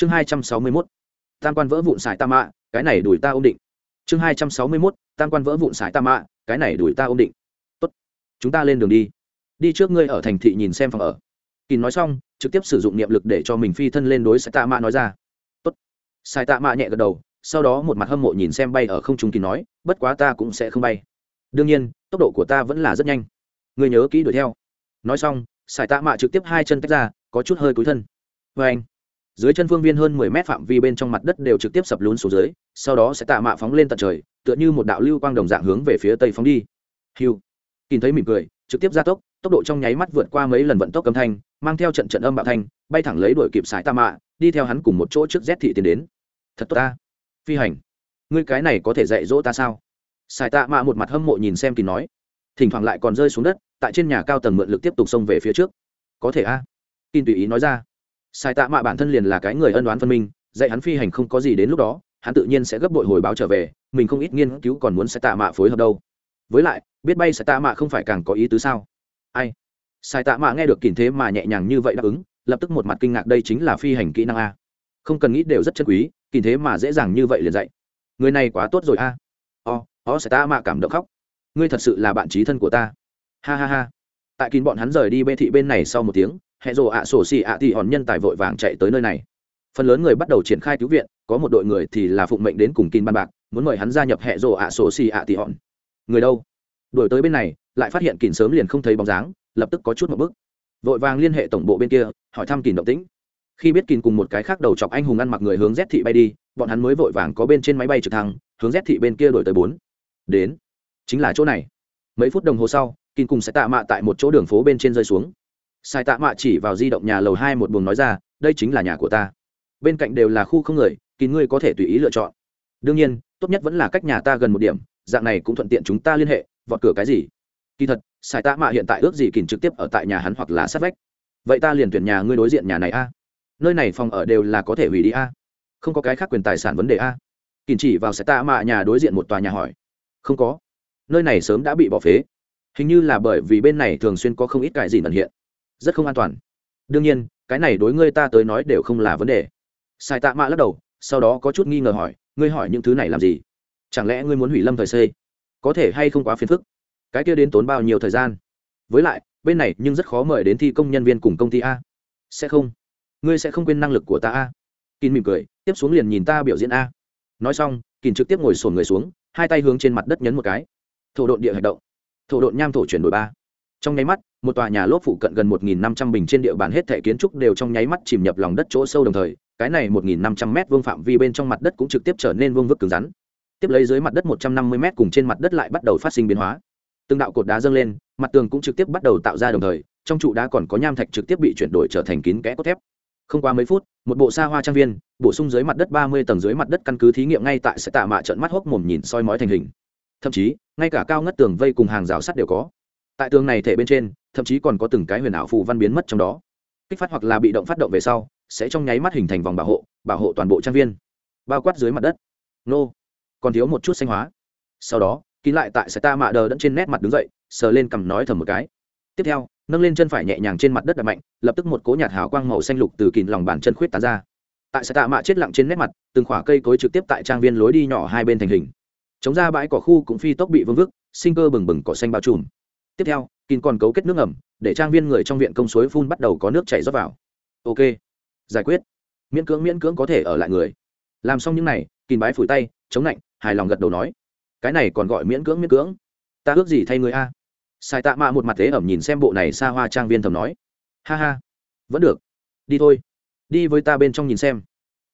chương hai trăm sáu mươi mốt, tam quan vỡ vụn xài tam mạ cái này đuổi ta ôm định. Chương hai trăm sáu mươi mốt, tam quan vỡ vụn xài tam mạ cái này đuổi ta ôm định. Tốt, chúng ta lên đường đi. Đi trước ngươi ở thành thị nhìn xem phòng ở. Kỳ nói xong, trực tiếp sử dụng niệm lực để cho mình phi thân lên đối xài tạ mạ nói ra. Tốt. Xài tạ mạ nhẹ gật đầu, sau đó một mặt hâm mộ nhìn xem bay ở không trung kỳ nói, bất quá ta cũng sẽ không bay. Đương nhiên, tốc độ của ta vẫn là rất nhanh. Ngươi nhớ kỹ đuổi theo. Nói xong xài tạ mạ trực tiếp hai chân tách ra, có chút hơi cúi thân. Vê anh dưới chân phương viên hơn mười mét phạm vi bên trong mặt đất đều trực tiếp sập lún xuống dưới, sau đó sẽ tạ mạ phóng lên tận trời, tựa như một đạo lưu quang đồng dạng hướng về phía tây phóng đi. Hiu. Kìm thấy mỉm cười, trực tiếp gia tốc tốc độ trong nháy mắt vượt qua mấy lần vận tốc âm thanh, mang theo trận trận âm bạo thanh, bay thẳng lấy đuổi kịp sải tạ mạ, đi theo hắn cùng một chỗ trước rét thị tiến đến. Thật tốt ta. Phi hành. Ngươi cái này có thể dạy dỗ ta sao? Sải tạ mạ một mặt hâm mộ nhìn xem kỳ nói. Thỉnh thoảng lại còn rơi xuống đất, tại trên nhà cao tầng mượn lực tiếp tục xông về phía trước. Có thể a. À? tùy ý nói ra sai tạ mạ bản thân liền là cái người ân đoán phân minh, dạy hắn phi hành không có gì đến lúc đó, hắn tự nhiên sẽ gấp bội hồi báo trở về, mình không ít nghiên cứu còn muốn sai tạ mạ phối hợp đâu. Với lại, biết bay sai tạ mạ không phải càng có ý tứ sao? Ai? Sai tạ mạ nghe được kìm thế mà nhẹ nhàng như vậy đáp ứng, lập tức một mặt kinh ngạc đây chính là phi hành kỹ năng a. Không cần nghĩ đều rất chân quý kìm thế mà dễ dàng như vậy liền dạy. Người này quá tốt rồi a. O o, sai tạ mạ cảm động khóc. Ngươi thật sự là bạn trí thân của ta. Ha ha ha. Tại kín bọn hắn rời đi bê thị bên này sau một tiếng hệ rồ ạ sổ xì ạ thì hòn nhân tài vội vàng chạy tới nơi này. Phần lớn người bắt đầu triển khai cứu viện, có một đội người thì là phụng mệnh đến cùng kín ban bạc, muốn mời hắn gia nhập hệ rồ ạ sổ xì ạ thì hòn. Người đâu? Đổi tới bên này, lại phát hiện kín sớm liền không thấy bóng dáng, lập tức có chút một bức vội vàng liên hệ tổng bộ bên kia, hỏi thăm kín động tĩnh. Khi biết kín cùng một cái khác đầu chọc anh hùng ăn mặc người hướng z thị bay đi, bọn hắn mới vội vàng có bên trên máy bay trực thăng, hướng z thị bên kia đổi tới bốn. Đến. Chính là chỗ này. Mấy phút đồng hồ sau, kín cùng sẽ tạ mạ tại một chỗ đường phố bên trên rơi xuống sai tạ mạ chỉ vào di động nhà lầu hai một buồng nói ra, đây chính là nhà của ta. Bên cạnh đều là khu không người kín ngươi có thể tùy ý lựa chọn. Đương nhiên, tốt nhất vẫn là cách nhà ta gần một điểm, dạng này cũng thuận tiện chúng ta liên hệ, vọt cửa cái gì? Kỳ thật, sai tạ mạ hiện tại ước gì kín trực tiếp ở tại nhà hắn hoặc là sát vách. Vậy ta liền tuyển nhà ngươi đối diện nhà này a. Nơi này phòng ở đều là có thể hủy đi a. Không có cái khác quyền tài sản vấn đề a. Kín chỉ vào sai tạ mạ nhà đối diện một tòa nhà hỏi. Không có. Nơi này sớm đã bị bỏ phế. Hình như là bởi vì bên này thường xuyên có không ít cải gì ẩn hiện rất không an toàn. Đương nhiên, cái này đối ngươi ta tới nói đều không là vấn đề. Sai tạ mạ lắc đầu, sau đó có chút nghi ngờ hỏi, ngươi hỏi những thứ này làm gì? Chẳng lẽ ngươi muốn hủy lâm thời xây? Có thể hay không quá phiền phức? Cái kia đến tốn bao nhiêu thời gian? Với lại, bên này nhưng rất khó mời đến thi công nhân viên cùng công ty a. Sẽ không. Ngươi sẽ không quên năng lực của ta a. Kín mỉm cười, tiếp xuống liền nhìn ta biểu diễn a. Nói xong, kín trực tiếp ngồi sồn người xuống, hai tay hướng trên mặt đất nhấn một cái. Thổ độn địa hoạt động. Thổ độn nham thổ chuyển đổi ba. Trong nháy mắt một tòa nhà lốp phụ cận gần 1.500 bình trên địa bàn hết thể kiến trúc đều trong nháy mắt chìm nhập lòng đất chỗ sâu đồng thời, cái này 1.500 m vương phạm vi bên trong mặt đất cũng trực tiếp trở nên vương vức cứng rắn. Tiếp lấy dưới mặt đất 150 m cùng trên mặt đất lại bắt đầu phát sinh biến hóa. Từng đạo cột đá dâng lên, mặt tường cũng trực tiếp bắt đầu tạo ra đồng thời, trong trụ đá còn có nham thạch trực tiếp bị chuyển đổi trở thành kín kẽ cốt thép. Không qua mấy phút, một bộ xa hoa trang viên, bổ sung dưới mặt đất 30 tầng dưới mặt đất căn cứ thí nghiệm ngay tại sẽ tạ mạ trận mắt hốc mồm nhìn soi mói thành hình. Thậm chí, ngay cả cao ngất tường vây cùng hàng rào sắt đều có tại tường này thể bên trên, thậm chí còn có từng cái huyền ảo phù văn biến mất trong đó. Kích phát hoặc là bị động phát động về sau, sẽ trong nháy mắt hình thành vòng bảo hộ bảo hộ toàn bộ trang viên. Bao quát dưới mặt đất. Nô. Còn thiếu một chút xanh hóa. Sau đó, kín lại tại xe ta mạ đờ đẫn trên nét mặt đứng dậy, sờ lên cằm nói thầm một cái. Tiếp theo, nâng lên chân phải nhẹ nhàng trên mặt đất đập mạnh, lập tức một cố nhạt hào quang màu xanh lục từ kín lòng bàn chân khuyết tán ra. Tại xe tạ mạ chết lặng trên nét mặt, từng khỏa cây cối trực tiếp tại trang viên lối đi nhỏ hai bên thành hình. Chống ra bãi cỏ khu cũng phi tốc bị vương vức, sinh cơ bừng bừng cỏ xanh bao trùm tiếp theo kín còn cấu kết nước ẩm để trang viên người trong viện công suối phun bắt đầu có nước chảy rót vào. Ok, giải quyết. Miễn cưỡng miễn cưỡng có thể ở lại người. Làm xong những n à y kín bái phủi tay, chống lạnh, hài lòng gật đầu nói. Cái này còn gọi miễn cưỡng miễn cưỡng. Ta ước gì thay người a. Sai tạ mạ một mặt thế ẩm nhìn xem bộ này xa hoa trang viên thầm nói. Ha ha, vẫn được. Đi thôi. Đi với ta bên trong nhìn xem.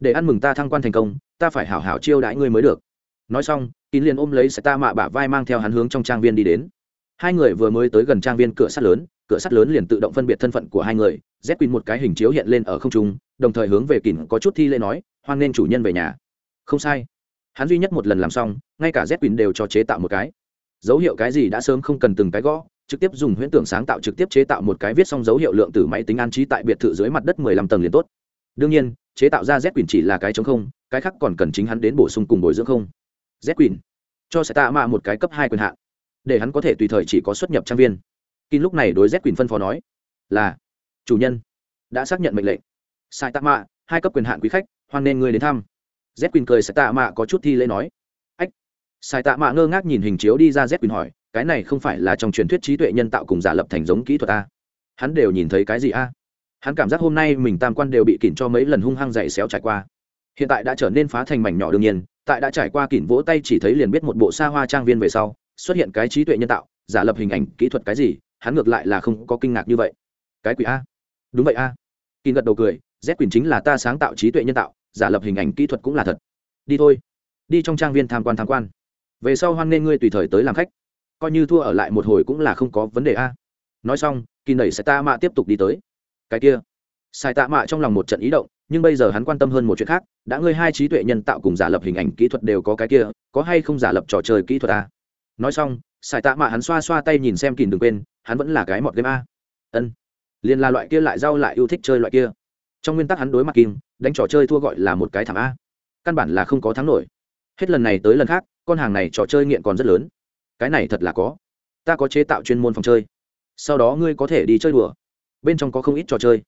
Để ăn mừng ta thăng quan thành công, ta phải hảo hảo chiêu đãi ngươi mới được. Nói xong kín liền ôm lấy sai tạ mạ bả vai mang theo hắn hướng trong trang viên đi đến hai người vừa mới tới gần trang viên cửa sắt lớn, cửa sắt lớn liền tự động phân biệt thân phận của hai người z quỳnh một cái hình chiếu hiện lên ở không trung, đồng thời hướng về kỳn có chút thi lễ nói, hoan nên chủ nhân về nhà. Không sai. Hắn duy nhất một lần làm xong, ngay cả z quỳnh đều cho chế tạo một cái. Dấu hiệu cái gì đã sớm không cần từng cái gõ, trực tiếp dùng huyễn tưởng sáng tạo trực tiếp chế tạo một cái viết xong dấu hiệu lượng từ máy tính an trí tại biệt thự dưới mặt đất mười lăm tầng liền tốt. Đương nhiên, chế tạo ra z quỳnh chỉ là cái chống không, cái khác còn cần chính hắn đến bổ sung cùng bồi dưỡng không? Z quỳnh cho sẽ tạ mạ một cái cấp hai quyền hạn để hắn có thể tùy thời chỉ có xuất nhập trang viên. Kín lúc này đối z quyền phân phó nói, là, chủ nhân, đã xác nhận mệnh lệnh. Sai tạ mạ, hai cấp quyền hạn quý khách, hoan nên người đến thăm. Z quyền cười sai tạ mạ có chút thi lễ nói, ách. Sai tạ mạ ngơ ngác nhìn hình chiếu đi ra z quyền hỏi, cái này không phải là trong truyền thuyết trí tuệ nhân tạo cùng giả lập thành giống kỹ thuật a hắn đều nhìn thấy cái gì a? Hắn cảm giác hôm nay mình tam quan đều bị kỉn cho mấy lần hung hăng dày xéo trải qua. Hiện tại đã trở nên phá thành mảnh nhỏ đương nhiên, tại đã trải qua kỉn vỗ tay chỉ thấy liền biết một bộ xa hoa trang viên về sau xuất hiện cái trí tuệ nhân tạo, giả lập hình ảnh kỹ thuật cái gì, hắn ngược lại là không có kinh ngạc như vậy. Cái quỷ a. Đúng vậy a. Kỳ gật đầu cười, z quỳnh chính là ta sáng tạo trí tuệ nhân tạo, giả lập hình ảnh kỹ thuật cũng là thật. Đi thôi. Đi trong trang viên tham quan tham quan. Về sau hoan nghênh ngươi tùy thời tới làm khách. Coi như thua ở lại một hồi cũng là không có vấn đề a. Nói xong kỳ nẩy sẽ ta mạ tiếp tục đi tới. Cái kia. Sai tạ mạ trong lòng một trận ý động, nhưng bây giờ hắn quan tâm hơn một chuyện khác, đã ngươi hai trí tuệ nhân tạo cùng giả lập hình ảnh kỹ thuật đều có cái kia, có hay không giả lập trò chơi kỹ thuật a? Nói xong xài tạ mạ hắn xoa xoa tay nhìn xem kìn đừng quên, hắn vẫn là cái mọt game a. Ân. Liền là loại kia lại rau lại yêu thích chơi loại kia. Trong nguyên tắc hắn đối mặt kim đánh trò chơi thua gọi là một cái thảm a. Căn bản là không có thắng nổi. Hết lần này tới lần khác, con hàng này trò chơi nghiện còn rất lớn. Cái này thật là có. Ta có chế tạo chuyên môn phòng chơi. Sau đó ngươi có thể đi chơi đùa. Bên trong có không ít trò chơi.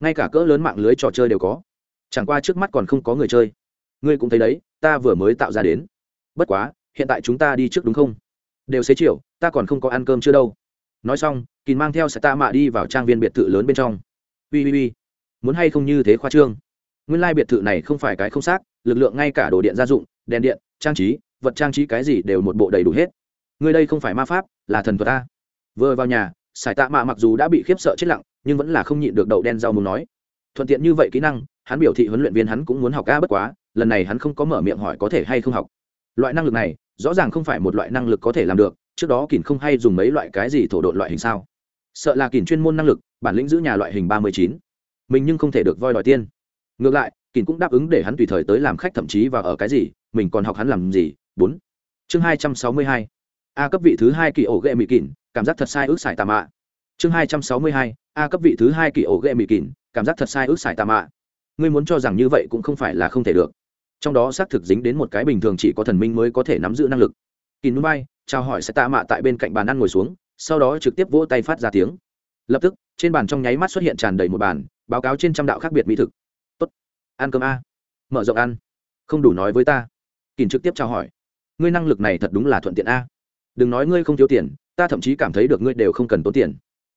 Ngay cả cỡ lớn mạng lưới trò chơi đều có. Chẳng qua trước mắt còn không có người chơi. Ngươi cũng thấy đấy, ta vừa mới tạo ra đến. Bất quá, hiện tại chúng ta đi trước đúng không? Đều xế chiều, ta còn không có ăn cơm chưa đâu. Nói xong kín mang theo sẽ ta mạ đi vào trang viên biệt thự lớn bên trong. Ui ui ui muốn hay không như thế khoa trương? Nguyên lai biệt thự này không phải cái không xác, lực lượng ngay cả đồ điện gia dụng, đèn điện, trang trí, vật trang trí cái gì đều một bộ đầy đủ hết. Người đây không phải ma pháp, là thần thuật ta. Vừa vào nhà sải tạ mạ mặc dù đã bị khiếp sợ chết lặng, nhưng vẫn là không nhịn được đậu đen rau muốn nói. Thuận tiện như vậy kỹ năng, hắn biểu thị huấn luyện viên hắn cũng muốn học ca bất quá, lần này hắn không có mở miệng hỏi có thể hay không học. Loại năng lực này rõ ràng không phải một loại năng lực có thể làm được, trước đó kỳn không hay dùng mấy loại cái gì thổ độn loại hình sao? Sợ là kỳn chuyên môn năng lực, bản lĩnh giữ nhà loại hình ba mươi chín. Mình nhưng không thể được voi đòi tiên. Ngược lại kỳn cũng đáp ứng để hắn tùy thời tới làm khách thậm chí và ở cái gì, mình còn học hắn làm gì? Bốn. Chương hai trăm sáu mươi hai. A cấp vị thứ hai kỳ ổ ghệ mỹ kỳn cảm giác thật sai ước xài tà mạ. Chương hai trăm sáu mươi hai, a cấp vị thứ hai kỳ ổ ghệ mỹ kỳn cảm giác thật sai ước xài tà mạ. Ngươi muốn cho rằng như vậy cũng không phải là không thể được trong đó xác thực dính đến một cái bình thường chỉ có thần minh mới có thể nắm giữ năng lực. Kỳ núi bay chào hỏi sẽ tạ mạ tại bên cạnh bàn ăn ngồi xuống, sau đó trực tiếp vỗ tay phát ra tiếng. Lập tức, trên bàn trong nháy mắt xuất hiện tràn đầy một bàn, báo cáo trên trăm đạo khác biệt mỹ thực. Tốt, ăn cơm a. Mở rộng ăn. Không đủ nói với ta. Kỳ trực tiếp chào hỏi. Ngươi năng lực này thật đúng là thuận tiện a. Đừng nói ngươi không thiếu tiền, ta thậm chí cảm thấy được ngươi đều không cần tốn tiền.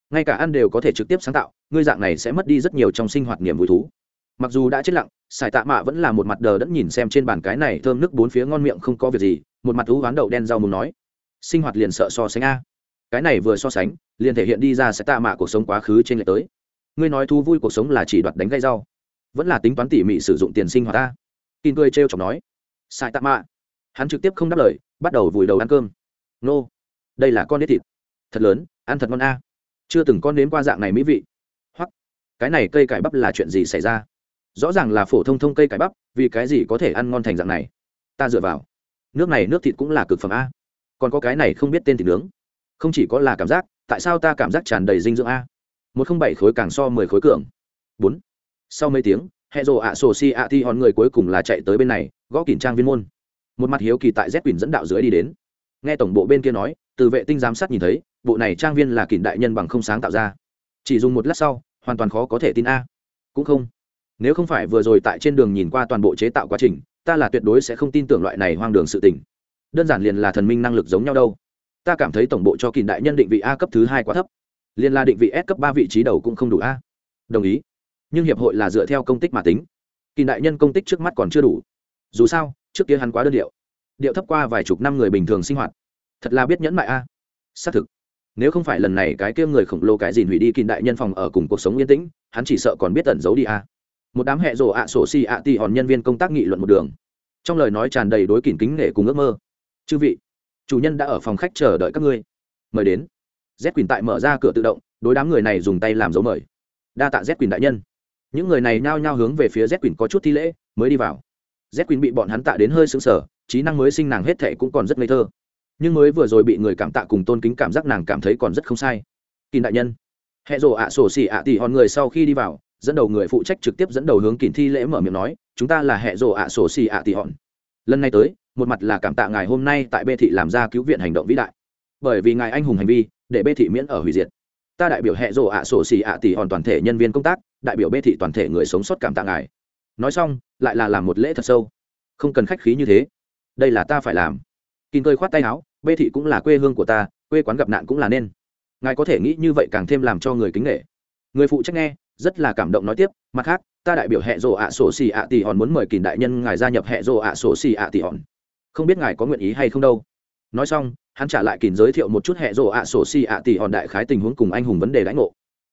Ngay cả ăn đều có thể trực tiếp sáng tạo, ngươi dạng này sẽ mất đi rất nhiều trong sinh hoạt niềm vui thú mặc dù đã chết lặng sài tạ mạ vẫn là một mặt đờ đẫn nhìn xem trên bàn cái này thơm nước bốn phía ngon miệng không có việc gì, một mặt thú ván đậu đen rau muốn nói, sinh hoạt liền sợ so sánh a. Cái này vừa so sánh, liền thể hiện đi ra sẽ tạ mạ cuộc sống quá khứ trên lệ tới. Ngươi nói thú vui cuộc sống là chỉ đoạt đánh gây rau, vẫn là tính toán tỉ mỉ sử dụng tiền sinh hoạt ta kin cười trêu chọc nói sai tạ mạ. Hắn trực tiếp không đáp lời, bắt đầu vùi đầu ăn cơm. Nô, đây là con nết thịt. Thật lớn, ăn thật ngon a. Chưa từng con nếm qua dạng này mỹ vị. Hoặc cái này cây cải bắp là chuyện gì xảy ra? Rõ ràng là phổ thông thông cây cải bắp, vì cái gì có thể ăn ngon thành dạng này? Ta dựa vào. Nước này nước thịt cũng là cực phẩm a. Còn có cái này không biết tên thịt nướng. Không chỉ có là cảm giác, tại sao ta cảm giác tràn đầy dinh dưỡng a? Một không bảy khối càng so mười khối cường. Bốn. Sau mấy tiếng hệ rồ ạ sổ si ạ thi hòn người cuối cùng là chạy tới bên này, gõ kỉnh trang viên môn. Một mặt hiếu kỳ tại z quỳnh dẫn đạo dưới đi đến. Nghe tổng bộ bên kia nói, từ vệ tinh giám sát nhìn thấy, bộ này trang viên là kỉnh đại nhân bằng không sáng tạo ra. Chỉ dùng một lát sau, hoàn toàn khó có thể tin a. Cũng không nếu không phải vừa rồi tại trên đường nhìn qua toàn bộ chế tạo quá trình, ta là tuyệt đối sẽ không tin tưởng loại này hoang đường sự tình. Đơn giản liền là thần minh năng lực giống nhau đâu. Ta cảm thấy tổng bộ cho kỳ đại nhân định vị a cấp thứ hai quá thấp. Liền là định vị s cấp ba vị trí đầu cũng không đủ a. Đồng ý. Nhưng hiệp hội là dựa theo công tích mà tính. Kỳ đại nhân công tích trước mắt còn chưa đủ. Dù sao, trước kia hắn quá đơn điệu. Điệu thấp qua vài chục năm người bình thường sinh hoạt. Thật là biết nhẫn mại a. Xác thực. Nếu không phải lần này cái kia người khổng lồ cái gì hủy đi kỳ đại nhân phòng ở cùng cuộc sống yên tĩnh, hắn chỉ sợ còn biết tẩn giấu đi a một đám hệ rồ ạ sổ xì ạ tì hòn nhân viên công tác nghị luận một đường. Trong lời nói tràn đầy đối kìn kính nể cùng ước mơ. Chư vị, chủ nhân đã ở phòng khách chờ đợi các ngươi. Mời đến. Z quỳnh tại mở ra cửa tự động, đối đám người này dùng tay làm dấu mời. Đa tạ z quỳnh đại nhân. Những người này nhao nhao hướng về phía z quỳnh có chút thi lễ, mới đi vào. Z quỳnh bị bọn hắn tạ đến hơi sững sờ, trí năng mới sinh nàng hết thệ cũng còn rất ngây thơ. Nhưng mới vừa rồi bị người cảm tạ cùng tôn kính cảm giác nàng cảm thấy còn rất không sai. Kỳ đại nhân. Hệ rồ ạ sổ xỉ ạ tỉ hòn người sau khi đi vào dẫn đầu người phụ trách trực tiếp dẫn đầu hướng kỳn thi lễ mở miệng nói, chúng ta là hệ rồ ạ sổ xì ạ tỉ hòn. Lần này tới, một mặt là cảm tạ ngài hôm nay tại bê thị làm ra cứu viện hành động vĩ đại. Bởi vì ngài anh hùng hành vi, để bê thị miễn ở hủy diệt. Ta đại biểu hệ rồ ạ sổ xì ạ tỉ hòn toàn thể nhân viên công tác, đại biểu bê thị toàn thể người sống sót cảm tạ ngài. Nói xong, lại là làm một lễ thật sâu. Không cần khách khí như thế. Đây là ta phải làm. Kín cơi khoát tay áo, bê thị cũng là quê hương của ta, quê quán gặp nạn cũng là nên. Ngài có thể nghĩ như vậy càng thêm làm cho người kính nghệ người phụ trách nghe rất là cảm động nói tiếp, mặt khác, ta đại biểu hệ rồ ạ sổ xì ạ tỷ hòn muốn mời kỳ đại nhân ngài gia nhập hệ rồ ạ sổ xì ạ tỷ hòn. Không biết ngài có nguyện ý hay không đâu. Nói xong, hắn trả lại kín giới thiệu một chút hệ rồ ạ sổ xì ạ tỷ hòn đại khái tình huống cùng anh hùng vấn đề lãnh ngộ.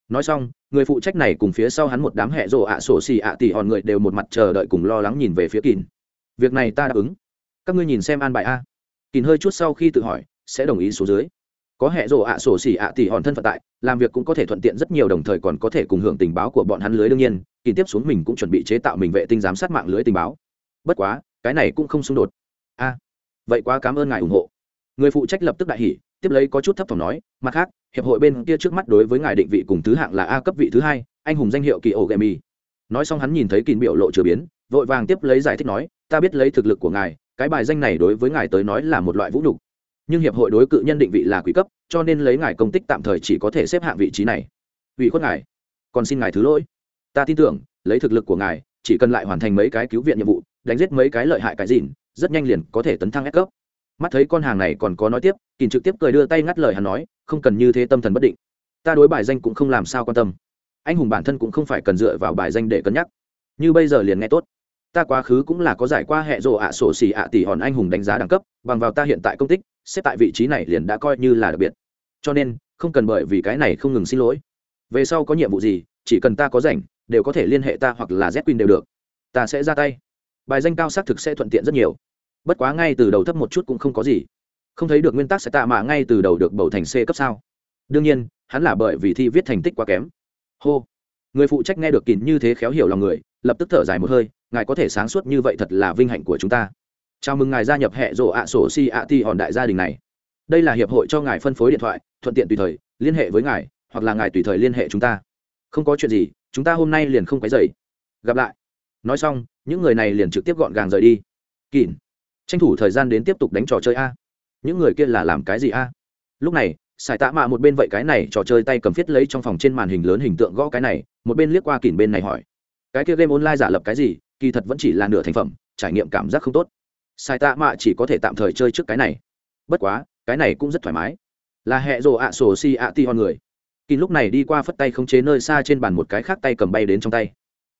Nói xong, người phụ trách này cùng phía sau hắn một đám hệ rồ ạ sổ xì ạ tỷ hòn người đều một mặt chờ đợi cùng lo lắng nhìn về phía kín việc này ta đáp ứng. Các ngươi nhìn xem an bài a. Kín hơi chút sau khi tự hỏi, sẽ đồng ý số dưới có hệ rồ ạ sổ xỉ ạ tỷ hòn thân phận tại, làm việc cũng có thể thuận tiện rất nhiều đồng thời còn có thể cùng hưởng tình báo của bọn hắn lưới đương nhiên, kỳ tiếp xuống mình cũng chuẩn bị chế tạo mình vệ tinh giám sát mạng lưới tình báo. Bất quá, cái này cũng không xung đột. A, vậy quá cảm ơn ngài ủng hộ. Người phụ trách lập tức đại hỉ, tiếp lấy có chút thấp thỏm nói, mặt khác, hiệp hội bên kia trước mắt đối với ngài định vị cùng thứ hạng là a cấp vị thứ hai, anh hùng danh hiệu kỳ ổ gemi nói xong hắn nhìn thấy kín biểu lộ chừa biến, vội vàng tiếp lấy giải thích nói, ta biết lấy thực lực của ngài, cái bài danh này đối với ngài tới nói là một loại vũ nhục nhưng hiệp hội đối cự nhân định vị là quý cấp, cho nên lấy ngài công tích tạm thời chỉ có thể xếp hạng vị trí này. Ủy khuất ngài, còn xin ngài thứ lỗi. Ta tin tưởng, lấy thực lực của ngài, chỉ cần lại hoàn thành mấy cái cứu viện nhiệm vụ, đánh giết mấy cái lợi hại cái dìn rất nhanh liền có thể tấn thăng ép cấp. Mắt thấy con hàng này còn có nói tiếp kìm trực tiếp cười đưa tay ngắt lời hắn nói, không cần như thế tâm thần bất định. Ta đối bài danh cũng không làm sao quan tâm. Anh hùng bản thân cũng không phải cần dựa vào bài danh để cân nhắc. Như bây giờ liền nghe tốt. Ta quá khứ cũng là có giải qua hệ rộ ạ sổ xì ạ tỷ hòn anh hùng đánh giá đẳng cấp, bằng vào ta hiện tại công tích xếp tại vị trí này liền đã coi như là đặc biệt. Cho nên, không cần bởi vì cái này không ngừng xin lỗi. Về sau có nhiệm vụ gì, chỉ cần ta có rảnh, đều có thể liên hệ ta hoặc là z queen đều được. Ta sẽ ra tay. Bài danh cao xác thực sẽ thuận tiện rất nhiều. Bất quá ngay từ đầu thấp một chút cũng không có gì. Không thấy được nguyên tắc sẽ tạ mà ngay từ đầu được bầu thành c cấp sao. Đương nhiên, hắn là bởi vì thi viết thành tích quá kém. Hô. Người phụ trách nghe được kín như thế khéo hiểu lòng người, lập tức thở dài một hơi, ngài có thể sáng suốt như vậy thật là vinh hạnh của chúng ta chào mừng ngài gia nhập hệ rộ ạ sổ si ạ ti hòn đại gia đình này. Đây là hiệp hội cho ngài phân phối điện thoại, thuận tiện tùy thời, liên hệ với ngài, hoặc là ngài tùy thời liên hệ chúng ta. Không có chuyện gì, chúng ta hôm nay liền không quấy dày gặp lại. Nói xong, những người này liền trực tiếp gọn gàng rời đi. Kỳn tranh thủ thời gian đến tiếp tục đánh trò chơi a. Những người kia là làm cái gì a? Lúc này, sải tạ mạ một bên vậy cái này trò chơi tay cầm viết lấy trong phòng trên màn hình lớn hình tượng gõ cái này, một bên liếc qua kỳn bên này hỏi. Cái kia game online giả lập cái gì, kỳ thật vẫn chỉ là nửa thành phẩm, trải nghiệm cảm giác không tốt sai tạ mạ chỉ có thể tạm thời chơi trước cái này. Bất quá, cái này cũng rất thoải mái. Là hệ rồ ạ sổ si ạ ti hòn người. Kỳ lúc này đi qua phất tay khống chế nơi xa trên bàn một cái khác tay cầm bay đến trong tay.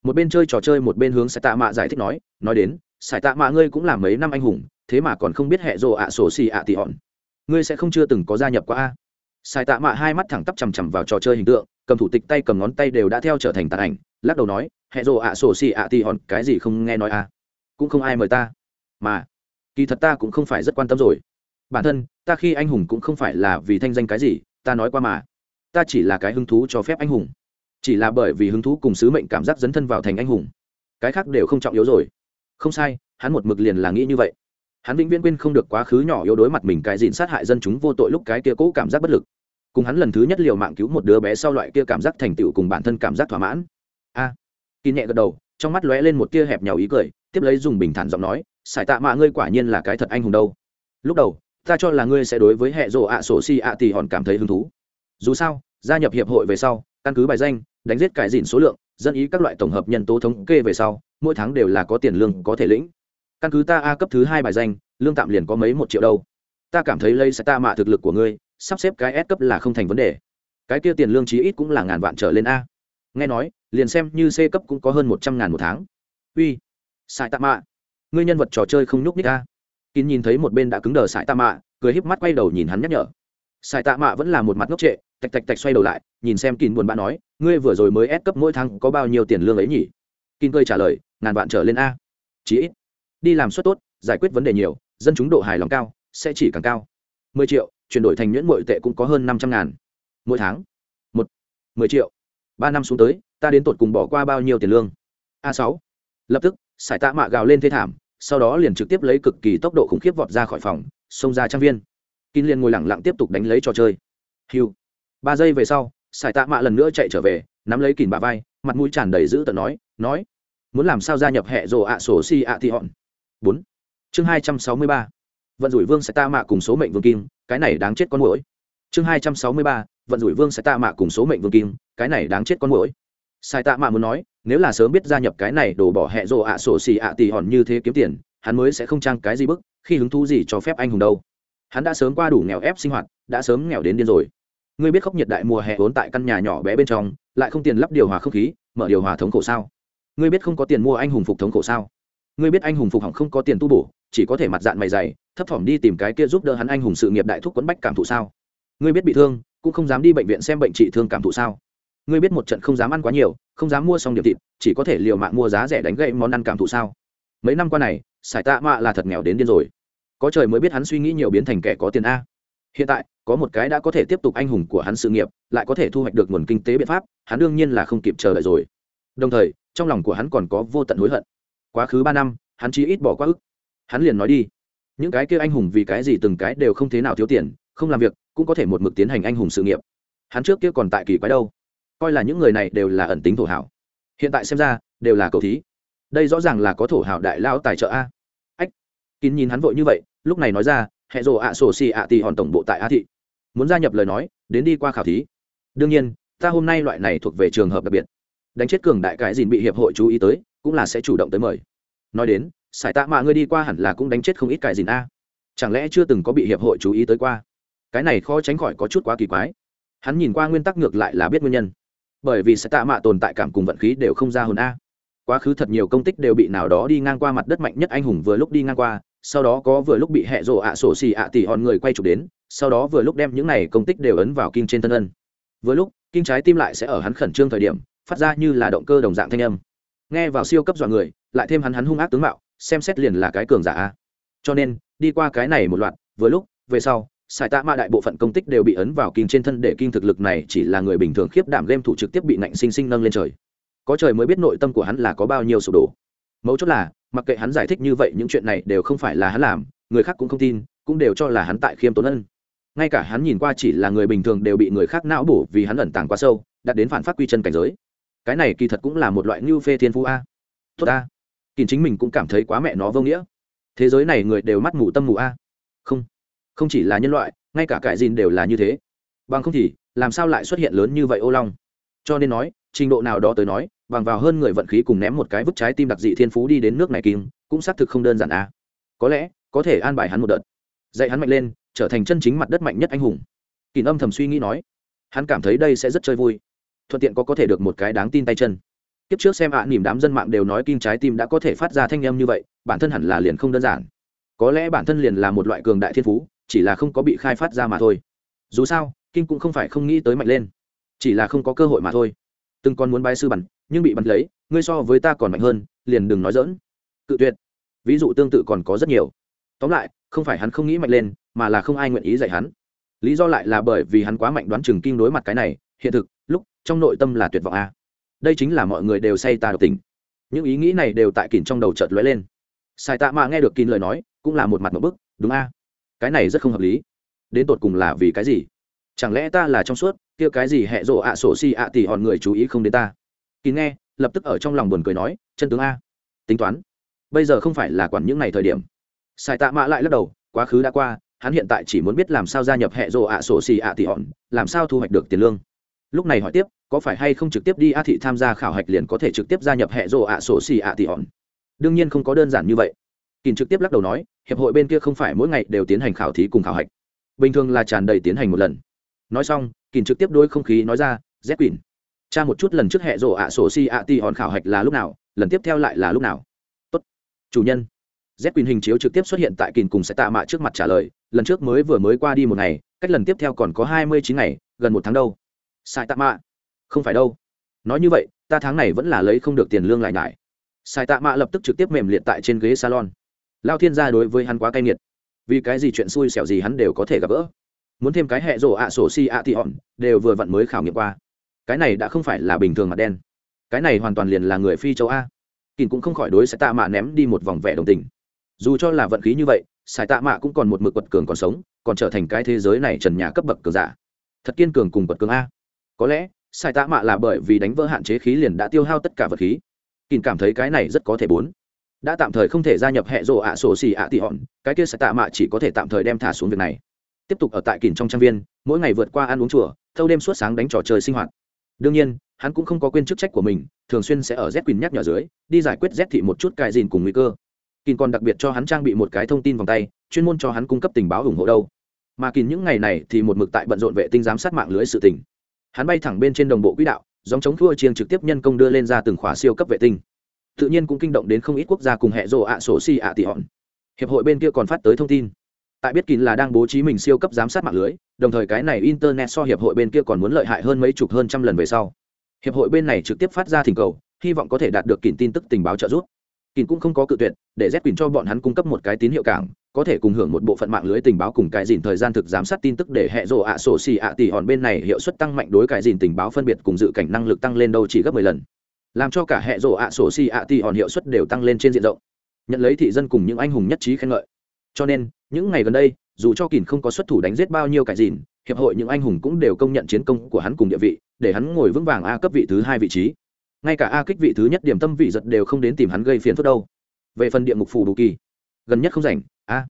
Một bên chơi trò chơi một bên hướng sai tạ mạ giải thích nói nói đến, sai tạ mạ ngươi cũng làm mấy năm anh hùng, thế mà còn không biết hệ rồ ạ sổ si ạ ti hòn ngươi sẽ không chưa từng có gia nhập qua a? Sai tạ mạ hai mắt thẳng tắp chằm chằm vào trò chơi hình tượng, cầm thủ tịch tay cầm ngón tay đều đã theo trở thành tàn ảnh, lắc đầu nói hệ rồ ạ sổ si ạ ti hòn cái gì không nghe nói a? Cũng không ai mời ta. Mà kỳ thật ta cũng không phải rất quan tâm rồi. Bản thân ta khi anh hùng cũng không phải là vì thanh danh cái gì ta nói qua mà. Ta chỉ là cái hứng thú cho phép anh hùng. Chỉ là bởi vì hứng thú cùng sứ mệnh cảm giác dấn thân vào thành anh hùng. Cái khác đều không trọng yếu rồi. Không sai hắn một mực liền là nghĩ như vậy. Hắn vĩnh viễn quên không được quá khứ nhỏ yếu đối mặt mình cái dịn sát hại dân chúng vô tội lúc cái kia cố cảm giác bất lực. Cùng hắn lần thứ nhất liều mạng cứu một đứa bé sau loại kia cảm giác thành tựu cùng bản thân cảm giác thỏa mãn. A. À, kỳ nhẹ gật đầu trong mắt lóe lên một tia hẹp nhàu ý cười tiếp lấy dùng bình thản giọng nói sải tạ mạ ngươi quả nhiên là cái thật anh hùng đâu. Lúc đầu, ta cho là ngươi sẽ đối với hệ rộ ạ sổ si ạ tỷ hòn cảm thấy hứng thú. Dù sao, gia nhập hiệp hội về sau, căn cứ bài danh, đánh giết cải dịn số lượng, dân ý các loại tổng hợp nhân tố thống kê về sau, mỗi tháng đều là có tiền lương có thể lĩnh. Căn cứ ta a cấp thứ hai bài danh, lương tạm liền có mấy một triệu đâu. Ta cảm thấy lấy sẽ ta mạ thực lực của ngươi, sắp xếp cái S cấp là không thành vấn đề. Cái kia tiền lương chí ít cũng là ngàn vạn trở lên a. Nghe nói, liền xem như c cấp cũng có hơn một trăm ngàn một tháng. Uy sai tạ mạ ngươi nhân vật trò chơi không nhúc ních a kín nhìn thấy một bên đã cứng đờ sải tạ mạ, cười híp mắt quay đầu nhìn hắn nhắc nhở. Sải tạ mạ vẫn là một mặt ngốc trệ, tạch tạch tạch xoay đầu lại, nhìn xem kín buồn bã nói, ngươi vừa rồi mới ép cấp mỗi tháng có bao nhiêu tiền lương ấy nhỉ? Kín cười trả lời, ngàn vạn trở lên a. Chí ít, đi làm suất tốt, giải quyết vấn đề nhiều, dân chúng độ hài lòng cao, sẽ chỉ càng cao. Mười triệu, chuyển đổi thành nhuyễn mội tệ cũng có hơn năm trăm ngàn. Mỗi tháng? Một, mười triệu. Ba năm xuống tới, ta đến tột cùng bỏ qua bao nhiêu tiền lương? A sáu. Lập tức sải tạ mạ gào lên thê thảm, sau đó liền trực tiếp lấy cực kỳ tốc độ khủng khiếp vọt ra khỏi phòng, xông ra trang viên. Kín liền ngồi lẳng lặng tiếp tục đánh lấy trò chơi. Hiu. Ba giây về sau, sải tạ mạ lần nữa chạy trở về, nắm lấy kìm bà vai, mặt mũi tràn đầy dữ tợn nói nói, muốn làm sao gia nhập hệ rồ ạ sổ si ạ thị hòn? Bốn. Chương hai trăm sáu mươi ba. Vận rủi vương sẽ ta mạ cùng số mệnh vương kim, cái này đáng chết con mũi chương hai trăm sáu mươi ba, vận rủi vương sẽ ta mạ cùng số mệnh vương kim, cái này đáng chết con mũi sai tạ mạ muốn nói nếu là sớm biết gia nhập cái này đổ bỏ hẹ rộ ạ sổ xì ạ tì hòn như thế kiếm tiền, hắn mới sẽ không trang cái gì bức, khi hứng thú gì cho phép anh hùng đâu. Hắn đã sớm qua đủ nghèo ép sinh hoạt, đã sớm nghèo đến điên rồi. Ngươi biết khốc nhiệt đại mùa hè vốn tại căn nhà nhỏ bé bên trong, lại không tiền lắp điều hòa không khí, mở điều hòa thống khổ sao? Ngươi biết không có tiền mua anh hùng phục thống khổ sao? Ngươi biết anh hùng phục hỏng không có tiền tu bổ, chỉ có thể mặt dạng mày dày, thấp thỏm đi tìm cái kia giúp đỡ hắn anh hùng sự nghiệp đại thúc quấn bách cảm thụ sao? Ngươi biết bị thương, cũng không dám đi bệnh viện xem bệnh trị thương cảm thụ sao? Ngươi biết một trận không dám ăn quá nhiều, không dám mua xong điểm thịt, chỉ có thể liều mạng mua giá rẻ đánh gậy món ăn cảm thụ sao? Mấy năm qua này sải tạ mạ là thật nghèo đến điên rồi. Có trời mới biết hắn suy nghĩ nhiều biến thành kẻ có tiền a. Hiện tại, có một cái đã có thể tiếp tục anh hùng của hắn sự nghiệp, lại có thể thu hoạch được nguồn kinh tế biện pháp, hắn đương nhiên là không kịp chờ đợi rồi. Đồng thời, trong lòng của hắn còn có vô tận hối hận. Quá khứ ba năm, hắn chỉ ít bỏ quá ức. Hắn liền nói đi. Những cái kia anh hùng vì cái gì từng cái đều không thế nào thiếu tiền, không làm việc, cũng có thể một mực tiến hành anh hùng sự nghiệp. Hắn trước kia còn tại kỳ quái đâu coi là những người này đều là ẩn tính thổ hảo. Hiện tại xem ra, đều là cầu thí. Đây rõ ràng là có thổ hảo đại lao tài trợ a. Ách. Kín nhìn hắn vội như vậy, lúc này nói ra hệ rồ ạ sổ xì ạ tì hòn tổng bộ tại a thị. Muốn gia nhập lời nói, đến đi qua khảo thí. Đương nhiên, ta hôm nay loại này thuộc về trường hợp đặc biệt. Đánh chết cường đại cái dìn bị hiệp hội chú ý tới, cũng là sẽ chủ động tới mời. Nói đến sải tạ mạ ngươi đi qua hẳn là cũng đánh chết không ít cái dìn a. Chẳng lẽ chưa từng có bị hiệp hội chú ý tới qua? Cái này khó tránh khỏi có chút quá kỳ quái. Hắn nhìn qua nguyên tắc ngược lại là biết nguyên nhân bởi vì sẽ tạ mạ tồn tại cảm cùng vận khí đều không ra hồn a. Quá khứ thật nhiều công tích đều bị nào đó đi ngang qua mặt đất mạnh nhất anh hùng vừa lúc đi ngang qua, sau đó có vừa lúc bị hẹ rộ ạ sổ xì ạ tỉ hòn người quay chụp đến, sau đó vừa lúc đem những này công tích đều ấn vào kinh trên thân ân. Vừa lúc, kinh trái tim lại sẽ ở hắn khẩn trương thời điểm, phát ra như là động cơ đồng dạng thanh âm. Nghe vào siêu cấp dọa người, lại thêm hắn hắn hung ác tướng mạo, xem xét liền là cái cường giả a. Cho nên, đi qua cái này một loạt, vừa lúc, về sau sải tạ ma đại bộ phận công tích đều bị ấn vào kinh trên thân để kinh thực lực này chỉ là người bình thường khiếp đảm game thủ trực tiếp bị nạnh sinh sinh nâng lên trời. Có trời mới biết nội tâm của hắn là có bao nhiêu sụp đổ. Mấu chốt là, mặc kệ hắn giải thích như vậy những chuyện này đều không phải là hắn làm, người khác cũng không tin, cũng đều cho là hắn tại khiêm tốn ân. Ngay cả hắn nhìn qua chỉ là người bình thường đều bị người khác não bổ vì hắn ẩn tàng quá sâu đặt đến phản phát quy chân cảnh giới. Cái này kỳ thật cũng là một loại lưu phê thiên phú a. Tốt a. Kỳ chính mình cũng cảm thấy quá mẹ nó vô nghĩa. Thế giới này người đều mắt mù tâm mù a. Không không chỉ là nhân loại ngay cả cải dìn đều là như thế. Bằng không thì làm sao lại xuất hiện lớn như vậy ô long? Cho nên nói trình độ nào đó tới nói bằng vào hơn người vận khí cùng ném một cái vứt trái tim đặc dị thiên phú đi đến nước này kim cũng xác thực không đơn giản à? có lẽ có thể an bài hắn một đợt. Dạy hắn mạnh lên trở thành chân chính mặt đất mạnh nhất anh hùng. Kỳ âm thầm suy nghĩ nói hắn cảm thấy đây sẽ rất chơi vui. Thuận tiện có có thể được một cái đáng tin tay chân. Kiếp trước xem ạ à, nỉm đám dân mạng đều nói kim trái tim đã có thể phát ra thanh âm như vậy bản thân hẳn là liền không đơn giản. Có lẽ bản thân liền là một loại cường đại thiên phú chỉ là không có bị khai phát ra mà thôi. Dù sao, kinh cũng không phải không nghĩ tới mạnh lên, chỉ là không có cơ hội mà thôi. Từng con muốn bái sư bắn nhưng bị bắn lấy, ngươi so với ta còn mạnh hơn, liền đừng nói dỡn cự tuyệt. Ví dụ tương tự còn có rất nhiều. Tóm lại, không phải hắn không nghĩ mạnh lên, mà là không ai nguyện ý dạy hắn. Lý do lại là bởi vì hắn quá mạnh đoán chừng kinh đối mặt cái này, hiện thực, lúc, trong nội tâm là tuyệt vọng a. Đây chính là mọi người đều say ta độc tình. Những ý nghĩ này đều tại kìn trong đầu chợt lóe lên. Sai tạ mà nghe được kín lời nói, cũng là một mặt một bức, đúng a? Cái này rất không hợp lý. Đến tột cùng là vì cái gì? Chẳng lẽ ta là trong suốt, kia cái gì hẹ rộ ạ sổ si ạ tỉ hòn người chú ý không đến ta? Kín nghe, lập tức ở trong lòng buồn cười nói, chân tướng a, tính toán, bây giờ không phải là quản những ngày thời điểm. Sai tạ mạ lại lắc đầu, quá khứ đã qua, hắn hiện tại chỉ muốn biết làm sao gia nhập hệ rộ ạ sổ xì ạ tỉ hòn, làm sao thu hoạch được tiền lương. Lúc này hỏi tiếp, có phải hay không trực tiếp đi a thị tham gia khảo hạch liền có thể trực tiếp gia nhập hệ rộ ạ sổ xì ạ tỉ hòn? Đương nhiên không có đơn giản như vậy kỳn trực tiếp lắc đầu nói, hiệp hội bên kia không phải mỗi ngày đều tiến hành khảo thí cùng khảo hạch. Bình thường là tràn đầy tiến hành một lần. Nói xong kỳn trực tiếp đôi không khí nói ra z quỳnh, tra một chút lần trước hệ rộ ạ sổ si ạ ti hòn khảo hạch là lúc nào, lần tiếp theo lại là lúc nào? Tốt, chủ nhân. Z quyền hình chiếu trực tiếp xuất hiện tại kình cùng sẽ tạ mạ trước mặt trả lời, lần trước mới vừa mới qua đi một ngày, cách lần tiếp theo còn có hai mươi chín ngày, gần một tháng đâu. Sai tạ mạ, không phải đâu. Nói như vậy, ta tháng này vẫn là lấy không được tiền lương lại ngại sai tạ mạ lập tức trực tiếp mềm liệt tại trên ghế salon lao thiên gia đối với hắn quá cay nghiệt. Vì cái gì chuyện xui xẻo gì hắn đều có thể gặp gỡ. Muốn thêm cái hệ rổ ạ sổ si ạ thì hòn, đều vừa vặn mới khảo nghiệm qua. Cái này đã không phải là bình thường mặt đen. Cái này hoàn toàn liền là người phi châu a. Kìn cũng không khỏi đối sẽ tạ mạ ném đi một vòng vẻ đồng tình. Dù cho là vận khí như vậy, sài tạ mạ cũng còn một mực quật cường còn sống, còn trở thành cái thế giới này trần nhà cấp bậc cường giả. Thật kiên cường cùng quật cường a. Có lẽ, sài tạ mạ là bởi vì đánh vỡ hạn chế khí liền đã tiêu hao tất cả vật khí. Kìn cảm thấy cái này rất có thể bốn đã tạm thời không thể gia nhập hệ rộ ạ sổ xì ạ tị hòn, cái kia sẽ tạ mạ chỉ có thể tạm thời đem thả xuống việc này. Tiếp tục ở tại kỳn trong trang viên, mỗi ngày vượt qua ăn uống chùa, thâu đêm suốt sáng đánh trò chơi sinh hoạt. Đương nhiên, hắn cũng không có quên chức trách của mình, thường xuyên sẽ ở z quỳnh nhắc nhở dưới, đi giải quyết z thị một chút cài dìn cùng nguy cơ. Kỳn còn đặc biệt cho hắn trang bị một cái thông tin vòng tay, chuyên môn cho hắn cung cấp tình báo ủng hộ đâu. Mà kỳn những ngày này thì một mực tại bận rộn vệ tinh giám sát mạng lưới sự tình. Hắn bay thẳng bên trên đồng bộ quỹ đạo dòng chống thua chiêng trực tiếp nhân công đưa lên ra từng khóa siêu cấp vệ tinh tự nhiên cũng kinh động đến không ít quốc gia cùng hệ rộ ạ sổ si ạ tỷ hòn. Hiệp hội bên kia còn phát tới thông tin. Tại biết kín là đang bố trí mình siêu cấp giám sát mạng lưới, đồng thời cái này internet so hiệp hội bên kia còn muốn lợi hại hơn mấy chục hơn trăm lần về sau. Hiệp hội bên này trực tiếp phát ra thỉnh cầu, hy vọng có thể đạt được kín tin tức tình báo trợ giúp. Kín cũng không có cự tuyệt, để z quỳnh cho bọn hắn cung cấp một cái tín hiệu cảng, có thể cùng hưởng một bộ phận mạng lưới tình báo cùng cải dìn thời gian thực giám sát tin tức để hệ rộ ạ sổ xì ạ tỷ hòn bên này hiệu suất tăng mạnh đối cải dìn tình báo phân biệt cùng dự cảnh năng lực tăng lên đâu chỉ gấp mười lần làm cho cả hệ rộ ạ sổ xì ạ tì hòn hiệu suất đều tăng lên trên diện rộng. Nhận lấy thị dân cùng những anh hùng nhất trí khen ngợi. Cho nên, những ngày gần đây, dù cho kỳn không có xuất thủ đánh giết bao nhiêu cải dìn, hiệp hội những anh hùng cũng đều công nhận chiến công của hắn cùng địa vị, để hắn ngồi vững vàng a cấp vị thứ hai vị trí. Ngay cả a kích vị thứ nhất điểm tâm vị giật đều không đến tìm hắn gây phiền phức đâu. Về phần địa ngục phủ đủ kỳ, gần nhất không rảnh, a.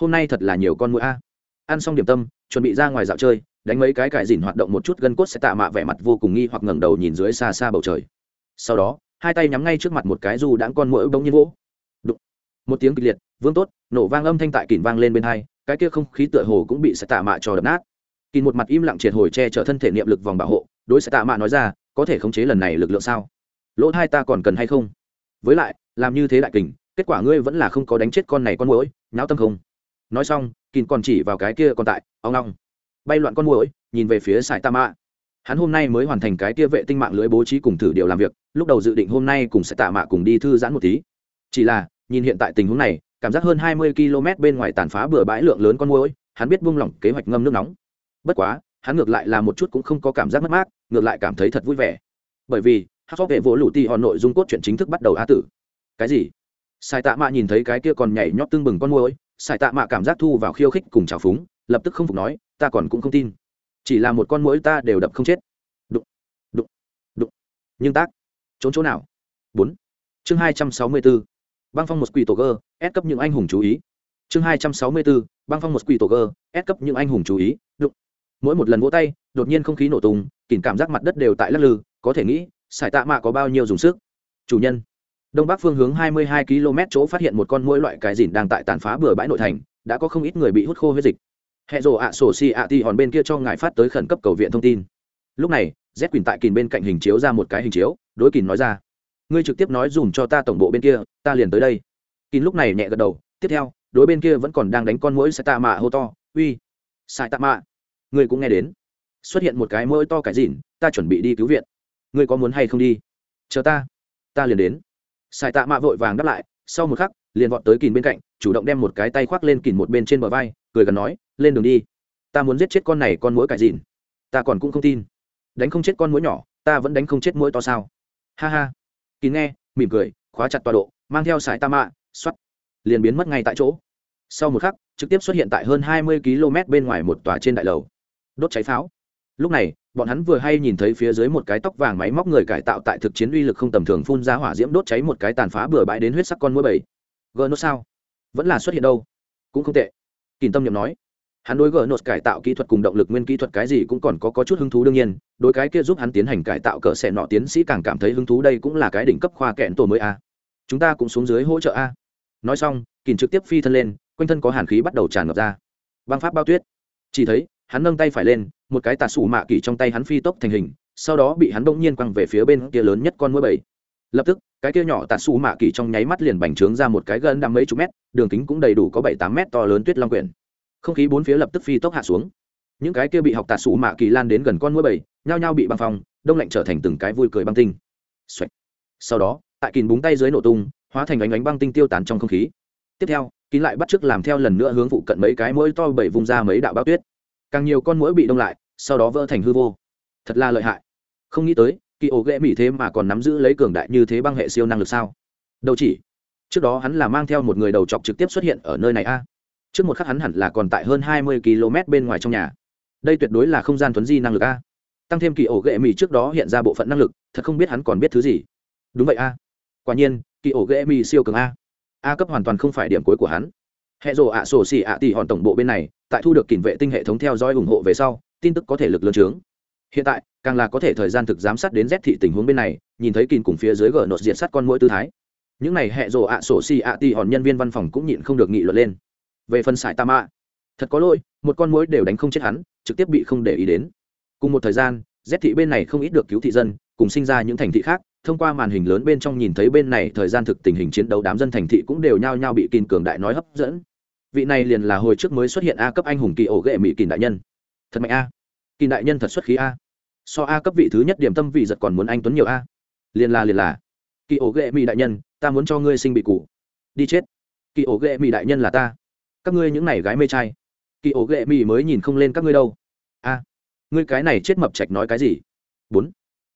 Hôm nay thật là nhiều con mũi a. Ăn xong điểm tâm, chuẩn bị ra ngoài dạo chơi, đánh mấy cái cải dìn hoạt động một chút gân cốt sẽ tạ mạ vẻ mặt vô cùng nghi hoặc ngẩng đầu nhìn dưới xa xa bầu trời sau đó, hai tay nhắm ngay trước mặt một cái dù đãng con mũi bỗng nhiên vỗ. Đụng. một tiếng kịch liệt, vương tốt, nổ vang âm thanh tại kỉn vang lên bên hai, cái kia không khí tựa hồ cũng bị sẽ tạ mạ cho đập nát. Kỉn một mặt im lặng triệt hồi che chở thân thể niệm lực vòng bảo hộ, đối sẽ tạ mạ nói ra, có thể khống chế lần này lực lượng sao? Lỗ hai ta còn cần hay không? Với lại, làm như thế đại kình, kết quả ngươi vẫn là không có đánh chết con này con mũi nháo tâm không? Nói xong, kìn còn chỉ vào cái kia còn tại ông long bay loạn con mũi nhìn về phía sải tạ mạ hắn hôm nay mới hoàn thành cái kia vệ tinh mạng lưới bố trí cùng thử điều làm việc, lúc đầu dự định hôm nay cùng sẽ tạ mạ cùng đi thư giãn một tí. Chỉ là, nhìn hiện tại tình huống này, cảm giác hơn hai mươi km bên ngoài tàn phá bừa bãi lượng lớn con môi hắn biết buông lỏng kế hoạch ngâm nước nóng. Bất quá, hắn ngược lại là một chút cũng không có cảm giác mất mát, ngược lại cảm thấy thật vui vẻ. Bởi vì hát phó vệ vỗ lụ ti hòn nội dung cốt chuyện chính thức bắt đầu á tử. Cái gì? Sai tạ mạ nhìn thấy cái kia còn nhảy nhót tương bừng con môi sai tạ mạ cảm giác thu vào khiêu khích cùng trào phúng, lập tức không phục nói, ta còn cũng không tin chỉ là một con mũi ta đều đập không chết. Đụng đụng đụng. Nhưng tác, trốn chỗ nào? Bốn. Chương hai trăm sáu mươi bốn. Băng phong một quỷ tổ gơ, ép cấp những anh hùng chú ý. Chương hai trăm sáu mươi bốn. Băng phong một quỷ tổ gơ, ép cấp những anh hùng chú ý. Đụng. Mỗi một lần vỗ tay, đột nhiên không khí nổ tung kìm cảm giác mặt đất đều tại lắc lư, có thể nghĩ sải tạ mạ có bao nhiêu dùng sức. Chủ nhân. Đông bắc phương hướng 22 km chỗ phát hiện một con mũi loại cái dìn đang tại tàn phá bừa bãi nội thành, đã có không ít người bị hút khô huyết dịch hệ rồ ạ sổ si ạ ti hòn bên kia cho ngài phát tới khẩn cấp cầu viện thông tin. Lúc này, z quỳnh tại kìn bên cạnh hình chiếu ra một cái hình chiếu, đối kìn nói ra, ngươi trực tiếp nói dùm cho ta tổng bộ bên kia, ta liền tới đây. Kìn lúc này nhẹ gật đầu, tiếp theo, đối bên kia vẫn còn đang đánh con mũi sai tạ mạ hô to, uy sai tạ mạ, ngươi cũng nghe đến. Xuất hiện một cái mũi to cái dìn ta chuẩn bị đi cứu viện. Ngươi có muốn hay không đi? Chờ ta ta liền đến. Sai tạ mạ vội vàng đáp lại, sau một khắc liền vọt tới kìn bên cạnh, chủ động đem một cái tay khoác lên kìn một bên trên bờ vai, cười gần nói, lên đường đi. Ta muốn giết chết con này con mũi cải dìn. Ta còn cũng không tin. Đánh không chết con mũi nhỏ, ta vẫn đánh không chết mũi to sao? Ha ha. Kín nghe, mỉm cười, khóa chặt tọa độ, mang theo sải ta mạ xoắt liền biến mất ngay tại chỗ. Sau một khắc, trực tiếp xuất hiện tại hơn hai mươi km bên ngoài một tòa trên đại lầu. Đốt cháy pháo. Lúc này, bọn hắn vừa hay nhìn thấy phía dưới một cái tóc vàng máy móc người cải tạo tại thực chiến uy lực không tầm thường phun ra hỏa diễm đốt cháy một cái tàn phá bừa bãi đến huyết sắc con mũi bảy gờ nốt sao? Vẫn là xuất hiện đâu? Cũng không tệ. Kìm tâm nhầm nói. Hắn đối gờ nốt cải tạo kỹ thuật cùng động lực nguyên kỹ thuật cái gì cũng còn có, có chút hứng thú đương nhiên đối cái kia giúp hắn tiến hành cải tạo cỡ xẻ nọ tiến sĩ càng cảm thấy hứng thú đây cũng là cái đỉnh cấp khoa kẹn tổ mới a. Chúng ta cũng xuống dưới hỗ trợ a. Nói xong kìm trực tiếp phi thân lên quanh thân có hàn khí bắt đầu tràn ngập ra. Băng pháp bao tuyết. Chỉ thấy hắn nâng tay phải lên một cái tà sủ mạ kỳ trong tay hắn phi tốc thành hình sau đó bị hắn bỗng nhiên quăng về phía bên kia lớn nhất con mũi bảy. Lập tức cái kia nhỏ tạt xù mạ kỳ trong nháy mắt liền bành trướng ra một cái gần đăm mấy chục mét, đường kính cũng đầy đủ có bảy tám mét to lớn tuyết long quyển. Không khí bốn phía lập tức phi tốc hạ xuống. Những cái kia bị học tạt xù mạ kỳ lan đến gần con mũi bảy nhao nhao bị băng phong, đông lạnh trở thành từng cái vui cười băng tinh、Xoạch. Sau đó, tại kín búng tay dưới nổ tung, hóa thành ánh ánh băng tinh tiêu tán trong không khí. Tiếp theo, kín lại bắt chước làm theo lần nữa hướng phụ cận mấy cái mũi to bảy vung ra mấy đạo bao tuyết. Càng nhiều con mũi bị đông lại, sau đó vỡ thành hư vô. Thật là lợi hại. Không nghĩ tới kỳ ổ ghệ mỹ thế mà còn nắm giữ lấy cường đại như thế băng hệ siêu năng lực sao? Đâu chỉ, trước đó hắn là mang theo một người đầu chọc trực tiếp xuất hiện ở nơi này a. Trước một khắc hắn hẳn là còn tại hơn hai mươi km bên ngoài trong nhà. Đây tuyệt đối là không gian thuấn di năng lực a. Tăng thêm kỳ ổ ghệ mỹ trước đó hiện ra bộ phận năng lực, thật không biết hắn còn biết thứ gì. Đúng vậy a. Quả nhiên, kỳ ổ ghệ mỹ siêu cường a. A cấp hoàn toàn không phải điểm cuối của hắn. Hệ rồ ạ sổ xỉ ạ tỷ hòn tổng bộ bên này, tại thu được kỷ vệ tinh hệ thống theo dõi ủng hộ về sau, tin tức có thể lực lớn trướng hiện tại, càng là có thể thời gian thực giám sát đến rét thị tình huống bên này, nhìn thấy kìn cùng phía dưới gờ nốt diện sát con mỗi tư thái. Những này hệ rộ ạ sổ xì ạ tì hòn nhân viên văn phòng cũng nhịn không được nghị luận lên. Về phần sải tam ạ thật có lỗi, một con mũi đều đánh không chết hắn, trực tiếp bị không để ý đến. Cùng một thời gian rét thị bên này không ít được cứu thị dân, cùng sinh ra những thành thị khác, thông qua màn hình lớn bên trong nhìn thấy bên này thời gian thực tình hình chiến đấu đám dân thành thị cũng đều nhao nhao bị kìn cường đại nói hấp dẫn. Vị này liền là hồi trước mới xuất hiện a cấp anh hùng kỳ ổ ghệ mỹ kìn đại nhân. Thật mạnh a. Kỳ đại nhân thật xuất khí a. So a cấp vị thứ nhất điểm tâm vị giật còn muốn anh tuấn nhiều a. Liền là liền là. Kỳ ổ ghệ mỹ đại nhân, ta muốn cho ngươi sinh bị cụ đi chết. Kỳ ổ ghệ mỹ đại nhân là ta. Các ngươi những này gái mê trai. Kỳ ổ ghệ mỹ mới nhìn không lên các ngươi đâu. A. Ngươi cái này chết mập trạch nói cái gì? Bốn.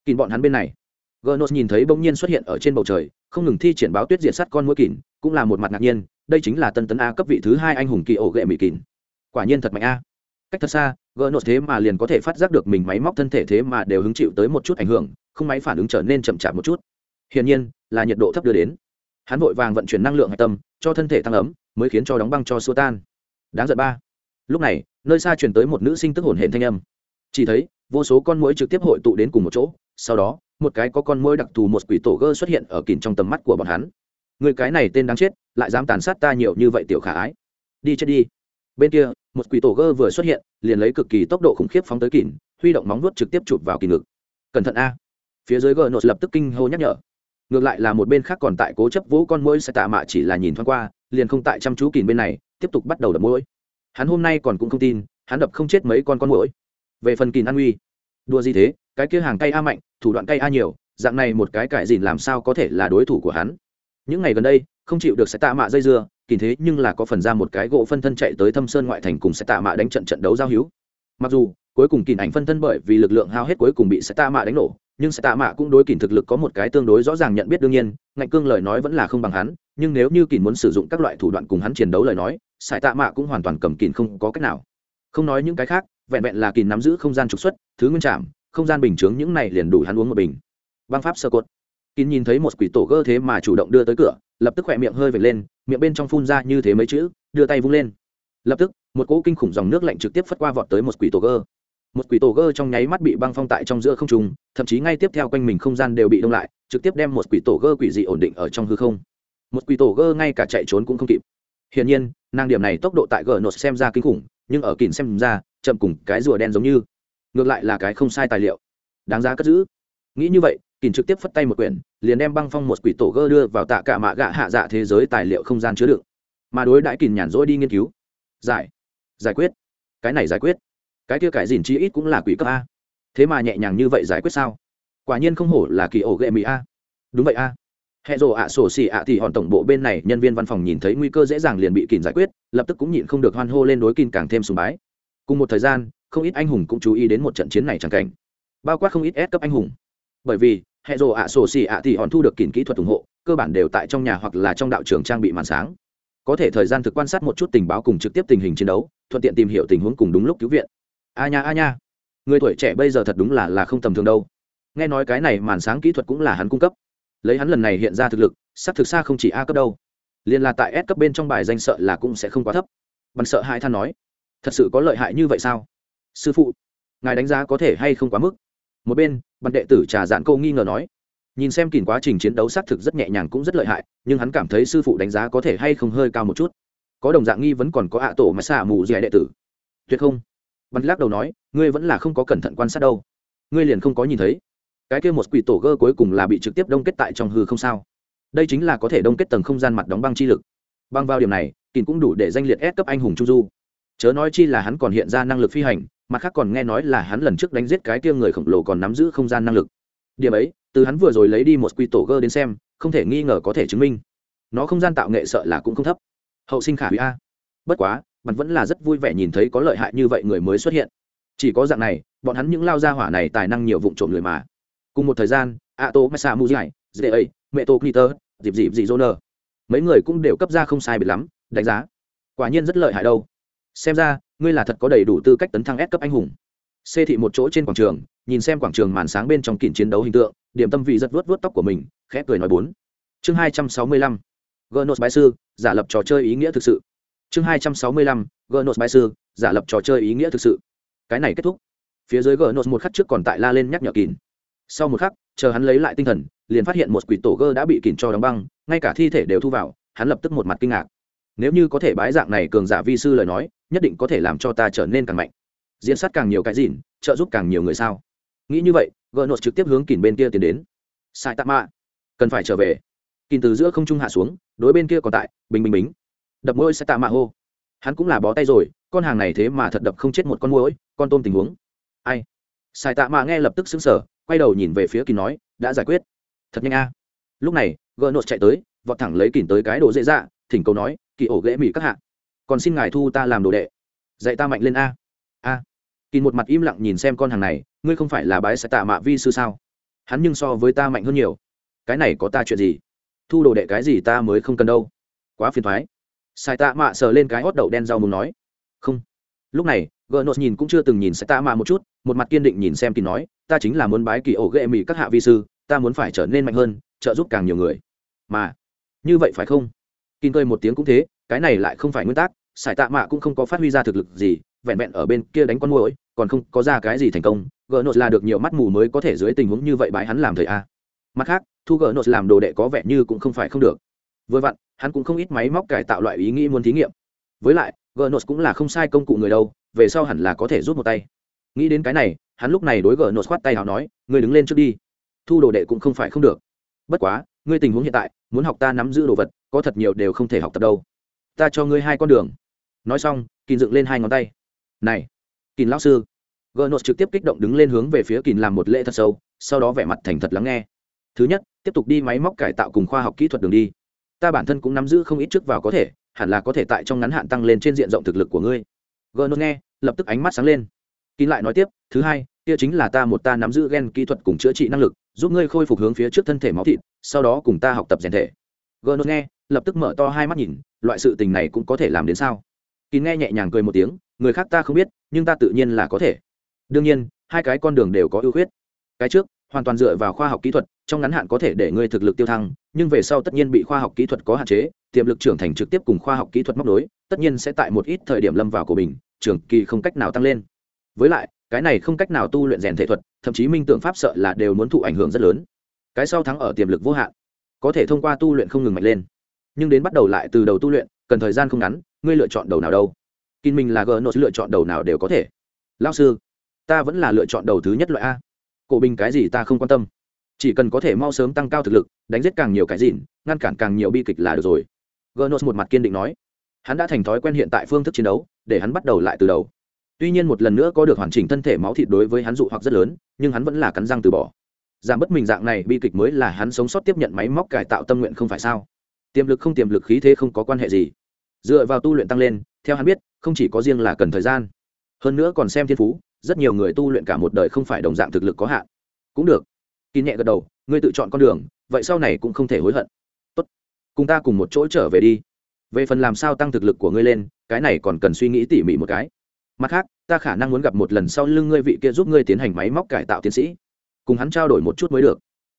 Kìn bọn hắn bên này. Gernos nhìn thấy bỗng nhiên xuất hiện ở trên bầu trời, không ngừng thi triển báo tuyết diện sắt con mũi kìn, cũng là một mặt ngạc nhiên, đây chính là tân tấn a cấp vị thứ hai anh hùng kỳ ổ ghệ mỹ kìn. Quả nhiên thật mạnh a cách thật xa, gỡ nốt thế mà liền có thể phát giác được mình máy móc thân thể thế mà đều hứng chịu tới một chút ảnh hưởng, không máy phản ứng trở nên chậm chạp một chút. Hiển nhiên, là nhiệt độ thấp đưa đến. Hắn vội vàng vận chuyển năng lượng hạch tâm, cho thân thể tăng ấm, mới khiến cho đóng băng cho xua tan. Đáng giận ba. Lúc này, nơi xa chuyển tới một nữ sinh tức hồn hển thanh âm. Chỉ thấy, vô số con mũi trực tiếp hội tụ đến cùng một chỗ, sau đó, một cái có con mũi đặc thù một quỷ tổ gơ xuất hiện ở kìn trong tầm mắt của bọn hắn. Người cái này tên đáng chết, lại dám tàn sát ta nhiều như vậy tiểu khả ái. Đi chết đi bên kia, một quỷ tổ gơ vừa xuất hiện, liền lấy cực kỳ tốc độ khủng khiếp phóng tới kỳn huy động móng vuốt trực tiếp chụp vào kìn ngực. Cẩn thận a. Phía dưới gờ nốt lập tức kinh hô nhắc nhở. Ngược lại là một bên khác còn tại cố chấp vũ con mũi sẽ tạ mạ chỉ là nhìn thoáng qua, liền không tại chăm chú kỳn bên này, tiếp tục bắt đầu đập mũi hắn hôm nay còn cũng không tin, hắn đập không chết mấy con con mũi về phần kỳn an uy đua gì thế, cái kia hàng cây a mạnh, thủ đoạn cây a nhiều, dạng này một cái cải dìn làm sao có thể là đối thủ của hắn? Những ngày gần đây, không chịu được sẽ tạ mạ dây dưa kỳ thế nhưng là có phần ra một cái gỗ phân thân chạy tới thâm sơn ngoại thành cùng sẽ tạ mạ đánh trận trận đấu giao hữu. Mặc dù, cuối cùng kỳ ảnh phân thân bởi vì lực lượng hao hết cuối cùng bị sẽ tạ mạ đánh nổ, nhưng sẽ tạ mạ cũng đối kỳ thực lực có một cái tương đối rõ ràng nhận biết đương nhiên, ngạnh cương lời nói vẫn là không bằng hắn, nhưng nếu như kỳ muốn sử dụng các loại thủ đoạn cùng hắn chiến đấu lời nói sải tạ mạ cũng hoàn toàn cầm kỳ không có cách nào. Không nói những cái khác, vẹn vẹn là kỳ nắm giữ không gian trục xuất, thứ nguyên trạm không gian bình chướng những này liền đủ hắn uống một bình. Băng pháp sơ cốt kín nhìn thấy một quỷ tổ gơ thế mà chủ động đưa tới cửa, lập tức khỏe miệng hơi vệt lên, miệng bên trong phun ra như thế mấy chữ, đưa tay vung lên. Lập tức, một cỗ kinh khủng dòng nước lạnh trực tiếp phất qua vọt tới một quỷ tổ gơ. Một quỷ tổ gơ trong nháy mắt bị băng phong tại trong giữa không trung, thậm chí ngay tiếp theo quanh mình không gian đều bị đông lại, trực tiếp đem một quỷ tổ gơ quỷ dị ổn định ở trong hư không. Một quỷ tổ gơ ngay cả chạy trốn cũng không kịp. Hiển nhiên, nàng điểm này tốc độ tại gờ nốt xem ra kinh khủng, nhưng ở kìn xem ra, chậm cùng cái rùa đen giống như. Ngược lại là cái không sai tài liệu. Đáng giá cất giữ. Nghĩ như vậy kìm trực tiếp phất tay một quyển, liền đem băng phong một quỷ tổ gơ đưa vào tạ cả mạ gạ hạ dạ thế giới tài liệu không gian chứa đựng. Mà đối đãi kìm nhàn rỗi đi nghiên cứu. Giải. Giải quyết. Cái này giải quyết. Cái kia cải dìn chi ít cũng là quỷ cấp a. Thế mà nhẹ nhàng như vậy giải quyết sao? Quả nhiên không hổ là kỳ ổ ghệ mỹ a. Đúng vậy a. Hệ rồ ạ sổ xì ạ thì hòn tổng bộ bên này nhân viên văn phòng nhìn thấy nguy cơ dễ dàng liền bị kìm giải quyết, lập tức cũng nhịn không được hoan hô lên đối kìm càng thêm sùng bái. Cùng một thời gian, không ít anh hùng cũng chú ý đến một trận chiến này chẳng cảnh. Bao quát không ít ép cấp anh hùng bởi vì, hệ rồ ạ sổ xì ạ thì hòn thu được kìn kỹ thuật ủng hộ, cơ bản đều tại trong nhà hoặc là trong đạo trường trang bị màn sáng. Có thể thời gian thực quan sát một chút tình báo cùng trực tiếp tình hình chiến đấu, thuận tiện tìm hiểu tình huống cùng đúng lúc cứu viện. A nha a nha. Người tuổi trẻ bây giờ thật đúng là là không tầm thường đâu. Nghe nói cái này màn sáng kỹ thuật cũng là hắn cung cấp. Lấy hắn lần này hiện ra thực lực, sắp thực xa không chỉ a cấp đâu. Liền là tại s cấp bên trong bài danh sợ là cũng sẽ không quá thấp. Bằng sợ hai than nói, thật sự có lợi hại như vậy sao? Sư phụ, ngài đánh giá có thể hay không quá mức? Một bên, bắn đệ tử trà dạn câu nghi ngờ nói, nhìn xem kìm quá trình chiến đấu xác thực rất nhẹ nhàng cũng rất lợi hại, nhưng hắn cảm thấy sư phụ đánh giá có thể hay không hơi cao một chút. Có đồng dạng nghi vẫn còn có ạ tổ mà xả mù dẻ đệ tử. Tuyệt không. Bắn lắc đầu nói, ngươi vẫn là không có cẩn thận quan sát đâu. Ngươi liền không có nhìn thấy. Cái kia một quỷ tổ gơ cuối cùng là bị trực tiếp đông kết tại trong hư không sao? Đây chính là có thể đông kết tầng không gian mặt đóng băng chi lực. Băng vào điểm này kín cũng đủ để danh liệt ép cấp anh hùng trung du. Chớ nói chi là hắn còn hiện ra năng lực phi hành mặt khác còn nghe nói là hắn lần trước đánh giết cái kia người khổng lồ còn nắm giữ không gian năng lực. Điểm ấy, từ hắn vừa rồi lấy đi một quy tổ gơ đến xem, không thể nghi ngờ có thể chứng minh. Nó không gian tạo nghệ sợ là cũng không thấp. Hậu sinh khả hủy a. Bất quá, mặt vẫn là rất vui vẻ nhìn thấy có lợi hại như vậy người mới xuất hiện. Chỉ có dạng này, bọn hắn những lao gia hỏa này tài năng nhiều vụ trộm người mà. Cùng một thời gian a tô messa mu dài dễ ấy mẹ tô clitter dịp dịp dị dô nơ mấy người cũng đều cấp ra không sai biệt lắm, đánh giá. Quả nhiên rất lợi hại đâu. Xem ra ngươi là thật có đầy đủ tư cách tấn thăng S cấp anh hùng. Xê thị một chỗ trên quảng trường, nhìn xem quảng trường màn sáng bên trong kỉnh chiến đấu hình tượng, điểm tâm vị giật vuốt vuốt tóc của mình, khẽ cười nói bốn. Chương hai trăm sáu mươi lăm gnos bái sư, giả lập trò chơi ý nghĩa thực sự. Chương hai trăm sáu mươi lăm gnos bái sư, giả lập trò chơi ý nghĩa thực sự. Cái này kết thúc. Phía dưới Gnos một khắc trước còn tại la lên nhắc nhở kỉnh. sau một khắc, chờ hắn lấy lại tinh thần, liền phát hiện một quỷ tổ gơ đã bị kỉnh cho đóng băng, ngay cả thi thể đều thu vào, hắn lập tức một mặt kinh ngạc nếu như có thể bái dạng này cường giả vi sư lời nói, nhất định có thể làm cho ta trở nên càng mạnh. Diễn sát càng nhiều cái dìn trợ giúp càng nhiều người sao? Nghĩ như vậy gợ nốt trực tiếp hướng kín bên kia tiến đến. Sai tạ mạ, cần phải trở về. Kín từ giữa không trung hạ xuống, đối bên kia còn tại, bình bình bính đập môi sai tạ mạ hô. Hắn cũng là bó tay rồi, con hàng này thế mà thật đập không chết một con mũi con tôm tình huống. Ai? Sai tạ mạ nghe lập tức xứng sở quay đầu nhìn về phía kín nói, đã giải quyết. Thật nhanh a. Lúc này gợ nốt chạy tới, vọt thẳng lấy kín tới cái đồ dễ dạ thỉnh cầu nói kỳ ổ ghệ mỹ các hạ. Còn xin ngài thu ta làm đồ đệ. Dạy ta mạnh lên a. A. Kỳ một mặt im lặng nhìn xem con hàng này, ngươi không phải là bái sai tạ mạ vi sư sao? Hắn nhưng so với ta mạnh hơn nhiều. Cái này có ta chuyện gì? Thu đồ đệ cái gì ta mới không cần đâu. Quá phiền thoái. Sai tạ mạ sờ lên cái hót đậu đen rau mùng nói. Không. Lúc này gờ nốt nhìn cũng chưa từng nhìn sai tạ mạ một chút, một mặt kiên định nhìn xem kỳ nói, ta chính là muốn bái kỳ ổ ghệ mỹ các hạ vi sư, ta muốn phải trở nên mạnh hơn, trợ giúp càng nhiều người. Mà, như vậy phải không? Kinh cười một tiếng cũng thế, cái này lại không phải nguyên tắc, sải tạ mạ cũng không có phát huy ra thực lực gì, vẹn vẹn ở bên kia đánh con mồi còn không có ra cái gì thành công, gỡ nốt là được nhiều mắt mù mới có thể dưới tình huống như vậy bái hắn làm thầy a. Mặt khác, thu gỡ nốt làm đồ đệ có vẻ như cũng không phải không được. Vừa vặn, hắn cũng không ít máy móc cải tạo loại ý nghĩ muốn thí nghiệm. Với lại, gỡ nốt cũng là không sai công cụ người đâu, về sau hẳn là có thể rút một tay. Nghĩ đến cái này, hắn lúc này đối gỡ nốt khoát tay nào nói người đứng lên trước đi. Thu đồ đệ cũng không phải không được. Bất quá ngươi tình huống hiện tại, muốn học ta nắm giữ đồ vật, có thật nhiều đều không thể học tập đâu. Ta cho ngươi hai con đường. Nói xong kìn dựng lên hai ngón tay. Này kìn lão sư. Gỡ nốt trực tiếp kích động đứng lên hướng về phía kìn làm một lễ thật sâu, sau đó vẻ mặt thành thật lắng nghe. Thứ nhất, tiếp tục đi máy móc cải tạo cùng khoa học kỹ thuật đường đi. Ta bản thân cũng nắm giữ không ít trước vào có thể, hẳn là có thể tại trong ngắn hạn tăng lên trên diện rộng thực lực của ngươi. Gỡ nốt nghe, lập tức ánh mắt sáng lên. Kín lại nói tiếp, thứ hai, kia chính là ta một ta nắm giữ gen kỹ thuật cùng chữa trị năng lực, giúp ngươi khôi phục hướng phía trước thân thể máu thịt sau đó cùng ta học tập rèn thể. Gỡ nghe, lập tức mở to hai mắt nhìn, loại sự tình này cũng có thể làm đến sao? Kín nghe nhẹ nhàng cười một tiếng, người khác ta không biết, nhưng ta tự nhiên là có thể. Đương nhiên, hai cái con đường đều có ưu khuyết. Cái trước, hoàn toàn dựa vào khoa học kỹ thuật, trong ngắn hạn có thể để ngươi thực lực tiêu thăng, nhưng về sau tất nhiên bị khoa học kỹ thuật có hạn chế, tiềm lực trưởng thành trực tiếp cùng khoa học kỹ thuật móc nối, tất nhiên sẽ tại một ít thời điểm lâm vào của mình, trường kỳ không cách nào tăng lên. Với lại, cái này không cách nào tu luyện rèn thể thuật, thậm chí minh tượng pháp sợ là đều muốn thụ ảnh hưởng rất lớn cái sau thắng ở tiềm lực vô hạn. Có thể thông qua tu luyện không ngừng mạnh lên. Nhưng đến bắt đầu lại từ đầu tu luyện, cần thời gian không ngắn, ngươi lựa chọn đầu nào đâu. Kin mình là gờ nốt lựa chọn đầu nào đều có thể. Lao sư, ta vẫn là lựa chọn đầu thứ nhất loại a. Cổ bình cái gì ta không quan tâm. Chỉ cần có thể mau sớm tăng cao thực lực, đánh giết càng nhiều cái gì ngăn cản càng nhiều bi kịch là được rồi. Gnos một mặt kiên định nói. Hắn đã thành thói quen hiện tại phương thức chiến đấu, để hắn bắt đầu lại từ đầu. Tuy nhiên một lần nữa có được hoàn chỉnh thân thể máu thịt đối với hắn dụ hoặc rất lớn, nhưng hắn vẫn là cắn răng từ bỏ giảm bất mình dạng này bi kịch mới là hắn sống sót tiếp nhận máy móc cải tạo tâm nguyện không phải sao? Tiềm lực không tiềm lực khí thế không có quan hệ gì. Dựa vào tu luyện tăng lên, theo hắn biết, không chỉ có riêng là cần thời gian, hơn nữa còn xem thiên phú, rất nhiều người tu luyện cả một đời không phải đồng dạng thực lực có hạn. Cũng được. Kỳ nhẹ gật đầu, ngươi tự chọn con đường, vậy sau này cũng không thể hối hận. Tốt. Cùng ta cùng một chỗ trở về đi. Về phần làm sao tăng thực lực của ngươi lên, cái này còn cần suy nghĩ tỉ mỉ một cái. Mặt khác, ta khả năng muốn gặp một lần sau lưng ngươi vị kia giúp ngươi tiến hành máy móc cải tạo tiến sĩ cùng hắn trao đổi một chút mới được.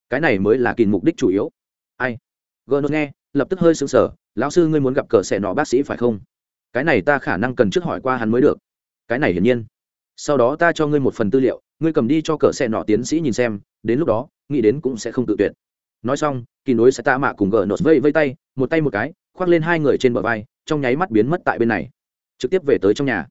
Cái này mới là kỳ mục đích chủ yếu. Ai? Gờ nghe, lập tức hơi sững sờ. Lão sư ngươi muốn gặp cờ xẻ nọ bác sĩ phải không? Cái này ta khả năng cần trước hỏi qua hắn mới được. Cái này hiển nhiên. Sau đó ta cho ngươi một phần tư liệu, ngươi cầm đi cho cờ xẻ nọ tiến sĩ nhìn xem, đến lúc đó, nghĩ đến cũng sẽ không tự tuyệt. Nói xong, kỳ nối sẽ tạ mạ cùng gờ nốt vây vây tay, một tay một cái, khoác lên hai người trên bờ vai, trong nháy mắt biến mất tại bên này. Trực tiếp về tới trong nhà.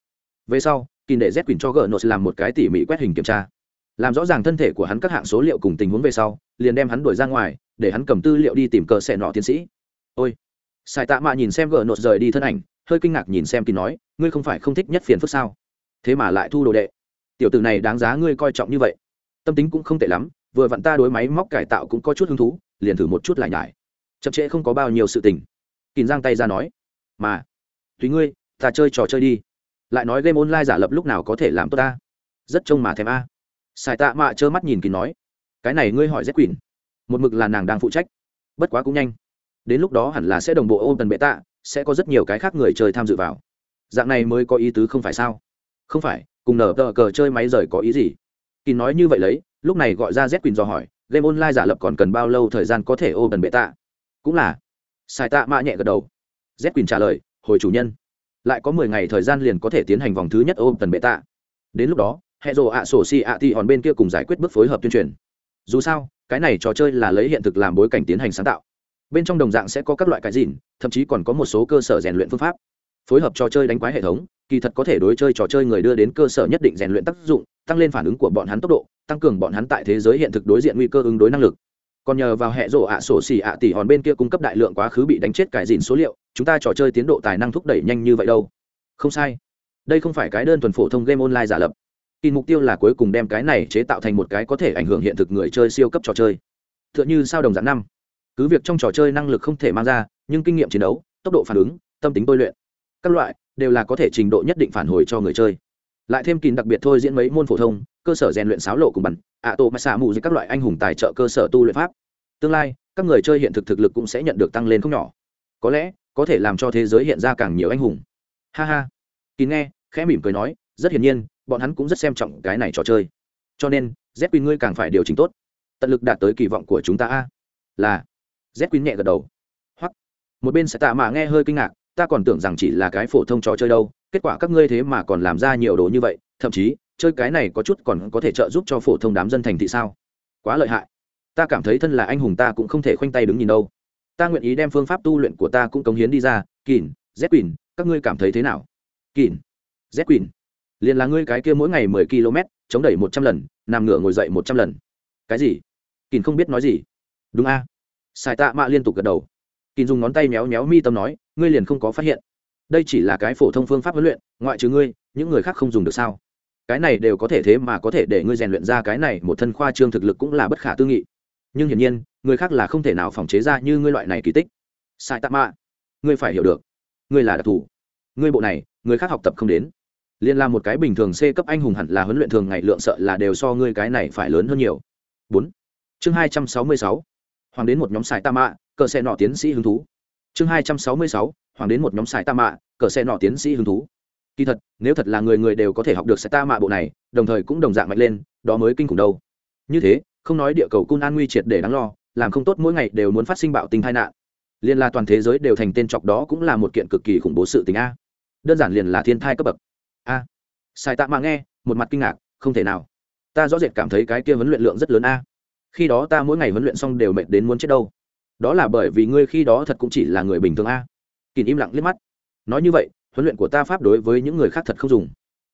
Về sau, kỳ để z quyền cho gờ nốt làm một cái tỉ mỉ quét hình kiểm tra làm rõ ràng thân thể của hắn các hạng số liệu cùng tình huống về sau, liền đem hắn đuổi ra ngoài, để hắn cầm tư liệu đi tìm cờ xẻ nọ tiến sĩ. Ôi! Sai tạ mạ nhìn xem gờ nột rời đi thân ảnh, hơi kinh ngạc nhìn xem kỳ nói, ngươi không phải không thích nhất phiền phức sao? Thế mà lại thu đồ đệ. Tiểu tử này đáng giá ngươi coi trọng như vậy. Tâm tính cũng không tệ lắm, vừa vặn ta đối máy móc cải tạo cũng có chút hứng thú, liền thử một chút lại nhải. Chậm trễ không có bao nhiêu sự tình. Kìm giang tay ra nói, mà, tùy ngươi, ta chơi trò chơi đi. Lại nói game online giả lập lúc nào có thể làm tốt ta? Rất trông mà thèm a sài tạ mạ trơ mắt nhìn kín nói, cái này ngươi hỏi z quỳnh, một mực là nàng đang phụ trách, bất quá cũng nhanh. Đến lúc đó hẳn là sẽ đồng bộ ôm tần bệ tạ, sẽ có rất nhiều cái khác người chơi tham dự vào. Dạng này mới có ý tứ không phải sao? Không phải, cùng nở tờ cờ chơi máy rời có ý gì? Kỳ nói như vậy lấy, lúc này gọi ra z quỳnh do hỏi, game online giả lập còn cần bao lâu thời gian có thể ô tần bệ tạ? Cũng là. Sai tạ mạ nhẹ gật đầu. Z quỳnh trả lời, hồi chủ nhân, lại có mười ngày thời gian liền có thể tiến hành vòng thứ nhất ô tần bệ tạ. Đến lúc đó hệ rồ ạ sổ xì ạ thì hòn bên kia cùng giải quyết bước phối hợp tuyên truyền. Dù sao, cái này trò chơi là lấy hiện thực làm bối cảnh tiến hành sáng tạo. Bên trong đồng dạng sẽ có các loại cái dìn thậm chí còn có một số cơ sở rèn luyện phương pháp. Phối hợp trò chơi đánh quái hệ thống, kỳ thật có thể đối chơi trò chơi người đưa đến cơ sở nhất định rèn luyện tác dụng, tăng lên phản ứng của bọn hắn tốc độ, tăng cường bọn hắn tại thế giới hiện thực đối diện nguy cơ ứng đối năng lực. Còn nhờ vào hệ rộ ạ sổ xỉ ạ tỷ hòn bên kia cung cấp đại lượng quá khứ bị đánh chết cải dìn số liệu, chúng ta trò chơi tiến độ tài năng thúc đẩy nhanh như vậy đâu. Không sai. Đây không phải cái đơn thuần phổ thông game online giả lập thì mục tiêu là cuối cùng đem cái này chế tạo thành một cái có thể ảnh hưởng hiện thực người chơi siêu cấp trò chơi. T h ư ợ n h ư sao đồng dạng năm. Cứ việc trong trò chơi năng lực không thể mang ra, nhưng kinh nghiệm chiến đấu, tốc độ phản ứng, tâm tính tôi luyện, các loại đều là có thể trình độ nhất định phản hồi cho người chơi. Lại thêm kín đặc biệt thôi diễn mấy môn phổ thông, cơ sở rèn luyện sáo lộ cùng bắn, ạ tổ mà xạ mù dưới các loại anh hùng tài trợ cơ sở tu luyện pháp. Tương lai, các người chơi hiện thực thực lực cũng sẽ nhận được tăng lên không nhỏ. Có lẽ, có thể làm cho thế giới hiện ra càng nhiều anh hùng. Ha ha. Kín nghe, khẽ mỉm cười nói, rất hiển nhiên bọn hắn cũng rất xem trọng cái này trò chơi. Cho nên z quy ngươi càng phải điều chỉnh tốt. Tận lực đạt tới kỳ vọng của chúng ta a. Là. Z quy nhẹ gật đầu. Hoặc một bên sẽ tạ mà nghe hơi kinh ngạc, ta còn tưởng rằng chỉ là cái phổ thông trò chơi đâu. Kết quả các ngươi thế mà còn làm ra nhiều đồ như vậy, thậm chí, chơi cái này có chút còn có thể trợ giúp cho phổ thông đám dân thành thị sao? Quá lợi hại. Ta cảm thấy thân là anh hùng ta cũng không thể khoanh tay đứng nhìn đâu. Ta nguyện ý đem phương pháp tu luyện của ta cũng cống hiến đi ra. Kỳn z quỳn các ngươi cảm thấy thế nào? Kỳn z quỳn liền là ngươi cái kia mỗi ngày mười km, chống đẩy một trăm lần, nằm ngửa ngồi dậy một trăm lần. Cái gì? Kín không biết nói gì. Đúng a. À? sài tạ mạ liên tục gật đầu. Kín dùng ngón tay méo méo mi tâm nói, ngươi liền không có phát hiện. Đây chỉ là cái phổ thông phương pháp huấn luyện, ngoại trừ ngươi, những người khác không dùng được sao? Cái này đều có thể thế mà có thể để ngươi rèn luyện ra cái này một thân khoa trương thực lực cũng là bất khả tư nghị. Nhưng hiển nhiên, người khác là không thể nào phòng chế ra như ngươi loại này kỳ tích. Sai tạ mạ, ngươi phải hiểu được. Ngươi là đặc thù. Ngươi bộ này, người khác học tập không đến liên là một cái bình thường c cấp anh hùng hẳn là huấn luyện thường ngày lượng sợ là đều so ngươi cái này phải lớn hơn nhiều. Bốn. Chương hai trăm sáu mươi sáu. Hoàng đến một nhóm xài ta mạ, cờ xe nọ tiến sĩ hứng thú. Chương hai trăm sáu mươi sáu, hoàng đến một nhóm xài ta mạ, cờ xe nọ tiến sĩ hứng thú. Kỳ thật, nếu thật là người người đều có thể học được xe ta mạ bộ này, đồng thời cũng đồng dạng mạnh lên, đó mới kinh khủng đâu. Như thế, không nói địa cầu cung an nguy triệt để đáng lo, làm không tốt mỗi ngày đều muốn phát sinh bạo tình tai nạn. Liên là toàn thế giới đều thành tên chọc đó cũng là một kiện cực kỳ khủng bố sự tình a. Đơn giản liền là thiên thai cấp bậc a sai tạ mà nghe, một mặt kinh ngạc, không thể nào. Ta rõ rệt cảm thấy cái kia huấn luyện lượng rất lớn a. Khi đó ta mỗi ngày huấn luyện xong đều mệt đến muốn chết đâu. Đó là bởi vì ngươi khi đó thật cũng chỉ là người bình thường a. Kìm im lặng liếc mắt. Nói như vậy, huấn luyện của ta pháp đối với những người khác thật không dùng.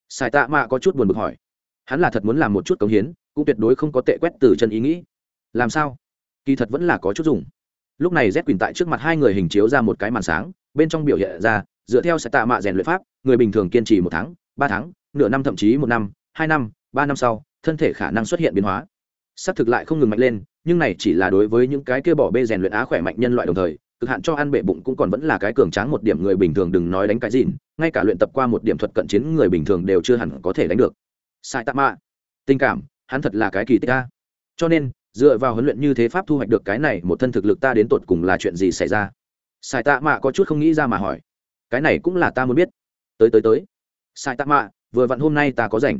Sai tạ mạ có chút buồn bực hỏi. Hắn là thật muốn làm một chút cống hiến, cũng tuyệt đối không có tệ quét từ chân ý nghĩ. Làm sao? Kỳ thật vẫn là có chút dùng. Lúc này z quỳnh tại trước mặt hai người hình chiếu ra một cái màn sáng, bên trong biểu hiện ra, dựa theo sẽ tạ mạ rèn luyện pháp, người bình thường kiên trì một tháng ba tháng, nửa năm thậm chí một năm, hai năm, ba năm sau, thân thể khả năng xuất hiện biến hóa. Xác thực lại không ngừng mạnh lên, nhưng này chỉ là đối với những cái kia bỏ bê rèn luyện á khỏe mạnh nhân loại đồng thời, cực hạn cho ăn bệ bụng cũng còn vẫn là cái cường tráng một điểm người bình thường đừng nói đánh cái gì, ngay cả luyện tập qua một điểm thuật cận chiến người bình thường đều chưa hẳn có thể đánh được. Sai tạ mạ tình cảm, hắn thật là cái kỳ tích ta cho nên, dựa vào huấn luyện như thế pháp thu hoạch được cái này, một thân thực lực ta đến tột cùng là chuyện gì xảy ra? Sai tạ mạ có chút không nghĩ ra mà hỏi. Cái này cũng là ta muốn biết. Tới tới tới sai tạ mạ, vừa vặn hôm nay ta có rảnh.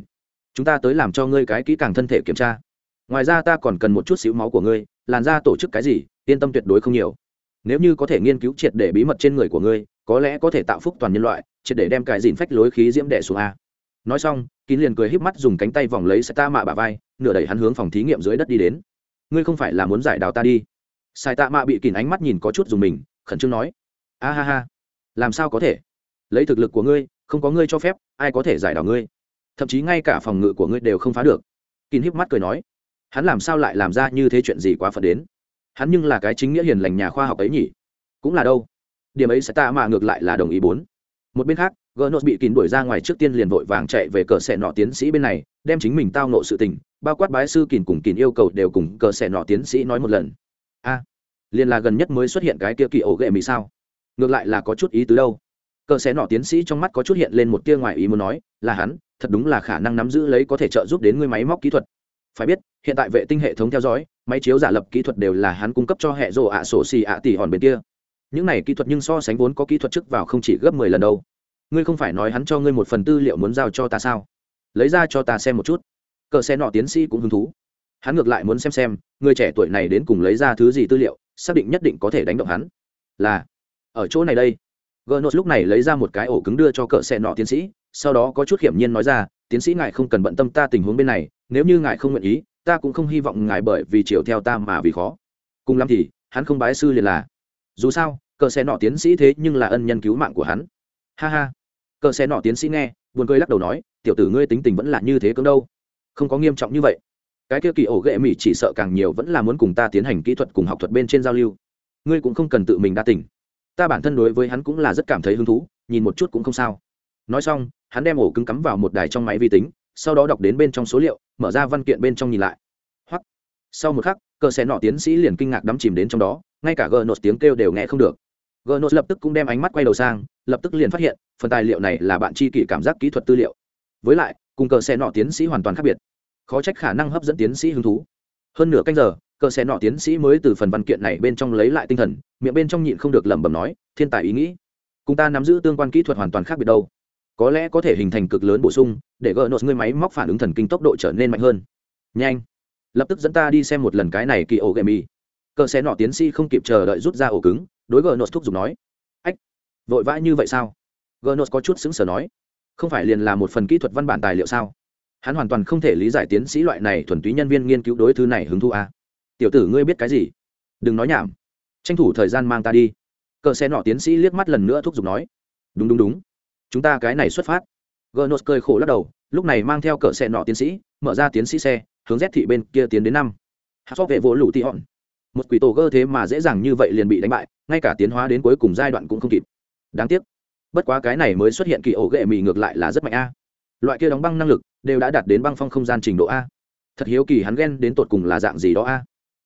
Chúng ta tới làm cho ngươi cái kỹ càng thân thể kiểm tra. Ngoài ra ta còn cần một chút xíu máu của ngươi, làn ra tổ chức cái gì, yên tâm tuyệt đối không nhiều. Nếu như có thể nghiên cứu triệt để bí mật trên người của ngươi, có lẽ có thể tạo phúc toàn nhân loại, triệt để đem cái dìn phách lối khí diễm đệ xuống a. Nói xong, kín liền cười híp mắt dùng cánh tay vòng lấy sai Tạ mạ bà vai, nửa đẩy hắn hướng phòng thí nghiệm dưới đất đi đến. Ngươi không phải là muốn giải đào ta đi. Sai tạ mạ bị kín ánh mắt nhìn có chút dùng mình, khẩn trương nói. A ha ha. Làm sao có thể? Lấy thực lực của ngươi không có ngươi cho phép, ai có thể giải đảo ngươi? Thậm chí ngay cả phòng ngự của ngươi đều không phá được. Kín híp mắt cười nói. Hắn làm sao lại làm ra như thế chuyện gì quá phận đến? Hắn nhưng là cái chính nghĩa hiền lành nhà khoa học ấy nhỉ? Cũng là đâu? Điểm ấy sẽ tạ mà ngược lại là đồng ý bốn. Một bên khác gnos bị kín đuổi ra ngoài trước tiên liền vội vàng chạy về cờ xẻ nọ tiến sĩ bên này, đem chính mình tao nộ sự tình, bao quát bái sư kín cùng kín yêu cầu đều cùng cờ xẻ nọ tiến sĩ nói một lần. A, liền là gần nhất mới xuất hiện cái kia kỳ ổ ghệ mỹ sao? Ngược lại là có chút ý tứ đâu cờ xé nọ tiến sĩ trong mắt có chút hiện lên một tia ngoài ý muốn nói, là hắn, thật đúng là khả năng nắm giữ lấy có thể trợ giúp đến ngươi máy móc kỹ thuật. Phải biết, hiện tại vệ tinh hệ thống theo dõi, máy chiếu giả lập kỹ thuật đều là hắn cung cấp cho hệ rộ ạ sổ xì ạ tỷ hòn bên kia. Những này kỹ thuật nhưng so sánh vốn có kỹ thuật trước vào không chỉ gấp mười lần đâu. Ngươi không phải nói hắn cho ngươi một phần tư liệu muốn giao cho ta sao? Lấy ra cho ta xem một chút. Cờ xe nọ tiến sĩ cũng hứng thú. Hắn ngược lại muốn xem xem, người trẻ tuổi này đến cùng lấy ra thứ gì tư liệu, xác định nhất định có thể đánh động hắn. Là, ở chỗ này đây gnos lúc này lấy ra một cái ổ cứng đưa cho cỡ xe nọ tiến sĩ, sau đó có chút hiểm nhiên nói ra, tiến sĩ ngài không cần bận tâm ta tình huống bên này, nếu như ngài không nguyện ý, ta cũng không hy vọng ngài bởi vì chiều theo ta mà vì khó. Cùng lắm thì, hắn không bái sư liền là. Dù sao cờ xe nọ tiến sĩ thế nhưng là ân nhân cứu mạng của hắn. Ha ha. Cờ xe nọ tiến sĩ nghe, buồn cười lắc đầu nói, tiểu tử ngươi tính tình vẫn là như thế cứng đâu. Không có nghiêm trọng như vậy. Cái kia kỳ ổ ghệ mỉ chỉ sợ càng nhiều vẫn là muốn cùng ta tiến hành kỹ thuật cùng học thuật bên trên giao lưu. Ngươi cũng không cần tự mình đa tỉnh ta bản thân đối với hắn cũng là rất cảm thấy hứng thú, nhìn một chút cũng không sao. Nói xong, hắn đem ổ cứng cắm vào một đài trong máy vi tính, sau đó đọc đến bên trong số liệu, mở ra văn kiện bên trong nhìn lại. Hoặc sau một khắc, cờ xe nọ tiến sĩ liền kinh ngạc đắm chìm đến trong đó, ngay cả gờ nốt tiếng kêu đều nghe không được. Gờ nốt lập tức cũng đem ánh mắt quay đầu sang, lập tức liền phát hiện, phần tài liệu này là bạn chi kỷ cảm giác kỹ thuật tư liệu. Với lại, cùng cờ xe nọ tiến sĩ hoàn toàn khác biệt. Khó trách khả năng hấp dẫn tiến sĩ hứng thú hơn nửa canh giờ, cờ xe nọ tiến sĩ mới từ phần văn kiện này bên trong lấy lại tinh thần, miệng bên trong nhịn không được lẩm bẩm nói, thiên tài ý nghĩ, cùng ta nắm giữ tương quan kỹ thuật hoàn toàn khác biệt đâu. Có lẽ có thể hình thành cực lớn bổ sung, để gỡ nốt ngươi máy móc phản ứng thần kinh tốc độ trở nên mạnh hơn. Nhanh, lập tức dẫn ta đi xem một lần cái này kỳ ổ gậy mì cờ xe nọ tiến sĩ không kịp chờ đợi rút ra ổ cứng, đối gỡ nốt thúc giục nói, ách, vội vã như vậy sao? Gỡ nốt có chút xứng sở nói, không phải liền là một phần kỹ thuật văn bản tài liệu sao? Hắn hoàn toàn không thể lý giải tiến sĩ loại này thuần túy nhân viên nghiên cứu đối thứ này hứng thú à. tiểu tử ngươi biết cái gì? Đừng nói nhảm. Tranh thủ thời gian mang ta đi. Cờ xe nọ tiến sĩ liếc mắt lần nữa thúc giục nói. Đúng đúng đúng. Chúng ta cái này xuất phát. Gnos cười khổ lắc đầu, lúc này mang theo cờ xe nọ tiến sĩ, mở ra tiến sĩ xe, hướng rét thị bên kia tiến đến năm. Hát sóc vệ vỗ lũ tị hòn một quỷ tổ gơ thế mà dễ dàng như vậy liền bị đánh bại, ngay cả tiến hóa đến cuối cùng giai đoạn cũng không kịp. Đáng tiếc. Bất quá cái này mới xuất hiện kỳ ổ ghệ mì ngược lại là rất mạnh a. Loại kia đóng băng năng lực đều đã đạt đến băng phong không gian trình độ a. Thật hiếu kỳ hắn ghen đến tột cùng là dạng gì đó a.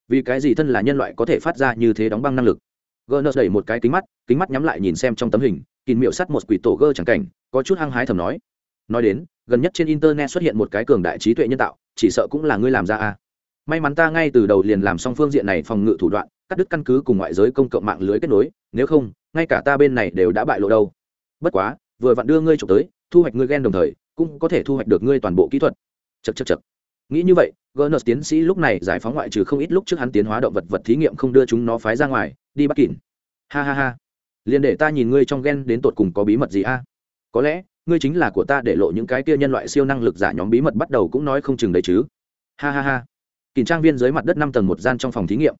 Vì cái gì thân là nhân loại có thể phát ra như thế đóng băng năng lực? Gỡ đẩy một cái kính mắt kính mắt nhắm lại nhìn xem trong tấm hình kìm miệu sắt một quỷ tổ gơ chẳng cảnh, có chút hăng hái thầm nói. Nói đến, gần nhất trên internet xuất hiện một cái cường đại trí tuệ nhân tạo, chỉ sợ cũng là ngươi làm ra a. May mắn ta ngay từ đầu liền làm xong phương diện này phòng ngự thủ đoạn, cắt đứt căn cứ cùng ngoại giới công cộng mạng lưới kết nối, nếu không, ngay cả ta bên này đều đã bại lộ đâu. Bất quá, vừa vặn đưa ngươi trộm tới, thu hoạch ngươi ghen đồng thời cũng có thể thu hoạch được ngươi toàn bộ kỹ thuật. Chật chật chật nghĩ như vậy gerners tiến sĩ lúc này giải phóng ngoại trừ không ít lúc trước hắn tiến hóa động vật vật thí nghiệm không đưa chúng nó phái ra ngoài, đi bắt kỉn. Ha ha ha. Liền để ta nhìn ngươi trong ghen đến tột cùng có bí mật gì a? Có lẽ, ngươi chính là của ta để lộ những cái kia nhân loại siêu năng lực giả nhóm bí mật bắt đầu cũng nói không chừng đấy chứ. Ha ha ha. Kỳn trang viên dưới mặt đất năm tầng một gian trong phòng thí nghiệm.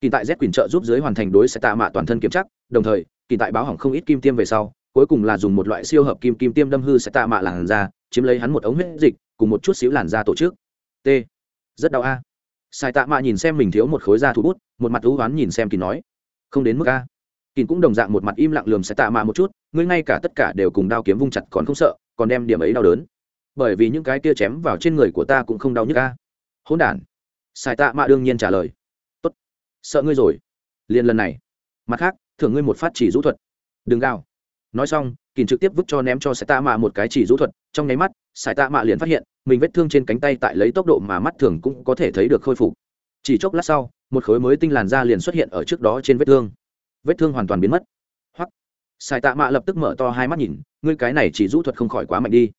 Kỳn tại z quyền trợ giúp giới hoàn thành đối sẽ tạ mạ toàn thân kiểm chắc đồng thời kỳ tại báo hỏng không ít kim tiêm về sau, cuối cùng là dùng một loại siêu hợp kim kim tiêm đâm hư sẽ tạ mạ làn ra chiếm lấy hắn một ống huyết dịch, cùng một chút xíu làn da tổ chức. T. Rất đau a. À. sai tạ mạ nhìn xem mình thiếu một khối da thú bút, một mặt thú oán nhìn xem kỳ nói. Không đến mức a. Kỳ cũng đồng dạng một mặt im lặng lườm sai tạ mạ một chút, ngươi ngay cả tất cả đều cùng đao kiếm vung chặt còn không sợ, còn đem điểm ấy đau đớn. Bởi vì những cái kia chém vào trên người của ta cũng không đau nhức a. Hỗn đản. Sai tạ mạ đương nhiên trả lời. Tốt. Sợ ngươi rồi. Liền lần này. Mặt khác, thưởng ngươi một phát chỉ rũ thuật. Đừng gào. Nói xong kìm trực tiếp vứt cho ném cho sai tạ mạ một cái chỉ rũ thuật, trong nháy mắt sai tạ mạ liền phát hiện, mình vết thương trên cánh tay tại lấy tốc độ mà mắt thường cũng có thể thấy được khôi phục. Chỉ chốc lát sau, một khối mới tinh làn da liền xuất hiện ở trước đó trên vết thương. Vết thương hoàn toàn biến mất. Hoặc sai tạ mạ lập tức mở to hai mắt nhìn, ngươi cái này chỉ rũ thuật không khỏi quá mạnh đi.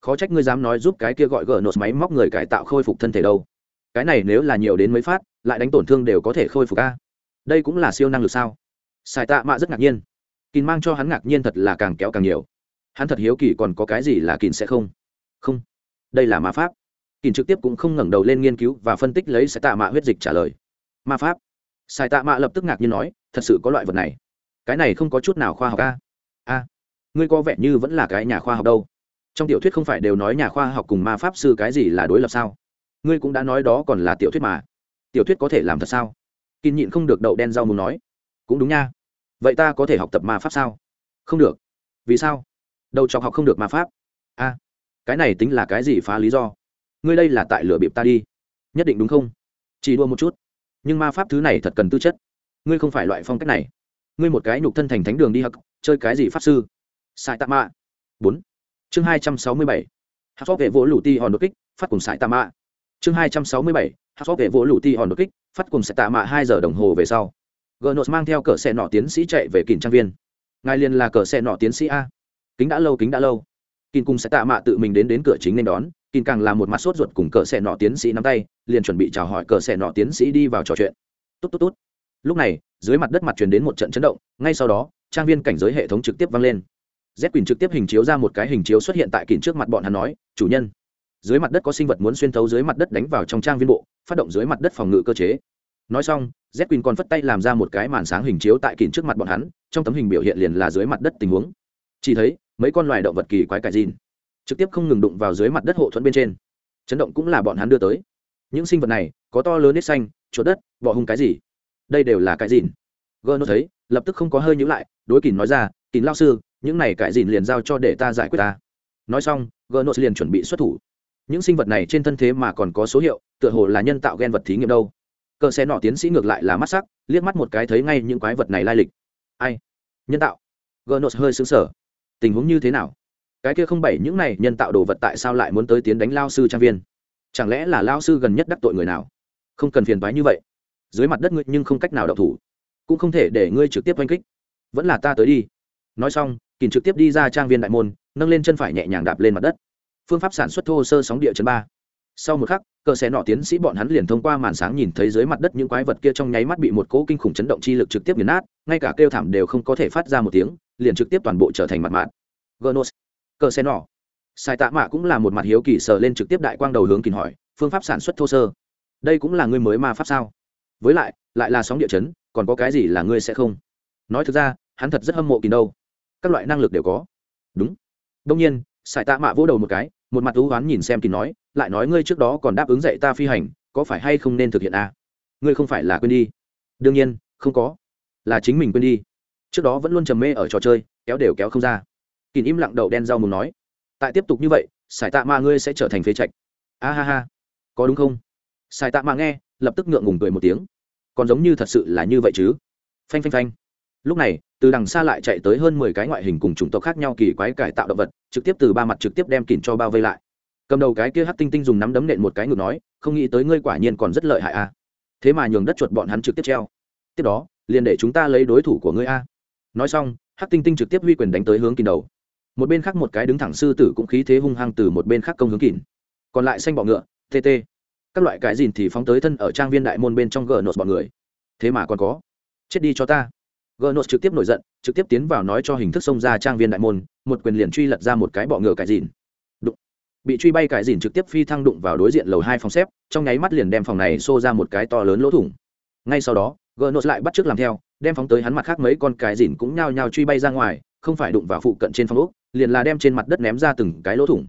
Khó trách ngươi dám nói giúp cái kia gọi gỡ nốt máy móc người cải tạo khôi phục thân thể đâu. Cái này nếu là nhiều đến mấy phát, lại đánh tổn thương đều có thể khôi phục ca đây cũng là siêu năng lực sao? Sài tạ mạ rất ngạc nhiên kín mang cho hắn ngạc nhiên thật là càng kéo càng nhiều. Hắn thật hiếu kỳ còn có cái gì là kín sẽ không? Không. Đây là ma pháp. Kín trực tiếp cũng không ngẩng đầu lên nghiên cứu và phân tích lấy sai tạ mạ huyết dịch trả lời. Ma pháp. Sai tạ mạ lập tức ngạc nhiên nói, thật sự có loại vật này. Cái này không có chút nào khoa học a a ngươi có vẻ như vẫn là cái nhà khoa học đâu. Trong tiểu thuyết không phải đều nói nhà khoa học cùng ma pháp sư cái gì là đối lập sao? Ngươi cũng đã nói đó còn là tiểu thuyết mà. Tiểu thuyết có thể làm thật sao? Kín nhịn không được đậu đen rau muốn nói. Cũng đúng nha vậy ta có thể học tập ma pháp sao? Không được. Vì sao? Đầu chọc học không được ma pháp. A cái này tính là cái gì phá lý do? Ngươi đây là tại lửa bịp ta đi. Nhất định đúng không? Chỉ đua một chút. Nhưng ma pháp thứ này thật cần tư chất. Ngươi không phải loại phong cách này. Ngươi một cái nhục thân thành thánh đường đi học, chơi cái gì pháp sư? Sai tạ mạ bốn. Chương hai trăm sáu mươi bảy. Hát phó vệ vỗ lũ ti hòn đột kích, phát cùng sai tạ mạ chương hai trăm sáu mươi bảy. Hát phó vệ vỗ lũ ti hòn đột kích, phát cùng sai tạ mạ hai giờ đồng hồ về sau gnos mang theo cờ xe nọ tiến sĩ chạy về kỳnh trang viên. Ngài liền là cờ xe nọ tiến sĩ a. Kính đã lâu, kính đã lâu. Kín cùng sẽ tạ mạ tự mình đến đến cửa chính nên đón. Kín càng là một mặt sốt ruột cùng cờ xe nọ tiến sĩ nắm tay, liền chuẩn bị chào hỏi cờ xe nọ tiến sĩ đi vào trò chuyện. Tốt tốt tốt lúc này, dưới mặt đất mặt truyền đến một trận chấn động, ngay sau đó, trang viên cảnh giới hệ thống trực tiếp vang lên. Z quyền trực tiếp hình chiếu ra một cái hình chiếu xuất hiện tại kín trước mặt bọn hắn nói, chủ nhân. Dưới mặt đất có sinh vật muốn xuyên thấu dưới mặt đất đánh vào trong trang viên bộ, phát động dưới mặt đất phòng ngự cơ chế nói xong z quỳnh còn phất tay làm ra một cái màn sáng hình chiếu tại kìn trước mặt bọn hắn, trong tấm hình biểu hiện liền là dưới mặt đất tình huống. Chỉ thấy, mấy con loài động vật kỳ quái cải dìn trực tiếp không ngừng đụng vào dưới mặt đất hộ thuẫn bên trên. Chấn động cũng là bọn hắn đưa tới. Những sinh vật này, có to lớn nết xanh, chuột đất, bọ hung cái gì? Đây đều là cái dìn gơ nó thấy, lập tức không có hơi nhữ lại, đối kìn nói ra kìn lao sư, những này cải dìn liền giao cho để ta giải quyết ta. Nói xong gơ nó liền chuẩn bị xuất thủ. Những sinh vật này trên thân thế mà còn có số hiệu, tựa hồ là nhân tạo g e n vật thí nghiệm đâu cờ xe nọ tiến sĩ ngược lại là mắt sắc, liếc mắt một cái thấy ngay những quái vật này lai lịch. Ai? Nhân tạo. Gỡ hơi xứng sở tình huống như thế nào? Cái kia không bảy những này nhân tạo đồ vật tại sao lại muốn tới tiến đánh lao sư trang viên? Chẳng lẽ là lao sư gần nhất đắc tội người nào? Không cần phiền toái như vậy. Dưới mặt đất ngươi nhưng không cách nào đọc thủ. Cũng không thể để ngươi trực tiếp oanh kích. Vẫn là ta tới đi. Nói xong kìm trực tiếp đi ra trang viên đại môn, nâng lên chân phải nhẹ nhàng đạp lên mặt đất. Phương pháp sản xuất thô sơ sóng địa chân ba sau một khắc, cờ xé nọ tiến sĩ bọn hắn liền thông qua màn sáng nhìn thấy dưới mặt đất những quái vật kia trong nháy mắt bị một cỗ kinh khủng chấn động chi lực trực tiếp nghiền nát, ngay cả kêu thảm đều không có thể phát ra một tiếng, liền trực tiếp toàn bộ trở thành mặt mạng gonos cờ xé nọ. Sai tạ mạ cũng là một mặt hiếu kỳ sờ lên trực tiếp đại quang đầu hướng kín hỏi, phương pháp sản xuất thô sơ. Đây cũng là ngươi mới ma pháp sao? Với lại lại là sóng địa chấn, còn có cái gì là ngươi sẽ không? Nói thực ra, hắn thật rất hâm mộ kỳ đâu. Các loại năng lực đều có. Đúng. Đông nhiên sải tạ mạ vỗ đầu một cái, một mặt thú oán nhìn xem kín nói, lại nói ngươi trước đó còn đáp ứng dạy ta phi hành, có phải hay không nên thực hiện a à? ngươi không phải là quên đi. Đương nhiên, không có. Là chính mình quên đi. Trước đó vẫn luôn trầm mê ở trò chơi, kéo đều kéo không ra. Kín im lặng đầu đen rau muốn nói, tại tiếp tục như vậy, sải tạ mạ ngươi sẽ trở thành phế trạch. A ha ha. Có đúng không? Sải tạ mạ nghe, lập tức ngượng ngùng cười một tiếng. Còn giống như thật sự là như vậy chứ. Phanh phanh phanh. Lúc này từ đằng xa lại chạy tới hơn mười cái ngoại hình cùng chủng tộc khác nhau kỳ quái cải tạo động vật, trực tiếp từ ba mặt trực tiếp đem kìn cho bao vây lại. Cầm đầu cái kia hắc tinh tinh dùng nắm đấm nện một cái ngược nói, không nghĩ tới ngươi quả nhiên còn rất lợi hại a. Thế mà nhường đất chuột bọn hắn trực tiếp treo. Tiếp đó, liền để chúng ta lấy đối thủ của ngươi a. Nói xong, hắc tinh tinh trực tiếp huy quyền đánh tới hướng kìn đầu. Một bên khác một cái đứng thẳng sư tử cũng khí thế hung hăng từ một bên khác công hướng kìn. Còn lại xanh bọ ngựa tt các loại cái dìn thì phóng tới thân ở trang viên đại môn bên trong gờ nốt bọn người. Thế mà còn có. Chết đi cho ta. Gnos trực tiếp nổi giận trực tiếp tiến vào nói cho hình thức xông ra trang viên đại môn một quyền liền truy lật ra một cái bọ ngựa cái dìn. Đụng. Bị truy bay cái dìn trực tiếp phi thăng đụng vào đối diện lầu hai phòng xếp trong nháy mắt liền đem phòng này xô ra một cái to lớn lỗ thủng. Ngay sau đó Gnos lại bắt trước làm theo đem phóng tới hắn mặt khác mấy con cái dìn cũng nhao nhao truy bay ra ngoài không phải đụng vào phụ cận trên phòng ốc, liền là đem trên mặt đất ném ra từng cái lỗ thủng.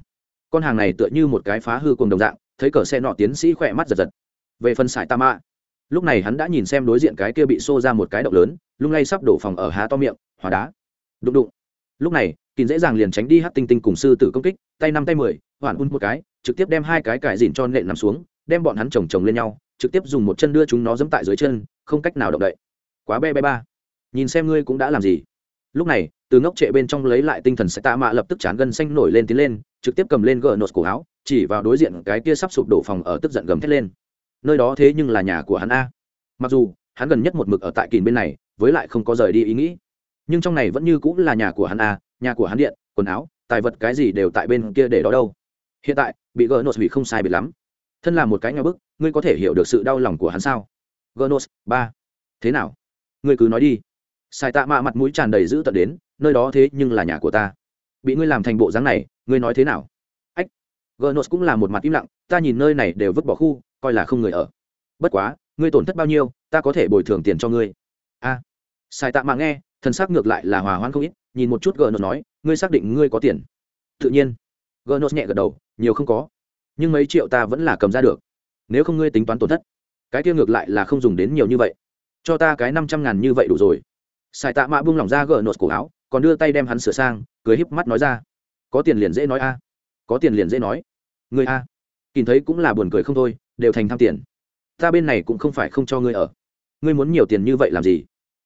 Con hàng này tựa như một cái phá hư cùng đồng dạng thấy cờ xe nọ tiến sĩ khỏe mắt giật giật. Về phần sải tam lúc này hắn đã nhìn xem đối diện cái kia bị xô ra một cái động lớn, lung lay sắp đổ phòng ở há to miệng hóa đá. Đụng đụng. Lúc này kín dễ dàng liền tránh đi hát tinh tinh cùng sư tử công kích, tay năm tay mười, hoàn un một cái, trực tiếp đem hai cái cải dìn cho nện nằm xuống, đem bọn hắn chồng chồng lên nhau, trực tiếp dùng một chân đưa chúng nó dẫm tại dưới chân, không cách nào động đậy. Quá be be ba. Nhìn xem ngươi cũng đã làm gì. Lúc này, từ ngốc trệ bên trong lấy lại tinh thần sẽ tạ mạ lập tức chán gân xanh nổi lên tiến lên, trực tiếp cầm lên gờ nốt cổ áo, chỉ vào đối diện cái kia sắp sụp đổ phòng ở tức giận gầm thét lên nơi đó thế nhưng là nhà của hắn a. Mặc dù, hắn gần nhất một mực ở tại kìn bên này, với lại không có rời đi ý nghĩ. Nhưng trong này vẫn như cũng là nhà của hắn a, nhà của hắn điện, quần áo, tài vật cái gì đều tại bên kia để đó đâu. Hiện tại, bị gờ nốt hủy không sai biệt lắm. Thân là một cái nhà bức, ngươi có thể hiểu được sự đau lòng của hắn sao? Gờ ba. Thế nào? Ngươi cứ nói đi. Sai tạ mạ mặt mũi tràn đầy dữ tận đến, nơi đó thế nhưng là nhà của ta. Bị ngươi làm thành bộ dáng này, ngươi nói thế nào? Ách gnos cũng là một mặt im lặng, ta nhìn nơi này đều vứt bỏ khu coi là không người ở. Bất quá ngươi tổn thất bao nhiêu ta có thể bồi thường tiền cho ngươi. A. À, sai tạ mạ nghe thần xác ngược lại là hòa hoãn không ít nhìn một chút gnos nói ngươi xác định ngươi có tiền. Tự nhiên. Gnos nhẹ gật đầu nhiều không có. Nhưng mấy triệu ta vẫn là cầm ra được. Nếu không ngươi tính toán tổn thất cái kia ngược lại là không dùng đến nhiều như vậy. Cho ta cái năm trăm ngàn như vậy đủ rồi. Sai tạ mạ buông lỏng ra gỡ nốt cổ áo còn đưa tay đem hắn sửa sang cười híp mắt nói ra. Có tiền liền dễ nói a. Có tiền liền dễ nói. Người a. Kìm thấy cũng là buồn cười không thôi đều thành tham tiền. Ta bên này cũng không phải không cho ngươi ở. Ngươi muốn nhiều tiền như vậy làm gì?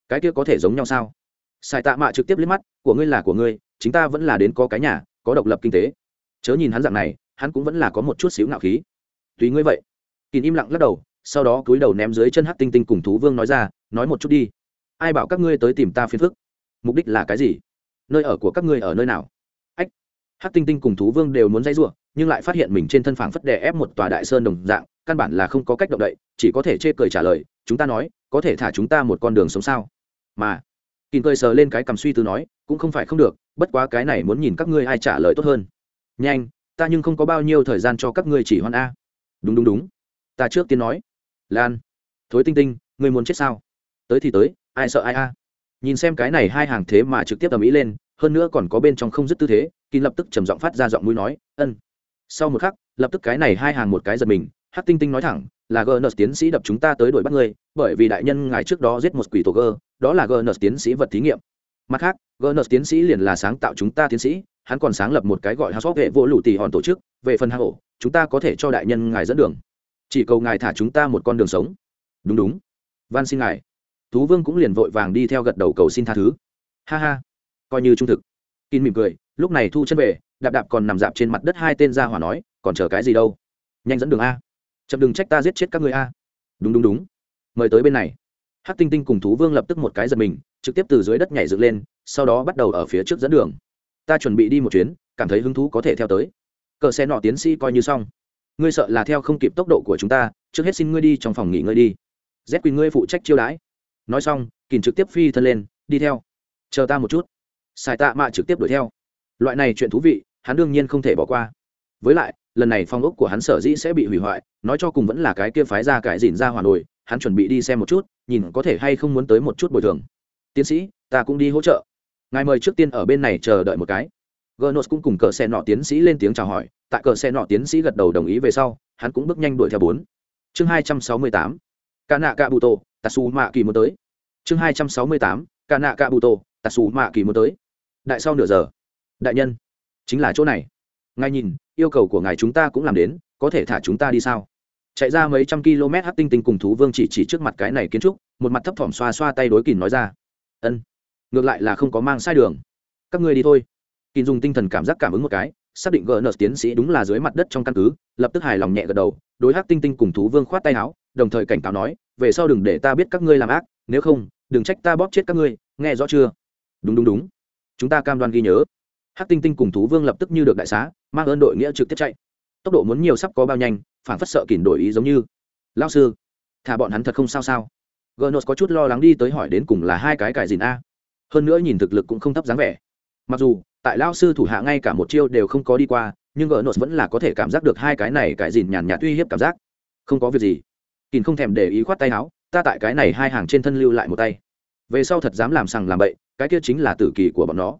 Cái kia có thể giống nhau sao? Sài tạ mạ trực tiếp liếc mắt, của ngươi là của ngươi, chính ta vẫn là đến có cái nhà, có độc lập kinh tế. Chớ nhìn hắn dạng này, hắn cũng vẫn là có một chút xíu ngạo khí. Tùy ngươi vậy. Kìm im lặng lắc đầu, sau đó cúi đầu ném dưới chân hát tinh tinh cùng thú vương nói ra, nói một chút đi. Ai bảo các ngươi tới tìm ta phiền phức? Mục đích là cái gì? Nơi ở của các ngươi ở nơi nào? Ách. Hát tinh tinh cùng thú vương đều muốn dây giụa nhưng lại phát hiện mình trên thân phảng phất đè ép một tòa đại sơn đồng dạng căn bản là không có cách động đậy, chỉ có thể chê cười trả lời, chúng ta nói, có thể thả chúng ta một con đường sống sao? Mà kìm cười sờ lên cái cầm suy tư nói, cũng không phải không được, bất quá cái này muốn nhìn các ngươi ai trả lời tốt hơn. Nhanh, ta nhưng không có bao nhiêu thời gian cho các ngươi chỉ hoan a. Đúng đúng đúng. Ta trước tiên nói. Lan, thối tinh tinh, ngươi muốn chết sao? Tới thì tới, ai sợ ai a? Nhìn xem cái này hai hàng thế mà trực tiếp tầm ý lên, hơn nữa còn có bên trong không dứt tư thế kín lập tức trầm giọng phát ra giọng mũi nói, ân. Sau một khắc, lập tức cái này hai hàng một cái giật mình hắc tinh tinh nói thẳng, là gurnus tiến sĩ đập chúng ta tới đuổi bắt ngươi, bởi vì đại nhân ngài trước đó giết một quỷ tổ gơ, đó là gurnus tiến sĩ vật thí nghiệm. Mặt khác gurnus tiến sĩ liền là sáng tạo chúng ta tiến sĩ, hắn còn sáng lập một cái gọi house vệ vô lụ tỷ hòn tổ chức, về phần hang ổ, chúng ta có thể cho đại nhân ngài dẫn đường. Chỉ cầu ngài thả chúng ta một con đường sống. Đúng đúng. Van xin ngài. Thú vương cũng liền vội vàng đi theo gật đầu cầu xin tha thứ. Ha ha. Coi như trung thực. Kín mỉm cười, lúc này thu chân về đạp đạp còn nằm dạp trên mặt đất hai tên ra hỏa nói, còn chờ cái gì đâu? Nhanh dẫn đường a chậm đừng trách ta giết chết các người a. Đúng đúng đúng. Mời tới bên này. Hắc tinh tinh cùng thú vương lập tức một cái giật mình, trực tiếp từ dưới đất nhảy dựng lên, sau đó bắt đầu ở phía trước dẫn đường. Ta chuẩn bị đi một chuyến, cảm thấy hứng thú có thể theo tới. Cờ xe nọ tiến sĩ coi như xong. Ngươi sợ là theo không kịp tốc độ của chúng ta, trước hết xin ngươi đi trong phòng nghỉ ngơi đi. Z quỳ ngươi phụ trách chiêu đãi. Nói xong kìm trực tiếp phi thân lên, đi theo. Chờ ta một chút. Xài tạ mạ trực tiếp đuổi theo. Loại này chuyện thú vị, hắn đương nhiên không thể bỏ qua. Với lại lần này phong ốc của hắn sở dĩ sẽ bị hủy hoại, nói cho cùng vẫn là cái kia phái ra cải dìn ra hoàn nổi hắn chuẩn bị đi xem một chút, nhìn có thể hay không muốn tới một chút bồi thường. Tiến sĩ, ta cũng đi hỗ trợ. Ngài mời trước tiên ở bên này chờ đợi một cái. Gernos cũng cùng cờ xe nọ tiến sĩ lên tiếng chào hỏi, tại cờ xe nọ tiến sĩ gật đầu đồng ý về sau, hắn cũng bước nhanh đuổi theo bốn. Chương hai trăm sáu mươi tám. Ca nạ cả bụ tổ tatsu mạ kỳ muốn tới. Chương hai trăm sáu mươi tám. Ca nạ cả bụ tổ tatsu mạ kỳ muốn tới. Đại sau nửa giờ. Đại nhân, chính là chỗ này ngài nhìn, yêu cầu của ngài chúng ta cũng làm đến, có thể thả chúng ta đi sao? Chạy ra mấy trăm km hát tinh tinh cùng thú vương chỉ chỉ trước mặt cái này kiến trúc, một mặt thấp thỏm xoa xoa tay đối kìn nói ra. Ân, ngược lại là không có mang sai đường. Các ngươi đi thôi. Kìn dùng tinh thần cảm giác cảm ứng một cái, xác định gỡ nợ tiến sĩ đúng là dưới mặt đất trong căn cứ, lập tức hài lòng nhẹ gật đầu, đối hát tinh tinh cùng thú vương khoát tay áo, đồng thời cảnh cáo nói, về sau đừng để ta biết các ngươi làm ác, nếu không, đừng trách ta bóp chết các ngươi, nghe rõ chưa? Đúng đúng đúng. Chúng ta cam đoan ghi nhớ hát tinh tinh cùng thú vương lập tức như được đại xá, mang ơn đội nghĩa trực tiếp chạy. Tốc độ muốn nhiều sắp có bao nhanh, phản phất sợ kỉn đổi ý giống như. Lao sư, thả bọn hắn thật không sao sao? Gnos có chút lo lắng đi tới hỏi đến cùng là hai cái cải dìn a. Hơn nữa nhìn thực lực cũng không thấp dáng vẻ. Mặc dù, tại lao sư thủ hạ ngay cả một chiêu đều không có đi qua, nhưng gnos vẫn là có thể cảm giác được hai cái này cải dìn nhàn nhạt uy hiếp cảm giác. Không có việc gì. Kìn không thèm để ý khoát tay áo, ta tại cái này hai hàng trên thân lưu lại một tay. Về sau thật dám làm sằng làm bậy, cái kia chính là tử kỳ của bọn nó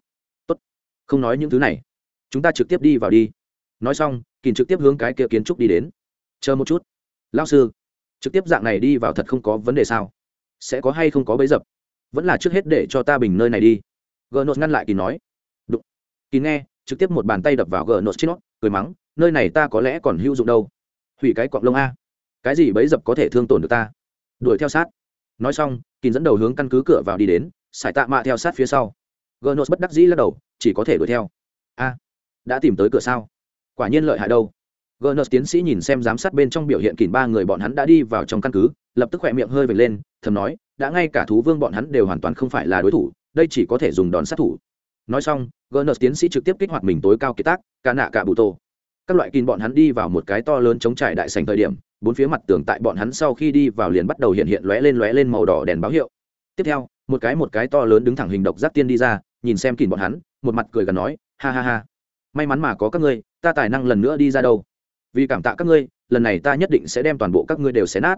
không nói những thứ này. Chúng ta trực tiếp đi vào đi. Nói xong kìm trực tiếp hướng cái kia kiến trúc đi đến. Chờ một chút. Lao sư, trực tiếp dạng này đi vào thật không có vấn đề sao? Sẽ có hay không có bấy dập? Vẫn là trước hết để cho ta bình nơi này đi. Gờ nốt ngăn lại kỳ nói. Đụng. Kỳ nghe, trực tiếp một bàn tay đập vào gờ nốt trên nó, cười mắng, nơi này ta có lẽ còn hữu dụng đâu. Hủy cái cọng lông a. Cái gì bấy dập có thể thương tổn được ta? Đuổi theo sát. Nói xong kỳ dẫn đầu hướng căn cứ cửa vào đi đến sải tạ mạ theo sát phía sau. Gernos bất đắc dĩ lắc đầu chỉ có thể đuổi theo a đã tìm tới cửa sao quả nhiên lợi hại đâu Gernos tiến sĩ nhìn xem giám sát bên trong biểu hiện kỉnh ba người bọn hắn đã đi vào trong căn cứ, lập tức khỏe miệng hơi vểnh lên, thầm nói, đã ngay cả thú vương bọn hắn đều hoàn toàn không phải là đối thủ, đây chỉ có thể dùng đòn sát thủ. Nói xong, Gernos tiến sĩ trực tiếp kích hoạt mình tối cao kỳ tác, cả nạ cả bụ tổ. Các loại kỉn bọn hắn đi vào một cái to lớn chống trải đại sảnh thời điểm, bốn phía mặt tường tại bọn hắn sau khi đi vào liền bắt đầu hiện hiện lóe lên lóe lên màu đỏ đèn báo hiệu. Tiếp theo, một cái một cái to lớn đứng thẳng hình độc giác tiên đi ra, nhìn xem kỉn bọn hắn, một mặt cười gần nói, ha ha ha, may mắn mà có các ngươi, ta tài năng lần nữa đi ra đâu. Vì cảm tạ các ngươi lần này ta nhất định sẽ đem toàn bộ các ngươi đều xé nát.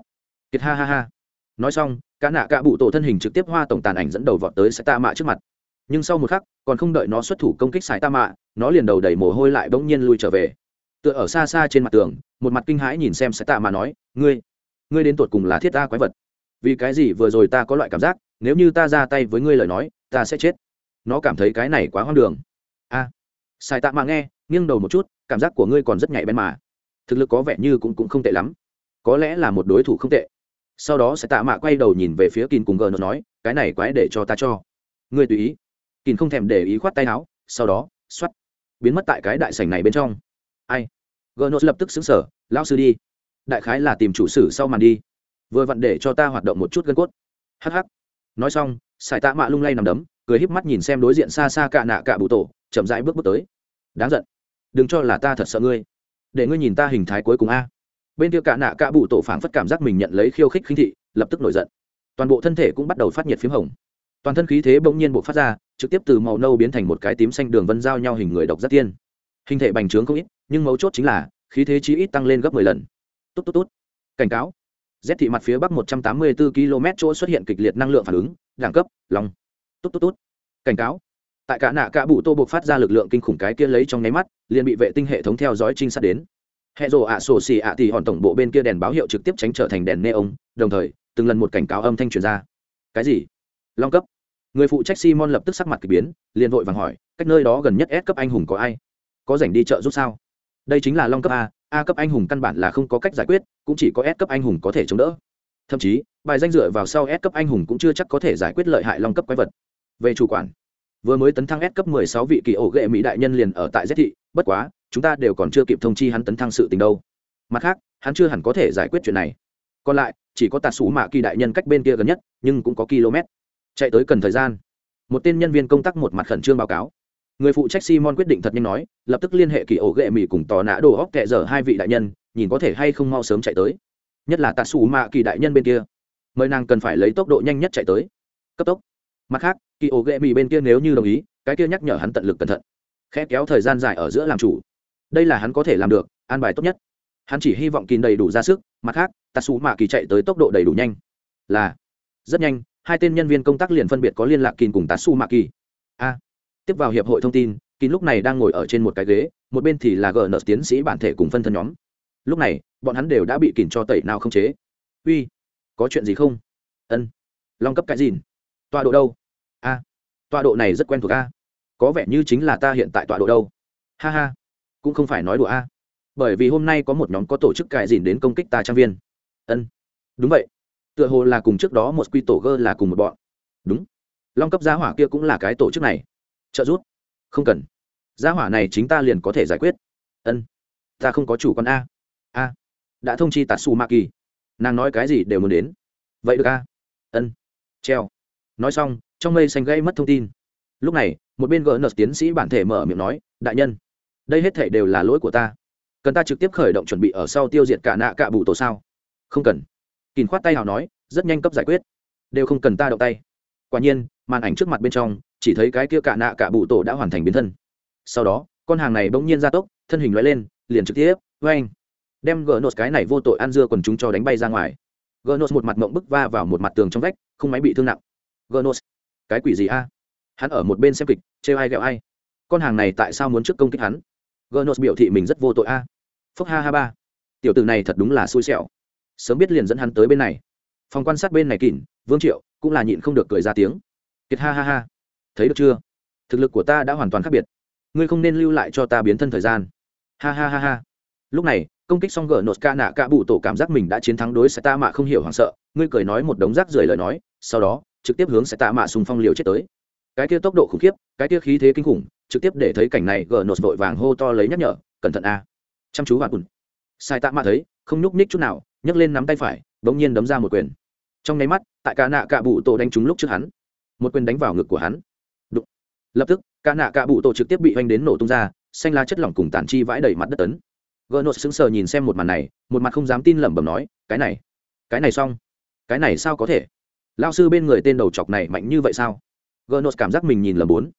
Kiệt ha ha ha. Nói xong cả nạ cả bụ tổ thân hình trực tiếp hoa tổng tàn ảnh dẫn đầu vọt tới sai ta mạ trước mặt. Nhưng sau một khắc còn không đợi nó xuất thủ công kích sai ta mạ nó liền đầu đầy mồ hôi lại bỗng nhiên lui trở về. Tựa ở xa xa trên mặt tường một mặt kinh hãi nhìn xem sai ta mạ nói ngươi ngươi đến tột cùng là thiết ta quái vật. Vì cái gì vừa rồi ta có loại cảm giác nếu như ta ra tay với ngươi lời nói ta sẽ chết nó cảm thấy cái này quá hoang đường. A à, sai tạ mạ nghe nghiêng đầu một chút cảm giác của ngươi còn rất nhạy bén mà. Thực lực có vẻ như cũng cũng không tệ lắm. Có lẽ là một đối thủ không tệ. Sau đó sẽ tạ mạ quay đầu nhìn về phía kín cùng gờ nói cái này quái để cho ta cho. Ngươi tùy ý. Kín không thèm để ý khoát tay áo sau đó x biến mất tại cái đại sảnh này bên trong. Ai? Gờ lập tức xứng sở lão sư đi. Đại khái là tìm chủ sử sau màn đi. Vừa vặn để cho ta hoạt động một chút gân cốt. Hh nói xong sải tạ mạ lung lay nằm đấm cười híp mắt nhìn xem đối diện xa xa cạ nạ cạ bụ tổ, chậm rãi bước bước tới. Đáng giận. Đừng cho là ta thật sợ ngươi. Để ngươi nhìn ta hình thái cuối cùng a. Bên kia cạ nạ cạ bụ tổ phảng phất cảm giác mình nhận lấy khiêu khích khinh thị, lập tức nổi giận. Toàn bộ thân thể cũng bắt đầu phát nhiệt p h í m hồng. Toàn thân khí thế bỗng nhiên buộc phát ra, trực tiếp từ màu nâu biến thành một cái tím xanh đường vân giao nhau hình người độc giác tiên. Hình thể bành trướng không ít, nhưng mấu chốt chính là, khí thế chí ít tăng lên gấp mười lần. Tốt tốt tốt cảnh cáo. Rét thị mặt phía bắc một trăm tám mươi bốn km chỗ xuất hiện kịch liệt năng lượng phản ứng, đẳng cấp lòng tốt tốt tốt. Cảnh cáo. Tại cả nạ cả bụ tô buộc phát ra lực lượng kinh khủng cái kia lấy trong nháy mắt, liền bị vệ tinh hệ thống theo dõi trinh sát đến. Hệ rồ ạ sổ xì ạ thì hòn tổng bộ bên kia đèn báo hiệu trực tiếp tránh trở thành đèn neon, đồng thời, từng lần một cảnh cáo âm thanh truyền ra. Cái gì? Long cấp. Người phụ trách simon lập tức sắc mặt k ỳ biến, liền vội vàng hỏi, cách nơi đó gần nhất s cấp anh hùng có ai? Có rảnh đi chợ giúp sao? Đây chính là long cấp a a cấp anh hùng căn bản là không có cách giải quyết, cũng chỉ có s cấp anh hùng có thể chống đỡ. Thậm chí, bài danh dựa vào sau s cấp anh hùng cũng chưa chắc có thể giải quyết lợi hại long cấp quái vật về chủ quản. Vừa mới tấn thăng s cấp mười sáu vị kỳ ổ ghệ mỹ đại nhân liền ở tại z thị, bất quá, chúng ta đều còn chưa kịp thông chi hắn tấn thăng sự tình đâu. Mặt khác, hắn chưa hẳn có thể giải quyết chuyện này. Còn lại, chỉ có tạt sú mạ kỳ đại nhân cách bên kia gần nhất, nhưng cũng có km. Chạy tới cần thời gian. Một tên nhân viên công tác một mặt khẩn trương báo cáo. Người phụ trách simon quyết định thật nhanh nói, lập tức liên hệ kỳ ổ ghệ mỹ cùng tò nã đồ óc kệ giờ hai vị đại nhân, nhìn có thể hay không mau sớm chạy tới. Nhất là tạt sú mạ kỳ đại nhân bên kia. Mời nàng cần phải lấy tốc độ nhanh nhất chạy tới. Cấp tốc. Mặt khác kỳ ổ ghệ mỹ bên kia nếu như đồng ý, cái kia nhắc nhở hắn tận lực cẩn thận. Khẽ kéo thời gian dài ở giữa làm chủ. Đây là hắn có thể làm được, an bài tốt nhất. Hắn chỉ hy vọng kín đầy đủ ra sức, mặt khác tạ xù mạ kỳ chạy tới tốc độ đầy đủ nhanh. Là, rất nhanh, hai tên nhân viên công tác liền phân biệt có liên lạc kín cùng tạ xù mạ kỳ. A, tiếp vào hiệp hội thông tin, kín lúc này đang ngồi ở trên một cái ghế, một bên thì là gờ nợ tiến sĩ bản thể cùng phân thân nhóm. Lúc này, bọn hắn đều đã bị kín cho tẩy nào không chế. Uy, có chuyện gì không? Ân, long cấp cái gì? Tọa độ đâu? A, tọa độ này rất quen thuộc a. Có vẻ như chính là ta hiện tại tọa độ đâu. Ha ha, cũng không phải nói đùa a. Bởi vì hôm nay có một nhóm có tổ chức cải dìn đến công kích ta trang viên. Ân, đúng vậy. Tựa hồ là cùng trước đó một quy tổ gơ là cùng một bọn. Đúng. Long cấp giá hỏa kia cũng là cái tổ chức này. Trợ giúp. Không cần. Giá hỏa này chính ta liền có thể giải quyết. Ân, ta không có chủ con a. A, đã thông chi tatsu ma kỳ nàng nói cái gì đều muốn đến. Vậy được a. Ân, treo. Nói xong trong mây xanh gây mất thông tin. Lúc này, một bên gỡ nợt tiến sĩ bản thể mở miệng nói, đại nhân, đây hết thể đều là lỗi của ta. Cần ta trực tiếp khởi động chuẩn bị ở sau tiêu diệt cả nạ cả bụ tổ sao? Không cần. Kín khoát tay nào nói, rất nhanh cấp giải quyết. Đều không cần ta động tay. Quả nhiên, màn ảnh trước mặt bên trong, chỉ thấy cái kia cả nạ cả bụ tổ đã hoàn thành biến thân. Sau đó, con hàng này bỗng nhiên ra tốc, thân hình loại lên, liền trực tiếp vê anh đem gỡ nốt cái này vô tội ăn dưa quần chúng cho đánh bay ra ngoài. Gỡ nốt một mặt mộng bức va vào một mặt tường trong vách, không máy bị thương nặng. Gỡ nốt cái quỷ gì a? Hắn ở một bên xem kịch, trêu ai ghẹo ai. Con hàng này tại sao muốn trước công kích hắn? Gnos biểu thị mình rất vô tội a. Phúc ha ha ba. Tiểu tử này thật đúng là xui xẻo. Sớm biết liền dẫn hắn tới bên này. Phòng quan sát bên này kỉn vương triệu cũng là nhịn không được cười ra tiếng. Kiệt ha ha ha. Thấy được chưa? Thực lực của ta đã hoàn toàn khác biệt. Ngươi không nên lưu lại cho ta biến thân thời gian. Ha ha ha ha. Lúc này, công kích xong gỡ nốt ca nạ ca bụ tổ cảm giác mình đã chiến thắng đối sẽ ta mạ không hiểu hoảng sợ. Ngươi cười nói một đống rác rưởi lời nói, sau đó trực tiếp hướng sẽ tạ mạ xung phong liều chết tới. Cái kia tốc độ khủng khiếp, cái kia khí thế kinh khủng, trực tiếp để thấy cảnh này gờ nột vội vàng hô to lấy nhắc nhở, cẩn thận a. Chăm chú hoàn cùn sai tạ mạ thấy, không nhúc ních chút nào, nhấc lên nắm tay phải, bỗng nhiên đấm ra một quyền. Trong nháy mắt, tại cả nạ cạ bụ tổ đánh trúng lúc trước hắn. Một quyền đánh vào ngực của hắn. Đụng. lập tức, cả nạ cạ bụ tổ trực tiếp bị oanh đến nổ tung ra, xanh lá chất lỏng cùng tản chi vãi đầy mặt đất tấn. Gờ nột sững sờ nhìn xem một màn này, một mặt không dám tin lẩm bẩm nói, cái này cái này xong. Cái này sao có thể? Lao sư bên người tên đầu chọc này mạnh như vậy sao? Gỡ cảm giác mình nhìn lầm bốn.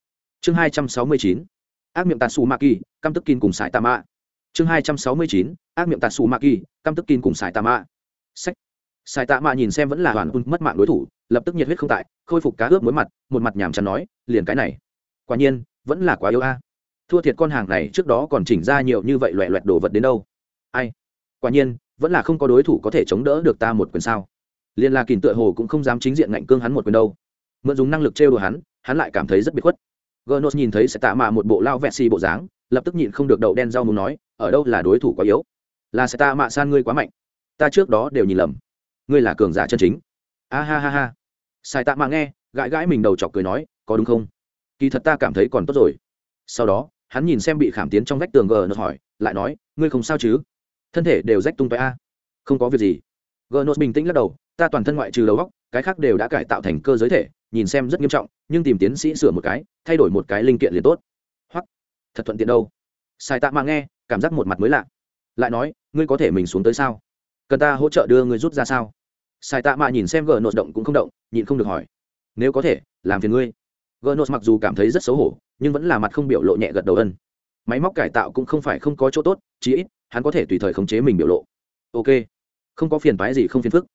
Chương hai trăm sáu mươi chín. Ác miệng Tatsu xù ma kỳ, căm tức kin cùng sải tà chương hai trăm sáu mươi chín. Ác miệng Tatsu xù ma kỳ, căm tức kin cùng sải tà mạ. Sách. Sải tạ nhìn xem vẫn là hoàn un mất mạng đối thủ, lập tức nhiệt huyết không tại, khôi phục cá ướp mối mặt, một mặt nhàm chán nói, liền cái này. Quả nhiên, vẫn là quá yếu a. Thua thiệt con hàng này trước đó còn chỉnh ra nhiều như vậy loẹ loẹt đồ vật đến đâu? Ai? Quả nhiên, vẫn là không có đối thủ có thể chống đỡ được ta một quyền sao? Liên la kìm tựa hồ cũng không dám chính diện ngạnh cương hắn một quyền đâu. Mượn dùng năng lực trêu đùa hắn hắn lại cảm thấy rất biệt khuất. Gonos nhìn thấy sẽ tạ mạ một bộ lao vẹt xì bộ dáng, lập tức nhịn không được đậu đen rau muốn nói, ở đâu là đối thủ quá yếu? Là sẽ tạ mạ san ngươi quá mạnh. Ta trước đó đều nhìn lầm. Ngươi là cường giả chân chính. A ha ha ha. Sai tạ mạ nghe, gãi gãi mình đầu chọc cười nói, có đúng không? Kỳ thật ta cảm thấy còn tốt rồi. Sau đó, hắn nhìn xem bị khảm tiến trong vách tường gờ nốt hỏi, lại nói, ngươi không sao chứ? Thân thể đều rách tung tóe a. Không có việc gì. Gờ nốt bình tĩnh lắc đầu ta toàn thân ngoại trừ đầu góc cái khác đều đã cải tạo thành cơ giới thể, nhìn xem rất nghiêm trọng, nhưng tìm tiến sĩ sửa một cái, thay đổi một cái linh kiện liền tốt. Hoặc, thật thuận tiện đâu. Sai tạ mà nghe, cảm giác một mặt mới lạ. Lại nói, ngươi có thể mình xuống tới sao? Cần ta hỗ trợ đưa ngươi rút ra sao? Sai tạ mà nhìn xem gờ nốt động cũng không động, nhịn không được hỏi. Nếu có thể, làm phiền ngươi. Gờ nốt mặc dù cảm thấy rất xấu hổ, nhưng vẫn là mặt không biểu lộ nhẹ gật đầu ân. Máy móc cải tạo cũng không phải không có chỗ tốt, chí ít, hắn có thể tùy thời khống chế mình biểu lộ. Ok. Không có phiền phái gì, không phiền phức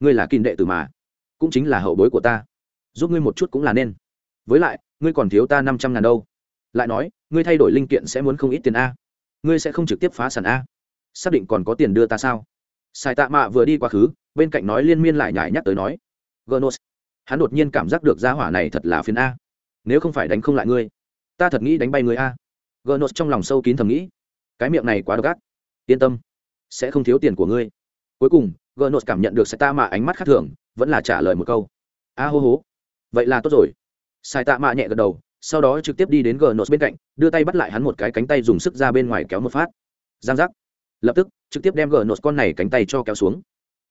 ngươi là kinh đệ tử mà, cũng chính là hậu bối của ta. Giúp ngươi một chút cũng là nên. Với lại, ngươi còn thiếu ta năm trăm ngàn đâu. Lại nói, ngươi thay đổi linh kiện sẽ muốn không ít tiền a. Ngươi sẽ không trực tiếp phá sản a. Xác định còn có tiền đưa ta sao? Sai tạ mạ vừa đi quá khứ, bên cạnh nói liên miên lại nhải nhắc tới nói. Gonos, hắn đột nhiên cảm giác được gia hỏa này thật là phiền a. Nếu không phải đánh không lại ngươi, ta thật nghĩ đánh bay ngươi a. Gonos trong lòng sâu kín thầm nghĩ. Cái miệng này quá độc ác. Yên tâm, sẽ không thiếu tiền của ngươi. Cuối cùng gnos cảm nhận được sai tạ mạ ánh mắt khác thường vẫn là trả lời một câu. A hô hố. Vậy là tốt rồi. Sai tạ mạ nhẹ gật đầu sau đó trực tiếp đi đến gnos bên cạnh đưa tay bắt lại hắn một cái cánh tay dùng sức ra bên ngoài kéo một phát. Giang giác. Lập tức trực tiếp đem gnos con này cánh tay cho kéo xuống.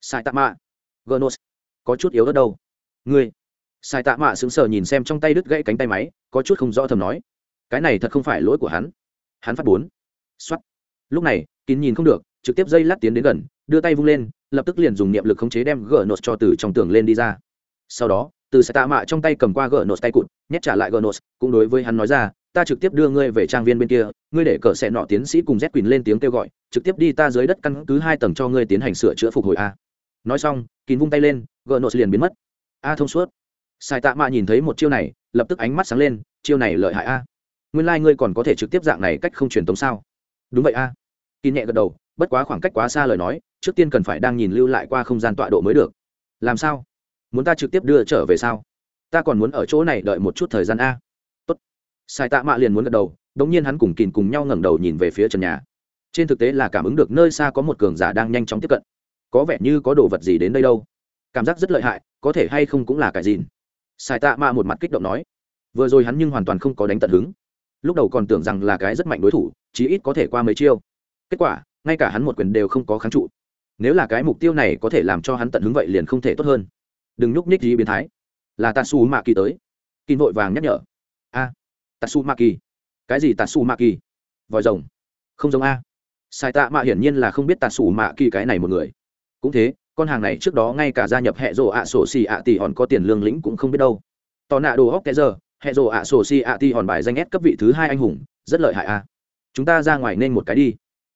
Sai tạ mạ gnos có chút yếu ở đâu. Ngươi. Sai tạ mạ sững sờ nhìn xem trong tay đứt gãy cánh tay máy có chút không rõ thầm nói. Cái này thật không phải lỗi của hắn. Hắn phát bốn. Xoát, lúc này kín nhìn không được trực tiếp dây lát tiến đến gần đưa tay vung lên, lập tức liền dùng niệm lực khống chế đem gỡ nốt cho từ trong tường lên đi ra. Sau đó, từ xe tạ mạ trong tay cầm qua gỡ nốt tay cụt, nhét trả lại gỡ nốt cũng đối với hắn nói ra, ta trực tiếp đưa ngươi về trang viên bên kia, ngươi để cờ xe nọ tiến sĩ cùng z quỳnh lên tiếng kêu gọi, trực tiếp đi ta dưới đất căn cứ hai tầng cho ngươi tiến hành sửa chữa phục hồi a. Nói xong, kín vung tay lên, gỡ nốt liền biến mất. A thông suốt. Sai tạ mạ nhìn thấy một chiêu này, lập tức ánh mắt sáng lên, chiêu này lợi hại a. Nguyên lai、like、ngươi còn có thể trực tiếp dạng này cách không truyền tống sao? Đúng vậy a. Kín nhẹ gật đầu bất quá khoảng cách quá xa lời nói, trước tiên cần phải đang nhìn lưu lại qua không gian tọa độ mới được. Làm sao? Muốn ta trực tiếp đưa trở về sao? Ta còn muốn ở chỗ này đợi một chút thời gian a. Tốt. Sai tạ mạ liền muốn gật đầu, đống nhiên hắn cùng kìn cùng nhau ngẩng đầu nhìn về phía trần nhà. Trên thực tế là cảm ứng được nơi xa có một cường giả đang nhanh chóng tiếp cận. Có vẻ như có đồ vật gì đến đây đâu. Cảm giác rất lợi hại, có thể hay không cũng là cái gì. Sai tạ mạ một mặt kích động nói. Vừa rồi hắn nhưng hoàn toàn không có đánh tận hứng. Lúc đầu còn tưởng rằng là cái rất mạnh đối thủ, chí ít có thể qua mấy chiêu. Kết quả ngay cả hắn một quyền đều không có kháng trụ. Nếu là cái mục tiêu này có thể làm cho hắn tận hứng vậy liền không thể tốt hơn. Đừng nhúc nhích gì biến thái. Là tatsu ma kỳ tới. Kỳ vội vàng nhắc nhở. A à, tatsu ma kỳ cái gì tatsu ma kỳ vòi rồng. Không giống a. Sai tạ mạ hiển nhiên là không biết tatsu ma kỳ cái này một người. Cũng thế con hàng này trước đó ngay cả gia nhập hệ rộ ạ sổ xì ạ tỷ hòn có tiền lương lĩnh cũng không biết đâu. Tò nạ đồ hóc kẽ giờ hệ rộ ạ sổ xì ạ tỷ hòn bài danh ép cấp vị thứ hai anh hùng rất lợi hại a. Chúng ta ra ngoài nên một cái đi.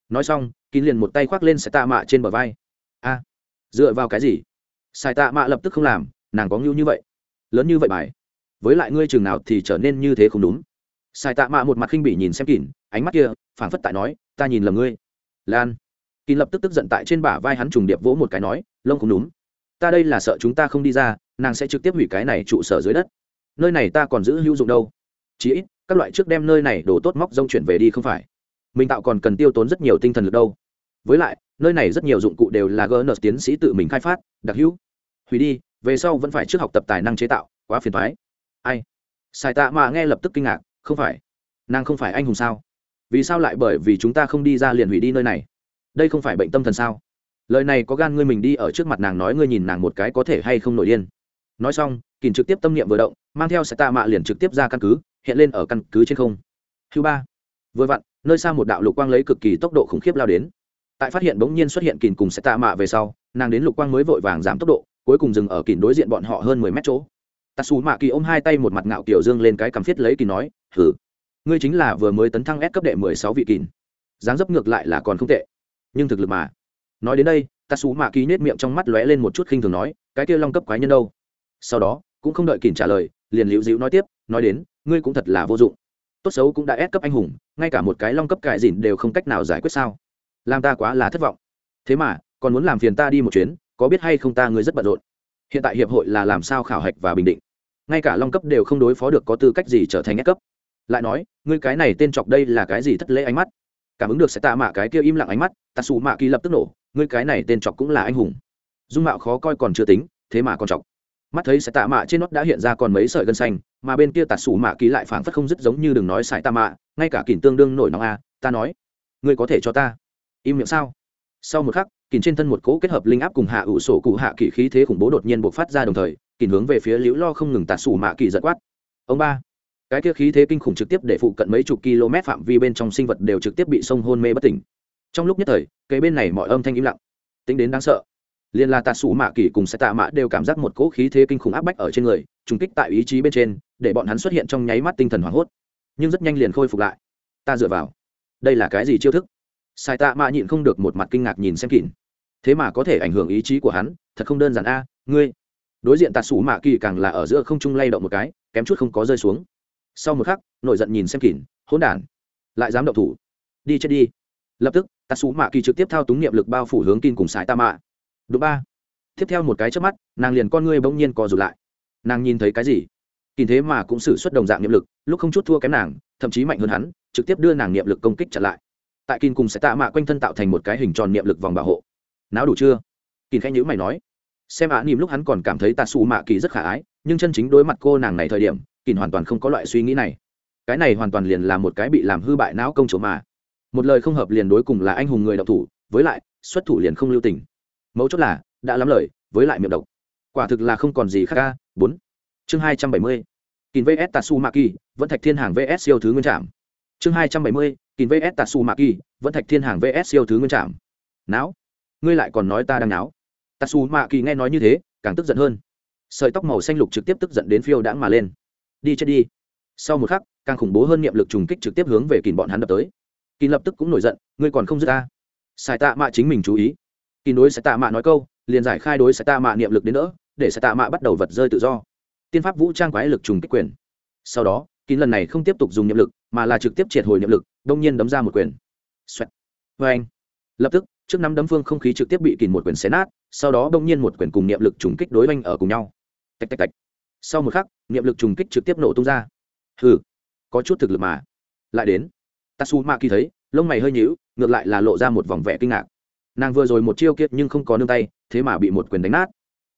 Nói xong kín liền một tay khoác lên sai tạ mạ trên bờ vai. A, dựa vào cái gì? Sai tạ mạ lập tức không làm, nàng có ngưu như vậy. Lớn như vậy bài. Với lại ngươi chừng nào thì trở nên như thế không đúng. Sai tạ mạ một mặt khinh bỉ nhìn xem kín, ánh mắt kia, phảng phất tại nói, ta nhìn lầm ngươi. Lan. Kín lập tức tức giận tại trên bả vai hắn trùng điệp vỗ một cái nói, lông không đúng. Ta đây là sợ chúng ta không đi ra, nàng sẽ trực tiếp hủy cái này trụ sở dưới đất. Nơi này ta còn giữ hữu dụng đâu. Chí ít, các loại trước đem nơi này đổ tốt móc rông chuyển về đi không phải mình tạo còn cần tiêu tốn rất nhiều tinh thần lực đâu. Với lại, nơi này rất nhiều dụng cụ đều là gn tiến sĩ tự mình khai phát, đặc hữu. Hủy đi, về sau vẫn phải trước học tập tài năng chế tạo, quá phiền thoái ai? Sai tạ mà nghe lập tức kinh ngạc, không phải. Nàng không phải anh hùng sao? Vì sao lại bởi vì chúng ta không đi ra liền hủy đi nơi này? Đây không phải bệnh tâm thần sao? Lời này có gan ngươi mình đi ở trước mặt nàng nói ngươi nhìn nàng một cái có thể hay không nổi điên. Nói xong kìm trực tiếp tâm niệm vừa động, mang theo sai tạ mạ liền trực tiếp ra căn cứ, hiện lên ở căn cứ trên không. Thứ ba. Vừa vặn nơi xa một đạo lục quang lấy cực kỳ tốc độ khủng khiếp lao đến. Tại phát hiện bỗng nhiên xuất hiện kìn cùng sẽ tạ mạ về sau, nàng đến lục quang mới vội vàng giảm tốc độ, cuối cùng dừng ở kìn đối diện bọn họ hơn mười mét chỗ. Tạ xù mạ kỳ ôm hai tay một mặt ngạo kiểu dương lên cái cằm phiết lấy kỳ nói hử ngươi chính là vừa mới tấn thăng S cấp đệ mười sáu vị kìn. Dáng dấp ngược lại là còn không tệ, nhưng thực lực mà. Nói đến đây tạ xù mạ kỳ nết miệng trong mắt lóe lên một chút khinh thường nói, cái kia long cấp quái nhân đâu? Sau đó, cũng không đợi kìn trả lời, liền liễu dịu nói tiếp, nói đến, ngươi cũng thật là vô dụng tốt xấu cũng đã ép cấp anh hùng, ngay cả một cái long cấp cải dìn đều không cách nào giải quyết sao? Làm ta quá là thất vọng. Thế mà, còn muốn làm phiền ta đi một chuyến, có biết hay không ta ngươi rất bận rộn. Hiện tại hiệp hội là làm sao khảo hạch và bình định? Ngay cả long cấp đều không đối phó được có tư cách gì trở thành ép cấp. Lại nói, ngươi cái này tên chọc đây là cái gì thất lễ ánh mắt? Cảm ứng được sẽ tạ mạ cái kia im lặng ánh mắt tạ xù mạ kỳ lập tức nổ, ngươi cái này tên chọc cũng là anh hùng. Dung mạo khó coi còn chưa tính, thế mà còn chọc mắt thấy sẽ tạ mạ trên nót đã hiện ra còn mấy sợi gân xanh, mà bên kia tạt xù mạ kỳ lại phảng phất không dứt giống như đừng nói sải tạ mạ, ngay cả kìm tương đương nổi nóng a, ta nói, ngươi có thể cho ta im miệng sao? Sau một khắc kìm trên thân một cỗ kết hợp linh áp cùng hạ ủ sổ cụ hạ kỳ khí thế khủng bố đột nhiên bộc phát ra đồng thời kìm hướng về phía liễu lo không ngừng tạt xù mạ kỳ giật quát. Ông ba, cái kia khí thế kinh khủng trực tiếp để phụ cận mấy chục km phạm vi bên trong sinh vật đều trực tiếp bị sông hôn mê bất tỉnh. Trong lúc nhất thời cây bên này mọi âm thanh im lặng. Tính đến đáng sợ liên la tạ sủ mạ kỳ cùng xe tạ mạ đều cảm giác một cỗ khí thế kinh khủng áp bách ở trên người, trùng kích tại ý chí bên trên, để bọn hắn xuất hiện trong nháy mắt tinh thần hoảng hốt. Nhưng rất nhanh liền khôi phục lại. Ta dựa vào. Đây là cái gì chiêu thức? Sai tạ mạ nhịn không được một mặt kinh ngạc nhìn xem kỳn thế mà có thể ảnh hưởng ý chí của hắn, thật không đơn giản a, ngươi. Đối diện tạ sủ mạ kỳ càng là ở giữa không trung lay động một cái, kém chút không có rơi xuống. Sau một khắc, nổi giận nhìn xem kỳn hỗn đản. Lại dám động thủ. Đi chết đi. Lập tức tạ sủ mạ kỳ trực tiếp thao túng niệm lực bao phủ hướng kỳn cùng sải tạ mạ đúng ba. Tiếp theo một cái trước mắt, nàng liền con ngươi bỗng nhiên co rụt lại. Nàng nhìn thấy cái gì? Kỳ thế mà cũng xử suất đồng dạng niệm lực, lúc không chút thua kém nàng, thậm chí mạnh hơn hắn, trực tiếp đưa nàng niệm lực công kích chặn lại. Tại kinh cùng sẽ tạ mạ quanh thân tạo thành một cái hình tròn niệm lực vòng bảo hộ. Não đủ chưa? Kỳ khẽ nhữ mày nói. Xem ạ nỉm lúc hắn còn cảm thấy tạ xù mạ kỳ rất khả ái, nhưng chân chính đối mặt cô nàng này thời điểm kỳ hoàn toàn không có loại suy nghĩ này. Cái này hoàn toàn liền là một cái bị làm hư bại não công chỗ mà. Một lời không hợp liền đối cùng là anh hùng người đọc thủ, với lại, xuất thủ liền không lưu tình mấu chốt là, đã lắm lời, với lại miệng độc. Quả thực là không còn gì khác ca bốn. Chương hai trăm bảy mươi. Kín vs tatsu maki vẫn thạch thiên hàng vs siêu thứ nguyên trạm chương hai trăm bảy mươi, kín vs tatsu maki vẫn thạch thiên hàng vs siêu thứ nguyên trạm não ngươi lại còn nói ta đang não. tatsu maki nghe nói như thế, càng tức giận hơn. Sợi tóc màu xanh lục trực tiếp tức giận đến phiêu đãng mà lên. Đi chết đi. Sau một khắc, càng khủng bố hơn niệm lực trùng kích trực tiếp hướng về kìn bọn hắn đập tới. Kìn lập tức cũng nổi giận, ngươi còn không dứt ta. Xài tạ mạ chính mình chú ý kỳ đối sẽ tạ mạ nói câu, liền giải khai đối sẽ tạ mạ niệm lực đến nữa để sẽ tạ mạ bắt đầu vật rơi tự do. Tiên pháp vũ trang quái lực trùng kích quyền. Sau đó kín lần này không tiếp tục dùng niệm lực, mà là trực tiếp triệt hồi niệm lực, đông nhiên đấm ra một quyền. Xoẹt. vê anh. Lập tức, trước năm đấm phương không khí trực tiếp bị kìm một quyền xé nát, sau đó đông nhiên một quyền cùng niệm lực trùng kích đối oanh ở cùng nhau. Tạch tạch tạch. Sau một khắc, niệm lực trùng kích trực tiếp nổ tung ra. Hừ, có chút nàng vừa rồi một chiêu kiệt nhưng không có nương tay, thế mà bị một quyền đánh nát.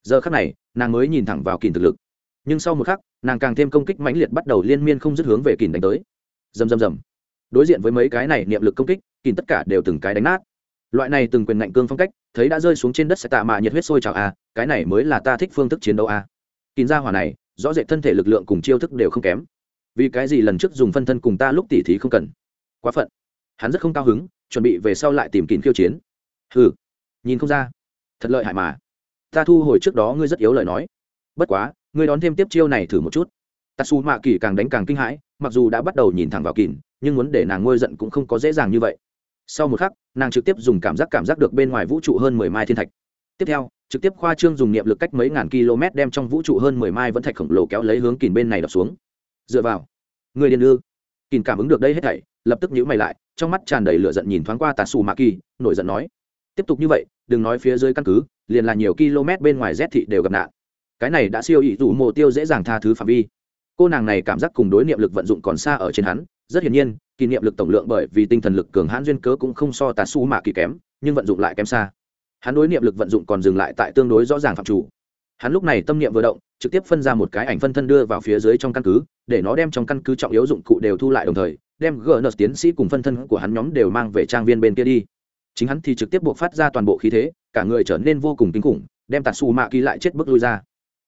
Giờ khắc này, nàng mới nhìn thẳng vào kìn thực lực. Nhưng sau một khắc, nàng càng thêm công kích mãnh liệt bắt đầu liên miên không dứt hướng về kìn đánh tới. Dầm dầm dầm đối diện với mấy cái này niệm lực công kích kìn tất cả đều từng cái đánh nát. Loại này từng quyền ngạnh cương phong cách, thấy đã rơi xuống trên đất sẽ tạ mà nhiệt huyết sôi trào a cái này mới là ta thích phương thức chiến đấu à. a kìn ra hỏa này, rõ rệt thân thể lực lượng cùng chiêu thức đều không kém. Vì cái gì lần trước dùng phân thân cùng ta lúc tỉ thí không cần? Quá phận. Hắn rất không cao hứng, chuẩn bị về sau lại tìm kìn khiêu chiến hừ, nhìn không ra. Thật lợi hại mà. Ta thu hồi trước đó ngươi rất yếu lời nói. Bất quá, ngươi đón thêm tiếp chiêu này thử một chút. Tatsu mạ kỳ càng đánh càng kinh hãi, mặc dù đã bắt đầu nhìn thẳng vào kìn, nhưng muốn để nàng ngôi giận cũng không có dễ dàng như vậy. Sau một khắc, nàng trực tiếp dùng cảm giác cảm giác được bên ngoài vũ trụ hơn mười mai thiên thạch. Tiếp theo, trực tiếp khoa trương dùng niệm lực cách mấy ngàn km đem trong vũ trụ hơn mười mai vẫn thạch khổng lồ kéo lấy hướng kìn bên này đập xuống. Dựa vào, người điên đưa kìn cảm ứng được đây hết thảy, lập tức nhíu mày lại, trong mắt tràn đầy lửa giận nhìn thoáng qua tà xù mạ kỳ nổi giận nói tiếp tục như vậy, đừng nói phía dưới căn cứ, liền là nhiều km bên ngoài z thị đều gặp nạn. Cái này đã siêu ý rủ mộ tiêu dễ dàng tha thứ phạm vi. Cô nàng này cảm giác cùng đối niệm lực vận dụng còn xa ở trên hắn, rất hiển nhiên, kỷ niệm lực tổng lượng bởi vì tinh thần lực cường hãn duyên cớ cũng không so tà su mạ kỳ kém, nhưng vận dụng lại kém xa. Hắn đối niệm lực vận dụng còn dừng lại tại tương đối rõ ràng phạm chủ. Hắn lúc này tâm niệm vừa động, trực tiếp phân ra một cái ảnh phân thân đưa vào phía dưới trong căn cứ, để nó đem trong căn cứ trọng yếu dụng cụ đều thu lại đồng thời, đem gn tiến sĩ cùng phân thân của hắn nhóm đều mang về trang viên bên kia đi chính hắn thì trực tiếp buộc phát ra toàn bộ khí thế, cả người trở nên vô cùng kinh khủng, đem tạt xù mạ kỳ lại chết bước lui ra.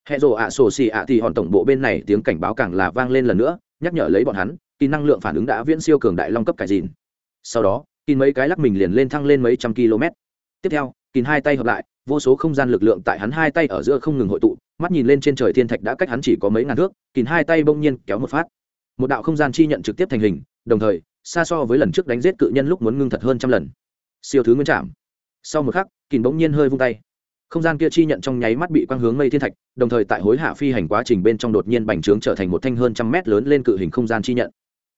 Hệ rồ ạ sổ xì ạ thì hòn tổng bộ bên này tiếng cảnh báo càng là vang lên lần nữa, nhắc nhở lấy bọn hắn, kỳ năng lượng phản ứng đã viễn siêu cường đại long cấp cải dìn. Sau đó, kỳ mấy cái lắc mình liền lên thăng lên mấy trăm km. Tiếp theo, kỳ hai tay hợp lại, vô số không gian lực lượng tại hắn hai tay ở giữa không ngừng hội tụ, mắt nhìn lên trên trời thiên thạch đã cách hắn chỉ có mấy ngàn thước, kỳ hai tay bỗng nhiên kéo một phát. Một đạo không gian chi nhận trực tiếp thành hình, đồng thời, xa so với lần trước đánh giết cự nhân lúc muốn ngưng thật hơn trăm lần siêu thứ nguyên trạm sau một khắc kỳ bỗng nhiên hơi vung tay. Không gian kia chi nhận trong nháy mắt bị quang hướng mây thiên thạch, đồng thời tại hối hạ phi hành quá trình bên trong đột nhiên bành trướng trở thành một thanh hơn trăm mét lớn lên cự hình không gian chi nhận.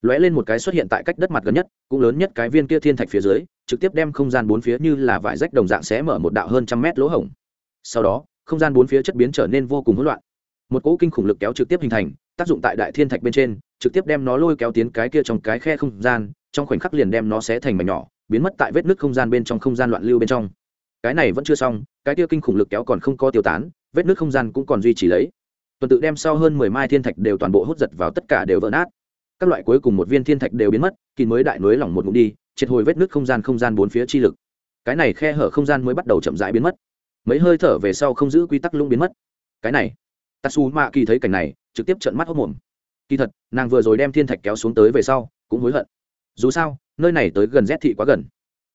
Lóe lên một cái xuất hiện tại cách đất mặt gần nhất, cũng lớn nhất cái viên kia thiên thạch phía dưới, trực tiếp đem không gian bốn phía như là vải rách đồng dạng sẽ mở một đạo hơn trăm mét lỗ hổng. Sau đó, không gian bốn phía chất biến trở nên vô cùng hỗn loạn. Một cỗ kinh khủng lực kéo trực tiếp hình thành, tác dụng tại đại thiên thạch bên trên, trực tiếp đem nó lôi kéo tiến cái kia trong cái khe không gian, trong khoảnh khắc liền đem nó sẽ thành mảnh nhỏ biến mất tại vết nứt không gian bên trong không gian loạn lưu bên trong. Cái này vẫn chưa xong, cái kia kinh khủng lực kéo còn không có tiêu tán, vết nước không gian cũng còn duy trì lấy. Tuần tự đem sau hơn mười mai thiên thạch đều toàn bộ hút giật vào tất cả đều vỡ nát. Các loại cuối cùng một viên thiên thạch đều biến mất, kỳ mới đại núi lỏng một ngụm đi, triệt hồi vết nước không gian không gian bốn phía chi lực. Cái này khe hở không gian mới bắt đầu chậm rãi biến mất. Mấy hơi thở về sau không giữ quy tắc lung biến mất. Cái này tatsu ma kỳ thấy cảnh này, trực tiếp trận mắt hốc mồm. Kỳ thật, nàng vừa rồi đem thiên thạch kéo xuống tới về sau, cũng hối hận. Dù sao nơi này tới gần rét thị quá gần.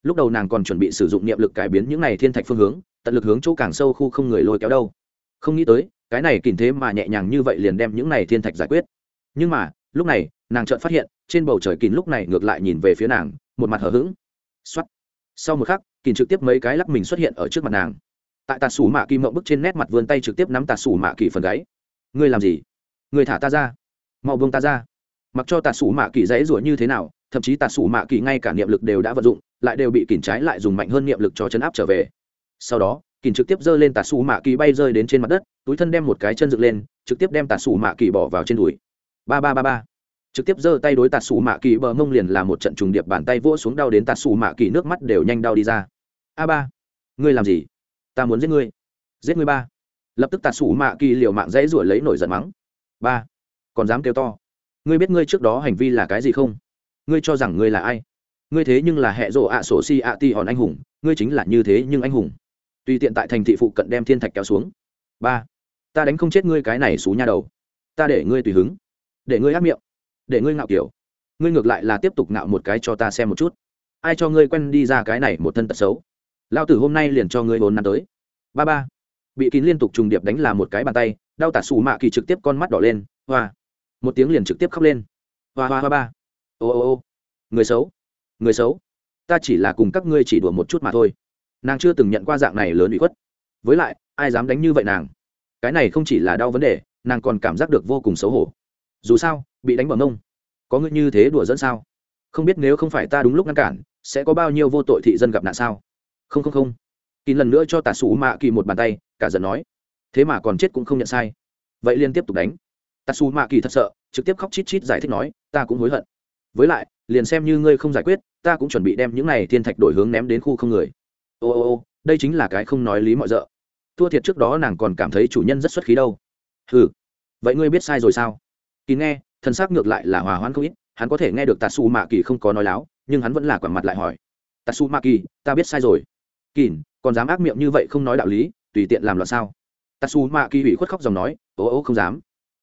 Lúc đầu nàng còn chuẩn bị sử dụng niệm lực cải biến những này thiên thạch phương hướng, tận lực hướng chỗ càng sâu khu không người lôi kéo đâu. Không nghĩ tới, cái này kìm thế mà nhẹ nhàng như vậy liền đem những này thiên thạch giải quyết. Nhưng mà, lúc này, nàng chợt phát hiện, trên bầu trời kín lúc này ngược lại nhìn về phía nàng, một mặt hờ hững. ữ sau một khắc, kình trực tiếp mấy cái lắc mình xuất hiện ở trước mặt nàng. Tại tà sủ mạ kỳ mộng bức trên nét mặt vươn tay trực tiếp nắm tà sủ mạ kỳ phần gáy. Ngươi làm gì? Ngươi thả ta ra. Mau buông ta ra. Mặc cho tà sủ mạ kỳ dãy rủa như thế nào thậm chí tà sủ mạ kỳ ngay cả niệm lực đều đã vận dụng, lại đều bị kìm trái lại dùng mạnh hơn niệm lực cho chấn áp trở về. Sau đó kìm trực tiếp giơ lên tà sủ mạ kỳ bay rơi đến trên mặt đất, túi thân đem một cái chân dựng lên, trực tiếp đem tà sủ mạ kỳ bỏ vào trên đùi. Ba ba ba ba. Trực tiếp giơ tay đối tà sủ mạ kỳ, bờ mông liền là một trận trùng điệp bàn tay vỗ xuống đau đến tà sủ mạ kỳ nước mắt đều nhanh đau đi ra. A ba, ngươi làm gì? Ta muốn giết ngươi. Giết ngươi ba. Lập tức tà sủ mạ kỳ liều mạng dãy ruổi lấy nổi giận mắng. Ba, còn dám kêu to. Ngươi biết ngươi trước đó hành vi là cái gì không? Ngươi cho rằng ngươi là ai? Ngươi thế nhưng là hệ rộ ạ sổ si ạ ti hòn anh hùng, ngươi chính là như thế nhưng anh hùng. Tùy tiện tại thành thị phụ cận đem thiên thạch kéo xuống. Ba, ta đánh không chết ngươi cái này xú nha đầu. Ta để ngươi tùy hứng, để ngươi ác miệng, để ngươi ngạo kiểu. Ngươi ngược lại là tiếp tục ngạo một cái cho ta xem một chút. Ai cho ngươi quen đi ra cái này một thân tật xấu? Lao tử hôm nay liền cho ngươi bốn năm tới. Ba ba, bị kín liên tục trùng điệp đánh là một cái bàn tay, đau tả xù mạ kỳ trực tiếp con mắt đỏ lên, hoa. Một tiếng liền trực tiếp khóc lên. Hoa hoa hoa ba ô ô ô, người xấu người xấu, ta chỉ là cùng các ngươi chỉ đùa một chút mà thôi. Nàng chưa từng nhận qua dạng này lớn bị khuất. Với lại, ai dám đánh như vậy nàng? Cái này không chỉ là đau vấn đề, nàng còn cảm giác được vô cùng xấu hổ. Dù sao, bị đánh bằng ông, có ngươi như thế đùa dẫn sao? Không biết nếu không phải ta đúng lúc ngăn cản, sẽ có bao nhiêu vô tội thị dân gặp nạn sao? Không không không. Kín lần nữa cho tà sủ mạ kỳ một bàn tay, cả giận nói. Thế mà còn chết cũng không nhận sai. Vậy liên tiếp tục đánh. Tà sủ mạ kỳ thật sợ, trực tiếp khóc chít chít giải thích nói, ta cũng hối hận với lại, liền xem như ngươi không giải quyết, ta cũng chuẩn bị đem những này thiên thạch đổi hướng ném đến khu không người. Ô ô ô, đây chính là cái không nói lý mọi d ợ thua thiệt trước đó nàng còn cảm thấy chủ nhân rất xuất khí đâu. Ừ vậy ngươi biết sai rồi sao? Kỳ nghe thân xác ngược lại là hòa hoãn không ít, hắn có thể nghe được tatsu mạ kỳ không có nói láo, nhưng hắn vẫn là quả mặt lại hỏi. Tatsu mạ kỳ ta biết sai rồi. Kỳ còn dám ác miệng như vậy không nói đạo lý, tùy tiện làm loạn sao? Tatsu mạ kỳ ủy khuất khóc dòng nói ố ố không dám.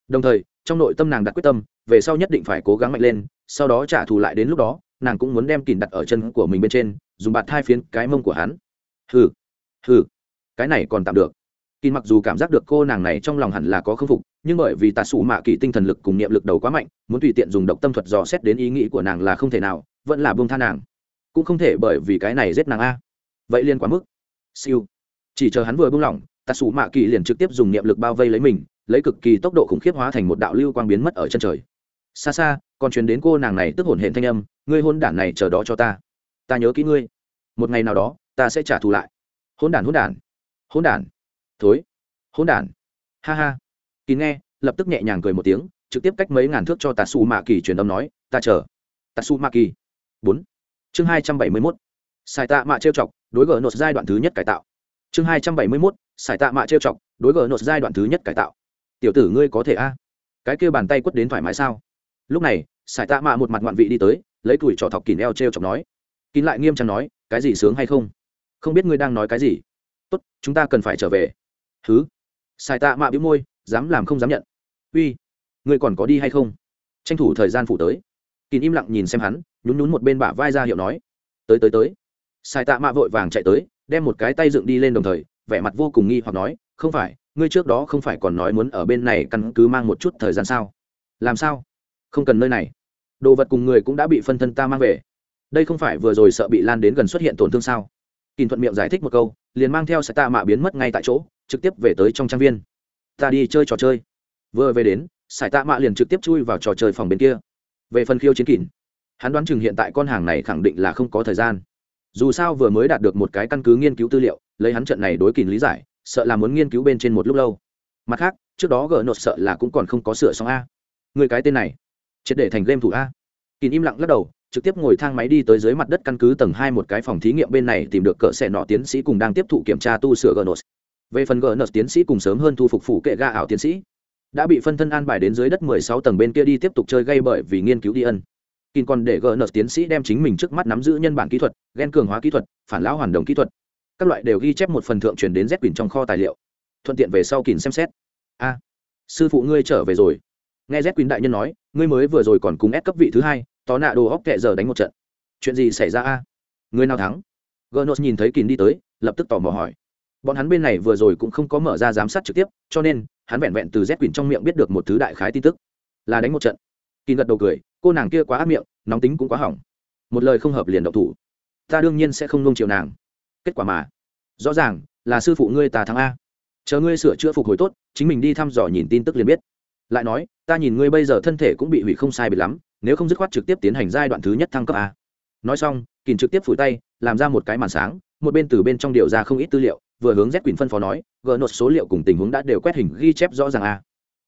Đồng thời, trong nội tâm nàng đặt quyết tâm, về sau nhất định phải cố gắng mạnh lên sau đó trả thù lại đến lúc đó, nàng cũng muốn đem kìm đặt ở chân của mình bên trên, dùng bạt thai phiến cái mông của hắn. Hừ hừ, cái này còn tạm được. Kỳ mặc dù cảm giác được cô nàng này trong lòng hẳn là có khâm phục, nhưng bởi vì tà sủ mạ kỳ tinh thần lực cùng niệm lực đầu quá mạnh, muốn tùy tiện dùng độc tâm thuật dò xét đến ý nghĩ của nàng là không thể nào, vẫn là buông tha nàng. Cũng không thể bởi vì cái này giết nàng a. Vậy liên quá mức. Siêu. Chỉ chờ hắn vừa buông lỏng, tà sủ mạ kỳ liền trực tiếp dùng niệm lực bao vây lấy mình, lấy cực kỳ tốc độ khủng khiếp hóa thành một đạo lưu quang biến mất ở chân trời. Xa xa còn truyền đến cô nàng này tức hổn hển thanh âm, ngươi hôn đản này chờ đó cho ta. Ta nhớ kỹ ngươi. Một ngày nào đó, ta sẽ trả thù lại. Hôn đản hôn đản. Hôn đản. Thối. Hôn đản. Ha ha. Kỳ nghe, lập tức nhẹ nhàng cười một tiếng, trực tiếp cách mấy ngàn thước cho tà su mạ kỳ truyền âm nói, ta chờ. Tà su mạ kỳ. Bốn. Chương hai trăm bảy mươi mốt. Sài tạ mạ trêu chọc, đối gỡ nốt giai đoạn thứ nhất cải tạo. Chương hai trăm bảy mươi mốt sài tạ mạ trêu chọc, đối gỡ nốt giai đoạn thứ nhất cải tạo. Tiểu tử ngươi có thể a? Cái kia bàn tay quất đến thoải mái sao? Lúc này sài tạ mạ một mặt ngoạn vị đi tới, lấy tuổi trò thọc kín eo trêu chọc nói, kín lại nghiêm trang nói, cái gì sướng hay không? Không biết ngươi đang nói cái gì. Tốt, chúng ta cần phải trở về. Thứ sài tạ mạ bĩu môi, dám làm không dám nhận. Uy, ngươi còn có đi hay không? Tranh thủ thời gian phủ tới. Kín im lặng nhìn xem hắn, nhún nhún một bên bả vai ra hiệu nói, tới tới tới. Sài tạ mạ vội vàng chạy tới, đem một cái tay dựng đi lên đồng thời, vẻ mặt vô cùng nghi hoặc nói, không phải, ngươi trước đó không phải còn nói muốn ở bên này căn cứ mang một chút thời gian sao? Làm sao? Không cần nơi này. Đồ vật cùng người cũng đã bị phân thân ta mang về. Đây không phải vừa rồi sợ bị lan đến gần xuất hiện tổn thương sao? Kỳ thuận miệng giải thích một câu, liền mang theo sẽ tạ mạ biến mất ngay tại chỗ, trực tiếp về tới trong trang viên. Ta đi chơi trò chơi. Vừa về đến sải tạ mạ liền trực tiếp chui vào trò chơi phòng bên kia. Về phần khiêu chiến kỳn hắn đoán chừng hiện tại con hàng này khẳng định là không có thời gian. Dù sao vừa mới đạt được một cái căn cứ nghiên cứu tư liệu, lấy hắn trận này đối kỳn lý giải, sợ là muốn nghiên cứu bên trên một lúc lâu. Mặt khác, trước đó gỡ nột sợ là cũng còn không có sửa xong a. Người cái tên này triệt để thành game thủ a. Kín im lặng lắc đầu, trực tiếp ngồi thang máy đi tới dưới mặt đất căn cứ tầng hai một cái phòng thí nghiệm bên này tìm được cỡ xe nọ tiến sĩ cùng đang tiếp thụ kiểm tra tu sửa gnos về phần gnos tiến sĩ cùng sớm hơn thu phục phủ kệ ga ảo tiến sĩ, đã bị phân thân an bài đến dưới đất mười sáu tầng bên kia đi tiếp tục chơi gây bởi vì nghiên cứu đi ân. Kín còn để gnos tiến sĩ đem chính mình trước mắt nắm giữ nhân bản kỹ thuật ghen cường hóa kỹ thuật, phản lão hoàn đồng kỹ thuật. Các loại đều ghi chép một phần thượng truyền đến z quỳnh trong kho tài liệu. Thuận tiện về sau kín xem xét. A, sư phụ ngươi trở về rồi. Nghe z quỳnh đại nhân nói ngươi mới vừa rồi còn cùng ép cấp vị thứ hai tò nạ đồ óc kệ giờ đánh một trận. Chuyện gì xảy ra a? Người nào thắng? Gonos nhìn thấy kín đi tới, lập tức tò mò hỏi. Bọn hắn bên này vừa rồi cũng không có mở ra giám sát trực tiếp, cho nên, hắn vẹn vẹn từ z quỳnh trong miệng biết được một thứ đại khái tin tức. Là đánh một trận. Kín gật đầu cười, cô nàng kia quá ác miệng, nóng tính cũng quá hỏng. Một lời không hợp liền độc thủ. Ta đương nhiên sẽ không nung chiều nàng. Kết quả mà, rõ ràng, là sư phụ ngươi ta thắng a. Chờ ngươi sửa chữa phục hồi tốt, chính mình đi thăm dò nhìn tin tức liền biết. Lại nói ta nhìn ngươi bây giờ thân thể cũng bị hủy không sai bị lắm, nếu không dứt khoát trực tiếp tiến hành giai đoạn thứ nhất thăng cấp a. Nói xong kỳn trực tiếp phủi tay, làm ra một cái màn sáng, một bên từ bên trong điều ra không ít tư liệu, vừa hướng z quyền phân phó nói, gỡ nốt số liệu cùng tình huống đã đều quét hình ghi chép rõ ràng a.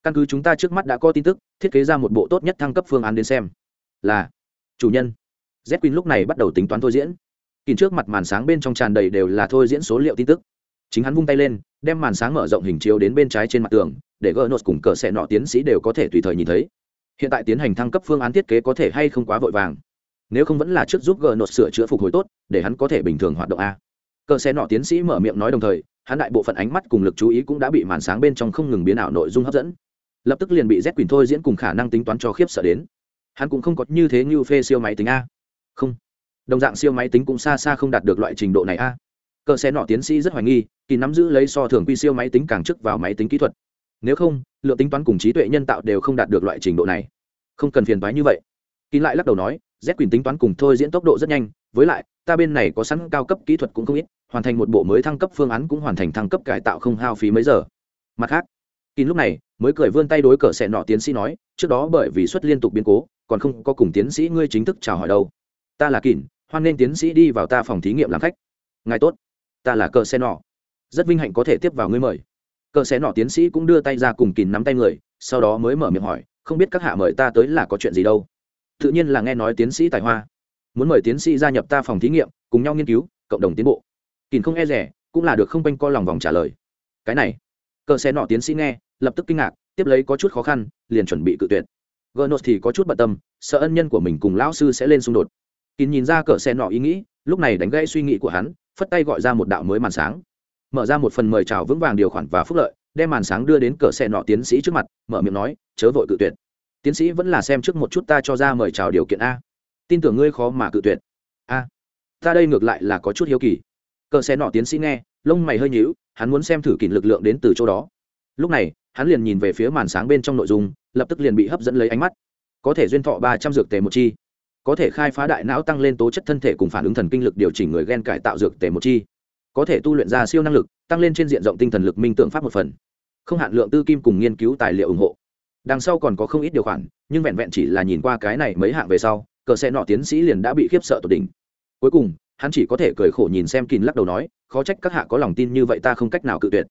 Căn cứ chúng ta trước mắt đã có tin tức, thiết kế ra một bộ tốt nhất thăng cấp phương án đến xem. Là, chủ nhân. Z quyền lúc này bắt đầu tính toán thôi diễn. Kìm trước mặt màn sáng bên trong tràn đầy đều là thôi diễn số liệu tin tức chính hắn vung tay lên, đem màn sáng mở rộng hình chiếu đến bên trái trên mặt tường, để gỡ nốt cùng cờ xe nọ tiến sĩ đều có thể tùy thời nhìn thấy. Hiện tại tiến hành thăng cấp phương án thiết kế có thể hay không quá vội vàng. Nếu không vẫn là trước giúp gỡ nốt sửa chữa phục hồi tốt, để hắn có thể bình thường hoạt động a. Cờ xe nọ tiến sĩ mở miệng nói đồng thời, hắn đại bộ phận ánh mắt cùng lực chú ý cũng đã bị màn sáng bên trong không ngừng biến ảo nội dung hấp dẫn. Lập tức liền bị z quỳnh thôi diễn cùng khả năng tính toán cho khiếp sợ đến. Hắn cũng không có như thế như phê siêu máy tính a. Không. Đồng dạng siêu máy tính cũng xa xa không đạt được loại trình độ này a cờ xe nọ tiến sĩ rất hoài nghi, kỳ nắm giữ lấy so thường quy siêu máy tính càng chức vào máy tính kỹ thuật. Nếu không, lượng tính toán cùng trí tuệ nhân tạo đều không đạt được loại trình độ này. Không cần phiền toái như vậy. Kỳ lại lắc đầu nói, z quyền tính toán cùng thôi diễn tốc độ rất nhanh, với lại, ta bên này có sẵn cao cấp kỹ thuật cũng không ít, hoàn thành một bộ mới thăng cấp phương án cũng hoàn thành thăng cấp cải tạo không hao phí mấy giờ. Mặt khác kín lúc này mới cười vươn tay đối cờ xẻ nọ tiến sĩ nói, trước đó bởi vì xuất liên tục biến cố, còn không có cùng tiến sĩ ngươi chính thức chào hỏi đâu. Ta là kín hoan nên tiến sĩ đi vào ta phòng thí nghiệm làm khách. Ngài tốt ta là cờ xe nọ. Rất vinh hạnh có thể tiếp vào ngươi mời. Cờ xe nọ tiến sĩ cũng đưa tay ra cùng kín nắm tay người, sau đó mới mở miệng hỏi, không biết các hạ mời ta tới là có chuyện gì đâu. Tự nhiên là nghe nói tiến sĩ tài hoa. Muốn mời tiến sĩ gia nhập ta phòng thí nghiệm, cùng nhau nghiên cứu, cộng đồng tiến bộ. Kín không e rẻ, cũng là được không quanh co lòng vòng trả lời. Cái này. Cờ xe nọ tiến sĩ nghe, lập tức kinh ngạc, tiếp lấy có chút khó khăn, liền chuẩn bị cự tuyệt. Gernot thì có chút bận tâm, sợ ân nhân của mình cùng lão sư sẽ lên xung đột. Kín nhìn ra cờ xe nọ ý nghĩ, lúc này đánh gãy suy nghĩ của hắn phất tay gọi ra một đạo mới màn sáng. Mở ra một phần mời chào vững vàng điều khoản và phúc lợi, đem màn sáng đưa đến cờ xe nọ tiến sĩ trước mặt, mở miệng nói, chớ vội cự tuyệt. Tiến sĩ vẫn là xem trước một chút ta cho ra mời chào điều kiện a. Tin tưởng ngươi khó mà cự tuyệt. A, ta đây ngược lại là có chút hiếu kỳ. Cờ xe nọ tiến sĩ nghe, lông mày hơi nhíu, hắn muốn xem thử kỷ lực lượng đến từ chỗ đó. Lúc này, hắn liền nhìn về phía màn sáng bên trong nội dung, lập tức liền bị hấp dẫn lấy ánh mắt. Có thể duyên thọ ba trăm dược tề một chi có thể khai phá đại não tăng lên tố chất thân thể cùng phản ứng thần kinh lực điều chỉnh người ghen cải tạo dược tề một chi. Có thể tu luyện ra siêu năng lực, tăng lên trên diện rộng tinh thần lực minh tượng pháp một phần. Không hạn lượng tư kim cùng nghiên cứu tài liệu ủng hộ. Đằng sau còn có không ít điều khoản, nhưng vẹn vẹn chỉ là nhìn qua cái này mấy hạng về sau, cờ xe nọ tiến sĩ liền đã bị khiếp sợ tột đỉnh. Cuối cùng, hắn chỉ có thể cười khổ nhìn xem kín lắc đầu nói, khó trách các hạ có lòng tin như vậy ta không cách nào cự tuyệt.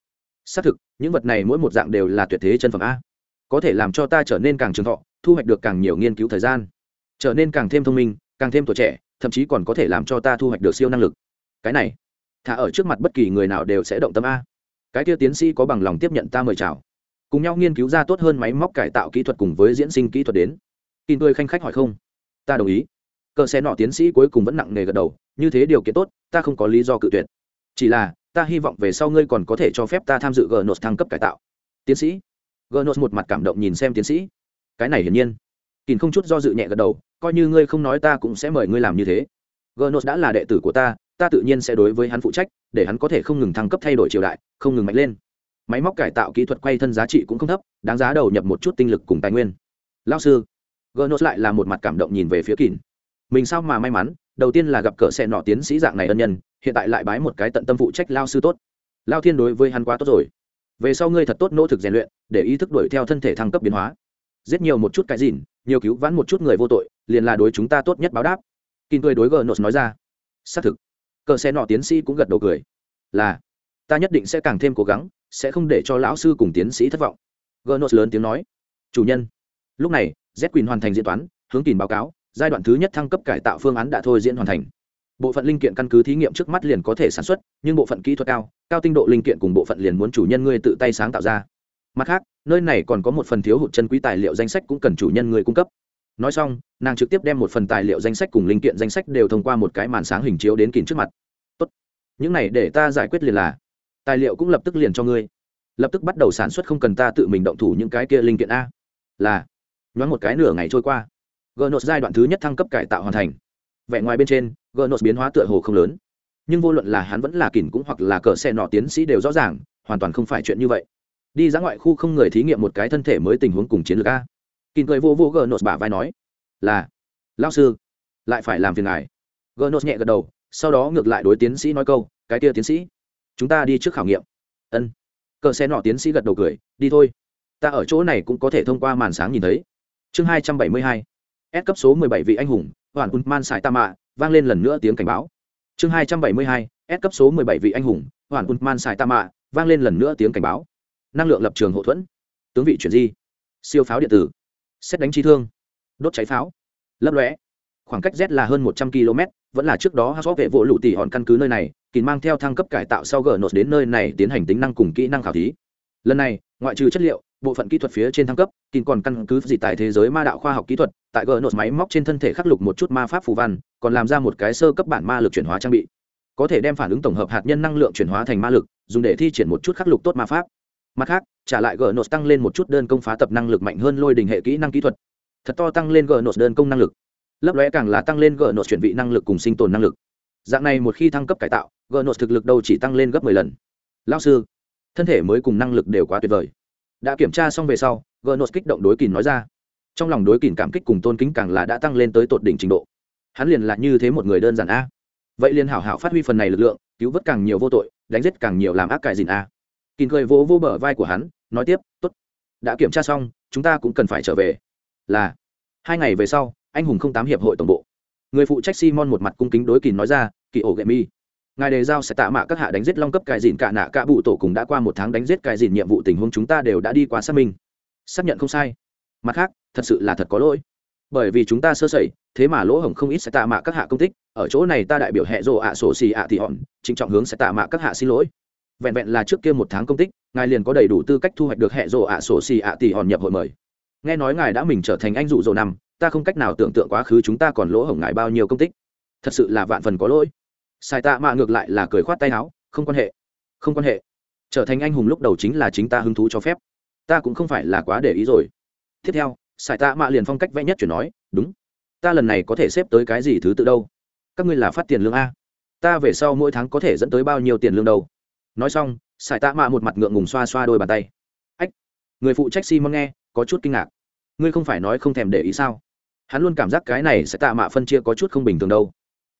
Xác thực, những vật này mỗi một dạng đều là tuyệt thế chân phẩm a. Có thể làm cho ta trở nên càng trường thọ, thu hoạch được càng nhiều nghiên cứu thời gian trở nên càng thêm thông minh, càng thêm tuổi trẻ, thậm chí còn có thể làm cho ta thu hoạch được siêu năng lực. Cái này, thả ở trước mặt bất kỳ người nào đều sẽ động tâm a. Cái kia tiến sĩ có bằng lòng tiếp nhận ta mời chào. Cùng nhau nghiên cứu ra tốt hơn máy móc cải tạo kỹ thuật cùng với diễn sinh kỹ thuật đến. Tin tươi khanh khách hỏi không? Ta đồng ý. Cờ xe nọ tiến sĩ cuối cùng vẫn nặng nề gật đầu, như thế điều kiện tốt, ta không có lý do cự tuyệt. Chỉ là, ta hy vọng về sau ngươi còn có thể cho phép ta tham dự gnos thăng cấp cải tạo. Tiến sĩ. Gnos một mặt cảm động nhìn xem tiến sĩ. Cái này hiển nhiên. Kỳn không chút do dự nhẹ gật đầu coi như ngươi không nói ta cũng sẽ mời ngươi làm như thế. Gnos đã là đệ tử của ta ta tự nhiên sẽ đối với hắn phụ trách, để hắn có thể không ngừng thăng cấp thay đổi triều đại, không ngừng mạnh lên. Máy móc cải tạo kỹ thuật quay thân giá trị cũng không thấp, đáng giá đầu nhập một chút tinh lực cùng tài nguyên. Lao sư gnos lại là một mặt cảm động nhìn về phía kín. mình sao mà may mắn, đầu tiên là gặp cỡ xe nọ tiến sĩ dạng này ân nhân, hiện tại lại bái một cái tận tâm phụ trách lao sư tốt. Lao thiên đối với hắn quá tốt rồi. Về sau ngươi thật tốt nỗ thực rèn luyện, để ý thức đuổi theo thân thể thăng cấp biến hóa. Giết nhiều một chút cái dìn nhiều cứu vãn một chút người vô tội liền là đối chúng ta tốt nhất báo đáp. Kinh cười đối gờ nốt nói ra. Xác thực. Cờ xe nọ tiến sĩ cũng gật đầu cười. Là, ta nhất định sẽ càng thêm cố gắng, sẽ không để cho lão sư cùng tiến sĩ thất vọng. Gờ nốt lớn tiếng nói. Chủ nhân. Lúc này, z quỳnh hoàn thành diễn toán, hướng tìm báo cáo, giai đoạn thứ nhất thăng cấp cải tạo phương án đã thôi diễn hoàn thành. Bộ phận linh kiện căn cứ thí nghiệm trước mắt liền có thể sản xuất, nhưng bộ phận kỹ thuật cao cao tinh độ linh kiện cùng bộ phận liền muốn chủ nhân ngươi tự tay sáng tạo ra. Mặt khác, nơi này còn có một phần thiếu hụt chân quý tài liệu danh sách cũng cần chủ nhân ngươi cung cấp nói xong, nàng trực tiếp đem một phần tài liệu danh sách cùng linh kiện danh sách đều thông qua một cái màn sáng hình chiếu đến kín trước mặt. Tốt, những này để ta giải quyết liền là. Tài liệu cũng lập tức liền cho ngươi. Lập tức bắt đầu sản xuất không cần ta tự mình động thủ những cái kia linh kiện a. Là, nhoáng một cái nửa ngày trôi qua gnos giai đoạn thứ nhất thăng cấp cải tạo hoàn thành. Vẻ ngoài bên trên gnos biến hóa tựa hồ không lớn. Nhưng vô luận là hắn vẫn là kỉn cũng hoặc là cờ xe nọ tiến sĩ đều rõ ràng, hoàn toàn không phải chuyện như vậy. Đi ra ngoại khu không người thí nghiệm một cái thân thể mới tình huống cùng chiến lược a kín cười vô vô nốt bả vai nói, là lao sư, lại phải làm phiền ngài. Gờ nốt nhẹ gật đầu, sau đó ngược lại đối tiến sĩ nói câu, cái kia tiến sĩ, chúng ta đi trước khảo nghiệm. Ân. Cờ xe nọ tiến sĩ gật đầu cười, đi thôi, ta ở chỗ này cũng có thể thông qua màn sáng nhìn thấy. Chương hai trăm bảy mươi hai, s cấp số mười bảy vị anh hùng, hoàn un man sải ta mạ, vang lên lần nữa tiếng cảnh báo. Chương hai trăm bảy mươi hai, s cấp số mười bảy vị anh hùng, hoàn un man sải ta mạ, vang lên lần nữa tiếng cảnh báo. Năng lượng lập trường hậu thuẫn. Tướng vị chuyển di. Siêu pháo điện tử xét đánh chi thương, đốt cháy pháo, lấp lóe. khoảng cách z là hơn một trăm km, vẫn là trước đó hát vệ vỗ lụ tỉ hòn căn cứ nơi này kỳ mang theo thăng cấp cải tạo sau gờ nốt đến nơi này tiến hành tính năng cùng kỹ năng khảo thí. Lần này, ngoại trừ chất liệu, bộ phận kỹ thuật phía trên thăng cấp kỳ còn căn cứ gì tại thế giới ma đạo khoa học kỹ thuật, tại gờ nốt máy móc trên thân thể khắc lục một chút ma pháp phù văn, còn làm ra một cái sơ cấp bản ma lực chuyển hóa trang bị. Có thể đem phản ứng tổng hợp hạt nhân năng lượng chuyển hóa thành ma lực, dùng để thi triển một chút khắc lục tốt ma pháp mặt khác, trả lại gờ nốt tăng lên một chút đơn công phá tập năng lực mạnh hơn lôi đình hệ kỹ năng kỹ thuật. Thật to tăng lên gờ nốt đơn công năng lực. Lấp lóe càng là tăng lên gờ nốt chuyển vị năng lực cùng sinh tồn năng lực. Dạng này một khi thăng cấp cải tạo gờ nốt thực lực đâu chỉ tăng lên gấp mười lần. Lao sư, thân thể mới cùng năng lực đều quá tuyệt vời. Đã kiểm tra xong về sau gờ nốt kích động đối kìn nói ra. Trong lòng đối kìn cảm kích cùng tôn kính càng là đã tăng lên tới tột đỉnh trình độ. Hắn liền là như thế một người đơn giản a. Vậy liền hảo hảo phát huy phần này lực lượng, cứu vớt càng nhiều vô tội, đánh giết càng nhiều làm ác cải dìn a à? Kín cười vỗ vỗ bờ vai của hắn, nói tiếp t ố t đã kiểm tra xong, chúng ta cũng cần phải trở về. Là, hai ngày về sau, anh hùng không tám hiệp hội tổng bộ. Người phụ trách simon một mặt cung kính đối kín nói ra kỳ ổ gậy mi ngài đề giao sẽ tạ mạ các hạ đánh giết long cấp cài dìn cả nạ cả bụ tổ cùng đã qua một tháng đánh giết cài dìn nhiệm vụ tình huống chúng ta đều đã đi qua xác minh. Xác nhận không sai. Mặt khác, thật sự là thật có lỗi. Bởi vì chúng ta sơ sẩy, thế mà lỗ hổng không ít sẽ tạ mạ các hạ công tích, ở chỗ này ta đại biểu hệ rộ ạ sổ xì ạ thì hòn, trịnh trọng hướng sẽ tạ mạ các hạ xin lỗi vẹn vẹn là trước kia một tháng công tích, ngài liền có đầy đủ tư cách thu hoạch được hệ rộ ạ sổ xì ạ tỷ hòn nhập hội mời. Nghe nói ngài đã mình trở thành anh dụ dỗ năm, ta không cách nào tưởng tượng quá khứ chúng ta còn lỗ hổng ngài bao nhiêu công tích. Thật sự là vạn phần có lỗi. Sai tạ mạ ngược lại là cười khoát tay áo, không quan hệ, không quan hệ. Trở thành anh hùng lúc đầu chính là chính ta hứng thú cho phép. Ta cũng không phải là quá để ý rồi. Tiếp theo, sai tạ mạ liền phong cách vẽ nhất chuyển nói, đúng, ta lần này có thể xếp tới cái gì thứ tự đâu? Các ngươi là phát tiền lương a. Ta về sau mỗi tháng có thể dẫn tới bao nhiêu tiền lương đâu? Nói xong, sải tạ mạ một mặt ngượng ngùng xoa xoa đôi bàn tay. Ách, người phụ trách simon nghe, có chút kinh ngạc. Ngươi không phải nói không thèm để ý sao? Hắn luôn cảm giác cái này sẽ tạ mạ phân chia có chút không bình thường đâu.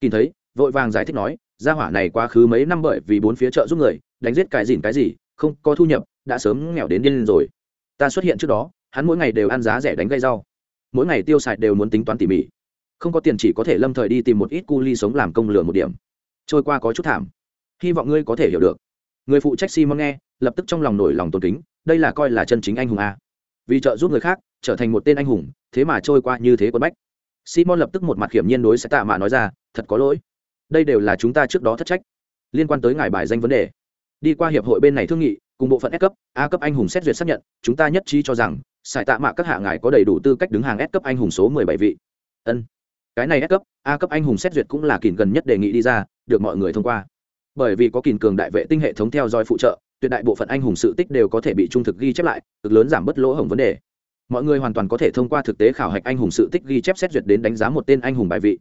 Nhìn thấy, vội vàng giải thích nói, gia hỏa này quá khứ mấy năm bởi vì bốn phía chợ giúp người, đánh giết cái gì cái gì, không có thu nhập, đã sớm nghèo đến điên rồi. Ta xuất hiện trước đó, hắn mỗi ngày đều ăn giá rẻ đánh gây rau. Mỗi ngày tiêu xài đều muốn tính toán tỉ mỉ. Không có tiền chỉ có thể lâm thời đi tìm một ít cu ly sống làm công lừa một điểm. Trôi qua có chút thảm. Hy vọng ngươi có thể hiểu được người phụ trách simon nghe, lập tức trong lòng nổi lòng tôn kính, đây là coi là chân chính anh hùng a. Vì trợ giúp người khác, trở thành một tên anh hùng, thế mà trôi qua như thế quân bách. Simon lập tức một mặt hiểm nhiên đối sẽ tạ mạ nói ra, thật có lỗi. Đây đều là chúng ta trước đó thất trách. Liên quan tới ngài bài danh vấn đề. Đi qua hiệp hội bên này thương nghị, cùng bộ phận S cấp, A cấp anh hùng xét duyệt xác nhận, chúng ta nhất trí cho rằng sải tạ mạ các hạ ngài có đầy đủ tư cách đứng hàng S cấp anh hùng số mười bảy vị. Ân. Cái này S cấp, A cấp anh hùng xét duyệt cũng là kìm gần nhất đề nghị đi ra, được mọi người thông qua bởi vì có kìn cường đại vệ tinh hệ thống theo dõi phụ trợ, tuyệt đại bộ phận anh hùng sự tích đều có thể bị trung thực ghi chép lại, cực lớn giảm bớt lỗ hổng vấn đề. Mọi người hoàn toàn có thể thông qua thực tế khảo hạch anh hùng sự tích ghi chép xét duyệt đến đánh giá một tên anh hùng bài vị.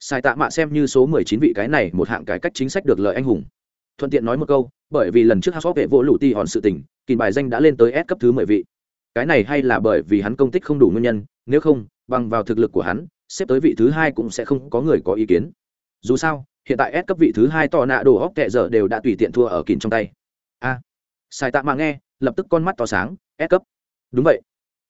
Sai tạ mạ xem như số mười chín vị cái này một hạng cải cách chính sách được lợi anh hùng. Thuận tiện nói một câu, bởi vì lần trước hắc vệ vỗ lũ ti hòn sự tình, kìn bài danh đã lên tới S cấp thứ mười vị. Cái này hay là bởi vì hắn công tích không đủ nguyên nhân, nếu không, bằng vào thực lực của hắn, xếp tới vị thứ hai cũng sẽ không có người có ý kiến. Dù sao hiện tại S cấp vị thứ hai tò nạ đồ óc tệ giờ đều đã tùy tiện thua ở kìm trong tay. A. Sai tạ mạ nghe lập tức con mắt to sáng S cấp. Đúng vậy.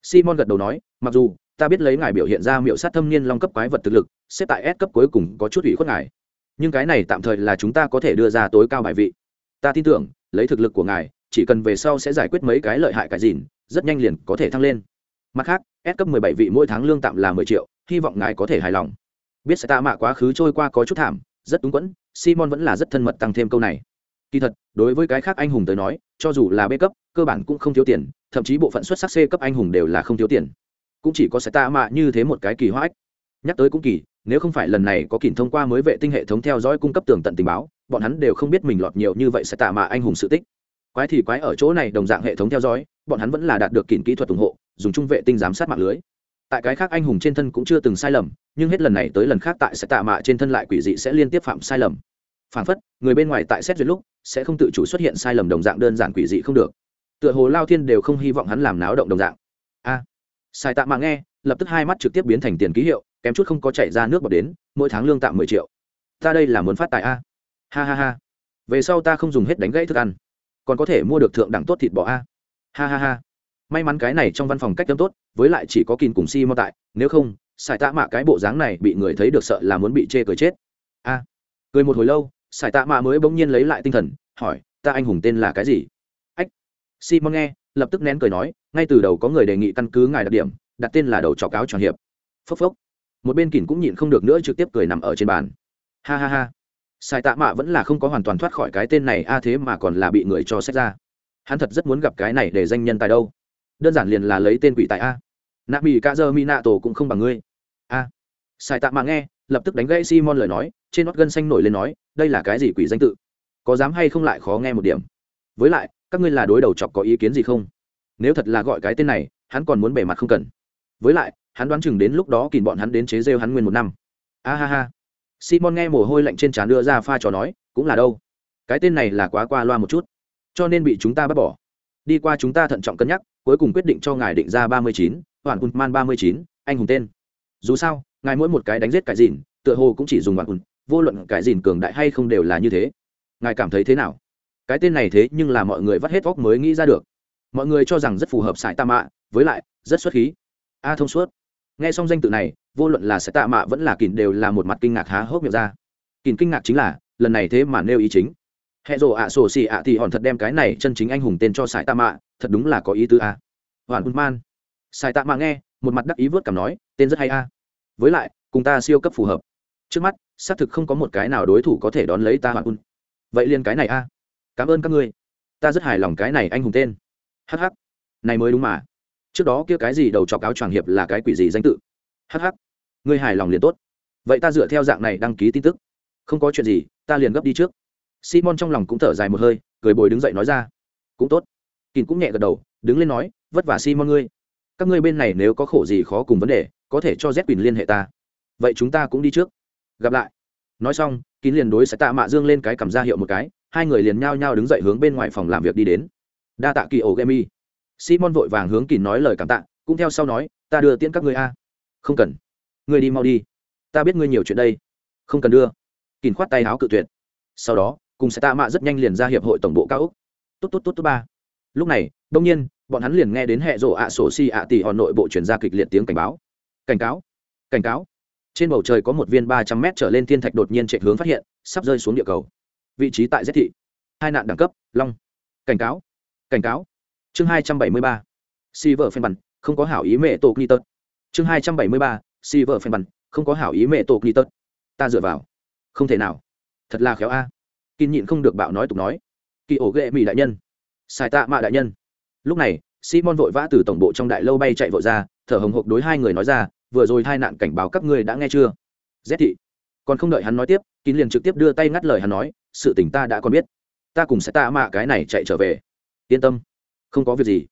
Simon gật đầu nói mặc dù ta biết lấy ngài biểu hiện ra miệu sát thâm niên long cấp quái vật thực lực xếp tại S cấp cuối cùng có chút ủy khuất ngài. Nhưng cái này tạm thời là chúng ta có thể đưa ra tối cao bài vị. Ta tin tưởng lấy thực lực của ngài chỉ cần về sau sẽ giải quyết mấy cái lợi hại cái gìn, rất nhanh liền có thể thăng lên. Mặt khác S cấp 17 vị mỗi tháng lương tạm là 10 triệu hy vọng ngài có thể hài lòng. Biết sẽ tạ mạ quá khứ trôi qua có chút thảm rất túng quẫn, simon vẫn là rất thân mật tăng thêm câu này. Kỳ thật, đối với cái khác anh hùng tới nói, cho dù là b cấp, cơ bản cũng không thiếu tiền, thậm chí bộ phận xuất sắc c cấp anh hùng đều là không thiếu tiền. Cũng chỉ có sẽ tạ mạ như thế một cái kỳ hoa ách nhắc tới cũng kỳ, nếu không phải lần này có kỉnh thông qua mới vệ tinh hệ thống theo dõi cung cấp tường tận tình báo, bọn hắn đều không biết mình lọt nhiều như vậy sẽ tạ mạ anh hùng sự tích. Quái thì quái ở chỗ này đồng dạng hệ thống theo dõi, bọn hắn vẫn là đạt được kỉnh kỹ thuật ủng hộ, dùng chung vệ tinh giám sát mạng lưới tại cái khác anh hùng trên thân cũng chưa từng sai lầm, nhưng hết lần này tới lần khác tại sẽ tạ mạ trên thân lại quỷ dị sẽ liên tiếp phạm sai lầm. Phản phất, người bên ngoài tại xét duyệt lúc, sẽ không tự chủ xuất hiện sai lầm đồng dạng đơn giản quỷ dị không được. Tựa hồ lao thiên đều không hy vọng hắn làm náo động đồng dạng. A! Sai tạ mạ nghe, lập tức hai mắt trực tiếp biến thành tiền ký hiệu, kém chút không có chạy ra nước bọt đến, mỗi tháng lương tạm mười triệu. Ta đây là muốn phát tài a. Ha ha ha. Về sau ta không dùng hết đánh gãy thức ăn. Còn có thể mua được thượng đẳng tốt thịt bò a. Ha ha ha may mắn cái này trong văn phòng cách tâm tốt, với lại chỉ có kín cùng si mô tại, nếu không, sải tạ mạ cái bộ dáng này bị người thấy được sợ là muốn bị chê cười chết. A. Cười một hồi lâu, sải tạ mạ mới bỗng nhiên lấy lại tinh thần, hỏi, ta anh hùng tên là cái gì? Ách. Simon nghe, lập tức nén cười nói, ngay từ đầu có người đề nghị căn cứ ngài đặc điểm, đặt tên là đầu trò cáo tròn hiệp. Phốc phốc. Một bên kìn cũng nhịn không được nữa trực tiếp cười nằm ở trên bàn. Ha ha ha. Sai tạ mạ vẫn là không có hoàn toàn thoát khỏi cái tên này, a thế mà còn là bị người cho xét ra. Hắn thật rất muốn gặp cái này để danh nhân tài đâu đơn giản liền là lấy tên quỷ tại a. Nạ mỹ ca dơ mỹ nạ tổ cũng không bằng ngươi. A. Sai tạ mà nghe, lập tức đánh gãy simon lời nói, trên nót gân xanh nổi lên nói, đây là cái gì quỷ danh tự? Có dám hay không lại khó nghe một điểm. Với lại, các ngươi là đối đầu chọc có ý kiến gì không? Nếu thật là gọi cái tên này, hắn còn muốn bề mặt không cần. Với lại, hắn đoán chừng đến lúc đó kìm bọn hắn đến chế rêu hắn nguyên một năm. A ha ha. Simon nghe mồ hôi lạnh trên trán đưa ra pha trò nói, cũng là đâu? Cái tên này là quá qua loa một chút. Cho nên bị chúng ta bắt bỏ đi qua chúng ta thận trọng cân nhắc, cuối cùng quyết định cho ngài định ra ba mươi chín, hoàn hùn man ba mươi chín, anh hùng tên. Dù sao, ngài mỗi một cái đánh giết cải dìn tựa hồ cũng chỉ dùng hoàn hùn vô luận cải dìn cường đại hay không đều là như thế. Ngài cảm thấy thế nào? Cái tên này thế nhưng là mọi người vắt hết vóc mới nghĩ ra được. Mọi người cho rằng rất phù hợp sải tạ mạ, với lại, rất xuất khí. A thông suốt. Nghe xong danh tự này, vô luận là sải tạ mạ vẫn là kìn đều là một mặt kinh ngạc há hốc miệng ra. Kìn kinh ngạc chính là, lần này thế mà nêu ý chính hệ rồ ạ, sổ xì ạ thì hòn thật đem cái này chân chính anh hùng tên cho sải tạ mạ, thật đúng là có ý tứ a. Hoàn Un man. Sải tạ mạ nghe, một mặt đắc ý vớt cảm nói, tên rất hay a. Với lại, cùng ta siêu cấp phù hợp. Trước mắt, xác thực không có một cái nào đối thủ có thể đón lấy ta hoàn Un. vậy liền cái này a. Cảm ơn các ngươi. Ta rất hài lòng cái này anh hùng tên. Hh này mới đúng mà. Trước đó kia cái gì đầu chọc áo choàng hiệp là cái quỷ gì danh tự? Hh ngươi hài lòng liền tốt. Vậy ta dựa theo dạng này đăng ký tin tức. Không có chuyện gì, ta liền gấp đi trước simon trong lòng cũng thở dài một hơi, cười bồi đứng dậy nói ra. Cũng tốt. Kín cũng nhẹ gật đầu, đứng lên nói, vất vả simon ngươi. Các ngươi bên này nếu có khổ gì khó cùng vấn đề, có thể cho z quỳnh liên hệ ta. Vậy chúng ta cũng đi trước. Gặp lại. Nói xong kín liền đối sẽ tạ mạ dương lên cái cầm ra hiệu một cái, hai người liền nhao nhao đứng dậy hướng bên ngoài phòng làm việc đi đến. Đa tạ kỳ ổ gemi. Simon vội vàng hướng kín nói lời cảm tạ, cũng theo sau nói, ta đưa tiễn các ngươi a. Không cần. Ngươi đi mau đi. Ta biết ngươi nhiều chuyện đây. Không cần đưa. Kín khoát tay áo cự tuyệt. Sau đó cùng sẽ tạ mạ rất nhanh liền ra hiệp hội tổng bộ cao úc. Tốt tốt tốt tốt ba. Lúc này đông nhiên, bọn hắn liền nghe đến hệ rộ ạ sổ si ạ tỷ hòn nội bộ chuyển ra kịch liệt tiếng cảnh báo. Cảnh cáo cảnh cáo. Trên bầu trời có một viên ba trăm mét trở lên thiên thạch đột nhiên chạy hướng phát hiện, sắp rơi xuống địa cầu. Vị trí tại giết thị. Hai nạn đẳng cấp, long. Cảnh cáo cảnh cáo. Chương hai trăm bảy mươi ba. Si vợ phen không có hảo ý mẹ tổ ni tật chương hai trăm bảy mươi ba. Si vợ phen không có hảo ý mẹ tổ ni tật ta dựa vào. Không thể nào. Thật là khéo a. à kín nhịn không được bạo nói tục nói. Kỳ ổ ghệ mỹ đại nhân. Sai tạ mạ đại nhân. Lúc này, simon vội vã từ tổng bộ trong đại lâu bay chạy vội ra, thở hồng hộc đối hai người nói ra, vừa rồi hai nạn cảnh báo các ngươi đã nghe chưa? Z thị. Còn không đợi hắn nói tiếp, kín liền trực tiếp đưa tay ngắt lời hắn nói, sự tình ta đã còn biết. Ta cùng sẽ tạ mạ cái này chạy trở về. Yên tâm, không có việc gì.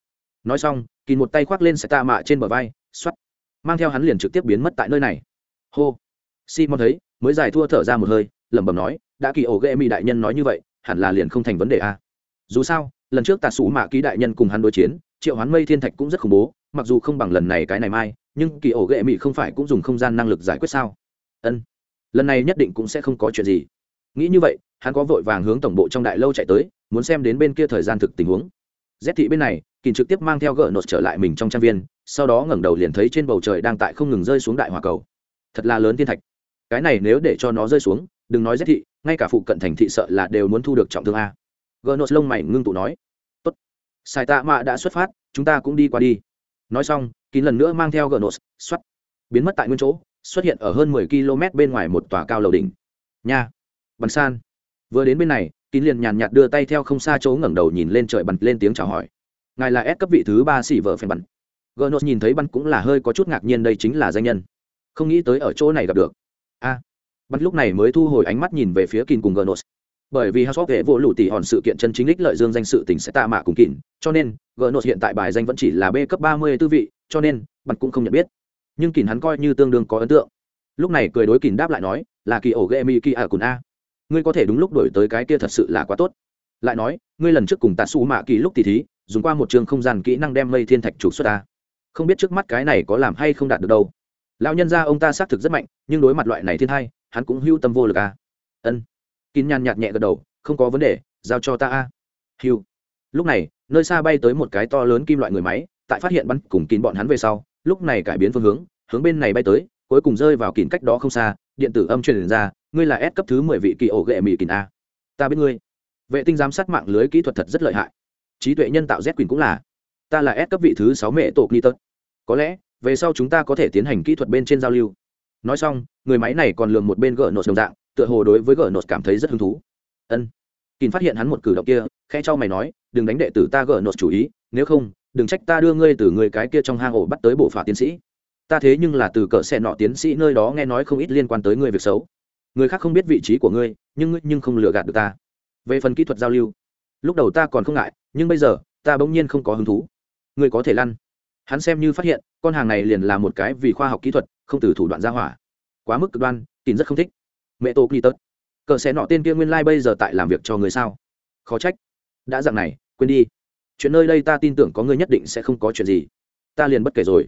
Nói xong, kín một tay khoác lên sẽ tạ mạ trên bờ vai xoắt mang theo hắn liền trực tiếp biến mất tại nơi này. Hô. Simon thấy, mới dài thua thở ra một hơi lẩm bẩm nói, đã kỳ ổ ghệ mỹ đại nhân nói như vậy, hẳn là liền không thành vấn đề a dù sao, lần trước tà sủ mạ ký đại nhân cùng hắn đối chiến, triệu hoán mây thiên thạch cũng rất khủng bố, mặc dù không bằng lần này cái này mai, nhưng kỳ ổ ghệ mỹ không phải cũng dùng không gian năng lực giải quyết sao? Ân, lần này nhất định cũng sẽ không có chuyện gì. Nghĩ như vậy, hắn có vội vàng hướng tổng bộ trong đại lâu chạy tới, muốn xem đến bên kia thời gian thực tình huống. Z thị bên này kỳ trực tiếp mang theo gỡ nột trở lại mình trong trang viên, sau đó ngẩng đầu liền thấy trên bầu trời đang tại không ngừng rơi xuống đại hòa cầu. Thật là lớn thiên thạch. Cái này nếu để cho nó rơi xuống đừng nói giết thị, ngay cả phụ cận thành thị sợ là đều muốn thu được trọng thương a. Gỡ lông mày ngưng tụ nói. Tốt. Sai tạ mạ đã xuất phát, chúng ta cũng đi qua đi. Nói xong, kín lần nữa mang theo gỡ xuất biến mất tại nguyên chỗ, xuất hiện ở hơn mười km bên ngoài một tòa cao lầu đỉnh. Nha. Bắn san. Vừa đến bên này, kín liền nhàn nhạt đưa tay theo không xa chỗ ngẩng đầu nhìn lên trời bắn, lên tiếng chào hỏi. Ngài là S cấp vị thứ ba xỉ vợ phèn bắn. Gỡ nhìn thấy bắn cũng là hơi có chút ngạc nhiên, đây chính là danh nhân. Không nghĩ tới ở chỗ này gặp được bắt lúc này mới thu hồi ánh mắt nhìn về phía kín cùng gỡ bởi vì House hệ vô lũ tỷ hòn sự kiện chân chính ích lợi dương danh sự tình sẽ tạ mạ cùng kín cho nên gỡ hiện tại bài danh vẫn chỉ là B cấp ba mươi tư vị, cho nên bắn cũng không nhận biết. Nhưng kín hắn coi như tương đương có ấn tượng. Lúc này cười đối kín đáp lại nói, là kỳ ổ ghê kỳ a cùn a. Ngươi có thể đúng lúc đổi tới cái kia thật sự là quá tốt. Lại nói, ngươi lần trước cùng tạ xù mạ kỳ lúc tỷ thí, dùng qua một trường không gian kỹ năng đem mây thiên thạch trục xuất ta không biết trước mắt cái này có làm hay không đạt được đâu. Lão nhân gia ông ta xác thực rất mạnh, nhưng đối mặt loại này thiên hay hắn cũng hưu tâm vô lực à. ân. Kín nhàn nhạt nhẹ gật đầu, không có vấn đề, giao cho ta a. À. hưu. Lúc này, nơi xa bay tới một cái to lớn kim loại người máy, tại phát hiện bắn cùng kín bọn hắn về sau, lúc này cải biến phương hướng hướng bên này bay tới, cuối cùng rơi vào kín cách đó không xa, điện tử âm truyền ra, ngươi là S cấp thứ mười vị kỳ ổ ghệ mỹ kín a. Ta biết ngươi. Vệ tinh giám sát mạng lưới kỹ thuật thật rất lợi hại. Trí tuệ nhân tạo z quyền cũng là. Ta là S cấp vị thứ sáu mẹ tổ ni tật có lẽ, về sau chúng ta có thể tiến hành kỹ thuật bên trên giao lưu nói xong, người máy này còn lường một bên gỡ nốt đồng dạng, tựa hồ đối với gỡ nốt cảm thấy rất hứng thú. Ân. Kín phát hiện hắn một cử động kia khe cho mày nói, đừng đánh đệ tử ta gỡ nốt chủ ý, nếu không, đừng trách ta đưa ngươi từ người cái kia trong hang ổ bắt tới bộ phạt tiến sĩ. Ta thế nhưng là từ cỡ xe nọ tiến sĩ nơi đó nghe nói không ít liên quan tới ngươi việc xấu. Người khác không biết vị trí của ngươi, nhưng ngươi nhưng không lừa gạt được ta. Về phần kỹ thuật giao lưu, lúc đầu ta còn không ngại, nhưng bây giờ, ta bỗng nhiên không có hứng thú. Ngươi có thể lăn. Hắn xem như phát hiện, con hàng này liền là một cái vì khoa học kỹ thuật không từ thủ đoạn ra hỏa. Quá mức cực đoan tin rất không thích. Mẹ tô kỳ tớt cờ sẽ nọ tên kia nguyên lai、like、bây giờ tại làm việc cho người sao? Khó trách. Đã dặn này, quên đi. Chuyện nơi đây ta tin tưởng có người nhất định sẽ không có chuyện gì. Ta liền bất kể rồi.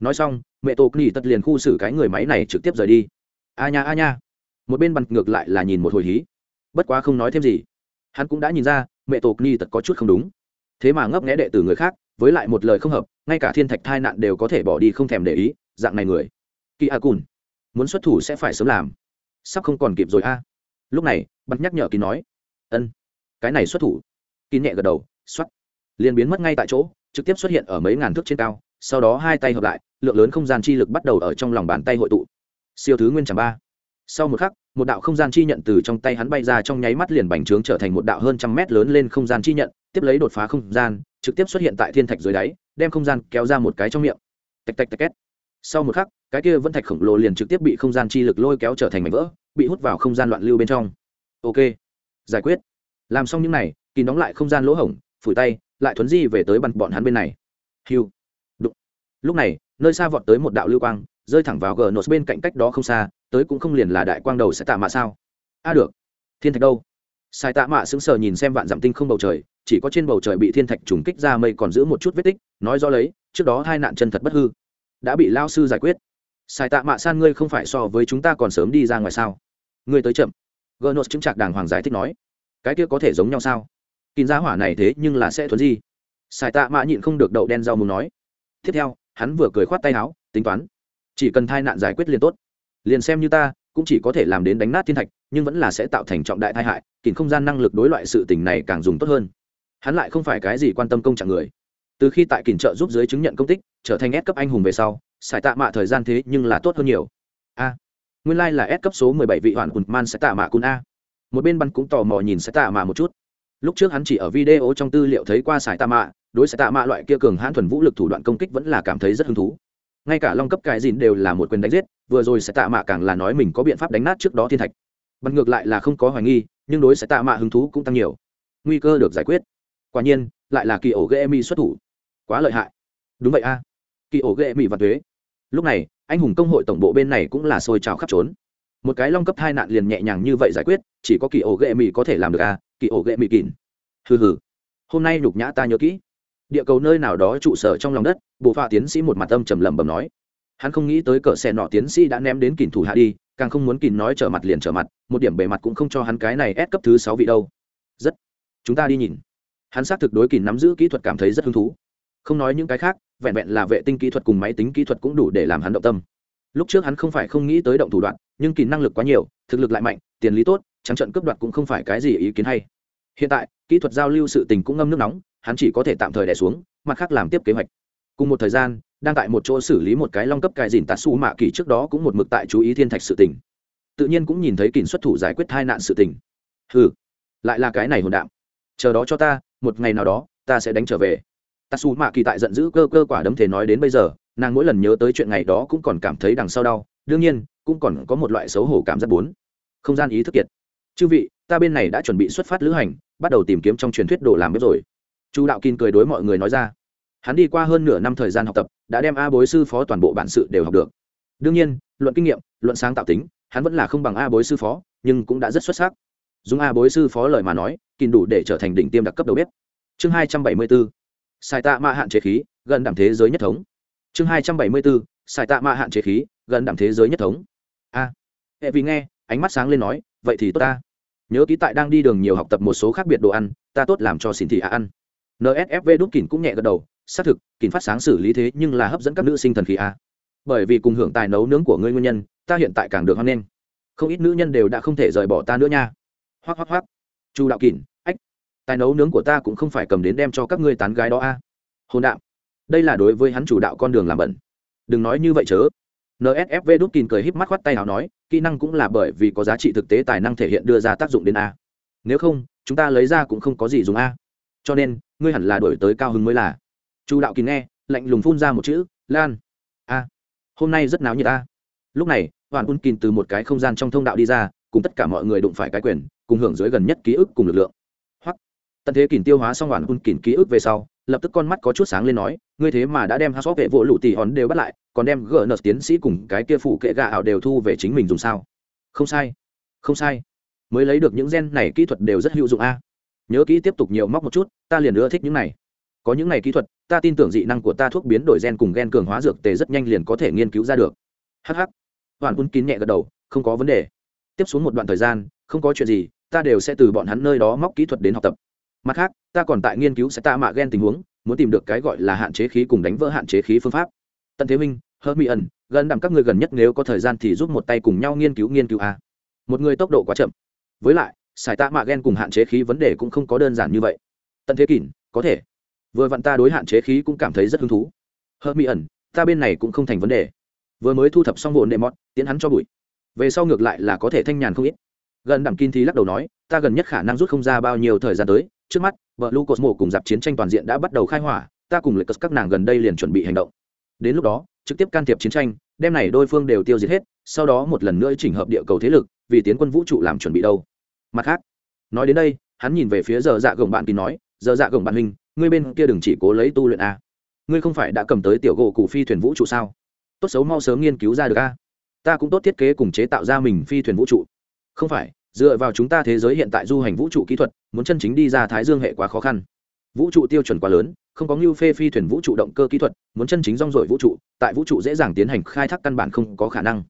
Nói xong, mẹ tô kỳ tất liền khu xử cái người máy này trực tiếp rời đi. A nha a nha. Một bên bắn ngược lại là nhìn một hồi hí. Bất quá không nói thêm gì. Hắn cũng đã nhìn ra, mẹ tổ kỳ tật có chút không đúng. Thế mà ngấp nghẽ đệ tử người khác, với lại một lời không hợp, ngay cả thiên thạch thai nạn đều có thể bỏ đi không thèm để ý, dạng này người kỳ a cùn. Muốn xuất thủ sẽ phải sớm làm. Sắp không còn kịp rồi a. Lúc này bắt nhắc nhở kỳ nói. Ân, cái này xuất thủ. Kỳ nhẹ gật đầu xuất liền biến mất ngay tại chỗ, trực tiếp xuất hiện ở mấy ngàn thước trên cao, sau đó hai tay hợp lại, lượng lớn không gian chi lực bắt đầu ở trong lòng bàn tay hội tụ. Siêu thứ nguyên chẳng ba. Sau một khắc, một đạo không gian chi nhận từ trong tay hắn bay ra trong nháy mắt liền bành trướng trở thành một đạo hơn trăm mét lớn lên không gian chi nhận, tiếp lấy đột phá không gian, trực tiếp xuất hiện tại thiên thạch dưới đáy, đem không gian kéo ra một cái trong miệng. Tạch tạch tạch két sau một khắc, cái kia vẫn thạch khổng lồ liền trực tiếp bị không gian chi lực lôi kéo trở thành mảnh vỡ, bị hút vào không gian loạn lưu bên trong. Ok, giải quyết. Làm xong những này kín đóng lại không gian lỗ hổng, phủi tay, lại thuấn di về tới bằn bọn hắn bên này. Hiu đụng. Lúc này, nơi xa vọt tới một đạo lưu quang, rơi thẳng vào gờ nốt bên cạnh cách đó không xa, tới cũng không liền là đại quang đầu sẽ tạ mạ sao? A được. Thiên thạch đâu? Sai tạ mạ sững sờ nhìn xem vạn dặm tinh không bầu trời, chỉ có trên bầu trời bị thiên thạch trùng kích ra mây còn giữ một chút vết tích, nói do lấy, trước đó hai nạn chân thật bất hư đã bị lao sư giải quyết. Sai tạ mạ san ngươi không phải so với chúng ta còn sớm đi ra ngoài sao? Ngươi tới chậm. Gờ chứng trạc đàng hoàng giải thích nói. Cái kia có thể giống nhau sao? Kín giá hỏa này thế nhưng là sẽ thuấn gì sai tạ mạ nhịn không được đậu đen rau muốn nói. Tiếp theo, hắn vừa cười khoát tay áo, tính toán. Chỉ cần thai nạn giải quyết liền tốt. Liền xem như ta, cũng chỉ có thể làm đến đánh nát thiên thạch, nhưng vẫn là sẽ tạo thành trọng đại tai hại, kín không gian năng lực đối loại sự tình này càng dùng tốt hơn. Hắn lại không phải cái gì quan tâm công trạng người từ khi tại kỉnh trợ giúp dưới chứng nhận công tích, trở thành S cấp anh hùng về sau, xài tạ mạ thời gian thế nhưng là tốt hơn nhiều. A. Nguyên lai là S cấp số mười bảy vị hoàn hùn man sẽ tạ mạ cun a. Một bên bắn cũng tò mò nhìn sẽ tạ mạ một chút. Lúc trước hắn chỉ ở video trong tư liệu thấy qua xài tạ mạ, đối sẽ tạ mạ loại kia cường hãn thuần vũ lực thủ đoạn công kích vẫn là cảm thấy rất hứng thú. Ngay cả long cấp cải dìn đều là một quyền đánh giết, vừa rồi sẽ tạ mạ càng là nói mình có biện pháp đánh nát trước đó thiên thạch. Bật ngược lại là không có hoài nghi, nhưng đối sẽ tạ mạ hứng thú cũng tăng nhiều. Nguy cơ được giải quyết. Quả nhiên lại là kỳ ổ ghê mi xuất thủ. Quá lợi hại. Đúng vậy a. Kỳ ổ ghê mi và thuế. Lúc này, anh hùng công hội tổng bộ bên này cũng là sôi trào khắp trốn. Một cái long cấp hai nạn liền nhẹ nhàng như vậy giải quyết, chỉ có kỳ ổ ghệ mi có thể làm được a, kỳ ổ ghệ mi kín hừ hừ. Hôm nay nhục nhã ta nhớ kỹ. Địa cầu nơi nào đó trụ sở trong lòng đất, bộ phạ tiến sĩ một mặt âm trầm lầm bầm nói. Hắn không nghĩ tới cỡ xe nọ tiến sĩ đã ném đến kìm thủ hạ đi, càng không muốn kìm nói trở mặt liền trở mặt, một điểm bề mặt cũng không cho hắn cái này ép cấp thứ sáu vị đâu. Rất. Chúng ta đi nhìn hắn xác thực đối kỳ nắm giữ kỹ thuật cảm thấy rất hứng thú. Không nói những cái khác, vẹn vẹn là vệ tinh kỹ thuật cùng máy tính kỹ thuật cũng đủ để làm hắn động tâm. Lúc trước hắn không phải không nghĩ tới động thủ đoạn, nhưng kỳ năng lực quá nhiều, thực lực lại mạnh, tiền lý tốt, trắng trận cướp đoạt cũng không phải cái gì ý kiến hay. Hiện tại, kỹ thuật giao lưu sự tình cũng ngâm nước nóng, hắn chỉ có thể tạm thời đẻ xuống, mặt khác làm tiếp kế hoạch. Cùng một thời gian, đang tại một chỗ xử lý một cái long cấp cài dìn tạt su mạ kỳ trước đó cũng một mực tại chú ý thiên thạch sự tình. Tự nhiên cũng nhìn thấy kỳ xuất thủ giải quyết hai nạn sự tình. Ừ lại là cái này hồn đạm. Chờ đó cho ta một ngày nào đó, ta sẽ đánh trở về. Ta su mạ kỳ tại giận dữ cơ cơ quả đấm thể nói đến bây giờ, nàng mỗi lần nhớ tới chuyện ngày đó cũng còn cảm thấy đằng sau đau, đương nhiên, cũng còn có một loại xấu hổ cảm giác bốn. Không gian ý thức kiệt. Chư vị, ta bên này đã chuẩn bị xuất phát lữ hành, bắt đầu tìm kiếm trong truyền thuyết đồ làm bếp rồi. Chu đạo kiên cười đối mọi người nói ra. Hắn đi qua hơn nửa năm thời gian học tập, đã đem a bối sư phó toàn bộ bản sự đều học được. Đương nhiên, luận kinh nghiệm, luận sáng tạo tính, hắn vẫn là không bằng a bối sư phó, nhưng cũng đã rất xuất sắc dùng a bối sư phó lời mà nói kín đủ để trở thành đỉnh tiêm đặc cấp đầu bếp. Chương hai trăm bảy mươi bốn, sai tạ mạ hạn chế khí, gần đảm thế giới nhất thống. Chương hai trăm bảy mươi bốn, sai tạ mạ hạn chế khí, gần đảm thế giới nhất thống. A. Hệ vì nghe, ánh mắt sáng lên nói, vậy thì tốt ta. Nhớ ký tại đang đi đường nhiều học tập một số khác biệt đồ ăn, ta tốt làm cho xin thị ạ ăn. Nsfv đúc kìn cũng nhẹ gật đầu, xác thực, kìn phát sáng xử lý thế nhưng là hấp dẫn các nữ sinh thần khí a. Bởi vì cùng hưởng tài nấu nướng của ngươi nguyên nhân, ta hiện tại càng được hoan nghênh. Không ít nữ nhân đều đã không thể rời bỏ ta nữa nha hoắc hoắc hoắc. Chu đạo kỳn ách tài nấu nướng của ta cũng không phải cầm đến đem cho các ngươi tán gái đó a. Hôn đạo, đây là đối với hắn chủ đạo con đường làm bẩn. Đừng nói như vậy chớ. Nsfv đút kín cười híp mắt khoắt tay nào nói kỹ năng cũng là bởi vì có giá trị thực tế tài năng thể hiện đưa ra tác dụng đến a. Nếu không chúng ta lấy ra cũng không có gì dùng a. Cho nên ngươi hẳn là đổi tới cao hứng mới là. Chu đạo kín nghe lạnh lùng phun ra một chữ lan a hôm nay rất náo nhiệt a. Lúc này hoàn un kín từ một cái không gian trong thông đạo đi ra cùng tất cả mọi người đụng phải cái quyền cùng hưởng dưới gần nhất ký ức cùng lực lượng. Hoặc tận thế kìm tiêu hóa xong hoàn un kín ký ức về sau, lập tức con mắt có chút sáng lên nói, ngươi thế mà đã đem hát sóc vệ vỗ lụ tỉ hòn đều bắt lại, còn đem gỡ nợ tiến sĩ cùng cái kia phụ kệ gà ảo đều thu về chính mình dùng sao? Không sai không sai. Mới lấy được những gen này kỹ thuật đều rất hữu dụng a. Nhớ kỹ tiếp tục nhiều móc một chút, ta liền ưa thích những này. Có những này kỹ thuật, ta tin tưởng dị năng của ta thuốc biến đổi gen cùng gen cường hóa dược tề rất nhanh liền có thể nghiên cứu ra được. Hh hoàn quân kín nhẹ gật đầu, không có vấn đề. Tiếp xuống một đoạn thời gian, không có chuyện gì ta đều sẽ từ bọn hắn nơi đó móc kỹ thuật đến học tập. Mặt khác, ta còn tại nghiên cứu sẽ ta mạ gen tình huống, muốn tìm được cái gọi là hạn chế khí cùng đánh vỡ hạn chế khí phương pháp. Tận thế minh, hơ mỹ ẩn, gần đẳng các người gần nhất nếu có thời gian thì giúp một tay cùng nhau nghiên cứu nghiên cứu a. Một người tốc độ quá chậm. Với lại sải tạ mạ gen cùng hạn chế khí vấn đề cũng không có đơn giản như vậy. Tận thế kỷ có thể. Vừa vặn ta đối hạn chế khí cũng cảm thấy rất hứng thú. Hơ mỹ ẩn, ta bên này cũng không thành vấn đề. Vừa mới thu thập xong bộ nệ mót tiến hắn cho bụi. Về sau ngược lại là có thể thanh nhàn không ít gần đẳng kim thì lắc đầu nói, ta gần nhất khả năng rút không ra bao nhiêu thời gian tới. Trước mắt, vợ lu cosmo cùng dạp chiến tranh toàn diện đã bắt đầu khai hỏa, ta cùng lệ cất các nàng gần đây liền chuẩn bị hành động. Đến lúc đó, trực tiếp can thiệp chiến tranh đem này đôi phương đều tiêu diệt hết, sau đó một lần nữa chỉnh hợp địa cầu thế lực, vì tiến quân vũ trụ làm chuẩn bị đâu. Mặt khác, nói đến đây, hắn nhìn về phía giờ dạ gồng bạn kín nói, giờ dạ gồng bạn huynh, ngươi bên kia đừng chỉ cố lấy tu luyện a. Ngươi không phải đã cầm tới tiểu gỗ cụ phi thuyền vũ trụ sao? Tốt xấu mau sớm nghiên cứu ra được a. Ta cũng tốt thiết kế cùng chế tạo ra mình phi thuyền vũ trụ không phải, dựa vào chúng ta thế giới hiện tại du hành vũ trụ kỹ thuật, muốn chân chính đi ra thái dương hệ quá khó khăn. Vũ trụ tiêu chuẩn quá lớn, không có ngưu phê phi thuyền vũ trụ động cơ kỹ thuật, muốn chân chính rong rổi vũ trụ, tại vũ trụ dễ dàng tiến hành khai thác căn bản không có khả năng.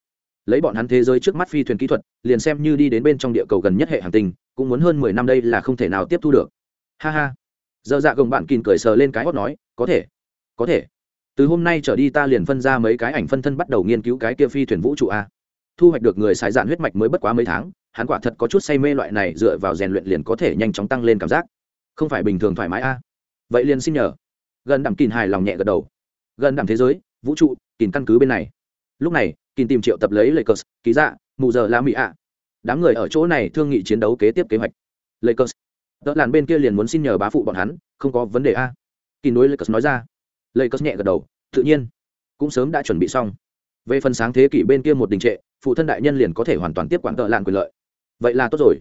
Lấy bọn hắn thế giới trước mắt phi thuyền kỹ thuật, liền xem như đi đến bên trong địa cầu gần nhất hệ hành tinh, cũng muốn hơn mười năm đây là không thể nào tiếp thu được. Ha ha. Giờ dạ gồng bạn kìn cười sờ lên cái hót nói, có thể có thể. Từ hôm nay trở đi ta liền phân ra mấy cái ảnh phân thân bắt đầu nghiên cứu cái kia phi thuyền vũ trụ a thu hoạch được người xài dạn huyết mạch mới bất quá mấy tháng, hắn quả thật có chút say mê loại này dựa vào rèn luyện liền có thể nhanh chóng tăng lên cảm giác. Không phải bình thường thoải mái a? Vậy liền xin nhờ. Gần đẳng kìn hài lòng nhẹ gật đầu. Gần đẳng thế giới, vũ trụ kìn căn cứ bên này. Lúc này kìn tìm triệu tập lấy lệ cờ ký dạ mù giờ la mỹ ạ. Đám người ở chỗ này thương nghị chiến đấu kế tiếp kế hoạch. Lệ cờ đỡ làn bên kia liền muốn xin nhờ bá phụ bọn hắn, không có vấn đề a. Kìn đối lệ cờ nói ra. Lệ cờ nhẹ gật đầu, tự nhiên. Cũng sớm đã chuẩn bị xong. Về phần sáng thế kỷ bên kia một đình trệ phụ thân đại nhân liền có thể hoàn toàn tiếp quản tợ lạn quyền lợi. Vậy là tốt rồi.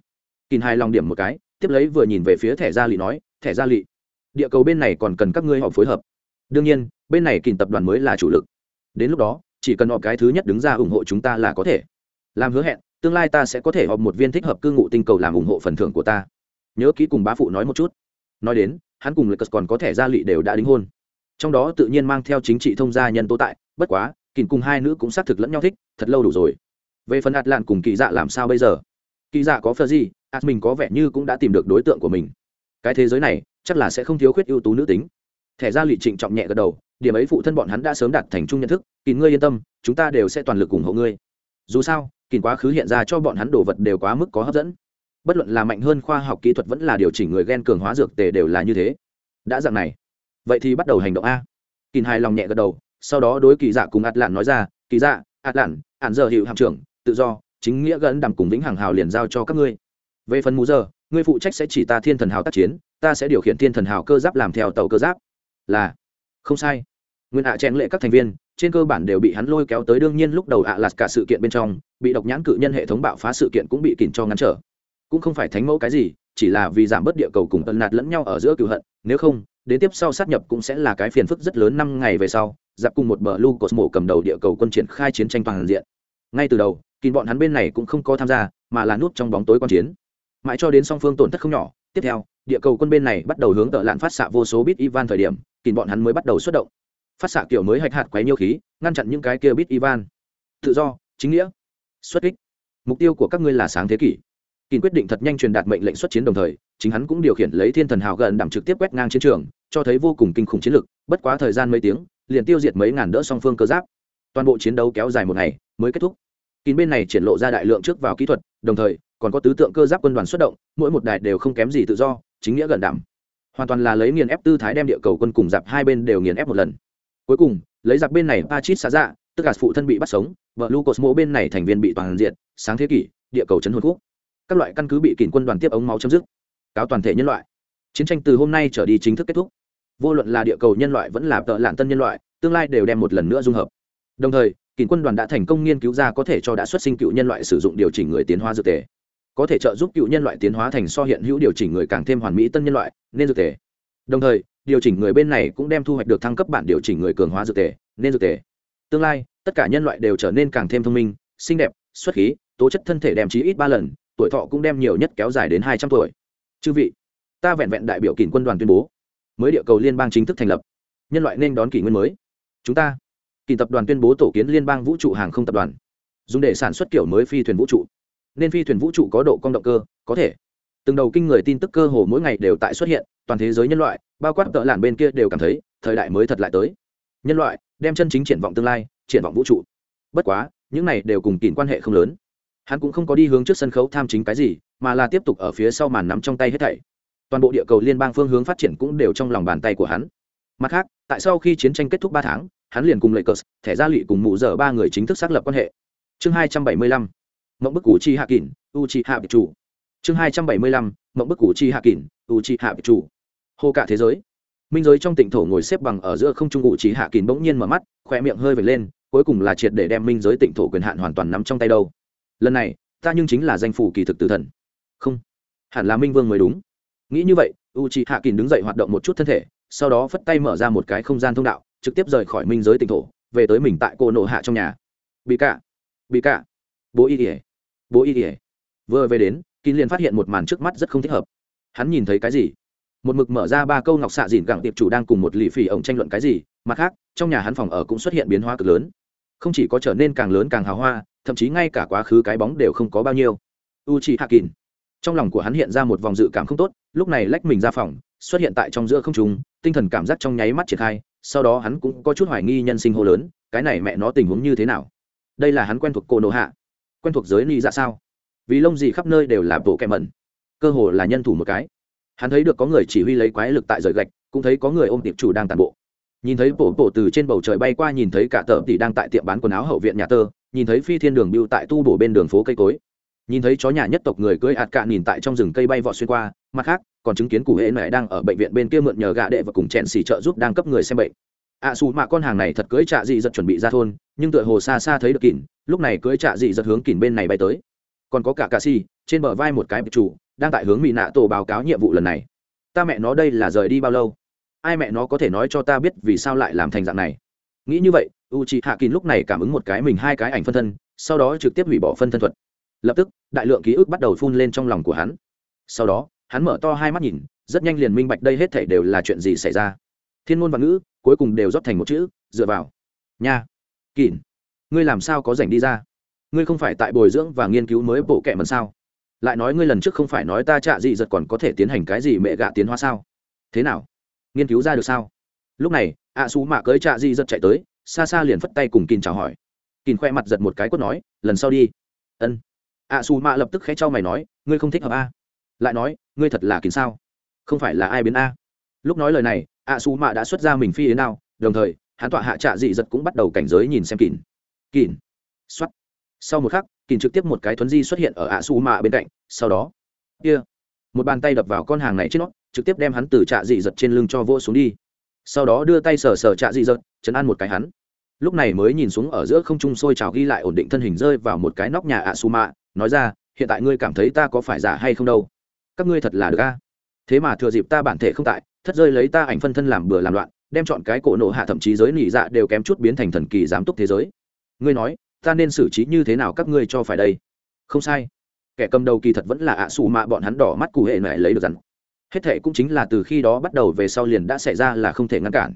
Kìn hài lòng điểm một cái, tiếp lấy vừa nhìn về phía thẻ gia lị nói, thẻ gia lị, địa cầu bên này còn cần các ngươi họp phối hợp. Đương nhiên, bên này kìn tập đoàn mới là chủ lực. Đến lúc đó, chỉ cần họ cái thứ nhất đứng ra ủng hộ chúng ta là có thể. Làm hứa hẹn, tương lai ta sẽ có thể họp một viên thích hợp cư ngụ tinh cầu làm ủng hộ phần thưởng của ta. Nhớ kỹ cùng bá phụ nói một chút. Nói đến, hắn cùng lucas còn có thẻ gia lị đều đã đính hôn. Trong đó tự nhiên mang theo chính trị thông gia nhân tố tại, bất quá kìn cùng hai nữ cũng xác thực lẫn nhau thích, thật lâu đủ rồi về phần ạt lạn cùng kỳ dạ làm sao bây giờ? Kỳ dạ có phờ gì? Ạt mình có vẻ như cũng đã tìm được đối tượng của mình. Cái thế giới này, chắc là sẽ không thiếu khuyết ưu tú nữ tính. Thẻ ra lị trịnh trọng nhẹ gật đầu, điểm ấy phụ thân bọn hắn đã sớm đạt thành chung nhận thức kỳ ngươi yên tâm, chúng ta đều sẽ toàn lực ủng hộ ngươi. Dù sao kỳ quá khứ hiện ra cho bọn hắn đồ vật đều quá mức có hấp dẫn. Bất luận là mạnh hơn khoa học kỹ thuật vẫn là điều chỉnh người ghen cường hóa dược tề đều là như thế. Đã dạng này, vậy thì bắt đầu hành động a. Kỳ hài lòng nhẹ gật đầu, sau đó đối kỳ dạ cùng ạt lạn nói ra, kỳ dạ ạt lạn ạn giờ hiệu hạm trưởng tự do, chính nghĩa gần đằm cùng vĩnh hằng hào liền giao cho các ngươi. Về phần mù giờ, ngươi phụ trách sẽ chỉ ta thiên thần hào tác chiến, ta sẽ điều khiển thiên thần hào cơ giáp làm theo tàu cơ giáp. Là, không sai. Nguyên ạ à chen lệ các thành viên, trên cơ bản đều bị hắn lôi kéo tới đương nhiên lúc đầu ạ lạt cả sự kiện bên trong, bị độc nhãn cự nhân hệ thống bạo phá sự kiện cũng bị kìm cho ngăn trở. Cũng không phải thánh mẫu cái gì, chỉ là vì giảm bớt địa cầu cùng tân nạt lẫn nhau ở giữa cựu hận, nếu không, đến tiếp sau sát nhập cũng sẽ là cái phiền phức rất lớn năm ngày về sau, giặc cùng một bờ lu cosmo cầm đầu địa cầu quân triển khai chiến tranh toàn diện. Ngay từ đầu kìm bọn hắn bên này cũng không có tham gia, mà là nút trong bóng tối quan chiến. Mãi cho đến song phương tổn thất không nhỏ, tiếp theo, địa cầu quân bên này bắt đầu hướng tợ lạn phát xạ vô số bit ivan thời điểm kìm bọn hắn mới bắt đầu xuất động. Phát xạ kiểu mới hạch hạt quấy nhiêu khí, ngăn chặn những cái kia bít ivan. Tự do, chính nghĩa, xuất kích. Mục tiêu của các ngươi là sáng thế kỷ. Kìm quyết định thật nhanh truyền đạt mệnh lệnh xuất chiến đồng thời, chính hắn cũng điều khiển lấy thiên thần hào gần đảm trực tiếp quét ngang chiến trường, cho thấy vô cùng kinh khủng chiến lực, bất quá thời gian mấy tiếng, liền tiêu diệt mấy ngàn đỡ song phương cơ giáp. Toàn bộ chiến đấu kéo dài một ngày, mới kết thúc kín bên này triển lộ ra đại lượng trước vào kỹ thuật, đồng thời, còn có tứ tượng cơ giáp quân đoàn xuất động, mỗi một đài đều không kém gì tự do, chính nghĩa gần đảm hoàn toàn là lấy nghiền ép tư thái đem địa cầu quân cùng giặc hai bên đều nghiền ép một lần. Cuối cùng, lấy giặc bên này pachit xá dạ tức là phụ thân bị bắt sống, vợ lucosmo bên này thành viên bị toàn diện, sáng thế kỷ, địa cầu chấn hồn quốc các loại căn cứ bị kỷ quân đoàn tiếp ống máu chấm dứt. Cáo toàn thể nhân loại. Chiến tranh từ hôm nay trở đi chính thức kết thúc. Vô luận là địa cầu nhân loại vẫn là tợ lạn tân nhân loại, tương lai đều đem một lần nữa dung hợp. Đồng thời kỷ quân đoàn đã thành công nghiên cứu ra có thể cho đã xuất sinh cựu nhân loại sử dụng điều chỉnh người tiến hóa dược tề. Có thể trợ giúp cựu nhân loại tiến hóa thành so hiện hữu điều chỉnh người càng thêm hoàn mỹ tân nhân loại, nên dược tề. Đồng thời, điều chỉnh người bên này cũng đem thu hoạch được thăng cấp bản điều chỉnh người cường hóa dược tề, nên dược tề. Tương lai, tất cả nhân loại đều trở nên càng thêm thông minh, xinh đẹp, xuất khí, tố chất thân thể đem trí ít ba lần, tuổi thọ cũng đem nhiều nhất kéo dài đến hai trăm tuổi. Chư vị, ta vẹn vẹn đại biểu kỷ quân đoàn tuyên bố, mới địa cầu liên bang chính thức thành lập, nhân loại nên đón kỷ nguyên mới. Chúng ta thì tập đoàn tuyên bố tổ kiến liên bang vũ trụ hàng không tập đoàn. Dùng để sản xuất kiểu mới phi thuyền vũ trụ. Nên phi thuyền vũ trụ có độ cong động cơ, có thể. Từng đầu kinh người tin tức cơ hồ mỗi ngày đều tại xuất hiện, toàn thế giới nhân loại, bao quát tợ làn bên kia đều cảm thấy, thời đại mới thật lại tới. Nhân loại, đem chân chính triển vọng tương lai, triển vọng vũ trụ. Bất quá, những này đều cùng kìm quan hệ không lớn. Hắn cũng không có đi hướng trước sân khấu tham chính cái gì, mà là tiếp tục ở phía sau màn nắm trong tay hết thảy. Toàn bộ địa cầu liên bang phương hướng phát triển cũng đều trong lòng bàn tay của hắn. Mặt khác, tại sau khi chiến tranh kết thúc ba tháng hắn liền cùng lệ cờ thẻ gia lụy cùng mụ dở ba người chính thức xác lập quan hệ. Chương hai trăm bảy mươi lăm, mộng bức củ chi hạ kỳn u chi hạ biệt chủ. Chương hai trăm bảy mươi lăm, mộng bức củ chi hạ kỳn u chi hạ biệt chủ. Hô cả thế giới. Minh giới trong tỉnh thổ ngồi xếp bằng ở giữa không trung ngụ trí hạ kín bỗng nhiên mở mắt, khoe miệng hơi vệt lên, cuối cùng là triệt để đem minh giới tỉnh thổ quyền hạn hoàn toàn nắm trong tay đâu. Lần này, ta nhưng chính là danh phủ kỳ thực tử thần. Không, hẳn là minh vương mới đúng. Nghĩ như vậy, u c hạ kín đứng dậy hoạt động một chút thân thể, sau đó phất tay mở ra một cái không gian thông đạo trực tiếp rời khỏi minh giới tỉnh thổ, về tới mình tại cô nộ hạ trong nhà. Bị cả bị cả. Bố y ỉa bố y ỉa vừa về đến, kín liền phát hiện một màn trước mắt rất không thích hợp. Hắn nhìn thấy cái gì? Một mực mở ra ba câu ngọc xạ dìn gặng tiệp chủ đang cùng một lì phỉ ổng tranh luận cái gì, mặt khác, trong nhà hắn phòng ở cũng xuất hiện biến hóa cực lớn. Không chỉ có trở nên càng lớn càng hào hoa, thậm chí ngay cả quá khứ cái bóng đều không có bao nhiêu. U chị hạ kín. Trong lòng của hắn hiện ra một vòng dự cảm không tốt, lúc này lách mình ra phòng, xuất hiện tại trong giữa không trùng tinh thần cảm giác trong nháy mắt triển khai sau đó hắn cũng có chút hoài nghi nhân sinh hô lớn, cái này mẹ nó tình huống như thế nào? Đây là hắn quen thuộc cô nộ hạ. Quen thuộc giới ni ra sao? Vì lông gì khắp nơi đều là bộ kẹ mẩn. Cơ hồ là nhân thủ một cái. Hắn thấy được có người chỉ huy lấy quái lực tại rời gạch, cũng thấy có người ôm tiệp chủ đang tàn bộ. Nhìn thấy bộ bộ từ trên bầu trời bay qua, nhìn thấy cả tờ tỷ đang tại tiệm bán quần áo hậu viện nhà tơ, nhìn thấy phi thiên đường biêu tại tu bổ bên đường phố cây cối nhìn thấy chó nhà nhất tộc người cưỡi ạt cạn nhìn tại trong rừng cây bay vọt xuyên qua mặt khác còn chứng kiến cụ hệ mẹ đang ở bệnh viện bên kia mượn nhờ gạ đệ và cùng chèn xì trợ giúp đang cấp người xem bệnh. Ạ à, xù mạ con hàng này thật cưỡi trạ dị giật chuẩn bị ra thôn nhưng tựa hồ xa xa thấy được kỉn lúc này cưỡi trạ dị giật hướng kỉn bên này bay tới. Còn có cả cà si trên bờ vai một cái chủ đang tại hướng mỹ nạ tổ báo cáo nhiệm vụ lần này. Ta mẹ nó đây là rời đi bao lâu? Ai mẹ nó có thể nói cho ta biết vì sao lại làm thành dạng này? Nghĩ như vậy u c h hạ kín lúc này cảm ứng một cái mình hai cái ảnh phân thân sau đó trực tiếp hủy bỏ phân thân thuật lập tức, đại lượng ký ức bắt đầu phun lên trong lòng của hắn. Sau đó, hắn mở to hai mắt nhìn, rất nhanh liền minh bạch đây hết thể đều là chuyện gì xảy ra. Thiên ngôn và ngữ, cuối cùng đều rót thành một chữ, dựa vào. Nha. Kỳn ngươi làm sao có rảnh đi ra? Ngươi không phải tại bồi dưỡng và nghiên cứu mới bộ kệ mần sao? Lại nói ngươi lần trước không phải nói ta trạ dị giật còn có thể tiến hành cái gì mẹ gạ tiến hóa sao? Thế nào? Nghiên cứu ra được sao? Lúc này, ạ xú mạ cưới trạ dị giật chạy tới, xa xa liền phất tay cùng kín chào hỏi. Kín khoe mặt giật một cái quất nói, lần sau đi. Ân ạ xù mạ lập tức khẽ cho mày nói, ngươi không thích hợp a. Lại nói, ngươi thật là kín sao? Không phải là ai biến a? Lúc nói lời này ạ xù mạ đã xuất ra mình phi đến nào đồng thời, hắn tọa hạ trạ dị giật cũng bắt đầu cảnh giới nhìn xem kín. Kín. X sau một khắc, kín trực tiếp một cái thuấn di xuất hiện ở à, ạ su mạ bên cạnh, sau đó, kia、yeah. một bàn tay đập vào con hàng này trên nó, trực tiếp đem hắn từ trạ dị giật trên lưng cho vô xuống đi. Sau đó đưa tay sờ sờ trạ dị giật, chấn an một cái hắn. Lúc này mới nhìn xuống ở giữa không trung sôi trào ghi lại ổn định thân hình rơi vào một cái nóc nhà ạ su mạ nói ra, hiện tại ngươi cảm thấy ta có phải giả hay không đâu? Các ngươi thật là được a. Thế mà thừa dịp ta bản thể không tại, thất rơi lấy ta ảnh phân thân làm bừa làm loạn, đem chọn cái cổ nổ hạ thậm chí giới nỉ dạ đều kém chút biến thành thần kỳ giám túc thế giới. Ngươi nói, ta nên xử trí như thế nào các ngươi cho phải đây? Không sai. Kẻ cầm đầu kỳ thật vẫn là ạ xù mạ bọn hắn đỏ mắt cụ hệ mẹ lấy được rằng hết thệ cũng chính là từ khi đó bắt đầu về sau liền đã xảy ra là không thể ngăn cản.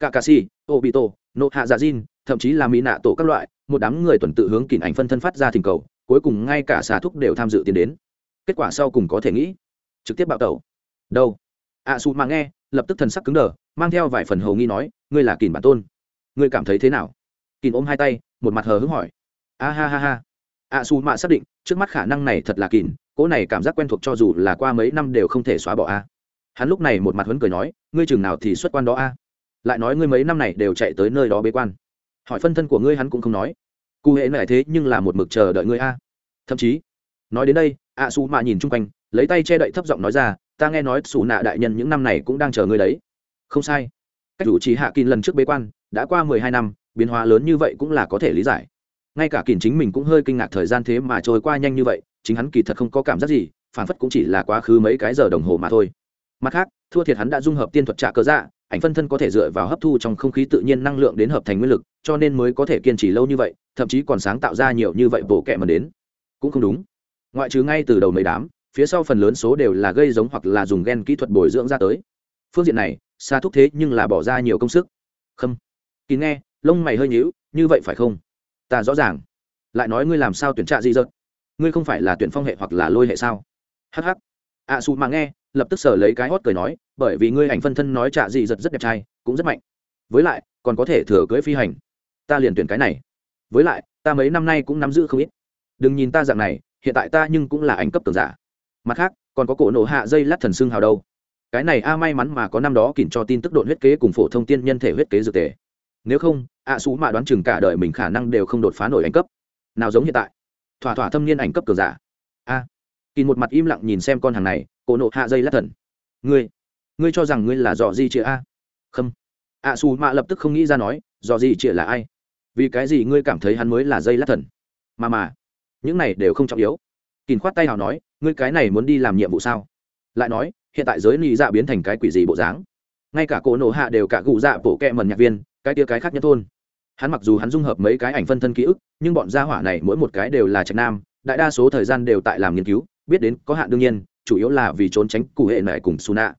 Kakashi, obito nộ hạ dạ jin, thậm chí là mỹ nạ tổ các loại, một đám người tuần tự hướng kìm ảnh phân thân phát ra thỉnh cầu cuối cùng ngay cả xà thúc đều tham dự tiến đến. Kết quả sau cùng có thể nghĩ trực tiếp bạo tẩu. Đâu? Ạ à, xù mà nghe lập tức thần sắc cứng đờ mang theo vài phần hầu nghi nói ngươi là kìn bản tôn. Ngươi cảm thấy thế nào? Kìn ôm hai tay một mặt hờ hững hỏi. A ha ha ha. Ạ xù mạ xác định trước mắt khả năng này thật là kìn cỗ này cảm giác quen thuộc cho dù là qua mấy năm đều không thể xóa bỏ a. Hắn lúc này một mặt huấn cười nói ngươi chừng nào thì xuất quan đó a? Lại nói ngươi mấy năm này đều chạy tới nơi đó bế quan. Hỏi phân thân của ngươi hắn cũng không nói cụ hệ này thế nhưng là một mực chờ đợi ngươi a. Thậm chí, nói đến đây, ạ xù mạ nhìn chung quanh, lấy tay che đậy thấp giọng nói ra, ta nghe nói xù nạ đại nhân những năm này cũng đang chờ ngươi đấy. Không sai. Cách chủ trì hạ kín lần trước bế quan, đã qua mười hai năm, biến hóa lớn như vậy cũng là có thể lý giải. Ngay cả kín chính mình cũng hơi kinh ngạc thời gian thế mà trôi qua nhanh như vậy, chính hắn kỳ thật không có cảm giác gì, phản phất cũng chỉ là quá khứ mấy cái giờ đồng hồ mà thôi. Mặt khác, thua thiệt hắn đã dung hợp tiên thuật trạ cơ dạ ảnh phân thân có thể dựa vào hấp thu trong không khí tự nhiên năng lượng đến hợp thành nguyên lực, cho nên mới có thể kiên trì lâu như vậy thậm chí còn sáng tạo ra nhiều như vậy bộ kệ mà đến. Cũng không đúng. Ngoại trừ ngay từ đầu mấy đám, phía sau phần lớn số đều là gây giống hoặc là dùng gen kỹ thuật bồi dưỡng ra tới. Phương diện này xa thúc thế nhưng là bỏ ra nhiều công sức. Khâm. Kín nghe, lông mày hơi nhíu, như vậy phải không? Ta rõ ràng. Lại nói ngươi làm sao tuyển trạ gì dợt ngươi không phải là tuyển phong hệ hoặc là lôi hệ sao? Hh ạ a xù mà nghe, lập tức sở lấy cái hót cười nói, bởi vì ngươi ảnh phân thân nói trạ gì giật rất đẹp trai, cũng rất mạnh. Với lại, còn có thể thừa cưới phi hành. Ta liền tuyển cái này với lại ta mấy năm nay cũng nắm giữ không ít. Đừng nhìn ta dạng này hiện tại ta nhưng cũng là ảnh cấp tường giả. Mặt khác còn có cổ nổ hạ dây lát thần xương hào đâu. Cái này a may mắn mà có năm đó kìm cho tin tức độn huyết kế cùng phổ thông tiên nhân thể huyết kế dược tề. Nếu không ạ à xú mà đoán chừng cả đời mình khả năng đều không đột phá nổi ảnh cấp. Nào giống hiện tại. Thỏa thỏa thâm niên ảnh cấp cường giả. A. À, kỳ một mặt im lặng nhìn xem con hàng này cổ nộ hạ dây lát thần. Ngươi ngươi cho rằng ngươi là dò di chĩa a? Khâm ạ à, xù mạ lập tức không nghĩ ra nói dò di chĩa là ai? Vì cái gì ngươi cảm thấy hắn mới là dây lát thần? Mà mà, những này đều không trọng yếu. Kìn khoát tay nào nói, ngươi cái này muốn đi làm nhiệm vụ sao? Lại nói, hiện tại giới ly dạ biến thành cái quỷ gì bộ dáng? Ngay cả cỗ nổ hạ đều cả cụ dạ bộ kẹ mần nhạc viên, cái tia cái khác nhất thôn. Hắn mặc dù hắn dung hợp mấy cái ảnh phân thân ký ức, nhưng bọn gia hỏa này mỗi một cái đều là trạch nam, đại đa số thời gian đều tại làm nghiên cứu, biết đến có hạn đương nhiên, chủ yếu là vì trốn tránh cụ hệ này cùng su nạ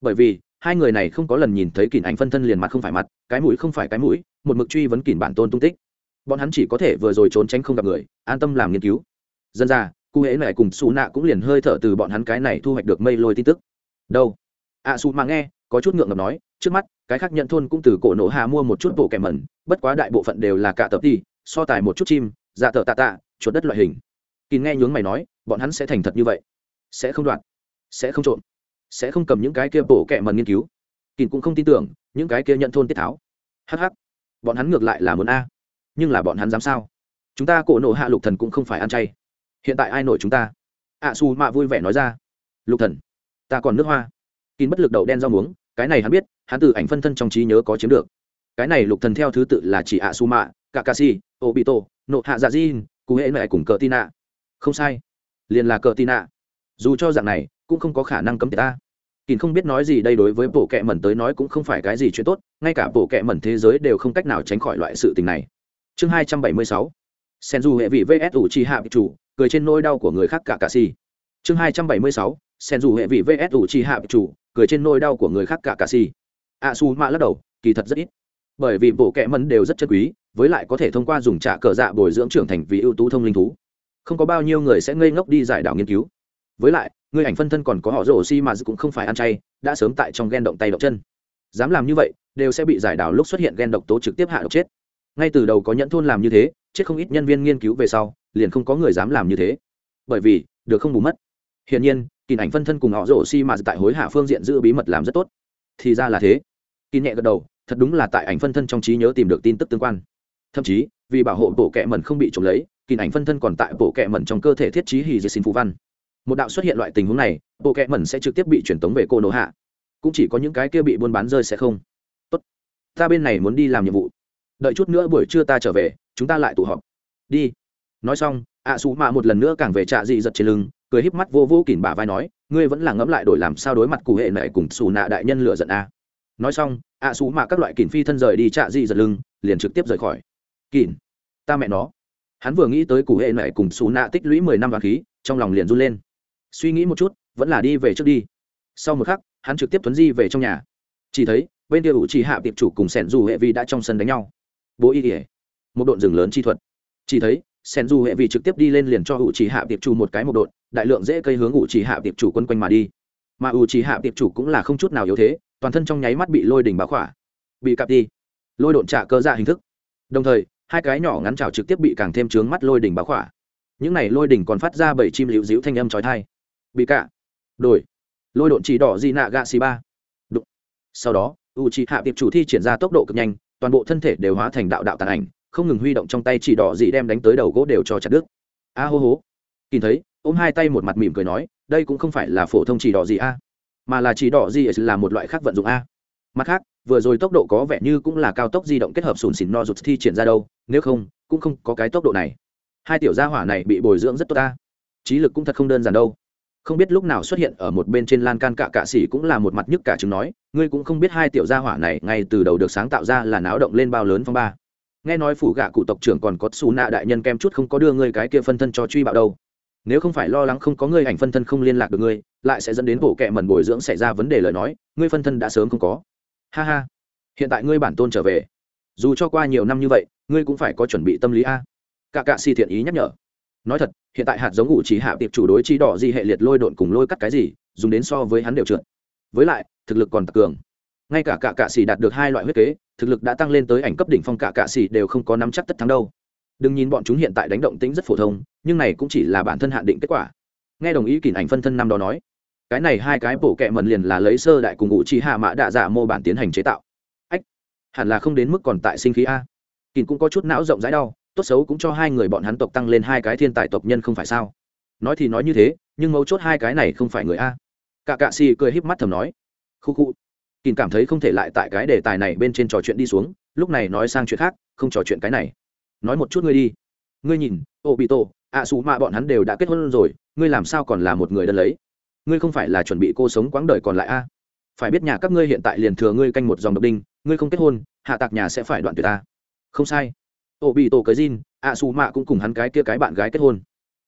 bởi vì hai người này không có lần nhìn thấy kỉn ảnh phân thân liền mặt không phải mặt cái mũi không phải cái mũi một mực truy vấn kỉn bản tôn tung tích. Bọn hắn chỉ có thể vừa rồi trốn tránh không gặp người an tâm làm nghiên cứu. Dân ra cụ hễ này cùng xù nạ cũng liền hơi thở từ bọn hắn cái này thu hoạch được mây lôi tin tức. Đâu? Ạ à, xù mà nghe có chút ngượng ngập nói trước mắt cái khác nhận thôn cũng từ cổ nổ hạ mua một chút bộ kẻ mẩn bất quá đại bộ phận đều là cả tập đi so tài một chút chim dạ tờ tạ tạ chuột đất loại hình. Kín nghe nhướng mày nói bọn hắn sẽ thành thật như vậy? Sẽ không đoạt sẽ không trộm sẽ không cầm những cái kia bổ kẹ mần nghiên cứu. Kín cũng không tin tưởng những cái kia nhận thôn tiết tháo. Hh bọn hắn ngược lại là muốn a. Nhưng là bọn hắn dám sao? Chúng ta cổ nộ hạ lục thần cũng không phải ăn chay. Hiện tại ai nổi chúng ta? Ạ à, xù mạ vui vẻ nói ra. Lục thần ta còn nước hoa. Kín bất lực đậu đen rau muống cái này hắn biết hắn từ ảnh phân thân trong trí nhớ có chiếm được. Cái này lục thần theo thứ tự là chỉ ạ xu mạ kakashi obito nộ hạ dạ jin cụ hệ mẹ cùng cờ tina không sai. Liền là cờ tina dù cho dạng này cũng không có khả năng cấm ta. Kín không biết nói gì đây đối với bộ kệ mẩn tới nói cũng không phải cái gì chuyện tốt, ngay cả bộ kệ mẩn thế giới đều không cách nào tránh khỏi loại sự tình này. Chương hai trăm bảy mươi sáu. Sen du hệ vị vs ủ chi hạ chủ, cười trên nỗi đau của người khác cả cà si. Chương hai trăm bảy mươi sáu. Sen du hệ vị vs ủ chi hạ chủ, cười trên nỗi đau của người khác cả cà si. A su mạ lắc đầu, kỳ thật rất ít. Bởi vì bộ kệ mẩn đều rất chân quý, với lại có thể thông qua dùng trả cờ dạ bồi dưỡng trưởng thành vì ưu tú thông linh thú. Không có bao nhiêu người sẽ ngây ngốc đi giải đảo nghiên cứu. Với lại người ảnh phân thân còn có họ rổ xi mà cũng không phải ăn chay, đã sớm tại trong ghen động tay động chân. Dám làm như vậy, đều sẽ bị giải đảo lúc xuất hiện ghen độc tố trực tiếp hạ độc chết. Ngay từ đầu có nhẫn thôn làm như thế, chết không ít nhân viên nghiên cứu về sau, liền không có người dám làm như thế. Bởi vì, được không bù mất. Hiển nhiên kỳ ảnh phân thân cùng họ rổ xi mà tại hối hạ phương diện giữ bí mật làm rất tốt. Thì ra là thế. Kỳ nhẹ gật đầu, thật đúng là tại ảnh phân thân trong trí nhớ tìm được tin tức tương quan. Thậm chí, vì bảo hộ bộ kệ mẩn không bị trộm lấy kỳ ảnh phân thân còn tại bộ kệ mẩn trong cơ thể thiết trí hì dì xin phú văn một đạo xuất hiện loại tình huống này bộ kẹ mẩn sẽ trực tiếp bị truyền tống về cô nổ hạ cũng chỉ có những cái kia bị buôn bán rơi sẽ không. Tốt. Ta bên này muốn đi làm nhiệm vụ. Đợi chút nữa buổi trưa ta trở về, chúng ta lại tụ họp. Đi. Nói xong ạ à xù mạ một lần nữa càng về trạ dị giật trên lưng, cười híp mắt vô vô kỉn bà vai nói, ngươi vẫn là ngẫm lại đổi làm sao đối mặt cụ hệ này cùng xù nạ đại nhân lựa giận a. Nói xong ạ à xù mạ các loại kỉn phi thân rời đi trạ dị giật lưng, liền trực tiếp rời khỏi. Kỉn, ta mẹ nó. Hắn vừa nghĩ tới cụ hệ này cùng xù nạ tích lũy mười năm vàng khí, trong lòng liền run lên suy nghĩ một chút, vẫn là đi về trước đi. Sau một khắc, hắn trực tiếp tuấn di về trong nhà. Chỉ thấy, bên kia ủ trì hạ tiệp chủ cùng sẻn dù hệ vi đã trong sân đánh nhau. Bố y ỉa một độn rừng lớn chi thuật. Chỉ thấy, sẻn dù hệ vi trực tiếp đi lên liền cho ủ trì hạ tiệp chủ một cái một độn, đại lượng dễ cây hướng ủ trì hạ tiệp chủ quân quanh mà đi. Mà ủ trì hạ tiệp chủ cũng là không chút nào yếu thế, toàn thân trong nháy mắt bị lôi đỉnh báo khỏa. Bị cặp đi. Lôi độn trả cơ dạ hình thức. Đồng thời, hai cái nhỏ ngắn trào trực tiếp bị càng thêm trướng mắt lôi đỉnh báo khỏa. Những này lôi đỉnh còn phát ra bảy chim liễu dĩu thanh âm trói thai bị cạ đổi. Lôi độn chỉ đỏ di nạ gạ xì ba. Đụng. sau đó u c hạ tiệp chủ thi triển ra tốc độ cực nhanh, toàn bộ thân thể đều hóa thành đạo đạo tàn ảnh, không ngừng huy động trong tay chỉ đỏ dị đem đánh tới đầu gỗ đều cho chặt đứt. A hô hố nhìn thấy, ôm hai tay một mặt mỉm cười nói, đây cũng không phải là phổ thông chỉ đỏ gì a, mà là chỉ đỏ gì là một loại khác vận dụng a. Mặt khác, vừa rồi tốc độ có vẻ như cũng là cao tốc di động kết hợp sùn xỉn no rụt thi triển ra đâu, nếu không, cũng không có cái tốc độ này. Hai tiểu gia hỏa này bị bồi dưỡng rất tốt ta trí lực cũng thật không đơn giản đâu không biết lúc nào xuất hiện ở một bên trên lan can cạ cạ xỉ cũng là một mặt nhức cả chứng nói, ngươi cũng không biết hai tiểu gia hỏa này ngay từ đầu được sáng tạo ra là náo động lên bao lớn phong ba. Nghe nói phủ gạ cụ tộc trưởng còn có xù nạ đại nhân kem chút không có đưa ngươi cái kia phân thân cho truy bạo đâu. Nếu không phải lo lắng không có ngươi ảnh phân thân không liên lạc được ngươi, lại sẽ dẫn đến bộ kệ mẩn bồi dưỡng xảy ra vấn đề lời nói, ngươi phân thân đã sớm không có. Ha ha. Hiện tại ngươi bản tôn trở về. Dù cho qua nhiều năm như vậy, ngươi cũng phải có chuẩn bị tâm lý a. Cạ cạ si thiện ý nhắc nhở nói thật, hiện tại hạt giống ngụ trí hạ tiệp chủ đối chi đỏ gì hệ liệt lôi độn cùng lôi cắt cái gì, dùng đến so với hắn đều trượt. Với lại, thực lực còn tặc cường. Ngay cả cả cạ xỉ đạt được hai loại huyết kế, thực lực đã tăng lên tới ảnh cấp đỉnh phong cả cạ xỉ đều không có nắm chắc tất thắng đâu. Đừng nhìn bọn chúng hiện tại đánh động tính rất phổ thông, nhưng này cũng chỉ là bản thân hạn định kết quả. Nghe đồng ý kỷ ảnh phân thân năm đó nói, cái này hai cái bổ kẹ mần liền là lấy sơ đại cùng ngụ trí hạ mã đạ giả mô bản tiến hành chế tạo. Ách, hẳn là không đến mức còn tại sinh khí a. Kỳn cũng có chút não rộng rãi đau tốt xấu cũng cho hai người bọn hắn tộc tăng lên hai cái thiên tài tộc nhân không phải sao? Nói thì nói như thế, nhưng mấu chốt hai cái này không phải người a. Cả cạ xì cười híp mắt thầm nói. Khu khu. Kìm cảm thấy không thể lại tại cái đề tài này bên trên trò chuyện đi xuống, lúc này nói sang chuyện khác, không trò chuyện cái này. Nói một chút ngươi đi. Ngươi nhìn ô bị tổ ạ xù mạ bọn hắn đều đã kết hôn rồi, ngươi làm sao còn là một người đơn lấy? Ngươi không phải là chuẩn bị cô sống quãng đời còn lại a. Phải biết nhà các ngươi hiện tại liền thừa ngươi canh một dòng độc đinh, ngươi không kết hôn, hạ tạc nhà sẽ phải đoạn tuyệt ta không sai ô bị tổ cái Jin, ạ xù mạ cũng cùng hắn cái kia cái bạn gái kết hôn.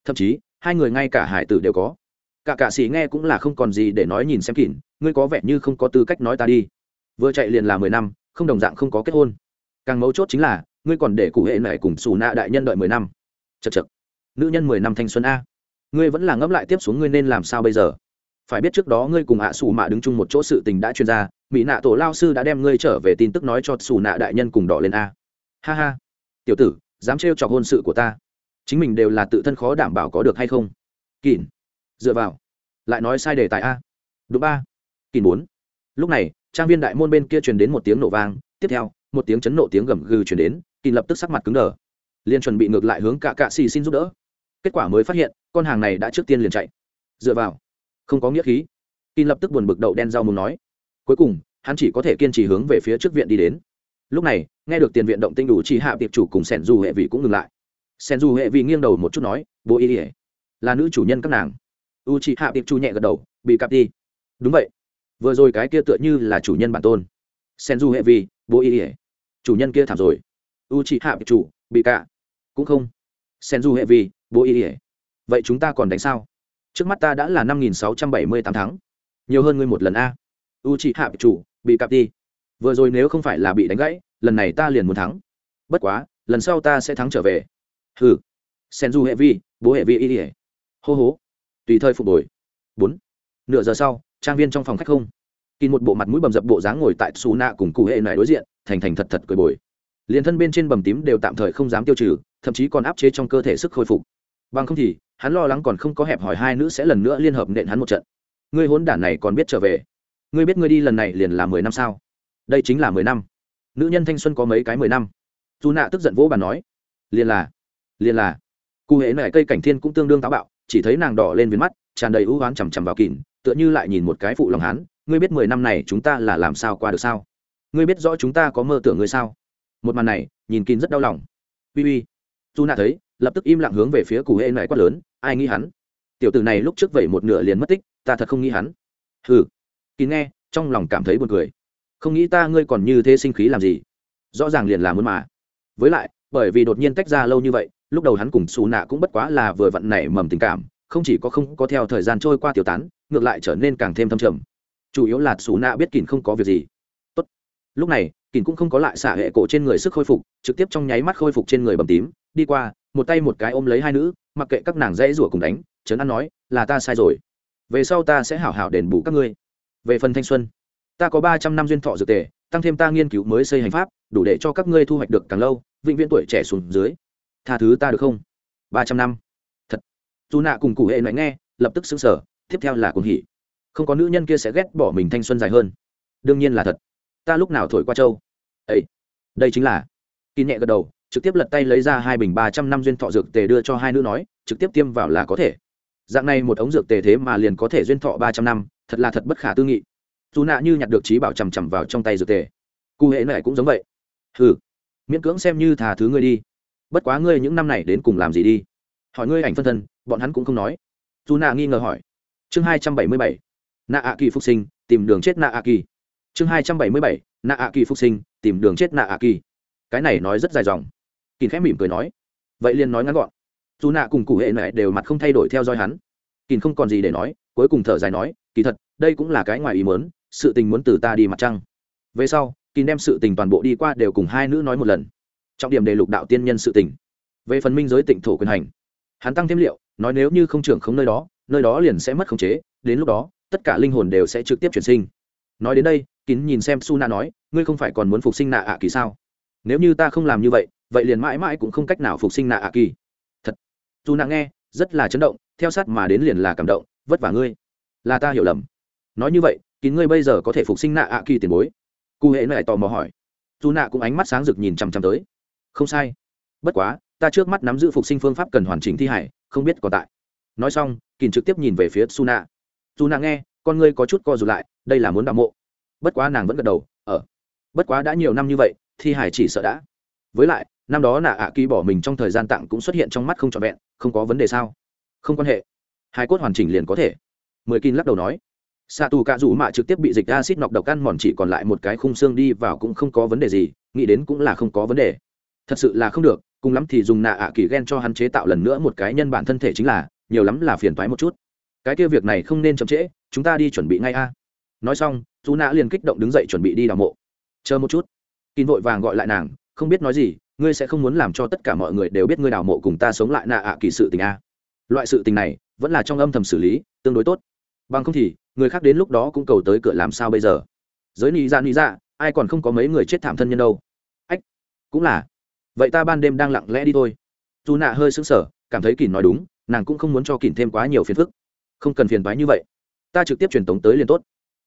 Thậm chí hai người ngay cả hải tử đều có. Cả cạ sĩ nghe cũng là không còn gì để nói nhìn xem kỉn ngươi có vẻ như không có tư cách nói ta đi. Vừa chạy liền là mười năm không đồng dạng không có kết hôn. Càng mấu chốt chính là ngươi còn để cụ hệ này cùng xù nạ đại nhân đợi mười năm. Chật chật nữ nhân mười năm thanh xuân a. Ngươi vẫn là ngẫm lại tiếp xuống ngươi nên làm sao bây giờ? Phải biết trước đó ngươi cùng hạ xù mạ đứng chung một chỗ sự tình đã chuyên ra. mỹ nạ tổ lao sư đã đem ngươi trở về tin tức nói cho xù nạ đại nhân cùng đỏ lên a. Ha ha tiểu tử, dám trêu chọc hôn sự của ta. Chính mình đều là tự thân khó đảm bảo có được hay không? Kỳn dựa vào. Lại nói sai đề tài a. Đúng ba. Kỳn bốn. Lúc này, trang viên đại môn bên kia truyền đến một tiếng nổ vang, tiếp theo, một tiếng chấn nộ tiếng gầm gừ truyền đến kỳn lập tức sắc mặt cứng đờ. Liền chuẩn bị ngược lại hướng cả cạ xì xin giúp đỡ. Kết quả mới phát hiện, con hàng này đã trước tiên liền chạy. Dựa vào. Không có nghĩa khí. Kỳn lập tức buồn bực đậu đen rau muốn nói. Cuối cùng, hắn chỉ có thể kiên trì hướng về phía trước viện đi đến lúc này, nghe được tiền viện động tinh đủ chỉ hạ tiệp chủ cùng sẻn dù hệ vị cũng ngừng lại. Sẻn dù hệ vị nghiêng đầu một chút nói, bố ý ỉa là nữ chủ nhân các nàng. U chị hạ tiệp chủ nhẹ gật đầu, bị cặp đi. Đúng vậy. Vừa rồi cái kia tựa như là chủ nhân bản tôn. Sen du hệ vị, bố ý ỉa chủ nhân kia thảm rồi. U chị hạ tiệp chủ, bị cả cũng không. Sen du hệ vị, bố ý ỉa vậy chúng ta còn đánh sao? Trước mắt ta đã là năm nghìn sáu trăm bảy mươi tám tháng. Nhiều hơn ngươi một lần a. U chị hạ tiệp chủ, bị cặp đi vừa rồi nếu không phải là bị đánh gãy, lần này ta liền muốn thắng. Bất quá, lần sau ta sẽ thắng trở về. Hừ. Sen du hệ vi bố hệ vi y ỉa hô hố. Tùy thời phục hồi. Bốn. Nửa giờ sau, trang viên trong phòng khách không. Kỳ một bộ mặt mũi bầm dập bộ dáng ngồi tại xù nạ cùng cụ hệ này đối diện, thành thành thật thật cười bồi. Liền thân bên trên bầm tím đều tạm thời không dám tiêu trừ, thậm chí còn áp chế trong cơ thể sức khôi phục. Bằng không thì, hắn lo lắng còn không có hẹp hỏi hai nữ sẽ lần nữa liên hợp nện hắn một trận. Ngươi hốn đản này còn biết trở về. Ngươi biết ngươi đi lần này liền là mười năm sao? Đây chính là mười năm. Nữ nhân thanh xuân có mấy cái mười năm? Dù nạ tức giận vỗ bà nói, liền là liền là. Cụ hệ mẹ cây cảnh thiên cũng tương đương táo bạo, chỉ thấy nàng đỏ lên viến mắt, tràn đầy ưu oán chằm chằm vào kỉn tựa như lại nhìn một cái phụ lòng hán. Ngươi biết mười năm này chúng ta là làm sao qua được sao? Ngươi biết rõ chúng ta có mơ tưởng ngươi sao? Một màn này, nhìn kín rất đau lòng. Uy uy. Dù nạ thấy, lập tức im lặng hướng về phía cụ hệ mẹ quát lớn, ai nghĩ hắn? Tiểu tử này lúc trước vẩy một nửa liền mất tích, ta thật không nghĩ hắn. Hừ. Kín nghe, trong lòng cảm thấy buồn cười không nghĩ ta ngươi còn như thế sinh khí làm gì? Rõ ràng liền là muốn mà. Với lại, bởi vì đột nhiên tách ra lâu như vậy, lúc đầu hắn cùng xù nạ cũng bất quá là vừa vặn nảy mầm tình cảm, không chỉ có không có theo thời gian trôi qua tiêu tán, ngược lại trở nên càng thêm thâm trầm. Chủ yếu là xù nạ biết kỳn không có việc gì. Tốt. lúc này kỳn cũng không có lại xả hệ cổ trên người sức khôi phục, trực tiếp trong nháy mắt khôi phục trên người bầm tím, đi qua, một tay một cái ôm lấy hai nữ, mặc kệ các nàng dãy rủa cùng đánh, trấn an nói, là ta sai rồi. Về sau ta sẽ hảo hảo đền bù các ngươi. Về phần thanh xuân ta có ba trăm năm duyên thọ dược tề, tăng thêm ta nghiên cứu mới xây hành pháp, đủ để cho các ngươi thu hoạch được càng lâu, vĩnh viễn tuổi trẻ xuống dưới. Tha thứ ta được không? Ba trăm năm. Thật. Dù nạ cùng cụ hệ nói nghe, lập tức xứng sở tiếp theo là cuồng hỉ. Không có nữ nhân kia sẽ ghét bỏ mình thanh xuân dài hơn. Đương nhiên là thật. Ta lúc nào thổi qua châu? Ấy. Đây chính là. Kỳ nhẹ gật đầu, trực tiếp lật tay lấy ra hai bình ba trăm năm duyên thọ dược tề đưa cho hai nữ nói, trực tiếp tiêm vào là có thể. Dạng này một ống dược tề thế mà liền có thể duyên thọ ba trăm năm, thật là thật bất khả tư nghị dù nạ như nhặt được trí bảo chằm chằm vào trong tay dược tề. Cụ hệ này cũng giống vậy. Ừ miễn cưỡng xem như thà thứ ngươi đi. Bất quá ngươi những năm này đến cùng làm gì đi? Hỏi ngươi ảnh phân thân, bọn hắn cũng không nói. Dù nạ nghi ngờ hỏi. Chương hai trăm bảy mươi bảy nạ ạ kỳ phục sinh, tìm đường chết nạ ạ kỳ chương hai trăm bảy mươi bảy nạ ạ kỳ phục sinh, tìm đường chết nạ ạ kỳ cái này nói rất dài dòng. Kỳ khẽ mỉm cười nói. Vậy liền nói ngắn gọn. Dù nạ cùng cụ hệ này đều mặt không thay đổi theo dõi hắn. Kỳ không còn gì để nói, cuối cùng thở dài nói, kỳ thật, đây cũng là cái ngoài ý mớn sự tình muốn từ ta đi mặt trăng. Về sau, kín đem sự tình toàn bộ đi qua đều cùng hai nữ nói một lần. Trọng điểm đề lục đạo tiên nhân sự tình. Về phần minh giới tịnh thổ quyền hành, hắn tăng thêm liệu, nói nếu như không trưởng không nơi đó nơi đó liền sẽ mất khống chế, đến lúc đó, tất cả linh hồn đều sẽ trực tiếp chuyển sinh. Nói đến đây, kín nhìn xem su na nói, ngươi không phải còn muốn phục sinh nạ ạ kỳ sao? Nếu như ta không làm như vậy vậy liền mãi mãi cũng không cách nào phục sinh nạ ạ kỳ. Thật. Su na nghe, rất là chấn động, theo sát mà đến liền là cảm động, vất vả ngươi. Là ta hiểu lầm. Nói như vậy kín ngươi bây giờ có thể phục sinh nạ ạ kỳ tiền bối. Cụ hệ lại tò mò hỏi. Dù nạ cũng ánh mắt sáng rực nhìn chằm chằm tới. Không sai. Bất quá, ta trước mắt nắm giữ phục sinh phương pháp cần hoàn chỉnh thi hải, không biết còn tại. Nói xong kín trực tiếp nhìn về phía su nạ dù nạ nghe, con ngươi có chút co rụt lại, đây là muốn đạo mộ. Bất quá nàng vẫn gật đầu ở bất quá đã nhiều năm như vậy, thi hải chỉ sợ đã. Với lại, năm đó nạ ạ à bỏ mình trong thời gian tặng cũng xuất hiện trong mắt không trọn vẹn, không có vấn đề sao? Không quan hệ. Hai cốt hoàn chỉnh liền có thể. Mười kín lắc đầu nói xạ tù cạ rủ mạ trực tiếp bị dịch acid nọc độc ăn mòn chỉ còn lại một cái khung xương đi vào cũng không có vấn đề gì, nghĩ đến cũng là không có vấn đề. Thật sự là không được, cùng lắm thì dùng nạ ạ kỳ ghen cho hắn chế tạo lần nữa một cái nhân bản thân thể chính là, nhiều lắm là phiền thoái một chút. Cái kia việc này không nên chậm trễ, chúng ta đi chuẩn bị ngay a. Nói xong dù nạ liền kích động đứng dậy chuẩn bị đi đào mộ. Chờ một chút. Kín vội vàng gọi lại nàng, không biết nói gì, ngươi sẽ không muốn làm cho tất cả mọi người đều biết ngươi đào mộ cùng ta sống lại nạ ạ kỳ sự tình a. Loại sự tình này, vẫn là trong âm thầm xử lý, tương đối tốt. Bằng không thì người khác đến lúc đó cũng cầu tới cửa làm sao bây giờ? Giới nị dạ nị dạ ai còn không có mấy người chết thảm thân nhân đâu. Ách, cũng là. Vậy ta ban đêm đang lặng lẽ đi thôi. Dù nạ hơi sững sờ, cảm thấy kỳn nói đúng, nàng cũng không muốn cho kỳn thêm quá nhiều phiền phức. Không cần phiền toái như vậy. Ta trực tiếp truyền tống tới liền tốt.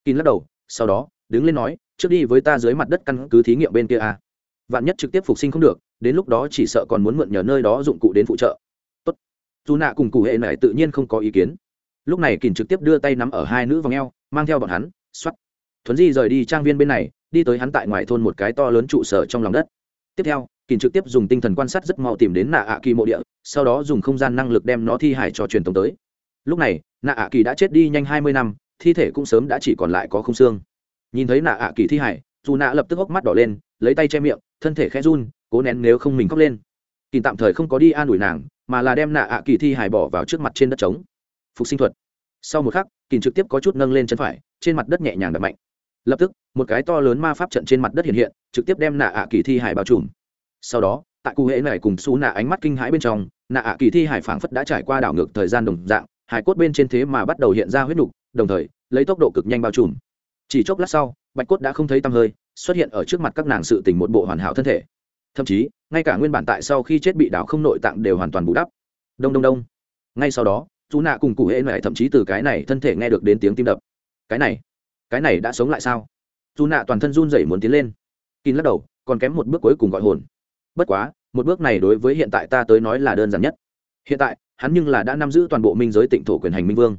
Kỳn lắc đầu, sau đó, đứng lên nói, trước đi với ta dưới mặt đất căn cứ thí nghiệm bên kia à. vạn nhất trực tiếp phục sinh không được, đến lúc đó chỉ sợ còn muốn mượn nhờ nơi đó dụng cụ đến phụ trợ. Tốt. Dù nạ cùng cụ hệ này tự nhiên không có ý kiến lúc này kỳn trực tiếp đưa tay nắm ở hai nữ vòng eo, mang theo bọn hắn x o á t thuấn di rời đi trang viên bên này, đi tới hắn tại ngoài thôn một cái to lớn trụ sở trong lòng đất. Tiếp theo kỳn trực tiếp dùng tinh thần quan sát rất mau tìm đến nạ ạ kỳ mộ địa, sau đó dùng không gian năng lực đem nó thi hải cho truyền thống tới. Lúc này nạ ạ kỳ đã chết đi nhanh hai mươi năm, thi thể cũng sớm đã chỉ còn lại có không xương. Nhìn thấy nạ ạ kỳ thi hải dù nạ lập tức hốc mắt đỏ lên, lấy tay che miệng, thân thể khẽ run, cố nén nếu không mình khóc lên. Kỳn tạm thời không có đi an ủi nàng, mà là đem nạ ạ kỳ thi hải bỏ vào trước mặt trên đất trống phục sinh thuật. Sau một khắc kỳn trực tiếp có chút nâng lên chân phải, trên mặt đất nhẹ nhàng đập mạnh. Lập tức, một cái to lớn ma pháp trận trên mặt đất hiện hiện, trực tiếp đem nạ ạ kỳ thi hải bao trùm. Sau đó, tại cụ hễ này cùng xú nạ ánh mắt kinh hãi bên trong, nạ ạ kỳ thi hải phảng phất đã trải qua đảo ngược thời gian đồng dạng, hải cốt bên trên thế mà bắt đầu hiện ra huyết nục, đồng thời, lấy tốc độ cực nhanh bao trùm. Chỉ chốc lát sau, bạch cốt đã không thấy tăm hơi, xuất hiện ở trước mặt các nàng sự tình một bộ hoàn hảo thân thể. Thậm chí, ngay cả nguyên bản tại sau khi chết bị đảo không nội tạng đều hoàn toàn bù đắp. Đông đông đông. Ngay sau đó dù nạ cùng cụ hệ mẹ thậm chí từ cái này thân thể nghe được đến tiếng tim đập. Cái này cái này đã sống lại sao? Dù nạ toàn thân run rẩy muốn tiến lên. Kín lắc đầu, còn kém một bước cuối cùng gọi hồn. Bất quá, một bước này đối với hiện tại ta tới nói là đơn giản nhất. Hiện tại, hắn nhưng là đã nắm giữ toàn bộ minh giới tịnh thổ quyền hành minh vương.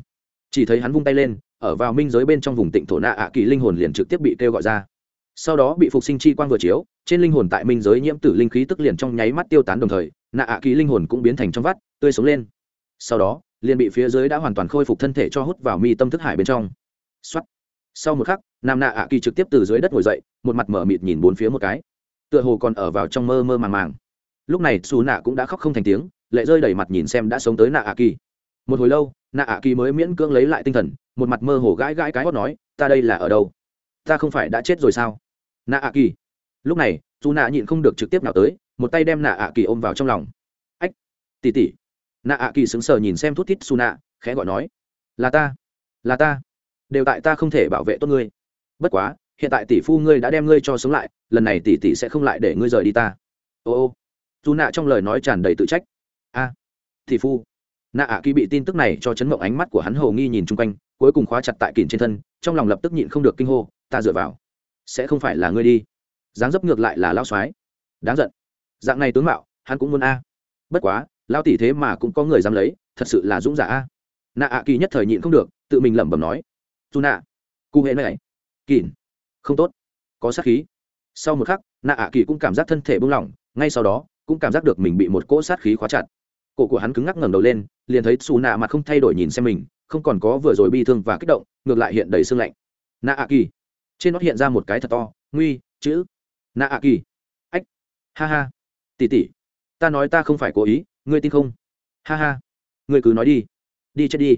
Chỉ thấy hắn vung tay lên, ở vào minh giới bên trong vùng tịnh thổ nạ ạ kỳ linh hồn liền trực tiếp bị kêu gọi ra. Sau đó bị phục sinh chi quang vừa chiếu, trên linh hồn tại minh giới nhiễm tử linh khí tức liền trong nháy mắt tiêu tán đồng thời, nạ ạ kỳ linh hồn cũng biến thành trong vắt, tươi sống lên. Sau đó liền bị phía dưới đã hoàn toàn khôi phục thân thể cho hút vào mi tâm thức hải bên trong. Xuất sau một khắc, nam nạ ạ kỳ trực tiếp từ dưới đất ngồi dậy, một mặt mở mịt nhìn bốn phía một cái. Tựa hồ còn ở vào trong mơ mơ màng màng. Lúc này, xù nạ cũng đã khóc không thành tiếng, lệ rơi đầy mặt nhìn xem đã sống tới nạ ạ kỳ. Một hồi lâu nạ ạ kỳ mới miễn cưỡng lấy lại tinh thần, một mặt mơ hồ gãi gãi cái hót nói, ta đây là ở đâu? Ta không phải đã chết rồi sao? Nạ ạ kỳ. Lúc này dù nạ nhịn không được trực tiếp nào tới, một tay đem nạ ạ kỳ ôm vào trong lòng. Ách tỉ tỉ nạ ạ kỳ sững sờ nhìn xem thút thít su nạ, khẽ gọi nói, là ta là ta. Đều tại ta không thể bảo vệ tốt ngươi. Bất quá, hiện tại tỷ phu ngươi đã đem ngươi cho sống lại, lần này tỷ tỷ sẽ không lại để ngươi rời đi ta. Ô ô. Dù nạ trong lời nói tràn đầy tự trách. A, tỷ phu. Nạ ạ kỳ bị tin tức này cho chấn mộng ánh mắt của hắn hầu nghi nhìn chung quanh, cuối cùng khóa chặt tại kìm trên thân, trong lòng lập tức nhịn không được kinh hô, ta dựa vào. Sẽ không phải là ngươi đi. Dáng dấp ngược lại là lao soái. Đáng giận. Dạng này tướng mạo, hắn cũng muốn a. Bất quá lao tỷ thế mà cũng có người dám lấy, thật sự là dũng giả a. Nạ ạ kỳ nhất thời nhịn không được, tự mình lẩm bẩm nói. Dù nạ, cụ hệ này kỳn không tốt, có sát khí. Sau một khắc, nạ ạ kỳ cũng cảm giác thân thể buông lỏng, ngay sau đó, cũng cảm giác được mình bị một cỗ sát khí khóa chặt. Cổ của hắn cứng ngắc ngẩng đầu lên, liền thấy xù nạ mặt không thay đổi nhìn xem mình, không còn có vừa rồi bi thương và kích động, ngược lại hiện đầy sương lạnh. Nạ ạ kỳ, trên nó hiện ra một cái thật to, nguy, chữ. Nạ ạ kỳ, ách, ha ha. Tỉ tỉ, ta nói ta không phải cố ý ngươi tin không? Ha ha. Ngươi cứ nói đi. Đi chết đi.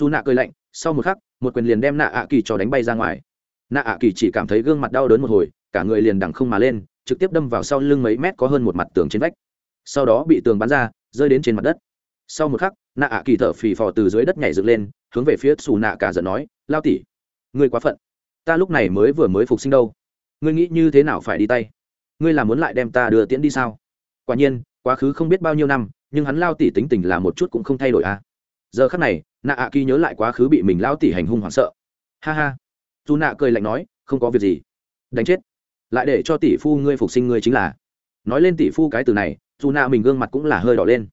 Dù nạ cười lạnh, sau một khắc, một quyền liền đem nạ ạ kỳ cho đánh bay ra ngoài. Nạ ạ kỳ chỉ cảm thấy gương mặt đau đớn một hồi, cả người liền đằng không mà lên, trực tiếp đâm vào sau lưng mấy mét có hơn một mặt tường trên vách. Sau đó bị tường bắn ra, rơi đến trên mặt đất. Sau một khắc, nạ ạ kỳ thở phì phò từ dưới đất nhảy dựng lên, hướng về phía xù nạ cả giận nói, lao tỉ ngươi quá phận. Ta lúc này mới vừa mới phục sinh đâu. Ngươi nghĩ như thế nào phải đi tay? Ngươi là muốn lại đem ta đưa tiễn đi sao? Quả nhiên, quá khứ không biết bao nhiêu năm nhưng hắn lao tỉ tính tình là một chút cũng không thay đổi à. Giờ khắc này nạ ạ kỳ nhớ lại quá khứ bị mình lao tỉ hành hung hoảng sợ. Ha ha. Dù nạ cười lạnh nói, không có việc gì. Đánh chết. Lại để cho tỷ phu ngươi phục sinh ngươi chính là. Nói lên tỷ phu cái từ này, dù nạ mình gương mặt cũng là hơi đỏ lên.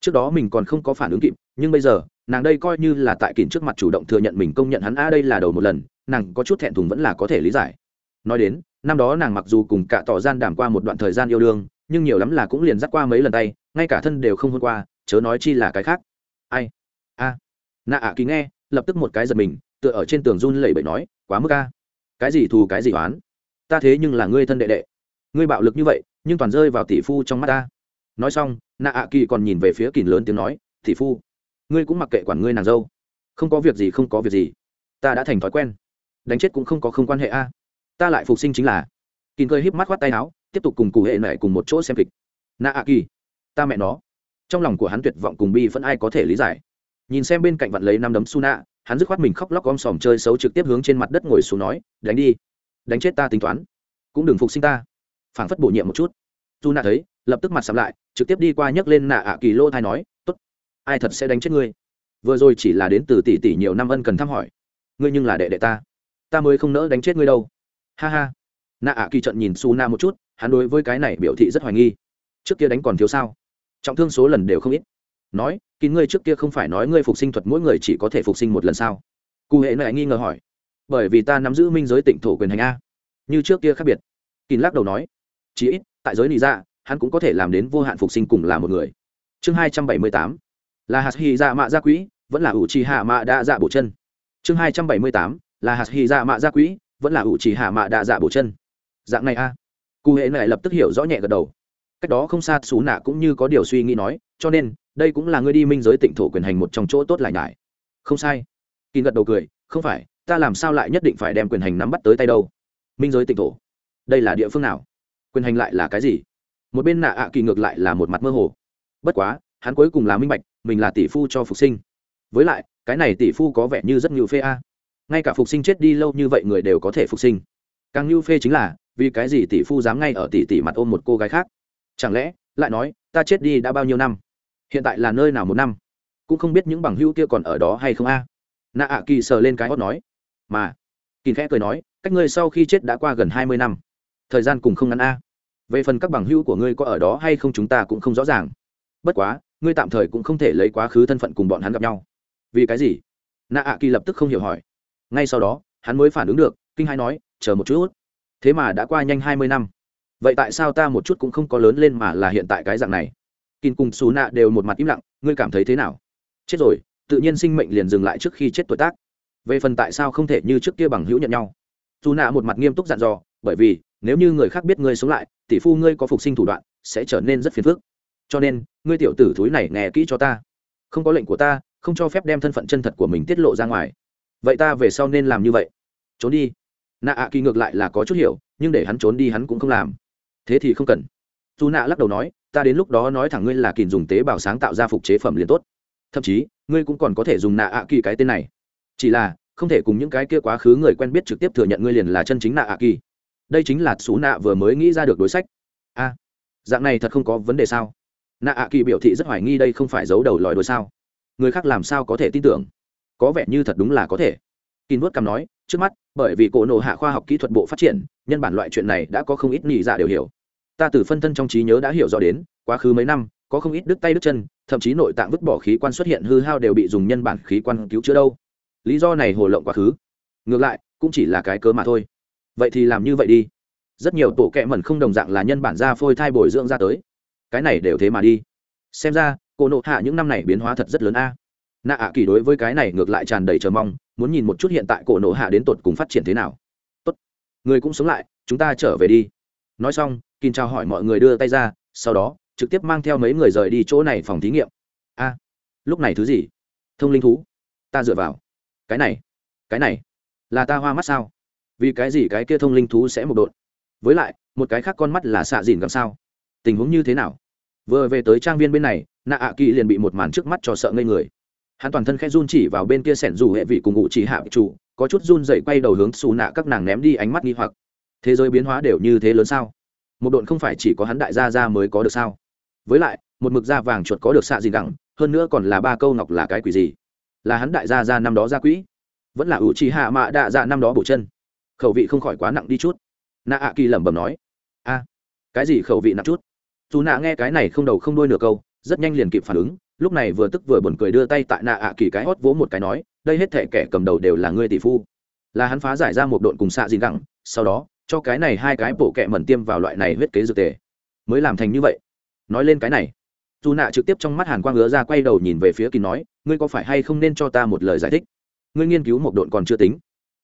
Trước đó mình còn không có phản ứng kịp, nhưng bây giờ, nàng đây coi như là tại kìm trước mặt chủ động thừa nhận mình công nhận hắn a đây là đầu một lần, nàng có chút thẹn thùng vẫn là có thể lý giải. Nói đến, năm đó nàng mặc dù cùng cả tỏ gian đảm qua một đoạn thời gian yêu đương, nhưng nhiều lắm là cũng liền dắt qua mấy lần tay ngay cả thân đều không hôn qua, chớ nói chi là cái khác. Ai? A. Nạ ạ kỳ nghe, lập tức một cái giật mình, tựa ở trên tường run lẩy bẩy nói, quá mức a. Cái gì thù, cái gì oán? Ta thế nhưng là ngươi thân đệ đệ. Ngươi bạo lực như vậy, nhưng toàn rơi vào tỷ phu trong mắt ta. Nói xong, nạ ạ kỳ còn nhìn về phía kìm lớn tiếng nói, tỷ phu, ngươi cũng mặc kệ quản ngươi nàng dâu. Không có việc gì, không có việc gì. Ta đã thành thói quen. Đánh chết cũng không có không quan hệ a. Ta lại phục sinh chính là. Kìm cười híp mắt khoát tay áo, tiếp tục cùng cụ hệ này cùng một chỗ xem kịch. Nạ ạ kỳ ta mẹ nó. Trong lòng của hắn tuyệt vọng cùng bi vẫn ai có thể lý giải. Nhìn xem bên cạnh vặn lấy năm đấm su nạ hắn dứt khoát mình khóc lóc om sòm chơi xấu trực tiếp hướng trên mặt đất ngồi xuống nói, đánh đi. Đánh chết ta tính toán. Cũng đừng phục sinh ta. Phảng phất bổ nhiệm một chút. Su nạ thấy, lập tức mặt sầm lại, trực tiếp đi qua nhấc lên nạ ạ kỳ lô thai nói t ố t ai thật sẽ đánh chết ngươi? Vừa rồi chỉ là đến từ tỷ tỷ nhiều năm ân cần thăm hỏi. Ngươi nhưng là đệ đệ ta. Ta mới không nỡ đánh chết ngươi đâu. Ha ha. Nạ ạ kỳ trận nhìn su na một chút, hắn đối với cái này biểu thị rất hoài nghi. Trước kia đánh còn thiếu sao? Trọng thương số lần đều không ít. Nói, kín ngươi trước kia không phải nói ngươi phục sinh thuật mỗi người chỉ có thể phục sinh một lần sao? Cụ hệ này nghi ngờ hỏi. Bởi vì ta nắm giữ minh giới tịnh thổ quyền hành a. Như trước kia khác biệt. Kín lắc đầu nói. Chí ít, tại giới lý ra dạ, hắn cũng có thể làm đến vô hạn phục sinh cùng là một người. Chương hai trăm bảy mươi tám. Là hạt hy dạ mạ gia quỹ, vẫn là ủ trì hạ mạ đa dạ bổ chân. Chương hai trăm bảy mươi tám. Là hạt hy dạ mạ gia quỹ, vẫn là ủ trì hạ mạ đa dạ bổ chân. Dạng này a. Cụ hệ này lập tức hiểu rõ nhẹ gật đầu cách đó không xa xú nạ cũng như có điều suy nghĩ nói, cho nên, đây cũng là ngươi đi minh giới tịnh thổ quyền hành một trong chỗ tốt lại nhải. Không sai. Kỳ gật đầu cười, không phải, ta làm sao lại nhất định phải đem quyền hành nắm bắt tới tay đâu? Minh giới tịnh thổ, đây là địa phương nào? Quyền hành lại là cái gì? Một bên nạ ạ kỳ ngược lại là một mặt mơ hồ. Bất quá, hắn cuối cùng là minh bạch, mình là tỷ phu cho phục sinh. Với lại, cái này tỷ phu có vẻ như rất nhiều phê a. Ngay cả phục sinh chết đi lâu như vậy người đều có thể phục sinh. Càng như phê chính là, vì cái gì tỷ phu dám ngay ở tỷ tỷ mặt ôm một cô gái khác? Chẳng lẽ, lại nói, ta chết đi đã bao nhiêu năm? Hiện tại là nơi nào một năm? Cũng không biết những bằng hữu kia còn ở đó hay không a. Nạ ạ kỳ sờ lên cái hót nói. Mà kỳ khẽ cười nói, cách ngươi sau khi chết đã qua gần hai mươi năm. Thời gian cùng không ngắn a. Về phần các bằng hữu của ngươi có ở đó hay không chúng ta cũng không rõ ràng. Bất quá, ngươi tạm thời cũng không thể lấy quá khứ thân phận cùng bọn hắn gặp nhau. Vì cái gì? Nạ ạ kỳ lập tức không hiểu hỏi. Ngay sau đó, hắn mới phản ứng được, kinh hai nói, chờ một chút. Thế mà đã qua nhanh hai mươi năm vậy tại sao ta một chút cũng không có lớn lên mà là hiện tại cái dạng này? Kín cùng xù nạ đều một mặt im lặng, ngươi cảm thấy thế nào? Chết rồi, tự nhiên sinh mệnh liền dừng lại trước khi chết tuổi tác. Về phần tại sao không thể như trước kia bằng hữu nhận nhau? Dù nạ một mặt nghiêm túc dặn dò, bởi vì, nếu như người khác biết ngươi sống lại, tỷ phu ngươi có phục sinh thủ đoạn, sẽ trở nên rất phiền phức. Cho nên, ngươi tiểu tử thúi này nghe kỹ cho ta. Không có lệnh của ta, không cho phép đem thân phận chân thật của mình tiết lộ ra ngoài. Vậy ta về sau nên làm như vậy? Trốn đi. Nạ ạ kỳ ngược lại là có chút hiểu, nhưng để hắn trốn đi hắn cũng không làm thế thì không cần. Dù nạ lắc đầu nói, ta đến lúc đó nói thẳng ngươi là kìm dùng tế bào sáng tạo ra phục chế phẩm liền tốt. Thậm chí, ngươi cũng còn có thể dùng nạ ạ kỳ cái tên này. Chỉ là, không thể cùng những cái kia quá khứ người quen biết trực tiếp thừa nhận ngươi liền là chân chính nạ ạ kỳ. Đây chính là xú nạ vừa mới nghĩ ra được đối sách. A, dạng này thật không có vấn đề sao? Nạ ạ kỳ biểu thị rất hoài nghi đây không phải giấu đầu lòi đôi sao? Người khác làm sao có thể tin tưởng? Có vẻ như thật đúng là có thể. Kín vuốt cằm nói, trước mắt, bởi vì cổ nộ hạ khoa học kỹ thuật bộ phát triển nhân bản loại chuyện này đã có không ít nhị dạ đều hiểu. Ta từ phân thân trong trí nhớ đã hiểu rõ đến, quá khứ mấy năm, có không ít đứt tay đứt chân, thậm chí nội tạng vứt bỏ khí quan xuất hiện hư hao đều bị dùng nhân bản khí quan cứu chữa đâu. Lý do này hồ lộng quá khứ. Ngược lại, cũng chỉ là cái cớ mà thôi. Vậy thì làm như vậy đi. Rất nhiều tổ kẹ mẩn không đồng dạng là nhân bản ra phôi thai bồi dưỡng ra tới. Cái này đều thế mà đi. Xem ra, cô nộ hạ những năm này biến hóa thật rất lớn a. Nạ ạ kỳ đối với cái này ngược lại tràn đầy chờ mong, muốn nhìn một chút hiện tại cổ nộ hạ đến tột cùng phát triển thế nào người cũng sống lại, chúng ta trở về đi. Nói xong kin chào hỏi mọi người đưa tay ra, sau đó, trực tiếp mang theo mấy người rời đi chỗ này phòng thí nghiệm. A, lúc này thứ gì? Thông linh thú. Ta dựa vào. Cái này cái này, là ta hoa mắt sao? Vì cái gì cái kia thông linh thú sẽ một đột. với lại, một cái khác con mắt là xạ dìn làm sao? Tình huống như thế nào? Vừa về tới trang viên bên này nạ ạ kỳ liền bị một màn trước mắt cho sợ ngây người. Hắn toàn thân khẽ run chỉ vào bên kia sẻn dù hệ vị cùng ngụ chỉ hạ chủ có chút run dậy quay đầu hướng xù nạ các nàng ném đi ánh mắt nghi hoặc. Thế giới biến hóa đều như thế lớn sao? Một độn không phải chỉ có hắn đại gia ra mới có được sao? Với lại, một mực da vàng chuột có được xạ gì đẳng hơn nữa còn là ba câu ngọc là cái quỷ gì? Là hắn đại gia ra năm đó ra quỹ, vẫn là ủ trì hạ mạ đạ dạ năm đó bổ chân. Khẩu vị không khỏi quá nặng đi chút. Nạ ạ kỳ lẩm bẩm nói. A, cái gì khẩu vị nặng chút? Dù nạ nghe cái này không đầu không đuôi nửa câu, rất nhanh liền kịp phản ứng, lúc này vừa tức vừa buồn cười đưa tay tại nạ ạ kỳ cái hót vỗ một cái nói đây hết thể kẻ cầm đầu đều là ngươi tỷ phu. Là hắn phá giải ra một độn cùng xạ dìn gẳng, sau đó, cho cái này hai cái bộ kẹ mẩn tiêm vào loại này huyết kế dược tề. Mới làm thành như vậy. Nói lên cái này. Dù nạ trực tiếp trong mắt hàn quang ngứa ra quay đầu nhìn về phía kỳ nói, ngươi có phải hay không nên cho ta một lời giải thích? Ngươi nghiên cứu một độn còn chưa tính.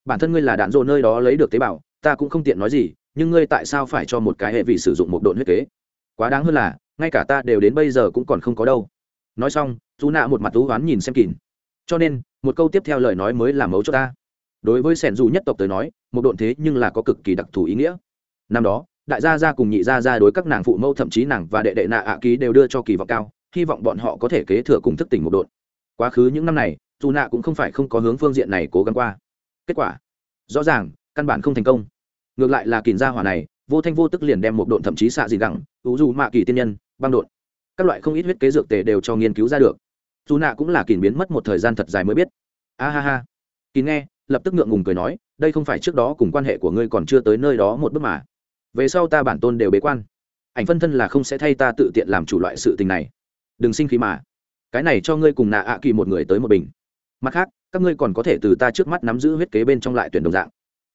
Bản thân ngươi là đạn dộ nơi đó lấy được tế bào, ta cũng không tiện nói gì, nhưng ngươi tại sao phải cho một cái hệ vị sử dụng một độn huyết kế? Quá đáng hơn là, ngay cả ta đều đến bây giờ cũng còn không có đâu. Nói xong dù nạ một mặt thú oán nhìn xem kỳn cho nên, một câu tiếp theo lời nói mới là mấu cho ta. Đối với sẻn dù nhất tộc tới nói, một độn thế nhưng là có cực kỳ đặc thù ý nghĩa. Năm đó, đại gia gia cùng nhị gia gia đối các nàng phụ mẫu thậm chí nàng và đệ đệ nạ ạ ký đều đưa cho kỳ vọng cao, hy vọng bọn họ có thể kế thừa cùng thức tỉnh một độn. Quá khứ những năm này, dù nạ cũng không phải không có hướng phương diện này cố gắng qua. Kết quả, rõ ràng, căn bản không thành công. Ngược lại là kìn gia hỏa này, vô thanh vô tức liền đem một độn thậm chí xạ gì gẳng, ủ dù mạ kỳ tiên nhân, băng độn. Các loại không ít huyết kế dược tề đều cho nghiên cứu ra được dù nạ cũng là kìm biến mất một thời gian thật dài mới biết. A ha ha. Kìm nghe, lập tức ngượng ngùng cười nói, đây không phải trước đó cùng quan hệ của ngươi còn chưa tới nơi đó một bước mà. Về sau ta bản tôn đều bế quan. Ảnh phân thân là không sẽ thay ta tự tiện làm chủ loại sự tình này. Đừng sinh khí mà. Cái này cho ngươi cùng nạ ạ kỳ một người tới một bình. Mặt khác, các ngươi còn có thể từ ta trước mắt nắm giữ huyết kế bên trong lại tuyển đồng dạng.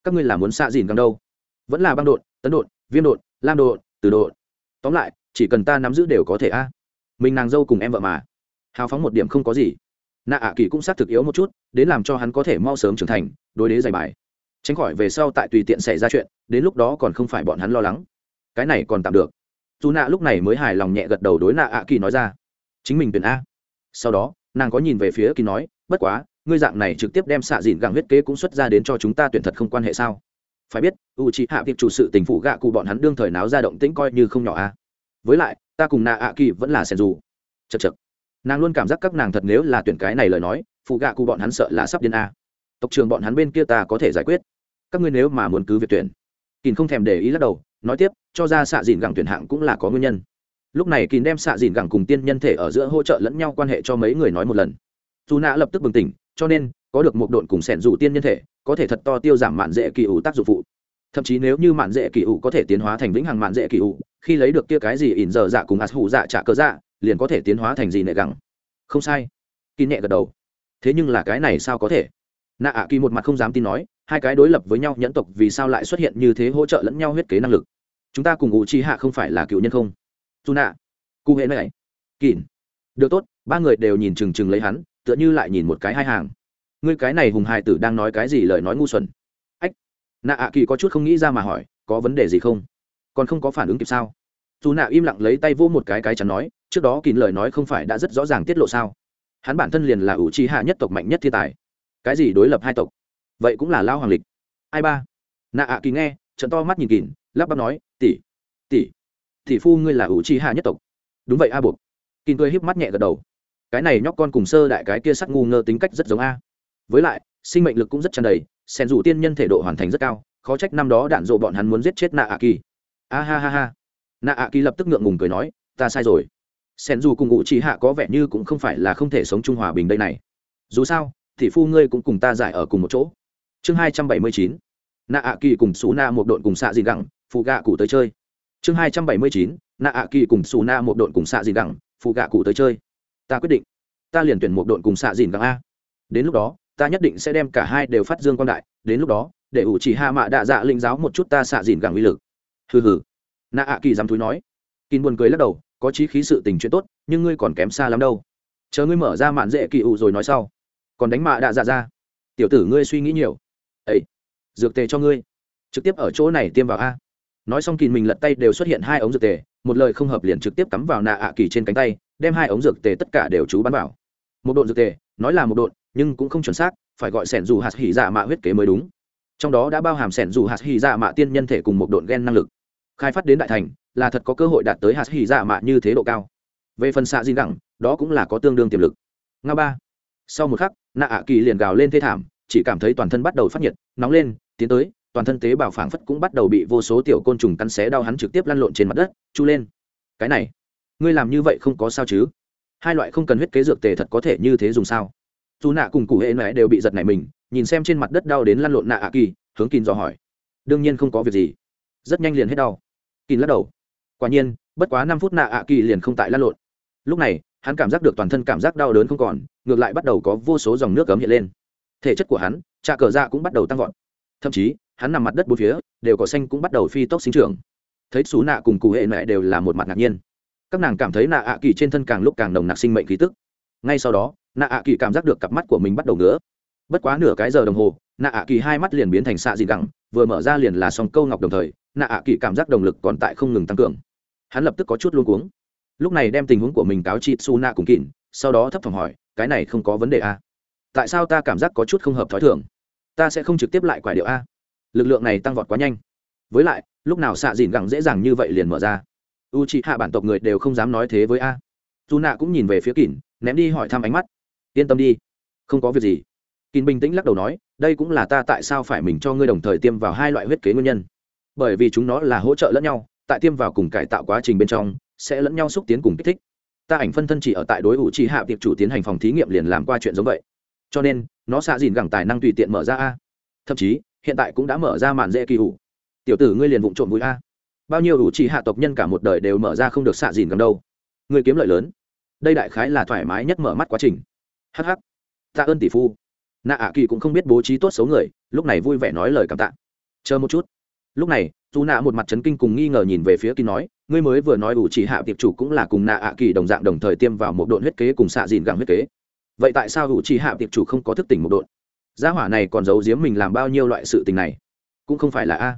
Các ngươi là muốn xạ dìn càng đâu? Vẫn là băng đột tấn đột viêm đột lam đột từ đột tóm lại, chỉ cần ta nắm giữ đều có thể a. Mình nàng dâu cùng em vợ mà hào phóng một điểm không có gì. Nạ ạ kỳ cũng xác thực yếu một chút, đến làm cho hắn có thể mau sớm trưởng thành, đối đế giải bài. Tránh khỏi về sau tại tùy tiện xảy ra chuyện, đến lúc đó còn không phải bọn hắn lo lắng. Cái này còn tạm được. Dù nạ lúc này mới hài lòng nhẹ gật đầu đối nạ ạ kỳ nói ra. Chính mình tuyển a. Sau đó, nàng có nhìn về phía kỳ nói, bất quá, ngươi dạng này trực tiếp đem xạ dìn gặng huyết kế cũng xuất ra đến cho chúng ta tuyển thật không quan hệ sao? Phải biết u c hạ việc chủ sự tình phủ gạ cụ bọn hắn đương thời náo ra động tĩnh coi như không nhỏ a. Với lại, ta cùng nạ ạ kỳ vẫn là sẻn dù. Chật chật nàng luôn cảm giác các nàng thật nếu là tuyển cái này lời nói, phụ gạ cụ bọn hắn sợ là sắp điên a. Tộc trường bọn hắn bên kia ta có thể giải quyết. Các ngươi nếu mà muốn cứ việc tuyển. Kín không thèm để ý lắc đầu, nói tiếp, cho ra xạ dìn gẳng tuyển hạng cũng là có nguyên nhân. Lúc này kín đem xạ dìn gẳng cùng tiên nhân thể ở giữa hỗ trợ lẫn nhau quan hệ cho mấy người nói một lần. Dù nạ lập tức bừng tỉnh, cho nên, có được một độn cùng sẻn dù tiên nhân thể, có thể thật to tiêu giảm mạn dễ kỳ ủ tác dụng phụ. Thậm chí nếu như mạn dễ kỳ ủ có thể tiến hóa thành vĩnh hằng mạn dễ kỳ ủ khi lấy được kia cái gì ỉn giờ dạ cùng ạt hủ dạ trả cơ dạ liền có thể tiến hóa thành gì nệ gẳng. Không sai. Kỳ nhẹ gật đầu. Thế nhưng là cái này sao có thể? Nạ ạ kỳ một mặt không dám tin nói, hai cái đối lập với nhau nhẫn tộc vì sao lại xuất hiện như thế hỗ trợ lẫn nhau huyết kế năng lực? Chúng ta cùng ngụ chi hạ không phải là cựu nhân không? Dù nạ. Cụ hệ này kỳn được tốt, ba người đều nhìn chừng chừng lấy hắn, tựa như lại nhìn một cái hai hàng. Ngươi cái này hùng hài tử đang nói cái gì lời nói ngu xuẩn? Ách. Nạ ạ kỳ có chút không nghĩ ra mà hỏi, có vấn đề gì không? Còn không có phản ứng kịp sao? Dù nạ im lặng lấy tay vỗ một cái cái chắn nói, trước đó kín lời nói không phải đã rất rõ ràng tiết lộ sao? Hắn bản thân liền là ủ chi hạ nhất tộc mạnh nhất thiên tài. Cái gì đối lập hai tộc? Vậy cũng là lao hoàng lịch. Ai ba? Nạ ạ kỳ nghe, trận to mắt nhìn kìn lắp bắp nói, tỷ tỷ tỷ phu ngươi là ủ chi hạ nhất tộc. Đúng vậy a buộc. Kìn cười híp mắt nhẹ gật đầu. Cái này nhóc con cùng sơ đại cái kia sắc ngu ngơ tính cách rất giống a. Với lại, sinh mệnh lực cũng rất tràn đầy sen dù tiên nhân thể độ hoàn thành rất cao, khó trách năm đó đạn dộ bọn hắn muốn giết chết nạ ạ kỳ a ha ha ha. Nạ ạ kỳ lập tức ngượng ngùng cười nói, ta sai rồi. Sen dù cùng ngụ chỉ hạ có vẻ như cũng không phải là không thể sống trung hòa bình đây này. Dù sao thì phu ngươi cũng cùng ta giải ở cùng một chỗ. Chương hai trăm bảy mươi chín. Nạ ạ kỳ cùng xù na một đội cùng xạ gì gẳng, phụ gạ cụ tới chơi. Chương hai trăm bảy mươi chín. Nạ ạ kỳ cùng xù na một đội cùng xạ gì gẳng, phụ gạ cụ tới chơi. Ta quyết định. Ta liền tuyển một đội cùng xạ dìn gẳng a. Đến lúc đó, ta nhất định sẽ đem cả hai đều phát dương quan đại. Đến lúc đó, để ủ chỉ hạ mạ đạ dạ linh giáo một chút ta xạ dìn gẳng uy lực hừ hừ. Nạ ạ kỳ dám thúi nói. Kín buồn cười lắc đầu, có chí khí sự tình chuyện tốt, nhưng ngươi còn kém xa lắm đâu. Chờ ngươi mở ra mạn dễ kỳ ủ rồi nói sau. Còn đánh mạ đạ dạ ra. Tiểu tử ngươi suy nghĩ nhiều. Ấy dược tề cho ngươi. Trực tiếp ở chỗ này tiêm vào a. Nói xong kỳ mình lật tay đều xuất hiện hai ống dược tề, một lời không hợp liền trực tiếp cắm vào nạ ạ kỳ trên cánh tay, đem hai ống dược tề tất cả đều chú bắn vào. Một độn dược tề, nói là một độn, nhưng cũng không chuẩn xác, phải gọi sẻn dù hạt hỉ dạ mạ huyết kế mới đúng trong đó đã bao hàm sẻn dù hạt hỉ dạ mạ tiên nhân thể cùng một độn gen năng lực. Khai phát đến đại thành là thật có cơ hội đạt tới hạt hỉ dạ mạ như thế độ cao. Về phần xạ di đẳng, đó cũng là có tương đương tiềm lực. Nga ba. Sau một khắc, nạ ạ kỳ liền gào lên thê thảm, chỉ cảm thấy toàn thân bắt đầu phát nhiệt, nóng lên, tiến tới, toàn thân tế bào phảng phất cũng bắt đầu bị vô số tiểu côn trùng cắn xé đau hắn trực tiếp lăn lộn trên mặt đất, chu lên. Cái này, ngươi làm như vậy không có sao chứ? Hai loại không cần huyết kế dược tề thật có thể như thế dùng sao? Dù nạ cùng cụ hệ mẹ đều bị giật này mình nhìn xem trên mặt đất đau đến lăn lộn nạ ạ kỳ, hướng kín dò hỏi. Đương nhiên không có việc gì. Rất nhanh liền hết đau. Kín lắc đầu. Quả nhiên, bất quá năm phút nạ ạ kỳ liền không tại lăn lộn. Lúc này, hắn cảm giác được toàn thân cảm giác đau đớn không còn, ngược lại bắt đầu có vô số dòng nước cấm hiện lên. Thể chất của hắn, trà cờ dạ cũng bắt đầu tăng vọt. Thậm chí, hắn nằm mặt đất bốn phía, đều có xanh cũng bắt đầu phi tốc sinh trưởng. Thấy xú nạ cùng cụ hệ mẹ đều là một mặt ngạc nhiên. Các nàng cảm thấy nạ ạ kỳ trên thân càng lúc càng nồng nặc sinh mệnh khí tức. Ngay sau đó, nạ ạ kỳ cảm giác được cặp mắt của mình bắt đầu nữa bất quá nửa cái giờ đồng hồ, nạ ạ kỳ hai mắt liền biến thành xạ dị gẳng, vừa mở ra liền là song câu ngọc đồng thời, nạ ạ kỳ cảm giác động lực còn tại không ngừng tăng cường. Hắn lập tức có chút luôn cuống. Lúc này đem tình huống của mình cáo chị su nạ cùng kỉn sau đó thấp thỏm hỏi, cái này không có vấn đề à? tại sao ta cảm giác có chút không hợp thói thường? Ta sẽ không trực tiếp lại quả điệu a lực lượng này tăng vọt quá nhanh. Với lại, lúc nào xạ dìn gẳng dễ dàng như vậy liền mở ra? U chị hạ bản tộc người đều không dám nói thế với a. Dù nạ cũng nhìn về phía kỳn ném đi hỏi thăm ánh mắt. Yên tâm đi, không có việc gì kỳn bình tĩnh lắc đầu nói, đây cũng là ta tại sao phải mình cho ngươi đồng thời tiêm vào hai loại huyết kế nguyên nhân. Bởi vì chúng nó là hỗ trợ lẫn nhau, tại tiêm vào cùng cải tạo quá trình bên trong, sẽ lẫn nhau xúc tiến cùng kích thích. Ta ảnh phân thân chỉ ở tại đối ủ trì hạ tiệp chủ tiến hành phòng thí nghiệm liền làm qua chuyện giống vậy. Cho nên, nó xạ dìn gẳng tài năng tùy tiện mở ra a. Thậm chí, hiện tại cũng đã mở ra màn dễ kỳ ủ tiểu tử ngươi liền vụng trộm vui a. Bao nhiêu ủ trì hạ tộc nhân cả một đời đều mở ra không được xạ dìn gẳng đâu. Ngươi kiếm lợi lớn. Đây đại khái là thoải mái nhất mở mắt quá trình. Hh tạ ơn tỷ phu nạ ạ kỳ cũng không biết bố trí tốt xấu người, lúc này vui vẻ nói lời cảm tạ. Chờ một chút. Lúc này, dù nạ một mặt trấn kinh cùng nghi ngờ nhìn về phía kỳ nói, ngươi mới vừa nói ủ chỉ hạ tiệp chủ cũng là cùng nạ ạ kỳ đồng dạng đồng thời tiêm vào một đội huyết kế cùng xạ dìn gẳng huyết kế. Vậy tại sao ủ chỉ hạ tiệp chủ không có thức tỉnh một đội gia hỏa này còn giấu giếm mình làm bao nhiêu loại sự tình này? Cũng không phải là a.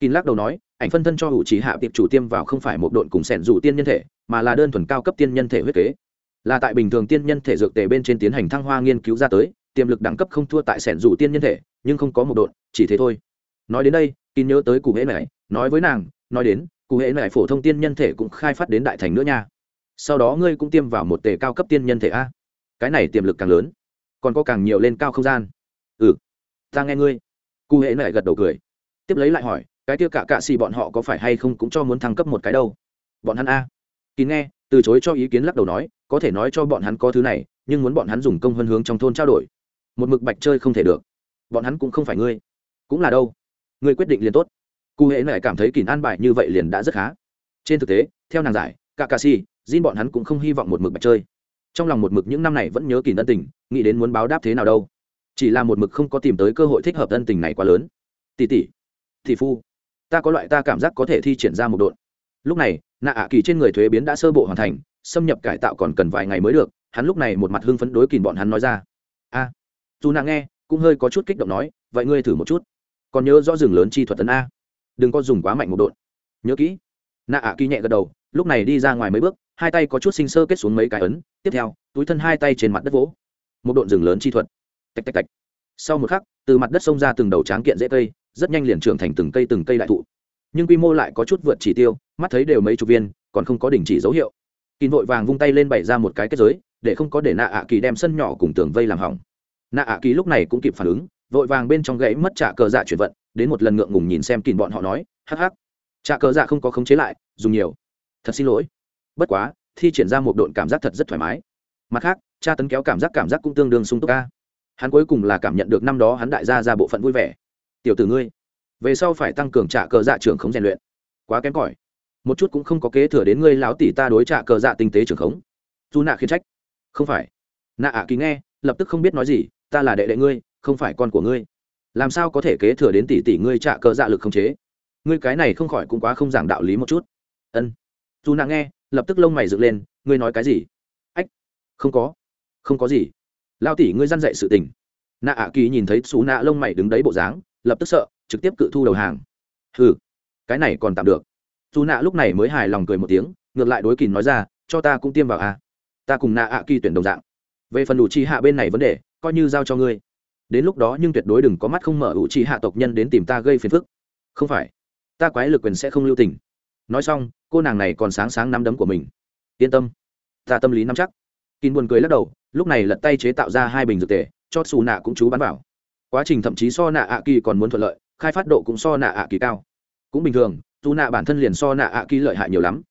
Kín lắc đầu nói, ảnh phân thân cho ủ chỉ hạ tiệp chủ tiêm vào không phải một đội cùng sẻn dù tiên nhân thể, mà là đơn thuần cao cấp tiên nhân thể huyết kế. Là tại bình thường tiên nhân thể dược tề bên trên tiến hành thăng hoa nghiên cứu ra tới tiềm lực đẳng cấp không thua tại sẻn dù tiên nhân thể, nhưng không có một độn, chỉ thế thôi. Nói đến đây, kín nhớ tới cụ hễ này nói với nàng, nói đến, cụ hễ này phổ thông tiên nhân thể cũng khai phát đến đại thành nữa nha. Sau đó ngươi cũng tiêm vào một tề cao cấp tiên nhân thể a. Cái này tiềm lực càng lớn, còn có càng nhiều lên cao không gian. Ừ ta nghe ngươi. Cụ hễ này gật đầu cười. Tiếp lấy lại hỏi, cái kia cả cạ xì bọn họ có phải hay không cũng cho muốn thăng cấp một cái đâu? Bọn hắn a. Kín nghe, từ chối cho ý kiến lắc đầu nói, có thể nói cho bọn hắn có thứ này, nhưng muốn bọn hắn dùng công hơn hướng trong thôn trao đổi một mực bạch chơi không thể được. Bọn hắn cũng không phải ngươi. Cũng là đâu? Ngươi quyết định liền tốt. Cụ hễ lại cảm thấy kỳ an bài như vậy liền đã rất khá. Trên thực tế, theo nàng giải cả ca si Jin bọn hắn cũng không hy vọng một mực bạch chơi. Trong lòng một mực những năm này vẫn nhớ kỳ ân tình, nghĩ đến muốn báo đáp thế nào đâu. Chỉ là một mực không có tìm tới cơ hội thích hợp ân tình này quá lớn. Tỷ tỷ tỷ phu, ta có loại ta cảm giác có thể thi triển ra một độn. Lúc này, nạ ạ kỳ trên người thuế biến đã sơ bộ hoàn thành, xâm nhập cải tạo còn cần vài ngày mới được, hắn lúc này một mặt hưng phấn đối kỳ bọn hắn nói ra. A dù nàng nghe, cũng hơi có chút kích động nói, vậy ngươi thử một chút. Còn nhớ rõ rừng lớn chi thuật tấn a? Đừng có dùng quá mạnh một đột. nhớ kỹ. Nạ ạ kỳ nhẹ gật đầu, lúc này đi ra ngoài mấy bước, hai tay có chút sinh sơ kết xuống mấy cái ấn, tiếp theo, túi thân hai tay trên mặt đất vỗ. Một độn rừng lớn chi thuật. Tạch tạch tạch. Sau một khắc, từ mặt đất xông ra từng đầu tráng kiện dễ cây, rất nhanh liền trưởng thành từng cây từng cây đại thụ. Nhưng quy mô lại có chút vượt chỉ tiêu, mắt thấy đều mấy chục viên, còn không có đình chỉ dấu hiệu. Kín vội vàng vung tay lên bày ra một cái kết giới, để không có để nạ ạ kỳ đem sân nhỏ cùng tường vây làm hỏng nạ ạ kỳ lúc này cũng kịp phản ứng, vội vàng bên trong gãy mất trả cờ dạ chuyển vận, đến một lần ngượng ngùng nhìn xem kín bọn họ nói, hắc hắc, trả cờ dạ không có khống chế lại, dùng nhiều. Thật xin lỗi. Bất quá, thi triển ra một độn cảm giác thật rất thoải mái. Mặt khác cha tấn kéo cảm giác cảm giác cũng tương đương sung túc ca hắn cuối cùng là cảm nhận được năm đó hắn đại gia ra bộ phận vui vẻ. Tiểu tử ngươi, về sau phải tăng cường trả cờ dạ trưởng khống rèn luyện. Quá kém cỏi. Một chút cũng không có kế thừa đến ngươi láo tỷ ta đối trả cờ dạ tinh tế trưởng khống. Dù nạ khiến trách. Không phải. Nạ ạ à kỳ nghe, lập tức không biết nói gì ta là đệ đệ ngươi, không phải con của ngươi. Làm sao có thể kế thừa đến tỷ tỷ ngươi trả cờ dạ lực không chế? Ngươi cái này không khỏi cũng quá không giảng đạo lý một chút. Ân. Dù nàng nghe, lập tức lông mày dựng lên, ngươi nói cái gì? Ách, không có. Không có gì. Lao tỷ ngươi dăn dậy sự tình. Nạ ạ kỳ nhìn thấy xú nạ lông mày đứng đấy bộ dáng, lập tức sợ, trực tiếp cự thu đầu hàng. Ừ cái này còn tạm được. Dù nạ lúc này mới hài lòng cười một tiếng, ngược lại đối kỳ nói ra, cho ta cũng tiêm vào a. À. ta cùng nạ ạ kỳ tuyển đồng dạng. Về phần đủ chi hạ bên này vấn đề coi như giao cho ngươi. Đến lúc đó nhưng tuyệt đối đừng có mắt không mở ủ trì hạ tộc nhân đến tìm ta gây phiền phức. Không phải, ta quái lực quyền sẽ không lưu tình. Nói xong, cô nàng này còn sáng sáng nắm đấm của mình. Yên tâm, ta tâm lý nắm chắc. Kín buồn cười lắc đầu, lúc này lật tay chế tạo ra hai bình dược tề, cho xù nạ cũng chú bắn vào. Quá trình thậm chí so nạ ạ kỳ còn muốn thuận lợi, khai phát độ cũng so nạ ạ kỳ cao. Cũng bình thường dù nạ bản thân liền so nạ ạ kỳ lợi hại nhiều lắm.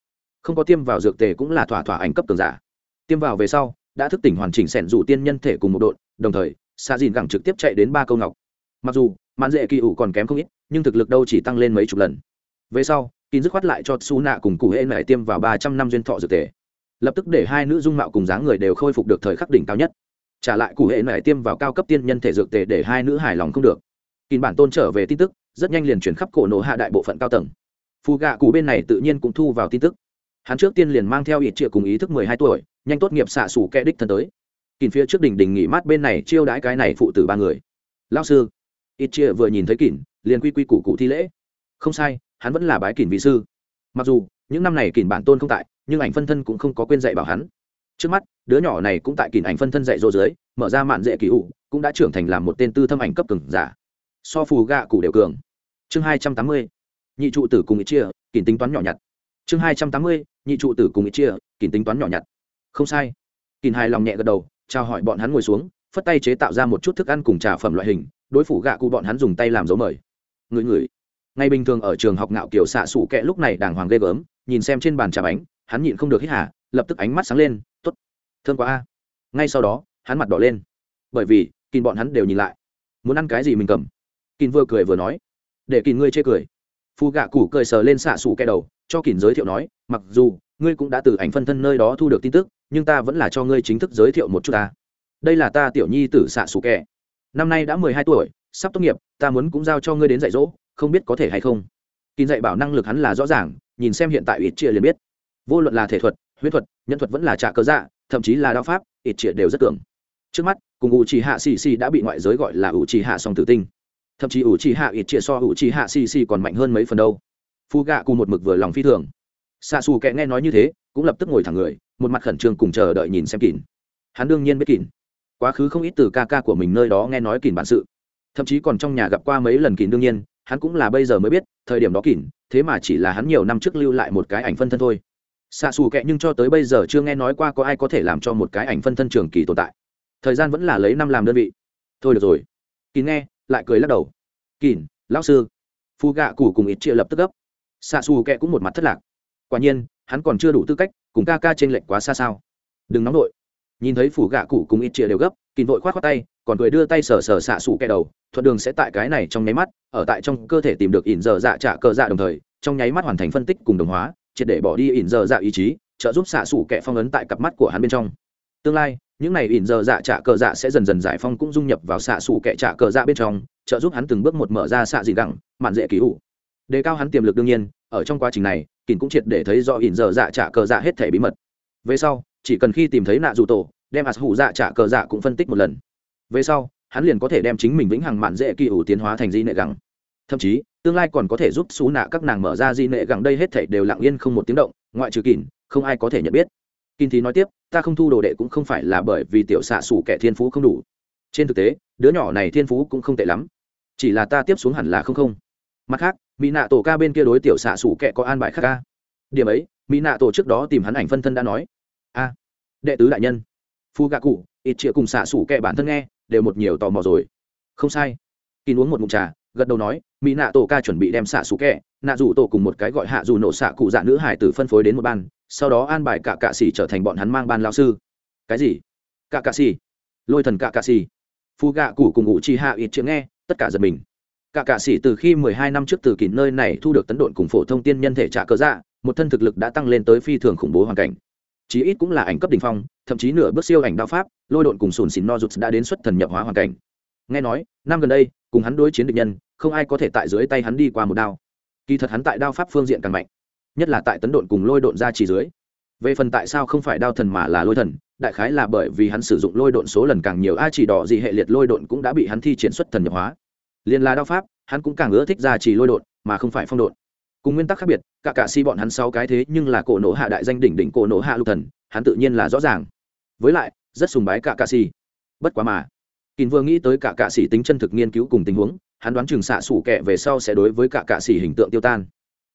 Không có tiêm vào dược tề cũng là thỏa thỏa ảnh cấp tường giả. Tiêm vào về sau, đã thức tỉnh hoàn chỉnh sẻn rủ tiên nhân thể cùng một đội đồng thời xạ dìn gẳng trực tiếp chạy đến ba câu ngọc. Mặc dù mạn dễ kỳ ủ còn kém không ít, nhưng thực lực đâu chỉ tăng lên mấy chục lần. Về sau, kín dứt khoát lại cho su nạ cùng cụ hệ mẹ tiêm vào ba trăm năm duyên thọ dược tề. Lập tức để hai nữ dung mạo cùng dáng người đều khôi phục được thời khắc đỉnh cao nhất. Trả lại cụ hệ mẹ tiêm vào cao cấp tiên nhân thể dược tề để hai nữ hài lòng không được. Kín bản tôn trở về tin tức, rất nhanh liền chuyển khắp cổ nổ hạ đại bộ phận cao tầng. Phù gạ cụ bên này tự nhiên cũng thu vào tin tức. Hắn trước tiên liền mang theo ít triệu cùng ý thức mười hai tuổi, nhanh tốt nghiệp xạ xù kẽ đích thân tới kìn phía trước đỉnh đỉnh nghỉ mát bên này chiêu đãi cái này phụ tử ba người. Lao sư, ít chia vừa nhìn thấy kìn, liền quy quy củ cụ thi lễ. Không sai, hắn vẫn là bái kìn vị sư. Mặc dù, những năm này kìn bản tôn không tại, nhưng ảnh phân thân cũng không có quên dạy bảo hắn. Trước mắt, đứa nhỏ này cũng tại kìn ảnh phân thân dạy dỗ dưới, mở ra mạn dễ kỳ ủ, cũng đã trưởng thành làm một tên tư thâm ảnh cấp cường giả. So phù gạ cụ đều cường. Chương hai trăm tám mươi, nhị trụ tử cùng ít chia, kìn tính toán nhỏ nhặt. Chương hai trăm tám mươi, nhị trụ tử cùng ít chia, kìn tính toán nhỏ nhặt. Không sai. Kìn hài lòng nhẹ gật đầu chào hỏi bọn hắn ngồi xuống phất tay chế tạo ra một chút thức ăn cùng trà phẩm loại hình đối phủ gạ cụ bọn hắn dùng tay làm dấu mời. Người người ngày bình thường ở trường học ngạo kiểu xạ sủ kẹ lúc này đàng hoàng ghê gớm nhìn xem trên bàn trà bánh hắn nhịn không được hít hà, lập tức ánh mắt sáng lên t ố t thương quá a. Ngay sau đó hắn mặt đỏ lên. Bởi vì kìn bọn hắn đều nhìn lại. Muốn ăn cái gì mình cầm? Kìn vừa cười vừa nói. Để kìn ngươi chê cười. Phù gạ cụ cười sờ lên xạ sủ kẹ đầu cho kìn giới thiệu nói mặc dù ngươi cũng đã từ ảnh phân thân nơi đó thu được tin tức, nhưng ta vẫn là cho ngươi chính thức giới thiệu một chút ta. Đây là ta tiểu nhi tử xạ xù kẹ. Năm nay đã mười hai tuổi, sắp tốt nghiệp, ta muốn cũng giao cho ngươi đến dạy dỗ, không biết có thể hay không. Kìm dạy bảo năng lực hắn là rõ ràng, nhìn xem hiện tại ít chia liền biết. Vô luận là thể thuật, huyết thuật, nhân thuật vẫn là trả cơ dạ thậm chí là đao pháp, ít chia đều rất tưởng trước mắt, cùng u trì hạ xì xì đã bị ngoại giới gọi là u trì hạ song tử tinh. Thậm chí ủ trì hạ ít chia so ủ trì hạ xì xì còn mạnh hơn mấy phần đâu. Phu gạ cùng một mực vừa lòng phi thường xạ xù kệ nghe nói như thế, cũng lập tức ngồi thẳng người, một mặt khẩn trương cùng chờ đợi nhìn xem kỳn hắn đương nhiên biết kỳn quá khứ không ít từ ca ca của mình nơi đó nghe nói kỳn bản sự. Thậm chí còn trong nhà gặp qua mấy lần kỳn đương nhiên, hắn cũng là bây giờ mới biết, thời điểm đó kỳn thế mà chỉ là hắn nhiều năm trước lưu lại một cái ảnh phân thân thôi. Xạ xù kệ nhưng cho tới bây giờ chưa nghe nói qua có ai có thể làm cho một cái ảnh phân thân trường kỳ tồn tại. Thời gian vẫn là lấy năm làm đơn vị. Thôi được rồi. Kín nghe, lại cười lắc đầu. Kín lão sư. Phu gạ củ cùng ít chia lập tức gấp. Xạ xù kệ cũng một mặt thất lạc quả nhiên, hắn còn chưa đủ tư cách cùng ca ca t r ê n lệch quá xa sao. Đừng nóng đội nhìn thấy phủ gạ cụ cùng ít chia đều gấp kín vội k h o á t khoác tay, còn cười đưa tay sờ sờ xạ xù kẹ đầu, thuận đường sẽ tại cái này trong nháy mắt, ở tại trong cơ thể tìm được ỉn giờ dạ trả cờ dạ đồng thời, trong nháy mắt hoàn thành phân tích cùng đồng hóa, triệt để bỏ đi ỉn giờ dạ ý chí, trợ giúp xạ xù kẹ phong ấn tại cặp mắt của hắn bên trong. Tương lai, những này ỉn giờ dạ trả cờ dạ sẽ dần dần giải phong cũng dung nhập vào xạ xù kẻ trả cờ dạ bên trong, trợ giúp hắn từng bước một mở ra xạ dị gẳng, mạn dễ ký ủ. Đề cao hắn tiềm lực đương nhiên, ở trong quá trình này kín cũng triệt để thấy do ỉn giờ dạ trả cờ dạ hết thể bí mật. Về sau, chỉ cần khi tìm thấy nạ dù tổ, đem ạt hủ dạ trả cờ dạ cũng phân tích một lần. Về sau, hắn liền có thể đem chính mình vĩnh hằng mạn dễ kỳ ủ tiến hóa thành di nệ gẳng. Thậm chí, tương lai còn có thể giúp xú nạ các nàng mở ra di nệ gẳng đây hết thể đều lặng yên không một tiếng động, ngoại trừ kín không ai có thể nhận biết. Kinh thì nói tiếp, ta không thu đồ đệ cũng không phải là bởi vì tiểu xạ xủ kẻ thiên phú không đủ. Trên thực tế, đứa nhỏ này thiên phú cũng không tệ lắm. Chỉ là ta tiếp xuống hẳn là không không. Mặt khác mỹ nạ tổ ca bên kia đối tiểu xạ xủ kệ có an bài khác ca. Điểm ấy, mỹ nạ tổ trước đó tìm hắn ảnh phân thân đã nói. A, đệ tứ đại nhân. Phu gạ cụ, ít chĩa cùng xạ xủ kệ bản thân nghe, đều một nhiều tò mò rồi. Không sai. Kỳ uống một mụn trà, gật đầu nói, mỹ nạ tổ ca chuẩn bị đem xạ xủ kệ nạ rủ tổ cùng một cái gọi hạ dù nổ xạ cụ dạ nữ hải tử phân phối đến một ban, sau đó an bài cả cạ xỉ trở thành bọn hắn mang ban lao sư. Cái gì? Cả cạ xỉ lôi thần cả cạ xỉ phu gạ cụ cùng ngụ chi hạ ít chĩa nghe, tất cả giật mình cả cạ sĩ từ khi mười hai năm trước từ kỳ nơi này thu được tấn độn cùng phổ thông tiên nhân thể trả cơ dạ một thân thực lực đã tăng lên tới phi thường khủng bố hoàn cảnh. Chí ít cũng là ảnh cấp đỉnh phong, thậm chí nửa bước siêu ảnh đao pháp, lôi độn cùng sùn xỉn no rụt đã đến xuất thần nhập hóa hoàn cảnh. Nghe nói, năm gần đây, cùng hắn đối chiến địch nhân, không ai có thể tại dưới tay hắn đi qua một đao. Kỳ thật hắn tại đao pháp phương diện càng mạnh, nhất là tại tấn độn cùng lôi độn ra chỉ dưới. Về phần tại sao không phải đao thần mà là lôi thần, đại khái là bởi vì hắn sử dụng lôi độn số lần càng nhiều, a chỉ đỏ gì hệ liệt lôi độn cũng đã bị hắn thi triển xuất thần nhập hóa liền là đao pháp hắn cũng càng ưa thích ra chỉ lôi đột, mà không phải phong đột. cùng nguyên tắc khác biệt cả cả si bọn hắn sáu cái thế nhưng là cổ nổ hạ đại danh đỉnh đỉnh cổ nổ hạ lục thần hắn tự nhiên là rõ ràng. Với lại rất sùng bái cả cả si. Bất quá mà kín vừa nghĩ tới cả cả si tính chân thực nghiên cứu cùng tình huống hắn đoán chừng xạ sủ kẹ về sau sẽ đối với cả cả si hình tượng tiêu tan.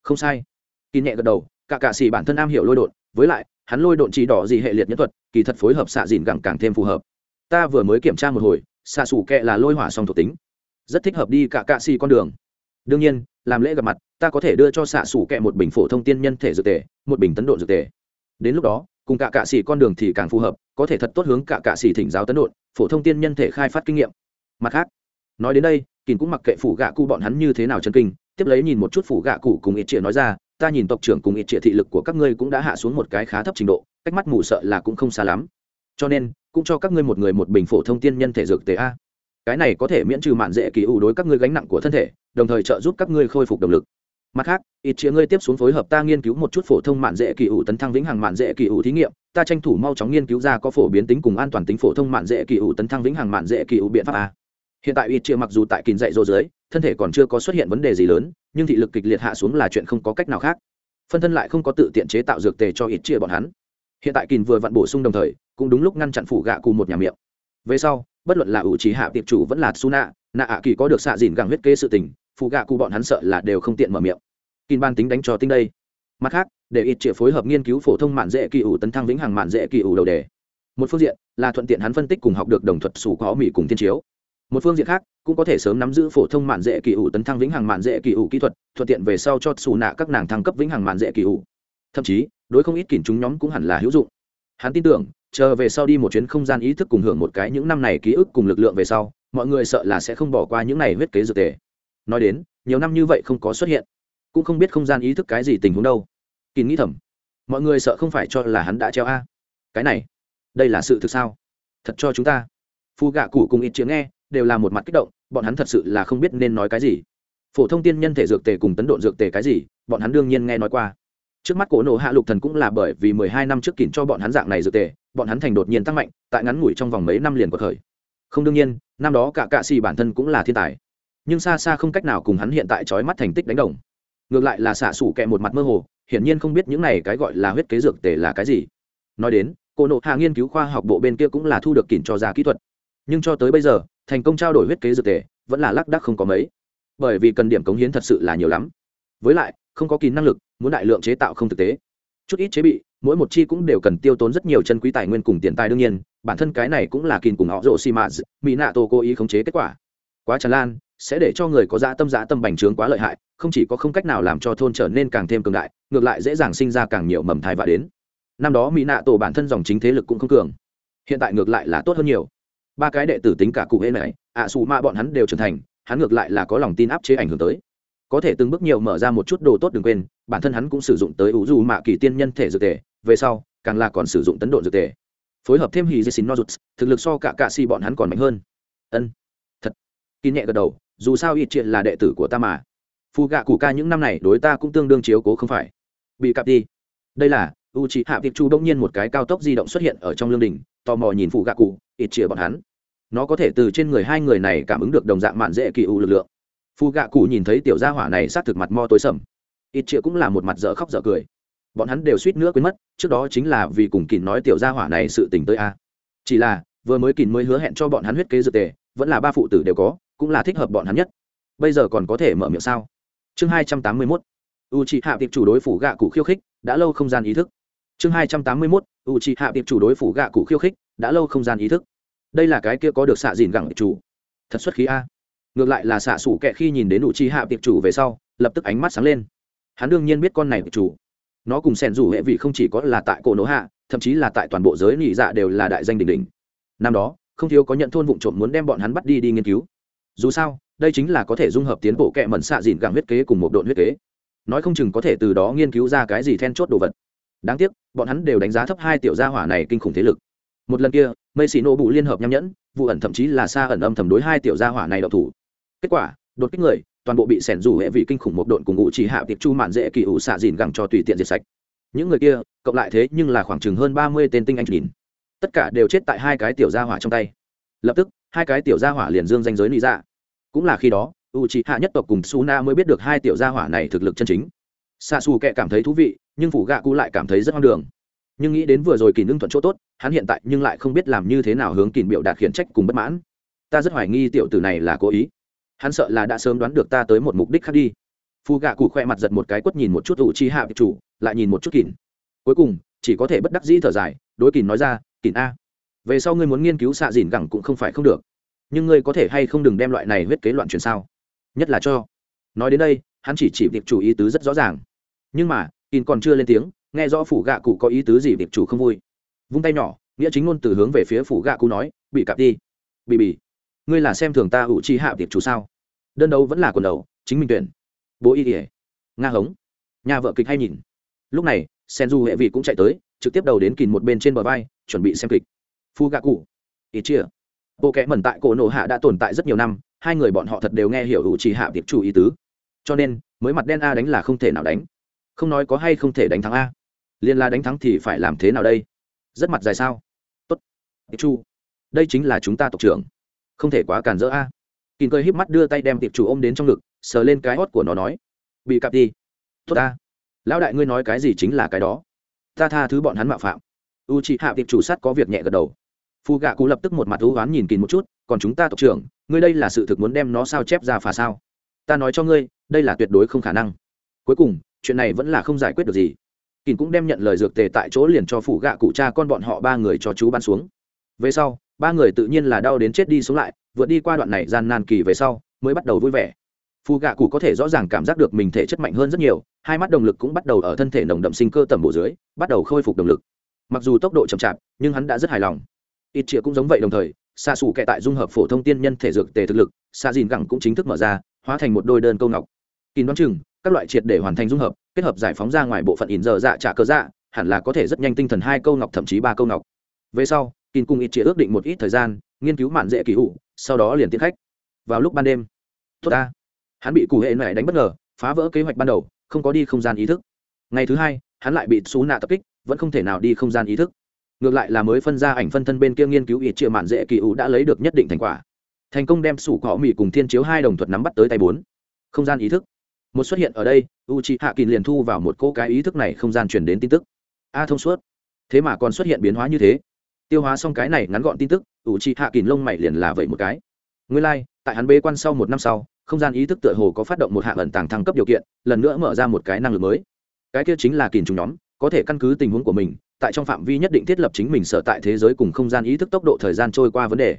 Không sai. Kín nhẹ gật đầu cả cả si bản thân am hiểu lôi đột, với lại hắn lôi độn chỉ đỏ gì hệ liệt nhất thuật kỳ thật phối hợp xạ dìn gẳng càng thêm phù hợp. Ta vừa mới kiểm tra một hồi xạ sủ kẹ là lôi hỏa song thuộc tính rất thích hợp đi cả cạ xì con đường. Đương nhiên, làm lễ gặp mặt, ta có thể đưa cho xạ xủ kẹ một bình phổ thông tiên nhân thể dược tề, một bình tấn độ dược tề. Đến lúc đó, cùng cả cạ xì con đường thì càng phù hợp, có thể thật tốt hướng cả cạ xì thỉnh giáo tấn độn phổ thông tiên nhân thể khai phát kinh nghiệm. Mặt khác, nói đến đây kỳn cũng mặc kệ phủ gạ cụ bọn hắn như thế nào chân kinh, tiếp lấy nhìn một chút phủ gạ cụ cùng ít trịa nói ra, ta nhìn tộc trưởng cùng ít trịa thị lực của các ngươi cũng đã hạ xuống một cái khá thấp trình độ, cách mắt mù sợ là cũng không xa lắm. Cho nên, cũng cho các ngươi một người một bình phổ thông tiên nhân thể dược tề a cái này có thể miễn trừ mạn dễ kỳ ủ đối các ngươi gánh nặng của thân thể, đồng thời trợ giúp các ngươi khôi phục động lực. Mặt khác, ít chĩa ngươi tiếp xuống phối hợp ta nghiên cứu một chút phổ thông mạn dễ kỳ ủ tấn thăng vĩnh hằng mạn dễ kỳ ủ thí nghiệm, ta tranh thủ mau chóng nghiên cứu ra có phổ biến tính cùng an toàn tính phổ thông mạn dễ kỳ ủ tấn thăng vĩnh hằng mạn dễ kỳ ủ biện pháp a. Hiện tại ít chĩa mặc dù tại kín dạy dỗ dưới, thân thể còn chưa có xuất hiện vấn đề gì lớn, nhưng thị lực kịch liệt hạ xuống là chuyện không có cách nào khác. Phân thân lại không có tự tiện chế tạo dược tề cho ít chĩa bọn hắn. Hiện tại kín vừa vặn bổ sung đồng thời, cũng đúng lúc ngăn chặn phủ gạ cù một nhà miệng. Về sau bất luận là ủ trí hạ tiệp chủ vẫn là su nạ nạ ạ kỳ có được xạ dìn gẳng huyết kê sự tình, phụ gạ cụ bọn hắn sợ là đều không tiện mở miệng. Kin ban tính đánh cho tinh đây. Mặt khác, để ít chĩa phối hợp nghiên cứu phổ thông mạn dễ kỳ ủ tấn thăng vĩnh hằng mạn dễ kỳ ủ đầu đề. Một phương diện là thuận tiện hắn phân tích cùng học được đồng thuật sủ có mỹ cùng thiên chiếu. Một phương diện khác, cũng có thể sớm nắm giữ phổ thông mạn dễ kỳ ủ tấn thăng vĩnh hằng mạn dễ kỳ ủ kỹ thuật, thuận tiện về sau cho xù nạ các nàng thăng cấp vĩnh hằng mạn dễ kỳ ủ. Thậm chí, đối không ít kỉnh chúng nhóm cũng hẳn là hữu dụng. Hắn tin tưởng chờ về sau đi một chuyến không gian ý thức cùng hưởng một cái những năm này ký ức cùng lực lượng về sau, mọi người sợ là sẽ không bỏ qua những này huyết kế dược tề. Nói đến, nhiều năm như vậy không có xuất hiện, cũng không biết không gian ý thức cái gì tình huống đâu. Kín nghĩ thầm, mọi người sợ không phải cho là hắn đã treo a. Cái này, đây là sự thực sao? Thật cho chúng ta. Phu gạ cụ cùng ít chữ nghe, đều là một mặt kích động, bọn hắn thật sự là không biết nên nói cái gì. Phổ thông tiên nhân thể dược tề cùng tấn độn dược tề cái gì, bọn hắn đương nhiên nghe nói qua. Trước mắt cổ nổ hạ lục thần cũng là bởi vì mười hai năm trước kín cho bọn hắn dạng này dược tề bọn hắn thành đột nhiên tăng mạnh, tại ngắn ngủi trong vòng mấy năm liền của thời. Không đương nhiên, năm đó cả cạ xì bản thân cũng là thiên tài. Nhưng xa xa không cách nào cùng hắn hiện tại trói mắt thành tích đánh đồng. Ngược lại là xạ xủ kẹ một mặt mơ hồ, hiển nhiên không biết những này cái gọi là huyết kế dược tề là cái gì. Nói đến, cô nộ hạ nghiên cứu khoa học bộ bên kia cũng là thu được kỉnh cho ra kỹ thuật. Nhưng cho tới bây giờ, thành công trao đổi huyết kế dược tề, vẫn là lác đác không có mấy. Bởi vì cần điểm cống hiến thật sự là nhiều lắm. Với lại, không có kín năng lực, muốn đại lượng chế tạo không thực tế. Chút ít chế bị mỗi một chi cũng đều cần tiêu tốn rất nhiều chân quý tài nguyên cùng tiền tài đương nhiên, bản thân cái này cũng là kìn cùng họ rộ xi mã mỹ nạ tổ cố ý khống chế kết quả. Quá tràn lan, sẽ để cho người có dã tâm dã tâm bành trướng quá lợi hại, không chỉ có không cách nào làm cho thôn trở nên càng thêm cường đại, ngược lại dễ dàng sinh ra càng nhiều mầm thai và đến. Năm đó mỹ nạ tổ bản thân dòng chính thế lực cũng không cường. Hiện tại ngược lại là tốt hơn nhiều. Ba cái đệ tử tính cả cụ hễ này, ạ xù ma bọn hắn đều trưởng thành, hắn ngược lại là có lòng tin áp chế ảnh hưởng tới. Có thể từng bước nhiều mở ra một chút đồ tốt đừng quên, bản thân hắn cũng sử dụng tới ủ dù mạ kỳ tiên nhân thể dược tề về sau, càng là còn sử dụng tấn độ dược tề. Phối hợp thêm hì dê xin nozuts thực lực so cả cạ xì bọn hắn còn mạnh hơn. Ân, thật. Kỳ nhẹ gật đầu, dù sao ít triệt là đệ tử của ta mà. Phù gạ cụ ca những năm này đối ta cũng tương đương chiếu cố không phải. Bị cặp đi. Đây là u c hạ tiệp chu đông nhiên một cái cao tốc di động xuất hiện ở trong lương đình tò mò nhìn phù gạ cụ, ít triệt bọn hắn. Nó có thể từ trên người hai người này cảm ứng được đồng dạng mạn dễ kỳ u lực lượng. Phù gạ cụ nhìn thấy tiểu gia hỏa này sát thực mặt mo tối sầm. Ít triệt cũng là một mặt dở khóc dở cười bọn hắn đều suýt nữa quên mất, trước đó chính là vì cùng kỳn nói tiểu gia hỏa này sự tình tới a. Chỉ là, vừa mới kỳn mới hứa hẹn cho bọn hắn huyết kế dược tề, vẫn là ba phụ tử đều có, cũng là thích hợp bọn hắn nhất. Bây giờ còn có thể mở miệng sao? Chương hai trăm tám mươi mốt. U chị hạ tiệp chủ đối phủ gạ cụ khiêu khích, đã lâu không gian ý thức. Chương hai trăm tám mươi mốt u chị hạ tiệp chủ đối phủ gạ cụ khiêu khích, đã lâu không gian ý thức. Đây là cái kia có được xạ dìn gẳng chủ. Thật xuất khí a. Ngược lại là xạ sủ kệ khi nhìn đến u chị hạ tiệp chủ về sau, lập tức ánh mắt sáng lên. Hắn đương nhiên biết con này tiệp chủ nó cùng sẻn rủ hệ vị không chỉ có là tại cổ nỗ hạ, thậm chí là tại toàn bộ giới nhị dạ đều là đại danh đỉnh đỉnh. Năm đó, không thiếu có nhận thôn vụ trộm muốn đem bọn hắn bắt đi đi nghiên cứu. Dù sao, đây chính là có thể dung hợp tiến bộ kệ mẩn xạ dịn gàng huyết kế cùng một độn huyết kế. Nói không chừng có thể từ đó nghiên cứu ra cái gì then chốt đồ vật. Đáng tiếc, bọn hắn đều đánh giá thấp hai tiểu gia hỏa này kinh khủng thế lực. Một lần kia, mây xì nô bụ liên hợp nham nhẫn, vụ ẩn thậm chí là xa ẩn âm thầm đối hai tiểu gia hỏa này đậu thủ. Kết quả, đột kích người toàn bộ bị sẻn rủ hệ vị kinh khủng một độn cùng ngụ chỉ hạ tiệp chu mạn dễ kỳ ủ xạ dìn gẳng cho tùy tiện diệt sạch. Những người kia, cộng lại thế nhưng là khoảng chừng hơn ba mươi tên tinh anh nhìn. Tất cả đều chết tại hai cái tiểu gia hỏa trong tay. Lập tức, hai cái tiểu gia hỏa liền dương danh giới lý dạ. Cũng là khi đó u c h hạ nhất tộc cùng su na mới biết được hai tiểu gia hỏa này thực lực chân chính. Xa xù kệ cảm thấy thú vị, nhưng phủ gạ cụ lại cảm thấy rất hoang đường. Nhưng nghĩ đến vừa rồi kỳ nương thuận chỗ tốt, hắn hiện tại nhưng lại không biết làm như thế nào hướng kỳ biểu đạt khiển trách cùng bất mãn. Ta rất hoài nghi tiểu tử này là cố ý hắn sợ là đã sớm đoán được ta tới một mục đích khác đi. Phù gạ cụ khoe mặt giật một cái quất nhìn một chút ủ chi hạ chủ, lại nhìn một chút kỳn cuối cùng, chỉ có thể bất đắc dĩ thở dài, đối kỳn nói ra kỳn a, về sau ngươi muốn nghiên cứu xạ dìn gẳng cũng không phải không được. Nhưng ngươi có thể hay không đừng đem loại này huyết kế loạn truyền sao? Nhất là cho. Nói đến đây, hắn chỉ chỉ việc chủ ý tứ rất rõ ràng. Nhưng mà kỳn còn chưa lên tiếng, nghe rõ phủ gạ cụ có ý tứ gì việc chủ không vui. Vung tay nhỏ, nghĩa chính ngôn từ hướng về phía phủ gạ cụ nói, bị cặp đi. Bị bị ngươi là xem thường ta ủ chi hạ việc chủ sao? Đơn đấu vẫn là quần đầu, chính mình tuyển. Bố y ỉa nga hống. Nhà vợ kịch hay nhìn. Lúc này sen du hệ vị cũng chạy tới, trực tiếp đầu đến kìm một bên trên bờ vai, chuẩn bị xem kịch. Phu gạ cụ ít chia bộ kẽ mẩn tại cổ nổ hạ đã tồn tại rất nhiều năm, hai người bọn họ thật đều nghe hiểu ủ trì hạ tiệp chủ ý tứ. Cho nên, mới mặt đen a đánh là không thể nào đánh. Không nói có hay không thể đánh thắng a. Liên la đánh thắng thì phải làm thế nào đây? Rất mặt dài sao? Tốt. Tiệp chu đây chính là chúng ta tộc trưởng. Không thể quá cản rỡ a kình cười híp mắt đưa tay đem tiệp chủ ôm đến trong ngực, sờ lên cái hót của nó nói, bị cặp đi. Tốt ta. Lão đại ngươi nói cái gì chính là cái đó. Ta tha thứ bọn hắn mạo phạm. U chị hạ tiệp chủ sắt có việc nhẹ gật đầu. Phù gạ cụ lập tức một mặt thú oán nhìn kình một chút, còn chúng ta tộc trưởng, ngươi đây là sự thực muốn đem nó sao chép ra phà sao? Ta nói cho ngươi, đây là tuyệt đối không khả năng. Cuối cùng, chuyện này vẫn là không giải quyết được gì. Kình cũng đem nhận lời dược tề tại chỗ liền cho phủ gạ cụ cha con bọn họ ba người cho chú bắn xuống. Về sau, ba người tự nhiên là đau đến chết đi xuống lại vượt đi qua đoạn này gian nan kỳ về sau, mới bắt đầu vui vẻ. Phù gạ cụ có thể rõ ràng cảm giác được mình thể chất mạnh hơn rất nhiều, hai mắt động lực cũng bắt đầu ở thân thể nồng đậm sinh cơ tầm bộ dưới, bắt đầu khôi phục động lực. Mặc dù tốc độ chậm chạp, nhưng hắn đã rất hài lòng. Ít chĩa cũng giống vậy đồng thời xa xù kệ tại dung hợp phổ thông tiên nhân thể dược tề thực lực xa dìn gẳng cũng chính thức mở ra, hóa thành một đôi đơn câu ngọc. Kín đoán chừng, các loại triệt để hoàn thành dung hợp, kết hợp giải phóng ra ngoài bộ phận ỉn giờ dạ trả cơ dạ hẳn là có thể rất nhanh tinh thần hai câu ngọc thậm chí ba câu ngọc. Về sau, kín cùng ít chĩa ước định một ít thời gian, nghiên cứu mạn dễ kỳ hụ sau đó liền tiến khách. Vào lúc ban đêm, tốt ta. Hắn bị cụ hệ này đánh bất ngờ, phá vỡ kế hoạch ban đầu, không có đi không gian ý thức. Ngày thứ hai, hắn lại bị xú nạ tập kích, vẫn không thể nào đi không gian ý thức. Ngược lại là mới phân ra ảnh phân thân bên kia nghiên cứu ít triệu mạn dễ kỳ ủ đã lấy được nhất định thành quả. Thành công đem sủ cỏ mỹ cùng thiên chiếu hai đồng thuật nắm bắt tới tay bốn. Không gian ý thức. Một xuất hiện ở đây u c hạ kỳ liền thu vào một cô cái ý thức này không gian chuyển đến tin tức. A thông suốt. Thế mà còn xuất hiện biến hóa như thế. Tiêu hóa xong cái này ngắn gọn tin tức Ủ trì hạ kín lông mày liền là vậy một cái. Nguyên lai、like, tại hắn bế quan sau một năm sau không gian ý thức tựa hồ có phát động một hạng ẩn tàng thăng cấp điều kiện lần nữa mở ra một cái năng lực mới. Cái kia chính là kìm trùng nhóm có thể căn cứ tình huống của mình tại trong phạm vi nhất định thiết lập chính mình sở tại thế giới cùng không gian ý thức tốc độ thời gian trôi qua vấn đề.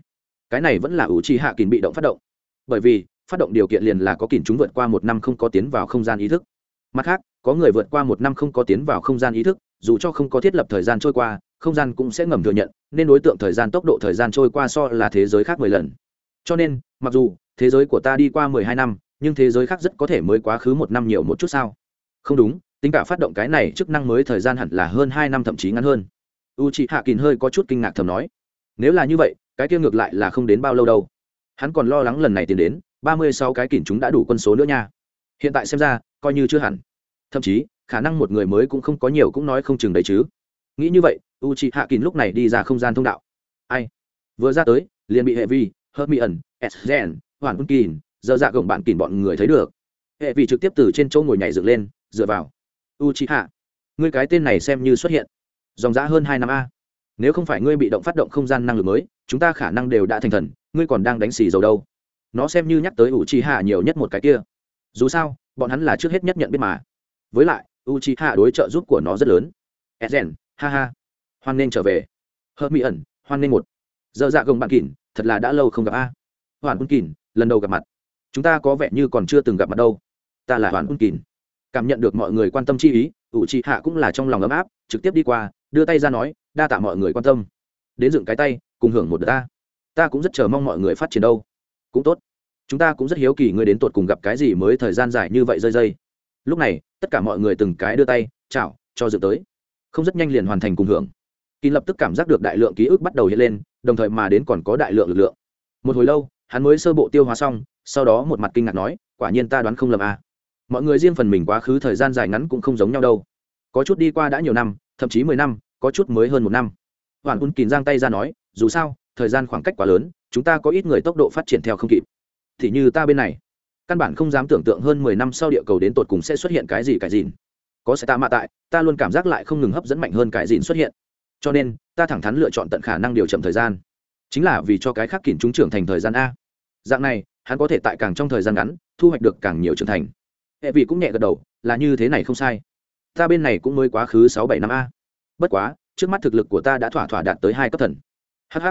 Cái này vẫn là ủ trì hạ kín bị động phát động. Bởi vì phát động điều kiện liền là có kìm chúng vượt qua một năm không có tiến vào không gian ý thức. Mặt khác có người vượt qua một năm không có tiến vào không gian ý thức dù cho không có thiết lập thời gian trôi qua, không gian cũng sẽ ngầm thừa nhận, nên đối tượng thời gian tốc độ thời gian trôi qua so là thế giới khác mười lần. Cho nên, mặc dù thế giới của ta đi qua mười hai năm, nhưng thế giới khác rất có thể mới quá khứ một năm nhiều một chút sao? Không đúng, tính cả phát động cái này chức năng mới thời gian hẳn là hơn hai năm thậm chí ngắn hơn. U c h ị hạ kín hơi có chút kinh ngạc thầm nói. Nếu là như vậy, cái kia ngược lại là không đến bao lâu đâu. Hắn còn lo lắng lần này tiến đến, ba mươi sáu cái kín chúng đã đủ quân số nữa nha. Hiện tại xem ra, coi như chưa hẳn. Thậm chí khả năng một người mới cũng không có nhiều cũng nói không chừng đấy chứ. Nghĩ như vậy u c hạ kín lúc này đi ra không gian thông đạo. Ai? Vừa ra tới, liền bị hệ vi hớt mỹ ẩn s gen hoàn quân kín giờ dạ gồng bạn kín bọn người thấy được. Hệ vi trực tiếp từ trên chỗ ngồi nhảy dựng lên, dựa vào. U hạ ngươi cái tên này xem như xuất hiện. Dòng giã hơn hai năm a. Nếu không phải ngươi bị động phát động không gian năng lực mới, chúng ta khả năng đều đã thành thần, ngươi còn đang đánh xì dầu đâu. Nó xem như nhắc tới Uchiha hạ nhiều nhất một cái kia. Dù sao, bọn hắn là trước hết nhất nhận biết mà. Với lại u chi hạ đối trợ giúp của nó rất lớn. Edgen ha ha. Hoan nên trở về. Hớt mỹ ẩn hoan nên một. Dơ dạ gồng bạn kỳn thật là đã lâu không gặp a. Hoàn quân kỳn lần đầu gặp mặt. Chúng ta có vẻ như còn chưa từng gặp mặt đâu. Ta là hoàn quân kỳn cảm nhận được mọi người quan tâm chi ý ủ chị hạ cũng là trong lòng ấm áp, trực tiếp đi qua, đưa tay ra nói, đa tạ mọi người quan tâm. Đến dựng cái tay, cùng hưởng một đợt ta. Ta cũng rất chờ mong mọi người phát triển đâu. Cũng tốt. Chúng ta cũng rất hiếu kỳ ngươi đến tột cùng gặp cái gì mới thời gian dài như vậy rơi rơi lúc này, tất cả mọi người từng cái đưa tay, chào, cho dự tới. Không rất nhanh liền hoàn thành cùng hưởng. Kỳ lập tức cảm giác được đại lượng ký ức bắt đầu hiện lên, đồng thời mà đến còn có đại lượng lực lượng. Một hồi lâu, hắn mới sơ bộ tiêu hóa xong, sau đó một mặt kinh ngạc nói, quả nhiên ta đoán không lầm à. mọi người riêng phần mình quá khứ thời gian dài ngắn cũng không giống nhau đâu. Có chút đi qua đã nhiều năm, thậm chí mười năm, có chút mới hơn một năm. Hoàn un kín giang tay ra nói, dù sao, thời gian khoảng cách quá lớn, chúng ta có ít người tốc độ phát triển theo không kịp. Thì như ta bên này căn bản không dám tưởng tượng hơn mười năm sau địa cầu đến tột cùng sẽ xuất hiện cái gì cái gì. Có sẽ ta mạ tại, ta luôn cảm giác lại không ngừng hấp dẫn mạnh hơn cái gì xuất hiện. Cho nên, ta thẳng thắn lựa chọn tận khả năng điều chậm thời gian. Chính là vì cho cái khác kỉn chúng trưởng thành thời gian a. Dạng này, hắn có thể tại càng trong thời gian ngắn, thu hoạch được càng nhiều trưởng thành. Hệ vị cũng nhẹ gật đầu, là như thế này không sai. Ta bên này cũng mới quá khứ sáu bảy năm a. Bất quá, trước mắt thực lực của ta đã thỏa thỏa đạt tới hai cấp thần. Hh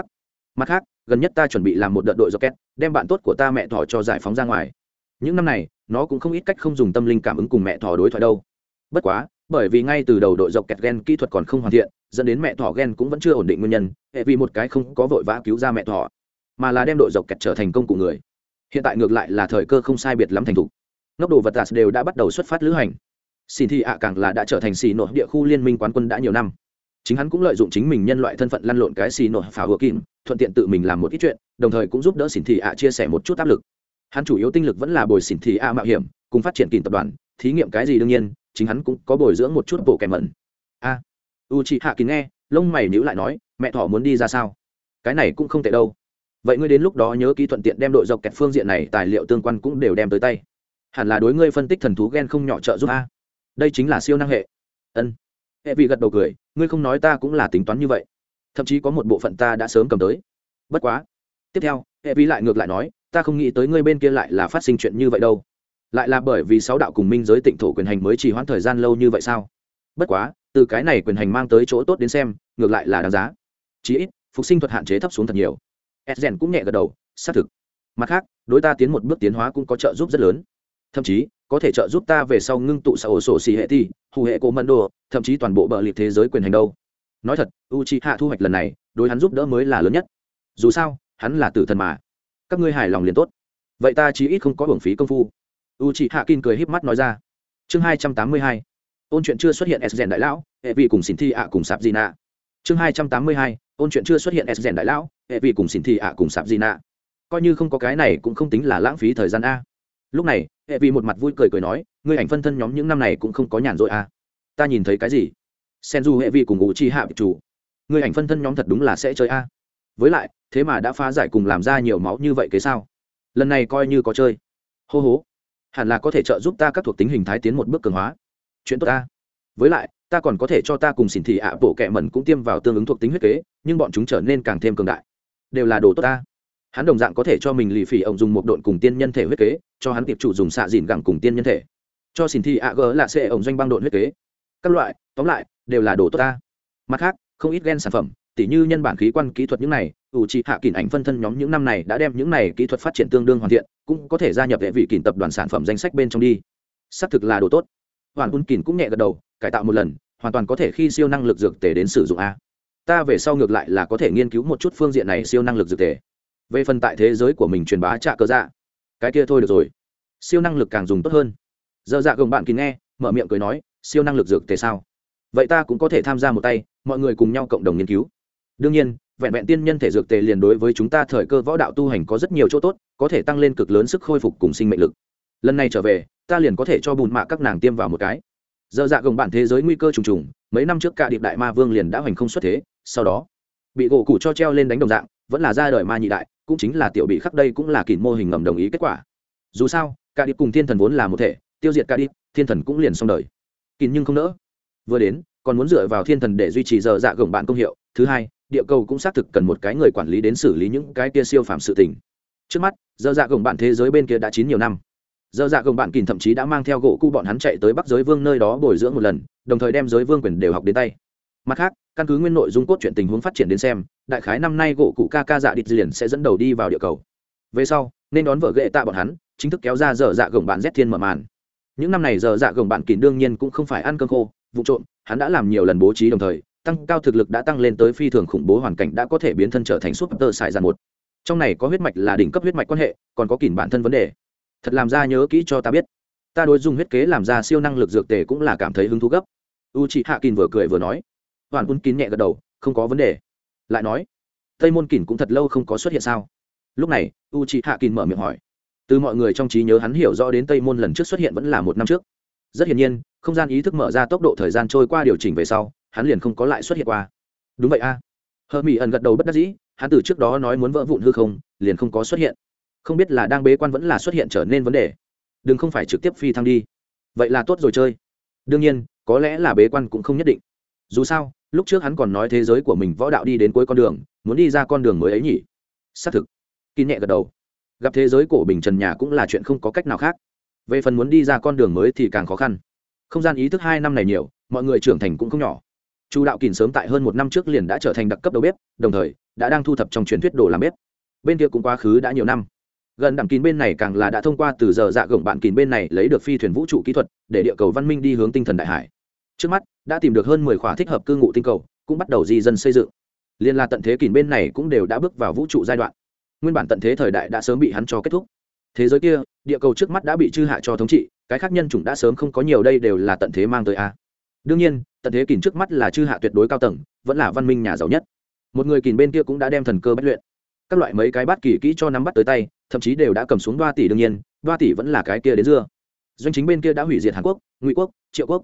mặt khác, gần nhất ta chuẩn bị làm một đợt đội rocket, đem bạn tốt của ta mẹ thỏ cho giải phóng ra ngoài những năm này, nó cũng không ít cách không dùng tâm linh cảm ứng cùng mẹ thỏ đối thoại đâu. Bất quá, bởi vì ngay từ đầu đội dọc kẹt gen kỹ thuật còn không hoàn thiện, dẫn đến mẹ thỏ gen cũng vẫn chưa ổn định nguyên nhân, hệ vì một cái không có vội vã cứu ra mẹ thỏ, mà là đem đội dọc kẹt trở thành công cụ người. Hiện tại ngược lại là thời cơ không sai biệt lắm thành thục. Ngốc đồ vật tạt đều đã bắt đầu xuất phát lữ hành. Xin thị ạ càng là đã trở thành xì nội địa khu liên minh quán quân đã nhiều năm. Chính hắn cũng lợi dụng chính mình nhân loại thân phận lăn lộn cái xì nội phá hựa kim thuận tiện tự mình làm một ít chuyện, đồng thời cũng giúp đỡ xỉn thị ạ chia sẻ một chút áp lực hắn chủ yếu tinh lực vẫn là bồi xỉn thì a mạo hiểm, cùng phát triển kìm tập đoàn, thí nghiệm cái gì đương nhiên, chính hắn cũng có bồi dưỡng một chút bộ kèm mẩn. A u chị hạ kín nghe, lông mày nhíu lại nói, mẹ thỏ muốn đi ra sao? Cái này cũng không tệ đâu. Vậy ngươi đến lúc đó nhớ ký thuận tiện đem đội dọc kẹt phương diện này tài liệu tương quan cũng đều đem tới tay. Hẳn là đối ngươi phân tích thần thú ghen không nhỏ trợ giúp a. Đây chính là siêu năng hệ. Ân. Hệ vị gật đầu cười, ngươi không nói ta cũng là tính toán như vậy. Thậm chí có một bộ phận ta đã sớm cầm tới. Bất quá. Tiếp theo hệ vị lại ngược lại nói ta không nghĩ tới ngươi bên kia lại là phát sinh chuyện như vậy đâu. Lại là bởi vì sáu đạo cùng minh giới tịnh thổ quyền hành mới trì hoãn thời gian lâu như vậy sao? Bất quá, từ cái này quyền hành mang tới chỗ tốt đến xem, ngược lại là đáng giá. Chí ít, phục sinh thuật hạn chế thấp xuống thật nhiều. Edgen cũng nhẹ gật đầu, xác thực. Mặt khác, đối ta tiến một bước tiến hóa cũng có trợ giúp rất lớn. Thậm chí, có thể trợ giúp ta về sau ngưng tụ xã ổ sổ xì hệ thi hù hệ cổ mẫn đồ, thậm chí toàn bộ bờ liệt thế giới quyền hành đâu. Nói thật u chi hạ thu hoạch lần này, đối hắn giúp đỡ mới là lớn nhất. Dù sao, hắn là tử thần mà các ngươi hài lòng liền tốt. Vậy ta chí ít không có hưởng phí công phu. U chị hạ kin cười híp mắt nói ra. Chương hai trăm tám mươi hai. Ôn chuyện chưa xuất hiện s rèn đại lão, hệ vị cùng xin thi ạ cùng sạp di nạ chương hai trăm tám mươi hai. Ôn chuyện chưa xuất hiện s rèn đại lão, hệ vị cùng xin thi ạ cùng sạp di nạ coi như không có cái này cũng không tính là lãng phí thời gian a. Lúc này, hệ vị một mặt vui cười cười nói, ngươi ảnh phân thân nhóm những năm này cũng không có nhàn rỗi a. Ta nhìn thấy cái gì? Sen du hệ vị cùng ngụ chi hạ chủ. Ngươi ảnh phân thân nhóm thật đúng là sẽ chơi a với lại, thế mà đã phá giải cùng làm ra nhiều máu như vậy kế sao? Lần này coi như có chơi. Hô hố. Hẳn là có thể trợ giúp ta các thuộc tính hình thái tiến một bước cường hóa. Chuyện tốt ta. Với lại, ta còn có thể cho ta cùng xỉn thị ạ bộ kẹ mẩn cũng tiêm vào tương ứng thuộc tính huyết kế, nhưng bọn chúng trở nên càng thêm cường đại. Đều là đồ tốt ta. Hắn đồng dạng có thể cho mình lì phỉ ông dùng một độn cùng tiên nhân thể huyết kế, cho hắn tiệp chủ dùng xạ dìn gẳng cùng tiên nhân thể. Cho xỉn thị ạ g là xệ ổng doanh băng độn huyết kế. Các loại, tóm lại, đều là đồ tốt ta. Mặt khác, không ít gen sản phẩm tỉ như nhân bản khí quan kỹ thuật những này, ủ trị hạ kỷ ảnh phân thân nhóm những năm này đã đem những này kỹ thuật phát triển tương đương hoàn thiện, cũng có thể gia nhập hệ vị kỷ tập đoàn sản phẩm danh sách bên trong đi. Xác thực là đồ tốt. Hoàn quân kỷ cũng nhẹ gật đầu, cải tạo một lần, hoàn toàn có thể khi siêu năng lực dược tề đến sử dụng a. Ta về sau ngược lại là có thể nghiên cứu một chút phương diện này siêu năng lực dược tề. Về phần tại thế giới của mình truyền bá trạ cơ dạ cái kia thôi được rồi. Siêu năng lực càng dùng tốt hơn. Giờ dạ gồng bạn kín nghe, mở miệng cười nói, siêu năng lực dược tề sao? Vậy ta cũng có thể tham gia một tay, mọi người cùng nhau cộng đồng nghiên cứu đương nhiên, vẹn vẹn tiên nhân thể dược tề liền đối với chúng ta thời cơ võ đạo tu hành có rất nhiều chỗ tốt, có thể tăng lên cực lớn sức khôi phục cùng sinh mệnh lực. Lần này trở về, ta liền có thể cho bùn mạ các nàng tiêm vào một cái. Dơ dạ gồng bản thế giới nguy cơ trùng trùng, mấy năm trước cả điệp đại ma vương liền đã hoành không xuất thế, sau đó, bị gỗ củ cho treo lên đánh đồng dạng, vẫn là ra đời ma nhị đại, cũng chính là tiểu bị khắc đây cũng là kỳ mô hình ngầm đồng ý kết quả. Dù sao, cả điệp cùng thiên thần vốn là một thể, tiêu diệt cả điệp, thiên thần cũng liền xong đời. Kỳ nhưng không nỡ. Vừa đến, còn muốn dựa vào thiên thần để duy trì giờ dạ gồng bạn công hiệu. Thứ hai địa cầu cũng xác thực cần một cái người quản lý đến xử lý những cái kia siêu phạm sự tình. Trước mắt, dơ dạ gồng bạn thế giới bên kia đã chín nhiều năm. Dơ dạ gồng bạn kìm thậm chí đã mang theo gỗ cụ bọn hắn chạy tới bắc giới vương nơi đó bồi dưỡng một lần, đồng thời đem giới vương quyền đều học đến tay. Mặt khác, căn cứ nguyên nội dung cốt truyện tình huống phát triển đến xem, đại khái năm nay gỗ cụ ca ca dạ địch liền sẽ dẫn đầu đi vào địa cầu. Về sau, nên đón vợ ghệ tạ bọn hắn, chính thức kéo ra dở dạ gồng bạn z thiên mở màn. Những năm này dở dạ gồng bạn kín đương nhiên cũng không phải ăn cơm khô, vụ trộm, hắn đã làm nhiều lần bố trí đồng thời tăng cao thực lực đã tăng lên tới phi thường khủng bố hoàn cảnh đã có thể biến thân trở thành súp tơ xài dàn một. Trong này có huyết mạch là đỉnh cấp huyết mạch quan hệ, còn có kỉn bản thân vấn đề. Thật làm ra nhớ kỹ cho ta biết. Ta đối dùng huyết kế làm ra siêu năng lực dược tề cũng là cảm thấy hứng thú gấp. U chị hạ kín vừa cười vừa nói. Hoàn quân kín nhẹ gật đầu, không có vấn đề. Lại nói, tây môn kỉn cũng thật lâu không có xuất hiện sao? Lúc này u chị hạ kín mở miệng hỏi. Từ mọi người trong trí nhớ hắn hiểu rõ đến tây môn lần trước xuất hiện vẫn là một năm trước. Rất hiển nhiên, không gian ý thức mở ra tốc độ thời gian trôi qua điều chỉnh về sau hắn liền không có lại xuất hiện qua. Đúng vậy a. À. hờ mỹ ẩn gật đầu bất đắc dĩ, hắn từ trước đó nói muốn vỡ vụn hư không, liền không có xuất hiện. Không biết là đang bế quan vẫn là xuất hiện trở nên vấn đề. Đừng không phải trực tiếp phi thăng đi. Vậy là tốt rồi chơi. Đương nhiên, có lẽ là bế quan cũng không nhất định. Dù sao, lúc trước hắn còn nói thế giới của mình võ đạo đi đến cuối con đường, muốn đi ra con đường mới ấy nhỉ? Xác thực. Kỳ nhẹ gật đầu. Gặp thế giới cổ bình trần nhà cũng là chuyện không có cách nào khác. Về phần muốn đi ra con đường mới thì càng khó khăn. Không gian ý thức hai năm này nhiều, mọi người trưởng thành cũng không nhỏ chu đạo kỳn sớm tại hơn một năm trước liền đã trở thành đặc cấp đầu bếp, đồng thời, đã đang thu thập trong truyền thuyết đồ làm bếp. Bên kia cũng quá khứ đã nhiều năm. Gần đẳng kín bên này càng là đã thông qua từ giờ dạ gồng bạn kín bên này lấy được phi thuyền vũ trụ kỹ thuật, để địa cầu văn minh đi hướng tinh thần đại hải. Trước mắt, đã tìm được hơn mười khóa thích hợp cư ngụ tinh cầu, cũng bắt đầu di dân xây dựng. Liên la tận thế kín bên này cũng đều đã bước vào vũ trụ giai đoạn. Nguyên bản tận thế thời đại đã sớm bị hắn cho kết thúc. Thế giới kia, địa cầu trước mắt đã bị chư hạ cho thống trị, cái khác nhân chủng đã sớm không có nhiều, đây đều là tận thế mang tới a. Đương nhiên tận thế kìm trước mắt là chư hạ tuyệt đối cao tầng, vẫn là văn minh nhà giàu nhất. Một người kìm bên kia cũng đã đem thần cơ bất luyện. Các loại mấy cái bát kỳ kỹ cho nắm bắt tới tay, thậm chí đều đã cầm xuống ba tỷ đương nhiên ba tỷ vẫn là cái kia đến dưa. Doanh chính bên kia đã hủy diệt hàn quốc, ngụy quốc, triệu quốc.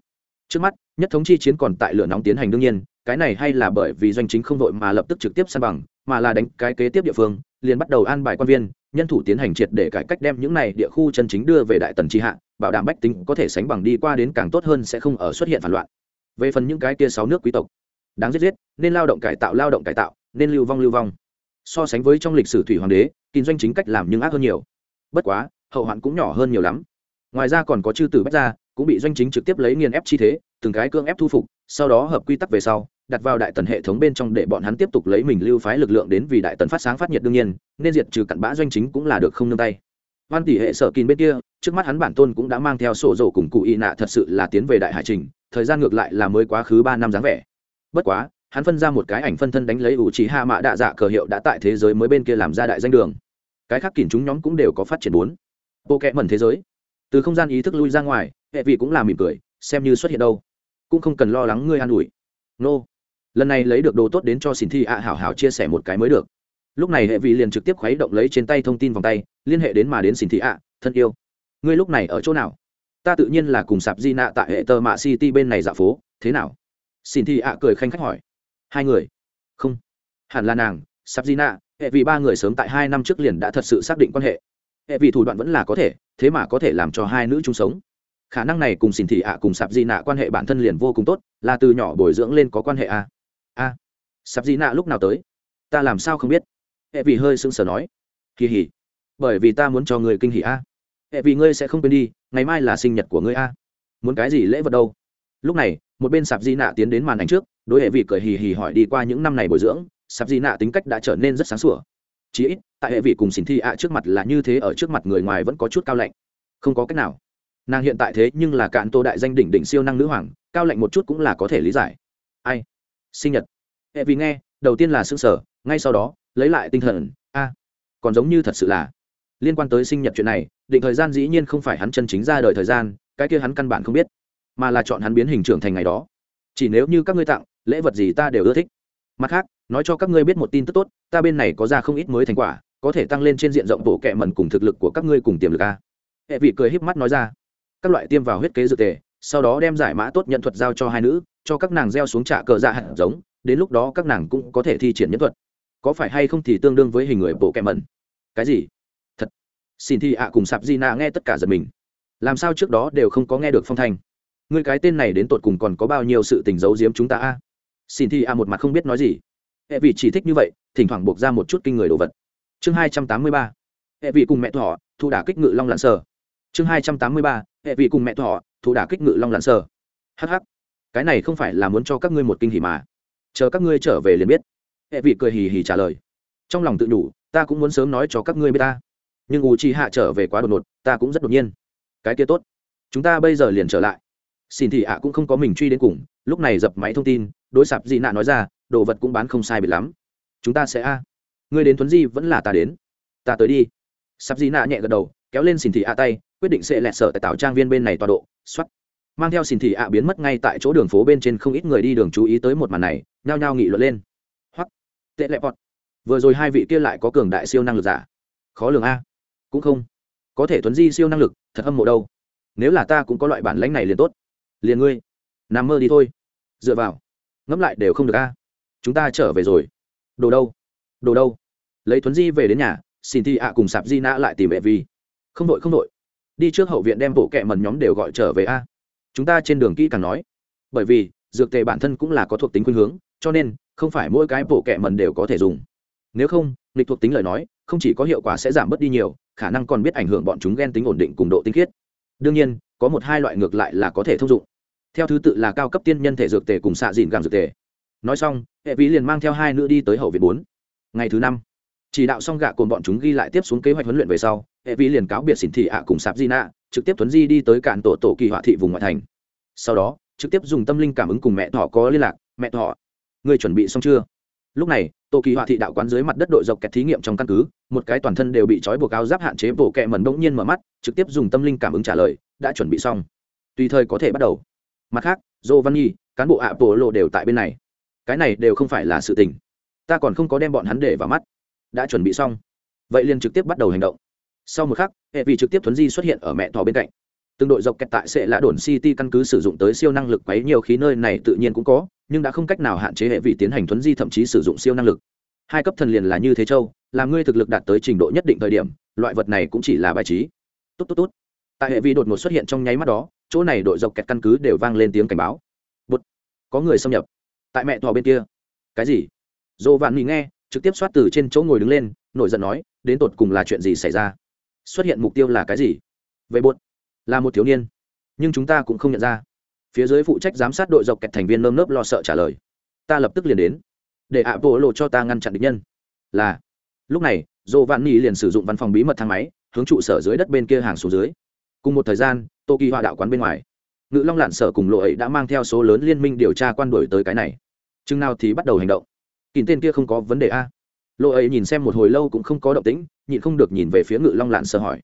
Trước mắt, nhất thống chi chiến còn tại lửa nóng tiến hành đương nhiên, cái này hay là bởi vì doanh chính không đội mà lập tức trực tiếp san bằng, mà là đánh cái kế tiếp địa phương, liền bắt đầu an bài quan viên, nhân thủ tiến hành triệt để cải cách đem những này địa khu chân chính đưa về đại tần tri hạ, bảo đảm bách tính có thể sánh bằng đi qua đến càng tốt hơn sẽ không ở xuất hiện phản loạn về phần những cái kia sáu nước quý tộc. Đáng giết giết, nên lao động cải tạo, lao động cải tạo, nên lưu vong lưu vong. So sánh với trong lịch sử thủy hoàng đế, kinh doanh chính cách làm nhưng ác hơn nhiều. Bất quá, hậu hoạn cũng nhỏ hơn nhiều lắm. Ngoài ra còn có chư tử bách gia, cũng bị doanh chính trực tiếp lấy nghiền ép chi thế, từng cái cương ép thu phục, sau đó hợp quy tắc về sau, đặt vào đại tần hệ thống bên trong để bọn hắn tiếp tục lấy mình lưu phái lực lượng đến vì đại tần phát sáng phát nhiệt đương nhiên, nên diệt trừ cặn bã doanh chính cũng là được không nương tay văn tỷ hệ sở kín bên kia, trước mắt hắn bản tôn cũng đã mang theo sổ dầu cùng cụ y nạ thật sự là tiến về đại hải trình, thời gian ngược lại là mới quá khứ ba năm dáng vẻ. Bất quá, hắn phân ra một cái ảnh phân thân đánh lấy ủ trí hạ mạ đạ dạ cờ hiệu đã tại thế giới mới bên kia làm ra đại danh đường. Cái khác kỉn chúng nhóm cũng đều có phát triển bốn. Bộ kệ mẩn thế giới. Từ không gian ý thức lui ra ngoài, hệ vị cũng là mỉm cười, xem như xuất hiện đâu. Cũng không cần lo lắng ngươi an ủi. Nô. Lần này lấy được đồ tốt đến cho xin thi ạ hảo hảo chia sẻ một cái mới được lúc này hệ vị liền trực tiếp khuấy động lấy trên tay thông tin vòng tay, liên hệ đến mà đến xin thị ạ thân yêu, ngươi lúc này ở chỗ nào? Ta tự nhiên là cùng sạp di nạ tại hệ tờ mạ city bên này dạ phố, thế nào? Xin thị ạ cười khanh khách hỏi. Hai người. Không. Hẳn là nàng sạp di nạ hệ vì ba người sớm tại hai năm trước liền đã thật sự xác định quan hệ. Hệ vì thủ đoạn vẫn là có thể, thế mà có thể làm cho hai nữ chung sống. Khả năng này cùng xin thị ạ cùng sạp di nạ quan hệ bản thân liền vô cùng tốt, là từ nhỏ bồi dưỡng lên có quan hệ à? a a. Sạp di nạ lúc nào tới? Ta làm sao không biết hệ vị hơi sững sờ nói, kỳ hỉ, bởi vì ta muốn cho người kinh hỉ a. Hệ vị ngươi sẽ không quên đi, ngày mai là sinh nhật của ngươi a. Muốn cái gì lễ vật đâu? Lúc này, một bên sạp di nạ tiến đến màn ảnh trước, đối hệ vị cười hì hì hỏi đi qua những năm này bồi dưỡng, sạp di nạ tính cách đã trở nên rất sáng sủa. Chí ít, tại hệ vị cùng xin thi ạ trước mặt là như thế, ở trước mặt người ngoài vẫn có chút cao lạnh. Không có cách nào. Nàng hiện tại thế nhưng là cạn tô đại danh đỉnh đỉnh siêu năng nữ hoàng, cao lạnh một chút cũng là có thể lý giải. Ai? Sinh nhật. Hệ vị nghe, đầu tiên là s ư ơ n g sở ngay sau đó lấy lại tinh thần. A, còn giống như thật sự là. Liên quan tới sinh nhật chuyện này, định thời gian dĩ nhiên không phải hắn chân chính ra đời thời gian, cái kia hắn căn bản không biết, mà là chọn hắn biến hình trưởng thành ngày đó. Chỉ nếu như các ngươi tặng, lễ vật gì ta đều ưa thích. Mặt khác, nói cho các ngươi biết một tin tức tốt, ta bên này có ra không ít mới thành quả, có thể tăng lên trên diện rộng bộ kệ mẩn cùng thực lực của các ngươi cùng tiềm lực a. Hệ vị cười híp mắt nói ra, các loại tiêm vào huyết kế dự tề, sau đó đem giải mã tốt nhận thuật giao cho hai nữ, cho các nàng gieo xuống trả cờ dạ hạt giống, đến lúc đó các nàng cũng có thể thi triển nhân thuật có phải hay không thì tương đương với hình người bộ kẹm mẩn? Cái gì? Thật. Xin thi ạ cùng sạp di nạ nghe tất cả giật mình. Làm sao trước đó đều không có nghe được phong thanh? Ngươi cái tên này đến tột cùng còn có bao nhiêu sự tình giấu giếm chúng ta a? Xin thi a một mặt không biết nói gì. Hệ vị chỉ thích như vậy, thỉnh thoảng buộc ra một chút kinh người đồ vật. Chương hai trăm tám mươi ba. Hệ vị cùng mẹ thọ thu đả kích ngự long lặn sờ. Chương hai trăm tám mươi ba. Hệ vị cùng mẹ thọ thu đả kích ngự long lặn sờ. Hh cái này không phải là muốn cho các ngươi một kinh hỉ mà. Chờ các ngươi trở về liền biết hệ vị cười hì hì trả lời. Trong lòng tự đủ, ta cũng muốn sớm nói cho các ngươi biết ta. Nhưng u chi hạ trở về quá đột ngột, ta cũng rất đột nhiên. Cái kia tốt. Chúng ta bây giờ liền trở lại. Xin thị ạ cũng không có mình truy đến cùng, lúc này dập máy thông tin, đối sạp dị nạ nói ra, đồ vật cũng bán không sai biệt lắm. Chúng ta sẽ a. Ngươi đến Thuấn di vẫn là ta đến. Ta tới đi. Sạp dị nạ nhẹ gật đầu, kéo lên xin thị ạ tay, quyết định sẽ lẹt sở tại tạo trang viên bên này tọa độ xuất mang theo xin thị ạ biến mất ngay tại chỗ đường phố bên trên không ít người đi đường chú ý tới một màn này, nhao nhao nghị luận lên tệ lẹ bọt. Vừa rồi hai vị kia lại có cường đại siêu năng lực giả. Khó lường a. Cũng không. Có thể tuấn di siêu năng lực, thật âm mộ đâu. Nếu là ta cũng có loại bản lãnh này liền tốt. Liền ngươi. Nằm mơ đi thôi. Dựa vào. Ngẫm lại đều không được a. Chúng ta trở về rồi. Đồ đâu? Đồ đâu? Lấy tuấn di về đến nhà xin thi ạ à cùng sạp di nã lại tìm vệ vi không đội không đội. Đi trước hậu viện đem bộ kẹ mần nhóm đều gọi trở về a. Chúng ta trên đường kỹ càng nói. Bởi vì, dược tề bản thân cũng là có thuộc tính khuynh hướng, cho nên không phải mỗi cái bộ kẹ mần đều có thể dùng. Nếu không, nghịch thuộc tính lời nói, không chỉ có hiệu quả sẽ giảm bớt đi nhiều, khả năng còn biết ảnh hưởng bọn chúng ghen tính ổn định cùng độ tinh khiết. Đương nhiên, có một hai loại ngược lại là có thể thông dụng. Theo thứ tự là cao cấp tiên nhân thể dược tề cùng xạ dìn gàng dược tề. Nói xong, hệ vĩ liền mang theo hai nữ đi tới hậu viện bốn. Ngày thứ năm, chỉ đạo xong gạ cùng bọn chúng ghi lại tiếp xuống kế hoạch huấn luyện về sau, hệ vĩ liền cáo biệt xỉn thị ạ cùng sạp di nạ, trực tiếp tuấn di đi tới cạn tổ tổ kỳ họa thị vùng ngoại thành. Sau đó, trực tiếp dùng tâm linh cảm ứng cùng mẹ thọ có liên lạc, mẹ thọ người chuẩn bị xong chưa? Lúc này tổ kỳ họa thị đạo quán dưới mặt đất đội dọc kẹt thí nghiệm trong căn cứ, một cái toàn thân đều bị trói buộc áo giáp hạn chế bổ kẹ mần bỗng nhiên mở mắt, trực tiếp dùng tâm linh cảm ứng trả lời, đã chuẩn bị xong. Tùy thời có thể bắt đầu. Mặt khác dô văn nhi cán bộ ạ bộ lộ đều tại bên này. Cái này đều không phải là sự tình. Ta còn không có đem bọn hắn để vào mắt. Đã chuẩn bị xong. Vậy liền trực tiếp bắt đầu hành động. Sau một khắc, hệ vị trực tiếp thuấn di xuất hiện ở mẹ thỏ bên cạnh. Từng đội dọc kẹt tại sẽ lã đồn city căn cứ sử dụng tới siêu năng lực quấy nhiều khí nơi này tự nhiên cũng có nhưng đã không cách nào hạn chế hệ vị tiến hành thuấn di, thậm chí sử dụng siêu năng lực. Hai cấp thần liền là như thế châu, làm ngươi thực lực đạt tới trình độ nhất định thời điểm, loại vật này cũng chỉ là bài trí. Tốt tốt tốt tại hệ vị đột ngột xuất hiện trong nháy mắt đó, chỗ này đội dọc kẹt căn cứ đều vang lên tiếng cảnh báo. Bút có người xâm nhập. Tại mẹ thò bên kia. Cái gì? Dồ vạn nghỉ nghe, trực tiếp xoát từ trên chỗ ngồi đứng lên, nổi giận nói, đến tột cùng là chuyện gì xảy ra? Xuất hiện mục tiêu là cái gì? Vậy bột là một thiếu niên. Nhưng chúng ta cũng không nhận ra phía dưới phụ trách giám sát đội dọc kẹt thành viên nơm nớp lo sợ trả lời. Ta lập tức liền đến. Để ạ bộ lộ cho ta ngăn chặn địch nhân. Là. Lúc này dồ vạn nhi liền sử dụng văn phòng bí mật thang máy, hướng trụ sở dưới đất bên kia hàng xuống dưới. Cùng một thời gian tô kỳ họa đạo quán bên ngoài. Ngự long lạn sở cùng lộ ấy đã mang theo số lớn liên minh điều tra quan đổi tới cái này. Chừng nào thì bắt đầu hành động. Kìm tên kia không có vấn đề a. Lộ ấy nhìn xem một hồi lâu cũng không có động tĩnh, nhịn không được nhìn về phía ngự long lạn sở hỏi.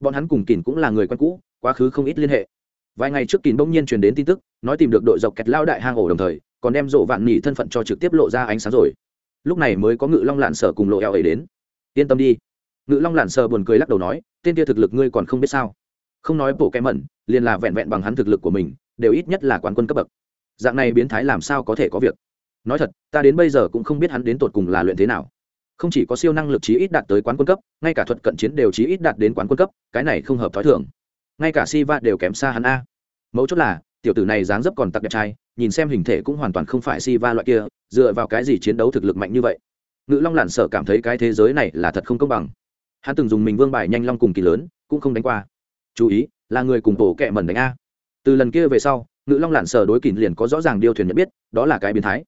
Bọn hắn cùng kìm cũng là người quen cũ, quá khứ không ít liên hệ vài ngày trước kín bỗng nhiên truyền đến tin tức, nói tìm được đội dọc kẹt lao đại hang ổ đồng thời, còn đem rộ vạn nhỉ thân phận cho trực tiếp lộ ra ánh sáng rồi. Lúc này mới có ngự long lạn sở cùng lộ eo ấy đến. Yên tâm đi. Ngự long lạn sở buồn cười lắc đầu nói, tên kia thực lực ngươi còn không biết sao? Không nói bộ kém mẩn, liền là vẹn vẹn bằng hắn thực lực của mình, đều ít nhất là quán quân cấp bậc. Dạng này biến thái làm sao có thể có việc? Nói thật, ta đến bây giờ cũng không biết hắn đến tột cùng là luyện thế nào. Không chỉ có siêu năng lực chí ít đạt tới quán quân cấp, ngay cả thuật cận chiến đều chí ít đạt đến quán quân cấp, cái này không hợp t h ó i thưởng ngay cả si va đều kém xa hắn a. Mấu chốt là, tiểu tử này dáng dấp còn tặc đẹp trai, nhìn xem hình thể cũng hoàn toàn không phải si va loại kia, dựa vào cái gì chiến đấu thực lực mạnh như vậy. Ngự long lặn sợ cảm thấy cái thế giới này là thật không công bằng. Hắn từng dùng mình vương bài nhanh long cùng kỳ lớn, cũng không đánh qua. Chú ý, là người cùng tổ kẹ mẩn đánh a. Từ lần kia về sau, ngự long lặn Sở đối kỳ liền có rõ ràng điều thuyền nhận biết, đó là cái biến thái.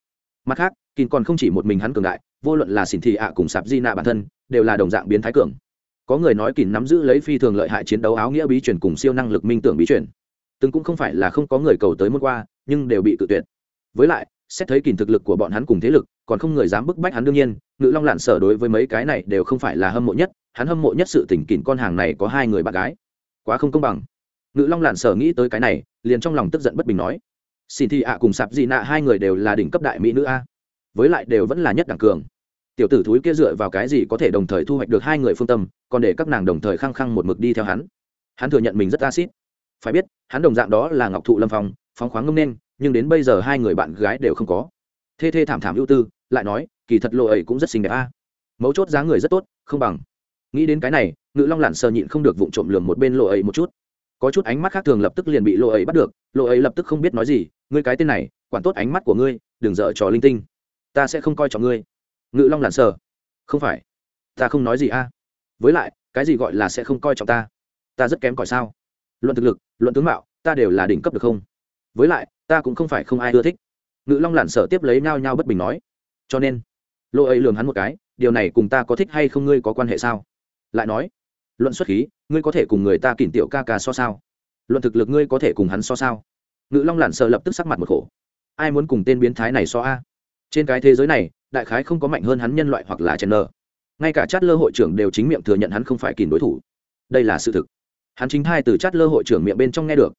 Mặt khác kỳ còn không chỉ một mình hắn cường đại, vô luận là xỉn thị ạ cùng sạp di nạ bản thân, đều là đồng dạng biến thái cường có người nói kìn nắm giữ lấy phi thường lợi hại chiến đấu áo nghĩa bí truyền cùng siêu năng lực minh tưởng bí truyền. Từng cũng không phải là không có người cầu tới môn qua, nhưng đều bị tự tuyệt. Với lại, xét thấy kìn thực lực của bọn hắn cùng thế lực, còn không người dám bức bách hắn đương nhiên, ngự long lạn sở đối với mấy cái này đều không phải là hâm mộ nhất, hắn hâm mộ nhất sự tỉnh kìn con hàng này có hai người bạn gái. Quá không công bằng. Ngự long lạn sở nghĩ tới cái này, liền trong lòng tức giận bất bình nói, xin thị ạ, cùng sạp dị nạ hai người đều là đỉnh cấp đại mỹ nữ a. Với lại đều vẫn là nhất đẳng cường tiểu tử thúi kia dựa vào cái gì có thể đồng thời thu hoạch được hai người phương tâm, còn để các nàng đồng thời khăng khăng một mực đi theo hắn? Hắn thừa nhận mình rất acid. Phải biết, hắn đồng dạng đó là ngọc thụ lâm phong, phóng khoáng ngâm nên, nhưng đến bây giờ hai người bạn gái đều không có. Thê thê thảm thảm ưu tư, lại nói, kỳ thật lộ ấy cũng rất xinh đẹp a. Mấu chốt giá người rất tốt, không bằng. Nghĩ đến cái này, ngự long lặn sờ nhịn không được vụng trộm lường một bên lộ ấy một chút. Có chút ánh mắt khác thường lập tức liền bị lộ ấy bắt được, lộ ấy lập tức không biết nói gì, ngươi cái tên này, quản tốt ánh mắt của ngươi, đừng dở trò linh tinh. Ta sẽ không coi trọng ngươi ngự long lặn sờ. Không phải. Ta không nói gì a. Với lại, cái gì gọi là sẽ không coi trọng ta? Ta rất kém cỏi sao? Luận thực lực, luận tướng mạo, ta đều là đỉnh cấp được không? Với lại, ta cũng không phải không ai ưa thích. Ngự long lặn sở tiếp lấy nhao nhao bất bình nói. Cho nên lỗ ấy lường hắn một cái, điều này cùng ta có thích hay không ngươi có quan hệ sao? Lại nói, luận xuất khí, ngươi có thể cùng người ta kìm tiểu ca ca so sao? Luận thực lực ngươi có thể cùng hắn so sao? Ngự long lặn sở lập tức sắc mặt một khổ. Ai muốn cùng tên biến thái này so a? Trên cái thế giới này đại khái không có mạnh hơn hắn nhân loại hoặc là chen nơ ngay cả chát lơ hội trưởng đều chính miệng thừa nhận hắn không phải kìm đối thủ. Đây là sự thực. Hắn chính thai từ chát lơ hội trưởng miệng bên trong nghe được.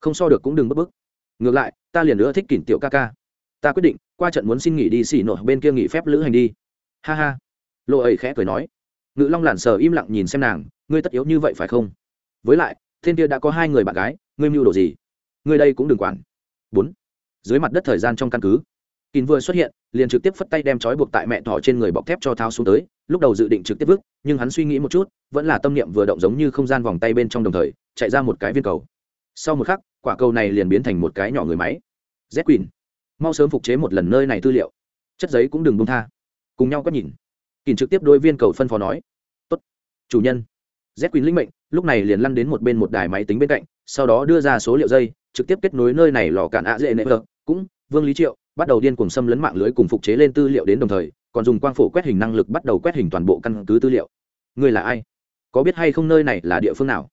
Không so được cũng đừng bức bức. Ngược lại, ta liền nữa thích kìm tiểu ca ca. Ta quyết định, qua trận muốn xin nghỉ đi xỉ nổi bên kia nghỉ phép lữ hành đi. Ha ha. Lộ ấy khẽ cười nói. Ngự long lản sờ im lặng nhìn xem nàng, ngươi tất yếu như vậy phải không? Với lại, thiên kia đã có hai người bạn gái, ngươi mưu đồ gì? Ngươi đây cũng đừng quản. Bốn. Dưới mặt đất thời gian trong căn cứ kín vừa xuất hiện, liền trực tiếp phất tay đem trói buộc tại mẹ thỏ trên người bọc thép cho thao xuống tới, lúc đầu dự định trực tiếp vứt, nhưng hắn suy nghĩ một chút, vẫn là tâm niệm vừa động giống như không gian vòng tay bên trong đồng thời, chạy ra một cái viên cầu. Sau một khắc, quả cầu này liền biến thành một cái nhỏ người máy. Z quỳnh. Mau sớm phục chế một lần nơi này tư liệu. Chất giấy cũng đừng bông tha. Cùng nhau có nhìn. Kình trực tiếp đôi viên cầu phân phó nói. Tốt. Chủ nhân. Z quỳnh linh mệnh, lúc này liền lăn đến một bên một đài máy tính bên cạnh, sau đó đưa ra số liệu dây, trực tiếp kết nối nơi này lò cạn ạ dễ nệ vợ, cũng, vương lý triệu bắt đầu điên cuồng xâm lấn mạng lưới cùng phục chế lên tư liệu đến đồng thời, còn dùng quang phổ quét hình năng lực bắt đầu quét hình toàn bộ căn cứ tư liệu. Ngươi là ai? Có biết hay không nơi này là địa phương nào?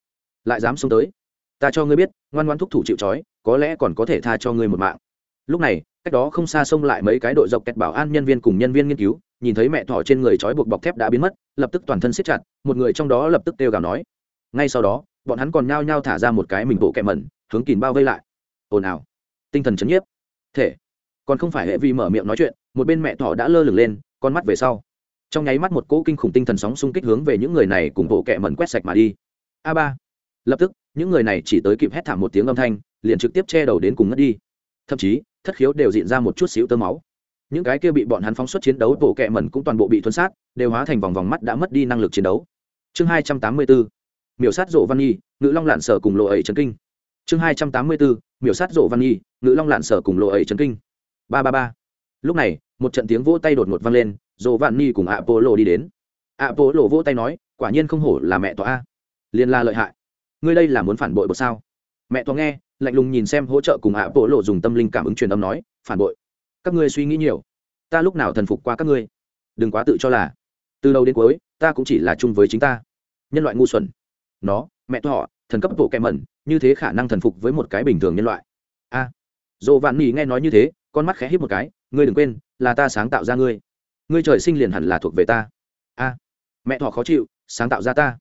Lại dám xuống tới. Ta cho ngươi biết, ngoan ngoan thúc thủ chịu trói, có lẽ còn có thể tha cho ngươi một mạng. Lúc này, cách đó không xa xông lại mấy cái đội dọc kẹt bảo an nhân viên cùng nhân viên nghiên cứu, nhìn thấy mẹ thỏ trên người trói buộc bọc thép đã biến mất, lập tức toàn thân siết chặt, một người trong đó lập tức kêu gào nói. Ngay sau đó, bọn hắn còn nhao nhao thả ra một cái mình bộ kẹ mẩn, hướng kìm bao vây lại. Ồn ào. Tinh thần chấn nhiếp. Thể còn không phải hệ vi mở miệng nói chuyện, một bên mẹ thỏ đã lơ lửng lên, con mắt về sau. Trong nháy mắt một cỗ kinh khủng tinh thần sóng xung kích hướng về những người này cùng bộ kẹ mẩn quét sạch mà đi. A ba. Lập tức, những người này chỉ tới kịp hét thảm một tiếng âm thanh, liền trực tiếp che đầu đến cùng ngất đi. Thậm chí, thất khiếu đều diện ra một chút xíu tơ máu. Những cái kia bị bọn hắn phóng xuất chiến đấu, bộ kẹ mẩn cũng toàn bộ bị thuấn sát, đều hóa thành vòng vòng mắt đã mất đi năng lực chiến đấu. Chương hai trăm tám mươi bốn. Miểu sát rộ văn nhi, ngự long lạn sở cùng lộ ấy trấn kinh. Chương hai trăm tám mươi bốn. Miểu sát rộ văn nhi, ngự long lạn sở cùng lộ ấy trấn kinh ba ba ba. Lúc này, một trận tiếng vỗ tay đột ngột vang lên dồ vạn ni cùng ạ đi đến. Ạ vỗ tay nói, quả nhiên không hổ là mẹ tòa a. Liên la lợi hại. Ngươi đây là muốn phản bội bột sao? Mẹ tòa nghe, lạnh lùng nhìn xem hỗ trợ cùng ạ dùng tâm linh cảm ứng truyền âm nói, phản bội. Các ngươi suy nghĩ nhiều. Ta lúc nào thần phục qua các ngươi? Đừng quá tự cho là. Từ đầu đến cuối, ta cũng chỉ là chung với chính ta. Nhân loại ngu xuẩn. Nó, mẹ họ thần cấp bộ kẹ mẩn, như thế khả năng thần phục với một cái bình thường nhân loại. A. Dồ vạn nỉ nghe nói như thế con mắt khẽ hít một cái, ngươi đừng quên, là ta sáng tạo ra ngươi. Ngươi trời sinh liền hẳn là thuộc về ta. A, mẹ thọ khó chịu, sáng tạo ra ta.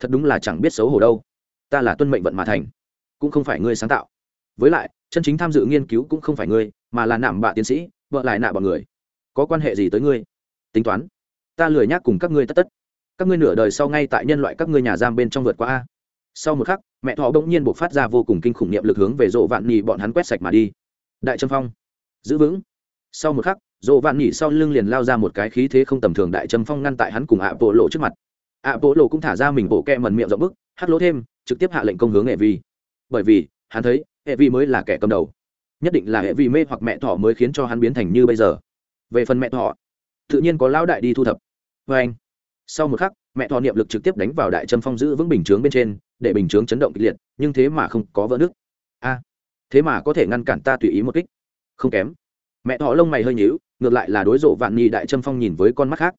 Thật đúng là chẳng biết xấu hổ đâu. Ta là tuân mệnh vận mà thành, cũng không phải ngươi sáng tạo. Với lại, chân chính tham dự nghiên cứu cũng không phải ngươi, mà là nạm bạ tiến sĩ, vợ lại nạ bọn người. Có quan hệ gì tới ngươi? Tính toán. Ta lười nhác cùng các ngươi tất tất. Các ngươi nửa đời sau ngay tại nhân loại các ngươi nhà giam bên trong vượt qua a. Sau một khắc, mẹ thọ bỗng nhiên buộc phát ra vô cùng kinh khủng niệm lực hướng về rộ vạn nhì bọn hắn quét sạch mà đi. Đại trâm phong giữ vững. Sau một khắc dồ vạn nhỉ sau lưng liền lao ra một cái khí thế không tầm thường đại châm phong ngăn tại hắn cùng ạ bộ lộ trước mặt. Ạ bộ lộ cũng thả ra mình bộ kẹ mần miệng rộng bức hắt lỗ thêm, trực tiếp hạ lệnh công hướng hệ vi bởi vì, hắn thấy hệ vi mới là kẻ cầm đầu. Nhất định là hệ vi mê hoặc mẹ thỏ mới khiến cho hắn biến thành như bây giờ. Về phần mẹ thỏ, tự nhiên có lão đại đi thu thập. Vê anh, sau một khắc, mẹ thọ niệm lực trực tiếp đánh vào đại trâm phong giữ vững bình chướng bên trên, để bình chướng chấn động kịch liệt, nhưng thế mà không có vỡ nước a, thế mà có thể ngăn cản ta tùy ý một kích không kém. Mẹ thọ lông mày hơi nhíu, ngược lại là đối rộ vạn nhị đại trâm phong nhìn với con mắt khác.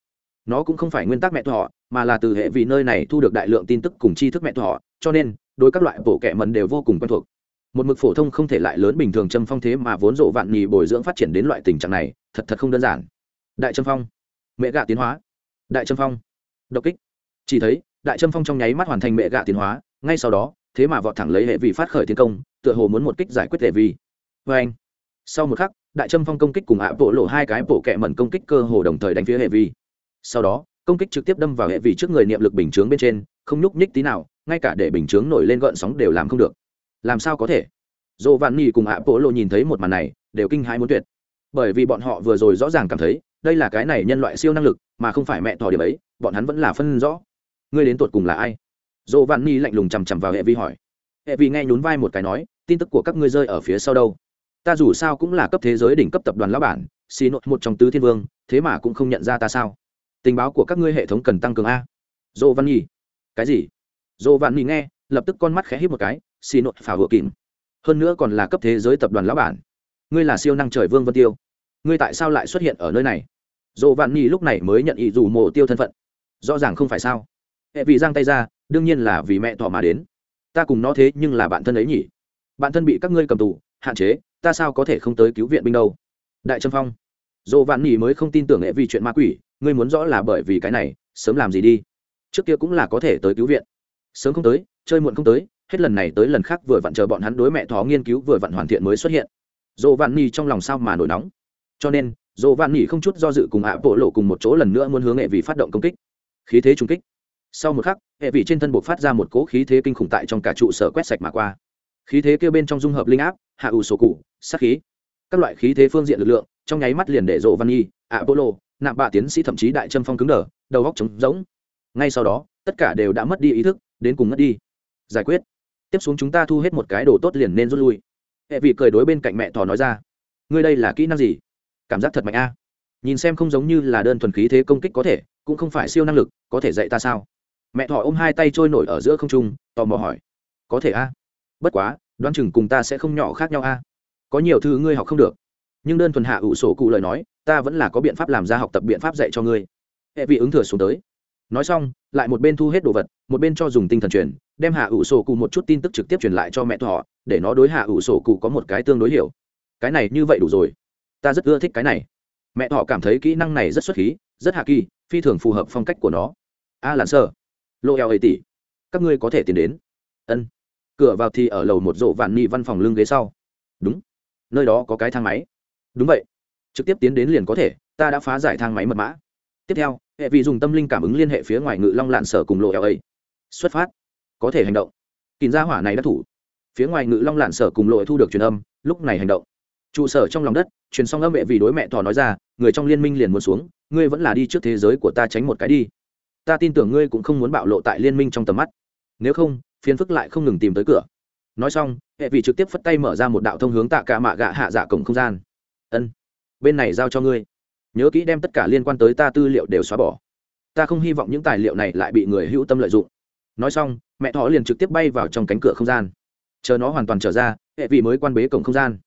Nó cũng không phải nguyên tắc mẹ thọ mà là từ hệ vì nơi này thu được đại lượng tin tức cùng tri thức mẹ thọ cho nên, đối các loại bộ kệ mần đều vô cùng quen thuộc. Một mực phổ thông không thể lại lớn bình thường trâm phong thế mà vốn rộ vạn nhì bồi dưỡng phát triển đến loại tình trạng này, thật thật không đơn giản. Đại trâm phong. Mẹ gạ tiến hóa. Đại trâm phong. Độc kích. Chỉ thấy, đại trâm phong trong nháy mắt hoàn thành mẹ gạ tiến hóa, ngay sau đó, thế mà vọt thẳng lấy hệ vị phát khởi tiến công, tựa hồ muốn một kích giải quyết hệ vi vê anh sau một khắc, đại trâm phong công kích cùng ạ bộ lộ hai cái bộ kẹ mẩn công kích cơ hồ đồng thời đánh phía hệ vi. Sau đó, công kích trực tiếp đâm vào hệ vi trước người niệm lực bình chướng bên trên, không nhúc nhích tí nào, ngay cả để bình chướng nổi lên gợn sóng đều làm không được. Làm sao có thể? Dồ vạn nhi cùng ạ bộ lộ nhìn thấy một màn này, đều kinh hãi muốn tuyệt. Bởi vì bọn họ vừa rồi rõ ràng cảm thấy, đây là cái này nhân loại siêu năng lực, mà không phải mẹ thỏ điểm ấy, bọn hắn vẫn là phân rõ. Ngươi đến tột cùng là ai? Dồ vạn nhi lạnh lùng chằm chằm vào hệ vi hỏi. Hệ vi nghe nhún vai một cái nói, tin tức của các ngươi rơi ở phía sau đâu? Ta dù sao cũng là cấp thế giới đỉnh cấp tập đoàn lão bản, xì nội một trong tứ thiên vương, thế mà cũng không nhận ra ta sao? Tình báo của các ngươi hệ thống cần tăng cường a. Dỗ văn nhi cái gì? Dỗ văn nỉ nghe, lập tức con mắt khẽ hít một cái, xì nội phả vừa kìm. Hơn nữa còn là cấp thế giới tập đoàn lão bản. Ngươi là siêu năng trời vương vân tiêu. Ngươi tại sao lại xuất hiện ở nơi này? Dỗ văn nỉ lúc này mới nhận ý dù mộ tiêu thân phận. Rõ ràng không phải sao? Hệ vị giang tay ra, đương nhiên là vì mẹ thọ mà đến. Ta cùng nó thế nhưng là bạn thân ấy nhỉ? Bạn thân bị các ngươi cầm tù hạn chế, ta sao có thể không tới cứu viện binh đâu? Đại trâm phong dồ vạn nỉ mới không tin tưởng hệ vì chuyện ma quỷ, ngươi muốn rõ là bởi vì cái này, sớm làm gì đi. Trước kia cũng là có thể tới cứu viện. Sớm không tới, chơi muộn không tới, hết lần này tới lần khác vừa vặn chờ bọn hắn đối mẹ thó nghiên cứu vừa vặn hoàn thiện mới xuất hiện. Dồ vạn nỉ trong lòng sao mà nổi nóng? Cho nên dồ vạn nỉ không chút do dự cùng ạ bộ lộ cùng một chỗ lần nữa muốn hướng hệ vì phát động công kích. Khí thế trung kích. Sau một khắc, hệ vị trên thân buộc phát ra một cỗ khí thế kinh khủng tại trong cả trụ sở quét sạch mà qua khí thế kêu bên trong dung hợp linh áp, hạ ủ sổ cụ, sát khí. Các loại khí thế phương diện lực lượng, trong nháy mắt liền để rộ văn nhi, apollo nạm bạ tiến sĩ thậm chí đại trâm phong cứng đờ, đầu góc trống rỗng. Ngay sau đó, tất cả đều đã mất đi ý thức, đến cùng ngất đi. Giải quyết. Tiếp xuống chúng ta thu hết một cái đồ tốt liền nên rút lui. Hệ vị cười đối bên cạnh mẹ thỏ nói ra. Ngươi đây là kỹ năng gì? Cảm giác thật mạnh a. Nhìn xem không giống như là đơn thuần khí thế công kích có thể, cũng không phải siêu năng lực, có thể dạy ta sao? Mẹ thỏ ôm hai tay trôi nổi ở giữa không trung, tò mò hỏi. Có thể a bất quá đoán chừng cùng ta sẽ không nhỏ khác nhau a. Có nhiều thứ ngươi học không được. Nhưng đơn thuần hạ ủ sổ cụ lời nói ta vẫn là có biện pháp làm ra học tập biện pháp dạy cho ngươi. Hệ vị ứng thừa xuống tới. Nói xong lại một bên thu hết đồ vật một bên cho dùng tinh thần truyền đem hạ ủ sổ cụ một chút tin tức trực tiếp truyền lại cho mẹ thọ để nó đối hạ ủ sổ cụ có một cái tương đối hiểu. Cái này như vậy đủ rồi. Ta rất ưa thích cái này. Mẹ thọ cảm thấy kỹ năng này rất xuất khí rất hạ kỳ phi thường phù hợp phong cách của nó. A à, lặn sơ. Lộ eo ấy tỷ các ngươi có thể tiến đến. Ân cửa vào thì ở lầu một rộ vạn nhị văn phòng lưng ghế sau. Đúng. Nơi đó có cái thang máy. Đúng vậy. Trực tiếp tiến đến liền có thể, ta đã phá giải thang máy mật mã. Tiếp theo, hệ vị dùng tâm linh cảm ứng liên hệ phía ngoài ngự long lạn sở cùng lộ eo ấy. Xuất phát. Có thể hành động. Kín gia hỏa này đã thủ. Phía ngoài ngự long lạn sở cùng lộ thu được truyền âm, lúc này hành động. Trụ sở trong lòng đất, truyền xong âm vệ vì đối mẹ thỏ nói ra, người trong liên minh liền muốn xuống, ngươi vẫn là đi trước thế giới của ta tránh một cái đi. Ta tin tưởng ngươi cũng không muốn bạo lộ tại liên minh trong tầm mắt. Nếu không phiền phức lại không ngừng tìm tới cửa. Nói xong, hệ vị trực tiếp phất tay mở ra một đạo thông hướng tạ cả mạ gạ hạ dạ cổng không gian. Ân, bên này giao cho ngươi. Nhớ kỹ đem tất cả liên quan tới ta tư liệu đều xóa bỏ. Ta không hy vọng những tài liệu này lại bị người hữu tâm lợi dụng. Nói xong, mẹ thỏ liền trực tiếp bay vào trong cánh cửa không gian. Chờ nó hoàn toàn trở ra, hệ vị mới quan bế cổng không gian.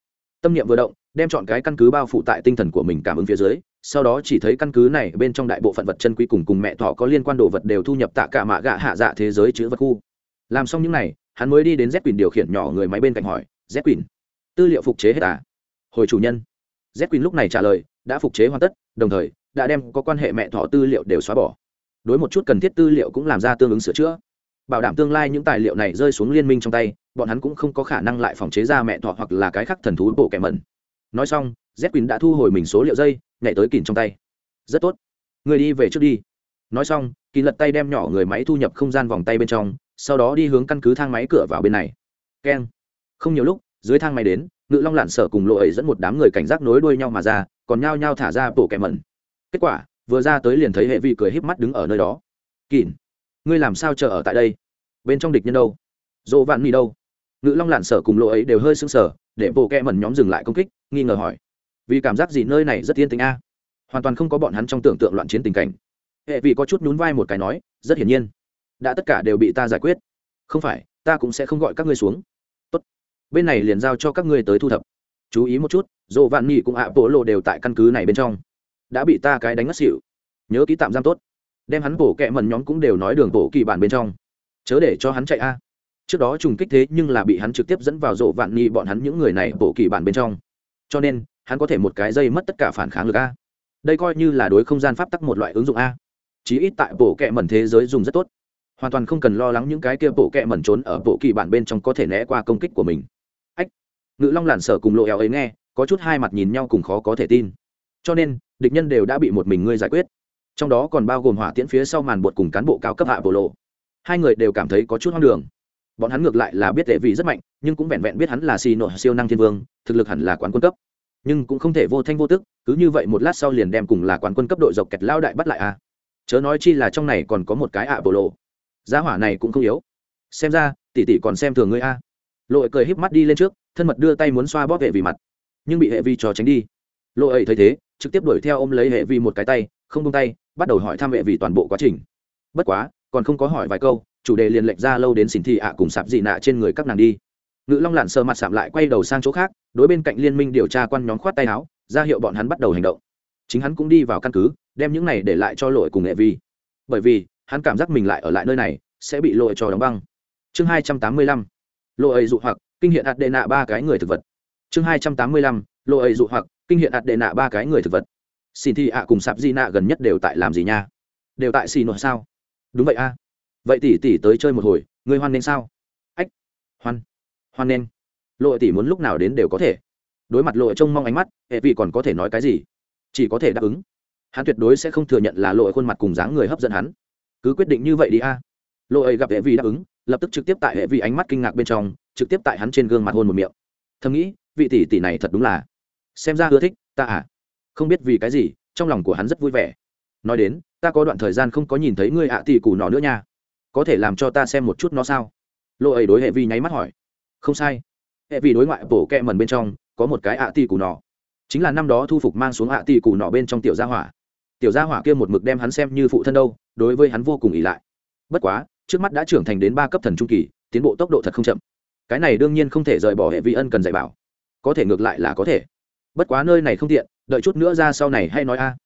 Tâm niệm vừa động, đem chọn cái căn cứ bao phủ tại tinh thần của mình cảm ứng phía dưới, sau đó chỉ thấy căn cứ này bên trong đại bộ phận vật chân quý cùng cùng mẹ thỏ có liên quan đồ vật đều thu nhập tạ cả mạ gạ hạ dạ thế giới chữ vật khu làm xong những này, hắn mới đi đến z quyền điều khiển nhỏ người máy bên cạnh hỏi, z quyền tư liệu phục chế hết à? Hồi chủ nhân. Z quyền lúc này trả lời, đã phục chế hoàn tất, đồng thời, đã đem có quan hệ mẹ thọ tư liệu đều xóa bỏ. Đối một chút cần thiết tư liệu cũng làm ra tương ứng sửa chữa. Bảo đảm tương lai những tài liệu này rơi xuống liên minh trong tay, bọn hắn cũng không có khả năng lại phòng chế ra mẹ thọ hoặc là cái khác thần thú bộ kẻ mẩn. Nói xong, z quỳnh đã thu hồi mình số liệu dây, nhảy tới kìm trong tay. Rất tốt, người đi về trước đi. Nói xong kỳ lật tay đem nhỏ người máy thu nhập không gian vòng tay bên trong sau đó đi hướng căn cứ thang máy cửa vào bên này. Keng. Không nhiều lúc, dưới thang máy đến, ngự long lạn sở cùng lộ ấy dẫn một đám người cảnh giác nối đuôi nhau mà ra, còn nhao nhao thả ra bộ kẻ mẩn. Kết quả, vừa ra tới liền thấy hệ vị cười híp mắt đứng ở nơi đó. Kỳn ngươi làm sao chờ ở tại đây? Bên trong địch nhân đâu? Dỗ vạn mi đâu? Ngự long lạn sở cùng lộ ấy đều hơi sưng sở để bộ kẹ mẩn nhóm dừng lại công kích, nghi ngờ hỏi. Vì cảm giác gì nơi này rất yên tĩnh a? Hoàn toàn không có bọn hắn trong tưởng tượng loạn chiến tình cảnh. Hệ vị có chút nhún vai một cái nói, rất hiển nhiên đã tất cả đều bị ta giải quyết. Không phải, ta cũng sẽ không gọi các ngươi xuống. Tốt. Bên này liền giao cho các ngươi tới thu thập. Chú ý một chút dồ vạn nghị cũng ạ, bộ lộ đều tại căn cứ này bên trong. Đã bị ta cái đánh ngất xỉu. Nhớ ký tạm giam tốt. Đem hắn bổ kẹ mần nhóm cũng đều nói đường bổ kỳ bản bên trong. Chớ để cho hắn chạy a. Trước đó trùng kích thế nhưng là bị hắn trực tiếp dẫn vào rộ vạn nghi bọn hắn những người này bổ kỳ bản bên trong. Cho nên, hắn có thể một cái dây mất tất cả phản kháng lực a. Đây coi như là đối không gian pháp tắc một loại ứng dụng a. Chí ít tại bổ kẹ mẩn thế giới dùng rất tốt hoàn toàn không cần lo lắng những cái kia bộ kẹ mẩn trốn ở bộ kỳ bản bên trong có thể né qua công kích của mình. Ách, ngự long lản sở cùng lộ eo ấy nghe, có chút hai mặt nhìn nhau cùng khó có thể tin. Cho nên, địch nhân đều đã bị một mình ngươi giải quyết. Trong đó còn bao gồm hỏa tiễn phía sau màn bột cùng cán bộ cao cấp hạ bộ lộ. Hai người đều cảm thấy có chút hoang đường. Bọn hắn ngược lại là biết đệ vị rất mạnh, nhưng cũng vẹn vẹn biết hắn là xì nội siêu năng thiên vương, thực lực hẳn là quán quân cấp. Nhưng cũng không thể vô thanh vô tức, cứ như vậy một lát sau liền đem cùng là quán quân cấp đội dọc kẹt lao đại bắt lại a à. chớ nói chi là trong này còn có một cái ạ bộ lộ giá hỏa này cũng không yếu. Xem ra, tỷ tỷ còn xem thường ngươi a. Lội cười híp mắt đi lên trước, thân mật đưa tay muốn xoa bóp hệ vì mặt. Nhưng bị hệ vi trò tránh đi. Lội ấy thấy thế, trực tiếp đuổi theo ôm lấy hệ vi một cái tay, không tung tay, bắt đầu hỏi thăm hệ vi toàn bộ quá trình. Bất quá, còn không có hỏi vài câu, chủ đề liền lệnh ra lâu đến xỉn thị ạ cùng sạp dị nạ trên người các nàng đi. Ngự long lặn sờ mặt sạm lại quay đầu sang chỗ khác, đối bên cạnh liên minh điều tra quan nhóm khoát tay áo, ra hiệu bọn hắn bắt đầu hành động. Chính hắn cũng đi vào căn cứ, đem những này để lại cho lội cùng hệ vi bởi vì hắn cảm giác mình lại ở lại nơi này, sẽ bị lội cho đóng băng. Chương hai trăm tám mươi lăm lộ ấy dụ hoặc, kinh hiện ạt đệ nạ ba cái người thực vật. Chương hai trăm tám mươi lăm lộ ấy dụ hoặc, kinh hiện ạt đệ nạ ba cái người thực vật. Xin thi ạ cùng sạp di nạ gần nhất đều tại làm gì nha? Đều tại xì nội sao? Đúng vậy a. Vậy tỷ tỷ tới chơi một hồi người hoan nên sao? Ách, hoan hoan nên lộ tỷ muốn lúc nào đến đều có thể. Đối mặt lộ trông mong ánh mắt, hệ vị còn có thể nói cái gì? Chỉ có thể đáp ứng. Hắn tuyệt đối sẽ không thừa nhận là lộ khuôn mặt cùng dáng người hấp dẫn hắn cứ quyết định như vậy đi a. Lộ ấy gặp hệ vi đáp ứng, lập tức trực tiếp tại hệ vi ánh mắt kinh ngạc bên trong, trực tiếp tại hắn trên gương mặt hôn một miệng. Thầm nghĩ, vị tỷ tỷ này thật đúng là xem ra ưa thích, ta à. Không biết vì cái gì, trong lòng của hắn rất vui vẻ. Nói đến, ta có đoạn thời gian không có nhìn thấy ngươi ạ tỷ cù nọ nữa nha. Có thể làm cho ta xem một chút nó sao? Lộ ấy đối hệ vi nháy mắt hỏi. Không sai. Hệ vi đối ngoại bổ kẹ mần bên trong, có một cái ạ tỷ cù nọ. Chính là năm đó thu phục mang xuống ạ tỷ cù nọ bên trong tiểu gia hỏa tiểu gia hỏa kia một mực đem hắn xem như phụ thân đâu, đối với hắn vô cùng ỷ lại. Bất quá, trước mắt đã trưởng thành đến ba cấp thần trung kỳ, tiến bộ tốc độ thật không chậm. Cái này đương nhiên không thể rời bỏ hệ vi ân cần dạy bảo. Có thể ngược lại là có thể. Bất quá nơi này không tiện, đợi chút nữa ra sau này hay nói a.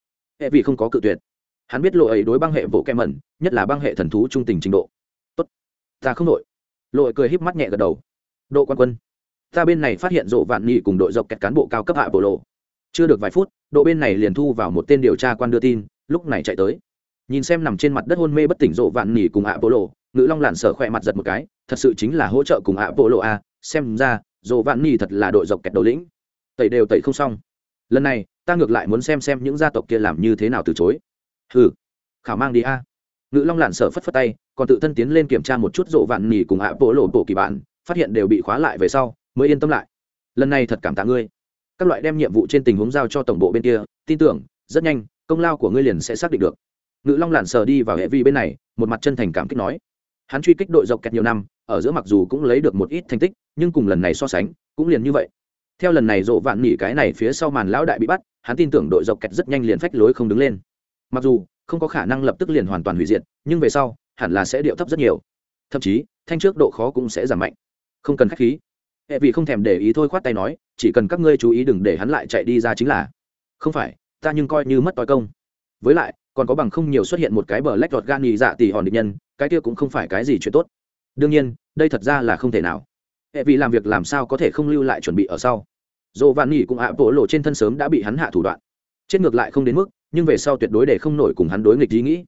Hệ vị không có cự tuyệt. Hắn biết lộ ấy đối băng hệ bộ kem mẩn, nhất là băng hệ thần thú trung tình trình độ. Tốt. Ta không đội lộ ấy cười híp mắt nhẹ gật đầu. Độ quan quân. Ta bên này phát hiện rộ vạn nghị cùng đội dọc kẹt cán bộ cao cấp hạ bộ lộ chưa được vài phút, độ bên này liền thu vào một tên điều tra quan đưa tin, lúc này chạy tới. Nhìn xem nằm trên mặt đất hôn mê bất tỉnh rộ vạn nỉ cùng ạ bộ lộ ngữ long lặn sở khỏe mặt giật một cái, thật sự chính là hỗ trợ cùng ạ bộ lộ a, xem ra, rộ vạn nỉ thật là đội dọc kẹt đầu lĩnh. Tẩy đều tẩy không xong. Lần này, ta ngược lại muốn xem xem những gia tộc kia làm như thế nào từ chối. Hừ, khảo mang đi a. Ngữ long lặn sở phất phất tay, còn tự thân tiến lên kiểm tra một chút rộ vạn nỉ cùng hạ bộ lộ bộ kỳ bản phát hiện đều bị khóa lại về sau, mới yên tâm lại. Lần này thật cảm tạ ngươi các loại đem nhiệm vụ trên tình huống giao cho tổng bộ bên kia, tin tưởng, rất nhanh, công lao của ngươi liền sẽ xác định được. Ngự long lặn sờ đi vào hệ vi bên này, một mặt chân thành cảm kích nói. Hắn truy kích đội dọc kẹt nhiều năm, ở giữa mặc dù cũng lấy được một ít thành tích, nhưng cùng lần này so sánh, cũng liền như vậy. Theo lần này rộ vạn nỉ cái này phía sau màn lão đại bị bắt, hắn tin tưởng đội dọc kẹt rất nhanh liền phách lối không đứng lên. Mặc dù, không có khả năng lập tức liền hoàn toàn hủy diệt, nhưng về sau, hẳn là sẽ điệu thấp rất nhiều. Thậm chí, thanh trước độ khó cũng sẽ giảm mạnh. Không cần k h á c h khí. Hệ vị không thèm để ý thôi khoát tay nói chỉ cần các ngươi chú ý đừng để hắn lại chạy đi ra chính là. Không phải, ta nhưng coi như mất tối công. Với lại, còn có bằng không nhiều xuất hiện một cái bờ lách đọt gan nhì dạ tỉ hòn địch nhân, cái kia cũng không phải cái gì chuyện tốt. Đương nhiên, đây thật ra là không thể nào. Hệ vị làm việc làm sao có thể không lưu lại chuẩn bị ở sau? Dồ vạn nhì cũng ạ, bộ lộ trên thân sớm đã bị hắn hạ thủ đoạn. Chết ngược lại không đến mức, nhưng về sau tuyệt đối để không nổi cùng hắn đối nghịch ý nghĩ.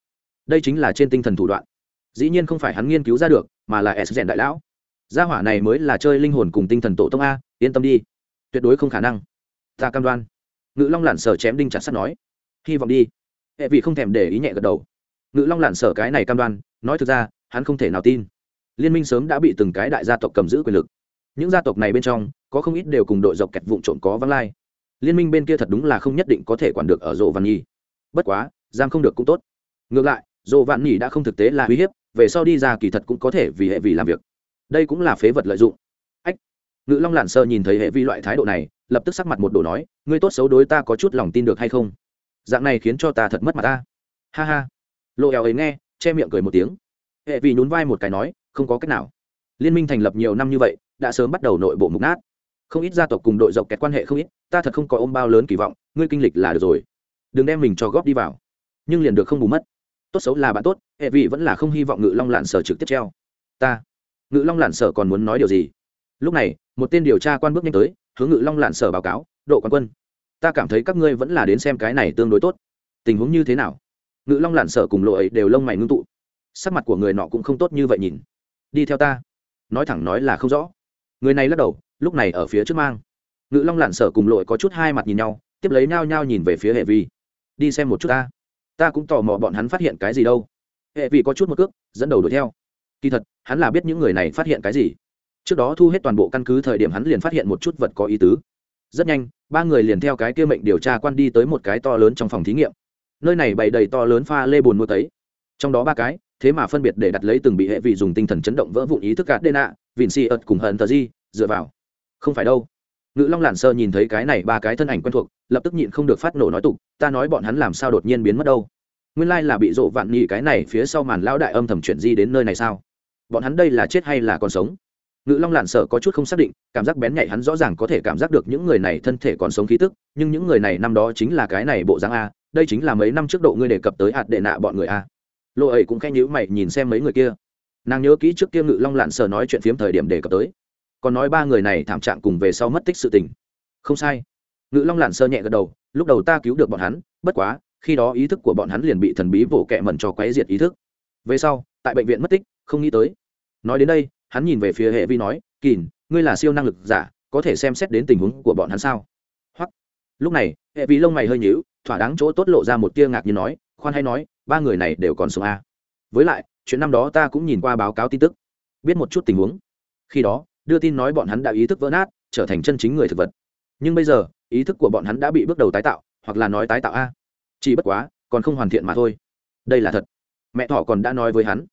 Đây chính là trên tinh thần thủ đoạn. Dĩ nhiên không phải hắn nghiên cứu ra được, mà là s rèn đại lão. Gia hỏa này mới là chơi linh hồn cùng tinh thần tổ tông a, yên tâm đi tuyệt đối không khả năng. Ta cam đoan. Ngự long lản sở chém đinh chặt sắt nói. Hy vọng đi. Hệ vị không thèm để ý nhẹ gật đầu. Ngự long lản sở cái này cam đoan, nói thực ra, hắn không thể nào tin. Liên minh sớm đã bị từng cái đại gia tộc cầm giữ quyền lực. Những gia tộc này bên trong, có không ít đều cùng đội dọc kẹt vụn trộm có văng lai. Liên minh bên kia thật đúng là không nhất định có thể quản được ở rộ văn nhi. Bất quá, giam không được cũng tốt. Ngược lại rộ vạn nhi đã không thực tế là uy hiếp, về sau đi ra kỳ thật cũng có thể vì hệ vì làm việc. Đây cũng là phế vật lợi dụng ngự long lạn Sợ nhìn thấy hệ vi loại thái độ này, lập tức sắc mặt một đồ nói, ngươi tốt xấu đối ta có chút lòng tin được hay không? Dạng này khiến cho ta thật mất mặt ta. Ha ha. Lộ eo ấy nghe, che miệng cười một tiếng. Hệ vi nhún vai một cái nói, không có cách nào. Liên minh thành lập nhiều năm như vậy, đã sớm bắt đầu nội bộ mục nát. Không ít gia tộc cùng đội dọc kẹt quan hệ không ít, ta thật không có ôm bao lớn kỳ vọng, ngươi kinh lịch là được rồi. Đừng đem mình cho góp đi vào. Nhưng liền được không bù mất. Tốt xấu là bạn tốt, hệ vị vẫn là không hy vọng ngự long lạn sở trực tiếp treo. Ta. Ngự long lạn sở còn muốn nói điều gì? Lúc này, một tên điều tra quan bước nhanh tới, hướng ngự long lạn sở báo cáo, độ quan quân, ta cảm thấy các ngươi vẫn là đến xem cái này tương đối tốt. Tình huống như thế nào? Ngự long lạn sở cùng lộ ấy đều lông mày ngưng tụ. Sắc mặt của người nọ cũng không tốt như vậy nhìn. Đi theo ta. Nói thẳng nói là không rõ. Người này lắc đầu, lúc này ở phía trước mang. Ngự long lạn sở cùng lội có chút hai mặt nhìn nhau, tiếp lấy nhao nhao nhìn về phía hệ vi. Đi xem một chút ta. Ta cũng tò mò bọn hắn phát hiện cái gì đâu. Hệ vi có chút một cước, dẫn đầu đuổi theo. Kỳ thật, hắn là biết những người này phát hiện cái gì trước đó thu hết toàn bộ căn cứ thời điểm hắn liền phát hiện một chút vật có ý tứ. Rất nhanh, ba người liền theo cái kia mệnh điều tra quan đi tới một cái to lớn trong phòng thí nghiệm. Nơi này bày đầy to lớn pha lê bồn mua tấy. Trong đó ba cái, thế mà phân biệt để đặt lấy từng bị hệ vị dùng tinh thần chấn động vỡ vụn ý thức gạt đê nạ, vịn xì ợt cùng hận tờ di, dựa vào. Không phải đâu. Ngự long lản sơ nhìn thấy cái này ba cái thân ảnh quen thuộc, lập tức nhịn không được phát nổ nói tục, ta nói bọn hắn làm sao đột nhiên biến mất đâu? Nguyên lai là bị rộ vạn nhị cái này phía sau màn lão đại âm thầm chuyển di đến nơi này sao? Bọn hắn đây là chết hay là còn sống? Ngự long lạn sợ có chút không xác định, cảm giác bén nhạy hắn rõ ràng có thể cảm giác được những người này thân thể còn sống khí tức, nhưng những người này năm đó chính là cái này bộ dáng a, đây chính là mấy năm trước độ ngươi đề cập tới hạt đệ nạ bọn người a. Lộ ấy cũng khẽ nhíu mày nhìn xem mấy người kia. Nàng nhớ kỹ trước kia ngự long lạn sợ nói chuyện phiếm thời điểm đề cập tới. Còn nói ba người này thảm trạng cùng về sau mất tích sự tình. Không sai. Ngự long lạn sơ nhẹ gật đầu, lúc đầu ta cứu được bọn hắn, bất quá, khi đó ý thức của bọn hắn liền bị thần bí vỗ kẹ mẩn cho quấy diệt ý thức. Về sau, tại bệnh viện mất tích, không nghĩ tới. Nói đến đây hắn nhìn về phía hệ vi nói kỳn ngươi là siêu năng lực giả, có thể xem xét đến tình huống của bọn hắn sao? Hoặc lúc này, hệ vi lông mày hơi nhíu, thỏa đáng chỗ tốt lộ ra một tia ngạc như nói, khoan hay nói, ba người này đều còn sống a với lại, chuyện năm đó ta cũng nhìn qua báo cáo tin tức. Biết một chút tình huống. Khi đó, đưa tin nói bọn hắn đã ý thức vỡ nát, trở thành chân chính người thực vật. Nhưng bây giờ, ý thức của bọn hắn đã bị bước đầu tái tạo, hoặc là nói tái tạo a. Chỉ bất quá, còn không hoàn thiện mà thôi. Đây là thật. Mẹ thỏ còn đã nói với hắn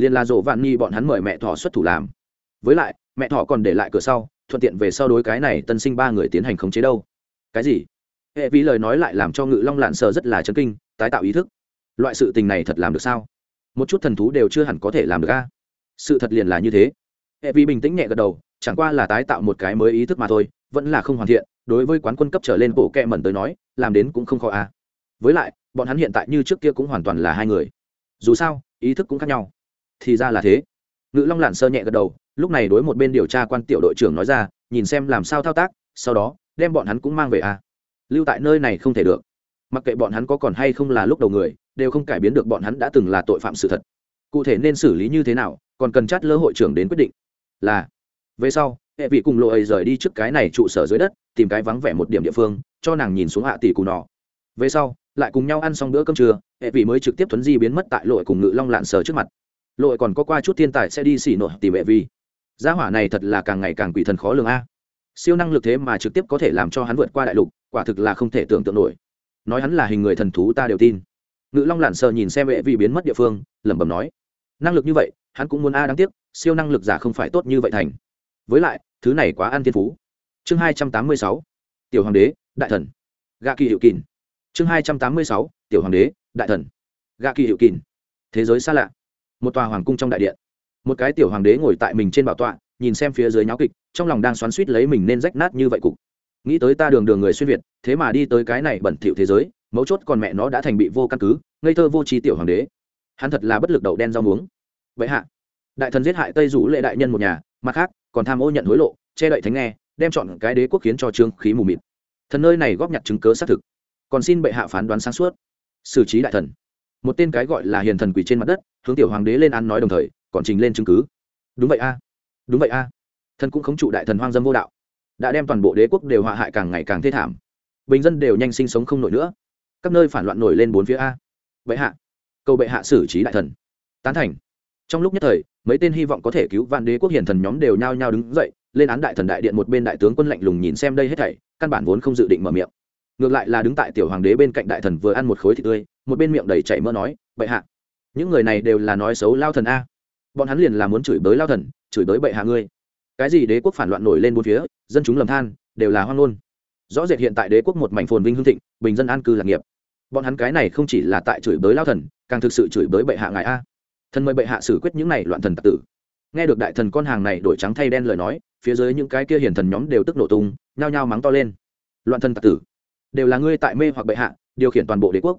liền là rộ vạn nhi bọn hắn mời mẹ thỏ xuất thủ làm. Với lại, mẹ thỏ còn để lại cửa sau, thuận tiện về sau đối cái này tân sinh ba người tiến hành khống chế đâu. Cái gì? Hệ vì lời nói lại làm cho ngự long lạn sờ rất là chấn kinh, tái tạo ý thức. Loại sự tình này thật làm được sao? Một chút thần thú đều chưa hẳn có thể làm được a. Sự thật liền là như thế. Hệ vì bình tĩnh nhẹ gật đầu, chẳng qua là tái tạo một cái mới ý thức mà thôi, vẫn là không hoàn thiện, đối với quán quân cấp trở lên bộ kẹ mẩn tới nói, làm đến cũng không khó a. Với lại, bọn hắn hiện tại như trước kia cũng hoàn toàn là hai người. Dù sao, ý thức cũng khác nhau thì ra là thế. Ngự long lạn sơ nhẹ gật đầu, lúc này đối một bên điều tra quan tiểu đội trưởng nói ra, nhìn xem làm sao thao tác, sau đó, đem bọn hắn cũng mang về a. Lưu tại nơi này không thể được. Mặc kệ bọn hắn có còn hay không là lúc đầu người, đều không cải biến được bọn hắn đã từng là tội phạm sự thật. Cụ thể nên xử lý như thế nào, còn cần chắt lỡ hội trưởng đến quyết định. Là, về sau, hệ vị cùng lộ ấy rời đi trước cái này trụ sở dưới đất, tìm cái vắng vẻ một điểm địa phương, cho nàng nhìn xuống hạ tỷ cù nọ. Về sau, lại cùng nhau ăn xong bữa cơm trưa, hệ vị mới trực tiếp thuấn di biến mất tại lội cùng ngự long lạn sờ trước mặt lội còn có qua chút thiên tài sẽ đi xỉ nổi tìm vệ vi gia hỏa này thật là càng ngày càng quỷ thần khó lường a. Siêu năng lực thế mà trực tiếp có thể làm cho hắn vượt qua đại lục, quả thực là không thể tưởng tượng nổi. Nói hắn là hình người thần thú ta đều tin. Ngự long lặn sờ nhìn xem vệ vi biến mất địa phương, lẩm bẩm nói, năng lực như vậy, hắn cũng muốn a, đáng tiếc, siêu năng lực giả không phải tốt như vậy thành. Với lại, thứ này quá ăn thiên phú. Chương hai trăm tám mươi sáu, tiểu hoàng đế, đại thần. Gạ kỳ hiệu kỳn chương hai trăm tám mươi sáu, tiểu hoàng đế, đại thần. Gạ kỳ hiệu kỳn thế giới xa lạ một tòa hoàng cung trong đại điện. Một cái tiểu hoàng đế ngồi tại mình trên bảo tọa, nhìn xem phía dưới nháo kịch, trong lòng đang xoắn suýt lấy mình nên rách nát như vậy cục. Nghĩ tới ta đường đường người xuyên việt, thế mà đi tới cái này bẩn thỉu thế giới, mấu chốt còn mẹ nó đã thành bị vô căn cứ, ngây thơ vô tri tiểu hoàng đế. Hắn thật là bất lực đậu đen rau muống. Vậy hạ, đại thần giết hại tây rủ lệ đại nhân một nhà, mặt khác, còn tham ô nhận hối lộ, che đậy thánh nghe, đem chọn cái đế quốc khiến cho trương khí mù mịt. Thần nơi này góp nhặt chứng cớ xác thực. Còn xin bệ hạ phán đoán sáng suốt. Xử trí đại thần một tên cái gọi là hiền thần quỷ trên mặt đất, hướng tiểu hoàng đế lên ăn nói đồng thời, còn trình lên chứng cứ. Đúng vậy a. Đúng vậy a. Thần cũng khống trụ đại thần hoang dâm vô đạo. Đã đem toàn bộ đế quốc đều họa hại càng ngày càng thê thảm. Bình dân đều nhanh sinh sống không nổi nữa. Các nơi phản loạn nổi lên bốn phía a. Bệ hạ. Cầu bệ hạ xử trí đại thần. Tán thành. Trong lúc nhất thời, mấy tên hy vọng có thể cứu vạn đế quốc hiền thần nhóm đều nhao nhao đứng dậy, lên án đại thần đại điện một bên đại tướng quân lạnh lùng nhìn xem đây hết thảy, căn bản vốn không dự định mở miệng. Ngược lại là đứng tại tiểu hoàng đế bên cạnh đại thần vừa ăn một khối thịt tươi một bên miệng đầy chảy mỡ nói, bệ hạ, những người này đều là nói xấu lao thần a. Bọn hắn liền là muốn chửi bới lao thần, chửi bới bệ hạ ngươi. Cái gì đế quốc phản loạn nổi lên bốn phía, dân chúng lầm than, đều là hoang ngôn. Rõ rệt hiện tại đế quốc một mảnh phồn vinh hương thịnh, bình dân an cư lạc nghiệp. Bọn hắn cái này không chỉ là tại chửi bới lao thần, càng thực sự chửi bới bệ hạ ngài a. Thần mời bệ hạ xử quyết những này loạn thần tặc tử. Nghe được đại thần con hàng này đổi trắng thay đen lời nói, phía dưới những cái kia hiền thần nhóm đều tức nổ tung, nhao nhao mắng to lên. Loạn thần tặc tử, đều là ngươi tại mê hoặc bệ hạ, điều khiển toàn bộ đế quốc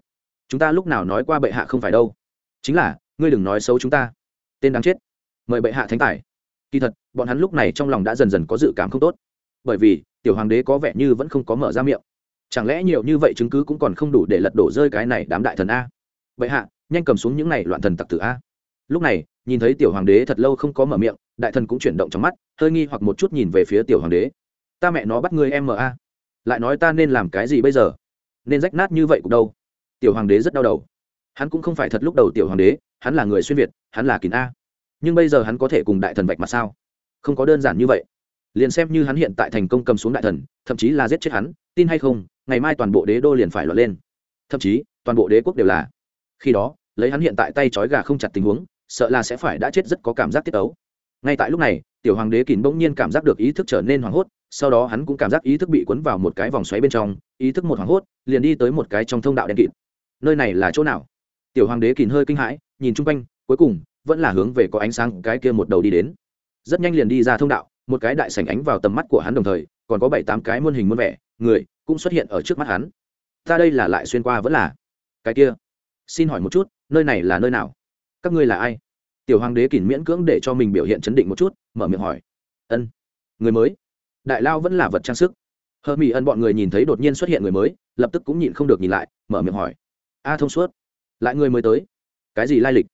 chúng ta lúc nào nói qua bệ hạ không phải đâu. Chính là, ngươi đừng nói xấu chúng ta. Tên đáng chết. Mời bệ hạ thánh tài. Kỳ thật, bọn hắn lúc này trong lòng đã dần dần có dự cảm không tốt. Bởi vì, tiểu hoàng đế có vẻ như vẫn không có mở ra miệng. Chẳng lẽ nhiều như vậy chứng cứ cũng còn không đủ để lật đổ rơi cái này đám đại thần a? Bệ hạ, nhanh cầm xuống những này loạn thần tặc tử a. Lúc này, nhìn thấy tiểu hoàng đế thật lâu không có mở miệng, đại thần cũng chuyển động trong mắt, hơi nghi hoặc một chút nhìn về phía tiểu hoàng đế. Ta mẹ nó bắt ngươi em a. Lại nói ta nên làm cái gì bây giờ? Nên rách nát như vậy cũng đâu? Tiểu hoàng đế rất đau đầu. Hắn cũng không phải thật lúc đầu tiểu hoàng đế, hắn là người xuyên việt, hắn là kín a. Nhưng bây giờ hắn có thể cùng đại thần vạch mặt sao? Không có đơn giản như vậy. Liền xem như hắn hiện tại thành công cầm xuống đại thần, thậm chí là giết chết hắn, tin hay không, ngày mai toàn bộ đế đô liền phải lọt lên. Thậm chí, toàn bộ đế quốc đều là. Khi đó, lấy hắn hiện tại tay trói gà không chặt tình huống, sợ là sẽ phải đã chết rất có cảm giác tiết ấu. Ngay tại lúc này, tiểu hoàng đế kín bỗng nhiên cảm giác được ý thức trở nên hoảng hốt, sau đó hắn cũng cảm giác ý thức bị cuốn vào một cái vòng xoáy bên trong, ý thức một hoảng hốt, liền đi tới một cái trong thông đạo đen kịt nơi này là chỗ nào? Tiểu hoàng đế kìm hơi kinh hãi, nhìn chung quanh, cuối cùng, vẫn là hướng về có ánh sáng cái kia một đầu đi đến. Rất nhanh liền đi ra thông đạo, một cái đại sảnh ánh vào tầm mắt của hắn đồng thời, còn có bảy tám cái muôn hình muôn vẻ, người cũng xuất hiện ở trước mắt hắn. Ta đây là lại xuyên qua vẫn là? Cái kia, xin hỏi một chút, nơi này là nơi nào? Các ngươi là ai? Tiểu hoàng đế kìm miễn cưỡng để cho mình biểu hiện chấn định một chút, mở miệng hỏi. Ân, người mới. Đại lao vẫn là vật trang sức. Hờ mỹ ân bọn người nhìn thấy đột nhiên xuất hiện người mới, lập tức cũng nhịn không được nhìn lại, mở miệng hỏi a thông suốt. Lại người mới tới. Cái gì lai lịch?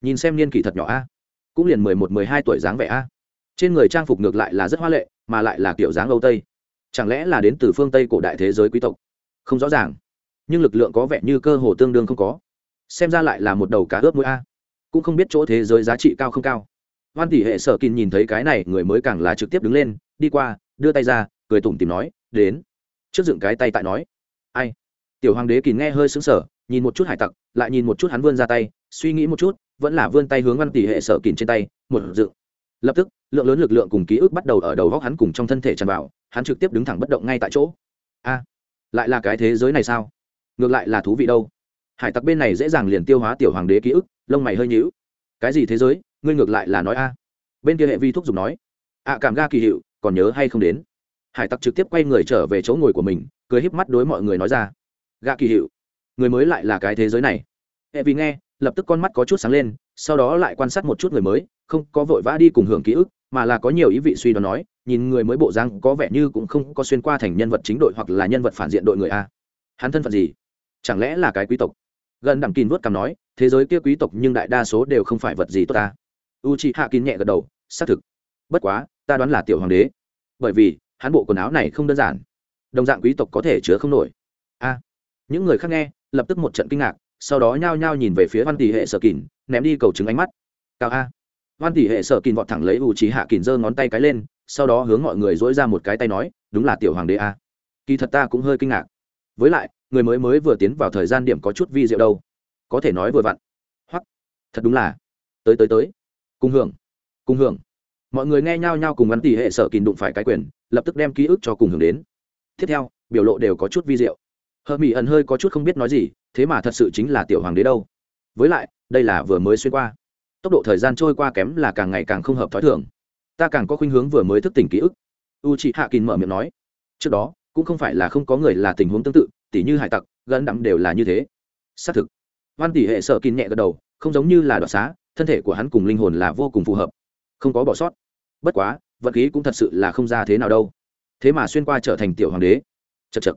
Nhìn xem niên kỷ thật nhỏ a. Cũng liền mười một, mười hai tuổi dáng vẻ a. Trên người trang phục ngược lại là rất hoa lệ, mà lại là kiểu dáng âu tây. Chẳng lẽ là đến từ phương tây cổ đại thế giới quý tộc? Không rõ ràng. Nhưng lực lượng có vẻ như cơ hồ tương đương không có. Xem ra lại là một đầu cá ướp mũi a. Cũng không biết chỗ thế giới giá trị cao không cao. Hoan tỷ hệ sở kín nhìn thấy cái này, người mới càng là trực tiếp đứng lên, đi qua, đưa tay ra, cười tủm tìm nói, đến. Trước dựng cái tay tại nói, ai? Tiểu hoàng đế kín nghe hơi sững sờ nhìn một chút hải tặc lại nhìn một chút hắn vươn ra tay suy nghĩ một chút vẫn là vươn tay hướng văn tỷ hệ sở kín trên tay một dự, lập tức lượng lớn lực lượng cùng ký ức bắt đầu ở đầu góc hắn cùng trong thân thể tràn vào hắn trực tiếp đứng thẳng bất động ngay tại chỗ. A lại là cái thế giới này sao? Ngược lại là thú vị đâu. Hải tặc bên này dễ dàng liền tiêu hóa tiểu hoàng đế ký ức lông mày hơi nhíu. Cái gì thế giới? Ngươi ngược lại là nói a. Bên kia hệ vi thúc giục nói. Ạ cảm ga kỳ hiệu còn nhớ hay không đến? Hải tặc trực tiếp quay người trở về chỗ ngồi của mình cười híp mắt đối mọi người nói ra. Ga kỳ hiệu người mới lại là cái thế giới này. Hệ vì nghe, lập tức con mắt có chút sáng lên, sau đó lại quan sát một chút người mới, không có vội vã đi cùng hưởng ký ức, mà là có nhiều ý vị suy đoán nói, nhìn người mới bộ răng có vẻ như cũng không có xuyên qua thành nhân vật chính đội hoặc là nhân vật phản diện đội người a. Hắn thân phận gì? Chẳng lẽ là cái quý tộc? Gần đẳng kín vớt cằm nói, thế giới kia quý tộc nhưng đại đa số đều không phải vật gì tốt ta. U chị hạ kín nhẹ gật đầu, xác thực. Bất quá, ta đoán là tiểu hoàng đế. Bởi vì, hắn bộ quần áo này không đơn giản. Đồng dạng quý tộc có thể chứa không nổi. A. Những người khác nghe lập tức một trận kinh ngạc, sau đó nhao nhao nhìn về phía văn tỷ hệ sở kín ném đi cầu chứng ánh mắt. Cao a. Văn tỷ hệ sở kín vọt thẳng lấy u trí hạ kín giơ ngón tay cái lên, sau đó hướng mọi người dỗi ra một cái tay nói, đúng là tiểu hoàng đế a. Kỳ thật ta cũng hơi kinh ngạc. Với lại, người mới mới vừa tiến vào thời gian điểm có chút vi diệu đâu. Có thể nói vừa vặn. Hoặc thật đúng là. Tới tới tới. Cùng hưởng. Cùng hưởng. Mọi người nghe nhau nhau cùng văn tỷ hệ sở kìm đụng phải cái quyền, lập tức đem ký ức cho cùng hưởng đến. Tiếp theo, biểu lộ đều có chút vi diệu hờ mỹ ẩn hơi có chút không biết nói gì, thế mà thật sự chính là tiểu hoàng đế đâu. Với lại, đây là vừa mới xuyên qua. Tốc độ thời gian trôi qua kém là càng ngày càng không hợp t h ó i thường. Ta càng có khuynh hướng vừa mới thức tỉnh ký ức. U chị hạ kín mở miệng nói. Trước đó, cũng không phải là không có người là tình huống tương tự, tỉ như hải tặc gần đắm đều là như thế. Xác thực. Văn tỷ hệ sợ kín nhẹ gật đầu, không giống như là đoạt xá, thân thể của hắn cùng linh hồn là vô cùng phù hợp. Không có bỏ sót. Bất quá, vật khí cũng thật sự là không ra thế nào đâu. Thế mà xuyên qua trở thành tiểu hoàng đế. Chật chật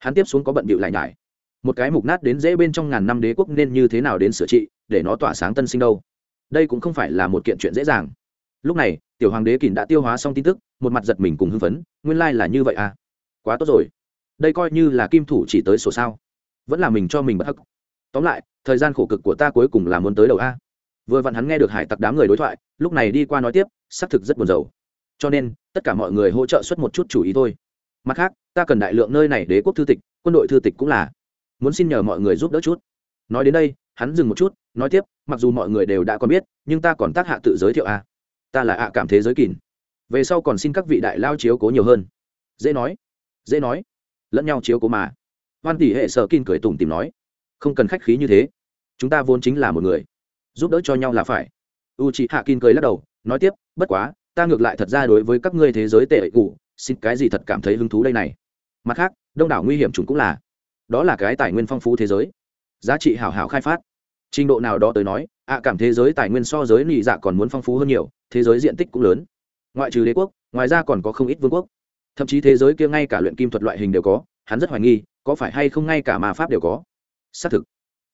hắn tiếp xuống có bận bịu lại nhải. Một cái mục nát đến dễ bên trong ngàn năm đế quốc nên như thế nào đến sửa trị, để nó tỏa sáng tân sinh đâu. Đây cũng không phải là một kiện chuyện dễ dàng. Lúc này, tiểu hoàng đế kỳn đã tiêu hóa xong tin tức, một mặt giật mình cùng hưng phấn, nguyên lai là như vậy à? Quá tốt rồi. Đây coi như là kim thủ chỉ tới sổ sao. Vẫn là mình cho mình bất hắc. Tóm lại, thời gian khổ cực của ta cuối cùng là muốn tới đầu a. Vừa vặn hắn nghe được hải tặc đám người đối thoại, lúc này đi qua nói tiếp, xác thực rất buồn rầu. Cho nên, tất cả mọi người hỗ trợ xuất một chút chủ ý thôi mặt khác, ta cần đại lượng nơi này đế quốc thư tịch, quân đội thư tịch cũng là. Muốn xin nhờ mọi người giúp đỡ chút. Nói đến đây, hắn dừng một chút, nói tiếp, mặc dù mọi người đều đã còn biết, nhưng ta còn tác hạ tự giới thiệu a ta là ạ cảm thế giới kìn. Về sau còn xin các vị đại lao chiếu cố nhiều hơn. Dễ nói. Dễ nói. Lẫn nhau chiếu cố mà. Hoan tỷ hệ sở kin cười tủm tìm nói. Không cần khách khí như thế. Chúng ta vốn chính là một người. Giúp đỡ cho nhau là phải. U chị hạ kin cười lắc đầu, nói tiếp, bất quá, ta ngược lại thật ra đối với các ngươi thế giới tệ ủ xin cái gì thật cảm thấy hứng thú đây này? Mặt khác, đông đảo nguy hiểm chúng cũng là, đó là cái tài nguyên phong phú thế giới. Giá trị hảo hảo khai phát. Trình độ nào đó tới nói, ạ cảm thế giới tài nguyên so giới nị dạ còn muốn phong phú hơn nhiều, thế giới diện tích cũng lớn. Ngoại trừ đế quốc, ngoài ra còn có không ít vương quốc. Thậm chí thế giới kia ngay cả luyện kim thuật loại hình đều có, hắn rất hoài nghi, có phải hay không ngay cả ma pháp đều có. Xác thực.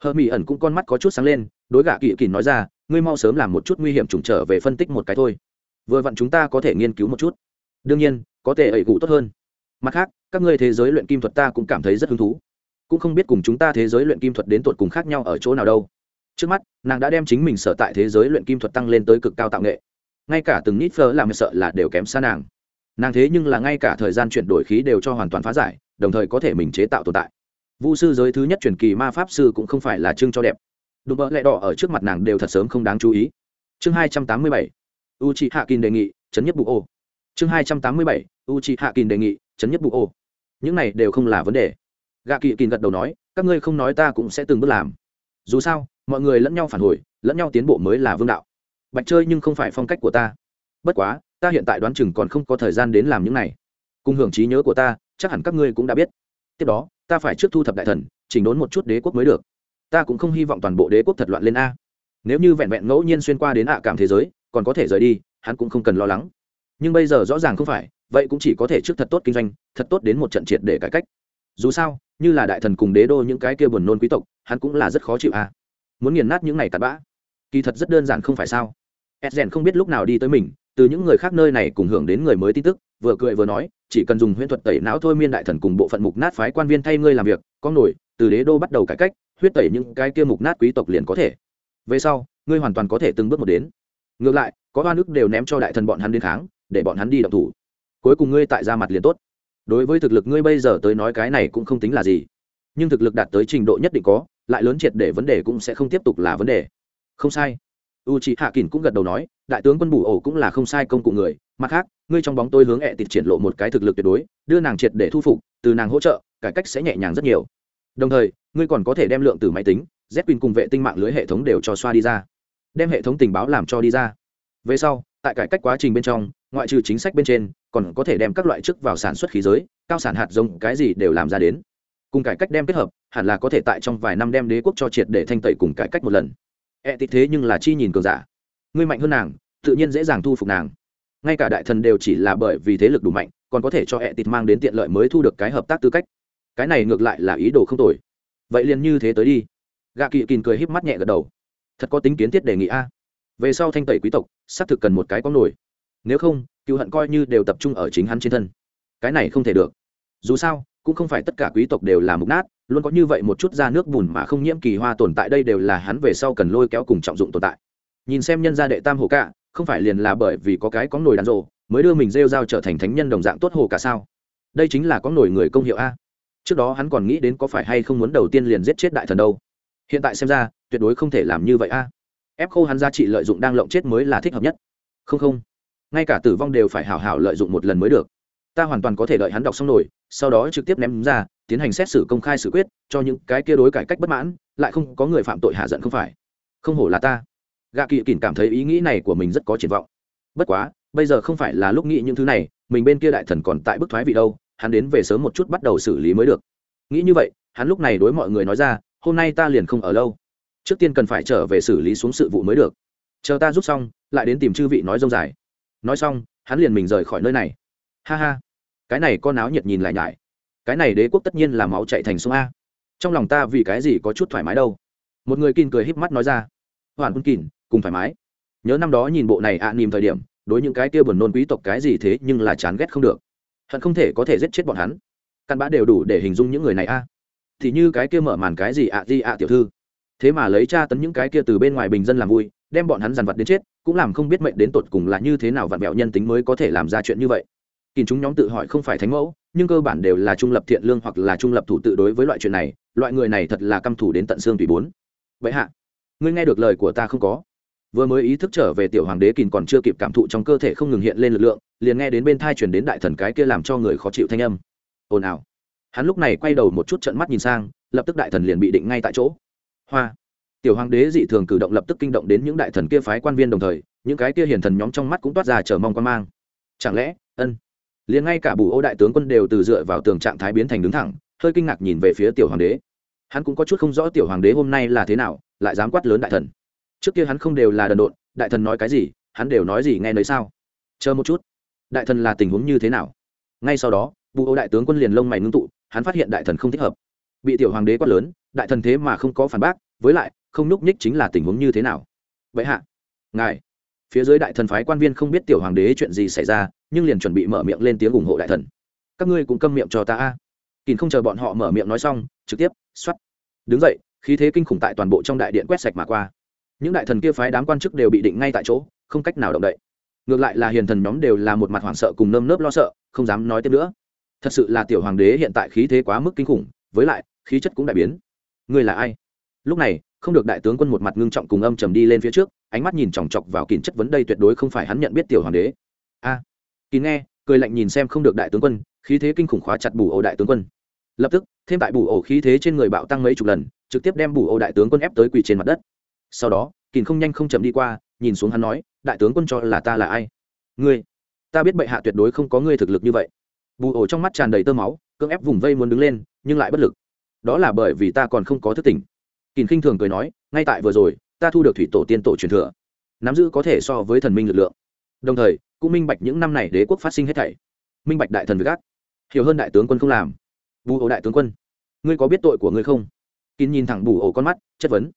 Hờ mỹ ẩn cũng con mắt có chút sáng lên, đối gạ kỵ kỳ nói ra, ngươi mau sớm làm một chút nguy hiểm trùng trở về phân tích một cái thôi. Vừa vặn chúng ta có thể nghiên cứu một chút. Đương nhiên có thể ẩy cụ tốt hơn. Mặt khác, các ngươi thế giới luyện kim thuật ta cũng cảm thấy rất hứng thú. Cũng không biết cùng chúng ta thế giới luyện kim thuật đến tột cùng khác nhau ở chỗ nào đâu. Trước mắt, nàng đã đem chính mình sở tại thế giới luyện kim thuật tăng lên tới cực cao tạo nghệ. Ngay cả từng nít phơ làm sợ là đều kém xa nàng. Nàng thế nhưng là ngay cả thời gian chuyển đổi khí đều cho hoàn toàn phá giải, đồng thời có thể mình chế tạo tồn tại. Vu sư giới thứ nhất truyền kỳ ma pháp sư cũng không phải là chương cho đẹp. Đùm bỡ lẹ đỏ ở trước mặt nàng đều thật sớm không đáng chú ý. Chương hai trăm tám mươi bảy. U chị hạ kín đề nghị, chấn nhất bụ ô chương hai trăm tám mươi bảy u c hạ kín đề nghị, chấn nhất bụ ô. Những này đều không là vấn đề. Gạ kỵ kín gật đầu nói, các ngươi không nói ta cũng sẽ từng bước làm. Dù sao, mọi người lẫn nhau phản hồi, lẫn nhau tiến bộ mới là vương đạo. Bạch chơi nhưng không phải phong cách của ta. Bất quá, ta hiện tại đoán chừng còn không có thời gian đến làm những này. Cùng hưởng trí nhớ của ta, chắc hẳn các ngươi cũng đã biết. Tiếp đó, ta phải trước thu thập đại thần, chỉnh đốn một chút đế quốc mới được. Ta cũng không hy vọng toàn bộ đế quốc thật loạn lên a. Nếu như vẹn vẹn ngẫu nhiên xuyên qua đến ạ cảm thế giới, còn có thể rời đi, hắn cũng không cần lo lắng nhưng bây giờ rõ ràng không phải, vậy cũng chỉ có thể trước thật tốt kinh doanh, thật tốt đến một trận triệt để cải cách. Dù sao, như là đại thần cùng đế đô những cái kia buồn nôn quý tộc, hắn cũng là rất khó chịu à. Muốn nghiền nát những này tạt bã. Kỳ thật rất đơn giản không phải sao. Edgen không biết lúc nào đi tới mình, từ những người khác nơi này cùng hưởng đến người mới tin tức, vừa cười vừa nói, chỉ cần dùng huyễn thuật tẩy não thôi miên đại thần cùng bộ phận mục nát phái quan viên thay ngươi làm việc con nổi, từ đế đô bắt đầu cải cách, huyết tẩy những cái kia mục nát quý tộc liền có thể. Về sau, ngươi hoàn toàn có thể từng bước một đến. Ngược lại, có hoa nước đều ném cho đại thần bọn hắn đến kháng để bọn hắn đi động thủ. Cuối cùng ngươi tại ra mặt liền tốt. Đối với thực lực ngươi bây giờ tới nói cái này cũng không tính là gì. Nhưng thực lực đạt tới trình độ nhất định có, lại lớn triệt để vấn đề cũng sẽ không tiếp tục là vấn đề. Không sai. U c h ị hạ cũng gật đầu nói, đại tướng quân bù ổ cũng là không sai công cụ người. Mặt khác, ngươi trong bóng tôi hướng ẹ tịt triển lộ một cái thực lực tuyệt đối, đưa nàng triệt để thu phục, từ nàng hỗ trợ, cải cách sẽ nhẹ nhàng rất nhiều. Đồng thời, ngươi còn có thể đem lượng từ máy tính z pin cùng vệ tinh mạng lưới hệ thống đều cho xoa đi ra. Đem hệ thống tình báo làm cho đi ra. Về sau, tại cải cách quá trình bên trong ngoại trừ chính sách bên trên, còn có thể đem các loại chức vào sản xuất khí giới, cao sản hạt giống, cái gì đều làm ra đến. Cùng cải cách đem kết hợp, hẳn là có thể tại trong vài năm đem đế quốc cho triệt để thanh tẩy cùng cải cách một lần. E tịch thế nhưng là chi nhìn cường giả. Ngươi mạnh hơn nàng, tự nhiên dễ dàng thu phục nàng. Ngay cả đại thần đều chỉ là bởi vì thế lực đủ mạnh, còn có thể cho e tịch mang đến tiện lợi mới thu được cái hợp tác tư cách. Cái này ngược lại là ý đồ không tồi. Vậy liền như thế tới đi. Gạ kỵ kìn cười híp mắt nhẹ gật đầu. Thật có tính kiến thiết đề nghị a. Về sau thanh tẩy quý tộc, xác thực cần một cái có nổi nếu không cựu hận coi như đều tập trung ở chính hắn trên thân. Cái này không thể được. Dù sao, cũng không phải tất cả quý tộc đều là mục nát, luôn có như vậy một chút da nước bùn mà không nhiễm kỳ hoa tồn tại đây đều là hắn về sau cần lôi kéo cùng trọng dụng tồn tại. Nhìn xem nhân gia đệ tam hồ cả không phải liền là bởi vì có cái có nồi đàn rộ, mới đưa mình rêu giao trở thành thánh nhân đồng dạng tốt hồ cả sao? Đây chính là có nổi người công hiệu a. Trước đó hắn còn nghĩ đến có phải hay không muốn đầu tiên liền giết chết đại thần đâu. Hiện tại xem ra, tuyệt đối không thể làm như vậy a. Ép khô hắn giá trị lợi dụng đang lộng chết mới là thích hợp nhất. Không không ngay cả tử vong đều phải hảo hảo lợi dụng một lần mới được. Ta hoàn toàn có thể đợi hắn đọc xong nổi, sau đó trực tiếp ném ra, tiến hành xét xử công khai xử quyết, cho những cái kia đối cải cách bất mãn, lại không có người phạm tội hạ giận không phải. Không hổ là ta. Gạ kỵ kỳn cảm thấy ý nghĩ này của mình rất có triển vọng. Bất quá, bây giờ không phải là lúc nghĩ những thứ này, mình bên kia đại thần còn tại bức thoái vị đâu, hắn đến về sớm một chút bắt đầu xử lý mới được. Nghĩ như vậy, hắn lúc này đối mọi người nói ra, hôm nay ta liền không ở lâu. Trước tiên cần phải trở về xử lý xuống sự vụ mới được. Chờ ta rút xong, lại đến tìm chư vị nói dông dài nói xong hắn liền mình rời khỏi nơi này. Ha ha. Cái này con áo nhiệt nhìn lại nhải. Cái này đế quốc tất nhiên là máu chạy thành sông a. Trong lòng ta vì cái gì có chút thoải mái đâu? Một người kín cười híp mắt nói ra. Hoàn quân kín cùng thoải mái. Nhớ năm đó nhìn bộ này ạ à, nìm thời điểm đối những cái kia buồn nôn quý tộc cái gì thế nhưng là chán ghét không được. Hận không thể có thể giết chết bọn hắn. Căn bã đều đủ để hình dung những người này a. Thì như cái kia mở màn cái gì ạ di ạ tiểu thư. Thế mà lấy tra tấn những cái kia từ bên ngoài bình dân làm vui đem bọn hắn dằn vặt đến chết cũng làm không biết mệnh đến tột cùng là như thế nào vặn vẹo nhân tính mới có thể làm ra chuyện như vậy. Kìm chúng nhóm tự hỏi không phải thánh mẫu, nhưng cơ bản đều là trung lập thiện lương hoặc là trung lập thủ tự đối với loại chuyện này, loại người này thật là căm thủ đến tận xương tùy bốn. Vậy hạ, ngươi nghe được lời của ta không có? Vừa mới ý thức trở về tiểu hoàng đế kìm còn chưa kịp cảm thụ trong cơ thể không ngừng hiện lên lực lượng, liền nghe đến bên thai chuyển đến đại thần cái kia làm cho người khó chịu thanh âm. Ồn ào. Hắn lúc này quay đầu một chút trận mắt nhìn sang, lập tức đại thần liền bị định ngay tại chỗ. Hoa tiểu hoàng đế dị thường cử động lập tức kinh động đến những đại thần kia phái quan viên đồng thời, những cái kia hiền thần nhóm trong mắt cũng toát ra chờ mong quan mang. Chẳng lẽ, ân, liền ngay cả bù ô đại tướng quân đều từ dựa vào tường trạng thái biến thành đứng thẳng, hơi kinh ngạc nhìn về phía tiểu hoàng đế. Hắn cũng có chút không rõ tiểu hoàng đế hôm nay là thế nào, lại dám quát lớn đại thần. Trước kia hắn không đều là đần độn, đại thần nói cái gì, hắn đều nói gì nghe nấy sao? Chờ một chút, đại thần là tình huống như thế nào? Ngay sau đó, bù ô đại tướng quân liền lông mày ngưng tụ, hắn phát hiện đại thần không thích hợp. Bị tiểu hoàng đế quát lớn, đại thần thế mà không có phản bác, với lại không núp nhích chính là tình huống như thế nào. Vậy hạ, ngài, phía dưới đại thần phái quan viên không biết tiểu hoàng đế chuyện gì xảy ra, nhưng liền chuẩn bị mở miệng lên tiếng ủng hộ đại thần. Các ngươi cũng câm miệng cho ta a. Kìn không chờ bọn họ mở miệng nói xong, trực tiếp x o á t đứng dậy, khí thế kinh khủng tại toàn bộ trong đại điện quét sạch mà qua. Những đại thần kia phái đám quan chức đều bị định ngay tại chỗ, không cách nào động đậy. Ngược lại là hiền thần nhóm đều là một mặt hoảng sợ cùng nơm nớp lo sợ, không dám nói tiếp nữa. Thật sự là tiểu hoàng đế hiện tại khí thế quá mức kinh khủng, với lại, khí chất cũng đại biến. Ngươi là ai? Lúc này không được đại tướng quân một mặt ngưng trọng cùng âm trầm đi lên phía trước ánh mắt nhìn chòng chọc vào kín chất vấn đây tuyệt đối không phải hắn nhận biết tiểu hoàng đế. A. À, kín nghe cười lạnh nhìn xem không được đại tướng quân khí thế kinh khủng khóa chặt bù ổ đại tướng quân. Lập tức thêm tại bù ổ khí thế trên người bạo tăng mấy chục lần trực tiếp đem bù ổ đại tướng quân ép tới quỳ trên mặt đất. Sau đó kín không nhanh không chậm đi qua nhìn xuống hắn nói đại tướng quân cho là ta là ai? Ngươi ta biết bệ hạ tuyệt đối không có ngươi thực lực như vậy. Bù ổ trong mắt tràn đầy tơ máu cưỡng ép vùng vây muốn đứng lên nhưng lại bất lực. Đó là bởi vì ta còn không có thức tỉnh kỳn khinh thường cười nói, ngay tại vừa rồi, ta thu được thủy tổ tiên tổ truyền thừa. Nắm giữ có thể so với thần minh lực lượng. Đồng thời, cũng minh bạch những năm này đế quốc phát sinh hết thảy. Minh bạch đại thần với gác hiểu hơn đại tướng quân không làm. Bù ổ đại tướng quân, ngươi có biết tội của ngươi không? Kín nhìn thẳng bù ổ con mắt, chất vấn.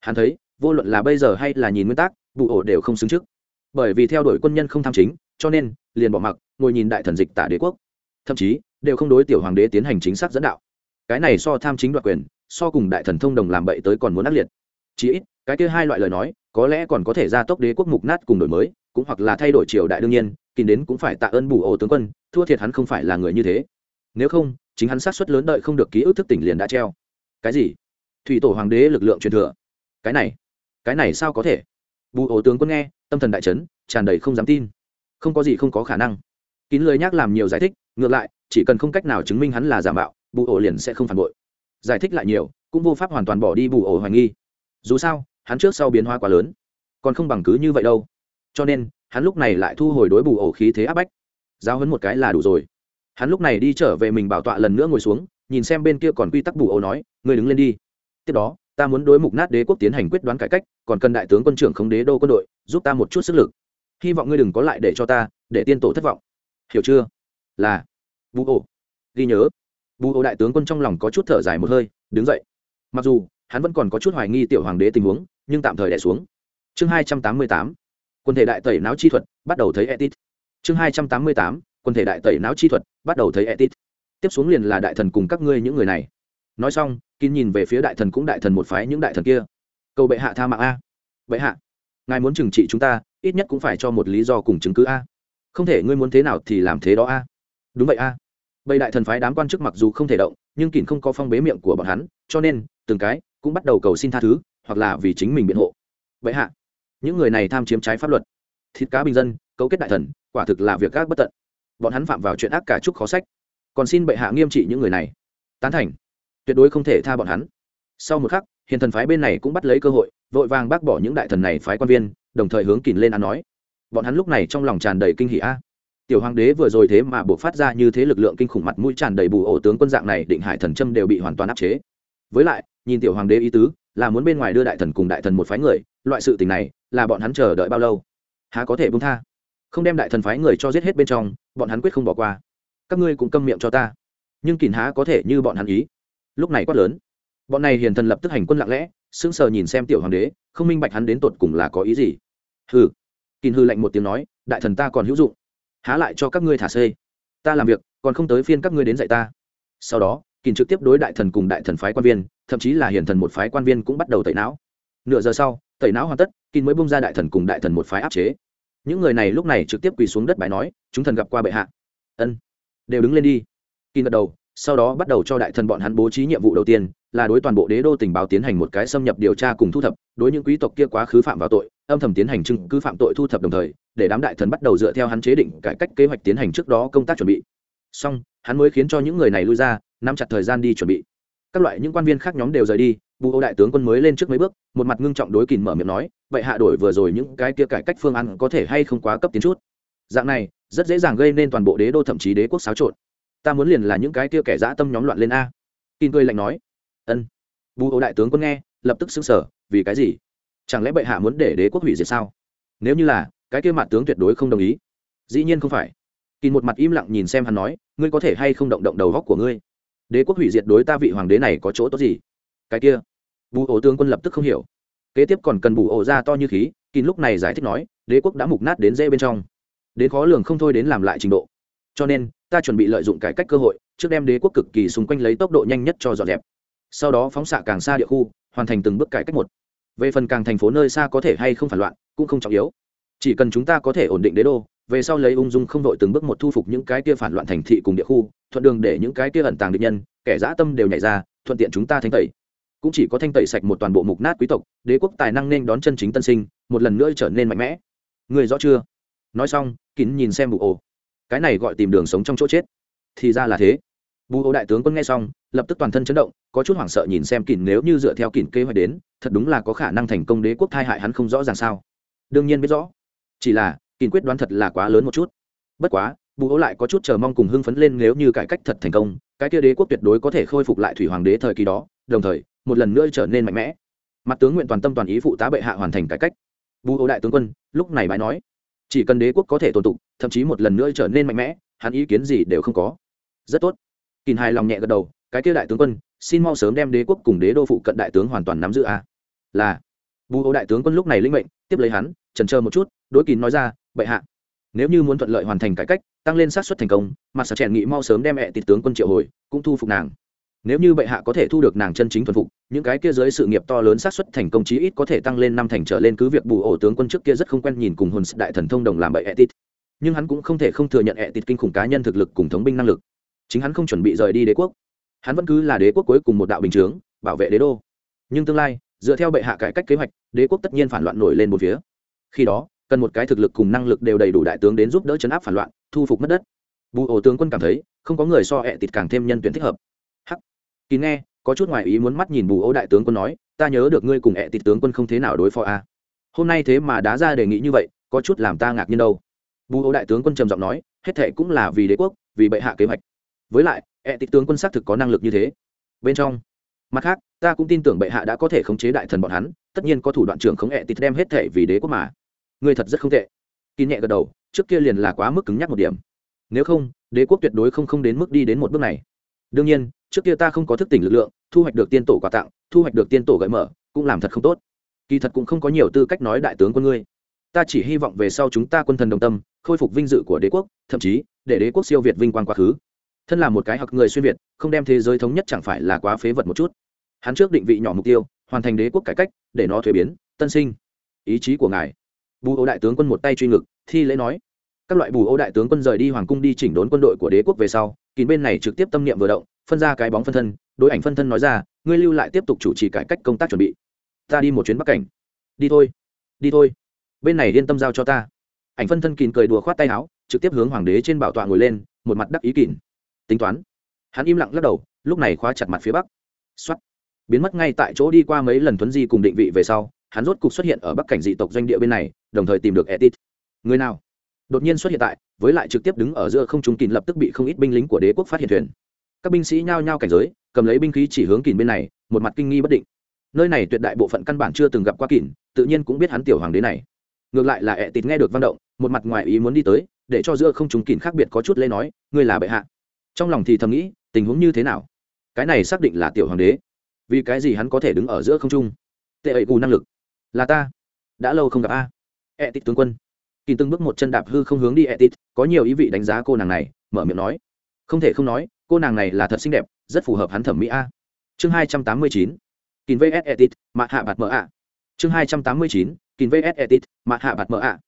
Hắn thấy, vô luận là bây giờ hay là nhìn nguyên tắc, bù ổ đều không xứng trước. Bởi vì theo đuổi quân nhân không tham chính, cho nên, liền bỏ mặc, ngồi nhìn đại thần dịch tả đế quốc. Thậm chí, đều không đối tiểu hoàng đế tiến hành chính xác dẫn đạo. Cái này so tham chính đoạt quyền so cùng đại thần thông đồng làm bậy tới còn muốn ác liệt. Chí ít, cái kia hai loại lời nói, có lẽ còn có thể gia tốc đế quốc mục nát cùng đổi mới, cũng hoặc là thay đổi triều đại đương nhiên, kín đến cũng phải tạ ơn bù ổ tướng quân, thua thiệt hắn không phải là người như thế. Nếu không, chính hắn sát suất lớn đợi không được ký ức thức tỉnh liền đã treo. Cái gì? Thủy tổ hoàng đế lực lượng truyền thừa. Cái này cái này sao có thể? Bù ổ tướng quân nghe, tâm thần đại chấn, tràn đầy không dám tin. Không có gì không có khả năng. Kín lời nhắc làm nhiều giải thích, ngược lại, chỉ cần không cách nào chứng minh hắn là giả mạo, bù ổ liền sẽ không phản bội giải thích lại nhiều, cũng vô pháp hoàn toàn bỏ đi bù ổ hoài nghi. Dù sao, hắn trước sau biến hóa quá lớn, còn không bằng cứ như vậy đâu. Cho nên, hắn lúc này lại thu hồi đối bù ổ khí thế áp bách. Giao hấn một cái là đủ rồi. Hắn lúc này đi trở về mình bảo tọa lần nữa ngồi xuống, nhìn xem bên kia còn quy tắc bù ổ nói, ngươi đứng lên đi. Tiếp đó, ta muốn đối mục nát đế quốc tiến hành quyết đoán cải cách, còn cần đại tướng quân trưởng không đế đô quân đội, giúp ta một chút sức lực. Hy vọng ngươi đừng có lại để cho ta, để tiên tổ thất vọng. Hiểu chưa? Là. Bù ổ. Ghi nhớ bù ổ đại tướng quân trong lòng có chút thở dài một hơi, đứng dậy. Mặc dù, hắn vẫn còn có chút hoài nghi tiểu hoàng đế tình huống, nhưng tạm thời đẻ xuống. Chương hai trăm tám mươi tám, quân thể đại tẩy não chi thuật, bắt đầu thấy etit. Chương hai trăm tám mươi tám, quân thể đại tẩy não chi thuật, bắt đầu thấy etit. Tiếp xuống liền là đại thần cùng các ngươi những người này. Nói xong, kín nhìn về phía đại thần cũng đại thần một phái những đại thần kia. Cầu bệ hạ tha mạng a. Bệ hạ, ngài muốn trừng trị chúng ta, ít nhất cũng phải cho một lý do cùng chứng cứ a. Không thể ngươi muốn thế nào thì làm thế đó a. Đúng vậy a bầy đại thần phái đám quan chức mặc dù không thể động, nhưng kín không có phong bế miệng của bọn hắn, cho nên, từng cái cũng bắt đầu cầu xin tha thứ, hoặc là vì chính mình biện hộ. Bệ hạ, những người này tham chiếm trái pháp luật. Thịt cá bình dân, cấu kết đại thần, quả thực là việc gác bất tận. Bọn hắn phạm vào chuyện ác cả chúc khó sách. Còn xin bệ hạ nghiêm trị những người này. Tán thành. Tuyệt đối không thể tha bọn hắn. Sau một khắc, hiền thần phái bên này cũng bắt lấy cơ hội, vội vàng bác bỏ những đại thần này phái quan viên, đồng thời hướng kìm lên ăn nói. Bọn hắn lúc này trong lòng tràn đầy kinh hỉ a tiểu hoàng đế vừa rồi thế mà buộc phát ra như thế lực lượng kinh khủng mặt mũi tràn đầy bù ổ tướng quân dạng này, định hải thần châm đều bị hoàn toàn áp chế. Với lại, nhìn tiểu hoàng đế ý tứ, là muốn bên ngoài đưa đại thần cùng đại thần một phái người, loại sự tình này, là bọn hắn chờ đợi bao lâu? Há có thể bung tha? Không đem đại thần phái người cho giết hết bên trong, bọn hắn quyết không bỏ qua. Các ngươi cũng câm miệng cho ta. Nhưng kìn há có thể như bọn hắn ý? Lúc này quát lớn. Bọn này hiền thần lập tức hành quân lặng lẽ, sững sờ nhìn xem tiểu hoàng đế, không minh bạch hắn đến tột cùng là có ý gì. Hừ. Kìn hư lạnh một tiếng nói, đại thần ta còn hữu dụng há lại cho các ngươi thả xê. Ta làm việc, còn không tới phiên các ngươi đến dạy ta. Sau đó kìn trực tiếp đối đại thần cùng đại thần phái quan viên, thậm chí là hiển thần một phái quan viên cũng bắt đầu tẩy não. Nửa giờ sau, tẩy não hoàn tất kìn mới bung ra đại thần cùng đại thần một phái áp chế. Những người này lúc này trực tiếp quỳ xuống đất bài nói, chúng thần gặp qua bệ hạ. Ân, đều đứng lên đi. Kìn gật đầu, sau đó bắt đầu cho đại thần bọn hắn bố trí nhiệm vụ đầu tiên là đối toàn bộ đế đô tình báo tiến hành một cái xâm nhập điều tra cùng thu thập, đối những quý tộc kia quá khứ phạm vào tội, âm thầm tiến hành chứng cứ phạm tội thu thập đồng thời, để đám đại thần bắt đầu dựa theo hắn chế định cải cách kế hoạch tiến hành trước đó công tác chuẩn bị. Xong, hắn mới khiến cho những người này lui ra, nắm chặt thời gian đi chuẩn bị. Các loại những quan viên khác nhóm đều rời đi bù ô đại tướng quân mới lên trước mấy bước, một mặt ngưng trọng đối kìm mở miệng nói, vậy hạ đổi vừa rồi những cái kia cải cách phương án có thể hay không quá cấp tiến chút? Dạng này, rất dễ dàng gây nên toàn bộ đế đô thậm chí đế quốc xáo trộn. Ta muốn liền là những cái kia kẻ dã tâm nhóm loạn lên a. Tin cười lạnh nói ân bù ổ đại tướng quân nghe lập tức xứng sở vì cái gì? Chẳng lẽ bệ hạ muốn để đế quốc hủy diệt sao? Nếu như là, cái kia mặt tướng tuyệt đối không đồng ý. Dĩ nhiên không phải. Kỳ một mặt im lặng nhìn xem hắn nói, ngươi có thể hay không động động đầu góc của ngươi? Đế quốc hủy diệt đối ta vị hoàng đế này có chỗ tốt gì? Cái kia. Bù ổ tướng quân lập tức không hiểu. Kế tiếp còn cần bù ổ ra to như khí kín lúc này giải thích nói, đế quốc đã mục nát đến dễ bên trong. Đến khó lường không thôi đến làm lại trình độ. Cho nên, ta chuẩn bị lợi dụng cải cách cơ hội, trước đem đế quốc cực kỳ xung quanh lấy tốc độ nhanh nhất cho dọn dẹp sau đó phóng xạ càng xa địa khu, hoàn thành từng bước cải cách một. Về phần càng thành phố nơi xa có thể hay không phản loạn, cũng không trọng yếu. Chỉ cần chúng ta có thể ổn định đế đô, về sau lấy ung dung không đội từng bước một thu phục những cái kia phản loạn thành thị cùng địa khu, thuận đường để những cái kia ẩn tàng địch nhân, kẻ dã tâm đều nhảy ra, thuận tiện chúng ta thanh tẩy. Cũng chỉ có thanh tẩy sạch một toàn bộ mục nát quý tộc, đế quốc tài năng nên đón chân chính tân sinh, một lần nữa trở nên mạnh mẽ. Người rõ chưa? Nói xong, kín nhìn xem bù ổ cái này gọi tìm đường sống trong chỗ chết. Thì ra là thế. Bù ổ đại tướng quân nghe xong, lập tức toàn thân chấn động có chút hoảng sợ nhìn xem kín nếu như dựa theo kín kế hoạch đến, thật đúng là có khả năng thành công đế quốc thai hại hắn không rõ ràng sao. Đương nhiên biết rõ. Chỉ là kín quyết đoán thật là quá lớn một chút. Bất quá, bù ô lại có chút chờ mong cùng hưng phấn lên nếu như cải cách thật thành công, cái kia đế quốc tuyệt đối có thể khôi phục lại thủy hoàng đế thời kỳ đó, đồng thời, một lần nữa trở nên mạnh mẽ. Mặt tướng nguyện toàn tâm toàn ý phụ tá bệ hạ hoàn thành cải cách. Bù ô đại tướng quân, lúc này bãi nói, chỉ cần đế quốc có thể tồn tụ, thậm chí một lần nữa trở nên mạnh mẽ, hắn ý kiến gì đều không có. Rất tốt. Kín hài lòng nhẹ gật đầu, cái kia đại tướng quân xin mau sớm đem đế quốc cùng đế đô phụ cận đại tướng hoàn toàn nắm giữ a. Là. Vu ô đại tướng quân lúc này linh mệnh, tiếp lấy hắn trần chờ một chút, đối kín nói ra, bệ hạ, nếu như muốn thuận lợi hoàn thành cải cách, tăng lên sát xuất thành công, mà sở chèn nghị mau sớm đem mẹ tịt tướng quân triệu hồi, cũng thu phục nàng. Nếu như bệ hạ có thể thu được nàng chân chính thuần phục, những cái kia dưới sự nghiệp to lớn sát xuất thành công chí ít có thể tăng lên năm thành trở lên cứ việc bù ổ tướng quân trước kia rất không quen nhìn cùng hồn đại thần thông đồng làm bậy etit nhưng hắn cũng không thể không thừa nhận etit kinh khủng cá nhân thực lực cùng thống binh năng lực. Chính hắn không chuẩn bị rời đi đế quốc hắn vẫn cứ là đế quốc cuối cùng một đạo bình chướng, bảo vệ đế đô. Nhưng tương lai, dựa theo bệ hạ cải cách kế hoạch, đế quốc tất nhiên phản loạn nổi lên một phía. Khi đó, cần một cái thực lực cùng năng lực đều đầy đủ đại tướng đến giúp đỡ chấn áp phản loạn, thu phục mất đất. Bù ổ tướng quân cảm thấy, không có người so hẹ tịt càng thêm nhân tuyển thích hợp. Hắc. Kỳ nghe, có chút ngoài ý muốn mắt nhìn bù ổ đại tướng quân nói, ta nhớ được ngươi cùng hẹ tịt tướng quân không thế nào đối phó a. À. hôm nay thế mà đá ra đề nghị như vậy, có chút làm ta ngạc nhiên đâu. Bù ổ đại tướng quân trầm giọng nói, hết thệ cũng là vì đế quốc, vì bệ hạ kế hoạch. Với lại ẹ Tịch tướng quân xác thực có năng lực như thế. Bên trong, mặt khác, ta cũng tin tưởng bệ hạ đã có thể khống chế đại thần bọn hắn, tất nhiên có thủ đoạn trưởng khống ẹ Tịch đem hết thể vì đế quốc mà. Ngươi thật rất không tệ. Kỳ nhẹ gật đầu, trước kia liền là quá mức cứng nhắc một điểm. Nếu không, đế quốc tuyệt đối không không đến mức đi đến một bước này. Đương nhiên, trước kia ta không có thức tỉnh lực lượng, thu hoạch được tiên tổ quà tặng, thu hoạch được tiên tổ gợi mở, cũng làm thật không tốt. Kỳ thật cũng không có nhiều tư cách nói đại tướng quân ngươi. Ta chỉ hy vọng về sau chúng ta quân thần đồng tâm, khôi phục vinh dự của đế quốc, thậm chí, để đế quốc siêu việt vinh quang quá khứ thân là một cái học người xuyên việt, không đem thế giới thống nhất chẳng phải là quá phế vật một chút. Hắn trước định vị nhỏ mục tiêu, hoàn thành đế quốc cải cách, để nó thuế biến, tân sinh. Ý chí của ngài. Bù ô đại tướng quân một tay truy ngực, thi lễ nói. Các loại bù ô đại tướng quân rời đi hoàng cung đi chỉnh đốn quân đội của đế quốc về sau, kín bên này trực tiếp tâm niệm vừa động, phân ra cái bóng phân thân, đối ảnh phân thân nói ra, ngươi lưu lại tiếp tục chủ trì cải cách công tác chuẩn bị. Ta đi một chuyến bắc cảnh. Đi thôi đi thôi. Bên này yên tâm giao cho ta. Ảnh phân thân kín cười đùa khoát tay áo, trực tiếp hướng hoàng đế trên bảo tọa ngồi lên, một mặt đắc ý kín tính toán. Hắn im lặng lắc đầu, lúc này khóa chặt mặt phía bắc. Xuất biến mất ngay tại chỗ đi qua mấy lần thuấn di cùng định vị về sau, hắn rốt cục xuất hiện ở bắc cảnh dị tộc doanh địa bên này, đồng thời tìm được etit. Người nào? Đột nhiên xuất hiện tại, với lại trực tiếp đứng ở giữa không trung kín lập tức bị không ít binh lính của đế quốc phát hiện thuyền. Các binh sĩ nhao nhao cảnh giới, cầm lấy binh khí chỉ hướng kín bên này, một mặt kinh nghi bất định. Nơi này tuyệt đại bộ phận căn bản chưa từng gặp qua kín, tự nhiên cũng biết hắn tiểu hoàng đế này. Ngược lại là ẹ tịt nghe được văn động, một mặt ngoài ý muốn đi tới, để cho giữa không trung kín khác biệt có chút lê nói, ngươi là bệ hạ trong lòng thì thầm nghĩ, tình huống như thế nào? Cái này xác định là tiểu hoàng đế. Vì cái gì hắn có thể đứng ở giữa không trung? Tệ ẩy cù năng lực. Là ta. Đã lâu không gặp a. E tít tướng quân. Kỳ từng bước một chân đạp hư không hướng đi e tít có nhiều ý vị đánh giá cô nàng này, mở miệng nói. Không thể không nói, cô nàng này là thật xinh đẹp, rất phù hợp hắn thẩm mỹ a. Chương hai trăm tám mươi chín. Kìn vs etit, mạ hạ bạt mỡ a chương hai trăm tám mươi chín. Kìn vs etit, mạ hạ bạt mỡ a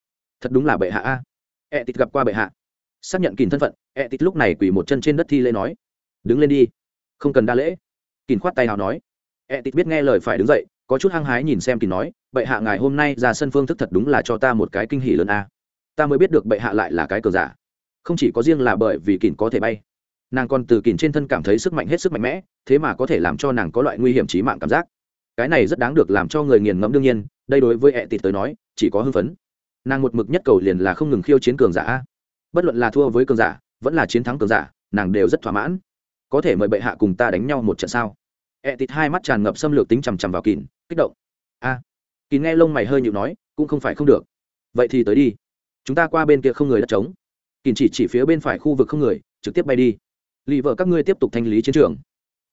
thật đúng là bệ hạ a. Etit gặp qua bệ hạ xác nhận kìn thân phận etit lúc này quỳ một chân trên đất thi lễ nói, đứng lên đi, không cần đa lễ. Kìn khoát tay nào nói etit biết nghe lời phải đứng dậy, có chút hăng hái nhìn xem kìn nói, bệ hạ ngài hôm nay ra sân phương thức thật đúng là cho ta một cái kinh hỉ lớn a. Ta mới biết được bệ hạ lại là cái cờ giả. Không chỉ có riêng là bởi vì kìn có thể bay, nàng còn từ kìn trên thân cảm thấy sức mạnh hết sức mạnh mẽ, thế mà có thể làm cho nàng có loại nguy hiểm trí mạng cảm giác. Cái này rất đáng được làm cho người nghiền ngẫm đương nhiên, đây đối với ẹ tịt tới nói, chỉ có hưng phấn. Nàng một mực nhất cầu liền là không ngừng khiêu chiến cường giả bất luận là thua với cường giả vẫn là chiến thắng cường giả nàng đều rất thỏa mãn. Có thể mời bệ hạ cùng ta đánh nhau một trận sao? Ẹ tịt hai mắt tràn ngập xâm lược tính chằm chằm vào kín kích động. A. À, nghe lông mày hơi nhịu nói cũng không phải không được. Vậy thì tới đi. Chúng ta qua bên kia không người đất trống. Kín chỉ chỉ phía bên phải khu vực không người trực tiếp bay đi. Lì vợ các ngươi tiếp tục thanh lý chiến trường.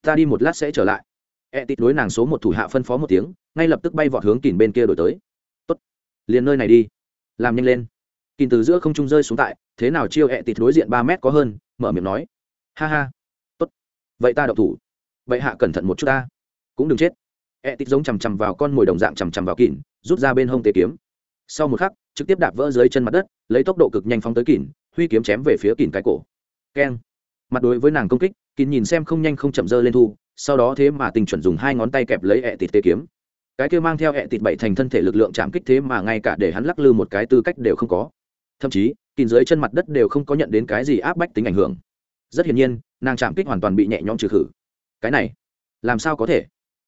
Ta đi một lát sẽ trở lại. E tịt đối nàng số một thủ hạ phân phó một tiếng ngay lập tức bay vọt hướng kìn bên kia đổi tới. Tốt. Liền nơi này đi. Làm nhanh lên. Kìn từ giữa không trung rơi xuống tại thế nào chiêu e tịt đối diện ba mét có hơn mở miệng nói. Ha ha. Tốt. Vậy ta đậu thủ. Vậy hạ cẩn thận một chút ta. Cũng đừng chết. E tịt giống chằm chằm vào con mồi đồng dạng chằm chằm vào kỉn, rút ra bên hông tế kiếm. Sau một khắc trực tiếp đạp vỡ dưới chân mặt đất lấy tốc độ cực nhanh phóng tới kỉn, huy kiếm chém về phía kỉn cái cổ. Keng. Mặt đối với nàng công kích kỉn nhìn xem không nhanh không chậm dơ lên thu sau đó thế mà tình chuẩn dùng hai ngón tay kẹp lấy ẹ tịt tế kiếm. Cái kia mang theo ẹ tịt bảy thành thân thể lực lượng chạm kích thế mà ngay cả để hắn lắc lư một cái tư cách đều không có thậm chí, kín dưới chân mặt đất đều không có nhận đến cái gì áp bách tính ảnh hưởng. Rất hiển nhiên, nàng chạm kích hoàn toàn bị nhẹ nhõm trừ khử. Cái này, làm sao có thể?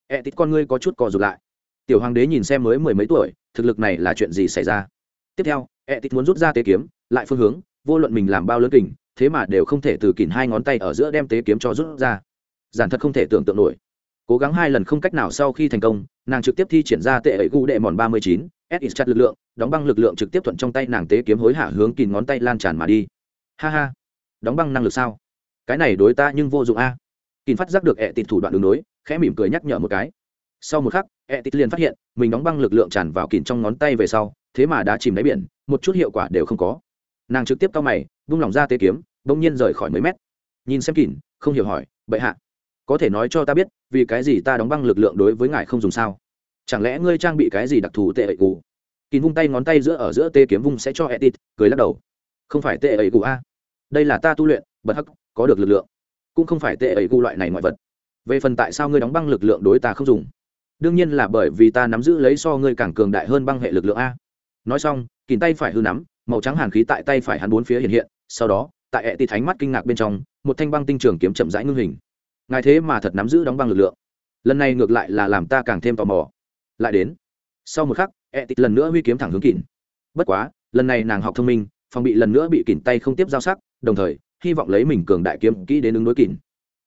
Ẹ tít con ngươi có chút cò rụt lại. Tiểu hoàng đế nhìn xem mới mười mấy tuổi, thực lực này là chuyện gì xảy ra? Tiếp theo e tít muốn rút ra tế kiếm, lại phương hướng, vô luận mình làm bao lớn kình, thế mà đều không thể từ kìm hai ngón tay ở giữa đem tế kiếm cho rút ra. Giản thật không thể tưởng tượng nổi. Cố gắng hai lần không cách nào sau khi thành công, nàng trực tiếp thi triển ra tệ ấy gu đệ mòn ba mươi chín s chặt lực lượng, đóng băng lực lượng trực tiếp thuận trong tay nàng tế kiếm hối hạ hướng kìm ngón tay lan tràn mà đi. Ha ha. Đóng băng năng lực sao? Cái này đối ta nhưng vô dụng a. À. phát giác được ẹ tịt thủ đoạn đường đối, khẽ mỉm cười nhắc nhở một cái. Sau một khắc ẹ tịt liền phát hiện, mình đóng băng lực lượng tràn vào kìm trong ngón tay về sau, thế mà đã chìm đáy biển, một chút hiệu quả đều không có. Nàng trực tiếp cao mày, vung lòng ra tế kiếm, bỗng nhiên rời khỏi mấy mét. Nhìn xem kìm không hiểu hỏi, bệ hạ, có thể nói cho ta biết, vì cái gì ta đóng băng lực lượng đối với ngài không dùng sao? Chẳng lẽ ngươi trang bị cái gì đặc thù tệ ẩy cụ kín vung tay ngón tay giữa ở giữa tê kiếm vung sẽ cho etit cười lắc đầu. Không phải tệ ẩy cụ a. Đây là ta tu luyện bật hắc, có được lực lượng. Cũng không phải tệ ẩy cụ loại này ngoại vật. Về phần tại sao ngươi đóng băng lực lượng đối ta không dùng? Đương nhiên là bởi vì ta nắm giữ lấy so ngươi càng cường đại hơn băng hệ lực lượng a. Nói xong, kín tay phải hư nắm, màu trắng hàn khí tại tay phải hắn bốn phía hiện hiện, sau đó, tại ẹ tì thánh mắt kinh ngạc bên trong, một thanh băng tinh trường kiếm chậm rãi ngưng hình. Ngài thế mà thật nắm giữ đóng băng lực lượng. Lần này ngược lại là làm ta càng thêm tò mò lại đến. Sau một khắc E tịt lần nữa huy kiếm thẳng hướng kỳn bất quá, lần này nàng học thông minh, phòng bị lần nữa bị kỳn tay không tiếp giao sắc, đồng thời, hy vọng lấy mình cường đại kiếm kỹ đến ứng đối kỳn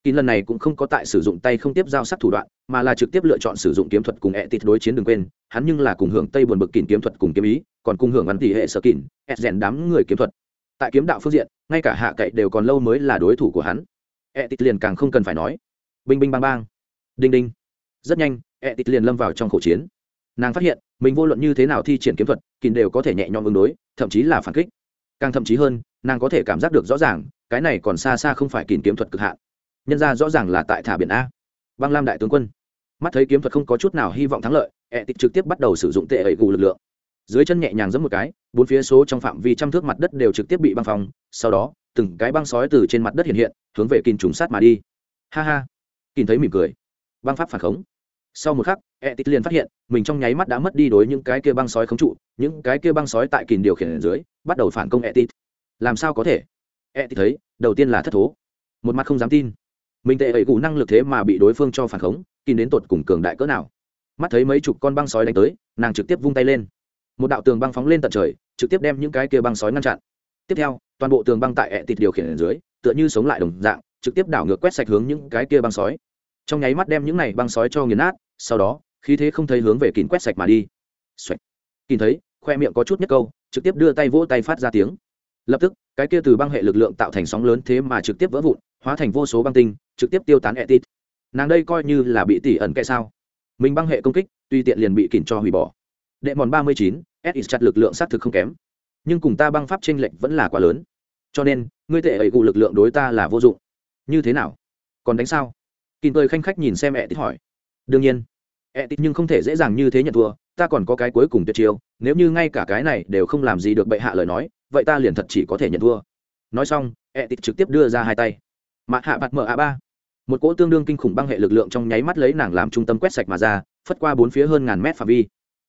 kỳn lần này cũng không có tại sử dụng tay không tiếp giao sắc thủ đoạn, mà là trực tiếp lựa chọn sử dụng kiếm thuật cùng E tịt đối chiến đừng quên, hắn nhưng là cùng hưởng tây buồn bực kỳn kiếm thuật cùng kiếm ý, còn cùng hưởng ăn tỷ hệ sở kỳn e rèn đám người kiếm thuật. Tại kiếm đạo phương diện, ngay cả hạ cậy đều còn lâu mới là đối thủ của hắn. E tịt liền càng không cần phải nói. Binh binh bang bang. Đinh đinh. Rất nhanh e tịt liền lâm vào trong khẩu chiến. Nàng phát hiện, mình vô luận như thế nào thi triển kiếm thuật kín đều có thể nhẹ nhõm ứng đối, thậm chí là phản kích. Càng thậm chí hơn, nàng có thể cảm giác được rõ ràng, cái này còn xa xa không phải kín kiếm thuật cực hạn. Nhân ra rõ ràng là tại thả biển a. Băng lam đại tướng quân. Mắt thấy kiếm thuật không có chút nào hy vọng thắng lợi e tịt trực tiếp bắt đầu sử dụng tệ ẩy gù lực lượng. Dưới chân nhẹ nhàng giẫm một cái, bốn phía số trong phạm vi trăm thước mặt đất đều trực tiếp bị băng phong. Sau đó, từng cái băng sói từ trên mặt đất hiện hiện, hướng về kín trùng sát mà đi. Ha ha. Kín thấy mỉm cười. Băng pháp phản khống sau một khắc e t liền phát hiện, mình trong nháy mắt đã mất đi đối những cái kia băng sói khống trụ, những cái kia băng sói tại kìm điều khiển ở dưới, bắt đầu phản công e t làm sao có thể? E t thấy, đầu tiên là thất thố. Một mặt không dám tin. Mình tệ ẩy cụ năng lực thế mà bị đối phương cho phản khống, kìm đến tột cùng cường đại cỡ nào. Mắt thấy mấy chục con băng sói đánh tới, nàng trực tiếp vung tay lên. Một đạo tường băng phóng lên tận trời, trực tiếp đem những cái kia băng sói ngăn chặn. Tiếp theo, toàn bộ tường băng tại ẹ tịt điều khiển ở dưới, tựa như sống lại đồng dạng, trực tiếp đảo ngược quét sạch hướng những cái kia băng sói. Trong nháy mắt đem những này băng sói cho nghiền nát sau đó, khí thế không thấy hướng về kín quét sạch mà đi. Xoạch. kín thấy, khoe miệng có chút nhất câu, trực tiếp đưa tay vỗ tay phát ra tiếng. Lập tức, cái kia từ băng hệ lực lượng tạo thành sóng lớn thế mà trực tiếp vỡ vụn, hóa thành vô số băng tinh, trực tiếp tiêu tán etit. Nàng đây coi như là bị tỉ ẩn kệ sao? Mình băng hệ công kích, tuy tiện liền bị kỉnh cho hủy bỏ. Đệ mòn ba mươi chín s chặt lực lượng xác thực không kém. Nhưng cùng ta băng pháp tranh lệch vẫn là quá lớn. Cho nên, ngươi tệ ấy cụ lực lượng đối ta là vô dụng. Như thế nào? Còn đánh sao? Kìm cười khanh khách nhìn xem ẹ tít hỏi. Đương nhiên. E ẹ tịt nhưng không thể dễ dàng như thế nhận thua, ta còn có cái cuối cùng tuyệt chiêu, nếu như ngay cả cái này đều không làm gì được bệ hạ lời nói, vậy ta liền thật chỉ có thể nhận thua. Nói xong e ẹ tịt trực tiếp đưa ra hai tay. Mạ hạ bạt mở a ba. Một cỗ tương đương kinh khủng băng hệ lực lượng trong nháy mắt lấy nàng làm trung tâm quét sạch mà ra, phất qua bốn phía hơn ngàn mét phạm vi.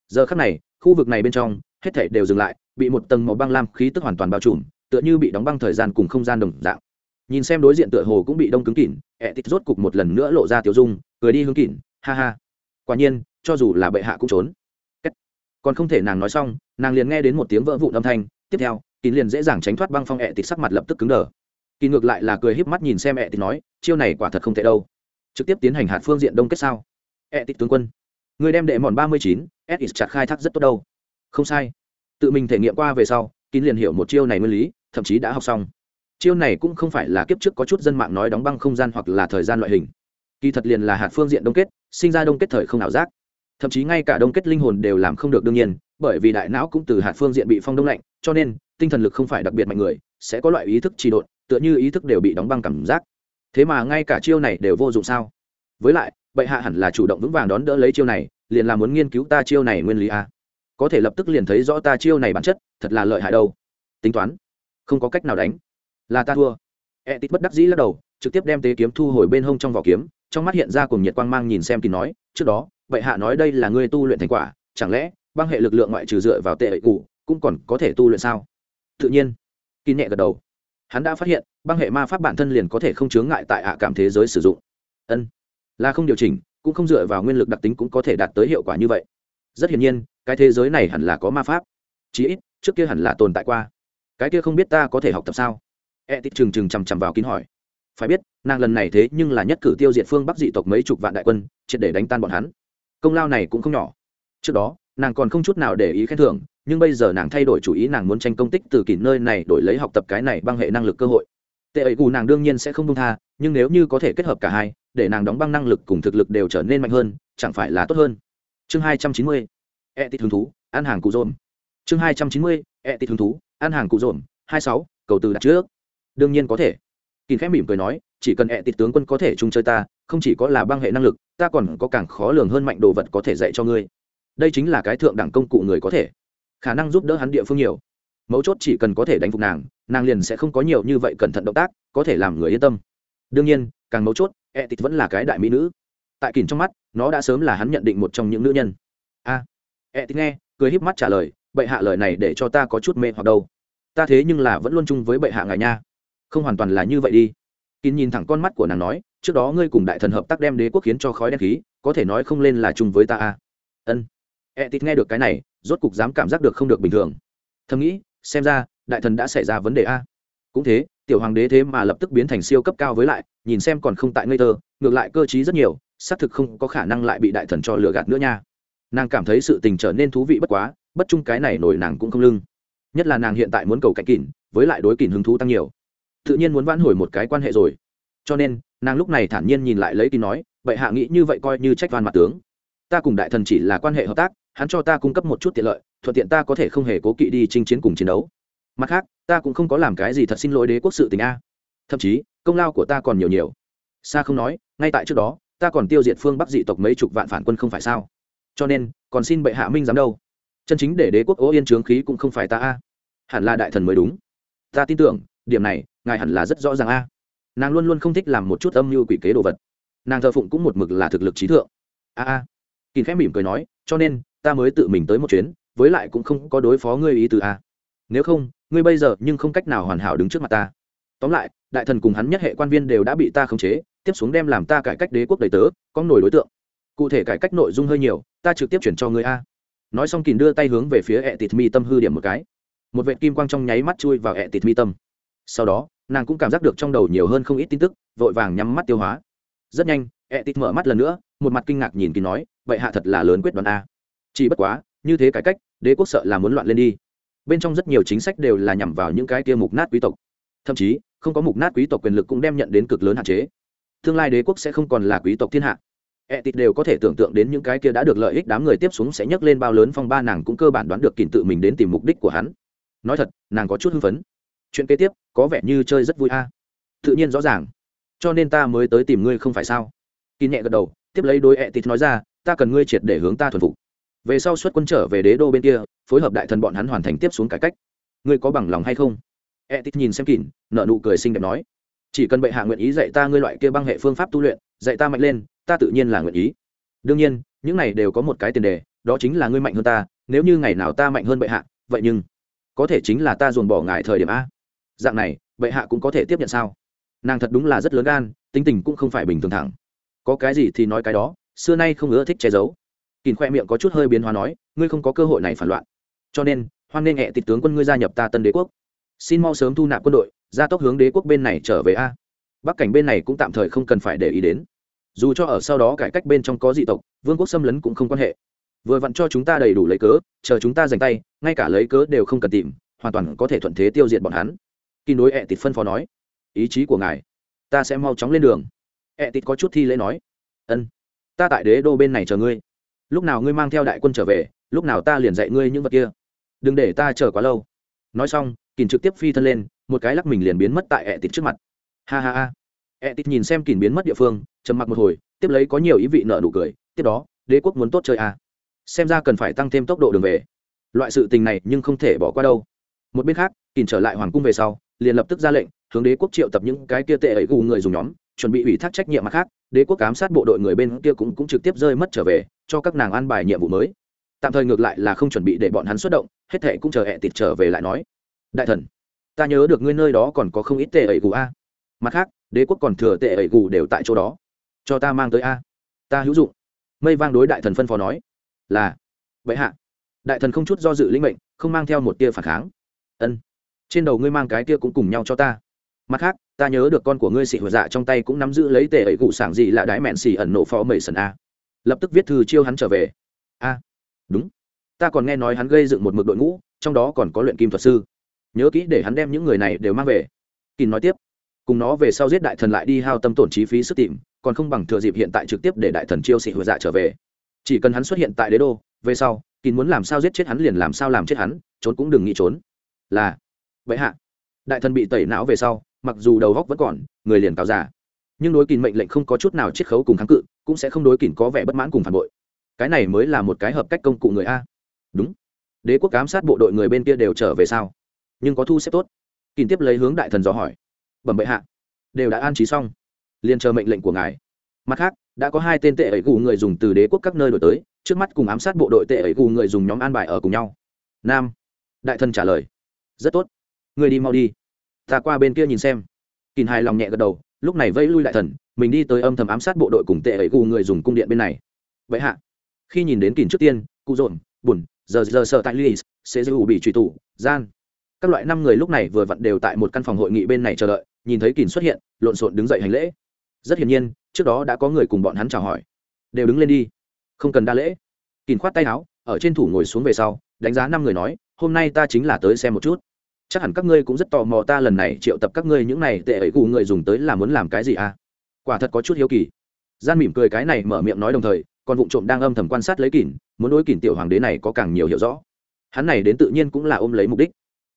Giờ khắc này, khu vực này bên trong, hết thảy đều dừng lại, bị một tầng màu băng lam khí tức hoàn toàn bao trùm, tựa như bị đóng băng thời gian cùng không gian đồng dạng. Nhìn xem đối diện tựa hồ cũng bị đông cứng kỉn e ẹ tịt rốt cục một lần nữa lộ ra tiểu dung, cười đi hướng kỉn, ha ha quả nhiên, cho dù là bệ hạ cũng trốn. Còn không thể nàng nói xong, nàng liền nghe đến một tiếng vỡ vụn âm thanh. Tiếp theo, kín liền dễ dàng tránh thoát băng phong ẹ tịt sắc mặt lập tức cứng đờ. Kỳ ngược lại là cười híp mắt nhìn xem ẹ tịt nói, chiêu này quả thật không tệ đâu. Trực tiếp tiến hành hạt phương diện đông kết sao? Ẹ tịt tướng quân, người đem đệ mòn ba mươi chín s chặt khai thác rất tốt đâu. Không sai. Tự mình thể nghiệm qua về sau, kín liền hiểu một chiêu này nguyên lý, thậm chí đã học xong. Chiêu này cũng không phải là kiếp trước có chút dân mạng nói đóng băng không gian hoặc là thời gian loại hình kỳ thật liền là hạt phương diện đông kết, sinh ra đông kết thời không ảo giác. Thậm chí ngay cả đông kết linh hồn đều làm không được đương nhiên, bởi vì đại não cũng từ hạt phương diện bị phong đông lạnh, cho nên, tinh thần lực không phải đặc biệt mạnh người, sẽ có loại ý thức trì độn, tựa như ý thức đều bị đóng băng cảm giác. Thế mà ngay cả chiêu này đều vô dụng sao? Với lại, bệ hạ hẳn là chủ động vững vàng đón đỡ lấy chiêu này, liền là muốn nghiên cứu ta chiêu này nguyên lý a có thể lập tức liền thấy rõ ta chiêu này bản chất, thật là lợi hại đâu. Tính toán, không có cách nào đánh. Là ta thua. E tít bất đắc dĩ lắc đầu, trực tiếp đem tế kiếm thu hồi bên hông trong vỏ kiếm trong mắt hiện ra cùng nhiệt quang mang nhìn xem kỳ nói, trước đó, vậy hạ nói đây là ngươi tu luyện thành quả, chẳng lẽ băng hệ lực lượng ngoại trừ dựa vào tệ ẩy cụ cũng còn có thể tu luyện sao? Tự nhiên kỳ nhẹ gật đầu. Hắn đã phát hiện, băng hệ ma pháp bản thân liền có thể không chướng ngại tại hạ cảm thế giới sử dụng. Ân, là không điều chỉnh, cũng không dựa vào nguyên lực đặc tính cũng có thể đạt tới hiệu quả như vậy. Rất hiển nhiên, cái thế giới này hẳn là có ma pháp. Chí ít, trước kia hẳn là tồn tại qua. Cái kia không biết ta có thể học tập sao? E tít trừng trừng chằm chằm vào kín hỏi phải biết, nàng lần này thế nhưng là nhất cử tiêu diệt phương bắc dị tộc mấy chục vạn đại quân, triệt để đánh tan bọn hắn. Công lao này cũng không nhỏ. Trước đó, nàng còn không chút nào để ý khen thưởng, nhưng bây giờ nàng thay đổi chủ ý nàng muốn tranh công tích từ kỷ nơi này đổi lấy học tập cái này băng hệ năng lực cơ hội. Tệ ấy cù nàng đương nhiên sẽ không công tha, nhưng nếu như có thể kết hợp cả hai, để nàng đóng băng năng lực cùng thực lực đều trở nên mạnh hơn, chẳng phải là tốt hơn. Chương hai trăm chín mươi e tít hứng thú, ăn hàng cụ dồn. Chương hai trăm chín mươi e tít hứng thú, ăn hàng cụ dồn, hai sáu, cầu từ đặt trước. Đương nhiên có thể kín khẽ mỉm cười nói chỉ cần e tịt tướng quân có thể chung chơi ta không chỉ có là băng hệ năng lực ta còn có càng khó lường hơn mạnh đồ vật có thể dạy cho ngươi. Đây chính là cái thượng đẳng công cụ người có thể. Khả năng giúp đỡ hắn địa phương nhiều. Mấu chốt chỉ cần có thể đánh phục nàng nàng liền sẽ không có nhiều như vậy cẩn thận động tác có thể làm người yên tâm. Đương nhiên càng mấu chốt e tịt vẫn là cái đại mỹ nữ. Tại kỳn trong mắt nó đã sớm là hắn nhận định một trong những nữ nhân. A à, e t nghe cười híp mắt trả lời bệ hạ lời này để cho ta có chút mê hoặc đâu. Ta thế nhưng là vẫn luôn chung với bệ hạ ngài nha không hoàn toàn là như vậy đi. Kín nhìn thẳng con mắt của nàng nói, trước đó ngươi cùng đại thần hợp tác đem đế quốc khiến cho khói đen khí, có thể nói không lên là chung với ta a ân. E tít nghe được cái này, rốt cục dám cảm giác được không được bình thường. Thầm nghĩ, xem ra, đại thần đã xảy ra vấn đề a. Cũng thế, tiểu hoàng đế thế mà lập tức biến thành siêu cấp cao với lại, nhìn xem còn không tại ngây thơ, ngược lại cơ t rất nhiều, xác thực không có khả năng lại bị đại thần cho lừa gạt nữa nha. Nàng cảm thấy sự tình trở nên thú vị bất quá, bất chung cái này nổi nàng cũng không lưng. Nhất là nàng hiện tại muốn cầu cạnh kỉn, với lại đối kỉn hứng thú tăng nhiều tự nhiên muốn vãn hồi một cái quan hệ rồi. Cho nên, nàng lúc này thản nhiên nhìn lại lấy tin nói vậy hạ nghĩ như vậy coi như trách van mặt tướng. Ta cùng đại thần chỉ là quan hệ hợp tác, hắn cho ta cung cấp một chút tiện lợi, thuận tiện ta có thể không hề cố kỵ đi chinh chiến cùng chiến đấu. Mặt khác, ta cũng không có làm cái gì thật xin lỗi đế quốc sự tình a. Thậm chí, công lao của ta còn nhiều nhiều. Xa không nói, ngay tại trước đó, ta còn tiêu diệt phương bắc dị tộc mấy chục vạn phản quân không phải sao? Cho nên, còn xin bệ hạ minh giám đâu. Chân chính để đế quốc ố yên trướng khí cũng không phải ta a. Hẳn là đại thần mới đúng. Ta tin tưởng điểm này, ngài hẳn là rất rõ ràng a. Nàng luôn luôn không thích làm một chút âm mưu quỷ kế đồ vật. Nàng thờ phụng cũng một mực là thực lực trí thượng. A a. Kín khẽ mỉm cười nói, cho nên, ta mới tự mình tới một chuyến, với lại cũng không có đối phó ngươi ý từ a. Nếu không, ngươi bây giờ nhưng không cách nào hoàn hảo đứng trước mặt ta. Tóm lại, đại thần cùng hắn nhất hệ quan viên đều đã bị ta khống chế, tiếp xuống đem làm ta cải cách đế quốc đầy tớ, có nổi đối tượng. Cụ thể cải cách nội dung hơi nhiều, ta trực tiếp chuyển cho ngươi a. Nói xong kìm đưa tay hướng về phía ẹ tịt mi tâm hư điểm một cái. Một vệ kim quang trong nháy mắt chui vào ẹ tịt mi tâm sau đó, nàng cũng cảm giác được trong đầu nhiều hơn không ít tin tức, vội vàng nhắm mắt tiêu hóa. Rất nhanh ẹ tít mở mắt lần nữa, một mặt kinh ngạc nhìn kín nói, vậy hạ thật là lớn quyết đoán a. Chỉ bất quá, như thế cải cách, đế quốc sợ là muốn loạn lên đi. Bên trong rất nhiều chính sách đều là nhằm vào những cái kia mục nát quý tộc. Thậm chí, không có mục nát quý tộc quyền lực cũng đem nhận đến cực lớn hạn chế. Tương lai đế quốc sẽ không còn là quý tộc thiên hạ. E tít đều có thể tưởng tượng đến những cái kia đã được lợi ích đám người tiếp xuống sẽ nhấc lên bao lớn phong ba nàng cũng cơ bản đoán được kìm tự mình đến tìm mục đích của hắn. Nói thật, nàng có chút hưng phấn chuyện kế tiếp có vẻ như chơi rất vui a. Tự nhiên rõ ràng. Cho nên ta mới tới tìm ngươi không phải sao? Kỳ nhẹ gật đầu, tiếp lấy đôi E tịt nói ra, ta cần ngươi triệt để hướng ta thuần phục. Về sau xuất quân trở về đế đô bên kia, phối hợp đại thần bọn hắn hoàn thành tiếp xuống cải cách. Ngươi có bằng lòng hay không? E t nhìn xem kỳn nợ nụ cười xinh đẹp nói. Chỉ cần bệ hạ nguyện ý dạy ta ngươi loại kia băng hệ phương pháp tu luyện, dạy ta mạnh lên, ta tự nhiên là nguyện ý. Đương nhiên, những này đều có một cái tiền đề, đó chính là ngươi mạnh hơn ta, nếu như ngày nào ta mạnh hơn bệ hạ, vậy nhưng có thể chính là ta dồn bỏ ngài thời điểm a dạng này, bệ hạ cũng có thể tiếp nhận sao? Nàng thật đúng là rất lớn gan, tính tình cũng không phải bình thường thẳng. Có cái gì thì nói cái đó, xưa nay không ưa thích che giấu. Kìn khoe miệng có chút hơi biến hóa nói, ngươi không có cơ hội này phản loạn. Cho nên, hoan nghênh hẹ tịch tướng quân ngươi gia nhập ta tân đế quốc. Xin mau sớm thu nạp quân đội ra tốc hướng đế quốc bên này trở về a. Bắc cảnh bên này cũng tạm thời không cần phải để ý đến. Dù cho ở sau đó cải cách bên trong có dị tộc, vương quốc xâm lấn cũng không quan hệ. Vừa vặn cho chúng ta đầy đủ lấy cớ, chờ chúng ta giành tay, ngay cả lấy cớ đều không cần tìm, hoàn toàn có thể thuận thế tiêu diệt bọn hắn kỳ nối ẹ tịt phân phó nói, ý chí của ngài, ta sẽ mau chóng lên đường. Ẹ tịt có chút thi lễ nói, ân, ta tại đế đô bên này chờ ngươi. Lúc nào ngươi mang theo đại quân trở về, lúc nào ta liền dạy ngươi những vật kia. Đừng để ta chờ quá lâu. Nói xong kỳn trực tiếp phi thân lên, một cái lắc mình liền biến mất tại ẹ tịt trước mặt. Ha ha ha. Ẹ tịt nhìn xem kỳn biến mất địa phương, trầm mặc một hồi, tiếp lấy có nhiều ý vị nợ nụ cười, tiếp đó, đế quốc muốn tốt chơi à. xem ra cần phải tăng thêm tốc độ đường về. Loại sự tình này nhưng không thể bỏ qua đâu. Một bên khác kỳn trở lại hoàng cung về sau liền lập tức ra lệnh, hướng đế quốc triệu tập những cái kia tệ ấy gù người dùng nhóm, chuẩn bị ủy thác trách nhiệm mặt khác. Đế quốc ám sát bộ đội người bên kia cũng cũng trực tiếp rơi mất trở về, cho các nàng an bài nhiệm vụ mới. Tạm thời ngược lại là không chuẩn bị để bọn hắn xuất động, hết thệ cũng chờ hẹ tịt trở về lại nói. Đại thần, ta nhớ được ngươi nơi đó còn có không ít tệ ấy gù a. Mặt khác, đế quốc còn thừa tệ ấy gù đều tại chỗ đó. Cho ta mang tới a. Ta hữu dụng. Mây vang đối đại thần phân phó nói. Là. Vậy hạ. Đại thần không chút do dự linh mệnh, không mang theo một tia phản kháng. Ân trên đầu ngươi mang cái kia cũng cùng nhau cho ta. Mặt khác, ta nhớ được con của ngươi xị hoạt dạ trong tay cũng nắm giữ lấy tệ ấy cụ sảng gì là đái mẹn xì ẩn nộ phó mẩy sần a. Lập tức viết thư chiêu hắn trở về. A. Đúng. Ta còn nghe nói hắn gây dựng một mực đội ngũ, trong đó còn có luyện kim thuật sư. Nhớ kỹ để hắn đem những người này đều mang về. Kỳ nói tiếp. Cùng nó về sau giết đại thần lại đi hao tâm tổn chi phí sức tìm, còn không bằng thừa dịp hiện tại trực tiếp để đại thần chiêu xị hoạt dạ trở về. Chỉ cần hắn xuất hiện tại đế đô, về sau kỳ muốn làm sao giết chết hắn liền làm sao làm chết hắn, trốn cũng đừng nghĩ trốn. Là vậy hạ. Đại thần bị tẩy não về sau, mặc dù đầu góc vẫn còn, người liền cáo giả nhưng đối kín mệnh lệnh không có chút nào chiết khấu cùng kháng cự, cũng sẽ không đối kín có vẻ bất mãn cùng phản bội. Cái này mới là một cái hợp cách công cụ người a. Đúng. Đế quốc ám sát bộ đội người bên kia đều trở về sao? Nhưng có thu xếp tốt. Kín tiếp lấy hướng đại thần dò hỏi. Bẩm bệ hạ. Đều đã an trí xong. Liền chờ mệnh lệnh của ngài. Mặt khác, đã có hai tên tệ ấy gù người dùng từ đế quốc các nơi đổi tới, trước mắt cùng ám sát bộ đội tệ ấy gù người dùng nhóm an bài ở cùng nhau. Nam. Đại thần trả lời. Rất tốt người đi mau đi. Ta qua bên kia nhìn xem. Kìn hài lòng nhẹ gật đầu, lúc này vẫy lui lại thần, mình đi tới âm thầm ám sát bộ đội cùng tệ ấy gù người dùng cung điện bên này. Vậy hạ, khi nhìn đến kìn trước tiên, cụ dồn buồn giờ giờ sợ tại ly sẽ giữ bị truy tủ gian. Các loại năm người lúc này vừa vặn đều tại một căn phòng hội nghị bên này chờ đợi, nhìn thấy kìn xuất hiện, lộn xộn đứng dậy hành lễ. Rất hiển nhiên, trước đó đã có người cùng bọn hắn chào hỏi. Đều đứng lên đi. Không cần đa lễ. Kìn khoát tay áo, ở trên thủ ngồi xuống về sau, đánh giá năm người nói, hôm nay ta chính là tới xem một chút chắc hẳn các ngươi cũng rất tò mò ta lần này triệu tập các ngươi những này tệ ấy cụ người dùng tới là muốn làm cái gì à? Quả thật có chút hiếu kỳ. Gian mỉm cười cái này mở miệng nói đồng thời còn vụ trộm đang âm thầm quan sát lấy kỉn muốn đối kỉn tiểu hoàng đế này có càng nhiều hiểu rõ. Hắn này đến tự nhiên cũng là ôm lấy mục đích.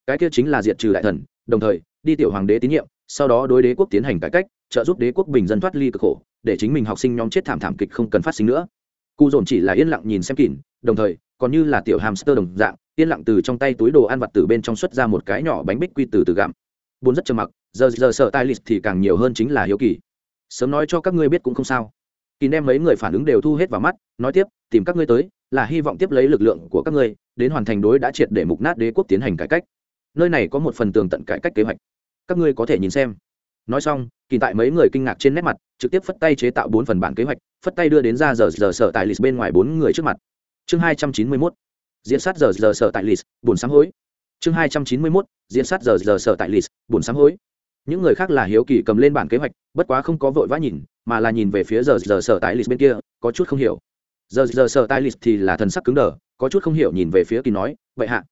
Cái kia chính là diệt trừ đại thần, đồng thời, đi tiểu hoàng đế tín nhiệm, sau đó đối đế quốc tiến hành cải cách, trợ giúp đế quốc bình dân thoát ly cực khổ, để chính mình học sinh nhóm chết thảm thảm kịch không cần phát sinh nữa. Cụ dồn chỉ là yên lặng nhìn xem kỉn đồng thời, còn như là tiểu hamster đồng dạng yên lặng từ trong tay túi đồ ăn vặt từ bên trong xuất ra một cái nhỏ bánh bích quy từ từ gặm. Bốn rất trầm mặc, giờ giờ sợ tai lịch thì càng nhiều hơn chính là hiếu kỳ. Sớm nói cho các ngươi biết cũng không sao. Kín đem mấy người phản ứng đều thu hết vào mắt, nói tiếp, tìm các ngươi tới, là hy vọng tiếp lấy lực lượng của các ngươi, đến hoàn thành đối đã triệt để mục nát đế quốc tiến hành cải cách. Nơi này có một phần tường tận cải cách kế hoạch. Các ngươi có thể nhìn xem. Nói xong, kỳ tại mấy người kinh ngạc trên nét mặt, trực tiếp phất tay chế tạo bốn phần bản kế hoạch, phất tay đưa đến ra giờ giờ sở tại lịch bên ngoài bốn người trước mặt. Chương hai trăm chín mươi mốt diễn sát giờ giờ sở tại lịch buồn sáng hối. Chương hai trăm chín mươi mốt, diễn sát giờ giờ sở tại lịch buồn sáng hối. Những người khác là hiếu kỳ cầm lên bản kế hoạch, bất quá không có vội vã nhìn, mà là nhìn về phía giờ giờ sở tại lịch bên kia, có chút không hiểu. Giờ giờ sở tại lịch thì là thần sắc cứng đờ, có chút không hiểu nhìn về phía kỳ nói, vậy hạ,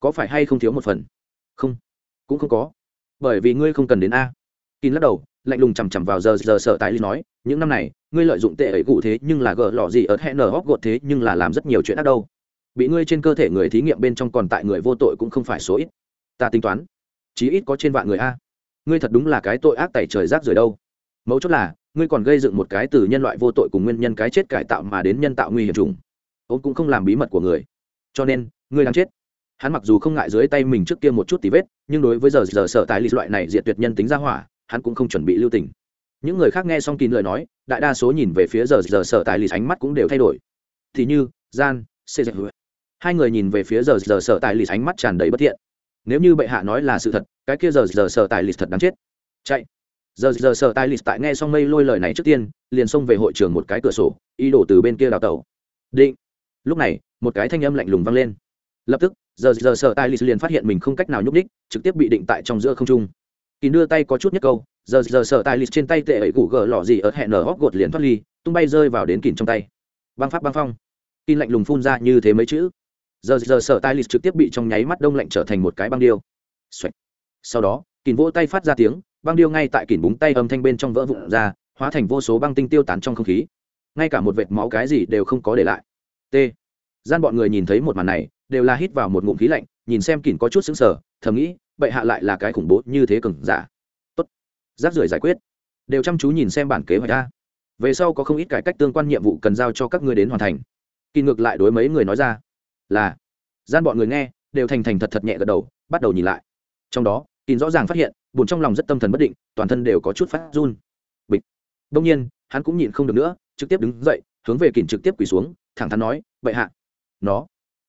có phải hay không thiếu một phần? Không, cũng không có, bởi vì ngươi không cần đến a. Kỳ lắc đầu, lạnh lùng chằm chằm vào giờ giờ sở tại lý nói, những năm này, ngươi lợi dụng tệ ấy cụ thế nhưng là gỡ lọ gì ở hẹn nở hóc gột thế nhưng là làm rất nhiều chuyện ác đâu bị ngươi trên cơ thể người thí nghiệm bên trong còn tại người vô tội cũng không phải số ít. Ta tính toán, chí ít có trên vạn người a. Ngươi thật đúng là cái tội ác tẩy trời rác rời đâu. Mấu chốt là, ngươi còn gây dựng một cái từ nhân loại vô tội cùng nguyên nhân cái chết cải tạo mà đến nhân tạo nguy hiểm trùng ôn cũng không làm bí mật của người. Cho nên, ngươi đang chết. Hắn mặc dù không ngại dưới tay mình trước kia một chút tí vết, nhưng đối với giờ giờ sợ tài lịch loại này diệt tuyệt nhân tính ra hỏa, hắn cũng không chuẩn bị lưu tình. Những người khác nghe xong kín lời nói, đại đa số nhìn về phía giờ giờ sợ tài lịch ánh mắt cũng đều thay đổi. Thì như, gian, xê dạy hai người nhìn về phía giờ giờ sở tài lì, ánh mắt tràn đầy bất thiện. Nếu như bệ hạ nói là sự thật, cái kia giờ giờ sở tài lì thật đáng chết. Chạy. Giờ giờ sở tài lì tại nghe xong mây lôi lời này trước tiên, liền xông về hội trường một cái cửa sổ, ý đổ từ bên kia đào tàu định. Lúc này, một cái thanh âm lạnh lùng vang lên. Lập tức, giờ giờ sở tài lì liền phát hiện mình không cách nào nhúc đích trực tiếp bị định tại trong giữa không trung. Kỳ đưa tay có chút nhất câu, giờ giờ sở tài lì trên tay tệ ấy gủ gờ lọ gì ở hẹn nở hóc gột liền thoát ly, tung bay rơi vào đến kìn trong tay. Băng pháp băng phong. Kỳ lạnh lùng phun ra như thế mấy chữ giờ giờ sở tai lịch trực tiếp bị trong nháy mắt đông lạnh trở thành một cái băng điêu. Xoạch. sau đó kìn vỗ tay phát ra tiếng, băng điêu ngay tại kìn búng tay âm thanh bên trong vỡ vụn ra, hóa thành vô số băng tinh tiêu tán trong không khí. Ngay cả một vệt máu cái gì đều không có để lại. T. Gian bọn người nhìn thấy một màn này, đều là hít vào một ngụm khí lạnh, nhìn xem kìn có chút xứng sở thầm nghĩ bậy hạ lại là cái khủng bố như thế cường giả. Tốt. Rác rưởi giải quyết. Đều chăm chú nhìn xem bản kế hoạch ra về sau có không ít cải cách tương quan nhiệm vụ cần giao cho các ngươi đến hoàn thành. Kỳ ngược lại đối mấy người nói ra là, gian bọn người nghe, đều thành thành thật thật nhẹ gật đầu, bắt đầu nhìn lại. Trong đó, kín rõ ràng phát hiện, buồn trong lòng rất tâm thần bất định, toàn thân đều có chút phát run. Bịch. Đông nhiên, hắn cũng nhịn không được nữa, trực tiếp đứng dậy, hướng về kỳn trực tiếp quỳ xuống, thẳng thắn nói, bệ hạ, nó,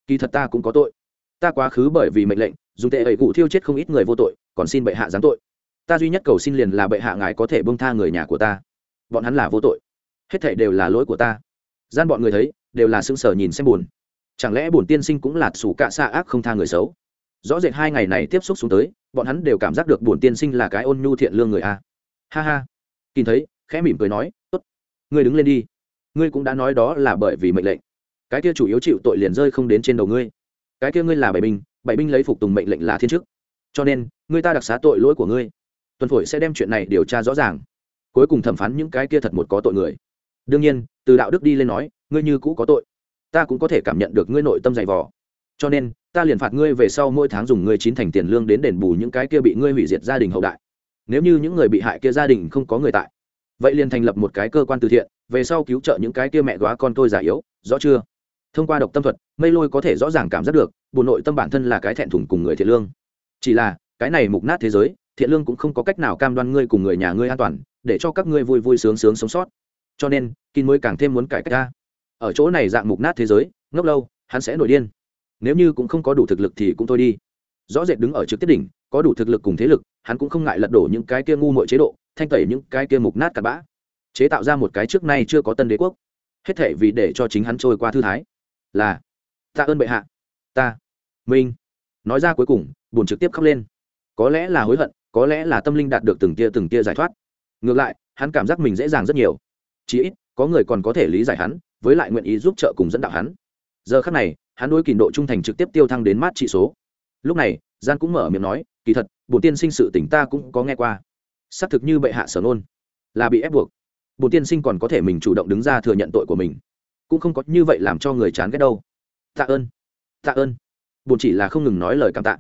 kỳ thật ta cũng có tội. Ta quá khứ bởi vì mệnh lệnh, dùng tệ ẩy cụ thiêu chết không ít người vô tội, còn xin bệ hạ giáng tội. Ta duy nhất cầu xin liền là bệ hạ ngài có thể bông tha người nhà của ta. Bọn hắn là vô tội. Hết thảy đều là lỗi của ta. Gian bọn người thấy, đều là sững sờ nhìn xem buồn chẳng lẽ bổn tiên sinh cũng là sủ cạ xa ác không tha người xấu? Rõ rệt hai ngày này tiếp xúc xuống tới, bọn hắn đều cảm giác được bổn tiên sinh là cái ôn nhu thiện lương người a. Ha ha. Kìm thấy, khẽ mỉm cười nói, tốt, ngươi đứng lên đi. Ngươi cũng đã nói đó là bởi vì mệnh lệnh. Cái kia chủ yếu chịu tội liền rơi không đến trên đầu ngươi. Cái kia ngươi là bảy binh bảy binh lấy phục tùng mệnh lệnh là thiên chức. Cho nên, ngươi ta đặc xá tội lỗi của ngươi. Tuần phổi sẽ đem chuyện này điều tra rõ ràng. Cuối cùng thẩm phán những cái kia thật một có tội người. Đương nhiên, từ đạo đức đi lên nói, ngươi như cũ có tội ta cũng có thể cảm nhận được ngươi nội tâm dày vò. Cho nên, ta liền phạt ngươi về sau mỗi tháng dùng ngươi chín thành tiền lương đến đền bù những cái kia bị ngươi hủy diệt gia đình hậu đại. Nếu như những người bị hại kia gia đình không có người tại, vậy liền thành lập một cái cơ quan từ thiện, về sau cứu trợ những cái kia mẹ góa con tôi già yếu, rõ chưa? Thông qua độc tâm thuật, mây lôi có thể rõ ràng cảm giác được bộ nội tâm bản thân là cái thẹn thùng cùng người thiện lương. Chỉ là, cái này mục nát thế giới, thiện lương cũng không có cách nào cam đoan ngươi cùng người nhà ngươi an toàn, để cho các ngươi vui vui sướng sướng sống sót. Cho nên kin mới càng thêm muốn cải cách ta ở chỗ này dạng mục nát thế giới, ngốc lâu, hắn sẽ nổi điên. Nếu như cũng không có đủ thực lực thì cũng thôi đi. Rõ rệt đứng ở trực tiếp đỉnh, có đủ thực lực cùng thế lực, hắn cũng không ngại lật đổ những cái kia ngu mọi chế độ, thanh tẩy những cái kia mục nát cặn bã. Chế tạo ra một cái trước nay chưa có tân đế quốc. Hết thể vì để cho chính hắn trôi qua thư thái. Là, tạ ơn bệ hạ. Ta, minh. Nói ra cuối cùng, buồn trực tiếp khóc lên. Có lẽ là hối hận, có lẽ là tâm linh đạt được từng tia từng tia giải thoát. Ngược lại, hắn cảm giác mình dễ dàng rất nhiều. Chí ít có người còn có thể lý giải hắn, với lại nguyện ý giúp trợ cùng dẫn đạo hắn. Giờ khắc này, hắn đối kỳ độ trung thành trực tiếp tiêu thăng đến mát trị số. Lúc này gian cũng mở miệng nói, kỳ thật, bổn tiên sinh sự tỉnh ta cũng có nghe qua. Xác thực như bệ hạ sở nôn là bị ép buộc. Bổn tiên sinh còn có thể mình chủ động đứng ra thừa nhận tội của mình, cũng không có như vậy làm cho người chán ghét đâu. Tạ ơn tạ ơn. Bổn chỉ là không ngừng nói lời cảm tạ.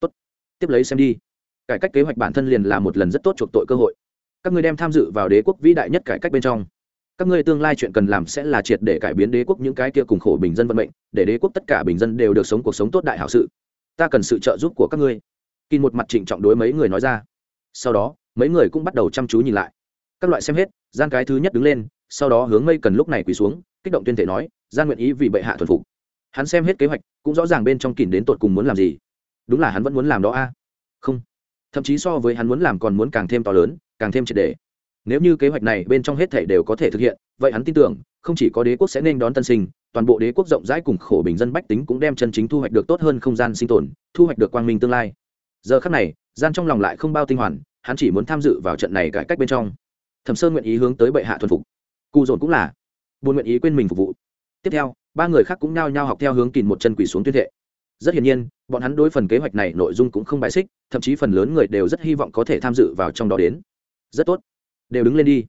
Tốt, tiếp lấy xem đi. Cải cách kế hoạch bản thân liền là một lần rất tốt chuộc tội cơ hội. Các ngươi đem tham dự vào đế quốc vĩ đại nhất cải cách bên trong các ngươi tương lai chuyện cần làm sẽ là triệt để cải biến đế quốc những cái kia cùng khổ bình dân vận mệnh, để đế quốc tất cả bình dân đều được sống cuộc sống tốt đại hảo sự. Ta cần sự trợ giúp của các ngươi. Kỳ một mặt trịnh trọng đối mấy người nói ra. Sau đó, mấy người cũng bắt đầu chăm chú nhìn lại. Các loại xem hết gian cái thứ nhất đứng lên, sau đó hướng mây cần lúc này quỳ xuống, kích động tuyên thể nói gian nguyện ý vì bệ hạ thuần phục. Hắn xem hết kế hoạch, cũng rõ ràng bên trong kìm đến tột cùng muốn làm gì. Đúng là hắn vẫn muốn làm đó a. Không. Thậm chí so với hắn muốn làm còn muốn càng thêm to lớn, càng thêm triệt đề nếu như kế hoạch này bên trong hết thể đều có thể thực hiện, vậy hắn tin tưởng, không chỉ có đế quốc sẽ nên đón tân sinh, toàn bộ đế quốc rộng rãi cùng khổ bình dân bách tính cũng đem chân chính thu hoạch được tốt hơn không gian sinh tồn, thu hoạch được quang minh tương lai. Giờ khắc này, gian trong lòng lại không bao tinh hoàn, hắn chỉ muốn tham dự vào trận này cải cách bên trong. Thẩm sơn nguyện ý hướng tới bệ hạ thuần phục. Cụ dồn cũng là. Buồn nguyện ý quên mình phục vụ. Tiếp theo, ba người khác cũng nhao nhao học theo hướng kìm một chân quỷ xuống tuyên thệ. Rất hiển nhiên, bọn hắn đối phần kế hoạch này nội dung cũng không bài xích, thậm chí phần lớn người đều rất hy vọng có thể tham dự vào trong đó đến. Rất tốt đều đứng lên đi.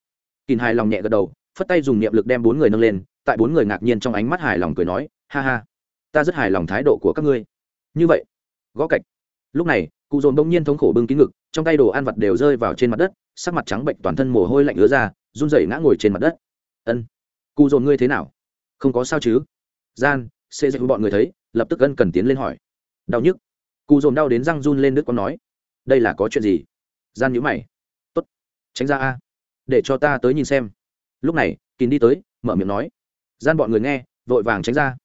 Kìn hài lòng nhẹ gật đầu, phất tay dùng niệm lực đem bốn người nâng lên, tại bốn người ngạc nhiên trong ánh mắt hài lòng cười nói, ha ha, ta rất hài lòng thái độ của các ngươi. Như vậy, gõ cạch. Lúc này, cụ dồn đông nhiên thống khổ bưng kín ngực, trong tay đồ ăn vặt đều rơi vào trên mặt đất, sắc mặt trắng bệnh toàn thân mồ hôi lạnh ứa ra, run rẩy ngã ngồi trên mặt đất. Ân, cụ dồn ngươi thế nào? Không có sao chứ? Gian, xê dịch bọn người thấy, lập tức ân cần tiến lên hỏi. Đau nhức. Cụ dồn đau đến răng run lên nước con nói. Đây là có chuyện gì? Gian nhữ mày. Tốt, tránh ra a để cho ta tới nhìn xem. Lúc này kín đi tới, mở miệng nói. Gian bọn người nghe, vội vàng tránh ra.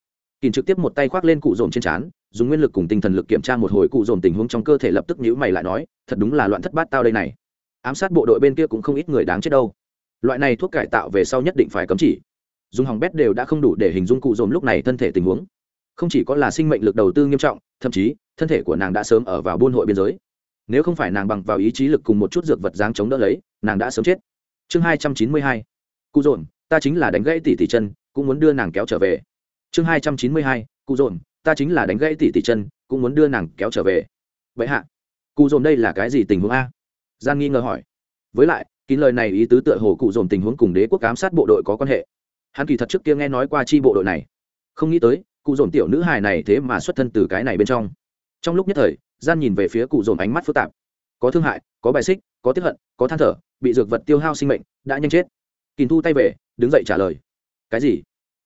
Kín trực tiếp một tay khoác lên cụ dồn trên trán, dùng nguyên lực cùng tinh thần lực kiểm tra một hồi cụ dồn tình huống trong cơ thể lập tức nhữ mày lại nói, thật đúng là loạn thất bát tao đây này. Ám sát bộ đội bên kia cũng không ít người đáng chết đâu. Loại này thuốc cải tạo về sau nhất định phải cấm chỉ. Dùng hỏng bét đều đã không đủ để hình dung cụ dồn lúc này thân thể tình huống. Không chỉ có là sinh mệnh lực đầu tư nghiêm trọng, thậm chí, thân thể của nàng đã sớm ở vào buôn hội biên giới. Nếu không phải nàng bằng vào ý chí lực cùng một chút dược vật dáng chống đỡ lấy, nàng đã sớm chết chương hai trăm chín mươi hai. Cụ dồn, ta chính là đánh gãy tỷ tỷ chân, cũng muốn đưa nàng kéo trở về. Chương hai trăm chín mươi hai. Cụ dồn, ta chính là đánh gãy tỷ tỷ chân, cũng muốn đưa nàng kéo trở về. Vậy hạ, cụ dồn đây là cái gì tình huống a? Gian nghi ngờ hỏi. Với lại, kín lời này ý tứ tựa hồ cụ dồn tình huống cùng đế quốc cám sát bộ đội có quan hệ. Hắn kỳ thật trước kia nghe nói qua chi bộ đội này. Không nghĩ tới, cụ dồn tiểu nữ hài này thế mà xuất thân từ cái này bên trong. Trong lúc nhất thời gian nhìn về phía cụ dồn ánh mắt phức tạp. Có thương hại, có bài xích, có tiếp hận, có than thở bị dược vật tiêu hao sinh mệnh, đã nhanh chết. Kìm thu tay về, đứng dậy trả lời. Cái gì?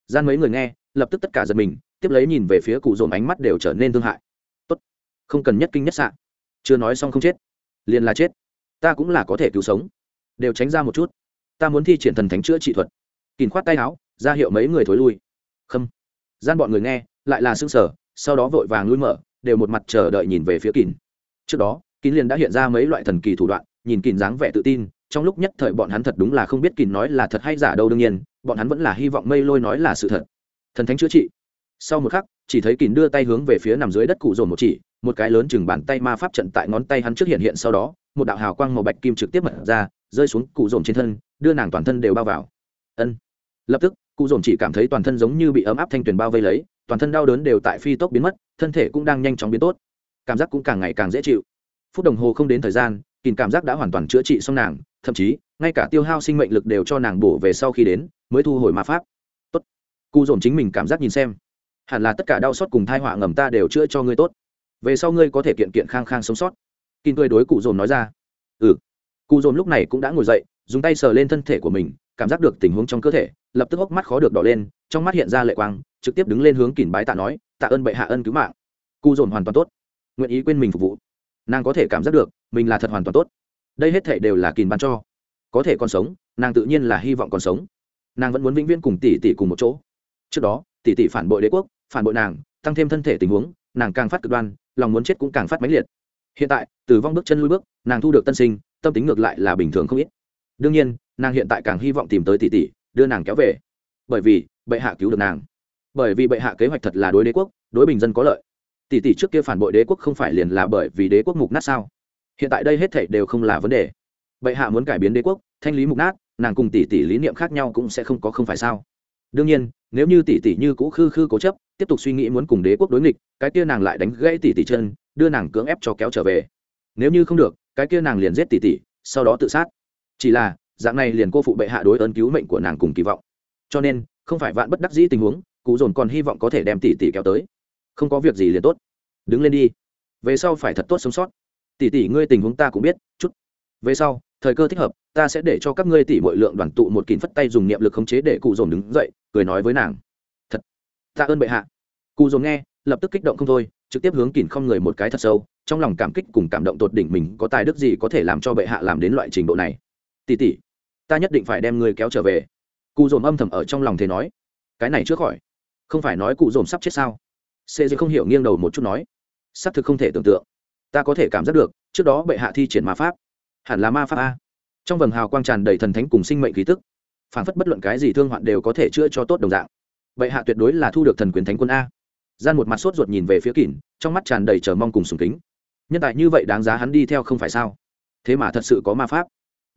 Gian mấy người nghe, lập tức tất cả giật mình, tiếp lấy nhìn về phía cụ dồn ánh mắt đều trở nên thương hại. Tốt. Không cần nhất kinh nhất sạn chưa nói xong không chết. Liền là chết. Ta cũng là có thể cứu sống. Đều tránh ra một chút. Ta muốn thi triển thần thánh chữa trị thuật. Kìm khoát tay áo, ra hiệu mấy người thối lui. Khâm. Gian bọn người nghe, lại là xương sở sau đó vội vàng lui mở, đều một mặt chờ đợi nhìn về phía kìm trước đó kín liền đã hiện ra mấy loại thần kỳ thủ đoạn, nhìn kín dáng vẻ tự tin trong lúc nhất thời bọn hắn thật đúng là không biết kín nói là thật hay giả đâu đương nhiên, bọn hắn vẫn là hy vọng mây lôi nói là sự thật. Thần thánh chữa trị. Sau một khắc, chỉ thấy kín đưa tay hướng về phía nằm dưới đất cụ dồn một chỉ, một cái lớn chừng bàn tay ma pháp trận tại ngón tay hắn trước hiện hiện sau đó, một đạo hào quang màu bạch kim trực tiếp mật ra, rơi xuống cụ dồn trên thân, đưa nàng toàn thân đều bao vào. Ân. Lập tức, cụ dồn chỉ cảm thấy toàn thân giống như bị ấm áp thanh tuyền bao vây lấy, toàn thân đau đớn đều tại phi tốc biến mất, thân thể cũng đang nhanh chóng biến tốt. Cảm giác cũng càng ngày càng dễ chịu. Phút đồng hồ không đến thời gian kìm cảm giác đã hoàn toàn chữa trị xong nàng, thậm chí, ngay cả tiêu hao sinh mệnh lực đều cho nàng bổ về sau khi đến, mới thu hồi ma pháp. Tốt. Cụ dồn chính mình cảm giác nhìn xem. Hẳn là tất cả đau xót cùng thai họa ngầm ta đều chữa cho ngươi tốt. Về sau ngươi có thể kiện kiện khang khang sống sót. Kìm cười đối cụ dồn nói ra. Ừ. Cụ dồn lúc này cũng đã ngồi dậy, dùng tay sờ lên thân thể của mình, cảm giác được tình huống trong cơ thể, lập tức hốc mắt khó được đỏ lên, trong mắt hiện ra lệ quang, trực tiếp đứng lên hướng kìm bái tạ nói, tạ ơn bệ hạ ân cứu mạng. Cụ dồn hoàn toàn tốt. Nguyện ý quên mình phục vụ. Nàng có thể cảm giác được mình là thật hoàn toàn tốt. Đây hết thể đều là kìm ban cho. Có thể còn sống, nàng tự nhiên là hy vọng còn sống. Nàng vẫn muốn vĩnh viễn cùng tỷ tỷ cùng một chỗ. Trước đó, tỷ tỷ phản bội đế quốc, phản bội nàng, tăng thêm thân thể tình huống, nàng càng phát cực đoan, lòng muốn chết cũng càng phát mãnh liệt. Hiện tại tử vong bước chân lui bước, nàng thu được tân sinh, tâm tính ngược lại là bình thường không ít. Đương nhiên, nàng hiện tại càng hy vọng tìm tới tỷ tỷ, đưa nàng kéo về. Bởi vì, bệ hạ cứu được nàng. Bởi vì bệ hạ kế hoạch thật là đối đế quốc, đối bình dân có lợi. Tỷ tỷ trước kia phản bội đế quốc không phải liền là bởi vì đế quốc mục nát sao? Hiện tại đây hết thảy đều không là vấn đề. Bệ hạ muốn cải biến đế quốc, thanh lý mục nát, nàng cùng tỷ tỷ lý niệm khác nhau cũng sẽ không có không phải sao? Đương nhiên, nếu như tỷ tỷ như cũ khư khư cố chấp, tiếp tục suy nghĩ muốn cùng đế quốc đối nghịch, cái kia nàng lại đánh gãy tỷ tỷ chân, đưa nàng cưỡng ép cho kéo trở về. Nếu như không được, cái kia nàng liền giết tỷ tỷ, sau đó tự sát. Chỉ là, dạng này liền cô phụ bệ hạ đối ơn cứu mệnh của nàng cùng kỳ vọng. Cho nên, không phải vạn bất đắc dĩ tình huống cụ dồn còn hy vọng có thể đem tỷ tỷ kéo tới. Không có việc gì liền tốt. Đứng lên đi. Về sau phải thật tốt sống sót tỷ tỷ ngươi tình huống ta cũng biết, chút. Về sau, thời cơ thích hợp, ta sẽ để cho các ngươi tỷ mọi lượng đoàn tụ một kín phất tay dùng niệm lực khống chế để cụ dồn đứng dậy, cười nói với nàng. Thật. Tạ ơn bệ hạ. Cụ dồn nghe, lập tức kích động không thôi, trực tiếp hướng kìn không người một cái thật sâu, trong lòng cảm kích cùng cảm động tột đỉnh mình có tài đức gì có thể làm cho bệ hạ làm đến loại trình độ này. Tỷ tỷ, ta nhất định phải đem ngươi kéo trở về. Cụ dồn âm thầm ở trong lòng thế nói. Cái này trước khỏi. Không phải nói cụ dồn sắp chết sao? Sê dư không hiểu nghiêng đầu một chút nói. Xác thực không thể tưởng tượng ta có thể cảm giác được, trước đó bệ hạ thi triển ma pháp. Hẳn là ma pháp a. Trong vầng hào quang tràn đầy thần thánh cùng sinh mệnh khí tức phản phất bất luận cái gì thương hoạn đều có thể chữa cho tốt đồng dạng. Bệ hạ tuyệt đối là thu được thần quyền thánh quân a. Gian một mặt sốt ruột nhìn về phía kỳn trong mắt tràn đầy chờ mong cùng sùng kính. Nhân tài như vậy đáng giá hắn đi theo không phải sao? Thế mà thật sự có ma pháp.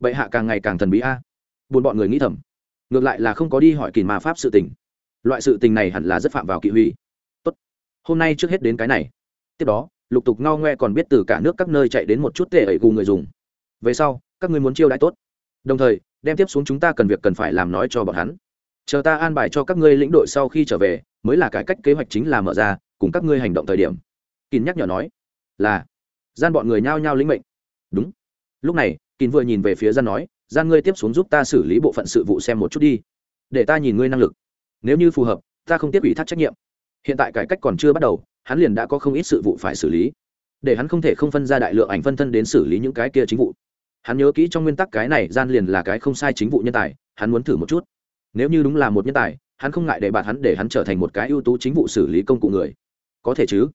Bệ hạ càng ngày càng thần bí a. Buồn bọn người nghĩ thầm. Ngược lại là không có đi hỏi kỳn ma pháp sự tình. Loại sự tình này hẳn là rất phạm vào kỵ hủy tốt. Hôm nay trước hết đến cái này. Tiếp đó lục tục ngao ngoe còn biết từ cả nước các nơi chạy đến một chút tệ ẩy gù người dùng. Về sau, các ngươi muốn chiêu đãi tốt. Đồng thời, đem tiếp xuống chúng ta cần việc cần phải làm nói cho bọn hắn. Chờ ta an bài cho các ngươi lĩnh đội sau khi trở về, mới là cải cách kế hoạch chính là mở ra, cùng các ngươi hành động thời điểm. Kín nhắc nhở nói. Là. Gian bọn người nhao nhao lĩnh mệnh. Đúng. Lúc này kín vừa nhìn về phía gian nói, gian ngươi tiếp xuống giúp ta xử lý bộ phận sự vụ xem một chút đi. Để ta nhìn ngươi năng lực. Nếu như phù hợp, ta không tiếp ủy thác trách nhiệm hiện tại cải cách còn chưa bắt đầu, hắn liền đã có không ít sự vụ phải xử lý. Để hắn không thể không phân ra đại lượng ảnh phân thân đến xử lý những cái kia chính vụ. Hắn nhớ kỹ trong nguyên tắc cái này, gian liền là cái không sai chính vụ nhân tài, hắn muốn thử một chút. Nếu như đúng là một nhân tài, hắn không ngại để bạt hắn để hắn trở thành một cái ưu tú chính vụ xử lý công cụ người. Có thể chứ?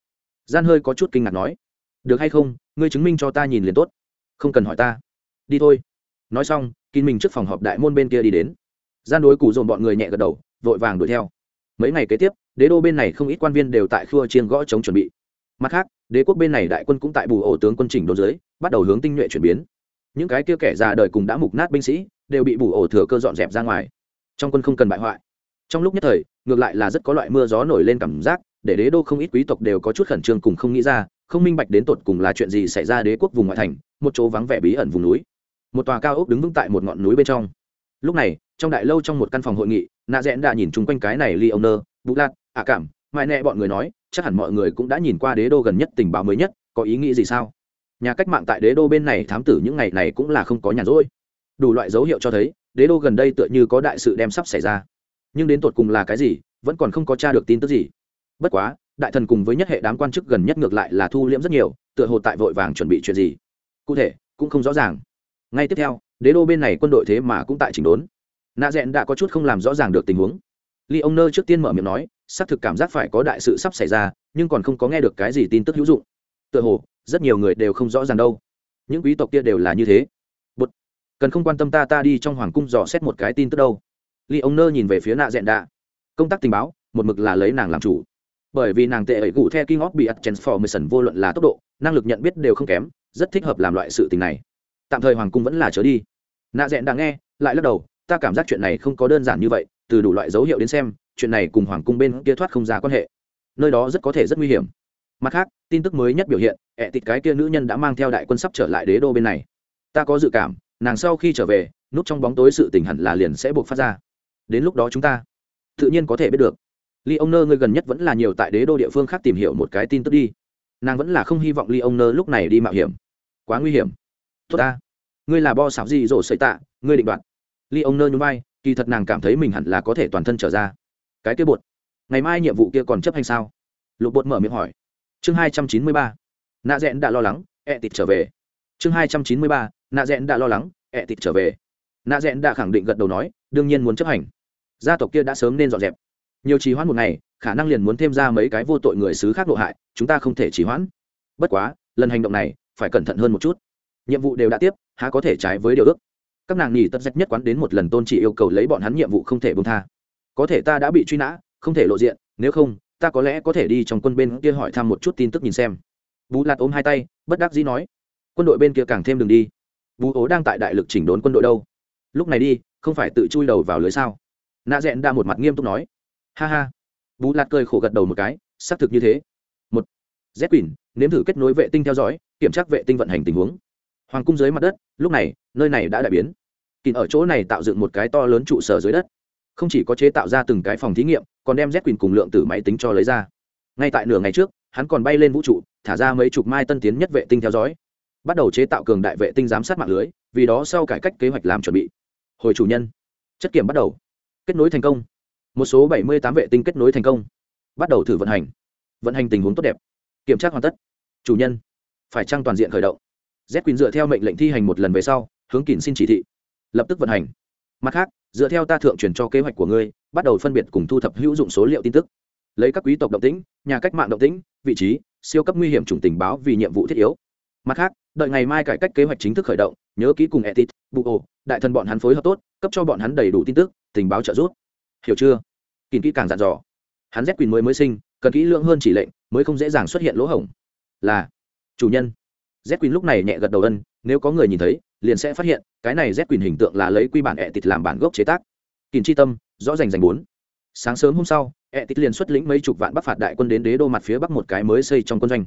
Gian hơi có chút kinh ngạc nói. Được hay không? Ngươi chứng minh cho ta nhìn liền tốt. Không cần hỏi ta. Đi thôi. Nói xong kín mình trước phòng họp đại môn bên kia đi đến. Gian đối cụ dồn bọn người nhẹ gật đầu, vội vàng đuổi theo. Mấy ngày kế tiếp đế đô bên này không ít quan viên đều tại khua chiên gõ chống chuẩn bị. Mặt khác, đế quốc bên này đại quân cũng tại bù ổ tướng quân chỉnh đồn dưới, bắt đầu hướng tinh nhuệ chuyển biến. Những cái kia kẻ già đời cùng đã mục nát binh sĩ, đều bị bù ổ thừa cơ dọn dẹp ra ngoài. Trong quân không cần bại hoại. Trong lúc nhất thời, ngược lại là rất có loại mưa gió nổi lên cảm giác, để đế đô không ít quý tộc đều có chút khẩn trương cùng không nghĩ ra, không minh bạch đến tột cùng là chuyện gì xảy ra đế quốc vùng ngoại thành, một chỗ vắng vẻ bí ẩn vùng núi. Một tòa cao ốc đứng vững tại một ngọn núi bên trong. Lúc này, trong đại lâu trong một căn phòng hội nghị, nạ rẽn đã nhìn chung quanh cái này ly ông nơ vũ lạt ạ cảm, mãi nẹ bọn người nói, chắc hẳn mọi người cũng đã nhìn qua đế đô gần nhất tình báo mới nhất, có ý nghĩ gì sao? Nhà cách mạng tại đế đô bên này thám tử những ngày này cũng là không có nhàn rỗi. Đủ loại dấu hiệu cho thấy, đế đô gần đây tựa như có đại sự đem sắp xảy ra. Nhưng đến tột cùng là cái gì, vẫn còn không có t r a được tin tức gì. Bất quá, đại thần cùng với nhất hệ đám quan chức gần nhất ngược lại là thu liễm rất nhiều, tựa hồ tại vội vàng chuẩn bị chuyện gì. Cụ thể, cũng không rõ ràng. Ngay tiếp theo, đế đô bên này quân đội thế mà cũng tại chỉnh đốn. Nạ rẽn đã có chút không làm rõ ràng được tình huống ly ông nơ trước tiên mở miệng nói, xác thực cảm giác phải có đại sự sắp xảy ra, nhưng còn không có nghe được cái gì tin tức hữu dụng. Tựa hồ, rất nhiều người đều không rõ ràng đâu. Những quý tộc kia đều là như thế. Bụt. cần không quan tâm ta ta đi trong hoàng cung dò xét một cái tin tức đâu. Ly ông nơ nhìn về phía nạ dẹn đạ. Công tác tình báo, một mực là lấy nàng làm chủ. Bởi vì nàng tệ ấy gù theo king of bị transformation vô luận là tốc độ, năng lực nhận biết đều không kém, rất thích hợp làm loại sự tình này. Tạm thời hoàng cung vẫn là trở đi. Nạ dẹn đang nghe, lại lắc đầu, ta cảm giác chuyện này không có đơn giản như vậy từ đủ loại dấu hiệu đến xem, chuyện này cùng hoàng cung bên kia thoát không ra quan hệ. Nơi đó rất có thể rất nguy hiểm. Mặt khác, tin tức mới nhất biểu hiện, ẹ tịt cái kia nữ nhân đã mang theo đại quân sắp trở lại đế đô bên này. Ta có dự cảm, nàng sau khi trở về, núp trong bóng tối sự tình hẳn là liền sẽ buộc phát ra. Đến lúc đó chúng ta, tự nhiên có thể biết được. Ly ông nơ ngươi gần nhất vẫn là nhiều tại đế đô địa phương khác tìm hiểu một cái tin tức đi. Nàng vẫn là không hy vọng ly ông nơ lúc này đi mạo hiểm. Quá nguy hiểm. Tốt ta. Ngươi là bo xảo gì rổ sợi tạ, ngươi định đoạt. Ly ông nơ nhún vai kỳ thật nàng cảm thấy mình hẳn là có thể toàn thân trở ra. Cái kia bột. Ngày mai nhiệm vụ kia còn chấp hành sao? Lục bột mở miệng hỏi. Chương hai trăm chín mươi ba. Nạ rẽn đã lo lắng, ẹ tịt trở về. Chương hai trăm chín mươi ba. Nạ rẽn đã lo lắng, ẹ tịt trở về. Nạ rẽn đã khẳng định gật đầu nói, đương nhiên muốn chấp hành. Gia tộc kia đã sớm nên dọn dẹp. Nhiều trì hoãn một ngày, khả năng liền muốn thêm ra mấy cái vô tội người xứ khác độ hại, chúng ta không thể trì hoãn. Bất quá, lần hành động này, phải cẩn thận hơn một chút. Nhiệm vụ đều đã tiếp, há có thể trái với điều ước các nàng nghỉ tất rách nhất quán đến một lần tôn trị yêu cầu lấy bọn hắn nhiệm vụ không thể bông tha. Có thể ta đã bị truy nã, không thể lộ diện, nếu không, ta có lẽ có thể đi trong quân bên kia hỏi thăm một chút tin tức nhìn xem. Bú lạt ôm hai tay, bất đắc dĩ nói, quân đội bên kia càng thêm đường đi. Bú ố đang tại đại lực chỉnh đốn quân đội đâu? Lúc này đi, không phải tự chui đầu vào lưới sao? Nạ rẽn đa một mặt nghiêm túc nói, ha ha. Bú lạt cười khổ gật đầu một cái, xác thực như thế. Một, z quỳnh, nếm thử kết nối vệ tinh theo dõi, kiểm tra vệ tinh vận hành tình huống hoàng cung dưới mặt đất, lúc này, nơi này đã đại biến. Kín ở chỗ này tạo dựng một cái to lớn trụ sở dưới đất. Không chỉ có chế tạo ra từng cái phòng thí nghiệm, còn đem z quyền cùng lượng tử máy tính cho lấy ra. Ngay tại nửa ngày trước, hắn còn bay lên vũ trụ, thả ra mấy chục mai tân tiến nhất vệ tinh theo dõi. Bắt đầu chế tạo cường đại vệ tinh giám sát mạng lưới, vì đó sau cải cách kế hoạch làm chuẩn bị. Hồi chủ nhân. Chất kiểm bắt đầu. Kết nối thành công. Một số bảy mươi tám vệ tinh kết nối thành công. Bắt đầu thử vận hành. Vận hành tình huống tốt đẹp. Kiểm tra hoàn tất. Chủ nhân. Phải trăng toàn diện khởi động? Z quyền dựa theo mệnh lệnh thi hành một lần về sau, hướng kín xin chỉ thị, lập tức vận hành. Mặt khác, dựa theo ta thượng truyền cho kế hoạch của ngươi, bắt đầu phân biệt cùng thu thập hữu dụng số liệu tin tức. Lấy các quý tộc động tĩnh, nhà cách mạng động tĩnh, vị trí, siêu cấp nguy hiểm chủng tình báo vì nhiệm vụ thiết yếu. Mặt khác, đợi ngày mai cải cách kế hoạch chính thức khởi động, nhớ ký cùng etit bụ ồ, đại thần bọn hắn phối hợp tốt, cấp cho bọn hắn đầy đủ tin tức, tình báo trợ giúp. Hiểu chưa? Kín kỹ càng dặn dò. Hắn z quyền mới mới sinh, cần kỹ lưỡng hơn chỉ lệnh, mới không dễ dàng xuất hiện lỗ hổng. Là, chủ nhân z Quỳnh lúc này nhẹ gật đầu ân, nếu có người nhìn thấy, liền sẽ phát hiện, cái này z Quỳnh hình tượng là lấy quy bản ẹ tịt làm bản gốc chế tác. Kín chi tâm, rõ rành rành bốn. Sáng sớm hôm sau ẹ tịt liền xuất lĩnh mấy chục vạn bắc phạt đại quân đến đế đô mặt phía bắc một cái mới xây trong quân doanh.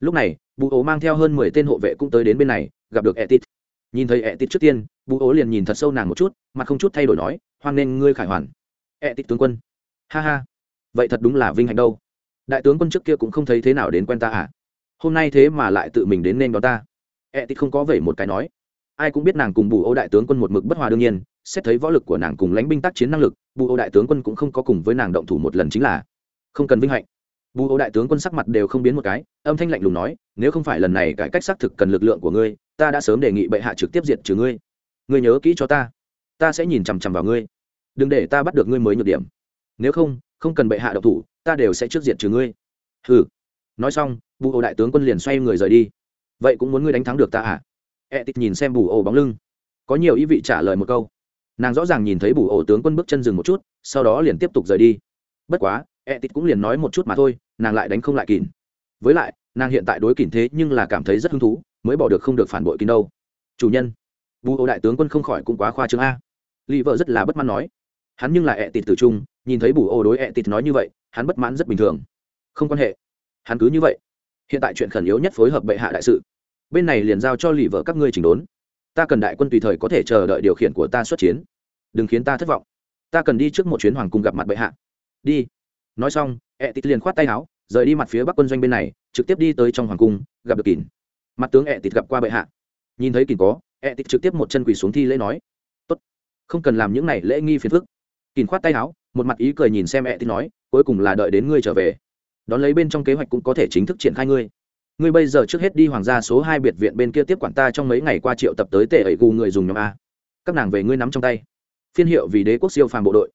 Lúc này, bù ố mang theo hơn mười tên hộ vệ cũng tới đến bên này, gặp được ẹ tịt nhìn thấy ẹ tịt trước tiên, bù ố liền nhìn thật sâu nàng một chút mà không chút thay đổi nói, hoan nghênh ngươi khải hoàn. Ẹ tịt tướng quân. Ha ha, vậy thật đúng là vinh hạnh đâu. Đại tướng quân trước kia cũng không thấy thế nào đến quen ta à? Hôm nay thế mà lại tự mình đến nên đó ta. E tịt không có vậy một cái nói. Ai cũng biết nàng cùng bù ô đại tướng quân một mực bất hòa đương nhiên, xét thấy võ lực của nàng cùng lãnh binh tác chiến năng lực, bù ô đại tướng quân cũng không có cùng với nàng động thủ một lần chính là không cần vinh hạnh. Bù ô đại tướng quân sắc mặt đều không biến một cái, âm thanh lạnh lùng nói, nếu không phải lần này cải cách xác thực cần lực lượng của ngươi, ta đã sớm đề nghị bệ hạ trực tiếp diệt trừ ngươi. Ngươi nhớ kỹ cho ta. Ta sẽ nhìn chằm chằm vào ngươi. Đừng để ta bắt được ngươi mới nhược điểm. Nếu không không cần bệ hạ độc thủ, ta đều sẽ trước diệt trừ ngươi. Hừ nói xong, bù ô đại tướng quân liền xoay người rời đi. Vậy cũng muốn ngươi đánh thắng được ta à? E tít nhìn xem bù ô bóng lưng. Có nhiều ý vị trả lời một câu. Nàng rõ ràng nhìn thấy bù ô tướng quân bước chân dừng một chút, sau đó liền tiếp tục rời đi. Bất quá e tít cũng liền nói một chút mà thôi, nàng lại đánh không lại kỳn với lại, nàng hiện tại đối kỳn thế nhưng là cảm thấy rất hứng thú, mới bỏ được không được phản bội kín đâu. Chủ nhân, bù ô đại tướng quân không khỏi cũng quá khoa trương a. Lì vợ rất là bất mãn nói. Hắn nhưng là e ẹ tịt tử trung, nhìn thấy bù ô đối e ẹ tịt nói như vậy, hắn bất mãn rất bình thường. Không quan hệ hắn cứ như vậy. Hiện tại chuyện khẩn yếu nhất phối hợp bệ hạ đại sự. Bên này liền giao cho lì vợ các ngươi chỉnh đốn. Ta cần đại quân tùy thời có thể chờ đợi điều khiển của ta xuất chiến. Đừng khiến ta thất vọng. Ta cần đi trước một chuyến hoàng cung gặp mặt bệ hạ. Đi. Nói xong ẹ tịt liền khoát tay áo, rời đi mặt phía bắc quân doanh bên này, trực tiếp đi tới trong hoàng cung, gặp được kỳn. Mặt tướng ẹ tịt gặp qua bệ hạ. Nhìn thấy kỳn có ẹ tịt trực tiếp một chân quỳ xuống thi lễ nói, tốt. Không cần làm những này lễ nghi phiền phức. Kỳn khoát tay áo, một mặt ý cười nhìn xem ẹ tịt nói, cuối cùng là đợi đến ngươi trở về đón lấy bên trong kế hoạch cũng có thể chính thức triển khai ngươi. Ngươi bây giờ trước hết đi hoàng gia số hai biệt viện bên kia tiếp quản ta trong mấy ngày qua triệu tập tới tệ ẩy gù người dùng nhóm a. Các nàng về ngươi nắm trong tay. Phiên hiệu vì đế quốc siêu phàm bộ đội.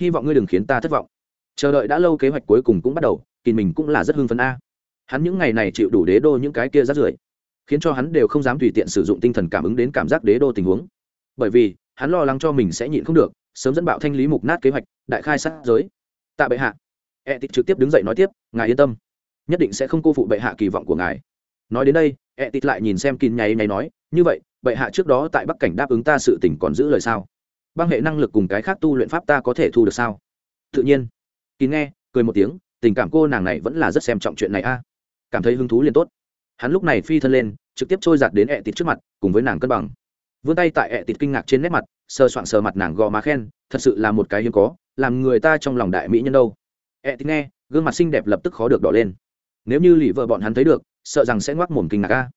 Hy vọng ngươi đừng khiến ta thất vọng. Chờ đợi đã lâu kế hoạch cuối cùng cũng bắt đầu kỳ mình cũng là rất hưng phấn a. Hắn những ngày này chịu đủ đế đô những cái kia rát rưởi, khiến cho hắn đều không dám tùy tiện sử dụng tinh thần cảm ứng đến cảm giác đế đô tình huống. Bởi vì, hắn lo lắng cho mình sẽ nhịn không được, sớm dẫn bạo thanh lý mục nát kế hoạch, đại khai sát giới. Tạ bệ hạ e Tịch trực tiếp đứng dậy nói tiếp, ngài yên tâm, nhất định sẽ không cô phụ bệ hạ kỳ vọng của ngài. Nói đến đây e Tịch lại nhìn xem kín nháy nháy nói, như vậy, bệ hạ trước đó tại bắc cảnh đáp ứng ta sự tỉnh còn giữ lời sao? Băng hệ năng lực cùng cái khác tu luyện pháp ta có thể thu được sao? Tự nhiên. Kín nghe, cười một tiếng, tình cảm cô nàng này vẫn là rất xem trọng chuyện này a. À, cảm thấy hứng thú liền tốt. Hắn lúc này phi thân lên, trực tiếp trôi giạt đến e ẹ tịt trước mặt, cùng với nàng cân bằng. Vươn tay tại e ẹ tịt kinh ngạc trên nét mặt, sờ soạng sờ mặt nàng gò má khen, thật sự là một cái hiếm có, làm người ta trong lòng đại mỹ nhân đâu ẹ tịt nghe, gương mặt xinh đẹp lập tức khó được đỏ lên. Nếu như lì vợ bọn hắn thấy được, sợ rằng sẽ ngoác mồm kinh ngạc ca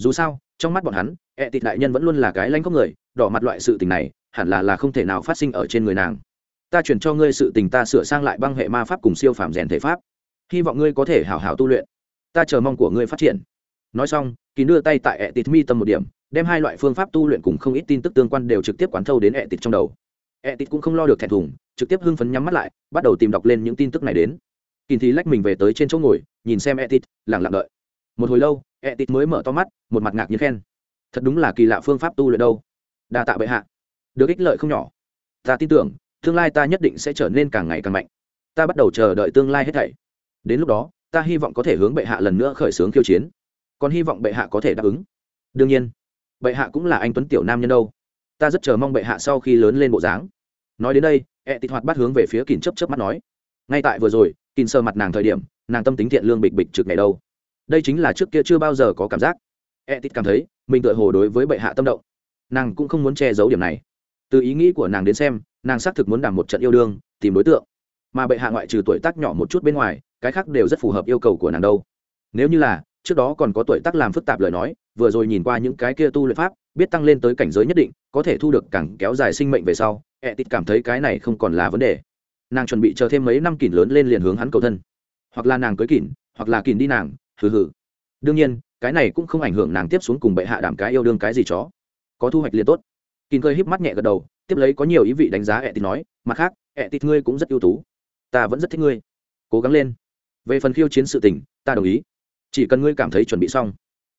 dù sao, trong mắt bọn hắn, ẹ tịt đại nhân vẫn luôn là cái lanh có người, đỏ mặt loại sự tình này, hẳn là là không thể nào phát sinh ở trên người nàng. Ta chuyển cho ngươi sự tình ta sửa sang lại băng hệ ma pháp cùng siêu phàm rèn thể pháp. Hy vọng ngươi có thể hảo hảo tu luyện. Ta chờ mong của ngươi phát triển. Nói xong kín đưa tay tại ẹ tịt mi tâm một điểm, đem hai loại phương pháp tu luyện cùng không ít tin tức tương quan đều trực tiếp quán thâu đến ẹ tịt trong đầu. Ẹ tịt cũng không lo được thẹn thùng trực tiếp hưng phấn nhắm mắt lại, bắt đầu tìm đọc lên những tin tức này đến. Kỳ thì lách mình về tới trên chỗ ngồi, nhìn xem etit tịt lẳng lặng đợi. Một hồi lâu etit tịt mới mở to mắt, một mặt ngạc nhiên khen. Thật đúng là kỳ lạ phương pháp tu luyện đâu. Đa tạ bệ hạ. Được ích lợi không nhỏ. Ta tin tưởng, tương lai ta nhất định sẽ trở nên càng ngày càng mạnh. Ta bắt đầu chờ đợi tương lai hết thảy. Đến lúc đó, ta hy vọng có thể hướng bệ hạ lần nữa khởi xướng khiêu chiến. Còn hy vọng bệ hạ có thể đáp ứng. Đương nhiên, bệ hạ cũng là anh tuấn tiểu nam nhân đâu. Ta rất chờ mong bệ hạ sau khi lớn lên bộ dáng nói đến đây ẹ tịt hoạt bắt hướng về phía kìn chấp chấp mắt nói, ngay tại vừa rồi kìn sờ mặt nàng thời điểm, nàng tâm tính thiện lương bịch bịch trực ngày đâu. Đây chính là trước kia chưa bao giờ có cảm giác. Ẹ tịt cảm thấy, mình tựa hồ đối với bệ hạ tâm động. Nàng cũng không muốn che giấu điểm này. Từ ý nghĩ của nàng đến xem, nàng xác thực muốn đảm một trận yêu đương, tìm đối tượng. Mà bệ hạ ngoại trừ tuổi tác nhỏ một chút bên ngoài, cái khác đều rất phù hợp yêu cầu của nàng đâu. Nếu như là, trước đó còn có tuổi tác làm phức tạp lời nói, vừa rồi nhìn qua những cái kia tu luyện pháp biết tăng lên tới cảnh giới nhất định, có thể thu được càng kéo dài sinh mệnh về sau ẹ tịt cảm thấy cái này không còn là vấn đề. Nàng chuẩn bị chờ thêm mấy năm kỷ lớn lên liền hướng hắn cầu thân. Hoặc là nàng cưới kỷ hoặc là kỷ đi nàng, hừ hừ. Đương nhiên, cái này cũng không ảnh hưởng nàng tiếp xuống cùng bệ hạ đảm cái yêu đương cái gì chó. Có thu hoạch liền tốt. Kìn cơi híp mắt nhẹ gật đầu, tiếp lấy có nhiều ý vị đánh giá ẹ tịt nói, mặt khác ẹ tịt ngươi cũng rất ưu tú. Ta vẫn rất thích ngươi. Cố gắng lên. Về phần khiêu chiến sự tình, ta đồng ý. Chỉ cần ngươi cảm thấy chuẩn bị xong,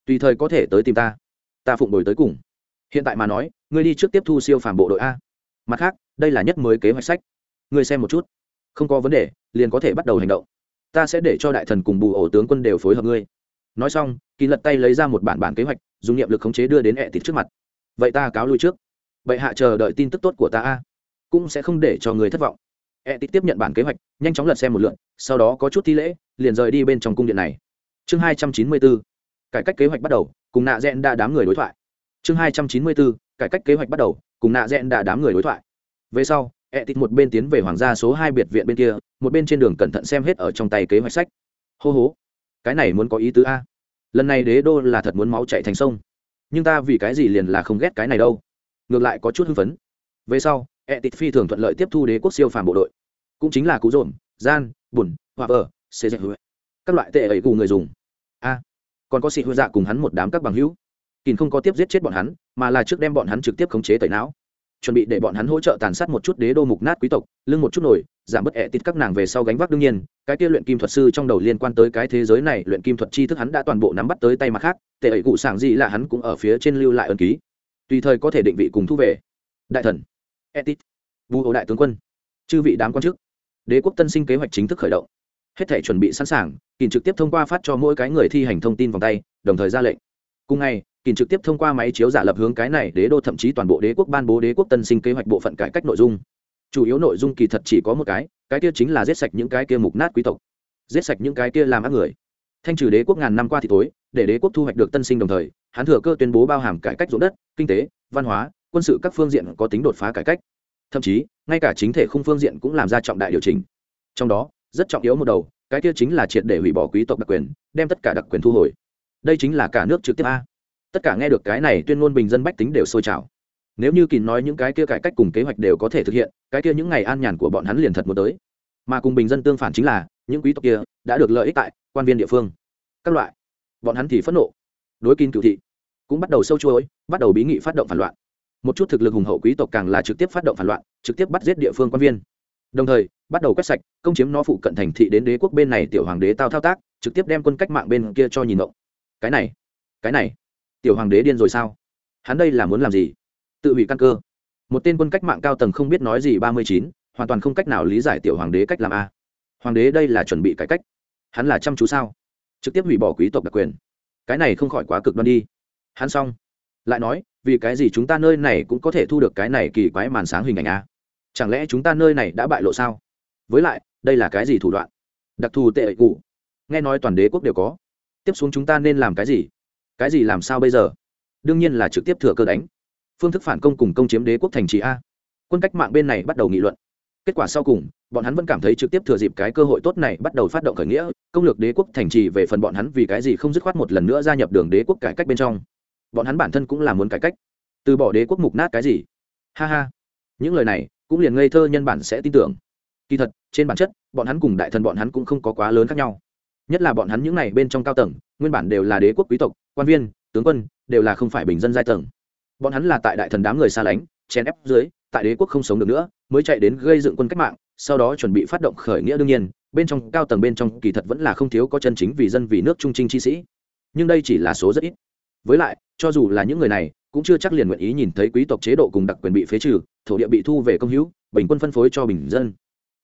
tùy thời có thể tới tìm ta ta phụng đổi tới cùng. Hiện tại mà nói, ngươi đi trước tiếp thu siêu phàm bộ đội a. Mặt khác, đây là nhất mới kế hoạch sách. Ngươi xem một chút. Không có vấn đề, liền có thể bắt đầu hành động. Ta sẽ để cho đại thần cùng bù ổ tướng quân đều phối hợp ngươi. Nói xong, kỳ lật tay lấy ra một bản bản kế hoạch, dùng niệm lực khống chế đưa đến ẹ thịt trước mặt. Vậy ta cáo lui trước. Vậy hạ chờ đợi tin tức tốt của ta a. Cũng sẽ không để cho người thất vọng. Ẹ thịt tiếp nhận bản kế hoạch, nhanh chóng lật xem một lượn sau đó có chút thi lễ, liền rời đi bên trong cung điện này. Chương hai trăm chín mươi bốn. Cải cách kế hoạch bắt đầu cùng nạ rẽn đã đám người đối thoại. Chương hai trăm chín mươi bốn, cải cách kế hoạch bắt đầu, cùng nạ rẽn đã đám người đối thoại. Về sau ẹ tịt một bên tiến về hoàng gia số hai biệt viện bên kia, một bên trên đường cẩn thận xem hết ở trong tay kế hoạch sách. Hô hố cái này muốn có ý tứ a? Lần này đế đô là thật muốn máu chạy thành sông. Nhưng ta vì cái gì liền là không ghét cái này đâu? Ngược lại có chút hưng phấn. Về sau ẹ tịt phi thường thuận lợi tiếp thu đế quốc siêu phàm bộ đội. Cũng chính là cú dồn gian, bùn hoa vờ, xê dạy các loại tệ ấy cù người dùng. A còn có sĩ hư dạ cùng hắn một đám các bằng hữu. Kín không có tiếp giết chết bọn hắn, mà là trước đem bọn hắn trực tiếp khống chế tẩy não. Chuẩn bị để bọn hắn hỗ trợ tàn sát một chút đế đô mục nát quý tộc, lưng một chút nổi, giảm bớt ẹ tít các nàng về sau gánh vác đương nhiên, cái kia luyện kim thuật sư trong đầu liên quan tới cái thế giới này, luyện kim thuật chi thức hắn đã toàn bộ nắm bắt tới tay mặt khác, tệ ấy cụ sảng gì là hắn cũng ở phía trên lưu lại ân ký. Tùy thời có thể định vị cùng thu về. Đại thần etit vu hộ đại tướng quân, chư vị đám quan chức, đế quốc tân sinh kế hoạch chính thức khởi động. Hết thể chuẩn bị sẵn sàng kìm trực tiếp thông qua phát cho mỗi cái người thi hành thông tin vòng tay, đồng thời ra lệnh. Cùng ngày kìm trực tiếp thông qua máy chiếu giả lập hướng cái này đế đô thậm chí toàn bộ đế quốc ban bố đế quốc tân sinh kế hoạch bộ phận cải cách nội dung. Chủ yếu nội dung kỳ thật chỉ có một cái cái kia chính là giết sạch những cái kia mục nát quý tộc. Giết sạch những cái kia làm ác người. Thanh trừ đế quốc ngàn năm qua thì tối để đế quốc thu hoạch được tân sinh đồng thời, hắn thừa cơ tuyên bố bao hàm cải cách ruộng đất, kinh tế, văn hóa, quân sự các phương diện có tính đột phá cải cách. Thậm chí, ngay cả chính thể khung phương diện cũng làm ra trọng đại điều chỉnh. Trong đó, rất trọng yếu một đầu cái kia chính là triệt để hủy bỏ quý tộc đặc quyền, đem tất cả đặc quyền thu hồi. Đây chính là cả nước trực tiếp a. Tất cả nghe được cái này tuyên ngôn bình dân bách tính đều sôi trào. Nếu như kín nói những cái kia cải cách cùng kế hoạch đều có thể thực hiện, cái kia những ngày an nhàn của bọn hắn liền thật muốn tới. Mà cùng bình dân tương phản chính là, những quý tộc kia đã được lợi ích tại quan viên địa phương. Các loại. Bọn hắn thì phẫn nộ. Đối kinh cựu thị cũng bắt đầu sâu chuối bắt đầu bí nghị phát động phản loạn. Một chút thực lực hùng hậu quý tộc càng là trực tiếp phát động phản loạn, trực tiếp bắt giết địa phương quan viên đồng thời, bắt đầu quét sạch, công chiếm nó phụ cận thành thị đến đế quốc bên này tiểu hoàng đế tao thao tác, trực tiếp đem quân cách mạng bên kia cho nhìn động cái này cái này, tiểu hoàng đế điên rồi sao? Hắn đây là muốn làm gì? Tự hủy căn cơ. Một tên quân cách mạng cao tầng không biết nói gì ba mươi chín, hoàn toàn không cách nào lý giải tiểu hoàng đế cách làm a. Hoàng đế đây là chuẩn bị cải cách. Hắn là chăm chú sao? Trực tiếp hủy bỏ quý tộc đặc quyền. Cái này không khỏi quá cực đoan đi. Hắn xong. Lại nói, vì cái gì chúng ta nơi này cũng có thể thu được cái này kỳ quái màn sáng hình ảnh a? Chẳng lẽ chúng ta nơi này đã bại lộ sao? Với lại, đây là cái gì thủ đoạn? Đặc thù tệ cụ nghe nói toàn đế quốc đều có. Tiếp xuống chúng ta nên làm cái gì? Cái gì làm sao bây giờ? Đương nhiên là trực tiếp thừa cơ đánh. Phương thức phản công cùng công chiếm đế quốc thành trì a. Quân cách mạng bên này bắt đầu nghị luận. Kết quả sau cùng, bọn hắn vẫn cảm thấy trực tiếp thừa dịp cái cơ hội tốt này bắt đầu phát động khởi nghĩa, công lược đế quốc thành trì về phần bọn hắn vì cái gì không dứt khoát một lần nữa gia nhập đường đế quốc cải cách bên trong. Bọn hắn bản thân cũng là muốn cải cách. Từ bỏ đế quốc mục nát cái gì? Ha ha. Những lời này cũng liền ngây thơ nhân bản sẽ tin tưởng. Kỳ thật, trên bản chất, bọn hắn cùng đại thần bọn hắn cũng không có quá lớn khác nhau. Nhất là bọn hắn những này bên trong cao tầng, nguyên bản đều là đế quốc quý tộc, quan viên, tướng quân, đều là không phải bình dân giai tầng. Bọn hắn là tại đại thần đám người xa lánh, chèn ép dưới, tại đế quốc không sống được nữa, mới chạy đến gây dựng quân cách mạng, sau đó chuẩn bị phát động khởi nghĩa đương nhiên, bên trong cao tầng bên trong kỳ thật vẫn là không thiếu có chân chính vì dân vì nước trung trinh chi sĩ. Nhưng đây chỉ là số rất ít với lại, cho dù là những người này, cũng chưa chắc liền nguyện ý nhìn thấy quý tộc chế độ cùng đặc quyền bị phế trừ, thổ địa bị thu về công hữu, bình quân phân phối cho bình dân.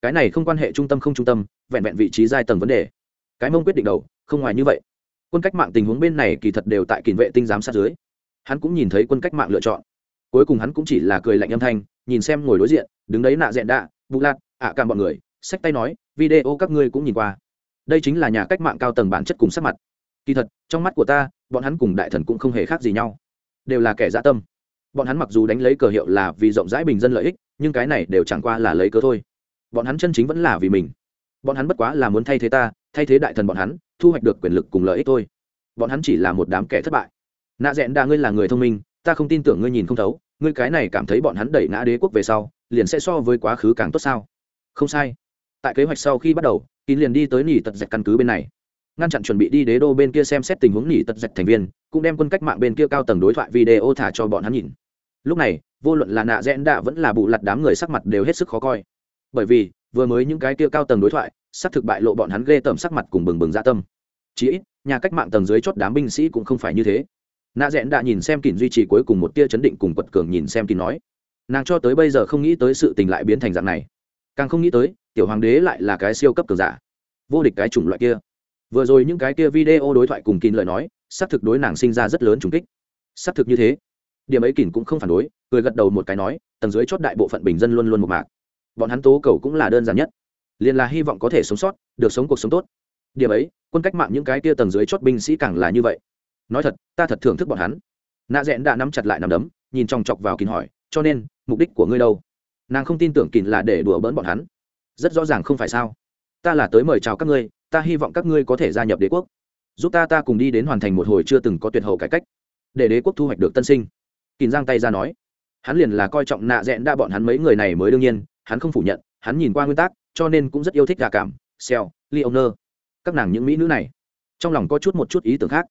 Cái này không quan hệ trung tâm không trung tâm, vẹn vẹn vị trí giai tầng vấn đề. Cái mông quyết định đầu, không ngoài như vậy. Quân cách mạng tình huống bên này kỳ thật đều tại kỷ vệ tinh giám sát dưới. Hắn cũng nhìn thấy quân cách mạng lựa chọn. Cuối cùng hắn cũng chỉ là cười lạnh âm thanh, nhìn xem ngồi đối diện, đứng đấy nạ dẹn đạ vụ lạt, ạ à cam bọn người, xách tay nói, video các ngươi cũng nhìn qua. Đây chính là nhà cách mạng cao tầng bản chất cùng sắc mặt. Kỳ thật, trong mắt của ta bọn hắn cùng đại thần cũng không hề khác gì nhau, đều là kẻ dã tâm. Bọn hắn mặc dù đánh lấy cờ hiệu là vì rộng rãi bình dân lợi ích, nhưng cái này đều chẳng qua là lấy cớ thôi. Bọn hắn chân chính vẫn là vì mình. Bọn hắn bất quá là muốn thay thế ta, thay thế đại thần bọn hắn, thu hoạch được quyền lực cùng lợi ích thôi. Bọn hắn chỉ là một đám kẻ thất bại. Nạ rẽn đa, ngươi là người thông minh, ta không tin tưởng ngươi nhìn không thấu, ngươi cái này cảm thấy bọn hắn đẩy ngã đế quốc về sau, liền sẽ so với quá khứ càng tốt sao? Không sai. Tại kế hoạch sau khi bắt đầu, kín liền đi tới nỉ tật dạch căn cứ bên này ngăn chặn chuẩn bị đi đế đô bên kia xem xét tình huống nghỉ tật dạch thành viên, cũng đem quân cách mạng bên kia cao tầng đối thoại video thả cho bọn hắn nhìn. Lúc này, vô luận là nạ rẽn đạ vẫn là bù lặt đám người sắc mặt đều hết sức khó coi. Bởi vì, vừa mới những cái kia cao tầng đối thoại sắc thực bại lộ bọn hắn ghê tởm sắc mặt cùng bừng bừng dạ tâm. Chí ít, nhà cách mạng tầng dưới chót đám binh sĩ cũng không phải như thế. Nạ rẽn đã nhìn xem kỳn duy trì cuối cùng một tia chấn định cùng quật cường nhìn xem kỳn nói. Nàng cho tới bây giờ không nghĩ tới sự tình lại biến thành dạng này. Càng không nghĩ tới, tiểu hoàng đế lại là cái siêu cấp cường giả. Vô địch cái chủng loại kia vừa rồi những cái kia video đối thoại cùng kín lời nói, xác thực đối nàng sinh ra rất lớn trùng kích. Xác thực như thế. Điểm ấy kín cũng không phản đối, cười gật đầu một cái nói, tầng dưới chót đại bộ phận bình dân luôn luôn một mạc. Bọn hắn tố cầu cũng là đơn giản nhất. Liền là hy vọng có thể sống sót, được sống cuộc sống tốt. Điểm ấy, quân cách mạng những cái kia tầng dưới chót binh sĩ càng là như vậy. Nói thật, ta thật thưởng thức bọn hắn. Nạ rẽn đã nắm chặt lại nằm đấm, nhìn chòng chọc vào kín hỏi, cho nên, mục đích của ngươi đâu? Nàng không tin tưởng kín là để đùa bỡn bọn hắn. Rất rõ ràng không phải sao. Ta là tới mời chào các ngươi ta hy vọng các ngươi có thể gia nhập đế quốc. Giúp ta ta cùng đi đến hoàn thành một hồi chưa từng có tuyệt hậu cải cách, để đế quốc thu hoạch được tân sinh. Kín giang tay ra nói. Hắn liền là coi trọng nạ rẽn đa bọn hắn mấy người này mới đương nhiên, hắn không phủ nhận, hắn nhìn qua nguyên tắc, cho nên cũng rất yêu thích gà cảm xèo leoner các nàng những mỹ nữ này. Trong lòng có chút một chút ý tưởng khác.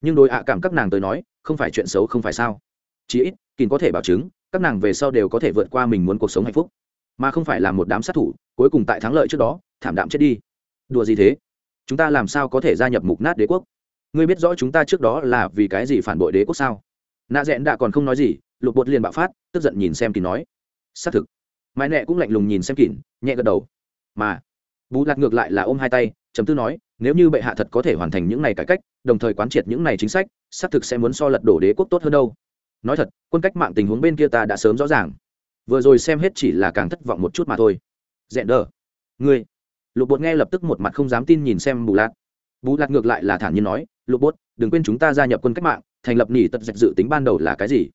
Nhưng đối ạ cảm các nàng tới nói, không phải chuyện xấu không phải sao. Chí ít kín có thể bảo chứng, các nàng về sau đều có thể vượt qua mình muốn cuộc sống hạnh phúc. Mà không phải là một đám sát thủ, cuối cùng tại thắng lợi trước đó, thảm đạm chết đi đùa gì thế? Chúng ta làm sao có thể gia nhập mục nát đế quốc? Ngươi biết rõ chúng ta trước đó là vì cái gì phản bội đế quốc sao? Nạ rẽn đã còn không nói gì, lục bột liền bạo phát, tức giận nhìn xem kỳ nói. Xác thực. Mãi nẹ cũng lạnh lùng nhìn xem kín nhẹ gật đầu. Mà bù lạc ngược lại là ôm hai tay chấm tư nói, nếu như bệ hạ thật có thể hoàn thành những này cải cách, đồng thời quán triệt những này chính sách, xác thực sẽ muốn so lật đổ đế quốc tốt hơn đâu. Nói thật, quân cách mạng tình huống bên kia ta đã sớm rõ ràng. Vừa rồi xem hết chỉ là càng thất vọng một chút mà thôi. Dẹn đờ, ngươi lục bột nghe lập tức một mặt không dám tin nhìn xem bù lạc bù lạc ngược lại là thản nhiên nói, lục bột, đừng quên chúng ta gia nhập quân cách mạng, thành lập nỉ tật dạch dự tính ban đầu là cái gì?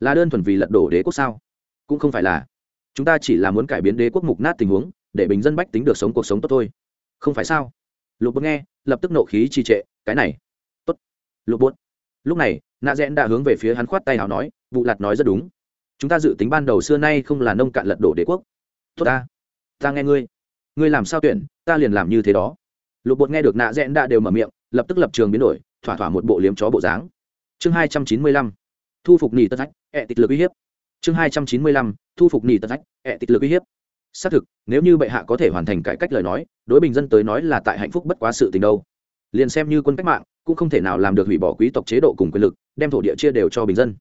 Là đơn thuần vì lật đổ đế quốc sao? Cũng không phải là. Chúng ta chỉ là muốn cải biến đế quốc mục nát tình huống, để bình dân bách tính được sống cuộc sống tốt thôi. Không phải sao? Lục bột nghe, lập tức nộ khí trì trệ, cái này. Tốt. Lục bột. Lúc này nạ rẽn đã hướng về phía hắn khoát tay nào nói vụ lạt nói rất đúng. Chúng ta dự tính ban đầu xưa nay không là nông cạn lật đổ đế quốc. Tốt ta. Ta nghe ngươi ngươi làm sao tuyển, ta liền làm như thế đó. Lục bột nghe được nạ rẽn đã đều mở miệng, lập tức lập trường biến đổi, thỏa thỏa một bộ liếm chó bộ dáng. Chương hai trăm chín mươi lăm, thu phục nỉ tất ách ẹ tịch lực uy hiếp. Chương hai trăm chín mươi lăm, thu phục nỉ tất ách ẹ tịch lực uy hiếp. Xác thực, nếu như bệ hạ có thể hoàn thành cải cách lời nói, đối bình dân tới nói là tại hạnh phúc bất quá sự tình đâu. Liền xem như quân cách mạng, cũng không thể nào làm được hủy bỏ quý tộc chế độ cùng quyền lực, đem thổ địa chia đều cho bình dân.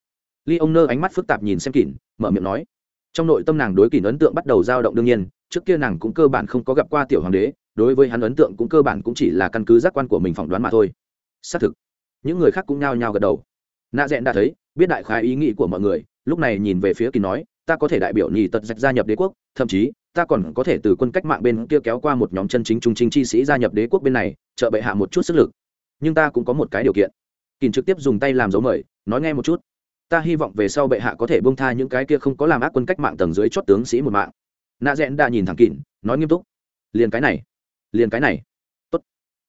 Ly ông nơ ánh mắt phức tạp nhìn xem kỳn mở miệng nói. Trong nội tâm nàng đối kỳn ấn tượng bắt đầu dao động đương nhiên trước kia nàng cũng cơ bản không có gặp qua tiểu hoàng đế, đối với hắn ấn tượng cũng cơ bản cũng chỉ là căn cứ giác quan của mình phỏng đoán mà thôi. Xác thực, những người khác cũng nhao nhao gật đầu. Nạ rẽn đã thấy, biết đại khái ý nghĩ của mọi người, lúc này nhìn về phía kỳ nói, ta có thể đại biểu nhì tật dạch gia nhập đế quốc, thậm chí, ta còn có thể từ quân cách mạng bên kia kéo qua một nhóm chân chính trung chính chi sĩ gia nhập đế quốc bên này, trợ bệ hạ một chút sức lực. Nhưng ta cũng có một cái điều kiện. Kỳn trực tiếp dùng tay làm dấu mời, nói nghe một chút. Ta hy vọng về sau bệ hạ có thể bông tha những cái kia không có làm ác quân cách mạng tầng dưới chót tướng sĩ một mạng nạ rẽn đã nhìn thẳng kỳn nói nghiêm túc. Liền cái này, liền cái này. Tốt.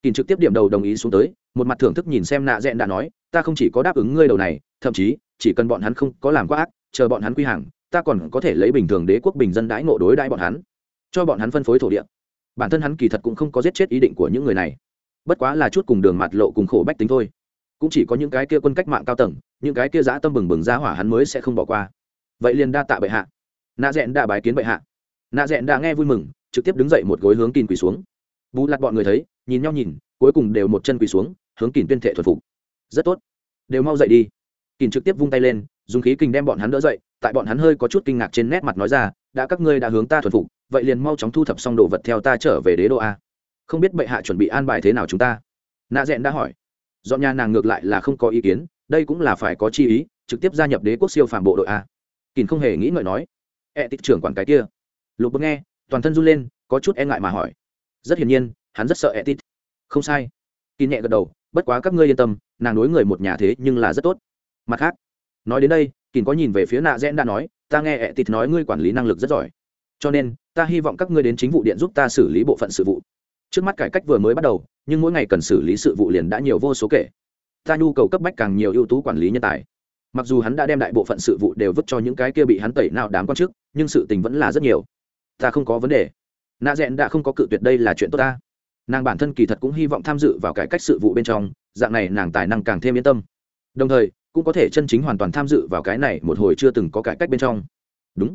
Kỳn trực tiếp điểm đầu đồng ý xuống tới, một mặt thưởng thức nhìn xem nạ rẽn đã nói, ta không chỉ có đáp ứng ngươi đầu này, thậm chí, chỉ cần bọn hắn không có làm quá ác, chờ bọn hắn quy hàng, ta còn có thể lấy bình thường đế quốc bình dân đãi ngộ đối đãi bọn hắn, cho bọn hắn phân phối thổ địa. Bản thân hắn kỳ thật cũng không có giết chết ý định của những người này. Bất quá là chút cùng đường mặt lộ cùng khổ bách tính thôi. Cũng chỉ có những cái kia quân cách mạng cao tầng, những cái kia dã tâm bừng bừng ra hỏa hắn mới sẽ không bỏ qua. Vậy liền đa tạ bệ hạ. Nạ dẹn đã bái kiến bệ hạ nạ dẹn đã nghe vui mừng, trực tiếp đứng dậy một gối hướng kín quỳ xuống. Bù lặt bọn người thấy, nhìn nhau nhìn, cuối cùng đều một chân quỳ xuống, hướng kín tuyên thệ thuần phục. Rất tốt. Đều mau dậy đi. Kín trực tiếp vung tay lên, dùng khí kình đem bọn hắn đỡ dậy, tại bọn hắn hơi có chút kinh ngạc trên nét mặt nói ra, đã các ngươi đã hướng ta thuần phục, vậy liền mau chóng thu thập xong đồ vật theo ta trở về đế đô a. Không biết bệ hạ chuẩn bị an bài thế nào chúng ta? Nạ dẹn đã hỏi. Dọn nhà nàng ngược lại là không có ý kiến, đây cũng là phải có chi ý, trực tiếp gia nhập đế quốc siêu phàm bộ đội a. Kín không hề nghĩ ngợi nói. E tích trưởng quản cái kia lục bơ nghe, toàn thân run lên, có chút e ngại mà hỏi. Rất hiển nhiên, hắn rất sợ e tích không sai. Kỳ nhẹ gật đầu, bất quá các ngươi yên tâm, nàng đối người một nhà thế nhưng là rất tốt. Mặt khác, nói đến đây, kỳ có nhìn về phía nạ rẽn đã nói, ta nghe e tịt nói ngươi quản lý năng lực rất giỏi. Cho nên, ta hy vọng các ngươi đến chính vụ điện giúp ta xử lý bộ phận sự vụ. Trước mắt cải cách vừa mới bắt đầu, nhưng mỗi ngày cần xử lý sự vụ liền đã nhiều vô số kể. Ta nhu cầu cấp bách càng nhiều ưu tú quản lý nhân tài. Mặc dù hắn đã đem đại bộ phận sự vụ đều vứt cho những cái kia bị hắn tẩy nào đám quan chức, nhưng sự tình vẫn là rất nhiều ta không có vấn đề. Nạ rẽn đã không có cự tuyệt đây là chuyện tốt ta. Nàng bản thân kỳ thật cũng hy vọng tham dự vào cải cách sự vụ bên trong, dạng này nàng tài năng càng thêm yên tâm. Đồng thời, cũng có thể chân chính hoàn toàn tham dự vào cái này một hồi chưa từng có cải cách bên trong. Đúng.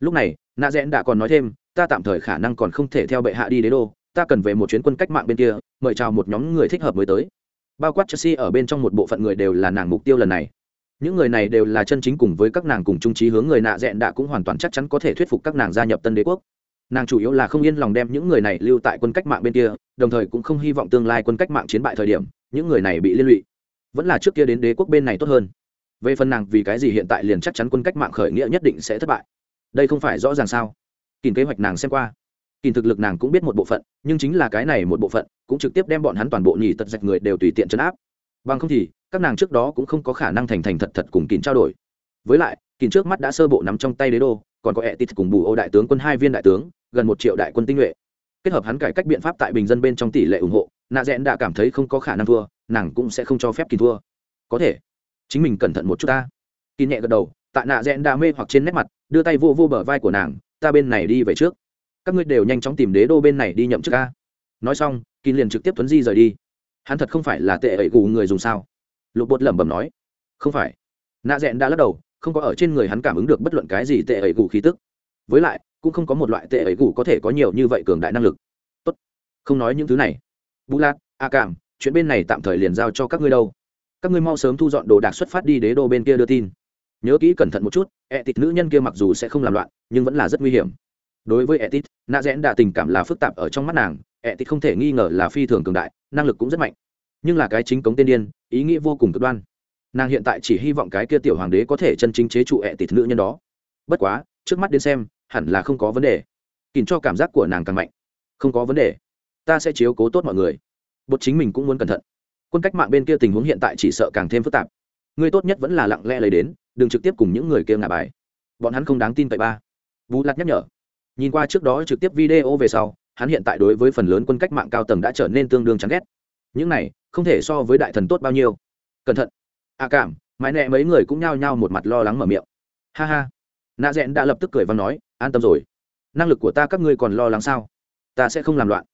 Lúc này, nạ rẽn đã còn nói thêm, ta tạm thời khả năng còn không thể theo bệ hạ đi đế đô, ta cần về một chuyến quân cách mạng bên kia, mời chào một nhóm người thích hợp mới tới. Bao quát chelsea ở bên trong một bộ phận người đều là nàng mục tiêu lần này những người này đều là chân chính cùng với các nàng cùng trung trí hướng người nạ dẹn đã cũng hoàn toàn chắc chắn có thể thuyết phục các nàng gia nhập tân đế quốc. Nàng chủ yếu là không yên lòng đem những người này lưu tại quân cách mạng bên kia, đồng thời cũng không hy vọng tương lai quân cách mạng chiến bại thời điểm, những người này bị liên lụy. Vẫn là trước kia đến đế quốc bên này tốt hơn. Về phần nàng vì cái gì hiện tại liền chắc chắn quân cách mạng khởi nghĩa nhất định sẽ thất bại. Đây không phải rõ ràng sao? Kìm kế hoạch nàng xem qua. Kìm thực lực nàng cũng biết một bộ phận, nhưng chính là cái này một bộ phận, cũng trực tiếp đem bọn hắn toàn bộ nhì tật dạch người đều tùy tiện chấn áp. Bằng không thì các nàng trước đó cũng không có khả năng thành thành thật thật cùng kín trao đổi. Với lại, kín trước mắt đã sơ bộ nắm trong tay đế đô, còn có ẹ tít cùng bù ô đại tướng quân hai viên đại tướng, gần một triệu đại quân tinh nhuệ. Kết hợp hắn cải cách biện pháp tại bình dân bên trong tỷ lệ ủng hộ, nạ rẽn đã cảm thấy không có khả năng thua, nàng cũng sẽ không cho phép kín thua. Có thể, chính mình cẩn thận một chút ta. Kín nhẹ gật đầu, tại nạ rẽn đã mê hoặc trên nét mặt, đưa tay vô vô bờ vai của nàng, ta bên này đi về trước. Các ngươi đều nhanh chóng tìm đế đô bên này đi nhậm chức ca nói xong, kín liền trực tiếp tuấn di rời đi. Hắn thật không phải là tệ ẩy gù người dùng sao? Lục bột lẩm bẩm nói, không phải. Nạ rẽn đã lắc đầu, không có ở trên người hắn cảm ứng được bất luận cái gì tệ ấy gù khí tức. Với lại, cũng không có một loại tệ ấy gù có thể có nhiều như vậy cường đại năng lực. Tốt, không nói những thứ này. Bù lạt, a cảm, chuyện bên này tạm thời liền giao cho các ngươi đâu. Các ngươi mau sớm thu dọn đồ đạc xuất phát đi đế đô bên kia đưa tin. Nhớ kỹ cẩn thận một chút ẹ tịt nữ nhân kia mặc dù sẽ không làm loạn, nhưng vẫn là rất nguy hiểm. Đối với ẹ tịt nạ rẽn đã tình cảm là phức tạp ở trong mắt nàng ẹ tịt không thể nghi ngờ là phi thường cường đại, năng lực cũng rất mạnh nhưng là cái chính cống tên điên, ý nghĩa vô cùng cực đoan. Nàng hiện tại chỉ hy vọng cái kia tiểu hoàng đế có thể chân chính chế trụ ẹ tịt nữ nhân đó. Bất quá, trước mắt đến xem, hẳn là không có vấn đề. Kìm cho cảm giác của nàng càng mạnh. Không có vấn đề. Ta sẽ chiếu cố tốt mọi người. Bột chính mình cũng muốn cẩn thận. Quân cách mạng bên kia tình huống hiện tại chỉ sợ càng thêm phức tạp. Người tốt nhất vẫn là lặng lẽ lấy đến, đừng trực tiếp cùng những người kia ngả bài. Bọn hắn không đáng tin cậy ba. Vũ lạt nhắc nhở. Nhìn qua trước đó trực tiếp video về sau, hắn hiện tại đối với phần lớn quân cách mạng cao tầng đã trở nên tương đương chán ghét những này không thể so với đại thần tốt bao nhiêu. Cẩn thận. A cảm, mãi nẹ mấy người cũng nhao nhao một mặt lo lắng mở miệng. Ha ha. Nạ rẽn đã lập tức cười và nói, an tâm rồi. Năng lực của ta các ngươi còn lo lắng sao? Ta sẽ không làm loạn.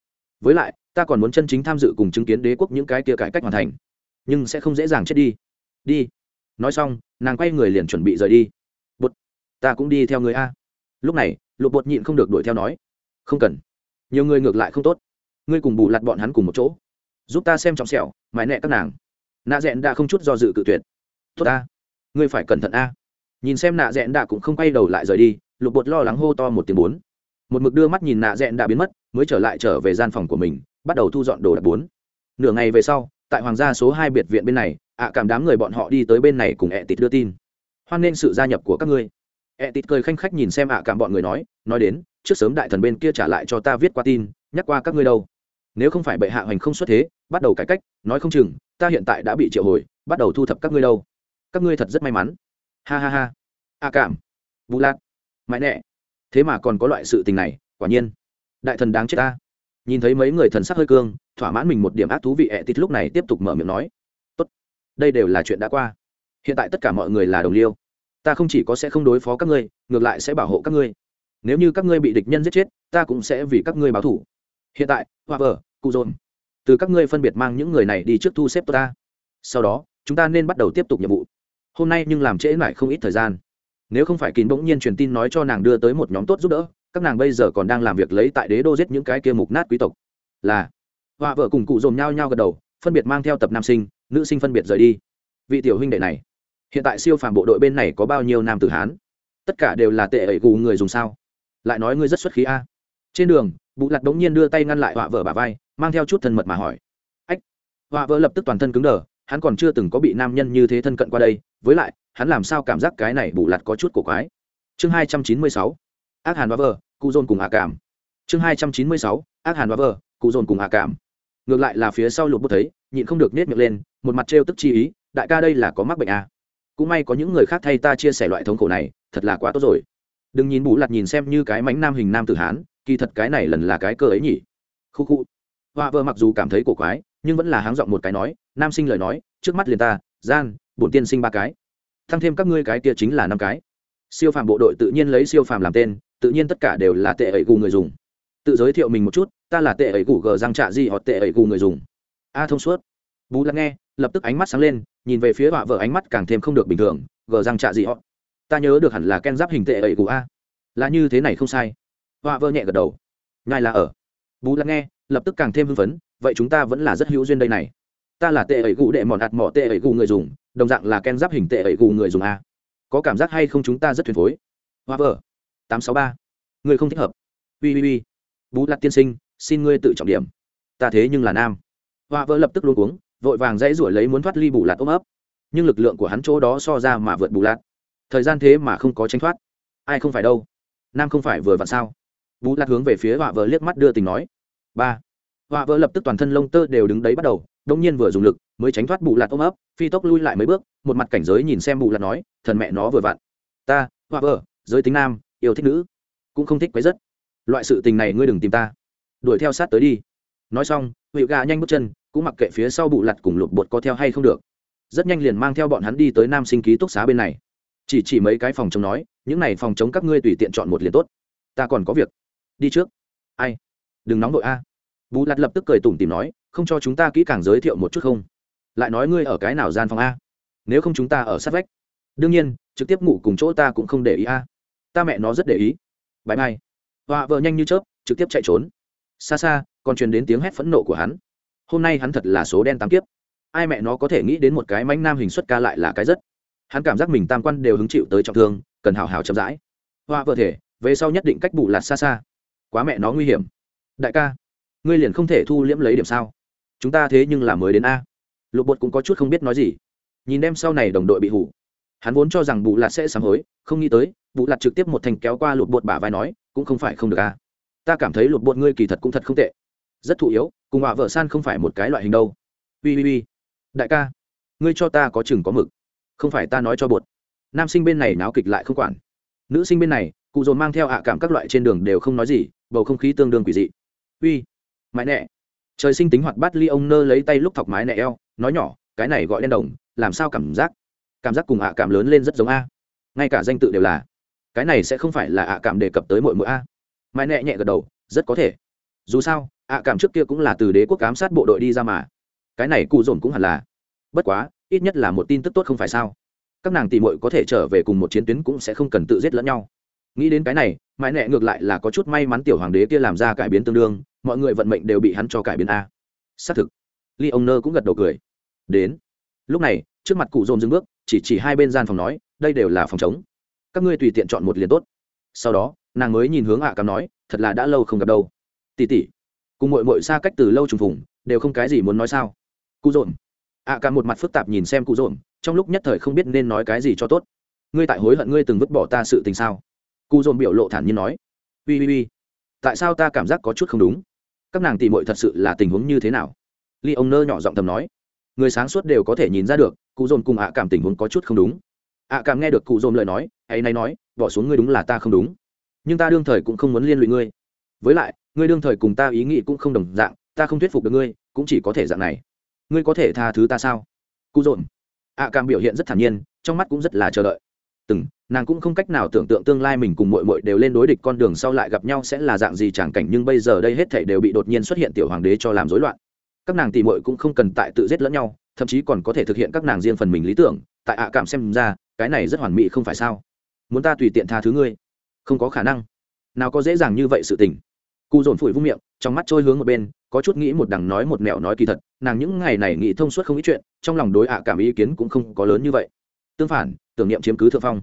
Với lại, ta còn muốn chân chính tham dự cùng chứng kiến đế quốc những cái kia cải cách hoàn thành. Nhưng sẽ không dễ dàng chết đi. Đi. Nói xong, nàng quay người liền chuẩn bị rời đi. Bột ta cũng đi theo người a. Lúc này, lục bột nhịn không được đuổi theo nói, không cần. Nhiều người ngược lại không tốt. Ngươi cùng bù lặt bọn hắn cùng một chỗ giúp ta xem trọng sẹo, mãi nẹ các nàng. Nạ rẽn đã không chút do dự cự tuyệt. Tốt ta, ngươi phải cẩn thận a. Nhìn xem nạ rẽn đã cũng không quay đầu lại rời đi, lục bột lo lắng hô to một tiếng bốn. Một mực đưa mắt nhìn nạ rẽn đã biến mất, mới trở lại trở về gian phòng của mình, bắt đầu thu dọn đồ đạc bốn. Nửa ngày về sau, tại hoàng gia số hai biệt viện bên này, ạ cảm đám người bọn họ đi tới bên này cùng ẹ tịt đưa tin. Hoan nghênh sự gia nhập của các ngươi. Ẹ tịt cười khanh khách nhìn xem ạ cảm bọn người nói nói đến, trước sớm đại thần bên kia trả lại cho ta viết qua tin, nhắc qua các ngươi đâu nếu không phải bệ hạ hoành không xuất thế, bắt đầu cải cách, nói không chừng, ta hiện tại đã bị triệu hồi, bắt đầu thu thập các ngươi đâu. Các ngươi thật rất may mắn. Ha ha ha. A cảm. Vũ lạc mãi nẹ. Thế mà còn có loại sự tình này, quả nhiên. Đại thần đáng chết ta. Nhìn thấy mấy người thần sắc hơi cương, thỏa mãn mình một điểm ác thú vị ẹ tít lúc này tiếp tục mở miệng nói. Tốt. Đây đều là chuyện đã qua. Hiện tại tất cả mọi người là đồng liêu. Ta không chỉ có sẽ không đối phó các ngươi, ngược lại sẽ bảo hộ các ngươi. Nếu như các ngươi bị địch nhân giết chết, ta cũng sẽ vì các ngươi báo thủ hiện tại, hoa vờ, cụ dồn. Từ các ngươi phân biệt mang những người này đi trước thu xếp ta. Sau đó, chúng ta nên bắt đầu tiếp tục nhiệm vụ. Hôm nay nhưng làm trễ lại không ít thời gian. Nếu không phải kín bỗng nhiên truyền tin nói cho nàng đưa tới một nhóm tốt giúp đỡ, các nàng bây giờ còn đang làm việc lấy tại đế đô giết những cái kia mục nát quý tộc. Là họa vợ cùng cụ dồn nhau nhau gật đầu, phân biệt mang theo tập nam sinh, nữ sinh phân biệt rời đi. Vị tiểu huynh đệ này, hiện tại siêu phàm bộ đội bên này có bao nhiêu nam tử hán? Tất cả đều là tệ ẩy gù người dùng sao? Lại nói ngươi rất xuất khí a. Trên đường bụ lặt đống nhiên đưa tay ngăn lại họa vợ bà vai mang theo chút thân mật mà hỏi. Ách. Họa vợ lập tức toàn thân cứng đờ hắn còn chưa từng có bị nam nhân như thế thân cận qua đây với lại hắn làm sao cảm giác cái này bù lặt có chút cổ quái. Chương hai trăm chín mươi sáu. Ác hàn và vợ, cụ dồn cùng hạ cảm. Chương hai trăm chín mươi sáu. Ác hàn và vợ, cụ dồn cùng hạ cảm. Ngược lại là phía sau lục bút thấy nhịn không được nết miệng lên một mặt trêu tức chi ý đại ca đây là có mắc bệnh à. cũng may có những người khác thay ta chia sẻ loại thống khổ này thật là quá tốt rồi. Đừng nhìn bù lặt nhìn xem như cái mánh nam hình nam tử hán kỳ thật cái này lần là cái cơ ấy nhỉ? Khu khu. Họa vợ mặc dù cảm thấy cổ quái, nhưng vẫn là háng giọng một cái nói, nam sinh lời nói, trước mắt liền ta, gian, bổn tiên sinh ba cái. Thăng thêm các ngươi cái kia chính là năm cái. Siêu phàm bộ đội tự nhiên lấy siêu phàm làm tên, tự nhiên tất cả đều là tệ ẩy gù người dùng. Tự giới thiệu mình một chút, ta là tệ ẩy gù gờ răng trạ gì hoặc tệ ẩy gù người dùng. A thông suốt. Bú lắng nghe, lập tức ánh mắt sáng lên, nhìn về phía họa vợ ánh mắt càng thêm không được bình thường, gờ răng trạ gì họ. Ta nhớ được hẳn là ken giáp hình tệ ẩy gù a. Là như thế này không sai họa vợ nhẹ gật đầu. Ngài là ở. Bú lắng nghe, lập tức càng thêm hưng phấn, vậy chúng ta vẫn là rất hữu duyên đây này. Ta là tệ ẩy gù đệ mòn ạt mỏ tệ ẩy gù người dùng, đồng dạng là ken giáp hình tệ ẩy gù người dùng a. Có cảm giác hay không chúng ta rất thuyền phối? Hoa vợ tám sáu ba. Người không thích hợp. Ui ui ui bú lặt tiên sinh, xin ngươi tự trọng điểm. Ta thế nhưng là nam. Hoa vợ lập tức luôn cuống, vội vàng dãy ruổi lấy muốn thoát ly bù lạt ôm ấp. Nhưng lực lượng của hắn chỗ đó so ra mà vượt bù lạt thời gian thế mà không có tranh thoát. Ai không phải đâu? Nam không phải vừa vặn sao? Bú lạt hướng về phía họa vợ liếc mắt đưa tình nói. Ba. Họa vợ lập tức toàn thân lông tơ đều đứng đấy bắt đầu, đông nhiên vừa dùng lực, mới tránh thoát bù lạt ôm ấp, phi tốc lui lại mấy bước, một mặt cảnh giới nhìn xem bù lạt nói, thần mẹ nó vừa vặn. Ta, họa vợ, giới tính nam, yêu thích nữ, cũng không thích quấy rất. Loại sự tình này ngươi đừng tìm ta. Đuổi theo sát tới đi. Nói xong hiệu gà nhanh bước chân, cũng mặc kệ phía sau bụ lặt cùng lục bột có theo hay không được. Rất nhanh liền mang theo bọn hắn đi tới nam sinh ký túc xá bên này. Chỉ chỉ mấy cái phòng chống nói, những này phòng chống các ngươi tùy tiện chọn một liền tốt. Ta còn có việc đi trước. Ai? Đừng nóng vội a. Bù lặt lập tức cười tủm tìm nói, không cho chúng ta kỹ càng giới thiệu một chút không? Lại nói ngươi ở cái nào gian phòng a? Nếu không chúng ta ở sát vách. Đương nhiên, trực tiếp ngủ cùng chỗ ta cũng không để ý a. Ta mẹ nó rất để ý. Bãi mai họa vợ nhanh như chớp, trực tiếp chạy trốn. Xa xa, còn truyền đến tiếng hét phẫn nộ của hắn. Hôm nay hắn thật là số đen tám kiếp. Ai mẹ nó có thể nghĩ đến một cái mánh nam hình xuất ca lại là cái rất. Hắn cảm giác mình tam quan đều hứng chịu tới trọng thương, cần hào hào chậm rãi. Họa vợ thể, về sau nhất định cách bù lạt xa xa quá mẹ nó nguy hiểm. Đại ca, ngươi liền không thể thu liễm lấy điểm sao? Chúng ta thế nhưng là mới đến a. Lục bột cũng có chút không biết nói gì. Nhìn đem sau này đồng đội bị hủ. Hắn vốn cho rằng bù lạt sẽ sám hối, không nghĩ tới, bù lạt trực tiếp một thành kéo qua lục bột bả vai nói, cũng không phải không được a. Ta cảm thấy lục bột ngươi kỳ thật cũng thật không tệ. Rất thụ yếu, cùng họa vợ san không phải một cái loại hình đâu. Ui ui ui đại ca, ngươi cho ta có chừng có mực. Không phải ta nói cho bột. Nam sinh bên này náo kịch lại không quản. Nữ sinh bên này, cụ dồn mang theo ạ cảm các loại trên đường đều không nói gì bầu không khí tương đương quỷ dị. Uy, mãi nẹ trời sinh tính hoạt bát ly ông nơ lấy tay lúc thọc mái nẹ eo, nói nhỏ, cái này gọi đen đồng, làm sao cảm giác? Cảm giác cùng ạ cảm lớn lên rất giống a. Ngay cả danh tự đều là, cái này sẽ không phải là ạ cảm đề cập tới mỗi mỗi a. Mãi nẹ nhẹ gật đầu, rất có thể. Dù sao, ạ cảm trước kia cũng là từ đế quốc ám sát bộ đội đi ra mà. Cái này cụ dồn cũng hẳn là. Bất quá, ít nhất là một tin tức tốt không phải sao. Các nàng tỉ mội có thể trở về cùng một chiến tuyến cũng sẽ không cần tự giết lẫn nhau nghĩ đến cái này, mãi nẹ ngược lại là có chút may mắn tiểu hoàng đế kia làm ra cải biến tương đương, mọi người vận mệnh đều bị hắn cho cải biến a. Xác thực. Ly ông nơ cũng gật đầu cười. Đến. Lúc này, trước mặt cụ dồn dừng bước, chỉ chỉ hai bên gian phòng nói, đây đều là phòng chống các ngươi tùy tiện chọn một liền tốt. Sau đó, nàng mới nhìn hướng ạ à cắm nói, thật là đã lâu không gặp đâu. Tỉ tỉ cùng mội mội xa cách từ lâu trùng phùng, đều không cái gì muốn nói sao? Cụ dồn ạ cắm một mặt phức tạp nhìn xem cụ dồn trong lúc nhất thời không biết nên nói cái gì cho tốt. Ngươi tại hối hận ngươi từng vứt bỏ ta sự tình sao? Cụ dồn biểu lộ thản nhiên nói ui ui ui tại sao ta cảm giác có chút không đúng? Các nàng tỉ mội thật sự là tình huống như thế nào? Ly ông nơ nhỏ giọng tầm nói, người sáng suốt đều có thể nhìn ra được, cụ dồn cùng ạ cảm tình huống có chút không đúng. Ạ cảm nghe được cụ dồn lời nói hay nay nói, bỏ xuống ngươi đúng là ta không đúng. Nhưng ta đương thời cũng không muốn liên lụy ngươi. Với lại, ngươi đương thời cùng ta ý nghĩ cũng không đồng dạng, ta không thuyết phục được ngươi, cũng chỉ có thể dạng này. Ngươi có thể tha thứ ta sao? Cụ dồn, ạ cảm biểu hiện rất thản nhiên, trong mắt cũng rất là chờ đợi từng, nàng cũng không cách nào tưởng tượng tương lai mình cùng mội mội đều lên đối địch con đường sau lại gặp nhau sẽ là dạng gì chẳng cảnh, nhưng bây giờ đây hết thảy đều bị đột nhiên xuất hiện tiểu hoàng đế cho làm rối loạn. Các nàng tỉ mội cũng không cần tại tự giết lẫn nhau, thậm chí còn có thể thực hiện các nàng riêng phần mình lý tưởng, tại ạ cảm xem ra, cái này rất hoàn mỹ không phải sao? Muốn ta tùy tiện tha thứ ngươi? Không có khả năng. Nào có dễ dàng như vậy sự tình. Cụ dồn phủi vung miệng, trong mắt trôi hướng một bên, có chút nghĩ một đằng nói một mẹo nói kỳ thật, nàng những ngày này nghĩ thông suốt không ít chuyện, trong lòng đối ạ cảm ý kiến cũng không có lớn như vậy. Tương phản tưởng niệm chiếm cứ thượng phong.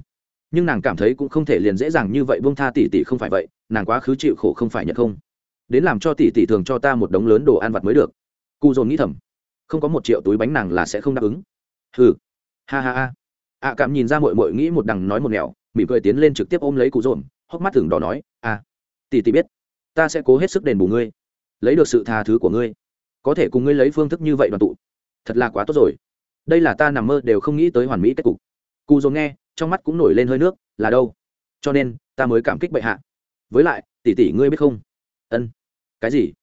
Nhưng nàng cảm thấy cũng không thể liền dễ dàng như vậy bông tha tỷ tỷ không phải vậy, nàng quá khứ chịu khổ không phải nhận không. Đến làm cho tỷ tỷ thường cho ta một đống lớn đồ ăn vặt mới được. Cụ dồn nghĩ thầm, không có một triệu túi bánh nàng là sẽ không đáp ứng. Ừ ha ha ha. Ạ cảm nhìn ra mội mội nghĩ một đằng nói một nẻo, mỉm cười tiến lên trực tiếp ôm lấy cụ dồn, hốc mắt thường đỏ nói à tỷ tỷ biết, ta sẽ cố hết sức đền bù ngươi, lấy được sự tha thứ của ngươi. Có thể cùng ngươi lấy phương thức như vậy đoàn tụ, thật là quá tốt rồi. Đây là ta nằm mơ đều không nghĩ tới hoàn mỹ kết cục cụ dồn nghe, trong mắt cũng nổi lên hơi nước, là đâu? Cho nên, ta mới cảm kích bệ hạ. Với lại, tỷ tỷ ngươi biết không? Ân. Cái gì?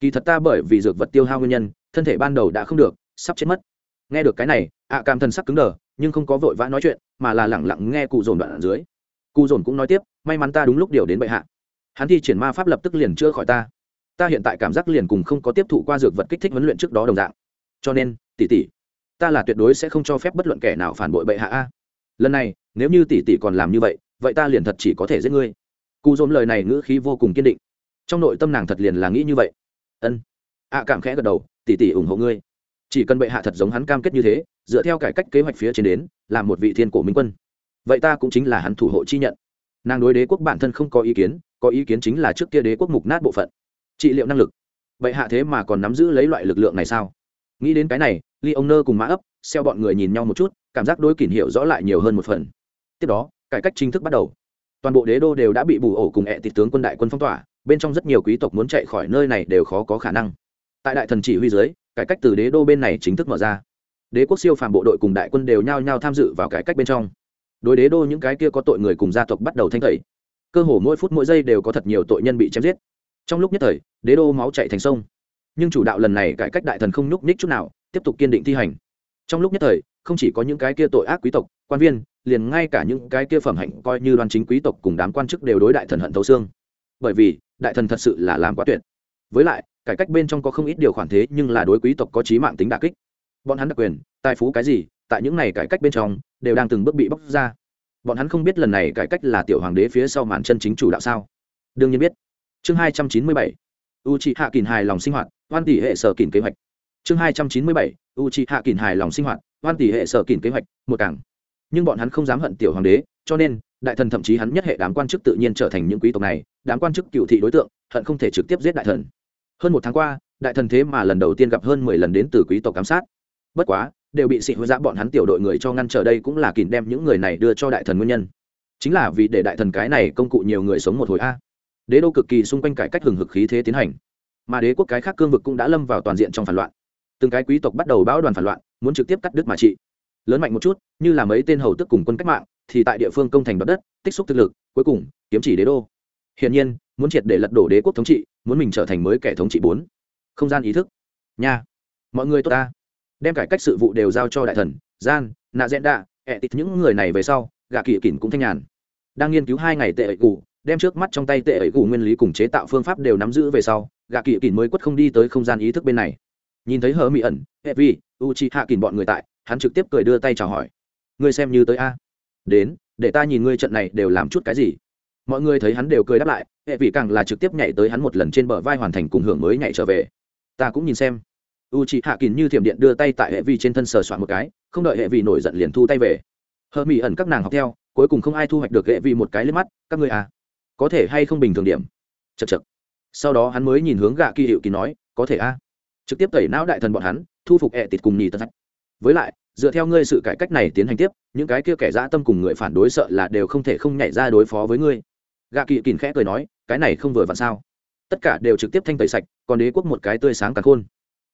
Kỳ thật ta bởi vì dược vật tiêu hao nguyên nhân, thân thể ban đầu đã không được, sắp chết mất. Nghe được cái này, ạ cảm thần sắc cứng đờ, nhưng không có vội vã nói chuyện, mà là lẳng lặng nghe cụ dồn đoạn ở dưới. Cụ dồn cũng nói tiếp, may mắn ta đúng lúc điều đến bệ hạ. Hắn thi triển ma pháp lập tức liền chữa khỏi ta. Ta hiện tại cảm giác liền cùng không có tiếp thụ qua dược vật kích thích huấn luyện trước đó đồng dạng. Cho nên, tỷ tỷ, ta là tuyệt đối sẽ không cho phép bất luận kẻ nào phản bội bệ hạ a lần này, nếu như tỷ tỷ còn làm như vậy vậy ta liền thật chỉ có thể giết ngươi. Cụ dồn lời này ngữ khí vô cùng kiên định. Trong nội tâm nàng thật liền là nghĩ như vậy. Ân. Ạ cảm khẽ gật đầu, tỷ tỷ ủng hộ ngươi. Chỉ cần bệ hạ thật giống hắn cam kết như thế, dựa theo cải cách kế hoạch phía trên đến làm một vị thiên cổ minh quân. Vậy ta cũng chính là hắn thủ hộ chi nhận. Nàng đối đế quốc bản thân không có ý kiến, có ý kiến chính là trước kia đế quốc mục nát bộ phận. Trị liệu năng lực. Vậy hạ thế mà còn nắm giữ lấy loại lực lượng này sao? Nghĩ đến cái này ly ông nơ cùng mã ấp, xeo bọn người nhìn nhau một chút cảm giác đối kỷ hiểu rõ lại nhiều hơn một phần. Tiếp đó, cải cách chính thức bắt đầu. Toàn bộ đế đô đều đã bị bù ổ cùng ẹ tịt tướng quân đại quân phong tỏa, bên trong rất nhiều quý tộc muốn chạy khỏi nơi này đều khó có khả năng. Tại đại thần chỉ huy dưới, cải cách từ đế đô bên này chính thức mở ra. Đế quốc siêu phàm bộ đội cùng đại quân đều nhao nhao tham dự vào cải cách bên trong. Đối đế đô những cái kia có tội người cùng gia tộc bắt đầu thanh tẩy. Cơ hồ mỗi phút mỗi giây đều có thật nhiều tội nhân bị chém giết. Trong lúc nhất thời, đế đô máu chạy thành sông. Nhưng chủ đạo lần này cải cách đại thần không nhúc nhích chút nào, tiếp tục kiên định thi hành. Trong lúc nhất thời không chỉ có những cái kia tội ác quý tộc, quan viên, liền ngay cả những cái kia phẩm hạnh coi như đoàn chính quý tộc cùng đám quan chức đều đối đại thần hận thấu xương. Bởi vì, đại thần thật sự là làm quá tuyệt. Với lại, cải cách bên trong có không ít điều khoản thế nhưng là đối quý tộc có trí mạng tính đà kích. Bọn hắn đặc quyền, tài phú cái gì, tại những này cải cách bên trong, đều đang từng bước bị bóc ra. Bọn hắn không biết lần này cải cách là tiểu hoàng đế phía sau màn chân chính chủ đạo sao. Đương nhiên biết. Chương hai trăm chín mươi bảy. U c hạ kỳn hài lòng sinh hoạt, hoan tỷ hệ sở kỳn kế hoạch. Chương hai trăm chín mươi bảy. U c hạ kỳn hài lòng sinh hoạt hoan tỷ hệ sở kỳn kế hoạch, một cảng nhưng bọn hắn không dám hận tiểu hoàng đế, cho nên, đại thần thậm chí hắn nhất hệ đám quan chức tự nhiên trở thành những quý tộc này, đám quan chức cựu thị đối tượng, hận không thể trực tiếp giết đại thần. Hơn một tháng qua, đại thần thế mà lần đầu tiên gặp hơn mười lần đến từ quý tộc giám sát. Bất quá, đều bị sĩ huệ giã bọn hắn tiểu đội người cho ngăn trở đây cũng là kìm đem những người này đưa cho đại thần nguyên nhân. Chính là vì để đại thần cái này công cụ nhiều người sống một hồi a. Đế đô cực kỳ xung quanh cải cách hừng hực khí thế tiến hành. Mà đế quốc cái khác cương vực cũng đã lâm vào toàn diện trong phản loạn từng cái quý tộc bắt đầu bão đoàn phản loạn, muốn trực tiếp cắt đứt mà trị. Lớn mạnh một chút, như là mấy tên hầu tức cùng quân cách mạng, thì tại địa phương công thành đoạt đất, tích xúc thực lực, cuối cùng, kiếm chỉ đế đô. Hiển nhiên, muốn triệt để lật đổ đế quốc thống trị, muốn mình trở thành mới kẻ thống trị bốn. Không gian ý thức. Nha. Mọi người tốt ta. Đem cải cách sự vụ đều giao cho đại thần, gian, nạ dẹn đạ ẹ tịt những người này về sau, gạ kỳ kỉnh cũng thanh nhàn. Đang nghiên cứu hai ngày tệ ẩy cụ đem trước mắt trong tay tệ ẩy cụ nguyên lý cùng chế tạo phương pháp đều nắm giữ về sau, gạ kỳ kỉnh mới quất không đi tới không gian ý thức bên này nhìn thấy hờ mỹ ẩn, hệ vi, u chi hạ kỉnh bọn người tại, hắn trực tiếp cười đưa tay chào hỏi. Ngươi xem như tới a. Đến, để ta nhìn ngươi trận này đều làm chút cái gì. Mọi người thấy hắn đều cười đáp lại, hệ vị càng là trực tiếp nhảy tới hắn một lần trên bờ vai hoàn thành cùng hưởng mới nhảy trở về. Ta cũng nhìn xem. U chị hạ kín như thiểm điện đưa tay tại hệ vi trên thân sờ soạn một cái, không đợi hệ vi nổi giận liền thu tay về. Hờ mỹ ẩn các nàng học theo, cuối cùng không ai thu hoạch được hệ vi một cái lên mắt, các ngươi à. Có thể hay không bình thường điểm? Chật chật sau đó hắn mới nhìn hướng gạ kỳ hiệu kỳ nói, có thể a trực tiếp tẩy não đại thần bọn hắn, thu phục ẹ tịt cùng nhì tân sách với lại, dựa theo ngươi sự cải cách này tiến hành tiếp, những cái kia kẻ dã tâm cùng người phản đối sợ là đều không thể không nhảy ra đối phó với ngươi. Gạ kỳ kìn khẽ cười nói, cái này không vừa vặn sao? Tất cả đều trực tiếp thanh tẩy sạch, còn đế quốc một cái tươi sáng càng khôn.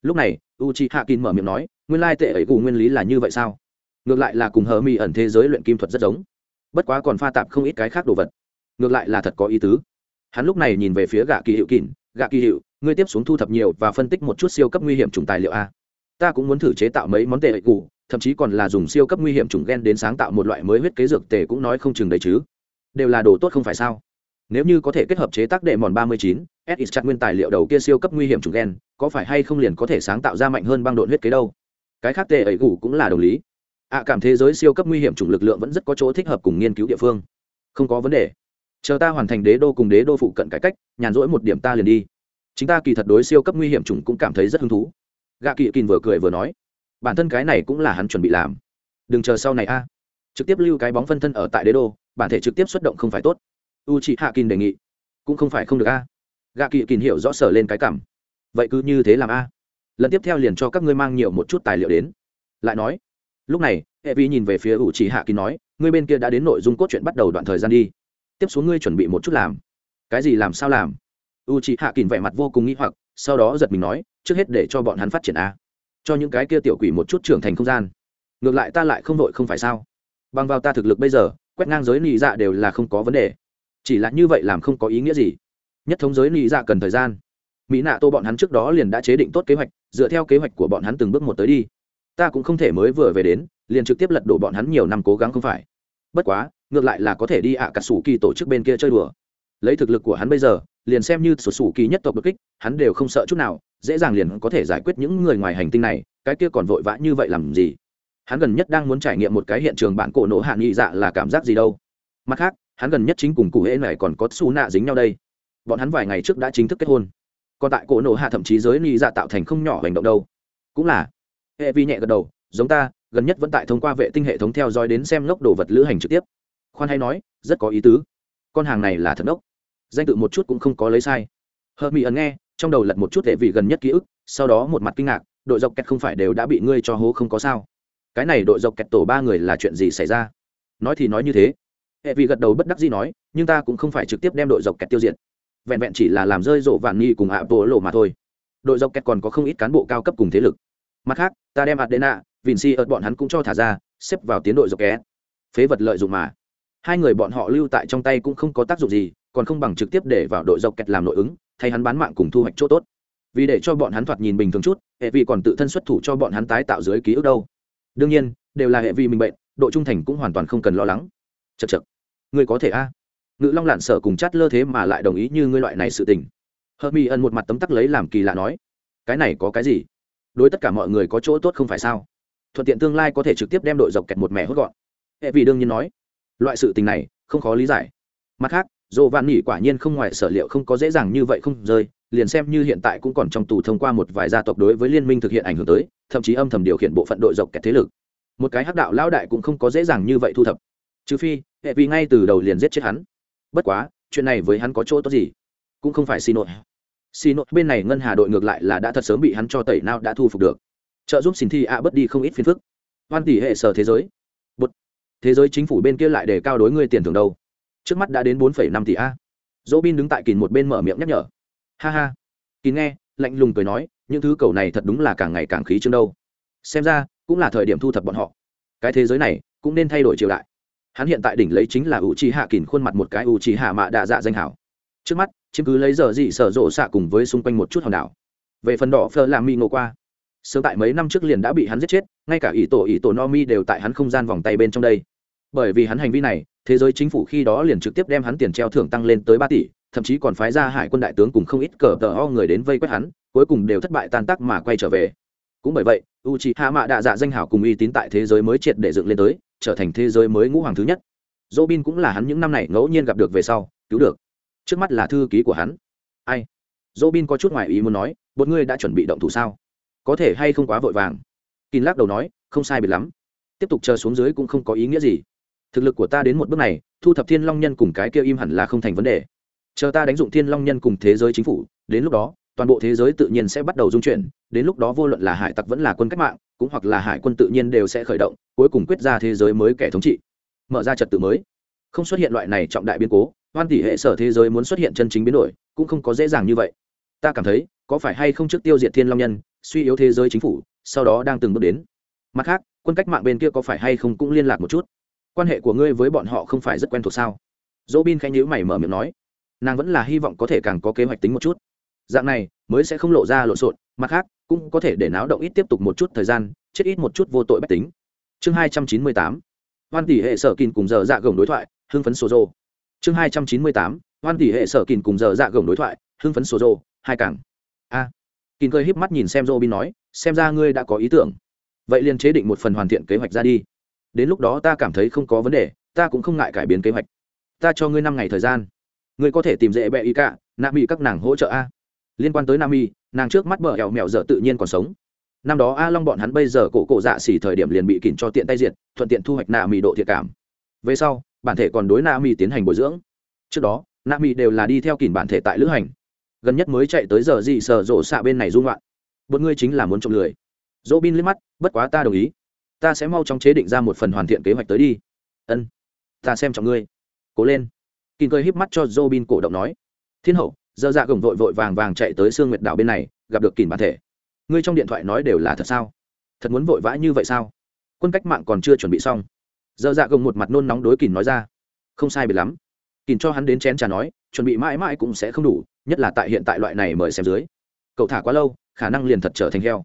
Lúc này u chi hạ kín mở miệng nói, nguyên lai tệ ấy cụ nguyên lý là như vậy sao? Ngược lại là cùng hờ mi ẩn thế giới luyện kim thuật rất giống. Bất quá còn pha tạp không ít cái khác đồ vật. Ngược lại là thật có ý tứ. Hắn lúc này nhìn về phía gạ kỳ hiệu kín gạ kỳ hiệu ngươi tiếp xuống thu thập nhiều và phân tích một chút siêu cấp nguy hiểm chủng tài liệu a. Ta cũng muốn thử chế tạo mấy món tệ ấy cụ thậm chí còn là dùng siêu cấp nguy hiểm chủng gen đến sáng tạo một loại mới huyết kế dược tề cũng nói không chừng đấy chứ. Đều là đồ tốt không phải sao? Nếu như có thể kết hợp chế tác đệ mòn 39, s chặt nguyên tài liệu đầu kia siêu cấp nguy hiểm chủng gen có phải hay không liền có thể sáng tạo ra mạnh hơn băng độn huyết kế đâu? Cái khác tệ ấy cũ cũng là đồng lý. Ạ cảm thế giới siêu cấp nguy hiểm chủng lực lượng vẫn rất có chỗ thích hợp cùng nghiên cứu địa phương. Không có vấn đề chờ ta hoàn thành đế đô cùng đế đô phụ cận cải cách, nhàn rỗi một điểm ta liền đi. Chính ta kỳ thật đối siêu cấp nguy hiểm chủng cũng cảm thấy rất hứng thú. Gạ kỳ kìn vừa cười vừa nói, bản thân cái này cũng là hắn chuẩn bị làm. Đừng chờ sau này a. Trực tiếp lưu cái bóng phân thân ở tại đế đô, bản thể trực tiếp xuất động không phải tốt. U chị hạ kín đề nghị, cũng không phải không được a. À. gạ kỳ hiểu rõ sở lên cái cảm. Vậy cứ như thế làm a. Lần tiếp theo liền cho các ngươi mang nhiều một chút tài liệu đến. Lại nói, lúc này hệ vi nhìn về phía u chị hạ kín nói, ngươi bên kia đã đến nội dung cốt truyện bắt đầu đoạn thời gian đi tiếp xuống ngươi chuẩn bị một chút làm. Cái gì làm sao làm? U chị hạ kín vẻ mặt vô cùng nghĩ hoặc, sau đó giật mình nói, trước hết để cho bọn hắn phát triển a. Cho những cái kia tiểu quỷ một chút trưởng thành không gian. Ngược lại ta lại không đội không phải sao? Bằng vào ta thực lực bây giờ, quét ngang giới nị dạ đều là không có vấn đề. Chỉ là như vậy làm không có ý nghĩa gì. Nhất thống giới nị dạ cần thời gian. Mỹ nạ tô bọn hắn trước đó liền đã chế định tốt kế hoạch, dựa theo kế hoạch của bọn hắn từng bước một tới đi. Ta cũng không thể mới vừa về đến, liền trực tiếp lật đổ bọn hắn nhiều năm cố gắng không phải. Bất quá ngược lại là có thể đi ạ à cả sủ kỳ tổ chức bên kia chơi đùa. Lấy thực lực của hắn bây giờ, liền xem như sổ sủ kỳ nhất tộc bực kích, hắn đều không sợ chút nào, dễ dàng liền có thể giải quyết những người ngoài hành tinh này, cái kia còn vội vã như vậy làm gì? Hắn gần nhất đang muốn trải nghiệm một cái hiện trường bản cổ nổ hạ nghị dạ là cảm giác gì đâu. Mặt khác, hắn gần nhất chính cùng cụ hễ này còn có xu nạ dính nhau đây. Bọn hắn vài ngày trước đã chính thức kết hôn. Còn tại cổ nổ hạ thậm chí giới nghị dạ tạo thành không nhỏ hành động đâu. Cũng là, hệ vi nhẹ gật đầu, giống ta, gần nhất vẫn tại thông qua vệ tinh hệ thống theo dõi đến xem lốc đồ vật lữ hành trực tiếp khoan hay nói rất có ý tứ. Con hàng này là thật ốc, danh tự một chút cũng không có lấy sai. Hờ mỹ ẩn nghe trong đầu lật một chút hệ vị gần nhất ký ức sau đó một mặt kinh ngạc đội dọc kẹt không phải đều đã bị ngươi cho hố không có sao? Cái này đội dọc kẹt tổ ba người là chuyện gì xảy ra? Nói thì nói như thế. Hệ vị gật đầu bất đắc gì nói nhưng ta cũng không phải trực tiếp đem đội dọc kẹt tiêu diệt. Vẹn vẹn chỉ là làm rơi rộ vạn nghi cùng ạ bộ lộ mà thôi. Đội dọc kẹt còn có không ít cán bộ cao cấp cùng thế lực. Mặt khác ta đem adena vinci ợt bọn hắn cũng cho thả ra xếp vào tiến đội dọc kẹt. Phế vật lợi dụng mà hai người bọn họ lưu tại trong tay cũng không có tác dụng gì, còn không bằng trực tiếp để vào đội dọc kẹt làm nội ứng, thay hắn bán mạng cùng thu hoạch chỗ tốt. Vì để cho bọn hắn thoạt nhìn bình thường chút, hệ vi còn tự thân xuất thủ cho bọn hắn tái tạo dưới ký ức đâu. Đương nhiên, đều là hệ vi mình bệnh, độ trung thành cũng hoàn toàn không cần lo lắng. Chật chật ngươi có thể a? Ngự long lạn sợ cùng chát lơ thế mà lại đồng ý như ngươi loại này sự tình. Hợp mi ân một mặt tấm tắc lấy làm kỳ lạ nói, cái này có cái gì? Đối tất cả mọi người có chỗ tốt không phải sao? Thuận tiện tương lai có thể trực tiếp đem đội dọc kẹt một mẹ hốt gọn. Hệ vì đương nhiên nói loại sự tình này, không khó lý giải. Mặt khác dồ vạn nỉ quả nhiên không ngoài sở liệu không có dễ dàng như vậy không rơi, liền xem như hiện tại cũng còn trong tù thông qua một vài gia tộc đối với liên minh thực hiện ảnh hưởng tới, thậm chí âm thầm điều khiển bộ phận đội dọc kẹt thế lực. Một cái hắc đạo lão đại cũng không có dễ dàng như vậy thu thập. Trừ phi, hệ vì ngay từ đầu liền giết chết hắn. Bất quá, chuyện này với hắn có chỗ tốt gì? Cũng không phải xin nội xin nội bên này ngân hà đội ngược lại là đã thật sớm bị hắn cho tẩy nào đã thu phục được. Trợ giúp xin thi ạ bớt đi không ít phiền phức. Hoan tỷ hệ sở thế giới thế giới chính phủ bên kia lại đề cao đối ngươi tiền thưởng đâu? Trước mắt đã đến bốn năm tỷ a. Dỗ bin đứng tại kìn một bên mở miệng nhắc nhở. Ha ha. Kín nghe, lạnh lùng cười nói, những thứ cầu này thật đúng là càng ngày càng khí chương đâu. Xem ra, cũng là thời điểm thu thập bọn họ. Cái thế giới này, cũng nên thay đổi triều đại. Hắn hiện tại đỉnh lấy chính là u chi hạ kìn khuôn mặt một cái u chi hạ mạ đạ dạ danh hảo. Trước mắt, chiếm cứ lấy giờ dị sở rộ xạ cùng với xung quanh một chút hòn đảo. Về phần đỏ phơ làm mi ngộ qua, sớm tại mấy năm trước liền đã bị hắn giết chết, ngay cả ỷ tổ ỷ tổ no mi đều tại hắn không gian vòng tay bên trong đây bởi vì hắn hành vi này, thế giới chính phủ khi đó liền trực tiếp đem hắn tiền treo thưởng tăng lên tới ba tỷ, thậm chí còn phái ra hải quân đại tướng cùng không ít cờ tờ ho người đến vây quét hắn, cuối cùng đều thất bại tan tác mà quay trở về. Cũng bởi vậy u c h i hạ mạ đạ dạ danh hảo cùng uy tín tại thế giới mới triệt để dựng lên tới, trở thành thế giới mới ngũ hoàng thứ nhất. Dỗ bin cũng là hắn những năm này ngẫu nhiên gặp được về sau, cứu được. Trước mắt là thư ký của hắn. Ai? Dỗ bin có chút ngoại ý muốn nói một ngươi đã chuẩn bị động thủ sao? Có thể hay không quá vội vàng? Kín lắc đầu nói, không sai biệt lắm. Tiếp tục chờ xuống dưới cũng không có ý nghĩa gì thực lực của ta đến một bước này, thu thập thiên long nhân cùng cái kia im hẳn là không thành vấn đề. Chờ ta đánh dụng thiên long nhân cùng thế giới chính phủ, đến lúc đó, toàn bộ thế giới tự nhiên sẽ bắt đầu dung chuyển, đến lúc đó vô luận là hải tặc vẫn là quân cách mạng, cũng hoặc là hải quân tự nhiên đều sẽ khởi động, cuối cùng quyết ra thế giới mới kẻ thống trị. Mở ra trật tự mới. Không xuất hiện loại này trọng đại biến cố, hoan tỷ hệ sở thế giới muốn xuất hiện chân chính biến đổi, cũng không có dễ dàng như vậy. Ta cảm thấy, có phải hay không trước tiêu diệt thiên long nhân, suy yếu thế giới chính phủ, sau đó đang từng bước đến. Mặt khác, quân cách mạng bên kia có phải hay không cũng liên lạc một chút quan hệ của ngươi với bọn họ không phải rất quen thuộc sao? Dỗ bin khanh nhữ mày mở miệng nói. Nàng vẫn là hy vọng có thể càng có kế hoạch tính một chút. Dạng này, mới sẽ không lộ ra lộn xộn, mặt khác, cũng có thể để náo động ít tiếp tục một chút thời gian, chết ít một chút vô tội bách tính. Chương hai trăm chín mươi tám, hoan tỷ hệ sở kín cùng giờ dạ gồng đối thoại, hưng phấn sổ rô. Chương hai trăm chín mươi tám, hoan tỷ hệ sở kín cùng giờ dạ gồng đối thoại, hưng phấn sổ rô, hai càng. A. À. kín cười híp mắt nhìn xem dô bin nói, xem ra ngươi đã có ý tưởng. Vậy liền chế định một phần hoàn thiện kế hoạch ra đi đến lúc đó ta cảm thấy không có vấn đề, ta cũng không ngại cải biến kế hoạch. Ta cho ngươi năm ngày thời gian. Ngươi có thể tìm dễ bẹ ý cả nạ mỹ các nàng hỗ trợ a. Liên quan tới nam y, nàng trước mắt bờ hẹo mẹo dở tự nhiên còn sống. Năm đó a long bọn hắn bây giờ cổ cổ dạ xỉ thời điểm liền bị kỉnh cho tiện tay diệt, thuận tiện thu hoạch nạ mỹ độ thiệt cảm. Về sau, bản thể còn đối nạ mỹ tiến hành bồi dưỡng. Trước đó nạ mỹ đều là đi theo kỉnh bản thể tại lữ hành. Gần nhất mới chạy tới giờ gì sờ rộ xạ bên này dung loạn. Bọn ngươi chính là muốn trộm lười. Dỗ bin liếc mắt, bất quá ta đồng ý ta sẽ mau chóng chế định ra một phần hoàn thiện kế hoạch tới đi. Ân, ta xem trọng ngươi. Cố lên. Kìn cười híp mắt cho dô bin cổ động nói. Thiên hậu dơ dạ gồng vội vội vàng vàng chạy tới sương nguyệt đảo bên này, gặp được kìn bản thể. Ngươi trong điện thoại nói đều là thật sao? Thật muốn vội vã như vậy sao? Quân cách mạng còn chưa chuẩn bị xong. Dơ dạ gồng một mặt nôn nóng đối kìn nói ra. Không sai biệt lắm. Kìn cho hắn đến chén trà nói, chuẩn bị mãi mãi cũng sẽ không đủ, nhất là tại hiện tại loại này mời xem dưới. Cậu thả quá lâu, khả năng liền thật trở thành heo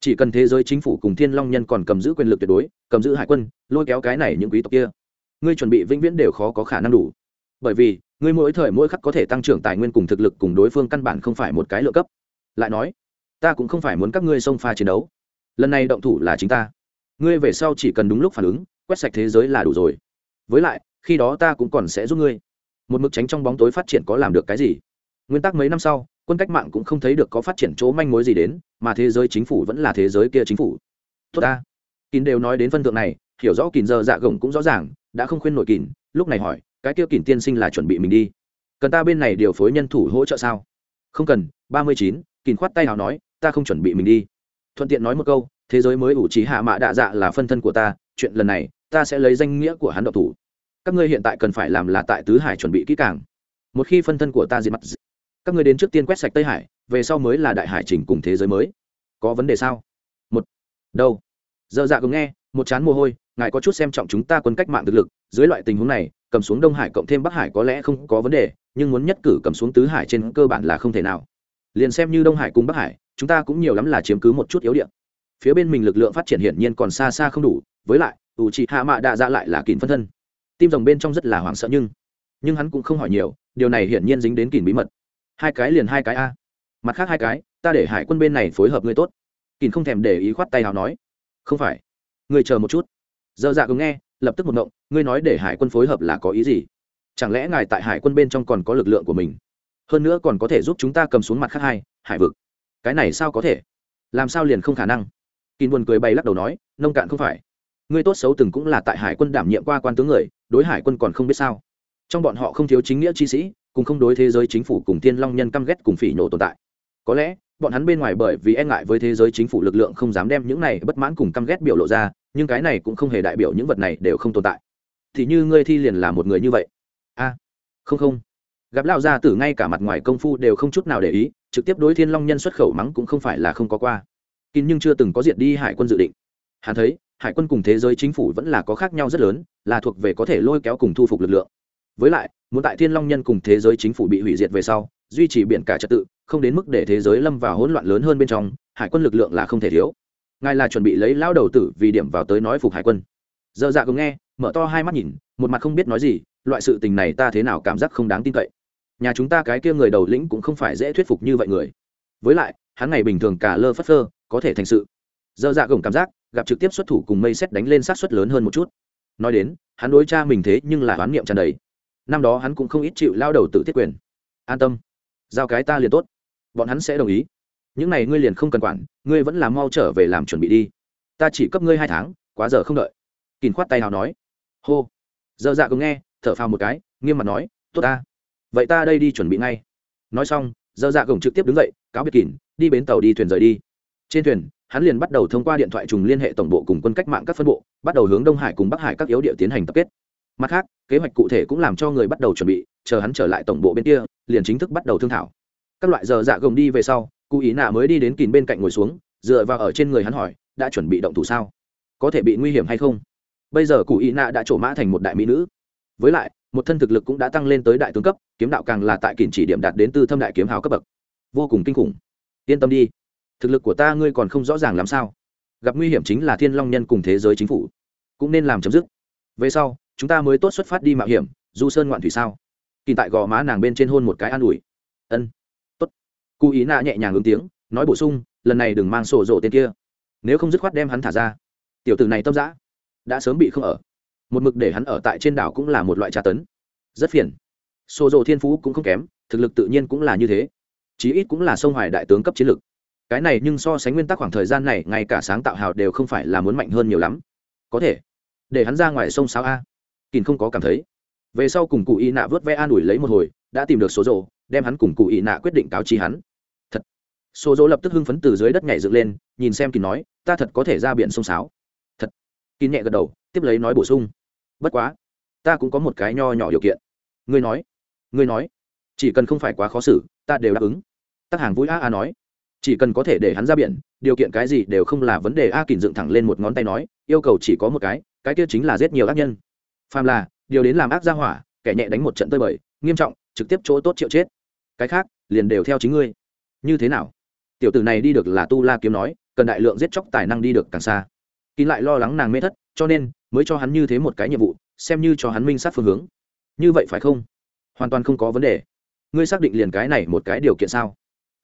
chỉ cần thế giới chính phủ cùng thiên long nhân còn cầm giữ quyền lực tuyệt đối, cầm giữ hải quân, lôi kéo cái này những quý tộc kia, ngươi chuẩn bị vĩnh viễn đều khó có khả năng đủ. Bởi vì, ngươi mỗi thời mỗi khắc có thể tăng trưởng tài nguyên cùng thực lực cùng đối phương căn bản không phải một cái lựa cấp. Lại nói, ta cũng không phải muốn các ngươi xông pha chiến đấu. Lần này động thủ là chính ta. Ngươi về sau chỉ cần đúng lúc phản ứng, quét sạch thế giới là đủ rồi. Với lại, khi đó ta cũng còn sẽ giúp ngươi. Một mực tránh trong bóng tối phát triển có làm được cái gì? Nguyên tắc mấy năm sau quân cách mạng cũng không thấy được có phát triển chỗ manh mối gì đến, mà thế giới chính phủ vẫn là thế giới kia chính phủ. Tốt ta. Kín đều nói đến phân thượng này, hiểu rõ kín giờ dạ gồng cũng rõ ràng, đã không khuyên nổi kín, lúc này hỏi, cái kia kín tiên sinh là chuẩn bị mình đi. Cần ta bên này điều phối nhân thủ hỗ trợ sao? Không cần, ba mươi chín, kín khoát tay nào nói, ta không chuẩn bị mình đi. Thuận tiện nói một câu, thế giới mới ủ trí hạ mạ đạ dạ là phân thân của ta, chuyện lần này, ta sẽ lấy danh nghĩa của hắn độc thủ. Các ngươi hiện tại cần phải làm là tại tứ hải chuẩn bị kỹ càng. Một khi phân thân của ta diệt mặt các ngươi đến trước tiên quét sạch tây hải, về sau mới là đại hải trình cùng thế giới mới. Có vấn đề sao? Một. Đâu? Dơ dạ cũng nghe, một chán mồ hôi, ngài có chút xem trọng chúng ta quân cách mạng thực lực, dưới loại tình huống này, cầm xuống đông hải cộng thêm bắc hải có lẽ không có vấn đề, nhưng muốn nhất cử cầm xuống tứ hải trên cơ bản là không thể nào. Liền xem như đông hải cùng bắc hải, chúng ta cũng nhiều lắm là chiếm cứ một chút yếu điện phía bên mình lực lượng phát triển hiển nhiên còn xa xa không đủ, với lại, ủ trị hạ mạ đạ dạ lại là kìn phân thân. Tim rồng bên trong rất là hoảng sợ nhưng nhưng hắn cũng không hỏi nhiều, điều này hiển nhiên dính đến kìn bí mật hai cái liền hai cái a. Mặt khác hai cái, ta để hải quân bên này phối hợp ngươi tốt. Kìn không thèm để ý khoát tay nào nói. Không phải. Ngươi chờ một chút. Dơ dạ cứ nghe, lập tức một động ngươi nói để hải quân phối hợp là có ý gì? Chẳng lẽ ngài tại hải quân bên trong còn có lực lượng của mình? Hơn nữa còn có thể giúp chúng ta cầm xuống mặt khác hai, hải vực. Cái này sao có thể? Làm sao liền không khả năng? Kín buồn cười bay lắc đầu nói, nông cạn không phải. Ngươi tốt xấu từng cũng là tại hải quân đảm nhiệm qua quan tướng người, đối hải quân còn không biết sao. Trong bọn họ không thiếu chính nghĩa chi sĩ cùng không đối thế giới chính phủ cùng tiên long nhân căm ghét cùng phỉ nhổ tồn tại. Có lẽ, bọn hắn bên ngoài bởi vì e ngại với thế giới chính phủ lực lượng không dám đem những này bất mãn cùng căm ghét biểu lộ ra, nhưng cái này cũng không hề đại biểu những vật này đều không tồn tại. Thì như ngươi thi liền là một người như vậy. A, không không. Gặp lao gia tử ngay cả mặt ngoài công phu đều không chút nào để ý, trực tiếp đối thiên long nhân xuất khẩu mắng cũng không phải là không có qua. Kín nhưng chưa từng có diệt đi hải quân dự định. Hắn thấy, hải quân cùng thế giới chính phủ vẫn là có khác nhau rất lớn, là thuộc về có thể lôi kéo cùng thu phục lực lượng. Với lại muốn tại thiên long nhân cùng thế giới chính phủ bị hủy diệt về sau, duy trì biển cả trật tự, không đến mức để thế giới lâm vào hỗn loạn lớn hơn bên trong, hải quân lực lượng là không thể thiếu. Ngài là chuẩn bị lấy lao đầu tử vì điểm vào tới nói phục hải quân. Dơ dạ cũng nghe, mở to hai mắt nhìn, một mặt không biết nói gì, loại sự tình này ta thế nào cảm giác không đáng tin cậy. Nhà chúng ta cái kia người đầu lĩnh cũng không phải dễ thuyết phục như vậy người. Với lại, hắn ngày bình thường cả lơ phất phơ, có thể thành sự. Dơ dạ gồng cảm giác, gặp trực tiếp xuất thủ cùng mây xét đánh lên sát xuất lớn hơn một chút. Nói đến, hắn đối cha mình thế nhưng là oán niệm tràn đầy năm đó hắn cũng không ít chịu lao đầu tự thiết quyền. An tâm. Giao cái ta liền tốt. Bọn hắn sẽ đồng ý. Những này ngươi liền không cần quản, ngươi vẫn là mau trở về làm chuẩn bị đi. Ta chỉ cấp ngươi hai tháng, quá giờ không đợi. Kìn khoát tay nào nói. Hô. Dơ dạ cũng nghe, thở phào một cái, nghiêm mặt nói, tốt ta. Vậy ta đây đi chuẩn bị ngay. Nói xong dơ dạ gồng trực tiếp đứng dậy, cáo biệt kỳn đi bến tàu đi thuyền rời đi. Trên thuyền, hắn liền bắt đầu thông qua điện thoại trùng liên hệ tổng bộ cùng quân cách mạng các phân bộ, bắt đầu hướng đông hải cùng bắc hải các yếu địa tiến hành tập kết mặt khác, kế hoạch cụ thể cũng làm cho người bắt đầu chuẩn bị, chờ hắn trở lại tổng bộ bên kia, liền chính thức bắt đầu thương thảo. Các loại giờ dạ gồng đi về sau, cụ ý nạ mới đi đến kìn bên cạnh ngồi xuống, dựa vào ở trên người hắn hỏi, đã chuẩn bị động thủ sao? Có thể bị nguy hiểm hay không? Bây giờ cụ ý nạ đã trổ mã thành một đại mỹ nữ. Với lại, một thân thực lực cũng đã tăng lên tới đại tướng cấp, kiếm đạo càng là tại kìn chỉ điểm đạt đến tư thâm đại kiếm hào cấp bậc. Vô cùng kinh khủng. Yên tâm đi. Thực lực của ta ngươi còn không rõ ràng làm sao. Gặp nguy hiểm chính là thiên long nhân cùng thế giới chính phủ. Cũng nên làm chấm dứt. Về sau chúng ta mới tốt xuất phát đi mạo hiểm, du sơn ngoạn thủy sao? Kỳ tại gò má nàng bên trên hôn một cái an ủi. Ân, tốt. Cụ ý nạ nhẹ nhàng ứng tiếng, nói bổ sung, lần này đừng mang sổ rộ tên kia. Nếu không dứt khoát đem hắn thả ra. Tiểu tử này tâm giã đã sớm bị không ở. Một mực để hắn ở tại trên đảo cũng là một loại tra tấn. Rất phiền. Sổ rộ thiên phú cũng không kém, thực lực tự nhiên cũng là như thế. Chí ít cũng là sông hoài đại tướng cấp chiến lực. Cái này nhưng so sánh nguyên tắc khoảng thời gian này, ngay cả sáng tạo hào đều không phải là muốn mạnh hơn nhiều lắm. Có thể. Để hắn ra ngoài sông sao a kìn không có cảm thấy. Về sau cùng cụ y nạ vớt ve an ủi lấy một hồi, đã tìm được số rộ đem hắn cùng cụ y nạ quyết định cáo chi hắn. Thật. Số rộ lập tức hưng phấn từ dưới đất nhảy dựng lên, nhìn xem kìn nói, ta thật có thể ra biển sông sáo. Thật. Kìn nhẹ gật đầu, tiếp lấy nói bổ sung, bất quá, ta cũng có một cái nho nhỏ điều kiện. Ngươi nói. Ngươi nói. Chỉ cần không phải quá khó xử, ta đều đáp ứng. Tắc hàng vui a a nói. Chỉ cần có thể để hắn ra biển, điều kiện cái gì đều không là vấn đề. A kỳn dựng thẳng lên một ngón tay nói, yêu cầu chỉ có một cái cái kia chính là giết nhiều ác nhân phàm là, điều đến làm ác ra hỏa, kẻ nhẹ đánh một trận tơi bời, nghiêm trọng, trực tiếp chỗ tốt triệu chết. Cái khác, liền đều theo chính ngươi. Như thế nào? Tiểu tử này đi được là tu la kiếm nói, cần đại lượng giết chóc tài năng đi được càng xa. Kín lại lo lắng nàng mê thất, cho nên, mới cho hắn như thế một cái nhiệm vụ, xem như cho hắn minh sát phương hướng. Như vậy phải không? Hoàn toàn không có vấn đề. Ngươi xác định liền cái này một cái điều kiện sao?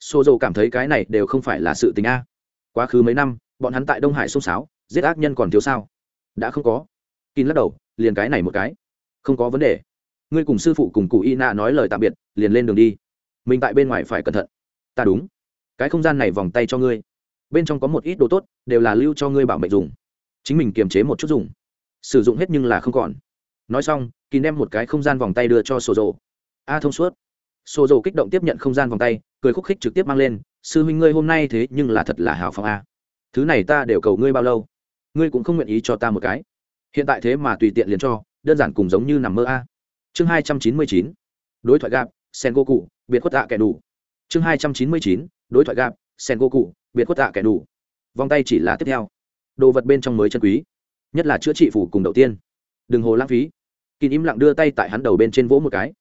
Xô dầu cảm thấy cái này đều không phải là sự tình a. Quá khứ mấy năm, bọn hắn tại đông hải sông sáo giết ác nhân còn thiếu sao? Đã không có. Kín lắc đầu liền cái này một cái. Không có vấn đề. Ngươi cùng sư phụ cùng cụ y nạ nói lời tạm biệt, liền lên đường đi. Mình tại bên ngoài phải cẩn thận. Ta đúng. Cái không gian này vòng tay cho ngươi. Bên trong có một ít đồ tốt, đều là lưu cho ngươi bảo mệnh dùng. Chính mình kiềm chế một chút dùng. Sử dụng hết nhưng là không còn. Nói xong kín đem một cái không gian vòng tay đưa cho sổ rồ a thông suốt. Sổ rồ kích động tiếp nhận không gian vòng tay, cười khúc khích trực tiếp mang lên. Sư huynh ngươi hôm nay thế nhưng là thật là hào phong a. Thứ này ta đều cầu ngươi bao lâu? Ngươi cũng không nguyện ý cho ta một cái hiện tại thế mà tùy tiện liền cho, đơn giản cùng giống như nằm mơ a. Chương hai trăm chín mươi chín, đối thoại gạp sen go cụ biệt khuất tạ kẻ đủ chương hai trăm chín mươi chín, đối thoại gạp sen go cụ biệt khuất tạ kẻ đủ vòng tay chỉ là tiếp theo. Đồ vật bên trong mới chân quý, nhất là chữa trị phủ cùng đầu tiên. Đừng hồ lãng phí. Kín im lặng đưa tay tại hắn đầu bên trên vỗ một cái.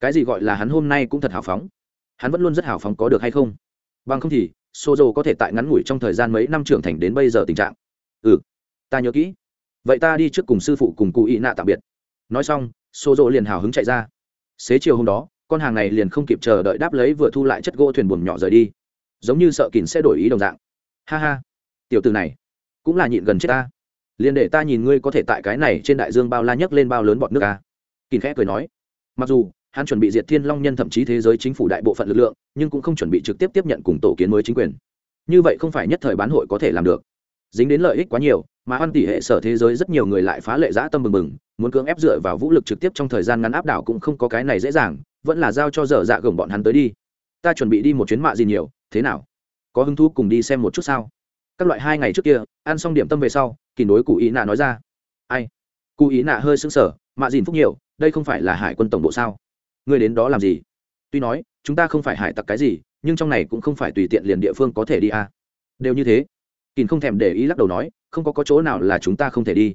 Cái gì gọi là hắn hôm nay cũng thật hào phóng? Hắn vẫn luôn rất hào phóng có được hay không? Bằng không thì, Sozo có thể tại ngắn ngủi trong thời gian mấy năm trưởng thành đến bây giờ tình trạng. Ừ ta nhớ kỹ vậy ta đi trước cùng sư phụ cùng cụ ý nạ tạm biệt nói xong xô rộ liền hào hứng chạy ra xế chiều hôm đó con hàng này liền không kịp chờ đợi đáp lấy vừa thu lại chất gỗ thuyền buồm nhỏ rời đi giống như sợ kín sẽ đổi ý đồng dạng ha ha tiểu từ này cũng là nhịn gần chết ta liền để ta nhìn ngươi có thể tại cái này trên đại dương bao la nhấc lên bao lớn bọt nước à. ta kín khẽ cười nói mặc dù hắn chuẩn bị diệt thiên long nhân thậm chí thế giới chính phủ đại bộ phận lực lượng nhưng cũng không chuẩn bị trực tiếp tiếp nhận cùng tổ kiến mới chính quyền như vậy không phải nhất thời bán hội có thể làm được dính đến lợi ích quá nhiều mà ăn tỷ hệ sở thế giới rất nhiều người lại phá lệ dã tâm mừng mừng muốn cưỡng ép dựa vào vũ lực trực tiếp trong thời gian ngắn áp đảo cũng không có cái này dễ dàng, vẫn là giao cho dở dạ gồng bọn hắn tới đi. Ta chuẩn bị đi một chuyến mạ gì nhiều, thế nào? Có hứng thú cùng đi xem một chút sao? Các loại hai ngày trước kia, ăn xong điểm tâm về sau kỳ nối cụ ý nạ nói ra. Ai? Cụ ý nạ hơi sững sờ, mạ dìn phúc nhiều, đây không phải là hải quân tổng bộ sao? Ngươi đến đó làm gì? Tuy nói, chúng ta không phải hải tặc cái gì, nhưng trong này cũng không phải tùy tiện liền địa phương có thể đi à. đều như thế. Kỳ không thèm để ý lắc đầu nói không có, có chỗ nào là chúng ta không thể đi.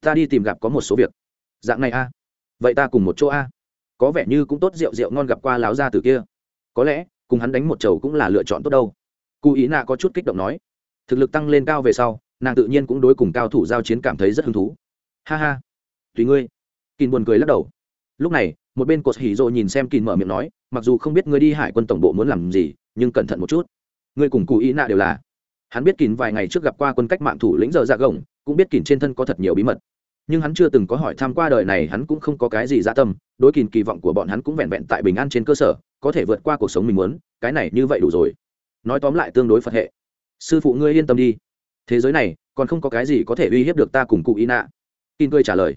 Ta đi tìm gặp có một số việc. Dạng này a. À. vậy ta cùng một chỗ a. À. có vẻ như cũng tốt rượu rượu ngon gặp qua láo ra từ kia. Có lẽ cùng hắn đánh một chầu cũng là lựa chọn tốt đâu. Cụ ý nạ có chút kích động nói. Thực lực tăng lên cao về sau nàng tự nhiên cũng đối cùng cao thủ giao chiến cảm thấy rất hứng thú. Ha ha. Tùy ngươi. Kỳn buồn cười lắc đầu. Lúc này một bên cột hỉ rộ nhìn xem kín mở miệng nói mặc dù không biết ngươi đi hải quân tổng bộ muốn làm gì nhưng cẩn thận một chút. Ngươi cùng cụ ý nạ đều là hắn biết kín vài ngày trước gặp qua quân cách mạng thủ lĩnh giờ dạ gồng, cũng biết kín trên thân có thật nhiều bí mật. Nhưng hắn chưa từng có hỏi tham qua đời này hắn cũng không có cái gì dạ tâm, đối kín kỳ vọng của bọn hắn cũng vẹn vẹn tại bình an trên cơ sở, có thể vượt qua cuộc sống mình muốn, cái này như vậy đủ rồi. Nói tóm lại tương đối phật hệ. Sư phụ ngươi yên tâm đi. Thế giới này, còn không có cái gì có thể uy hiếp được ta cùng cụ y nạ. Kín cười trả lời.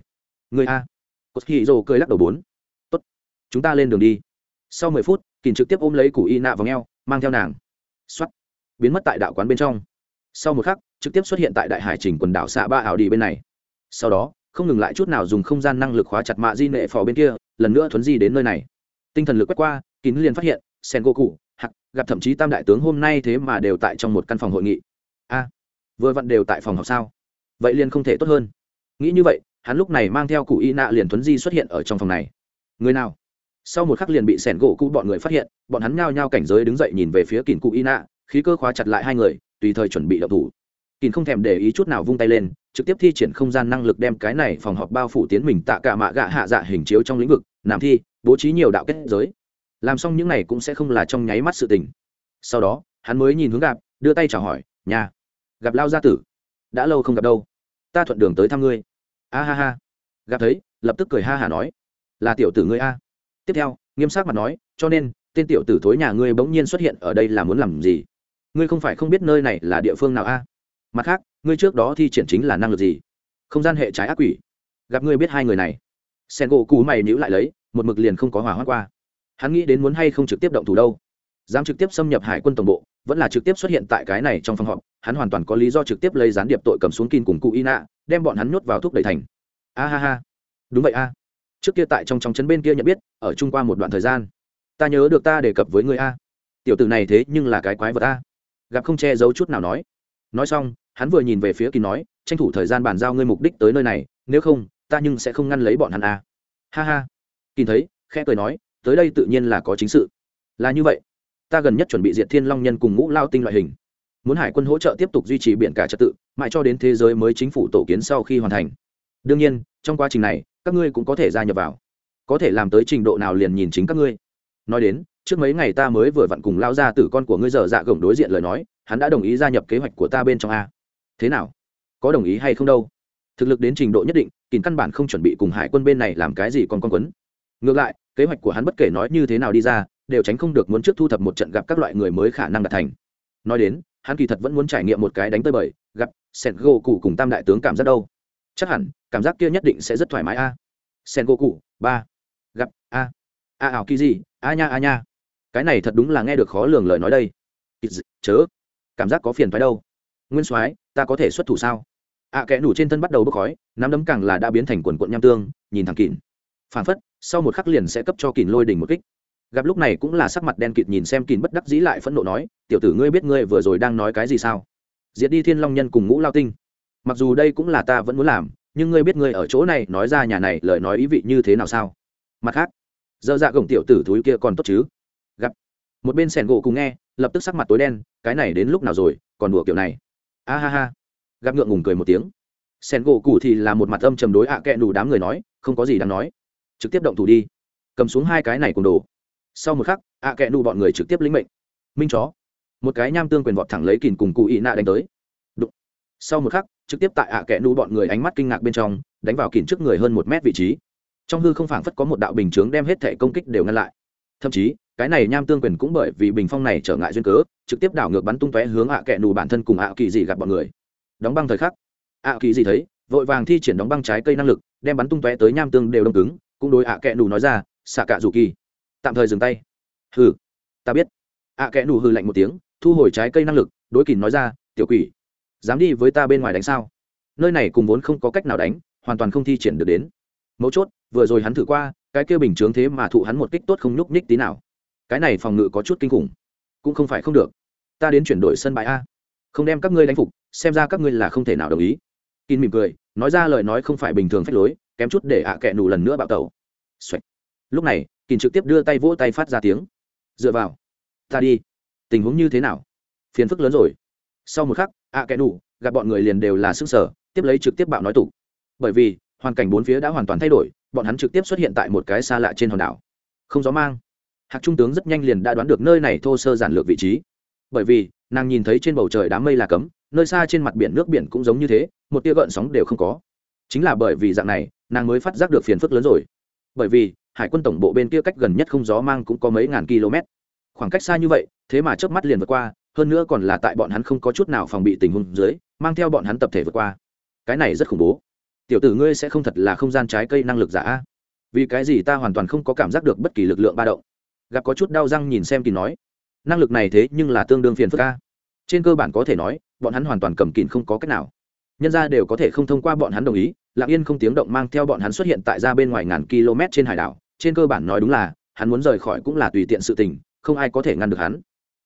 Người a. Cột hỉ rồ cười lắc đầu bốn. Tốt. chúng ta lên đường đi. Sau mười phút kỳn trực tiếp ôm lấy cụ y nạ vào ngheo, mang theo nàng. X biến mất tại đạo quán bên trong. Sau một khắc, trực tiếp xuất hiện tại đại hải trình quần đảo xạ ba ảo đi bên này. Sau đó, không ngừng lại chút nào dùng không gian năng lực khóa chặt mạ di nệ phò bên kia, lần nữa thuấn di đến nơi này. Tinh thần lực quét qua, kín liền phát hiện, sen gỗ cụ hặc gặp thậm chí tam đại tướng hôm nay thế mà đều tại trong một căn phòng hội nghị. A, vừa vặn đều tại phòng học sao? Vậy liền không thể tốt hơn. Nghĩ như vậy, hắn lúc này mang theo cụ y nạ liền thuấn di xuất hiện ở trong phòng này. Người nào? Sau một khắc liền bị sẻn gỗ cụ bọn người phát hiện, bọn hắn nhao nhao cảnh giới đứng dậy nhìn về phía kìn cụ y nạ khí cơ khóa chặt lại hai người, tùy thời chuẩn bị đậu thủ. Kín không thèm để ý chút nào vung tay lên, trực tiếp thi triển không gian năng lực đem cái này phòng họp bao phủ tiến mình tạ cả mạ gạ hạ dạ hình chiếu trong lĩnh vực làm thi, bố trí nhiều đạo kết giới. Làm xong những này cũng sẽ không là trong nháy mắt sự tình. Sau đó, hắn mới nhìn hướng gặp, đưa tay chào hỏi nhà gặp lao gia tử. Đã lâu không gặp đâu. Ta thuận đường tới thăm ngươi. A ha ha. Gặp thấy, lập tức cười ha hả nói, là tiểu tử ngươi a. Tiếp theo, nghiêm sắc mặt nói, cho nên, tên tiểu tử thối nhà ngươi bỗng nhiên xuất hiện ở đây là muốn làm gì? Ngươi không phải không biết nơi này là địa phương nào a? Mặt khác, ngươi trước đó thi triển chính là năng lực gì? Không gian hệ trái ác quỷ. Gặp ngươi biết hai người này. Sen gỗ cú mày níu lại lấy, một mực liền không có hỏa hoa qua. Hắn nghĩ đến muốn hay không trực tiếp động thủ đâu. Dám trực tiếp xâm nhập hải quân tổng bộ, vẫn là trực tiếp xuất hiện tại cái này trong phòng họp, hắn hoàn toàn có lý do trực tiếp lấy gián điệp tội cầm xuống kin cùng cụ y nạ đem bọn hắn nhốt vào thuốc đẩy thành. A ha ha. Đúng vậy a. Trước kia tại trong trong trấn bên kia nhận biết, ở chung qua một đoạn thời gian. Ta nhớ được ta đề cập với người a. Tiểu tử này thế nhưng là cái quái vật a gặp không che giấu chút nào nói. Nói xong, hắn vừa nhìn về phía kín nói, tranh thủ thời gian bàn giao ngươi mục đích tới nơi này, nếu không, ta nhưng sẽ không ngăn lấy bọn hắn à? ha ha. Kín thấy, khẽ cười nói, tới đây tự nhiên là có chính sự. Là như vậy. Ta gần nhất chuẩn bị diệt thiên long nhân cùng ngũ lao tinh loại hình. Muốn hải quân hỗ trợ tiếp tục duy trì biển cả trật tự, mãi cho đến thế giới mới chính phủ tổ kiến sau khi hoàn thành. Đương nhiên, trong quá trình này, các ngươi cũng có thể gia nhập vào. Có thể làm tới trình độ nào liền nhìn chính các ngươi. Nói đến trước mấy ngày ta mới vừa vặn cùng lao ra từ con của ngươi dở dạ gồng đối diện lời nói, hắn đã đồng ý gia nhập kế hoạch của ta bên trong a. Thế nào? Có đồng ý hay không đâu? Thực lực đến trình độ nhất định kìm căn bản không chuẩn bị cùng hải quân bên này làm cái gì còn con quấn. Ngược lại, kế hoạch của hắn bất kể nói như thế nào đi ra, đều tránh không được muốn trước thu thập một trận gặp các loại người mới khả năng đạt thành. Nói đến, hắn kỳ thật vẫn muốn trải nghiệm một cái đánh tơi bời, gặp sen gỗ cụ cùng tam đại tướng cảm giác đâu. Chắc hẳn, cảm giác kia nhất định sẽ rất thoải mái a. À. sen gỗ cụ ba. Gặp a. A ảo kỳ gì a nha a nha cái này thật đúng là nghe được khó lường lời nói đây. Chớ cảm giác có phiền phái đâu. Nguyên soái ta có thể xuất thủ sao? Ạ à, kẽ nủ trên thân bắt đầu bốc khói nắm đấm càng là đã biến thành quần quận nham tương nhìn thẳng kỳn phản phất sau một khắc liền sẽ cấp cho kỳn lôi đỉnh một kích. Gặp lúc này cũng là sắc mặt đen kịt nhìn xem kỳn bất đắc dĩ lại phẫn nộ nói tiểu tử ngươi biết ngươi vừa rồi đang nói cái gì sao? Diệt đi thiên long nhân cùng ngũ lao tinh. Mặc dù đây cũng là ta vẫn muốn làm nhưng ngươi biết ngươi ở chỗ này nói ra nhà này lời nói ý vị như thế nào sao? Mặt khác dơ dạ gồng tiểu tử thúi kia còn tốt chứ? Một bên sẻn gỗ cùng nghe, lập tức sắc mặt tối đen, cái này đến lúc nào rồi, còn đùa kiểu này. A ha ha. Gặp ngượng ngùng cười một tiếng. Sẻn gỗ cụ thì là một mặt âm trầm đối ạ à kẹ đủ đám người nói, không có gì đáng nói. Trực tiếp động thủ đi. Cầm xuống hai cái này cùng đồ. Sau một khắc, ạ à kẹ đủ bọn người trực tiếp lĩnh mệnh. Minh chó. Một cái nham tương quyền vọt thẳng lấy kìn cùng cụ ị nạ đánh tới. Đụng. sau một khắc, trực tiếp tại ạ à kẹ đủ bọn người ánh mắt kinh ngạc bên trong, đánh vào kìn trước người hơn một mét vị trí. Trong hư không phảng phất có một đạo bình chướng đem hết thể công kích đều ngăn lại thậm chí, cái này nham tương quyền cũng bởi vì bình phong này trở ngại duyên cớ, trực tiếp đảo ngược bắn tung tóe hướng ạ à kẹ nù bản thân cùng ạ kỳ dị gặp bọn người. Đóng băng thời khắc, ạ kỳ dị thấy, vội vàng thi triển đóng băng trái cây năng lực, đem bắn tung tóe tới nham tương đều đông cứng, cũng đối ạ kẹ nù nói ra xạ cạ dù kỳ, tạm thời dừng tay. Hừ, ta biết. Ạ kẹ nù hừ lạnh một tiếng, thu hồi trái cây năng lực, đối kỳ nói ra, tiểu quỷ, dám đi với ta bên ngoài đánh sao? Nơi này cùng vốn không có cách nào đánh, hoàn toàn không thi triển được đến. Mấu chốt, vừa rồi hắn thử qua cái kia bình chướng thế mà thụ hắn một kích tốt không nhúc nhích tí nào. Cái này phòng ngự có chút kinh khủng. Cũng không phải không được. Ta đến chuyển đổi sân bãi a. Không đem các ngươi đánh phục, xem ra các ngươi là không thể nào đồng ý. Kín mỉm cười, nói ra lời nói không phải bình thường phép lối, kém chút để ạ à kẹ nù lần nữa bạo tẩu. Lúc này, kín trực tiếp đưa tay vỗ tay phát ra tiếng. Dựa vào. Ta đi. Tình huống như thế nào? Phiền phức lớn rồi. Sau một khắc, ạ à kẽ gặp bọn người liền đều là sức sở tiếp lấy trực tiếp bạo nói tục. Bởi vì, hoàn cảnh bốn phía đã hoàn toàn thay đổi bọn hắn trực tiếp xuất hiện tại một cái xa lạ trên hòn đảo. Không gió mang. Hạc trung tướng rất nhanh liền đã đoán được nơi này thô sơ giản lược vị trí. Bởi vì, nàng nhìn thấy trên bầu trời đám mây là cấm, nơi xa trên mặt biển nước biển cũng giống như thế, một tia gợn sóng đều không có. Chính là bởi vì dạng này, nàng mới phát giác được phiền phức lớn rồi. Bởi vì, hải quân tổng bộ bên kia cách gần nhất không gió mang cũng có mấy ngàn km. Khoảng cách xa như vậy, thế mà chớp mắt liền vượt qua, hơn nữa còn là tại bọn hắn không có chút nào phòng bị tình huống dưới, mang theo bọn hắn tập thể vượt qua. Cái này rất khủng bố tiểu tử ngươi sẽ không thật là không gian trái cây năng lực giả vì cái gì ta hoàn toàn không có cảm giác được bất kỳ lực lượng ba động. Gặp có chút đau răng nhìn xem kỳ nói, năng lực này thế nhưng là tương đương phiền phức a. Trên cơ bản có thể nói, bọn hắn hoàn toàn cầm kín không có cách nào. Nhân ra đều có thể không thông qua bọn hắn đồng ý lạng yên không tiếng động mang theo bọn hắn xuất hiện tại ra bên ngoài ngàn km trên hải đảo. Trên cơ bản nói đúng là, hắn muốn rời khỏi cũng là tùy tiện sự tình, không ai có thể ngăn được hắn.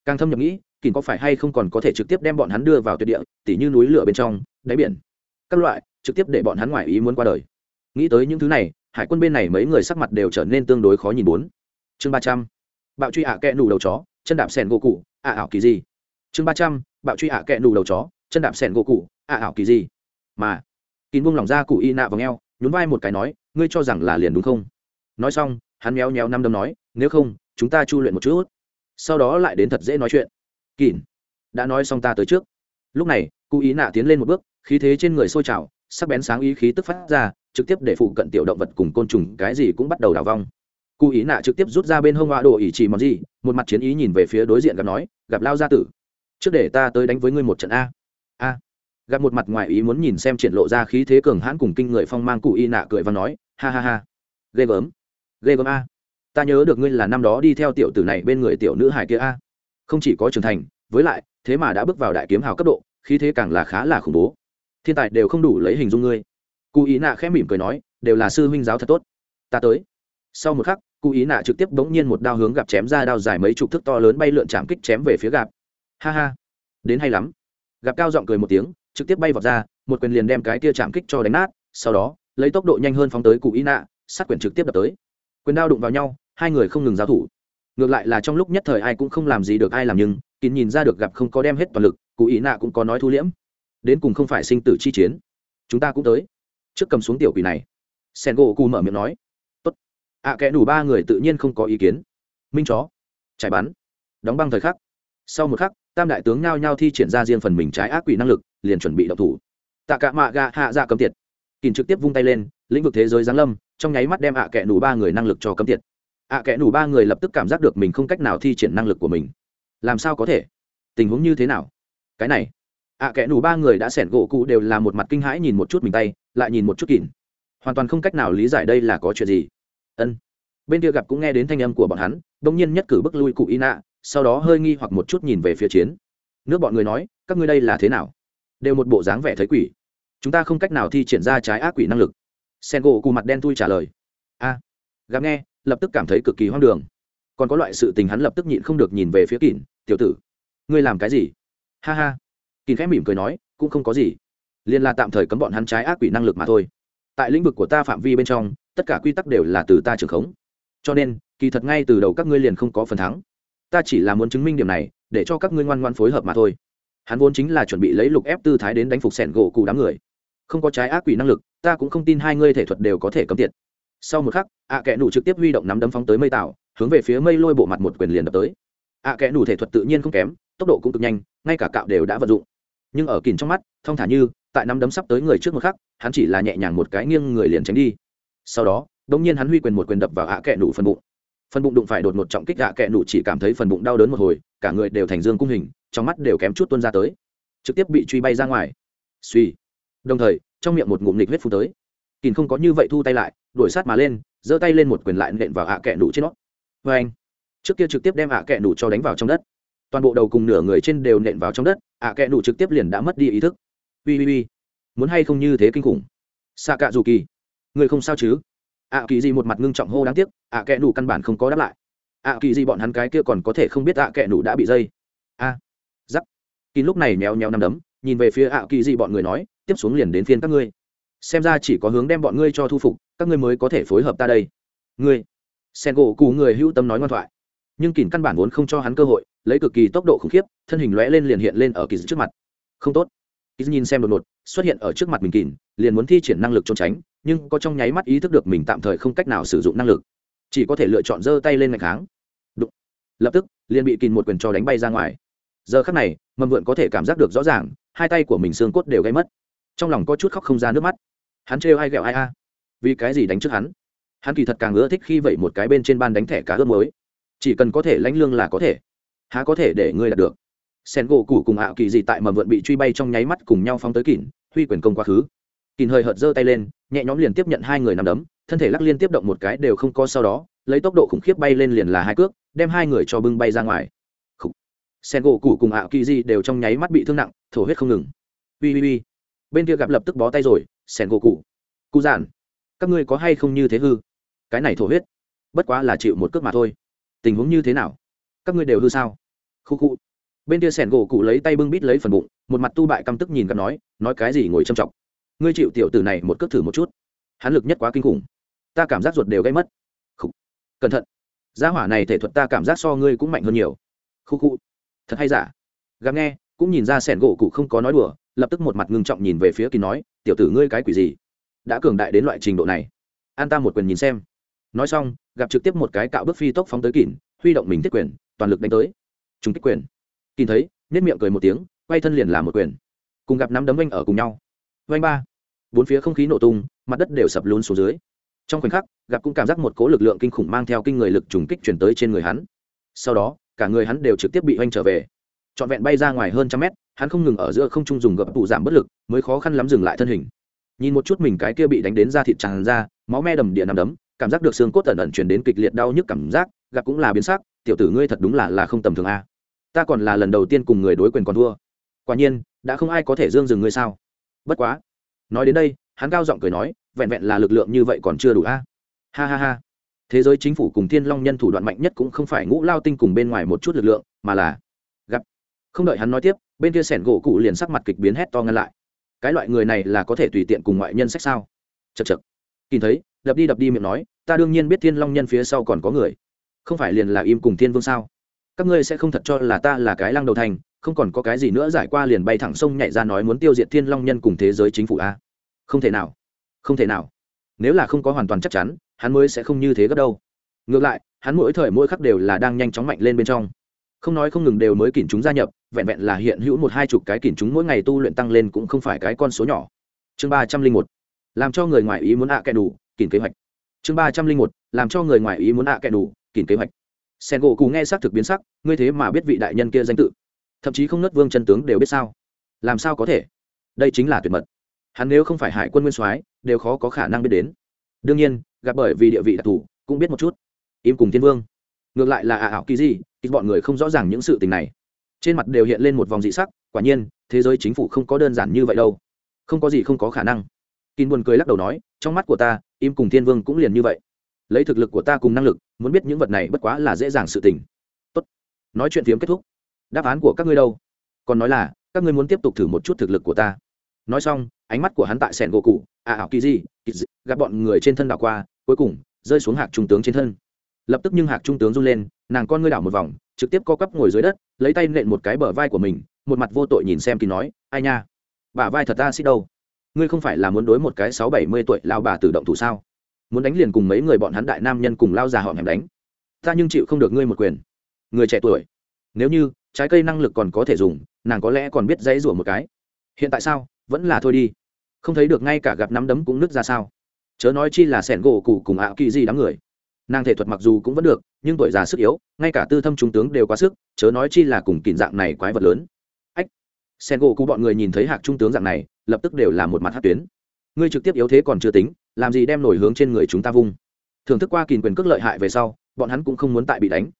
Càng thâm nhập nghĩ kín có phải hay không còn có thể trực tiếp đem bọn hắn đưa vào tuyệt địa, tỉ như núi lửa bên trong, đáy biển. Các loại trực tiếp để bọn hắn ngoài ý muốn qua đời. Nghĩ tới những thứ này, hải quân bên này mấy người sắc mặt đều trở nên tương đối khó nhìn bốn. Chương ba trăm. Bạo truy ạ à kẹ nù đầu chó, chân đạp sẻn gỗ cụ, ạ ảo kỳ gì? Chương ba trăm. Bạo truy ạ à kẹ nù đầu chó, chân đạp sẻn gỗ cụ, ạ ảo kỳ gì? Mà, kín buông lỏng ra cụ y nạ vào ngheo, nhún vai một cái nói, ngươi cho rằng là liền đúng không? Nói xong, hắn méo méo năm đâm nói, nếu không, chúng ta chu luyện một chút. Sau đó lại đến thật dễ nói chuyện. Kín, đã nói xong ta tới trước. Lúc này, cụ ý nạ tiến lên một bước, khí thế trên người sôi trào sắc bén sáng ý khí tức phát ra, trực tiếp để phụ cận tiểu động vật cùng côn trùng cái gì cũng bắt đầu đào vong. Cụ ý nạ trực tiếp rút ra bên hông hoa đồ ỷ chỉ mòn gì, một mặt chiến ý nhìn về phía đối diện gặp nói, gặp lao gia tử. Trước để ta tới đánh với ngươi một trận a. A. Gặp một mặt ngoài ý muốn nhìn xem triển lộ ra khí thế cường hãn cùng kinh người phong mang cụ y nạ cười và nói, ha ha ha. Ghê gớm. Ghê gớm a. Ta nhớ được ngươi là năm đó đi theo tiểu tử này bên người tiểu nữ hải kia a. Không chỉ có trưởng thành, với lại, thế mà đã bước vào đại kiếm hào cấp độ, khí thế càng là khá là khủng bố thiên tài đều không đủ lấy hình dung ngươi. Cụ ý nạ khẽ mỉm cười nói, đều là sư huynh giáo thật tốt. Ta tới. Sau một khắc, cụ ý nạ trực tiếp bỗng nhiên một đao hướng gặp chém ra đao dài mấy chục thước to lớn bay lượn chạm kích chém về phía gặp ha ha. Đến hay lắm. Gặp cao giọng cười một tiếng, trực tiếp bay vọt ra, một quyền liền đem cái tia chạm kích cho đánh nát, sau đó, lấy tốc độ nhanh hơn phóng tới cụ ý nạ, sát quyền trực tiếp đập tới. Quyền đao đụng vào nhau, hai người không ngừng giao thủ. Ngược lại là trong lúc nhất thời ai cũng không làm gì được ai làm nhưng, kín nhìn ra được gặp không có đem hết toàn lực, cụ ý nạ cũng có nói thu liễm đến cùng không phải sinh tử chi chiến. Chúng ta cũng tới. Trước cầm xuống tiểu quỷ này. Sen gỗ cù mở miệng nói. Tốt. Ạ à, kẽ đủ ba người tự nhiên không có ý kiến. Minh chó. Chạy bắn. Đóng băng thời khắc. Sau một khắc tam đại tướng nhao nhao thi triển ra riêng phần mình trái ác quỷ năng lực liền chuẩn bị đậu thủ. Tạ cả mạ gạ hạ dạ cấm tiệt. Kìm trực tiếp vung tay lên lĩnh vực thế giới giáng lâm trong nháy mắt đem ạ à kẽ đủ ba người năng lực cho cấm tiệt. Ạ à kẽ đủ ba người lập tức cảm giác được mình không cách nào thi triển năng lực của mình. Làm sao có thể? Tình huống như thế nào? Cái này ạ kẽ đủ ba người đã sẻn gỗ cụ đều là một mặt kinh hãi nhìn một chút mình tay, lại nhìn một chút kỉn. Hoàn toàn không cách nào lý giải đây là có chuyện gì. Ân. Bên kia gặp cũng nghe đến thanh âm của bọn hắn, đông nhiên nhất cử bức lui cụ y nạ sau đó hơi nghi hoặc một chút nhìn về phía chiến. Nước bọn người nói, các ngươi đây là thế nào? Đều một bộ dáng vẻ thấy quỷ. Chúng ta không cách nào thi triển ra trái ác quỷ năng lực. Sen gỗ cụ mặt đen thui trả lời. A. Gặp nghe, lập tức cảm thấy cực kỳ hoang đường. Còn có loại sự tình hắn lập tức nhịn không được nhìn về phía kỳn tiểu tử, ngươi làm cái gì? Ha ha kín khẽ mỉm cười nói, cũng không có gì. Liên là tạm thời cấm bọn hắn trái ác quỷ năng lực mà thôi. Tại lĩnh vực của ta phạm vi bên trong, tất cả quy tắc đều là từ ta trưởng khống. Cho nên, kỳ thật ngay từ đầu các ngươi liền không có phần thắng. Ta chỉ là muốn chứng minh điểm này, để cho các ngươi ngoan ngoan phối hợp mà thôi. Hắn vốn chính là chuẩn bị lấy lục ép tư thái đến đánh phục sẻn gỗ cụ đám người. Không có trái ác quỷ năng lực, ta cũng không tin hai ngươi thể thuật đều có thể cấm tiệt. Sau một khắc, ạ à kẽ nủ trực tiếp huy động nắm đấm phóng tới mây tạo hướng về phía mây lôi bộ mặt một quyền liền đập tới. ạ à kẽ nủ thể thuật tự nhiên không kém, tốc độ cũng cực nhanh, ngay cả cạo đều đã vận dụng nhưng ở kìn trong mắt thông thả như, tại nắm đấm sắp tới người trước một khắc, hắn chỉ là nhẹ nhàng một cái nghiêng người liền tránh đi. Sau đó đ ỗ n g nhiên hắn huy quyền một quyền đập vào ạ kẹ nụ phần bụng. Phần bụng đụng phải đột một trọng kích ạ kẹ nụ chỉ cảm thấy phần bụng đau đớn một hồi, cả người đều thành dương cung hình, trong mắt đều kém chút tuân ra tới. Trực tiếp bị truy bay ra ngoài. Suy. Đồng thời, trong miệng một ngụm nghịch huyết phú tới. Kìn không có như vậy thu tay lại, đuổi sát mà lên, giơ tay lên một quyền lại nện vào ạ kẹ nụ trên nó. Vê anh trước kia trực tiếp đem ạ kẹ nụ cho đánh vào trong đất. Toàn bộ đầu cùng nửa người trên đều nện vào trong đất ạ kẹ nủ trực tiếp liền đã mất đi ý thức. Ui ui ui. Muốn hay không như thế kinh khủng? Xạ cạ dù kỳ người không sao chứ? Ạ kỳ gì một mặt ngưng trọng hô đáng tiếc, ạ kẹ nủ căn bản không có đáp lại. Ạ kỳ gì bọn hắn cái kia còn có thể không biết ạ kẹ nủ đã bị dây. A. Giắc. Kỳ lúc này méo méo nằm đấm, nhìn về phía ạ kỳ gì bọn người nói, tiếp xuống liền đến phiên các ngươi. Xem ra chỉ có hướng đem bọn ngươi cho thu phục, các ngươi mới có thể phối hợp ta đây. Ngươi. Sen gỗ cù người hữu tâm nói ngoan thoại. Nhưng kỳn căn bản vốn không cho hắn cơ hội, lấy cực kỳ tốc độ khủng khiếp thân hình lõe lên liền hiện lên ở kỳ trước mặt. Không tốt. Kỳ nhìn xem đột ngột, xuất hiện ở trước mặt mình kỳn liền muốn thi triển năng lực trốn tránh, nhưng có trong nháy mắt ý thức được mình tạm thời không cách nào sử dụng năng lực. Chỉ có thể lựa chọn giơ tay lên ngạch kháng. Đụng. lập tức, liền bị kỳn một quyền cho đánh bay ra ngoài. Giờ khắc này, mầm vượn có thể cảm giác được rõ ràng, hai tay của mình xương cốt đều gây mất. Trong lòng có chút khóc không ra nước mắt. Hắn trêu ai ghẹo ai a? Vì cái gì đánh trước hắn? Hắn kỳ thật càng ưa thích khi vậy một cái bên trên ban đánh thẻ cá ướp mới chỉ cần có thể lãnh lương là có thể. Há có thể để ngươi đạt được? Sen gỗ củ cùng ảo kỳ Dị tại mầm vượn bị truy bay trong nháy mắt cùng nhau phóng tới kỉn, huy quyền công quá khứ. Kỉn hơi hợt giơ tay lên, nhẹ nhõm liền tiếp nhận hai người nằm đấm, thân thể lắc liên tiếp động một cái đều không có sau đó, lấy tốc độ khủng khiếp bay lên liền là hai cước, đem hai người cho bưng bay ra ngoài. Sen gỗ Cũ cùng ảo kỳ Dị đều trong nháy mắt bị thương nặng, thổ huyết không ngừng. Ui ui ui. Bên kia gặp lập tức bó tay rồi, sen gỗ Cũ. cụ giản. Các ngươi có hay không như thế hư? Cái này thổ huyết. Bất quá là chịu một cước mà thôi. Tình huống như thế nào? Các ngươi đều hư sao? Khu khu bên kia sẻn gỗ cụ lấy tay bưng bít lấy phần bụng, một mặt tu bại căm tức nhìn gặp nói nói cái gì ngồi châm trọng ngươi chịu tiểu tử này một cước thử một chút. Hắn lực nhất quá kinh khủng. Ta cảm giác ruột đều gây mất. Cẩn thận. Gia hỏa này thể thuật ta cảm giác so ngươi cũng mạnh hơn nhiều. Khu khu thật hay giả? Gặp nghe, cũng nhìn ra sẻn gỗ cụ không có nói đùa, lập tức một mặt ngưng trọng nhìn về phía kỳ nói, tiểu tử ngươi cái quỷ gì? Đã cường đại đến loại trình độ này. An ta một quyền nhìn xem. Nói xong, gặp trực tiếp một cái cạo bước phi tốc phóng tới kỳn huy động mình thiết quyền, toàn lực đánh tới. Chúng kích quyền kỳ thấy nết miệng cười một tiếng, quay thân liền làm một quyền. Cùng gặp nắm đấm vanh ở cùng nhau. Vanh ba. Bốn phía không khí nổ tung, mặt đất đều sập lún xuống dưới. Trong khoảnh khắc, gặp cũng cảm giác một cố lực lượng kinh khủng mang theo kinh người lực trùng kích chuyển tới trên người hắn. Sau đó, cả người hắn đều trực tiếp bị oanh trở về. Trọn vẹn bay ra ngoài hơn trăm mét, hắn không ngừng ở giữa không trung dùng gập tụ giảm bất lực, mới khó khăn lắm dừng lại thân hình. Nhìn một chút mình cái kia bị đánh đến da thịt tràn ra, máu me đầm địa nằm đấm, cảm giác được xương cốt ẩn ẩn chuyển đến kịch liệt đau nhức cảm giác, gặp cũng là biến sắc, tiểu tử ngươi thật đúng là là không tầm thường a ta còn là lần đầu tiên cùng người đối quyền còn thua. Quả nhiên, đã không ai có thể dương dừng ngươi sao? Bất quá, nói đến đây, hắn cao giọng cười nói, vẹn vẹn là lực lượng như vậy còn chưa đủ a. Ha ha ha. Thế giới chính phủ cùng thiên long nhân thủ đoạn mạnh nhất cũng không phải ngũ lao tinh cùng bên ngoài một chút lực lượng, mà là gặp. Không đợi hắn nói tiếp, bên kia sẻn gỗ cụ liền sắc mặt kịch biến hét to ngăn lại. Cái loại người này là có thể tùy tiện cùng ngoại nhân sách sao? Chật chật kỳ thấy, đập đi đập đi miệng nói, ta đương nhiên biết thiên long nhân phía sau còn có người. Không phải liền là im cùng thiên vương sao? Các ngươi sẽ không thật cho là ta là cái lăng đầu thành, không còn có cái gì nữa giải qua liền bay thẳng sông nhảy ra nói muốn tiêu diệt thiên long nhân cùng thế giới chính phủ a. Không thể nào, không thể nào. Nếu là không có hoàn toàn chắc chắn, hắn mới sẽ không như thế gấp đâu. Ngược lại, hắn mỗi thời mỗi khắc đều là đang nhanh chóng mạnh lên bên trong. Không nói không ngừng đều mới kỉn chúng gia nhập, vẹn vẹn là hiện hữu một hai chục cái kỉn chúng mỗi ngày tu luyện tăng lên cũng không phải cái con số nhỏ. Chương ba trăm linh một, làm cho người ngoài ý muốn ạ à kẻ đủ kỉn kế hoạch. Chương ba trăm linh một, làm cho người ngoài ý muốn ạ à kẻ đủ kỉn kế hoạch sen gỗ cù nghe xác thực biến sắc, ngươi thế mà biết vị đại nhân kia danh tự. Thậm chí không nớt vương chân tướng đều biết sao? Làm sao có thể? Đây chính là tuyệt mật. Hắn nếu không phải hải quân nguyên soái, đều khó có khả năng biết đến. Đương nhiên, gặp bởi vì địa vị đặc thù, cũng biết một chút. Im cùng thiên vương. Ngược lại là ả ảo kỳ gì ít bọn người không rõ ràng những sự tình này. Trên mặt đều hiện lên một vòng dị sắc, quả nhiên, thế giới chính phủ không có đơn giản như vậy đâu. Không có gì không có khả năng. Kín buồn cười lắc đầu nói, trong mắt của ta, im cùng thiên vương cũng liền như vậy. Lấy thực lực của ta cùng năng lực muốn biết những vật này bất quá là dễ dàng sự tình. Tốt. Nói chuyện phiếm kết thúc. Đáp án của các ngươi đâu? Còn nói là, các ngươi muốn tiếp tục thử một chút thực lực của ta. Nói xong, ánh mắt của hắn tại sẻn gỗ cụ à, à ảo kỳ gì gặp bọn người trên thân đảo qua, cuối cùng, rơi xuống hạc trung tướng trên thân. Lập tức nhưng hạc trung tướng run lên, nàng con ngươi đảo một vòng, trực tiếp co quắp ngồi dưới đất, lấy tay nện một cái bờ vai của mình, một mặt vô tội nhìn xem kỳ nói, ai nha? Bà vai thật ta xích đâu? Ngươi không phải là muốn đối một cái sáu bảy mươi tuổi lao bà tự động thủ sao? Muốn đánh liền cùng mấy người bọn hắn đại nam nhân cùng lao già họ hẻm đánh. Ta nhưng chịu không được ngươi một quyền. Người trẻ tuổi, nếu như trái cây năng lực còn có thể dùng, nàng có lẽ còn biết dãy rủa một cái. Hiện tại sao? Vẫn là thôi đi. Không thấy được ngay cả gặp nắm đấm cũng nứt ra sao? Chớ nói chi là sẻn gỗ cụ cùng ạ kỳ gì đám người. Nàng thể thuật mặc dù cũng vẫn được, nhưng tuổi già sức yếu, ngay cả tư thâm trung tướng đều quá sức, chớ nói chi là cùng kìn dạng này quái vật lớn. Ách! Sen gỗ cụ bọn người nhìn thấy hạc trung tướng dạng này, lập tức đều là một mặt hát tuyến. Ngươi trực tiếp yếu thế còn chưa tính làm gì đem nổi hướng trên người chúng ta vung? Thưởng thức qua kìm quyền cước lợi hại về sau, bọn hắn cũng không muốn tại bị đánh.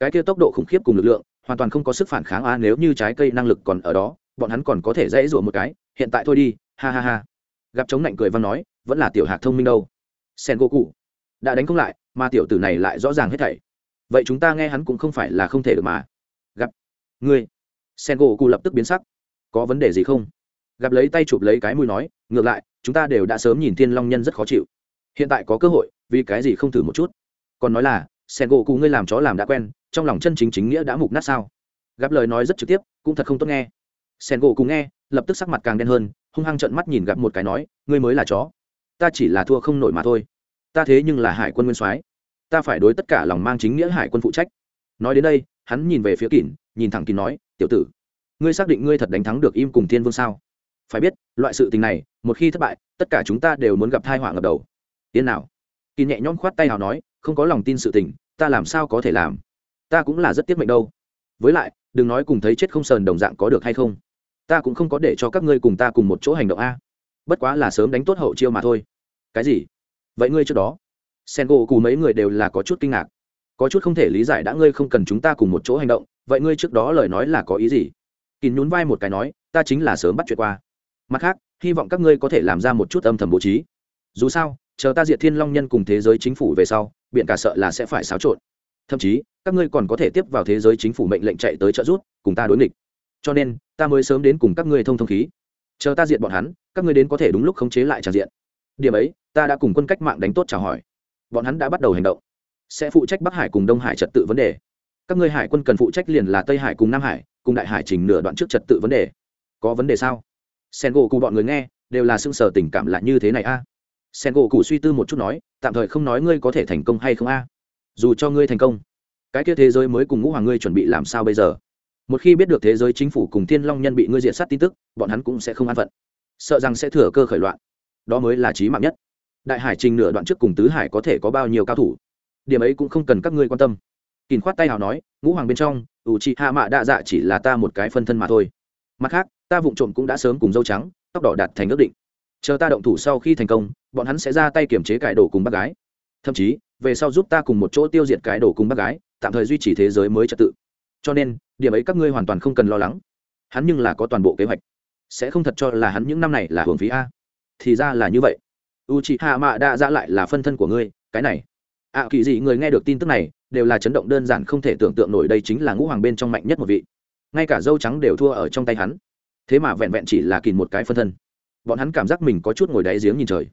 Cái kia tốc độ khủng khiếp cùng lực lượng, hoàn toàn không có sức phản kháng a nếu như trái cây năng lực còn ở đó, bọn hắn còn có thể dễ dụa một cái, hiện tại thôi đi, ha ha ha. Gặp chống lạnh cười văn nói, vẫn là tiểu hạc thông minh đâu. Sen gỗ cụ đã đánh không lại, mà tiểu tử này lại rõ ràng hết thảy. Vậy chúng ta nghe hắn cũng không phải là không thể được mà. Gặp, ngươi. Sen gỗ cụ lập tức biến sắc. Có vấn đề gì không? Gặp lấy tay chụp lấy cái mũi nói, ngược lại chúng ta đều đã sớm nhìn thiên long nhân rất khó chịu. Hiện tại có cơ hội, vì cái gì không thử một chút? Còn nói là, sen gỗ cụ ngươi làm chó làm đã quen, trong lòng chân chính chính nghĩa đã mục nát sao? Gặp lời nói rất trực tiếp, cũng thật không tốt nghe. Sen gỗ cụ nghe, lập tức sắc mặt càng đen hơn, hung hăng trợn mắt nhìn gặp một cái nói, ngươi mới là chó. Ta chỉ là thua không nổi mà thôi. Ta thế nhưng là hải quân nguyên soái. Ta phải đối tất cả lòng mang chính nghĩa hải quân phụ trách. Nói đến đây, hắn nhìn về phía kỳn nhìn thẳng kỳn nói, tiểu tử, ngươi xác định ngươi thật đánh thắng được im cùng thiên vương sao? Phải biết, loại sự tình này, một khi thất bại, tất cả chúng ta đều muốn gặp thai họa ngập đầu. Tiên nào. Kỳ nhẹ nhõm khoát tay nào nói, không có lòng tin sự tình, ta làm sao có thể làm? Ta cũng là rất tiếc mệnh đâu. Với lại, đừng nói cùng thấy chết không sờn đồng dạng có được hay không. Ta cũng không có để cho các ngươi cùng ta cùng một chỗ hành động a. Bất quá là sớm đánh tốt hậu chiêu mà thôi. Cái gì? Vậy ngươi trước đó? Sen gỗ cù mấy người đều là có chút kinh ngạc. Có chút không thể lý giải đã ngươi không cần chúng ta cùng một chỗ hành động, vậy ngươi trước đó lời nói là có ý gì? Kín nhún vai một cái nói, ta chính là sớm bắt chuyện qua mặt khác, hy vọng các ngươi có thể làm ra một chút âm thầm bố trí. Dù sao, chờ ta diệt thiên long nhân cùng thế giới chính phủ về sau biện cả sợ là sẽ phải xáo trộn. Thậm chí, các ngươi còn có thể tiếp vào thế giới chính phủ mệnh lệnh chạy tới trợ giúp, cùng ta đối nghịch. Cho nên, ta mới sớm đến cùng các ngươi thông thông khí. Chờ ta diệt bọn hắn, các ngươi đến có thể đúng lúc khống chế lại tràn diện. Điểm ấy, ta đã cùng quân cách mạng đánh tốt chào hỏi. Bọn hắn đã bắt đầu hành động. Sẽ phụ trách bắc hải cùng đông hải trật tự vấn đề. Các ngươi hải quân cần phụ trách liền là tây hải cùng nam hải, cùng đại hải trình nửa đoạn trước trật tự vấn đề. Có vấn đề sao? Sen gỗ cụ bọn người nghe, đều là xương sở tình cảm là như thế này a. Sen gỗ cụ suy tư một chút nói, tạm thời không nói ngươi có thể thành công hay không a. Dù cho ngươi thành công, cái kia thế giới mới cùng ngũ hoàng ngươi chuẩn bị làm sao bây giờ? Một khi biết được thế giới chính phủ cùng thiên long nhân bị ngươi diện sát tin tức, bọn hắn cũng sẽ không an phận. Sợ rằng sẽ thừa cơ khởi loạn. Đó mới là trí mạng nhất. Đại hải trình nửa đoạn trước cùng tứ hải có thể có bao nhiêu cao thủ? Điểm ấy cũng không cần các ngươi quan tâm. Kìn khoát tay hào nói, ngũ hoàng bên trong ủ chị hạ mạ đa dạ chỉ là ta một cái phân thân mà thôi. Mặt khác ta vụng trộm cũng đã sớm cùng dâu trắng, tóc đỏ đạt thành ước định. Chờ ta động thủ sau khi thành công, bọn hắn sẽ ra tay kiểm chế cải đồ cùng bác gái. Thậm chí, về sau giúp ta cùng một chỗ tiêu diệt cải đồ cùng bác gái, tạm thời duy trì thế giới mới trật tự. Cho nên, điểm ấy các ngươi hoàn toàn không cần lo lắng. Hắn nhưng là có toàn bộ kế hoạch. Sẽ không thật cho là hắn những năm này là hưởng phí a. Thì ra là như vậy. U chị hạ mạ đã ra lại là phân thân của ngươi, cái này. Ạ kỳ dị người nghe được tin tức này, đều là chấn động đơn giản không thể tưởng tượng nổi đây chính là ngũ hoàng bên trong mạnh nhất một vị. Ngay cả dâu trắng đều thua ở trong tay hắn thế mà vẹn vẹn chỉ là kìm một cái phân thân. Bọn hắn cảm giác mình có chút ngồi đáy giếng nhìn trời.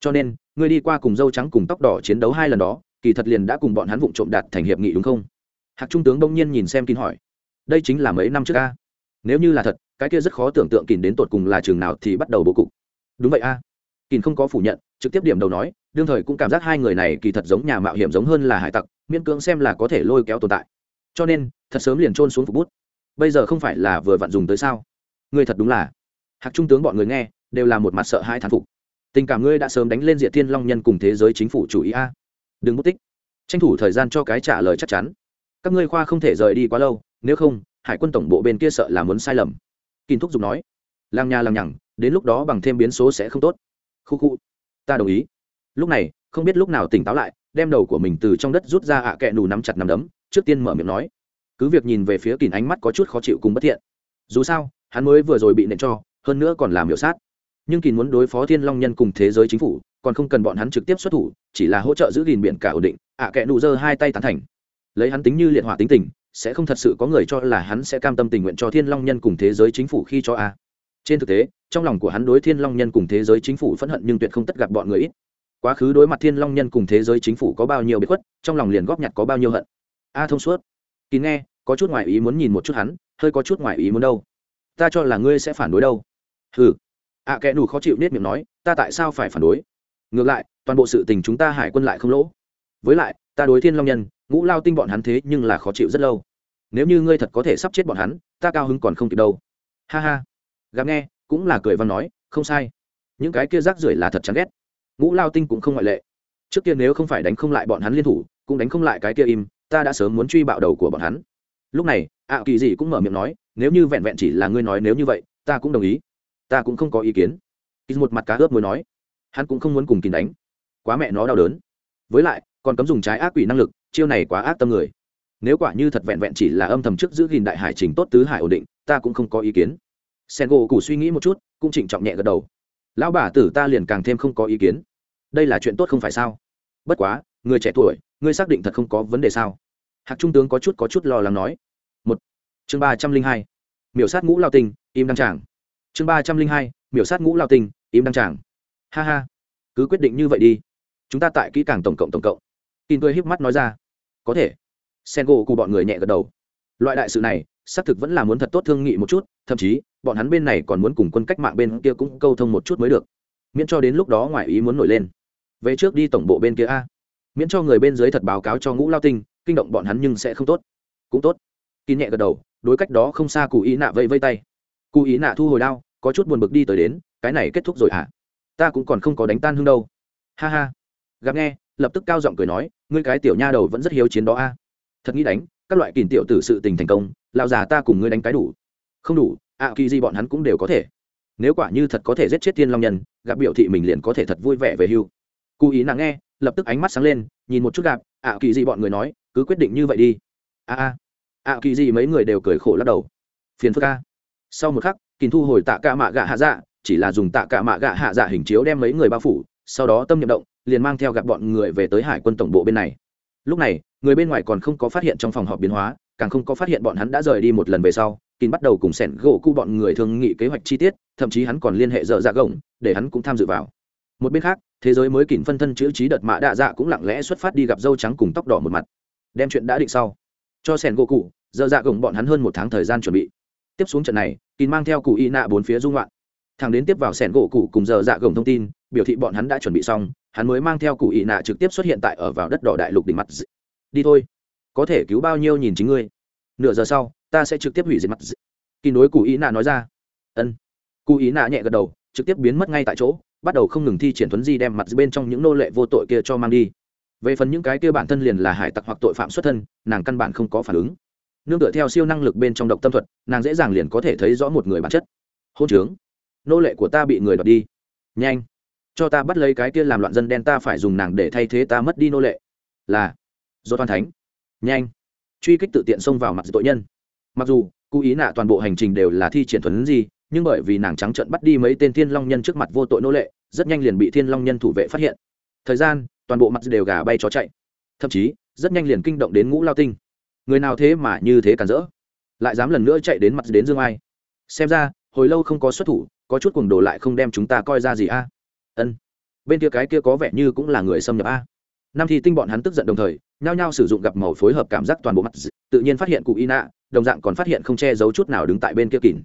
Cho nên, ngươi đi qua cùng dâu trắng cùng tóc đỏ chiến đấu hai lần đó, kỳ thật liền đã cùng bọn hắn vụng trộm đạt thành hiệp nghị đúng không? Hạc trung tướng đông nhiên nhìn xem kín hỏi, đây chính là mấy năm trước a? Nếu như là thật, cái kia rất khó tưởng tượng kín đến tột cùng là trường nào thì bắt đầu bố cục. Đúng vậy a. Kín không có phủ nhận, trực tiếp điểm đầu nói, đương thời cũng cảm giác hai người này kỳ thật giống nhà mạo hiểm giống hơn là hải tặc, miễn cưỡng xem là có thể lôi kéo tồn tại. Cho nên, thật sớm liền trôn xuống phục bút. Bây giờ không phải là vừa vặn dùng tới sao? Ngươi thật đúng là. Hạc trung tướng bọn người nghe, đều là một mặt sợ hai thán phục. Tình cảm ngươi đã sớm đánh lên diện thiên long nhân cùng thế giới chính phủ chủ ý a. Đừng mất tích. Tranh thủ thời gian cho cái trả lời chắc chắn. Các ngươi khoa không thể rời đi quá lâu, nếu không, hải quân tổng bộ bên kia sợ là muốn sai lầm. Kim thúc dùng nói. Làng nhà làng nhằng, đến lúc đó bằng thêm biến số sẽ không tốt. Khu khu. Ta đồng ý. Lúc này, không biết lúc nào tỉnh táo lại, đem đầu của mình từ trong đất rút ra ạ à kẹ nù nắm chặt nắm đấm, trước tiên mở miệng nói. Cứ việc nhìn về phía kìn ánh mắt có chút khó chịu cùng bất thiện. Dù sao hắn mới vừa rồi bị nện cho, hơn nữa còn làm hiệu sát. Nhưng kỳ muốn đối phó thiên long nhân cùng thế giới chính phủ, còn không cần bọn hắn trực tiếp xuất thủ, chỉ là hỗ trợ giữ gìn biển cả ổn định, ạ à nụ dơ giơ hai tay tán thành. Lấy hắn tính như liệt hỏa tính tình, sẽ không thật sự có người cho là hắn sẽ cam tâm tình nguyện cho thiên long nhân cùng thế giới chính phủ khi cho a. Trên thực tế, trong lòng của hắn đối thiên long nhân cùng thế giới chính phủ phẫn hận nhưng tuyệt không tất gặp bọn người ít. Quá khứ đối mặt thiên long nhân cùng thế giới chính phủ có bao nhiêu bị khuất, trong lòng liền góp nhặt có bao nhiêu hận. A thông suốt. Kín nghe, có chút ngoại ý muốn nhìn một chút hắn, hơi có chút ngoại ý muốn đâu ta cho là ngươi sẽ phản đối đâu. Ừ ạ à, kẻ khó chịu nết miệng nói ta tại sao phải phản đối? Ngược lại toàn bộ sự tình chúng ta hải quân lại không lỗ. Với lại ta đối thiên long nhân ngũ lao tinh bọn hắn thế nhưng là khó chịu rất lâu. Nếu như ngươi thật có thể sắp chết bọn hắn ta cao hứng còn không kịp đâu. Ha ha. Gặp nghe cũng là cười văn nói không sai. Những cái kia rác rưởi là thật chán ghét. Ngũ lao tinh cũng không ngoại lệ. Trước kia nếu không phải đánh không lại bọn hắn liên thủ cũng đánh không lại cái kia im ta đã sớm muốn truy bạo đầu của bọn hắn lúc này, ạ kỳ gì cũng mở miệng nói, nếu như vẹn vẹn chỉ là ngươi nói nếu như vậy, ta cũng đồng ý. Ta cũng không có ý kiến. Ít một mặt cá ướp mới nói. Hắn cũng không muốn cùng kín đánh. Quá mẹ nó đau đớn. Với lại, còn cấm dùng trái ác quỷ năng lực, chiêu này quá ác tâm người. Nếu quả như thật vẹn vẹn chỉ là âm thầm trước giữ gìn đại hải trình tốt tứ hải ổn định, ta cũng không có ý kiến. Sen gỗ cù suy nghĩ một chút, cũng trịnh trọng nhẹ gật đầu. Lão bà tử ta liền càng thêm không có ý kiến. Đây là chuyện tốt không phải sao? Bất quá, người trẻ tuổi, ngươi xác định thật không có vấn đề sao? Hạc trung tướng có chút có chút lo lắng nói. Một. Chương ba trăm linh hai. Miểu sát ngũ lao tình, im đăng tràng. Chương ba trăm linh hai. Miểu sát ngũ lao tình, im đăng tràng. Ha ha. Cứ quyết định như vậy đi. Chúng ta tại kỹ càng tổng cộng tổng cộng. Tin tươi híp mắt nói ra. Có thể. Sen gỗ cụ bọn người nhẹ gật đầu. Loại đại sự này xác thực vẫn là muốn thật tốt thương nghị một chút thậm chí bọn hắn bên này còn muốn cùng quân cách mạng bên kia cũng câu thông một chút mới được. Miễn cho đến lúc đó ngoài ý muốn nổi lên. Về trước đi tổng bộ bên kia a. Miễn cho người bên dưới thật báo cáo cho ngũ lao tinh kinh động bọn hắn nhưng sẽ không tốt. Cũng tốt. Kín nhẹ gật đầu, đối cách đó không xa cụ ý nạ vây vây tay. Cụ ý nạ thu hồi đao, có chút buồn bực đi tới đến, cái này kết thúc rồi hả? Ta cũng còn không có đánh tan hương đâu. Ha ha. Gặp nghe, lập tức cao giọng cười nói, ngươi cái tiểu nha đầu vẫn rất hiếu chiến đó a. Thật nghĩ đánh, các loại kìm tiểu tử sự tình thành công, lão già ta cùng ngươi đánh cái đủ. Không đủ, ạ, kỳ gì bọn hắn cũng đều có thể. Nếu quả như thật có thể giết chết thiên long nhân, gặp biểu thị mình liền có thể thật vui vẻ về hưu. Cụ ý nàng nghe, lập tức ánh mắt sáng lên, nhìn một chút gặp, ạ, kỳ gì bọn người nói cứ quyết định như vậy đi. A a. A kỳ gì mấy người đều cười khổ lắc đầu. Phiền phức a. Sau một khắc kín thu hồi tạ cả mạ gạ hạ dạ chỉ là dùng tạ cả mạ gạ hạ dạ hình chiếu đem mấy người bao phủ, sau đó tâm nhiệm động, liền mang theo gặp bọn người về tới hải quân tổng bộ bên này. Lúc này, người bên ngoài còn không có phát hiện trong phòng họp biến hóa, càng không có phát hiện bọn hắn đã rời đi một lần về sau kín bắt đầu cùng sẻn gỗ cu bọn người thương nghị kế hoạch chi tiết, thậm chí hắn còn liên hệ dở dạ gồng, để hắn cũng tham dự vào. Một bên khác, thế giới mới kín phân thân chữ trí đợt mạ đạ dạ cũng lặng lẽ xuất phát đi gặp dâu trắng cùng tóc đỏ một mặt đem chuyện đã định sau. Cho sẻn gỗ cụ dở dạ gồng bọn hắn hơn một tháng thời gian chuẩn bị. Tiếp xuống trận này kín mang theo cụ y nạ bốn phía dung loạn. Thằng đến tiếp vào sẻn gỗ cụ cùng dơ dạ gồng thông tin, biểu thị bọn hắn đã chuẩn bị xong, hắn mới mang theo cụ y nạ trực tiếp xuất hiện tại ở vào đất đỏ đại lục đỉnh mặt đi thôi. Có thể cứu bao nhiêu nhìn chính ngươi. Nửa giờ sau, ta sẽ trực tiếp hủy diệt mặt kỳ nối cụ ý nạ nói ra. Ân. Cụ ý nạ nhẹ gật đầu, trực tiếp biến mất ngay tại chỗ, bắt đầu không ngừng thi triển thuấn di đem mặt bên trong những nô lệ vô tội kia cho mang đi về phần những cái kia bản thân liền là hải tặc hoặc tội phạm xuất thân, nàng căn bản không có phản ứng. Nương tựa theo siêu năng lực bên trong độc tâm thuật, nàng dễ dàng liền có thể thấy rõ một người bản chất. Hôn trướng. Nô lệ của ta bị người đoạt đi. Nhanh. Cho ta bắt lấy cái kia làm loạn dân đen ta phải dùng nàng để thay thế ta mất đi nô lệ. Là. Do toàn thánh. Nhanh. Truy kích tự tiện xông vào mặt tội nhân. Mặc dù cụ ý nạ toàn bộ hành trình đều là thi triển thuấn gì, nhưng bởi vì nàng trắng trận bắt đi mấy tên thiên long nhân trước mặt vô tội nô lệ, rất nhanh liền bị thiên long nhân thủ vệ phát hiện. Thời gian toàn bộ mặt đều gà bay chó chạy. Thậm chí, rất nhanh liền kinh động đến ngũ lao tinh. Người nào thế mà như thế cản rỡ? Lại dám lần nữa chạy đến mặt đến dương ai? Xem ra, hồi lâu không có xuất thủ, có chút cuồng đồ lại không đem chúng ta coi ra gì a? Ân. Bên kia cái kia có vẻ như cũng là người xâm nhập a. Năm thì tinh bọn hắn tức giận đồng thời, nhao nhao sử dụng gặp màu phối hợp cảm giác toàn bộ mặt, tự nhiên phát hiện cụ y nạ đồng dạng còn phát hiện không che giấu chút nào đứng tại bên kia kỉn.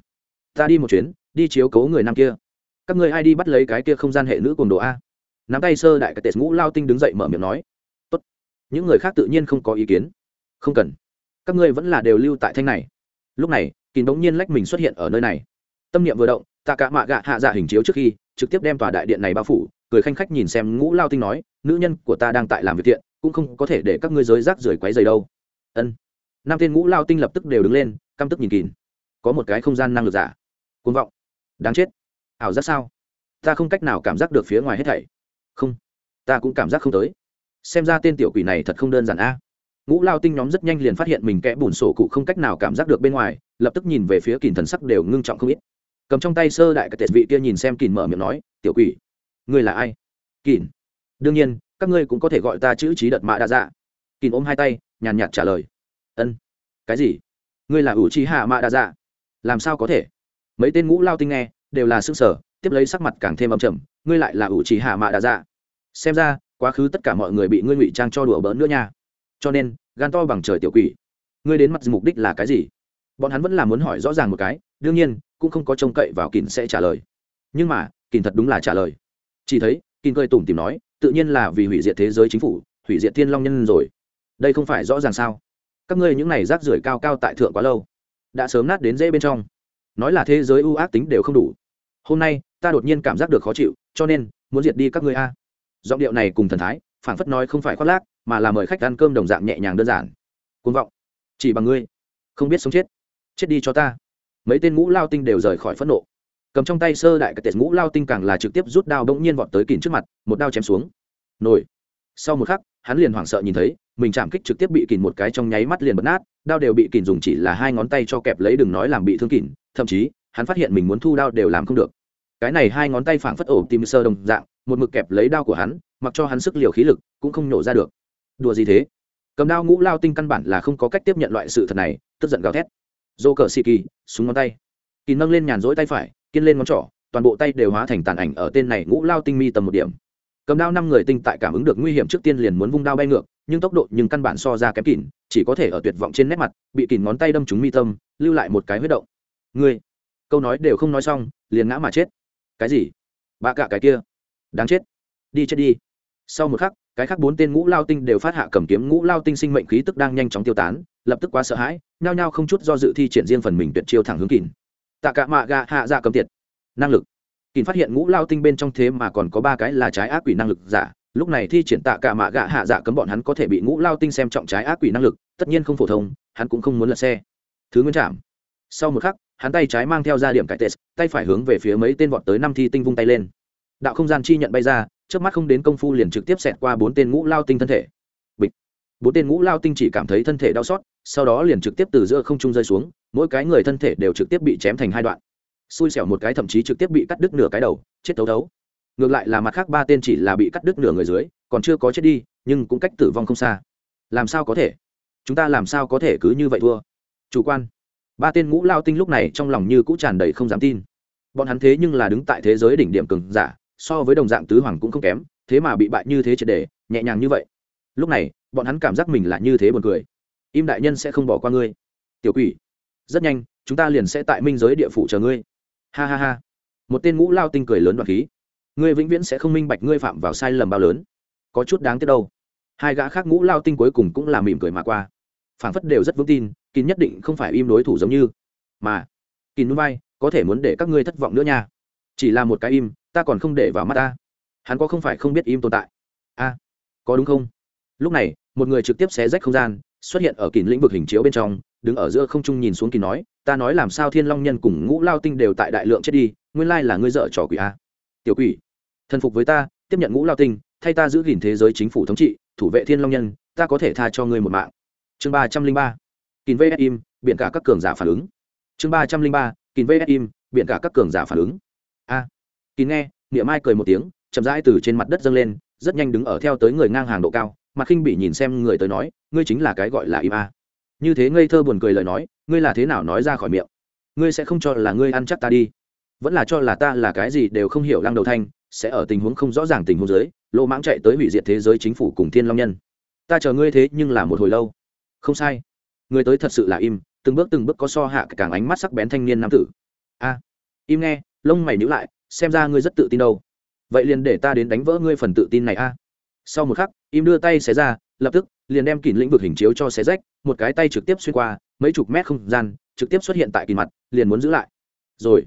Ta đi một chuyến, đi chiếu cố người nam kia. Các người ai đi bắt lấy cái kia không gian hệ nữ cuồng đồ a? Nắm tay sơ đại cái tệ ngũ lao tinh đứng dậy mở miệng nói, tốt, những người khác tự nhiên không có ý kiến. Không cần, các ngươi vẫn là đều lưu tại thanh này. Lúc này kín bỗng nhiên lách mình xuất hiện ở nơi này. Tâm niệm vừa động, tạ cả mạ gạ hạ dạ hình chiếu trước khi, trực tiếp đem tòa đại điện này bao phủ, cười khanh khách nhìn xem ngũ lao tinh nói, nữ nhân của ta đang tại làm việc thiện, cũng không có thể để các ngươi giới rác rưởi quấy dày đâu. Ân. Năm tên ngũ lao tinh lập tức đều đứng lên, căm tức nhìn kín có một cái không gian năng lực giả. Côn vọng. Đáng chết. Ảo giác sao? Ta không cách nào cảm giác được phía ngoài hết thảy không, ta cũng cảm giác không tới. Xem ra tên tiểu quỷ này thật không đơn giản a. Ngũ lao tinh nhóm rất nhanh liền phát hiện mình kẽ bùn sổ cụ không cách nào cảm giác được bên ngoài, lập tức nhìn về phía kìn thần sắc đều ngưng trọng không ít. Cầm trong tay sơ đại cái tệ vị kia nhìn xem kìn mở miệng nói, tiểu quỷ, ngươi là ai? Kìn. Đương nhiên, các ngươi cũng có thể gọi ta chữ trí đợt mạ đa dạ. Kìn ôm hai tay, nhàn nhạt trả lời. Ân. Cái gì? Ngươi là ủ trí hạ mạ đa dạ? Làm sao có thể? Mấy tên ngũ lao tinh nghe, đều là xương sở tiếp lấy sắc mặt càng thêm âm trầm, ngươi lại là ủ trì hạ mạ đà dạ. Xem ra, quá khứ tất cả mọi người bị ngươi ngụy trang cho đùa bỡn nữa nha. Cho nên, gan to bằng trời tiểu quỷ. Ngươi đến mặt mục đích là cái gì? Bọn hắn vẫn là muốn hỏi rõ ràng một cái, đương nhiên, cũng không có trông cậy vào kỳn sẽ trả lời. Nhưng mà kỳn thật đúng là trả lời. Chỉ thấy kỳn cười tủm tìm nói, tự nhiên là vì hủy diệt thế giới chính phủ, hủy diệt thiên long nhân rồi. Đây không phải rõ ràng sao? Các ngươi những này rác rưởi cao cao tại thượng quá lâu, đã sớm nát đến dễ bên trong. Nói là thế giới ưu ác tính đều không đủ. Hôm nay ta đột nhiên cảm giác được khó chịu, cho nên, muốn diệt đi các ngươi a. Giọng điệu này cùng thần thái, phảng phất nói không phải khoác lác, mà là mời khách ăn cơm đồng dạng nhẹ nhàng đơn giản. Côn vọng. Chỉ bằng ngươi. Không biết sống chết. Chết đi cho ta. Mấy tên ngũ lao tinh đều rời khỏi phẫn nộ. Cầm trong tay sơ đại cái tệ ngũ lao tinh càng là trực tiếp rút đao bỗng nhiên vọt tới kìn trước mặt, một đao chém xuống. Nổi. Sau một khắc, hắn liền hoảng sợ nhìn thấy, mình chạm kích trực tiếp bị kìn một cái trong nháy mắt liền bật nát, đao đều bị kìn dùng chỉ là hai ngón tay cho kẹp lấy đừng nói làm bị thương kìn thậm chí, hắn phát hiện mình muốn thu đao đều làm không được cái này hai ngón tay phảng phất ổ tìm sơ đồng dạng, một mực kẹp lấy đao của hắn, mặc cho hắn sức liều khí lực cũng không nổ ra được. Đùa gì thế? Cầm đao ngũ lao tinh căn bản là không có cách tiếp nhận loại sự thật này, tức giận gào thét. Dô cờ xì kỳ, súng ngón tay. Kỳ nâng lên nhàn rỗi tay phải, kiên lên ngón trỏ, toàn bộ tay đều hóa thành tàn ảnh ở tên này ngũ lao tinh mi tầm một điểm. Cầm đao năm người tinh tại cảm ứng được nguy hiểm trước tiên liền muốn vung đao bay ngược, nhưng tốc độ nhưng căn bản so ra kém kỉn chỉ có thể ở tuyệt vọng trên nét mặt, bị kỉn ngón tay đâm trúng mi tâm, lưu lại một cái huyết động. Ngươi, câu nói đều không nói xong, liền ngã mà chết cái gì? Ba cả cái kia. Đáng chết. Đi chết đi. Sau một khắc, cái khác bốn tên ngũ lao tinh đều phát hạ cầm kiếm. Ngũ lao tinh sinh mệnh khí tức đang nhanh chóng tiêu tán, lập tức quá sợ hãi, nhao nhao không chút do dự thi triển riêng phần mình tuyệt chiêu thẳng hướng kìn. Tạ cả mạ gà hạ dạ cầm tiệt năng lực. Kìn phát hiện ngũ lao tinh bên trong thế mà còn có ba cái là trái ác quỷ năng lực giả. Lúc này thi triển tạ cả mạ gạ hạ dạ cấm bọn hắn có thể bị ngũ lao tinh xem trọng trái ác quỷ năng lực, tất nhiên không phổ thông, hắn cũng không muốn lật xe. Thứ nguyên chạm sau một khắc hắn tay trái mang theo ra điểm cải tệ, tay phải hướng về phía mấy tên vọt tới năm thi tinh vung tay lên. Đạo không gian chi nhận bay ra trước mắt không đến công phu liền trực tiếp xẹt qua bốn tên ngũ lao tinh thân thể. Bịch. Bốn tên ngũ lao tinh chỉ cảm thấy thân thể đau xót, sau đó liền trực tiếp từ giữa không trung rơi xuống, mỗi cái người thân thể đều trực tiếp bị chém thành hai đoạn. Xui xẻo một cái thậm chí trực tiếp bị cắt đứt nửa cái đầu, chết tấu tấu ngược lại là mặt khác ba tên chỉ là bị cắt đứt nửa người dưới, còn chưa có chết đi, nhưng cũng cách tử vong không xa. Làm sao có thể? Chúng ta làm sao có thể cứ như vậy thua? Chủ quan ba tên ngũ lao tinh lúc này trong lòng như cũng tràn đầy không dám tin. Bọn hắn thế nhưng là đứng tại thế giới đỉnh điểm cường giả, so với đồng dạng tứ hoàng cũng không kém, thế mà bị bại như thế triệt đề nhẹ nhàng như vậy. Lúc này, bọn hắn cảm giác mình là như thế buồn cười. Im đại nhân sẽ không bỏ qua ngươi. Tiểu quỷ, rất nhanh, chúng ta liền sẽ tại minh giới địa phủ chờ ngươi. Ha ha ha. Một tên ngũ lao tinh cười lớn đoạt khí. Ngươi vĩnh viễn sẽ không minh bạch ngươi phạm vào sai lầm bao lớn. Có chút đáng tiếc đâu. Hai gã khác ngũ lao tinh cuối cùng cũng là mỉm cười mà qua. Phảng phất đều rất vững tin kín nhất định không phải im đối thủ giống như. Mà, kín núi bay có thể muốn để các ngươi thất vọng nữa nha. Chỉ là một cái im, ta còn không để vào mắt ta. Hắn có không phải không biết im tồn tại? A, có đúng không? Lúc này, một người trực tiếp xé rách không gian, xuất hiện ở kín lĩnh vực hình chiếu bên trong, đứng ở giữa không trung nhìn xuống kín nói, ta nói làm sao thiên long nhân cùng ngũ lao tinh đều tại đại lượng chết đi, nguyên lai là ngươi dợ trò quỷ a. Tiểu quỷ, thần phục với ta, tiếp nhận ngũ lao tinh, thay ta giữ gìn thế giới chính phủ thống trị, thủ vệ thiên long nhân, ta có thể tha cho ngươi một mạng. Chương ba trăm linh ba kín vs im biện cả các cường giả phản ứng. Chương ba trăm linh ba kín vs im biện cả các cường giả phản ứng. A. À, kín nghe niệm mai cười một tiếng chậm rãi từ trên mặt đất dâng lên rất nhanh đứng ở theo tới người ngang hàng độ cao mặt khinh bị nhìn xem người tới nói ngươi chính là cái gọi là im a. Như thế ngây thơ buồn cười lời nói ngươi là thế nào nói ra khỏi miệng? Ngươi sẽ không cho là ngươi ăn chắc ta đi. Vẫn là cho là ta là cái gì đều không hiểu lăng đầu thanh sẽ ở tình huống không rõ ràng tình huống dưới lỗ mãng chạy tới hủy diệt thế giới chính phủ cùng thiên long nhân. Ta chờ ngươi thế nhưng là một hồi lâu. Không sai người tới thật sự là im, từng bước từng bước có so hạ càng ánh mắt sắc bén thanh niên nam tử. A, im nghe, lông mày nhữ lại, xem ra ngươi rất tự tin đâu. Vậy liền để ta đến đánh vỡ ngươi phần tự tin này a. Sau một khắc, im đưa tay xé ra, lập tức, liền đem kìm lĩnh vực hình chiếu cho xé rách, một cái tay trực tiếp xuyên qua, mấy chục mét không gian, trực tiếp xuất hiện tại kìm mặt, liền muốn giữ lại. Rồi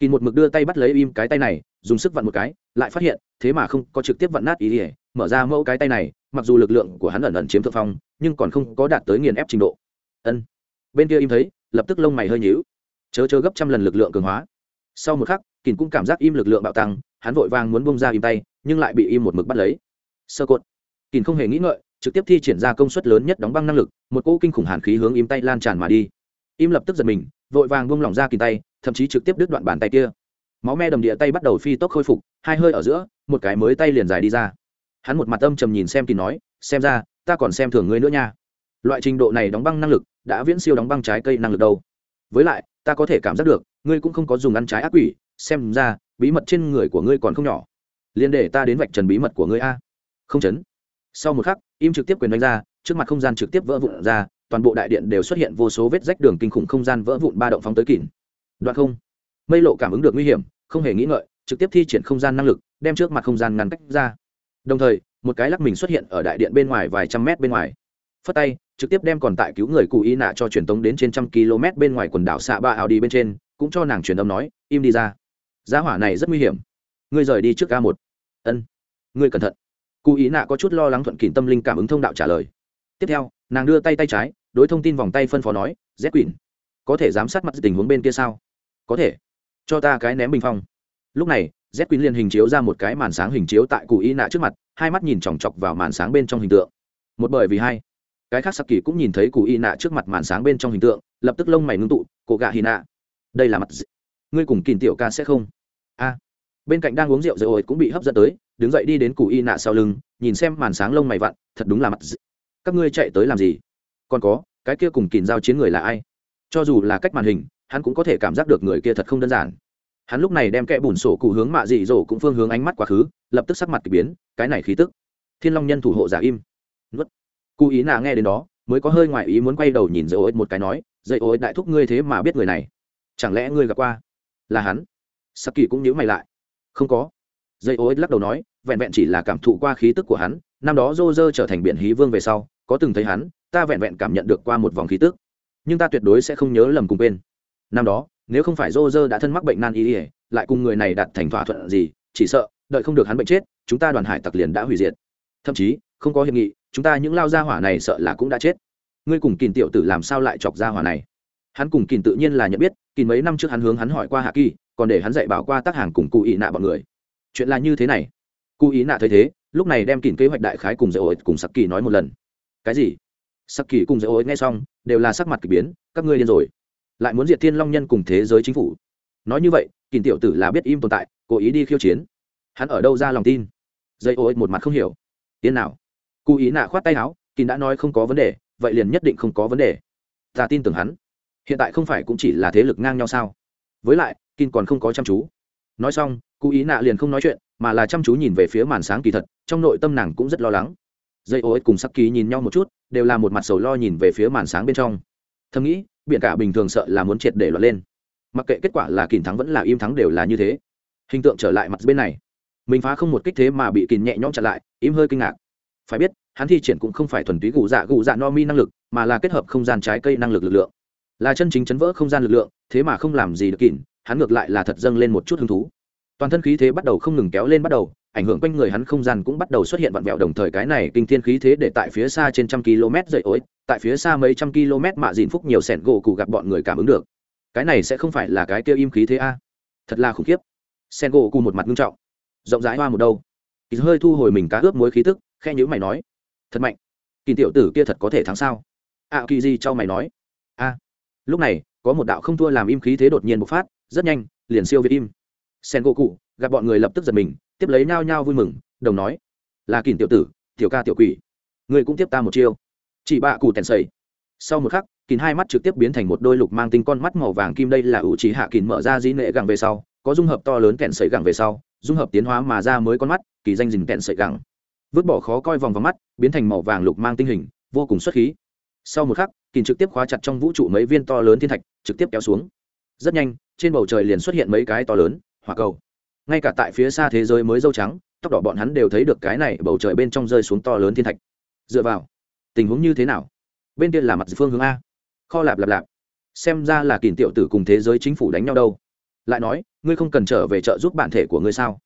kìm một mực đưa tay bắt lấy im cái tay này, dùng sức vặn một cái, lại phát hiện, thế mà không có trực tiếp vặn nát ý ỉa mở ra mẫu cái tay này, mặc dù lực lượng của hắn ẩn ẩn chiếm thượng phong, nhưng còn không có đạt tới nghiền ép trình độ ân. Bên kia im thấy, lập tức lông mày hơi nhíu. Chớ chớ gấp trăm lần lực lượng cường hóa. Sau một khắc kỳn cũng cảm giác im lực lượng bạo tăng, hắn vội vàng muốn bông ra im tay, nhưng lại bị im một mực bắt lấy. Sơ cột. Kỳn không hề nghĩ ngợi, trực tiếp thi triển ra công suất lớn nhất đóng băng năng lực, một cỗ kinh khủng hàn khí hướng im tay lan tràn mà đi. Im lập tức giật mình, vội vàng buông lỏng ra kìm tay, thậm chí trực tiếp đứt đoạn bàn tay kia. Máu me đầm địa tay bắt đầu phi tốc khôi phục, hai hơi ở giữa, một cái mới tay liền dài đi ra. Hắn một mặt âm trầm nhìn xem kỳ nói, xem ra, ta còn xem thường ngươi nữa nha loại trình độ này đóng băng năng lực, đã viễn siêu đóng băng trái cây năng lực đâu. Với lại, ta có thể cảm giác được, ngươi cũng không có dùng ăn trái ác quỷ, xem ra, bí mật trên người của ngươi còn không nhỏ. Liên để ta đến vạch trần bí mật của ngươi a. Không chấn. Sau một khắc, im trực tiếp quyền đánh ra, trước mặt không gian trực tiếp vỡ vụn ra, toàn bộ đại điện đều xuất hiện vô số vết rách đường kinh khủng không gian vỡ vụn ba động phóng tới kỉn. Đoạn không. Mây lộ cảm ứng được nguy hiểm, không hề nghĩ ngợi, trực tiếp thi triển không gian năng lực, đem trước mặt không gian ngăn cách ra. Đồng thời, một cái lắc mình xuất hiện ở đại điện bên ngoài vài trăm mét bên ngoài. Phất tay trực tiếp đem còn tại cứu người cụ y nạ cho truyền tống đến trên trăm km bên ngoài quần đảo xạ ba ảo đi bên trên, cũng cho nàng truyền âm nói, im đi ra. Giá hỏa này rất nguy hiểm. Ngươi rời đi trước a một. Ân, ngươi cẩn thận. Cụ ý nạ có chút lo lắng thuận kìm tâm linh cảm ứng thông đạo trả lời. Tiếp theo, nàng đưa tay tay trái, đối thông tin vòng tay phân phó nói z quỳnh, có thể giám sát mặt tình huống bên kia sao? Có thể. Cho ta cái ném bình phong. Lúc này z quỳnh liền hình chiếu ra một cái màn sáng hình chiếu tại cụ ý nạ trước mặt, hai mắt nhìn chòng chọc vào màn sáng bên trong hình tượng. Một bởi vì hai cái khác sắc kỳ cũng nhìn thấy cụ y nạ trước mặt màn sáng bên trong hình tượng, lập tức lông mày ngưng tụ, cổ gạ hy nạ, đây là mặt d... ngươi cùng kìm tiểu ca sẽ không? A. Bên cạnh đang uống rượu rồi cũng bị hấp dẫn tới, đứng dậy đi đến cụ y nạ sau lưng, nhìn xem màn sáng lông mày vặn, thật đúng là mặt d... các ngươi chạy tới làm gì? Còn có, cái kia cùng kìm giao chiến người là ai? Cho dù là cách màn hình, hắn cũng có thể cảm giác được người kia thật không đơn giản. Hắn lúc này đem kẽ bùn sổ cụ hướng mạ dị dỗ cũng phương hướng ánh mắt quá khứ, lập tức sắc mặt k ỳ biến, cái này khí tức. Thiên long nhân thủ hộ giả im. Nuốt cụ ý nạ nghe đến đó, mới có hơi ngoại ý muốn quay đầu nhìn dây ô một cái nói dây ô đại thúc ngươi thế mà biết người này. Chẳng lẽ ngươi gặp qua? Là hắn? Sắc kỳ cũng nhíu mày lại. Không có. Dây ô lắc đầu nói, vẹn vẹn chỉ là cảm thụ qua khí tức của hắn, năm đó dô dơ trở thành biển hí vương về sau, có từng thấy hắn, ta vẹn vẹn cảm nhận được qua một vòng khí tức. Nhưng ta tuyệt đối sẽ không nhớ lầm cùng quên. Năm đó, nếu không phải dô dơ đã thân mắc bệnh nan y ỉa lại cùng người này đạt thành thỏa thuận gì, chỉ sợ, đợi không được hắn bệnh chết, chúng ta đoàn hải tặc liền đã hủy diệt. Thậm chí không có hiệp nghị, chúng ta những lao gia hỏa này sợ là cũng đã chết. Ngươi cùng kìn tiểu tử làm sao lại chọc gia hỏa này? Hắn cùng kìn tự nhiên là nhận biết, kìn mấy năm trước hắn hướng hắn hỏi qua hạ kỳ, còn để hắn dạy bảo qua tác hàng cùng cụ ý nạ bọn người. Chuyện là như thế này. Cụ ý nạ thấy thế, lúc này đem kìn kế hoạch đại khái cùng dạy ổi cùng sắc kỳ nói một lần. Cái gì? Sắc kỳ cùng dạy ổi nghe xong, đều là sắc mặt k ỳ biến, các ngươi điên rồi. Lại muốn diệt thiên long nhân cùng thế giới chính phủ. Nói như vậy, kìn tiểu tử là biết im tồn tại, cố ý đi khiêu chiến. Hắn ở đâu ra lòng tin? Dạy ổi một mặt không hiểu. Tiến nào? Cụ ý nạ khoát tay áo, kín đã nói không có vấn đề, vậy liền nhất định không có vấn đề. Ta tin tưởng hắn. Hiện tại không phải cũng chỉ là thế lực ngang nhau sao? Với lại, kín còn không có chăm chú. Nói xong, cụ ý nạ liền không nói chuyện, mà là chăm chú nhìn về phía màn sáng kỳ thật, trong nội tâm nàng cũng rất lo lắng. Dây ô ích cùng sắc kỳ nhìn nhau một chút, đều là một mặt sầu lo nhìn về phía màn sáng bên trong. Thầm nghĩ, biển cả bình thường sợ là muốn triệt để lọt lên. Mặc kệ kết quả là kìm thắng vẫn là im thắng đều là như thế. Hình tượng trở lại mặt bên này. Mình phá không một kích thế mà bị kìm nhẹ nhõm chặn lại, im hơi kinh ngạc phải biết, hắn thi triển cũng không phải thuần túy gù dạ gù dạ no mi năng lực, mà là kết hợp không gian trái cây năng lực lực lượng. Là chân chính chấn vỡ không gian lực lượng, thế mà không làm gì được kìm hắn ngược lại là thật dâng lên một chút hứng thú. Toàn thân khí thế bắt đầu không ngừng kéo lên bắt đầu, ảnh hưởng quanh người hắn không gian cũng bắt đầu xuất hiện vặn vẹo đồng thời cái này kinh thiên khí thế để tại phía xa trên trăm km dậy ối, tại phía xa mấy trăm km mạ dìn phúc nhiều sẻn gỗ cụ gặp bọn người cảm ứng được. Cái này sẽ không phải là cái kêu im khí thế a? Thật là khủng khiếp. Sen gỗ cụ một mặt nghiêm trọng, rộng rãi hoa một đâu kỳ hơi thu hồi mình cá ướp muối khí tức khe nhữ mày nói, thật mạnh. Kỳ tiểu tử kia thật có thể thắng sao? Ạ kỳ di cho mày nói, a, lúc này, có một đạo không thua làm im khí thế đột nhiên bộc phát, rất nhanh, liền siêu việt im. Sen gỗ cụ gặp bọn người lập tức giật mình, tiếp lấy nhao nhao vui mừng, đồng nói, là kỳ tiểu tử, tiểu ca tiểu quỷ người cũng tiếp ta một chiêu. Chỉ bạ cụ tèn sầy. Sau một khắc kín hai mắt trực tiếp biến thành một đôi lục mang tinh con mắt màu vàng kim đây là ủ trí hạ kín mở ra dĩ nệ gẳng về sau, có dung hợp to lớn kẹn sấy gẳng về sau, dung hợp tiến hóa mà ra mới con mắt, kỳ danh dình kẹn sấy gẳng vứt bỏ khó coi vòng vào mắt, biến thành màu vàng lục mang tinh hình, vô cùng xuất khí. Sau một khắc kìm trực tiếp khóa chặt trong vũ trụ mấy viên to lớn thiên thạch, trực tiếp kéo xuống. Rất nhanh, trên bầu trời liền xuất hiện mấy cái to lớn, hỏa cầu. Ngay cả tại phía xa thế giới mới dâu trắng, tóc đỏ bọn hắn đều thấy được cái này bầu trời bên trong rơi xuống to lớn thiên thạch. Dựa vào, tình huống như thế nào? Bên kia là mặt phương hướng a. Kho lạp lạp lạp. Xem ra là kìm tiểu tử cùng thế giới chính phủ đánh nhau đâu. Lại nói, ngươi không cần trở về chợ giúp bản thể của ngươi sao?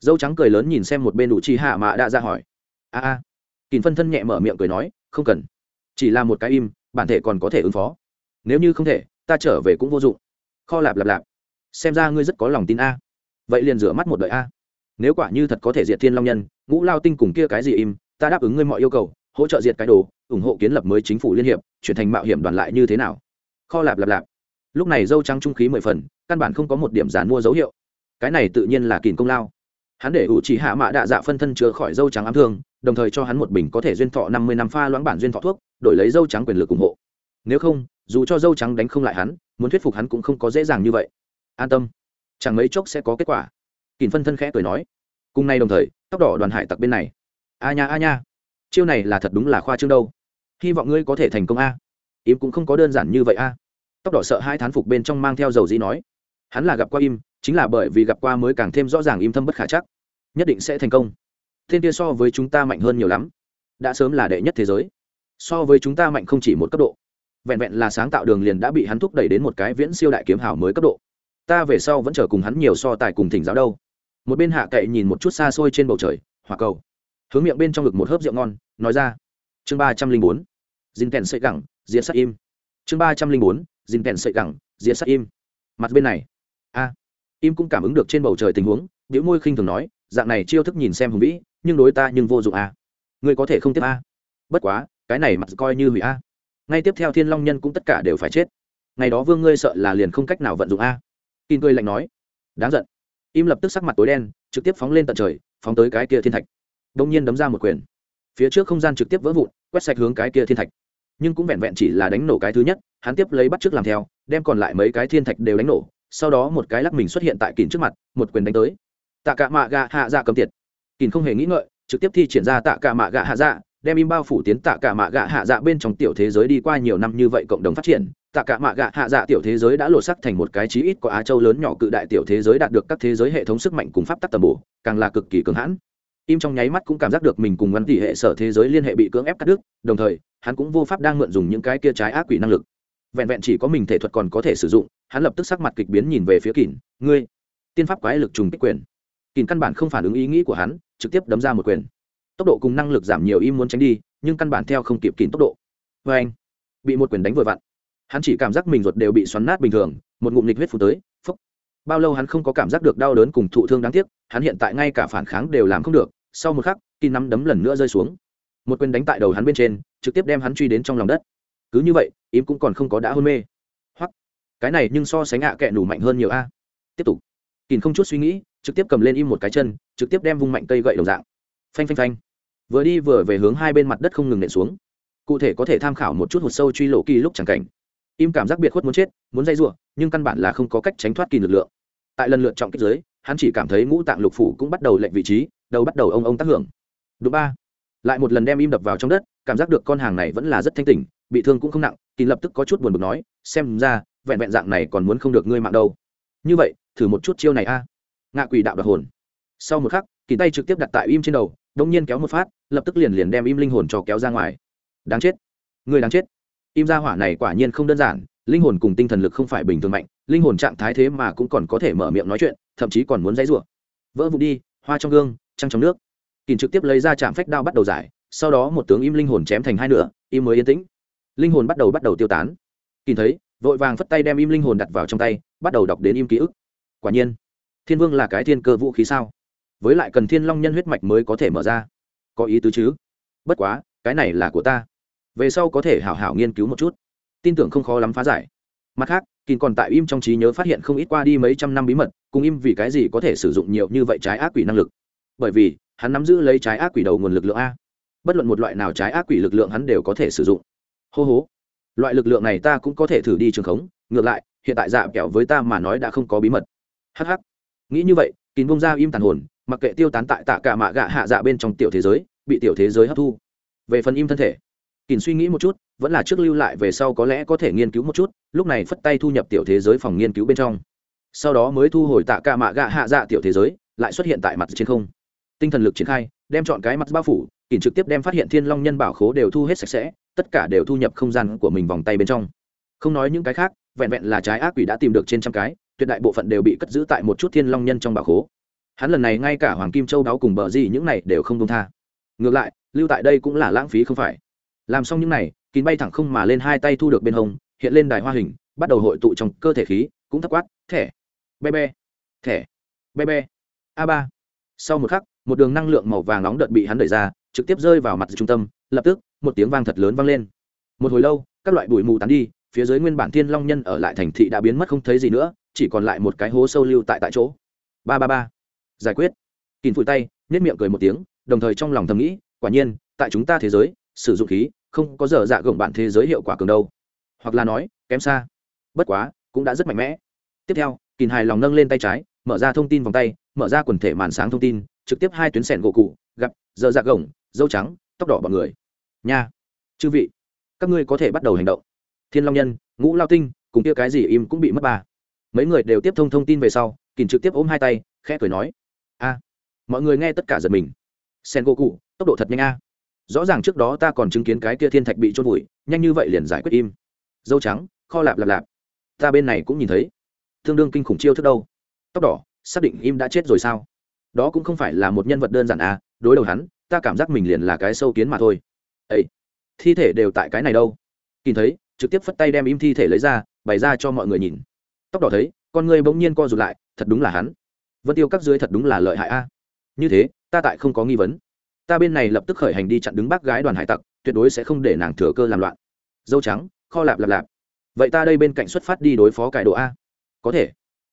Dâu trắng cười lớn nhìn xem một bên đủ chi hạ mạ đã ra dạ hỏi a a. Kìm phân thân nhẹ mở miệng cười nói, không cần. Chỉ là một cái im, bản thể còn có thể ứng phó. Nếu như không thể, ta trở về cũng vô dụng. Kho lạp lạp lạp. Xem ra ngươi rất có lòng tin a. Vậy liền rửa mắt một đợi a. Nếu quả như thật có thể diệt thiên long nhân, ngũ lao tinh cùng kia cái gì im, ta đáp ứng ngươi mọi yêu cầu, hỗ trợ diệt cái đồ, ủng hộ kiến lập mới chính phủ liên hiệp, chuyển thành mạo hiểm đoàn lại như thế nào? Kho lạp lạp lạp. Lúc này dâu trắng trung khí mười phần, căn bản không có một điểm giản mua dấu hiệu. Cái này tự nhiên là kìm công lao. Hắn để ủ chỉ hạ mạ đạ dạ phân thân chữa khỏi dâu trắng ám thương đồng thời cho hắn một bình có thể duyên thọ năm mươi năm pha loãng bản duyên thọ thuốc, đổi lấy dâu trắng quyền lực ủng hộ. Nếu không, dù cho dâu trắng đánh không lại hắn, muốn thuyết phục hắn cũng không có dễ dàng như vậy. An tâm. Chẳng mấy chốc sẽ có kết quả. Kình phân thân khẽ cười nói. Cùng nay đồng thời, tóc đỏ đoàn hải tặc bên này. A nha a nha. Chiêu này là thật đúng là khoa trương đâu. Hy vọng ngươi có thể thành công a. Im cũng không có đơn giản như vậy a. Tóc đỏ sợ hai thán phục bên trong mang theo dầu dĩ nói. Hắn là gặp qua im, chính là bởi vì gặp qua mới càng thêm rõ ràng im thâm bất khả chắc. Nhất định sẽ thành công thiên kia so với chúng ta mạnh hơn nhiều lắm. Đã sớm là đệ nhất thế giới. So với chúng ta mạnh không chỉ một cấp độ. Vẹn vẹn là sáng tạo đường liền đã bị hắn thúc đẩy đến một cái viễn siêu đại kiếm hào mới cấp độ. Ta về sau vẫn chờ cùng hắn nhiều so tài cùng thỉnh giáo đâu. Một bên hạ cậy nhìn một chút xa xôi trên bầu trời, hỏa cầu. Hướng miệng bên trong ngực một hớp rượu ngon, nói ra. Chương ba trăm linh bốn. Dinh kèn sợi gẳng diễn sát im. Chương ba trăm linh bốn. Dinh kèn sợi gẳng diễn sát im. Mặt bên này. A. Im cũng cảm ứng được trên bầu trời tình huống, biểu môi khinh thường nói dạng này chiêu thức nhìn xem hùng vĩ, nhưng đối ta nhưng vô dụng a ngươi có thể không tiếp a bất quá, cái này mặt coi như hủy a ngay tiếp theo thiên long nhân cũng tất cả đều phải chết. Ngày đó vương ngươi sợ là liền không cách nào vận dụng a tin cười lạnh nói. Đáng giận. Im lập tức sắc mặt tối đen, trực tiếp phóng lên tận trời, phóng tới cái kia thiên thạch. Đông nhiên đấm ra một quyền. Phía trước không gian trực tiếp vỡ vụn, quét sạch hướng cái kia thiên thạch. Nhưng cũng vẹn vẹn chỉ là đánh nổ cái thứ nhất, hắn tiếp lấy bắt trước làm theo, đem còn lại mấy cái thiên thạch đều đánh nổ. Sau đó một cái lắc mình xuất hiện tại kín trước mặt, một quyền đánh tới tạ cả mạ gạ hạ dạ cầm tiệt. Kìn không hề nghĩ ngợi, trực tiếp thi triển ra tạ cả mạ gạ hạ dạ đem im bao phủ tiến tạ cả mạ gạ hạ dạ bên trong tiểu thế giới đi qua nhiều năm như vậy cộng đồng phát triển. Tạ cả mạ gạ hạ dạ tiểu thế giới đã lột sắc thành một cái chí ít có á châu lớn nhỏ cự đại tiểu thế giới đạt được các thế giới hệ thống sức mạnh cùng pháp tắc tầm bổ, càng là cực kỳ cường hãn. Im trong nháy mắt cũng cảm giác được mình cùng ngắn tỷ hệ sở thế giới liên hệ bị cưỡng ép cắt đứt, đồng thời, hắn cũng vô pháp đang mượn dùng những cái kia trái ác quỷ năng lực. Vẹn vẹn chỉ có mình thể thuật còn có thể sử dụng, hắn lập tức sắc mặt kịch biến nhìn về phía kỳn ngươi, tiên pháp quái lực trùng kích quyền kỳn căn bản không phản ứng ý nghĩ của hắn, trực tiếp đấm ra một quyền. Tốc độ cùng năng lực giảm nhiều im muốn tránh đi, nhưng căn bản theo không kịp kỳn tốc độ. Vê anh, bị một quyền đánh vừa vặn. Hắn chỉ cảm giác mình ruột đều bị xoắn nát bình thường, một ngụm nịch huyết phù tới phúc bao lâu hắn không có cảm giác được đau đớn cùng thụ thương đáng tiếc, hắn hiện tại ngay cả phản kháng đều làm không được, sau một khắc kín nắm đấm lần nữa rơi xuống. Một quyền đánh tại đầu hắn bên trên, trực tiếp đem hắn truy đến trong lòng đất. Cứ như vậy, im cũng còn không có đã hôn mê. Hoặc cái này nhưng so sánh ạ kệ đủ mạnh hơn nhiều a. Tiếp tục kìn không chút suy nghĩ, trực tiếp cầm lên im một cái chân, trực tiếp đem vung mạnh cây gậy đồng dạng. Phanh phanh phanh. Vừa đi vừa về hướng hai bên mặt đất không ngừng nện xuống. Cụ thể có thể tham khảo một chút hụt sâu truy lộ kỳ lúc chẳng cảnh. Im cảm giác biệt khuất muốn chết, muốn dây giụa nhưng căn bản là không có cách tránh thoát kỳ lực lượng. Tại lần lượt trọng kích giới hắn chỉ cảm thấy ngũ tạng lục phủ cũng bắt đầu lệnh vị trí, đầu bắt đầu ông ông tác hưởng. Đúng ba. Lại một lần đem im đập vào trong đất, cảm giác được con hàng này vẫn là rất thanh tỉnh, bị thương cũng không nặng kỳ lập tức có chút buồn bực nói, xem ra, vẹn vẹn dạng này còn muốn không được ngươi mạng đâu như vậy, thử một chút chiêu này a. Ngạ quỷ đạo đặc hồn. Sau một khắc, kỳ tay trực tiếp đặt tại im trên đầu đông nhiên kéo một phát, lập tức liền liền đem im linh hồn cho kéo ra ngoài. Đáng chết. Người đáng chết. Im ra hỏa này quả nhiên không đơn giản, linh hồn cùng tinh thần lực không phải bình thường mạnh, linh hồn trạng thái thế mà cũng còn có thể mở miệng nói chuyện, thậm chí còn muốn dãy rủa. Vỡ vụ đi, hoa trong gương, trăng trong nước. Kỳ trực tiếp lấy ra trạm phách đao bắt đầu giải, sau đó một tướng im linh hồn chém thành hai nửa, im mới yên tĩnh. Linh hồn bắt đầu bắt đầu tiêu tán. Kỳ thấy, vội vàng phất tay đem im linh hồn đặt vào trong tay bắt đầu đọc đến im ký ức. Quả nhiên, thiên vương là cái thiên cơ vũ khí sao? Với lại cần thiên long nhân huyết mạch mới có thể mở ra. Có ý tứ chứ? Bất quá, cái này là của ta. Về sau có thể hảo hảo nghiên cứu một chút. Tin tưởng không khó lắm phá giải. Mặt khác kín còn tại im trong trí nhớ phát hiện không ít qua đi mấy trăm năm bí mật, cùng im vì cái gì có thể sử dụng nhiều như vậy trái ác quỷ năng lực. Bởi vì, hắn nắm giữ lấy trái ác quỷ đầu nguồn lực lượng a. Bất luận một loại nào trái ác quỷ lực lượng hắn đều có thể sử dụng. Hô hố loại lực lượng này ta cũng có thể thử đi trường khống, ngược lại hiện tại dạ kẹo với ta mà nói đã không có bí mật. Hh nghĩ như vậy, kín bông ra im tàn hồn, mặc kệ tiêu tán tại tạ cả mạ gạ hạ dạ bên trong tiểu thế giới, bị tiểu thế giới hấp thu. Về phần im thân thể, kín suy nghĩ một chút, vẫn là trước lưu lại về sau có lẽ có thể nghiên cứu một chút, lúc này phất tay thu nhập tiểu thế giới phòng nghiên cứu bên trong. Sau đó mới thu hồi tạ cả mạ gạ hạ dạ tiểu thế giới, lại xuất hiện tại mặt trên không. Tinh thần lực triển khai, đem chọn cái mặt bao phủ, kín trực tiếp đem phát hiện thiên long nhân bảo khố đều thu hết sạch sẽ, tất cả đều thu nhập không gian của mình vòng tay bên trong. Không nói những cái khác vẹn vẹn là trái ác quỷ đã tìm được trên trăm cái, tuyệt đại bộ phận đều bị cất giữ tại một chút thiên long nhân trong bảo khố. Hắn lần này ngay cả hoàng kim châu đáo cùng bờ gì những này đều không công tha. Ngược lại, lưu tại đây cũng là lãng phí không phải. Làm xong những này, kín bay thẳng không mà lên hai tay thu được bên hông, hiện lên đài hoa hình, bắt đầu hội tụ trong cơ thể khí, cũng thắc quát, thẻ, be be, thẻ, be be, a ba. Sau một khắc, một đường năng lượng màu vàng nóng đợt bị hắn đẩy ra, trực tiếp rơi vào mặt trung tâm, lập tức, một tiếng vang thật lớn vang lên. Một hồi lâu, các loại bụi mù tán đi phía dưới nguyên bản thiên long nhân ở lại thành thị đã biến mất không thấy gì nữa, chỉ còn lại một cái hố sâu lưu tại tại chỗ. Ba ba ba. Giải quyết. Kín phủi tay nếp miệng cười một tiếng, đồng thời trong lòng thầm nghĩ, quả nhiên, tại chúng ta thế giới, sử dụng khí, không có dở dạ gồng bạn thế giới hiệu quả cường đâu. Hoặc là nói, kém xa. Bất quá, cũng đã rất mạnh mẽ. Tiếp theo kín hài lòng nâng lên tay trái, mở ra thông tin vòng tay, mở ra quần thể màn sáng thông tin, trực tiếp hai tuyến sẻn gỗ cụ, gặp, dở dạ gồng, dâu trắng, tóc đỏ bọn người. Nha. Chư vị, các ngươi có thể bắt đầu hành động thiên long nhân, ngũ lao tinh, cùng kia cái gì im cũng bị mất ba. Mấy người đều tiếp thông thông tin về sau kìm trực tiếp ôm hai tay, khẽ cười nói, a, mọi người nghe tất cả giật mình. Sen gỗ cụ tốc độ thật nhanh a. Rõ ràng trước đó ta còn chứng kiến cái kia thiên thạch bị trôn vùi, nhanh như vậy liền giải quyết im. Dâu trắng, kho lạp lạp lạp. Ta bên này cũng nhìn thấy. Tương đương kinh khủng chiêu thức đâu? Tóc đỏ, xác định im đã chết rồi sao? Đó cũng không phải là một nhân vật đơn giản à đối đầu hắn, ta cảm giác mình liền là cái sâu kiến mà thôi. Ấy thi thể đều tại cái này đâu? Nhìn thấy trực tiếp phất tay đem im thi thể lấy ra, bày ra cho mọi người nhìn. Tóc đỏ thấy, con người bỗng nhiên co rụt lại, thật đúng là hắn. Vân tiêu các dưới thật đúng là lợi hại a. Như thế, ta tại không có nghi vấn. Ta bên này lập tức khởi hành đi chặn đứng bác gái đoàn hải tặc, tuyệt đối sẽ không để nàng thừa cơ làm loạn. Dâu trắng, kho lạp lạp lạp. Vậy ta đây bên cạnh xuất phát đi đối phó cải độ a? Có thể.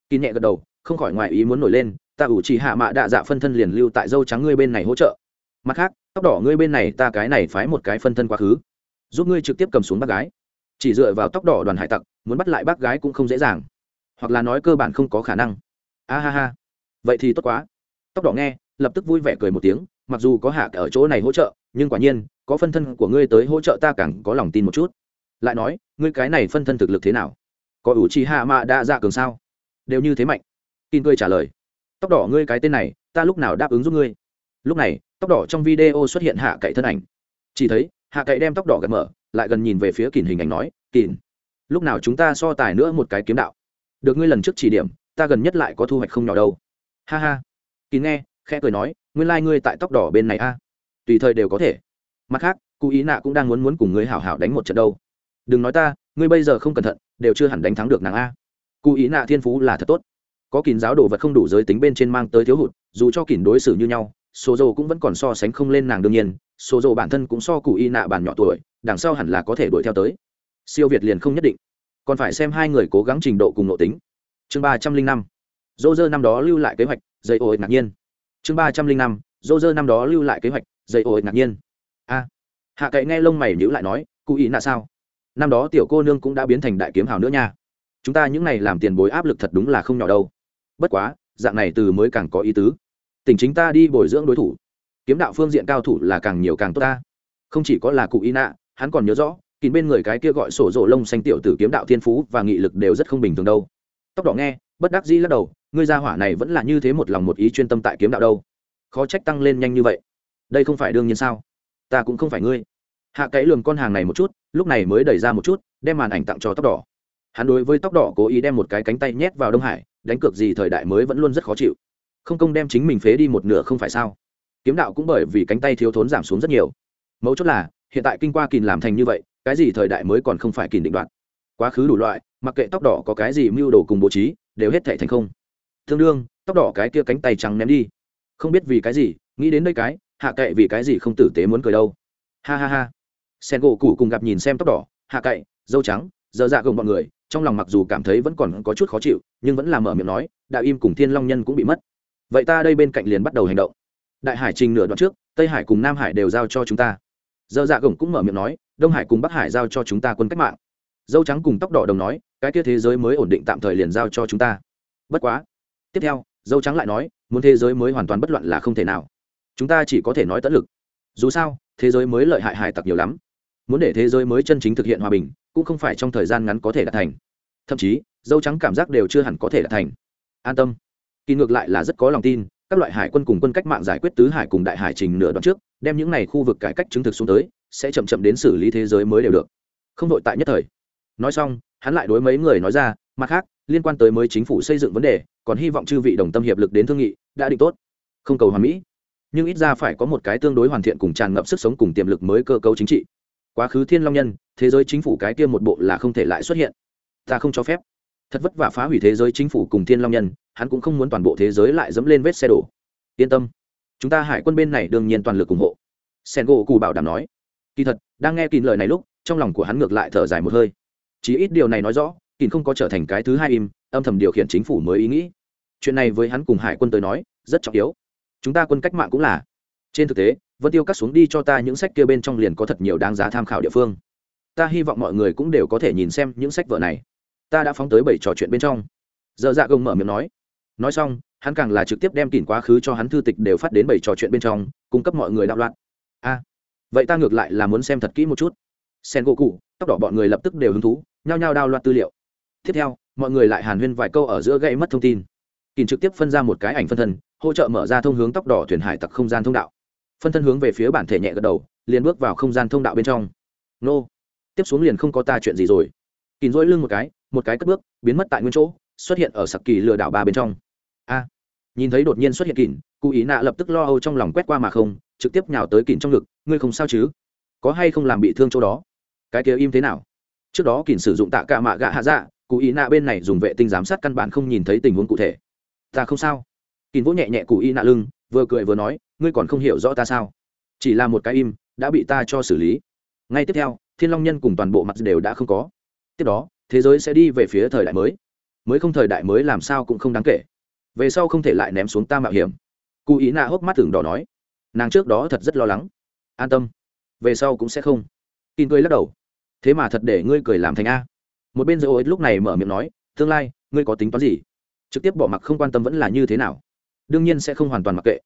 Kỳ nhẹ gật đầu, không khỏi ngoài ý muốn nổi lên, ta ủ chỉ hạ mạ đạ dạ phân thân liền lưu tại dâu trắng ngươi bên này hỗ trợ. Mặt khác, tóc đỏ ngươi bên này ta cái này phái một cái phân thân quá khứ. Giúp ngươi trực tiếp cầm xuống bác gái chỉ dựa vào tóc đỏ đoàn hải tặc, muốn bắt lại bác gái cũng không dễ dàng. Hoặc là nói cơ bản không có khả năng. A ha ha. Vậy thì tốt quá. Tóc đỏ nghe, lập tức vui vẻ cười một tiếng, mặc dù có hạ ở chỗ này hỗ trợ, nhưng quả nhiên, có phân thân của ngươi tới hỗ trợ ta càng có lòng tin một chút. Lại nói, ngươi cái này phân thân thực lực thế nào? Có ủ trì hạ mạ đã ra dạ cường sao? Đều như thế mạnh. Tin cười trả lời. Tóc đỏ ngươi cái tên này, ta lúc nào đáp ứng giúp ngươi? Lúc này, tóc đỏ trong video xuất hiện hạ cậy thân ảnh. Chỉ thấy hạ cậy đem tóc đỏ gần mở, lại gần nhìn về phía kìn hình ảnh nói kìn lúc nào chúng ta so tài nữa một cái kiếm đạo? Được ngươi lần trước chỉ điểm, ta gần nhất lại có thu hoạch không nhỏ đâu. Ha ha. Kìn nghe, khẽ cười nói, nguyên lai、like、ngươi tại tóc đỏ bên này a. Tùy thời đều có thể. Mặt khác cụ ý nạ cũng đang muốn muốn cùng ngươi hảo hảo đánh một trận đâu. Đừng nói ta, ngươi bây giờ không cẩn thận, đều chưa hẳn đánh thắng được nàng a. Cụ ý nạ thiên phú là thật tốt. Có kín giáo đồ vật không đủ giới tính bên trên mang tới thiếu hụt, dù cho kín đối xử như nhau số dầu cũng vẫn còn so sánh không lên nàng đương nhiên số dầu bản thân cũng so cụ y nạ bản nhỏ tuổi, đằng sau hẳn là có thể đuổi theo tới. Siêu việt liền không nhất định. Còn phải xem hai người cố gắng trình độ cùng nội tính. Chương ba trăm linh năm. Dô dơ năm đó lưu lại kế hoạch, dây ô ngạc nhiên. Chương ba trăm linh năm. Dô dơ năm đó lưu lại kế hoạch, dây ô ngạc nhiên. A. Hạ cậy nghe lông mày nhữ lại nói cụ ý nạ sao? Năm đó tiểu cô nương cũng đã biến thành đại kiếm hào nữa nha. Chúng ta những này làm tiền bối áp lực thật đúng là không nhỏ đâu. Bất quá, dạng này từ mới càng có ý tứ tỉnh chính ta đi bồi dưỡng đối thủ. Kiếm đạo phương diện cao thủ là càng nhiều càng tốt ta. Không chỉ có là cụ ý nạ hắn còn nhớ rõ, kín bên người cái kia gọi sổ rộ lông xanh tiểu tử kiếm đạo thiên phú và nghị lực đều rất không bình thường đâu. Tóc đỏ nghe, bất đắc dĩ lắc đầu, ngươi gia hỏa này vẫn là như thế một lòng một ý chuyên tâm tại kiếm đạo đâu. Khó trách tăng lên nhanh như vậy. Đây không phải đương nhiên sao? Ta cũng không phải ngươi. Hạ cậy lường con hàng này một chút, lúc này mới đẩy ra một chút, đem màn ảnh tặng cho tóc đỏ. Hắn đối với tóc đỏ cố ý đem một cái cánh tay nhét vào đông hải, đánh cược gì thời đại mới vẫn luôn rất khó chịu không công đem chính mình phế đi một nửa không phải sao? Kiếm đạo cũng bởi vì cánh tay thiếu thốn giảm xuống rất nhiều. Mấu chốt là, hiện tại kinh qua kìm làm thành như vậy, cái gì thời đại mới còn không phải kìm định đoạt? Quá khứ đủ loại, mặc kệ tóc đỏ có cái gì mưu đồ cùng bố trí, đều hết thể thành không. Tương đương, tóc đỏ cái kia cánh tay trắng ném đi. Không biết vì cái gì, nghĩ đến đây cái, hạ kệ vì cái gì không tử tế muốn cười đâu. Ha ha ha. Sen gỗ cụ cùng gặp nhìn xem tóc đỏ, hạ cậy dâu trắng dơ dạ gồng bọn người, trong lòng mặc dù cảm thấy vẫn còn có chút khó chịu, nhưng vẫn làm mở miệng nói, đạo im cùng thiên long nhân cũng bị mất vậy ta đây bên cạnh liền bắt đầu hành động. Đại hải trình nửa đoạn trước, tây hải cùng nam hải đều giao cho chúng ta. Dơ dạ gồng cũng mở miệng nói, đông hải cùng bắc hải giao cho chúng ta quân cách mạng. Dâu trắng cùng tóc đỏ đồng nói, cái kia thế giới mới ổn định tạm thời liền giao cho chúng ta. Bất quá. Tiếp theo, dâu trắng lại nói, muốn thế giới mới hoàn toàn bất loạn là không thể nào. Chúng ta chỉ có thể nói tận lực. Dù sao, thế giới mới lợi hại hải tặc nhiều lắm. Muốn để thế giới mới chân chính thực hiện hòa bình, cũng không phải trong thời gian ngắn có thể đạt thành. Thậm chí, dâu trắng cảm giác đều chưa hẳn có thể đạt thành. An tâm kỳ ngược lại là rất có lòng tin, các loại hải quân cùng quân cách mạng giải quyết tứ hải cùng đại hải trình nửa đoạn trước, đem những n à y khu vực cải cách chứng thực xuống tới, sẽ chậm chậm đến xử lý thế giới mới đều được. Không đội tại nhất thời. Nói xong, hắn lại đối mấy người nói ra, mặt khác, liên quan tới mới chính phủ xây dựng vấn đề, còn hy vọng chư vị đồng tâm hiệp lực đến thương nghị, đã định tốt. Không cầu hoàn mỹ. Nhưng ít ra phải có một cái tương đối hoàn thiện cùng tràn ngập sức sống cùng tiềm lực mới cơ cấu chính trị. Quá khứ thiên long nhân, thế giới chính phủ cái kia một bộ là không thể lại xuất hiện. Ta không cho phép thật vất vả phá hủy thế giới chính phủ cùng thiên long nhân, hắn cũng không muốn toàn bộ thế giới lại dẫm lên vết xe đổ. Yên tâm, chúng ta hải quân bên này đương nhiên toàn lực ủng hộ. Sen gỗ cù bảo đảm nói. Kỳ thật, đang nghe kín lời này lúc, trong lòng của hắn ngược lại thở dài một hơi. Chỉ ít điều này nói rõ kín không có trở thành cái thứ hai im, âm thầm điều khiển chính phủ mới ý nghĩ. Chuyện này với hắn cùng hải quân tới nói, rất trọng yếu. Chúng ta quân cách mạng cũng là. Trên thực tế, vân tiêu cắt xuống đi cho ta những sách kia bên trong liền có thật nhiều đáng giá tham khảo địa phương. Ta hy vọng mọi người cũng đều có thể nhìn xem những sách vở này ta đã phóng tới bảy trò chuyện bên trong. Giờ dạ gồng mở miệng nói. Nói xong, hắn càng là trực tiếp đem kỉnh quá khứ cho hắn thư tịch đều phát đến bảy trò chuyện bên trong, cung cấp mọi người đạo loạn. A, vậy ta ngược lại là muốn xem thật kỹ một chút. Sen gỗ cụ, tóc đỏ bọn người lập tức đều hứng thú, nhao nhao đao loạn tư liệu. Tiếp theo, mọi người lại hàn huyên vài câu ở giữa gây mất thông tin. Kỉnh trực tiếp phân ra một cái ảnh phân thân, hỗ trợ mở ra thông hướng tóc đỏ thuyền hải tặc không gian thông đạo. Phân thân hướng về phía bản thể nhẹ gật đầu, liền bước vào không gian thông đạo bên trong. Nô, tiếp xuống liền không có ta chuyện gì rồi. Kìm dỗi lưng một cái một cái cất bước, biến mất tại nguyên chỗ, xuất hiện ở sặc kỳ lừa đảo ba bên trong. A, nhìn thấy đột nhiên xuất hiện kỳn cụ ý nạ lập tức lo âu trong lòng quét qua mà không, trực tiếp nhào tới kỳn trong ngực, ngươi không sao chứ? Có hay không làm bị thương chỗ đó? Cái kia im thế nào? Trước đó kỳn sử dụng tạ cả mạ gạ hạ dạ cụ ý nạ bên này dùng vệ tinh giám sát căn bản không nhìn thấy tình huống cụ thể. Ta không sao. Kỳn vỗ nhẹ nhẹ cụ ý nạ lưng, vừa cười vừa nói, ngươi còn không hiểu rõ ta sao? Chỉ là một cái im, đã bị ta cho xử lý. Ngay tiếp theo, thiên long nhân cùng toàn bộ mặt đều đã không có. Tiếp đó thế giới sẽ đi về phía thời đại mới. Mới không thời đại mới làm sao cũng không đáng kể. Về sau không thể lại ném xuống ta mạo hiểm. Cụ ý nạ hốc mắt thường đỏ nói. Nàng trước đó thật rất lo lắng. An tâm, về sau cũng sẽ không. Tin cười lắc đầu. Thế mà thật để ngươi cười làm thành a. Một bên dây ấy lúc này mở miệng nói, tương lai, ngươi có tính toán gì? Trực tiếp bỏ mặc không quan tâm vẫn là như thế nào. Đương nhiên sẽ không hoàn toàn mặc kệ.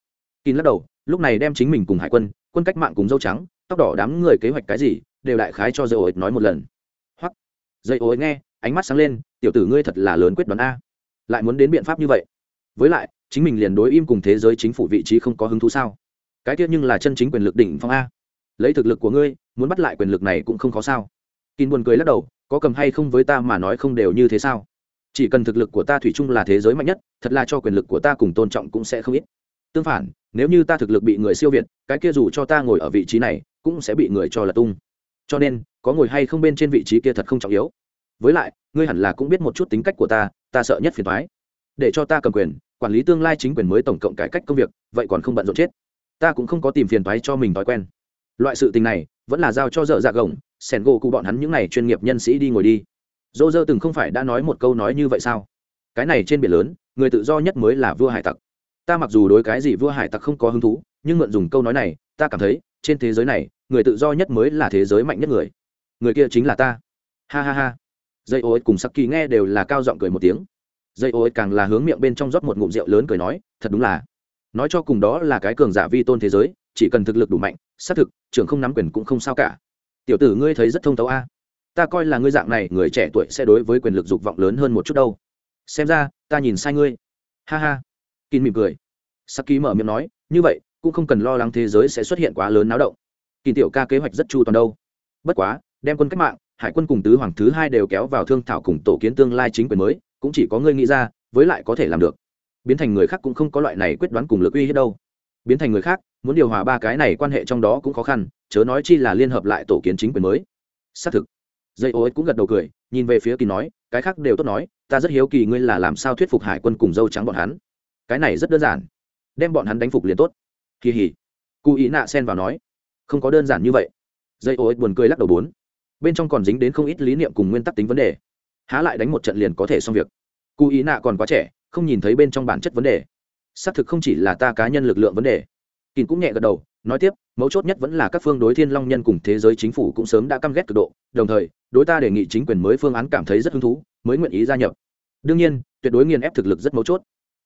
Kín lắc đầu, lúc này đem chính mình cùng hải quân quân cách mạng cùng dâu trắng, tóc đỏ đám người kế hoạch cái gì, đều đại khái cho dây ấy nói một lần dây ô nghe, ánh mắt sáng lên, tiểu tử ngươi thật là lớn quyết đoán a. Lại muốn đến biện pháp như vậy. Với lại, chính mình liền đối im cùng thế giới chính phủ vị trí không có hứng thú sao? Cái tiết nhưng là chân chính quyền lực đỉnh phong a. Lấy thực lực của ngươi, muốn bắt lại quyền lực này cũng không khó sao. Kín buồn cười lắc đầu, có cầm hay không với ta mà nói không đều như thế sao? Chỉ cần thực lực của ta thủy chung là thế giới mạnh nhất, thật là cho quyền lực của ta cùng tôn trọng cũng sẽ không ít. Tương phản, nếu như ta thực lực bị người siêu việt, cái kia dù cho ta ngồi ở vị trí này, cũng sẽ bị người cho là tung. Cho nên có ngồi hay không bên trên vị trí kia thật không trọng yếu. Với lại, ngươi hẳn là cũng biết một chút tính cách của ta ta sợ nhất phiền thoái để cho ta cầm quyền, quản lý tương lai chính quyền mới tổng cộng cải cách công việc, vậy còn không bận rộn chết. Ta cũng không có tìm phiền toái cho mình thói quen. Loại sự tình này, vẫn là giao cho dở dạ gồng, sẻn gỗ cụ bọn hắn những n à y chuyên nghiệp nhân sĩ đi ngồi đi. Dô dơ từng không phải đã nói một câu nói như vậy sao? Cái này trên biển lớn, người tự do nhất mới là vua hải tặc. Ta mặc dù đối cái gì vua hải tặc không có hứng thú, nhưng mượn dùng câu nói này, ta cảm thấy, trên thế giới này, người tự do nhất mới là thế giới mạnh nhất người người kia chính là ta. Ha ha ha. Dây ô ích cùng sắc kỳ nghe đều là cao giọng cười một tiếng. Dây ô ích càng là hướng miệng bên trong rót một ngụm rượu lớn cười nói, thật đúng là. Nói cho cùng đó là cái cường giả vi tôn thế giới, chỉ cần thực lực đủ mạnh, xác thực, trưởng không nắm quyền cũng không sao cả. Tiểu tử ngươi thấy rất thông tấu a. Ta coi là ngươi dạng này, người trẻ tuổi sẽ đối với quyền lực dục vọng lớn hơn một chút đâu. Xem ra, ta nhìn sai ngươi. Ha ha. Kín mỉm cười. Saki mở miệng nói, như vậy, cũng không cần lo lắng thế giới sẽ xuất hiện quá lớn náo động. Kỳ tiểu ca kế hoạch rất chu toàn đâu. Bất quá đem quân cách mạng, hải quân cùng tứ hoàng thứ hai đều kéo vào thương thảo cùng tổ kiến tương lai chính quyền mới, cũng chỉ có ngươi nghĩ ra, với lại có thể làm được. Biến thành người khác cũng không có loại này quyết đoán cùng lực uy hết đâu. Biến thành người khác, muốn điều hòa ba cái này quan hệ trong đó cũng khó khăn, chớ nói chi là liên hợp lại tổ kiến chính quyền mới. Xác thực. Dây ô ấy cũng gật đầu cười, nhìn về phía kỳ nói, cái khác đều tốt nói, ta rất hiếu kỳ ngươi là làm sao thuyết phục hải quân cùng dâu trắng bọn hắn. Cái này rất đơn giản. Đem bọn hắn đánh phục liền tốt. Kỳ hỉ. Cụ ý nạ xen vào nói. Không có đơn giản như vậy. Dây ô ấy buồn cười lắc đầu bốn bên trong còn dính đến không ít lý niệm cùng nguyên tắc tính vấn đề. Há lại đánh một trận liền có thể xong việc. Cụ ý nạ còn quá trẻ, không nhìn thấy bên trong bản chất vấn đề. Xác thực không chỉ là ta cá nhân lực lượng vấn đề. Kín cũng nhẹ gật đầu, nói tiếp, mấu chốt nhất vẫn là các phương đối thiên long nhân cùng thế giới chính phủ cũng sớm đã căm ghét cực độ, đồng thời, đối ta đề nghị chính quyền mới phương án cảm thấy rất hứng thú, mới nguyện ý gia nhập. Đương nhiên, tuyệt đối nghiền ép thực lực rất mấu chốt.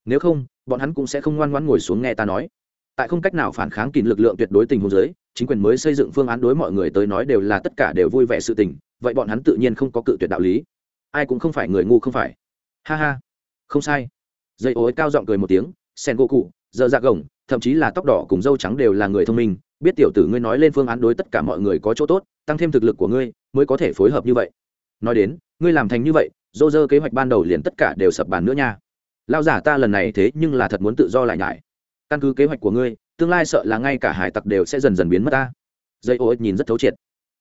Nếu không, bọn hắn cũng sẽ không ngoan ngoãn ngồi xuống nghe ta nói. Tại không cách nào phản kháng kín lực lượng tuyệt đối tình huống giới chính quyền mới xây dựng phương án đối mọi người tới nói đều là tất cả đều vui vẻ sự tình, vậy bọn hắn tự nhiên không có cự tuyệt đạo lý. Ai cũng không phải người ngu không phải. Ha ha. Không sai. Dây ối cao giọng cười một tiếng, sen gỗ cụ giờ dạ gồng, thậm chí là tóc đỏ cùng dâu trắng đều là người thông minh, biết tiểu tử ngươi nói lên phương án đối tất cả mọi người có chỗ tốt, tăng thêm thực lực của ngươi, mới có thể phối hợp như vậy. Nói đến, ngươi làm thành như vậy, dô dơ kế hoạch ban đầu liền tất cả đều sập bàn nữa nha. Lao giả ta lần này thế nhưng là thật muốn tự do lại nhải. Căn cứ kế hoạch của ngươi tương lai sợ là ngay cả hải tặc đều sẽ dần dần biến mất ta. Dây ô ích nhìn rất thấu triệt.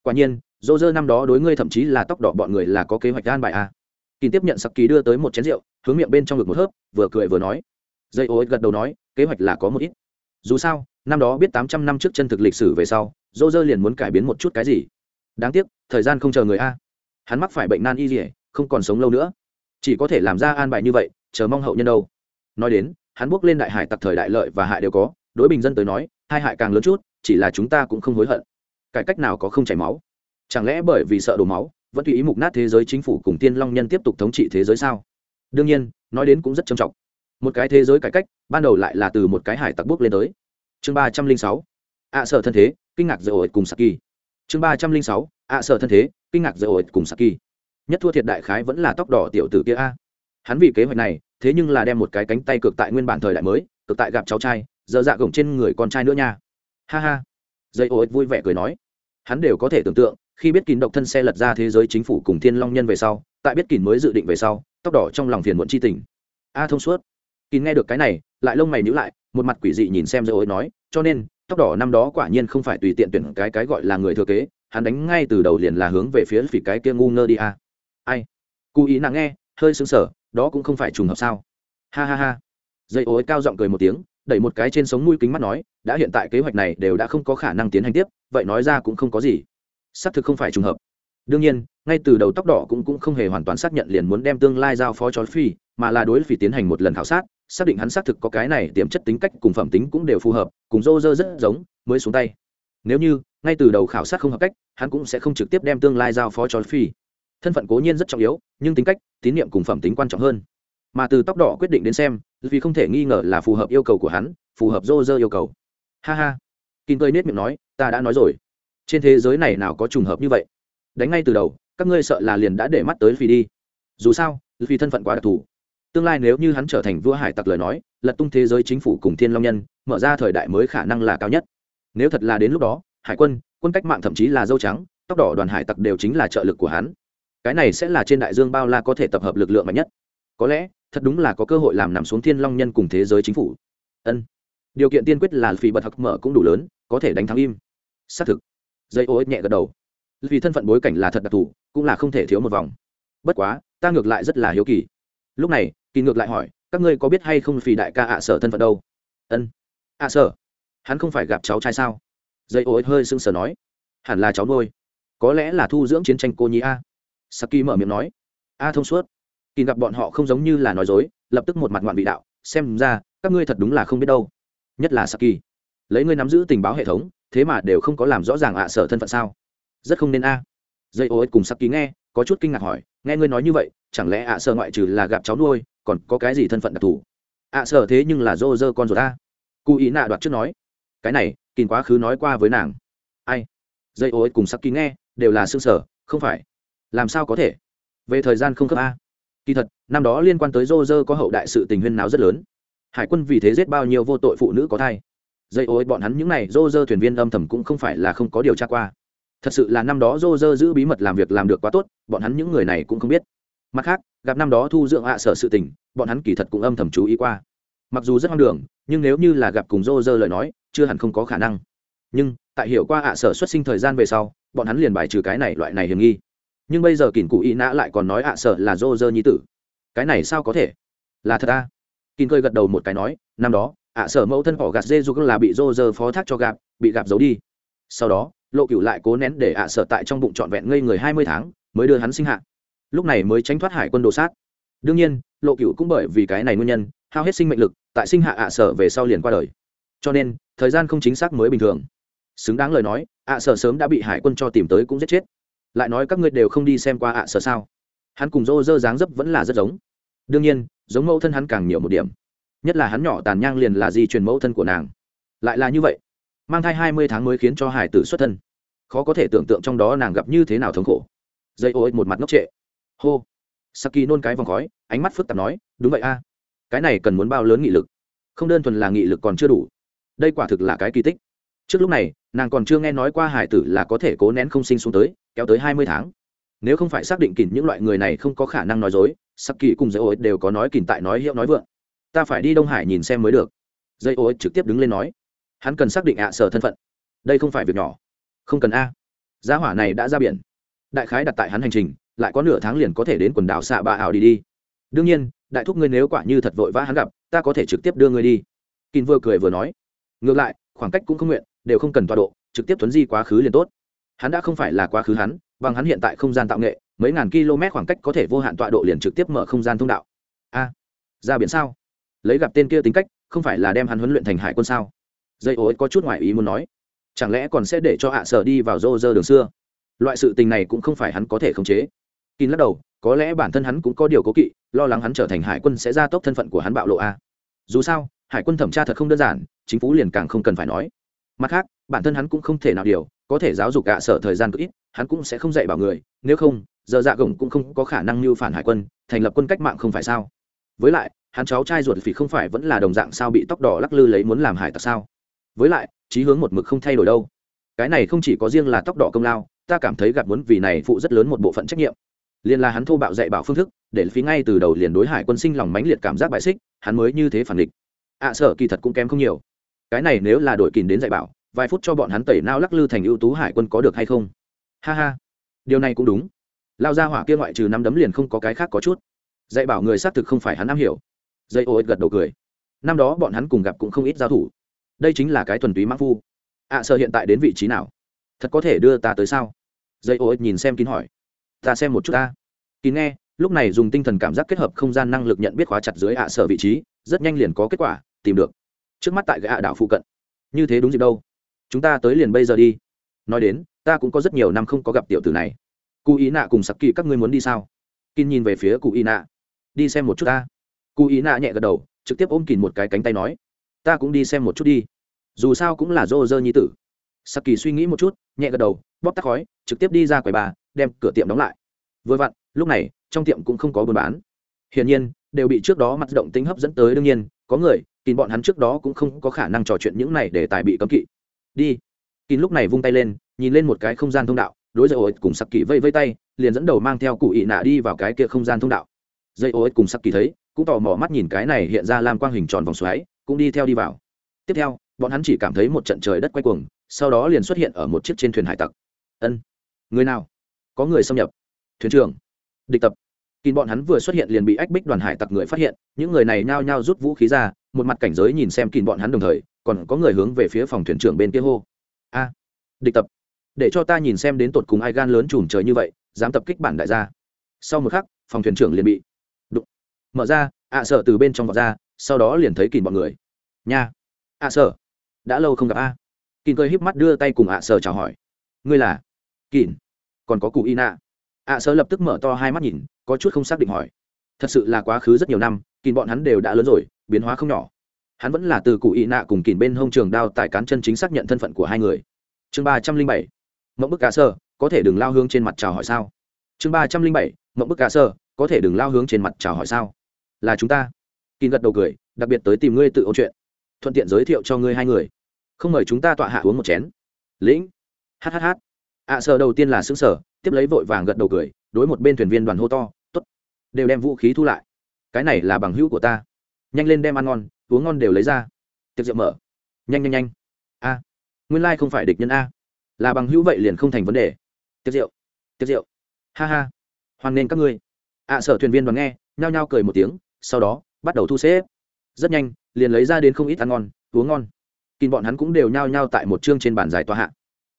Quả nhiên dô dơ năm đó đối ngươi thậm chí là tóc đỏ bọn người là có kế hoạch gan bài a kỳ tiếp nhận sặc kỳ đưa tới một chén rượu, hướng miệng bên trong ngực một hớp, vừa cười vừa nói. Dây ô ích gật đầu nói, kế hoạch là có một ít. Dù sao, năm đó biết tám trăm năm trước chân thực lịch sử về sau dô dơ liền muốn cải biến một chút cái gì. Đáng tiếc, thời gian không chờ người a. Hắn mắc phải bệnh nan y dỉa không còn sống lâu nữa. Chỉ có thể làm ra an bài như vậy, chờ mong hậu nhân đâu. Nói đến, hắn bước lên đại hải tặc thời đại lợi và hại đều có đối bình dân tới nói, hai hại càng lớn chút, chỉ là chúng ta cũng không hối hận. Cải cách nào có không chảy máu? Chẳng lẽ bởi vì sợ đổ máu, vẫn tùy ý mục nát thế giới chính phủ cùng tiên long nhân tiếp tục thống trị thế giới sao? Đương nhiên, nói đến cũng rất trầm trọng. Một cái thế giới cải cách, ban đầu lại là từ một cái hải tặc bước lên tới. Chương ba trăm linh sáu, ạ sợ thân thế, kinh ngạc dở ổi cùng saki. Chương ba trăm linh sáu, ạ sợ thân thế, kinh ngạc dở ổi cùng saki. Nhất thua thiệt đại khái vẫn là tóc đỏ tiểu tử kia a. Hắn vì kế hoạch này, thế nhưng là đem một cái cánh tay cực tại nguyên bản thời đại mới cực tại gặp cháu trai giờ dạ gồng trên người con trai nữa nha. Ha ha. Dây ô vui vẻ cười nói. Hắn đều có thể tưởng tượng, khi biết kín độc thân xe lật ra thế giới chính phủ cùng thiên long nhân về sau, tại biết kín mới dự định về sau, tóc đỏ trong lòng phiền muộn chi tình. A thông suốt. Kín nghe được cái này, lại lông mày nhữ lại, một mặt quỷ dị nhìn xem dây ô nói, cho nên, tóc đỏ năm đó quả nhiên không phải tùy tiện tuyển cái cái gọi là người thừa kế, hắn đánh ngay từ đầu liền là hướng về phía phỉ cái kia ngu ngơ đi a ai? Cụ ý nặng nghe, hơi sững sờ, đó cũng không phải trùng hợp sao. Ha ha ha. Dây ối cao giọng cười một tiếng đẩy một cái trên sống mũi kính mắt nói, đã hiện tại kế hoạch này đều đã không có khả năng tiến hành tiếp, vậy nói ra cũng không có gì. Xác thực không phải trùng hợp. Đương nhiên, ngay từ đầu tóc đỏ cũng cũng không hề hoàn toàn xác nhận liền muốn đem tương lai giao phó cho phi mà là đối phi tiến hành một lần khảo sát, xác định hắn xác thực có cái này tiềm chất tính cách cùng phẩm tính cũng đều phù hợp, cùng rô rơ rất giống, mới xuống tay. Nếu như, ngay từ đầu khảo sát không hợp cách, hắn cũng sẽ không trực tiếp đem tương lai giao phó cho phi thân phận cố nhiên rất trọng yếu, nhưng tính cách, tín nhiệm cùng phẩm tính quan trọng hơn mà từ tóc đỏ quyết định đến xem, vì không thể nghi ngờ là phù hợp yêu cầu của hắn, phù hợp dô dơ yêu cầu. Ha ha. Kín cơi nết miệng nói, ta đã nói rồi. Trên thế giới này nào có trùng hợp như vậy? Đánh ngay từ đầu, các ngươi sợ là liền đã để mắt tới phi đi. Dù sao vì thân phận quá đặc thù. Tương lai nếu như hắn trở thành vua hải tặc lời nói, lật tung thế giới chính phủ cùng thiên long nhân, mở ra thời đại mới khả năng là cao nhất. Nếu thật là đến lúc đó, hải quân quân cách mạng thậm chí là dâu trắng, tóc đỏ đoàn hải tặc đều chính là trợ lực của hắn. Cái này sẽ là trên đại dương bao la có thể tập hợp lực lượng mạnh nhất. Có lẽ thật đúng là có cơ hội làm nằm xuống thiên long nhân cùng thế giới chính phủ. Ân. Điều kiện tiên quyết là phỉ bật hặc mở cũng đủ lớn, có thể đánh thắng im. Xác thực. Dây ô ích nhẹ gật đầu. Vì thân phận bối cảnh là thật đặc thù, cũng là không thể thiếu một vòng. Bất quá, ta ngược lại rất là hiếu kỳ. Lúc này, kỳ ngược lại hỏi, các ngươi có biết hay không phỉ đại ca ạ sở thân phận đâu? Ân. Ạ sở. Hắn không phải gặp cháu trai sao? Dây ô hơi sưng sờ nói. Hẳn là cháu nuôi. Có lẽ là thu dưỡng chiến tranh cô nhi a. Saki mở miệng nói. A thông suốt kỳ gặp bọn họ không giống như là nói dối, lập tức một mặt ngoạn vị đạo, xem ra, các ngươi thật đúng là không biết đâu. Nhất là saki. Lấy ngươi nắm giữ tình báo hệ thống, thế mà đều không có làm rõ ràng ạ à sở thân phận sao. Rất không nên a. Dây ô cùng saki nghe, có chút kinh ngạc hỏi, nghe ngươi nói như vậy, chẳng lẽ ạ à sở ngoại trừ là gặp cháu nuôi, còn có cái gì thân phận đặc thù? Ạ à sở thế nhưng là dô dơ con rồi a cụ ý nạ đoạt trước nói, cái này kỳ quá khứ nói qua với nàng. Ai? Dây ô cùng saki nghe, đều là xương sở, không phải. Làm sao có thể? Về thời gian không cấp a kỳ thật, năm đó liên quan tới rô rơ có hậu đại sự tình huyên nào rất lớn. Hải quân vì thế giết bao nhiêu vô tội phụ nữ có thai. Dây ối bọn hắn những n à y rô rơ thuyền viên âm thầm cũng không phải là không có điều tra qua. Thật sự là năm đó rô rơ giữ bí mật làm việc làm được quá tốt, bọn hắn những người này cũng không biết. Mặt khác, gặp năm đó thu dưỡng hạ sở sự tình, bọn hắn kỳ thật cũng âm thầm chú ý qua. Mặc dù rất hoang đường, nhưng nếu như là gặp cùng rô rơ lời nói, chưa hẳn không có khả năng. Nhưng, tại hiểu qua hạ sở xuất sinh thời gian về sau, bọn hắn liền bài trừ cái này loại này hiểm nghi nhưng bây giờ kìn cụ y nã lại còn nói hạ sợ là dô dơ nhi tử. Cái này sao có thể? Là thật à? Kìn cơi gật đầu một cái nói, năm đó, ạ, sợ mẫu thân họ gạt dê dục là bị dô dơ phó thác cho gạp bị gạp giấu đi. Sau đó, lộ cựu lại cố nén để ạ, sợ tại trong bụng trọn vẹn ngây người hai mươi tháng, mới đưa hắn sinh hạ. Lúc này mới tránh thoát hải quân đồ sát. Đương nhiên, lộ cựu cũng bởi vì cái này nguyên nhân, hao hết sinh mệnh lực, tại sinh hạ ạ sở về sau liền qua đời. Cho nên, thời gian không chính xác mới bình thường. Xứng đáng lời nói, ạ sở sớm đã bị hải quân cho tìm tới cũng giết chết lại nói các ngươi đều không đi xem qua ạ sở sao? Hắn cùng dô dơ dáng dấp vẫn là rất giống. Đương nhiên, giống mẫu thân hắn càng nhiều một điểm. Nhất là hắn nhỏ tàn nhang liền là di truyền mẫu thân của nàng. Lại là như vậy. Mang thai hai mươi tháng mới khiến cho hải tử xuất thân. Khó có thể tưởng tượng trong đó nàng gặp như thế nào thống khổ. Dây ô một mặt ngốc trệ. Hô. Saki nôn cái vòng khói, ánh mắt phức tạp nói, đúng vậy a. Cái này cần muốn bao lớn nghị lực? Không đơn thuần là nghị lực còn chưa đủ. Đây quả thực là cái kỳ tích. Trước lúc này nàng còn chưa nghe nói qua hải tử là có thể cố nén không sinh xuống tới, kéo tới hai mươi tháng. Nếu không phải xác định kìm những loại người này không có khả năng nói dối sắc kỳ cùng dây ô đều có nói kìm tại nói hiệu nói vượng. Ta phải đi đông hải nhìn xem mới được. Dây ô trực tiếp đứng lên nói. Hắn cần xác định ạ sở thân phận. Đây không phải việc nhỏ. Không cần a. Giá hỏa này đã ra biển. Đại khái đặt tại hắn hành trình, lại có nửa tháng liền có thể đến quần đảo xạ bà ảo đi đi. Đương nhiên, đại thúc ngươi nếu quả như thật vội vã hắn gặp, ta có thể trực tiếp đưa ngươi đi. Kín vừa cười vừa nói. Ngược lại, khoảng cách cũng không nguyện đều không cần tọa độ, trực tiếp thuấn di quá khứ liền tốt. Hắn đã không phải là quá khứ hắn, bằng hắn hiện tại không gian tạo nghệ, mấy ngàn km khoảng cách có thể vô hạn tọa độ liền trực tiếp mở không gian thông đạo. A, ra biển sao? Lấy gặp tên kia tính cách, không phải là đem hắn huấn luyện thành hải quân sao? Dây ối có chút ngoại ý muốn nói. Chẳng lẽ còn sẽ để cho hạ sở đi vào rô rơ đường xưa? Loại sự tình này cũng không phải hắn có thể khống chế. Kín lắc đầu, có lẽ bản thân hắn cũng có điều cố kỵ, lo lắng hắn trở thành hải quân sẽ ra tốc thân phận của hắn bạo lộ a. Dù sao, hải quân thẩm tra thật không đơn giản, chính phủ liền càng không cần phải nói mặt khác bản thân hắn cũng không thể nào điều có thể giáo dục gạ sở thời gian cực ít hắn cũng sẽ không dạy bảo người nếu không giờ dạ gồng cũng không có khả năng mưu phản hải quân thành lập quân cách mạng không phải sao? Với lại hắn cháu trai ruột phỉ không phải vẫn là đồng dạng sao bị tóc đỏ lắc lư lấy muốn làm hải tặc sao? Với lại trí hướng một mực không thay đổi đâu. Cái này không chỉ có riêng là tóc đỏ công lao ta cảm thấy gặp muốn vì này phụ rất lớn một bộ phận trách nhiệm. Liền là hắn thô bạo dạy bảo phương thức để phí ngay từ đầu liền đối hải quân sinh lòng mãnh liệt cảm giác bại xích hắn mới như thế phản địch ạ à, kỳ thật cũng kém không nhiều cái này nếu là đội kìm đến dạy bảo vài phút cho bọn hắn tẩy nao lắc lư thành ưu tú hải quân có được hay không? Ha ha điều này cũng đúng. Lao ra hỏa kia ngoại trừ năm đấm liền không có cái khác có chút. Dạy bảo người xác thực không phải hắn am hiểu. Dây ô gật đầu cười. Năm đó bọn hắn cùng gặp cũng không ít giao thủ. Đây chính là cái thuần túy mãng phu. Ạ à, sợ hiện tại đến vị trí nào? Thật có thể đưa ta tới sao? Dây ô nhìn xem kín hỏi. Ta xem một chút ta. Kín nghe lúc này dùng tinh thần cảm giác kết hợp không gian năng lực nhận biết khóa chặt dưới ạ à sở vị trí rất nhanh liền có kết quả tìm được trước mắt tại cái đảo phụ cận. Như thế đúng gì đâu? Chúng ta tới liền bây giờ đi. Nói đến, ta cũng có rất nhiều năm không có gặp tiểu tử này. Cụ ý nạ cùng sặc kỳ các ngươi muốn đi sao? Kin nhìn về phía cụ ý nạ. Đi xem một chút ta. Cụ ý nạ nhẹ gật đầu, trực tiếp ôm kìn một cái cánh tay nói. Ta cũng đi xem một chút đi. Dù sao cũng là dô dơ nhi tử. Sặc kỳ suy nghĩ một chút, nhẹ gật đầu, bóp tắt khói, trực tiếp đi ra quầy bà, đem cửa tiệm đóng lại. Vừa vặn, lúc này, trong tiệm cũng không có buôn bán. Hiển nhiên, đều bị trước đó mặt động tính hấp dẫn tới đương nhiên, có người kín bọn hắn trước đó cũng không có khả năng trò chuyện những này để tài bị cấm kỵ. Đi. Kín lúc này vung tay lên, nhìn lên một cái không gian thông đạo, đối dây ích cùng sặc kỳ vây vây tay, liền dẫn đầu mang theo cụ ị nạ đi vào cái kia không gian thông đạo. Dây ối cùng sặc kỳ thấy, cũng tò mò mắt nhìn cái này hiện ra làm quang hình tròn vòng xoáy, cũng đi theo đi vào. Tiếp theo, bọn hắn chỉ cảm thấy một trận trời đất quay cuồng, sau đó liền xuất hiện ở một chiếc trên thuyền hải tặc. Ân. Người nào? Có người xâm nhập. Thuyền trưởng. Địch tập kín bọn hắn vừa xuất hiện liền bị ách bích đoàn hải tặc người phát hiện, những người này nhao nhao rút vũ khí ra, một mặt cảnh giới nhìn xem kín bọn hắn đồng thời, còn có người hướng về phía phòng thuyền trưởng bên kia hô. A, địch tập. Để cho ta nhìn xem đến tột cùng ai gan lớn chùm trời như vậy, dám tập kích bản đại gia. Sau một khắc, phòng thuyền trưởng liền bị đụng. Mở ra, ạ sợ từ bên trong vọt ra, sau đó liền thấy kìn bọn người. Nha. Ạ sợ. Đã lâu không gặp a. À. cười híp mắt đưa tay cùng ạ sợ chào hỏi. Ngươi là? Kìn còn có cụ y nạ ạ sợ lập tức mở to hai mắt nhìn có chút không xác định hỏi. Thật sự là quá khứ rất nhiều năm kìm bọn hắn đều đã lớn rồi biến hóa không nhỏ. Hắn vẫn là từ cụ y nạ cùng kìm bên hông trường đao tại cán chân chính xác nhận thân phận của hai người. Chương ba trăm linh bảy mẫu bức cá sơ có thể đừng lao hướng trên mặt chào hỏi sao? Chương ba trăm linh bảy mẫu bức cá sơ có thể đừng lao hướng trên mặt chào hỏi sao? Là chúng ta. Kín gật đầu cười đặc biệt tới tìm ngươi tự ôn chuyện. Thuận tiện giới thiệu cho ngươi hai người. Không mời chúng ta tọa hạ uống một chén. Lĩnh. Hhh ạ à, đầu tiên là xứng sở tiếp lấy vội vàng gật đầu cười đối một bên thuyền viên đoàn hô to t ố t đều đem vũ khí thu lại. Cái này là bằng hữu của ta. Nhanh lên đem ăn ngon uống ngon đều lấy ra. Tiệc rượu mở. Nhanh nhanh nhanh. A nguyên lai、like、không phải địch nhân a. Là bằng hữu vậy liền không thành vấn đề. Tiệc rượu. Tiệc rượu. Ha ha hoan nghênh các ngươi. Ạ à, sở thuyền viên đoàn nghe nhao nhao cười một tiếng sau đó bắt đầu thu xếp. Rất nhanh liền lấy ra đến không ít ăn ngon uống ngon. Kìm bọn hắn cũng đều nhao nhao tại một chương trên bàn giải tòa hạ.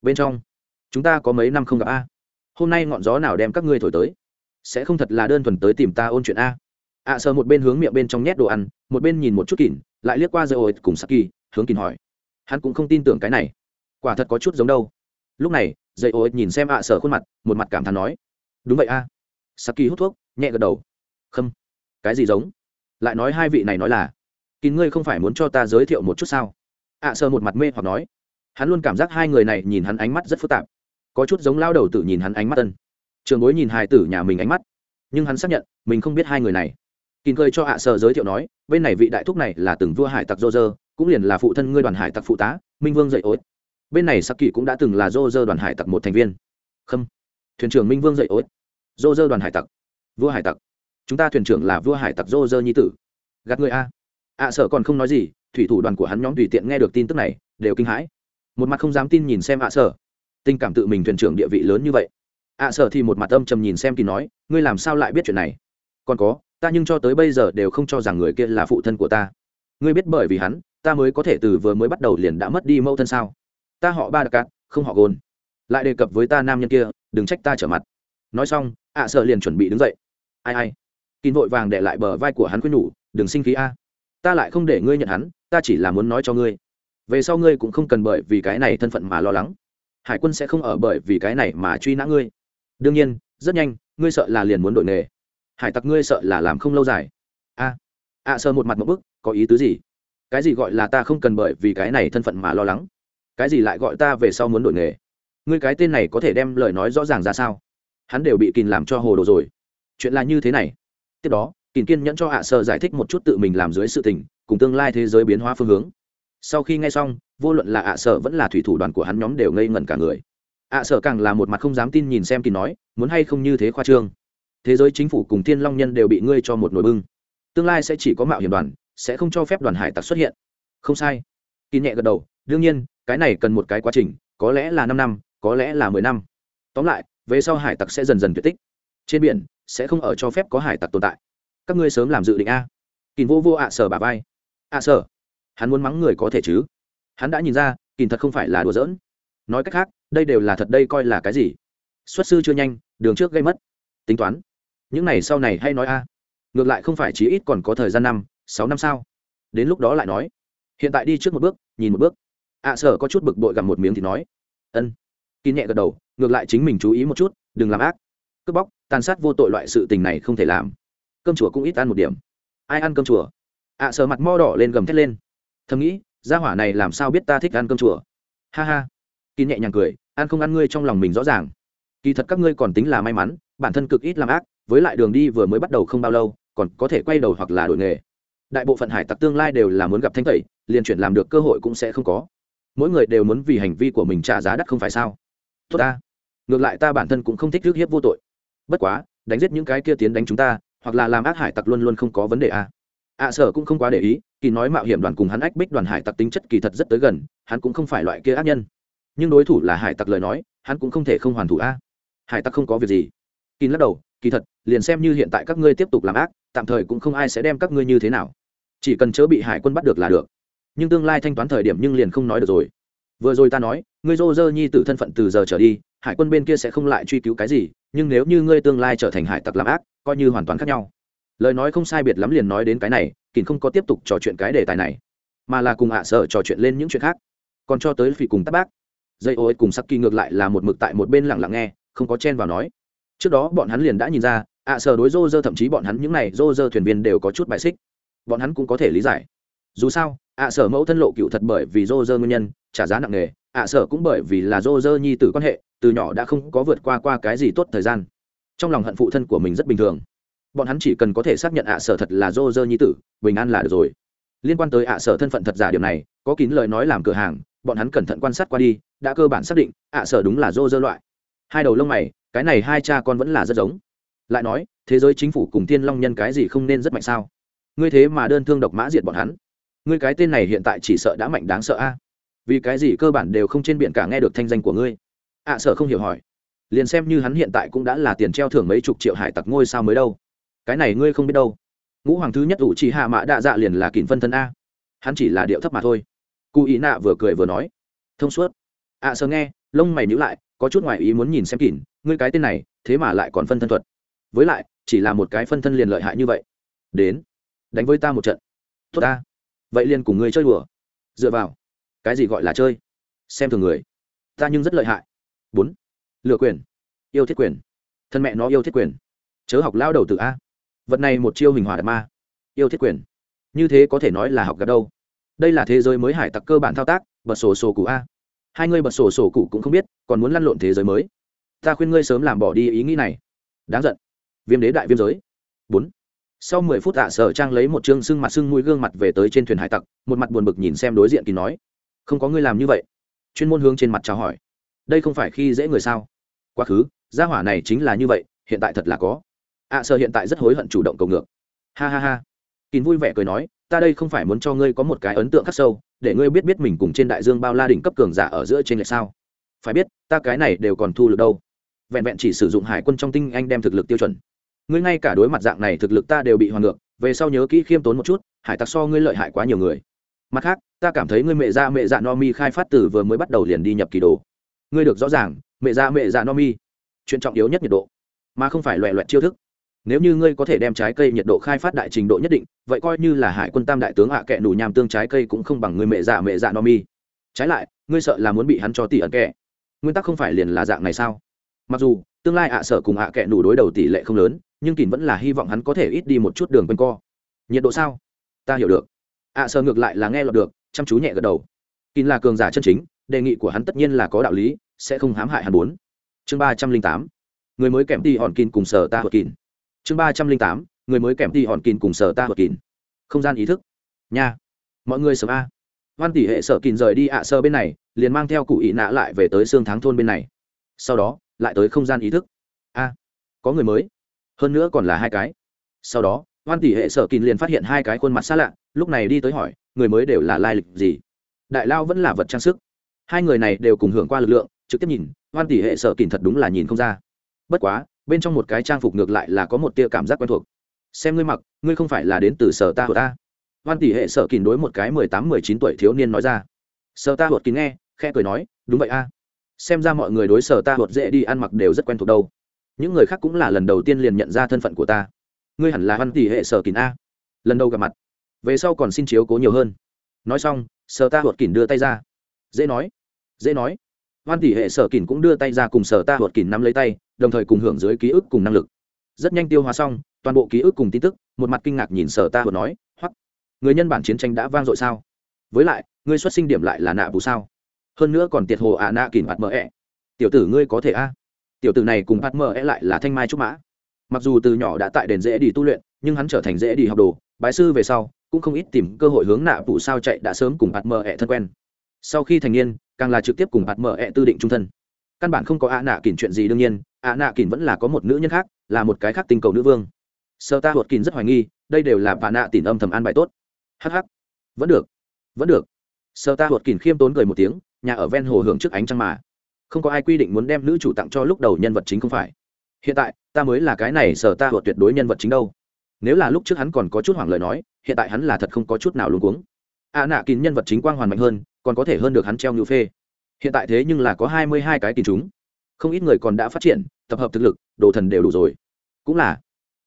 Bên trong chúng ta có mấy năm không gặp a hôm nay ngọn gió nào đem các ngươi thổi tới? Sẽ không thật là đơn thuần tới tìm ta ôn chuyện a. Ạ à, sờ một bên hướng miệng bên trong nhét đồ ăn một bên nhìn một chút kỉn lại liếc qua dây ổi cùng saki hướng kỉn hỏi. Hắn cũng không tin tưởng cái này. Quả thật có chút giống đâu. Lúc này dây ổi nhìn xem ạ à khuôn mặt một mặt cảm thán nói. Đúng vậy a. Saki hút thuốc nhẹ gật đầu. Khâm. Cái gì giống? Lại nói hai vị này nói là. Kín ngươi không phải muốn cho ta giới thiệu một chút sao? Ạ sờ sơ một mặt mê hoặc nói. Hắn luôn cảm giác hai người này nhìn hắn ánh mắt rất phức tạp có chút giống lao đầu tử nhìn hắn ánh mắt tân. Trường bối nhìn hài tử nhà mình ánh mắt. Nhưng hắn xác nhận mình không biết hai người này. Kín cười cho hạ à sơ giới thiệu nói bên này vị đại thúc này là từng vua hải tặc dô dơ cũng liền là phụ thân ngươi đoàn hải tặc phụ tá minh vương dạy ối. Bên này sắc kỳ cũng đã từng là dô dơ đoàn hải tặc một thành viên. Khâm. Thuyền trưởng minh vương dạy ối. Dô dơ đoàn hải tặc. Vua hải tặc. Chúng ta thuyền trưởng là vua hải tặc dô dơ nhi tử. Gạt người a. Ạ à, sợ còn không nói gì thủy thủ đoàn của hắn nhóm tùy tiện nghe được tin tức này đều kinh hãi. Một mặt không dám tin nhìn xem ạ à sở tình cảm tự mình thuyền trưởng địa vị lớn như vậy. Ạ à sở thì một mặt âm trầm nhìn xem kỳ nói, ngươi làm sao lại biết chuyện này? Còn có, ta nhưng cho tới bây giờ đều không cho rằng người kia là phụ thân của ta. Ngươi biết bởi vì hắn, ta mới có thể từ vừa mới bắt đầu liền đã mất đi mẫu thân sao? Ta họ ba đặc cát, không họ gôn. Lại đề cập với ta nam nhân kia, đừng trách ta trở mặt. Nói xong ạ sợ liền chuẩn bị đứng dậy. Ai ai? Kín vội vàng để lại bờ vai của hắn khuyên nhủ, đừng sinh khí a. Ta lại không để ngươi nhận hắn, ta chỉ là muốn nói cho ngươi. Về sau ngươi cũng không cần bởi vì cái này thân phận mà lo lắng hải quân sẽ không ở bởi vì cái này mà truy nã ngươi. Đương nhiên, rất nhanh, ngươi sợ là liền muốn đổi nghề. Hải tặc ngươi sợ là làm không lâu dài. A ạ sơ một mặt một bức, có ý tứ gì? Cái gì gọi là ta không cần bởi vì cái này thân phận mà lo lắng? Cái gì lại gọi ta về sau muốn đổi nghề? Ngươi cái tên này có thể đem lời nói rõ ràng ra sao? Hắn đều bị kìm làm cho hồ đồ rồi. Chuyện là như thế này. Tiếp đó kìn kiên nhẫn cho ạ sơ giải thích một chút tự mình làm dưới sự tình, cùng tương lai thế giới biến hóa phương hướng sau khi nghe xong, vô luận là ạ sở vẫn là thủy thủ đoàn của hắn nhóm đều ngây ngẩn cả người. Ạ sở càng là một mặt không dám tin nhìn xem kỳ nói, muốn hay không như thế khoa trương. Thế giới chính phủ cùng thiên long nhân đều bị ngươi cho một nồi bưng. Tương lai sẽ chỉ có mạo hiểm đoàn, sẽ không cho phép đoàn hải tặc xuất hiện. Không sai. Kỳ nhẹ gật đầu, đương nhiên, cái này cần một cái quá trình, có lẽ là năm năm, có lẽ là mười năm. Tóm lại, về sau hải tặc sẽ dần dần tuyệt tích. Trên biển, sẽ không ở cho phép có hải tặc tồn tại. Các ngươi sớm làm dự định a. Kỳ vô vô ạ sở bà vai. Ạ sở hắn muốn mắng người có thể chứ? Hắn đã nhìn ra kìm thật không phải là đùa giỡn. Nói cách khác đây đều là thật đây coi là cái gì? Xuất sư chưa nhanh đường trước gây mất. Tính toán. Những này sau này hay nói a. Ngược lại không phải chí ít còn có thời gian năm sáu năm sao? Đến lúc đó lại nói. Hiện tại đi trước một bước nhìn một bước. Ạ sở có chút bực bội gặm một miếng thì nói. Ân. Kín nhẹ gật đầu ngược lại chính mình chú ý một chút đừng làm ác. Cướp bóc tàn sát vô tội loại sự tình này không thể làm. Cơm chùa cũng ít ăn một điểm. Ai ăn cơm chùa? Ạ à, mặt mo đỏ lên gầm thét lên thầm nghĩ, gia hỏa này làm sao biết ta thích ăn cơm chùa? Ha ha. Kỳ nhẹ nhàng cười, ăn không ăn ngươi trong lòng mình rõ ràng. Kỳ thật các ngươi còn tính là may mắn, bản thân cực ít làm ác, với lại đường đi vừa mới bắt đầu không bao lâu, còn có thể quay đầu hoặc là đổi nghề. Đại bộ phận hải tặc tương lai đều là muốn gặp thanh tẩy, liền chuyển làm được cơ hội cũng sẽ không có. Mỗi người đều muốn vì hành vi của mình trả giá đắt không phải sao? Tốt ta. Ngược lại ta bản thân cũng không thích rước hiếp vô tội. Bất quá, đánh giết những cái kia tiến đánh chúng ta, hoặc là làm ác hải tặc luôn luôn không có vấn đề à. ạ sở cũng không quá để ý kỳ nói mạo hiểm đoàn cùng hắn ách bích đoàn hải tặc tính chất kỳ thật rất tới gần, hắn cũng không phải loại kia ác nhân. Nhưng đối thủ là hải tặc lời nói, hắn cũng không thể không hoàn thủ a. Hải tặc không có việc gì. Kỳ lắc đầu, kỳ thật, liền xem như hiện tại các ngươi tiếp tục làm ác, tạm thời cũng không ai sẽ đem các ngươi như thế nào. Chỉ cần chớ bị hải quân bắt được là được. Nhưng tương lai thanh toán thời điểm nhưng liền không nói được rồi. Vừa rồi ta nói, ngươi dô dơ nhi t thân phận từ giờ trở đi, hải quân bên kia sẽ không lại truy cứu cái gì, nhưng nếu như ngươi tương lai trở thành hải tặc làm ác, coi như hoàn toàn khác nhau. Lời nói không sai biệt lắm liền nói đến cái này kín không có tiếp tục trò chuyện cái đề tài này, mà là cùng ạ sợ trò chuyện lên những chuyện khác. Còn cho tới phỉ cùng tắc bác. Dây ô cùng sắc kỳ ngược lại là một mực tại một bên lặng lặng nghe, không có chen vào nói. Trước đó bọn hắn liền đã nhìn ra, ạ sợ đối rô rơ thậm chí bọn hắn những n à y rô rơ thuyền viên đều có chút bài xích. Bọn hắn cũng có thể lý giải. Dù sao, ạ sở mẫu thân lộ cựu thật bởi vì rô rơ nguyên nhân, trả giá nặng nề, ạ sở cũng bởi vì là rô rơ nhi tử quan hệ, từ nhỏ đã không có vượt qua qua cái gì tốt thời gian. Trong lòng hận phụ thân của mình rất bình thường bọn hắn chỉ cần có thể xác nhận ạ sở thật là dô dơ nhi tử, bình an là được rồi. Liên quan tới ạ sở thân phận thật giả điểm này, có kín lời nói làm cửa hàng, bọn hắn cẩn thận quan sát qua đi, đã cơ bản xác định ạ sở đúng là dô dơ loại. Hai đầu lông mày, cái này hai cha con vẫn là rất giống. Lại nói, thế giới chính phủ cùng tiên long nhân cái gì không nên rất mạnh sao? Ngươi thế mà đơn thương độc mã diệt bọn hắn. Ngươi cái tên này hiện tại chỉ sợ đã mạnh đáng sợ a. Vì cái gì cơ bản đều không trên biển cả nghe được thanh danh của ngươi? Ạ sở không hiểu hỏi. Liền xem như hắn hiện tại cũng đã là tiền treo thưởng mấy chục triệu hải tặc ngôi sao mới đâu cái này ngươi không biết đâu. Ngũ hoàng thứ nhất ủ chỉ hạ mã đạ dạ liền là kìn phân thân a. Hắn chỉ là điệu thấp mà thôi. Cụ ý nạ vừa cười vừa nói. Thông suốt. Ạ à, nghe lông mày nhữ lại có chút ngoại ý muốn nhìn xem kìn ngươi cái tên này thế mà lại còn phân thân thuật. Với lại chỉ là một cái phân thân liền lợi hại như vậy. Đến đánh với ta một trận. Tốt ta. Vậy liền cùng ngươi chơi đùa. Dựa vào. Cái gì gọi là chơi? Xem thường người. Ta nhưng rất lợi hại. Bốn. Lựa quyền. Yêu thiết quyền. Thân mẹ nó yêu thiết quyền. Chớ học lao đầu từ a vật này một chiêu hình hòa đạt ma. Yêu thiết quyền. Như thế có thể nói là học gặp đâu. Đây là thế giới mới hải tặc cơ bản thao tác, bật sổ sổ cụ a. Hai ngươi bật sổ sổ cụ cũng không biết, còn muốn lăn lộn thế giới mới. Ta khuyên ngươi sớm làm bỏ đi ý nghĩ này. Đáng giận. Viêm đế đại viêm giới. Bốn. Sau mười phút tạ à, sở trang lấy một chương sưng mặt sưng mũi gương mặt về tới trên thuyền hải tặc, một mặt buồn bực nhìn xem đối diện kỳ nói. Không có ngươi làm như vậy. Chuyên môn hướng trên mặt chào hỏi. Đây không phải khi dễ người sao? Quá khứ, gia hỏa này chính là như vậy, hiện tại thật là có ạ sợ hiện tại rất hối hận chủ động cầu ngược. Ha ha ha. Kín vui vẻ cười nói, ta đây không phải muốn cho ngươi có một cái ấn tượng khắc sâu, để ngươi biết biết mình cùng trên đại dương bao la đỉnh cấp cường giả ở giữa trên lệch sao. Phải biết, ta cái này đều còn thu được đâu. Vẹn vẹn chỉ sử dụng hải quân trong tinh anh đem thực lực tiêu chuẩn. Ngươi ngay cả đối mặt dạng này thực lực ta đều bị hoàn ngược, về sau nhớ kỹ khiêm tốn một chút, hải tặc so ngươi lợi hại quá nhiều người. Mặt khác, ta cảm thấy ngươi mẹ ra mẹ dạ no mi khai phát từ vừa mới bắt đầu liền đi nhập kỳ đồ. Ngươi được rõ ràng, mẹ ra mẹ dạ no mi chuyện trọng yếu nhất nhiệt độ. Mà không phải loẹ loẹt chiêu thức nếu như ngươi có thể đem trái cây nhiệt độ khai phát đại trình độ nhất định, vậy coi như là hải quân tam đại tướng hạ à kệ nủ nham tương trái cây cũng không bằng người mẹ dạ mẹ dạ no mi. Trái lại, ngươi sợ là muốn bị hắn cho tỷ ẩn kệ. Nguyên tắc không phải liền là dạng này sao? Mặc dù, tương lai ạ sợ cùng ạ kệ nủ đối đầu tỷ lệ không lớn, nhưng kỳn vẫn là hy vọng hắn có thể ít đi một chút đường quanh co. Nhiệt độ sao? Ta hiểu được. Ạ sở sợ ngược lại là nghe lọt được, chăm chú nhẹ gật đầu. Kỳn là cường giả chân chính, đề nghị của hắn tất nhiên là có đạo lý, sẽ không hãm hại hắn bốn. Chương ba trăm linh tám. Người mới kèm đi hòn kỳn cùng sở ta hợp kỳn chương ba trăm linh tám, người mới kèm đi hòn kín cùng sở ta hợp kín. Không gian ý thức. Nha. Mọi người sớm a. Văn tỷ hệ sở kín rời đi ạ, sơ bên này, liền mang theo cụ ý nạ lại về tới xương thắng thôn bên này. Sau đó, lại tới không gian ý thức. A, có người mới. Hơn nữa còn là hai cái. Sau đó văn tỷ hệ sở kín liền phát hiện hai cái khuôn mặt xa lạ, lúc này đi tới hỏi, người mới đều là lai lịch gì? Đại lao vẫn là vật trang sức. Hai người này đều cùng hưởng qua lực lượng, trực tiếp nhìn, hoan tỷ hệ sở kín thật đúng là nhìn không ra. Bất quá bên trong một cái trang phục ngược lại là có một tia cảm giác quen thuộc. Xem ngươi mặc, ngươi không phải là đến từ sở ta của ta. Hoan tỷ hệ sở kín đối một cái mười tám, mười chín tuổi thiếu niên nói ra. Sở ta hột kín nghe khe cười nói, đúng vậy a. Xem ra mọi người đối sở ta hột dễ đi ăn mặc đều rất quen thuộc đâu. Những người khác cũng là lần đầu tiên liền nhận ra thân phận của ta. Ngươi hẳn là văn tỷ hệ sở kín a. Lần đầu gặp mặt. Về sau còn xin chiếu cố nhiều hơn. Nói xong, sở ta hột kín đưa tay ra. Dễ nói. Dễ nói văn tỷ hệ sở kỉn cũng đưa tay ra cùng sở ta hột kỉn nắm lấy tay, đồng thời cùng hưởng dưới ký ức cùng năng lực. Rất nhanh tiêu hóa xong, toàn bộ ký ức cùng tin tức, một mặt kinh ngạc nhìn sở ta hột nói hoặc người nhân bản chiến tranh đã vang dội sao? Với lại, ngươi xuất sinh điểm lại là nạ bù sao? Hơn nữa còn tiệt hồ ả à nạ kỉn mặt mờ ẹ. Tiểu tử ngươi có thể a. Tiểu tử này cùng bạt mờ e lại là thanh mai trúc mã. Mặc dù từ nhỏ đã tại đền dễ đi tu luyện, nhưng hắn trở thành dễ đi học đồ, bái sư về sau, cũng không ít tìm cơ hội hướng nạ bù sao chạy đã sớm cùng bạt mờ e thân quen. Sau khi thành niên càng là trực tiếp cùng hạt mở ẹ tư định trung thân. Căn bản không có ạ nạ kỳn chuyện gì đương nhiên, ạ nạ kỳn vẫn là có một nữ nhân khác, là một cái khác tinh cầu nữ vương. Sơ ta huột kín rất hoài nghi, đây đều là bà nạ tìm âm thầm an bài tốt. Hh vẫn được. Vẫn được. Sơ ta huột kín khiêm tốn cười một tiếng, nhà ở ven hồ hưởng trước ánh trăng mà. Không có ai quy định muốn đem nữ chủ tặng cho lúc đầu nhân vật chính không phải. Hiện tại, ta mới là cái này sở ta hột tuyệt đối nhân vật chính đâu. Nếu là lúc trước hắn còn có chút hoảng lời nói, hiện tại hắn là thật không có chút nào luôn cuống ạ nạ kín nhân vật chính quang hoàn mạnh hơn, còn có thể hơn được hắn treo ngưu phê. Hiện tại thế nhưng là có hai mươi hai cái kín chúng. Không ít người còn đã phát triển, tập hợp thực lực, đồ thần đều đủ rồi. Cũng là.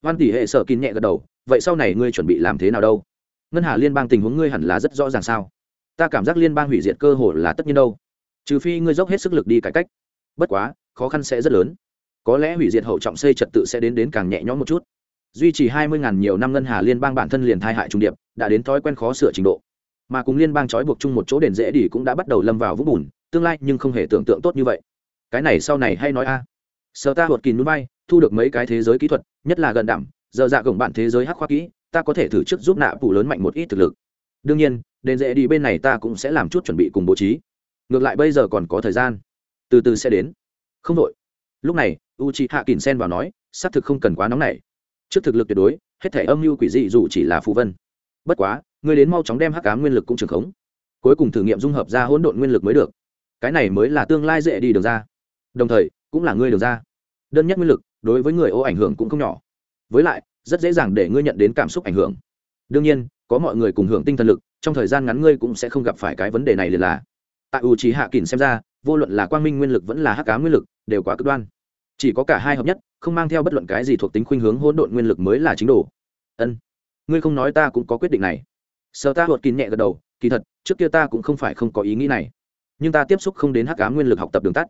Văn tỷ hệ sở kín nhẹ gật đầu, vậy sau này ngươi chuẩn bị làm thế nào đâu? Ngân hà liên bang tình huống ngươi hẳn là rất rõ ràng sao? Ta cảm giác liên bang hủy diệt cơ hội là tất nhiên đâu. Trừ phi ngươi dốc hết sức lực đi cải cách. Bất quá, khó khăn sẽ rất lớn. Có lẽ hủy diệt hậu trọng xây trật tự sẽ đến đến càng nhẹ nhõm một chút. Duy trì hai mươi ngàn nhiều năm ngân hà liên bang bản thân liền thai hại trung điệp, đã đến thói quen khó sửa trình độ mà cùng liên bang trói buộc chung một chỗ đền dễ đi cũng đã bắt đầu lâm vào vũng bùn, tương lai nhưng không hề tưởng tượng tốt như vậy. Cái này sau này hay nói a. À. sợ ta hột kín núi bay, thu được mấy cái thế giới kỹ thuật, nhất là gần đảm giờ dạ gồng bạn thế giới hắc khoa kỹ, ta có thể thử trước giúp nạ phủ lớn mạnh một ít thực lực. Đương nhiên, đền dễ đi bên này ta cũng sẽ làm chút chuẩn bị cùng bố trí. Ngược lại bây giờ còn có thời gian. Từ từ sẽ đến. Không đội lúc này u c h i hạ kỳn sen vào nói, xác thực không cần quá nóng này trước thực lực tuyệt đối, hết thể âm mưu quỷ dị dù chỉ là phù vân. Bất quá Ngươi đến mau chóng đem hắc ám nguyên lực cũng trường khống. Cuối cùng thử nghiệm dung hợp ra hỗn độn nguyên lực mới được. Cái này mới là tương lai dễ đi được ra. Đồng thời, cũng là ngươi được ra. Đơn nhất nguyên lực, đối với người ô ảnh hưởng cũng không nhỏ. Với lại, rất dễ dàng để ngươi nhận đến cảm xúc ảnh hưởng. Đương nhiên, có mọi người cùng hưởng tinh thần lực, trong thời gian ngắn ngươi cũng sẽ không gặp phải cái vấn đề này liền là. Tại u trí hạ kỳn xem ra, vô luận là quang minh nguyên lực vẫn là hắc cá nguyên lực, đều quá cực đoan. Chỉ có cả hai hợp nhất, không mang theo bất luận cái gì thuộc tính khuynh hướng hỗn độn nguyên lực mới là chính đồ. Ân, ngươi không nói ta cũng có quyết định này sợ ta huột kín nhẹ gật đầu, kỳ thật, trước kia ta cũng không phải không có ý nghĩ này. Nhưng ta tiếp xúc không đến hắc cá nguyên lực học tập đường tắt,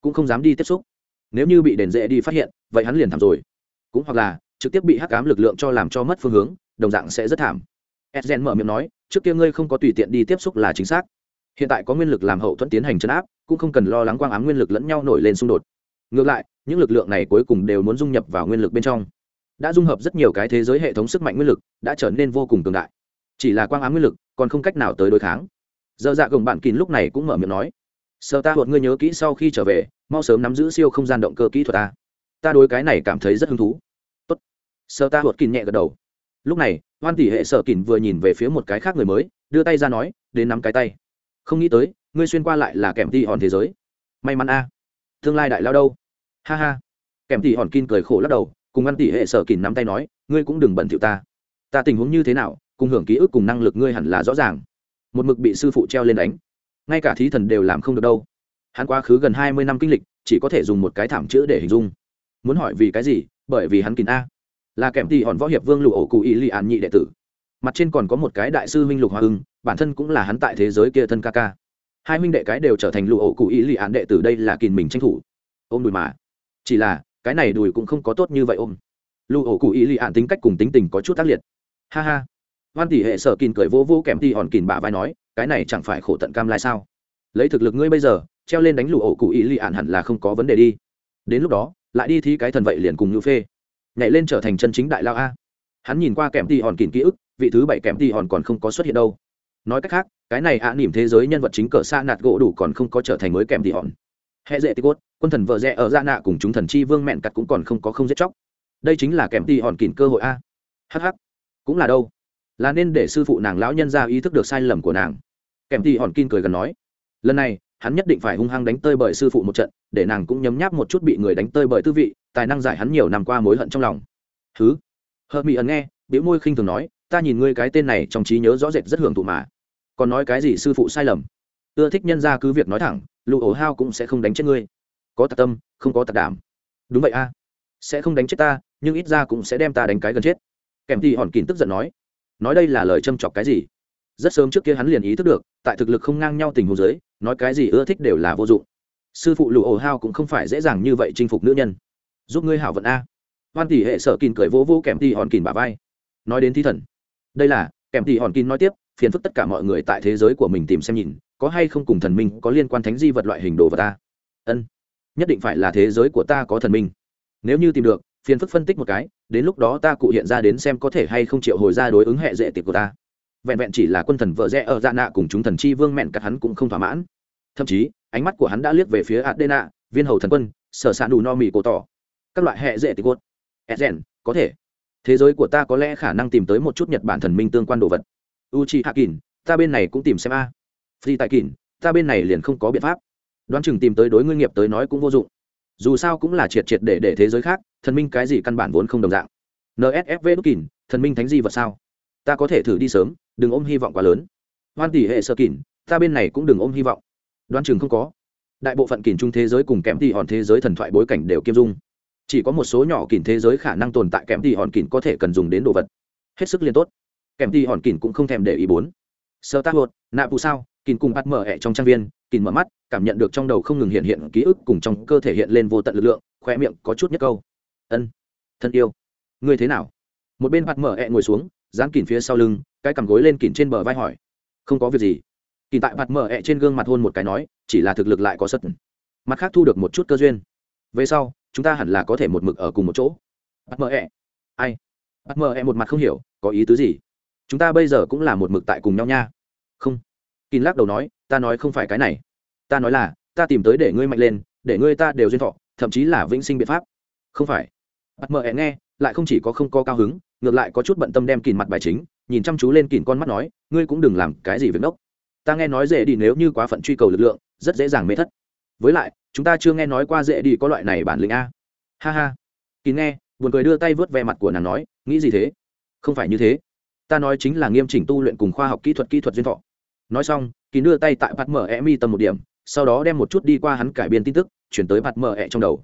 cũng không dám đi tiếp xúc. Nếu như bị đền dễ đi phát hiện, vậy hắn liền thảm rồi. Cũng hoặc là, trực tiếp bị hắc cám lực lượng cho làm cho mất phương hướng, đồng dạng sẽ rất thảm. Edgen mở miệng nói, trước kia ngươi không có tùy tiện đi tiếp xúc là chính xác. Hiện tại có nguyên lực làm hậu thuẫn tiến hành chấn áp, cũng không cần lo lắng quang ám nguyên lực lẫn nhau nổi lên xung đột. Ngược lại, những lực lượng này cuối cùng đều muốn dung nhập vào nguyên lực bên trong. Đã dung hợp rất nhiều cái thế giới hệ thống sức mạnh nguyên lực, đã trở nên vô cùng cường đại chỉ là quang ám nguyên lực, còn không cách nào tới đối kháng. Dơ dạ gồng bạn kín lúc này cũng mở miệng nói sợ ta hột ngươi nhớ kỹ sau khi trở về, mau sớm nắm giữ siêu không gian động cơ kỹ thuật ta. Ta đối cái này cảm thấy rất hứng thú. Tốt. Sợ ta hột kín nhẹ gật đầu. Lúc này, hoan tỷ hệ sợ kín vừa nhìn về phía một cái khác người mới, đưa tay ra nói, đến nắm cái tay. Không nghĩ tới, ngươi xuyên qua lại là kèm tỷ hòn thế giới. May mắn a. Tương lai đại lao đâu? Ha ha. Kèm tỷ hòn kín cười khổ lắc đầu, cùng ăn tỷ hệ sợ kín nắm tay nói, ngươi cũng đừng bẩn thỉu ta. Ta tình huống như thế nào cùng hưởng ký ức cùng năng lực ngươi hẳn là rõ ràng. Một mực bị sư phụ treo lên đánh. Ngay cả thí thần đều làm không được đâu. Hắn quá khứ gần hai mươi năm kinh lịch, chỉ có thể dùng một cái thảm chữ để hình dung. Muốn hỏi vì cái gì? Bởi vì hắn kín a. Là kèm thì hòn võ hiệp vương lụ ổ cụ ý li an nhị đệ tử. Mặt trên còn có một cái đại sư huynh lục hoa hưng bản thân cũng là hắn tại thế giới kia thân ca ca. Hai huynh đệ cái đều trở thành lụ ổ cụ ý li an đệ tử đây là kìn mình tranh thủ. Ôm đùi mà. Chỉ là, cái này đùi cũng không có tốt như vậy ôm. Lụ ổ cụ ý li an tính cách cùng tính tình có chút tác liệt. Ha ha hoan tỷ hệ sở kìn cười vô vô kèm tỷ hòn kìn bả vai nói cái này chẳng phải khổ tận cam lai sao? Lấy thực lực ngươi bây giờ treo lên đánh lụ ổ cụ ý lì ạn hẳn là không có vấn đề đi. Đến lúc đó lại đi thi cái thần vậy liền cùng ngữ phê. Nhảy lên trở thành chân chính đại lao a. Hắn nhìn qua kèm tỷ hòn kìm ký ức vị thứ bảy kèm tỷ hòn còn không có xuất hiện đâu. Nói cách khác cái này ạ à, nỉm thế giới nhân vật chính cỡ xa nạt gỗ đủ còn không có trở thành mới kèm tỷ hòn. Hệ dễ tí cốt quân thần vợ rẽ ở gia nạ cùng chúng thần chi vương mẹn cặt cũng còn không có không giết chóc. Đây chính là kèm tỷ hòn kìm cơ hội a. Hh cũng là đâu? Là nên để sư phụ nàng lão nhân ra ý thức được sai lầm của nàng. Kèm thì hòn kin cười gần nói, lần này, hắn nhất định phải hung hăng đánh tơi bởi sư phụ một trận, để nàng cũng nhấm nháp một chút bị người đánh tơi bởi tư vị, tài năng giải hắn nhiều năm qua mối hận trong lòng. Thứ hờ mỹ ẩn nghe biểu môi khinh thường nói, ta nhìn ngươi cái tên này trong trí nhớ rõ rệt rất hưởng thụ mà. Còn nói cái gì sư phụ sai lầm? Ưa thích nhân ra cứ việc nói thẳng lụ ổ hao cũng sẽ không đánh chết ngươi. Có tạc tâm, không có tạc đảm. Đúng vậy a, sẽ không đánh chết ta, nhưng ít ra cũng sẽ đem ta đánh cái gần chết. Kèm thì hòn kín tức giận nói nói đây là lời châm chọc cái gì? Rất sớm trước kia hắn liền ý thức được, tại thực lực không ngang nhau tình huống giới nói cái gì ưa thích đều là vô dụng. Sư phụ lụ ổ hao cũng không phải dễ dàng như vậy chinh phục nữ nhân. Giúp ngươi hảo vận a. Hoan tỷ hệ sở kín cười vô vô kèm tỷ hòn kín bà vai. Nói đến thi thần. Đây là, kèm tỷ hòn kín nói tiếp, phiền phức tất cả mọi người tại thế giới của mình tìm xem nhìn, có hay không cùng thần minh có liên quan thánh di vật loại hình đồ vật ta ân. Nhất định phải là thế giới của ta có thần minh. Nếu như tìm được phiền phức phân tích một cái, đến lúc đó ta cụ hiện ra đến xem có thể hay không triệu hồi ra đối ứng hệ dễ tiệp của ta. Vẹn vẹn chỉ là quân thần vợ rẽ ở dạ nạ cùng chúng thần chi vương mẹn cắt hắn cũng không thỏa mãn. Thậm chí, ánh mắt của hắn đã liếc về phía adena, viên hầu thần quân, sở s đủ no mì cổ tỏ. Các loại hệ dễ tiệp cốt edgen có thể. Thế giới của ta có lẽ khả năng tìm tới một chút nhật bản thần minh tương quan đồ vật. U chi hạ kín ta bên này cũng tìm xem a. À. phi tại kín ta bên này liền không có biện pháp. Đoán chừng tìm tới đối ngư nghiệp tới nói cũng vô dụng. Dù sao cũng là triệt triệt để để thế giới khác thần minh cái gì căn bản vốn không đồng dạng. Nsfv đúc kín thần minh thánh gì vật sao? Ta có thể thử đi sớm, đừng ôm hy vọng quá lớn. Hoan tỷ hệ sơ kỳn ta bên này cũng đừng ôm hy vọng. Đoan chừng không có. Đại bộ phận kỳn trung thế giới cùng kém tỷ hòn thế giới thần thoại bối cảnh đều kiêm dung. Chỉ có một số nhỏ kỳn thế giới khả năng tồn tại kém tỷ hòn kỳn có thể cần dùng đến đồ vật. Hết sức liên tốt. Kèm tỷ hòn kỳn cũng không thèm để ý bốn. Sơ tác hột, nạ vụ sao kỳn cùng bắt mở ẹ trong trang viên kỳn mở mắt, cảm nhận được trong đầu không ngừng hiện hiện ký ức cùng trong cơ thể hiện lên vô tận lực lượng khoe miệng có chút nhất câu ân, thân yêu. Ngươi thế nào? Một bên mặt mở ẹ ngồi xuống, dán kìn phía sau lưng, cái cằm gối lên kìn trên bờ vai hỏi. Không có việc gì. Kìn tại mặt mở ẹ trên gương mặt hôn một cái nói, chỉ là thực lực lại có sật. Mặt khác thu được một chút cơ duyên. Về sau, chúng ta hẳn là có thể một mực ở cùng một chỗ. Mặt mở ẹ. Ai? Mặt mở ẹ một mặt không hiểu, có ý tứ gì? Chúng ta bây giờ cũng là một mực tại cùng nhau nha. Không. Kín lắc đầu nói, ta nói không phải cái này. Ta nói là, ta tìm tới để ngươi mạnh lên, để ngươi ta đều duyên thọ, thậm chí là vĩnh sinh biện pháp không phải. Bắt mờ hẹn nghe, lại không chỉ có không có cao hứng, ngược lại có chút bận tâm đem kìn mặt bài chính, nhìn chăm chú lên kìn con mắt nói, ngươi cũng đừng làm cái gì việc nốc. Ta nghe nói dễ đi nếu như quá phận truy cầu lực lượng, rất dễ dàng mê thất. Với lại, chúng ta chưa nghe nói qua dễ đi có loại này bản lĩnh a. Ha ha. Kín nghe, buồn cười đưa tay vớt ve mặt của nàng nói, nghĩ gì thế? Không phải như thế. Ta nói chính là nghiêm chỉnh tu luyện cùng khoa học kỹ thuật kỹ thuật duyên thọ. Nói xong kỳ đưa tay tại bạt mở e mi tầm một điểm, sau đó đem một chút đi qua hắn cải biên tin tức, chuyển tới bạt mở e trong đầu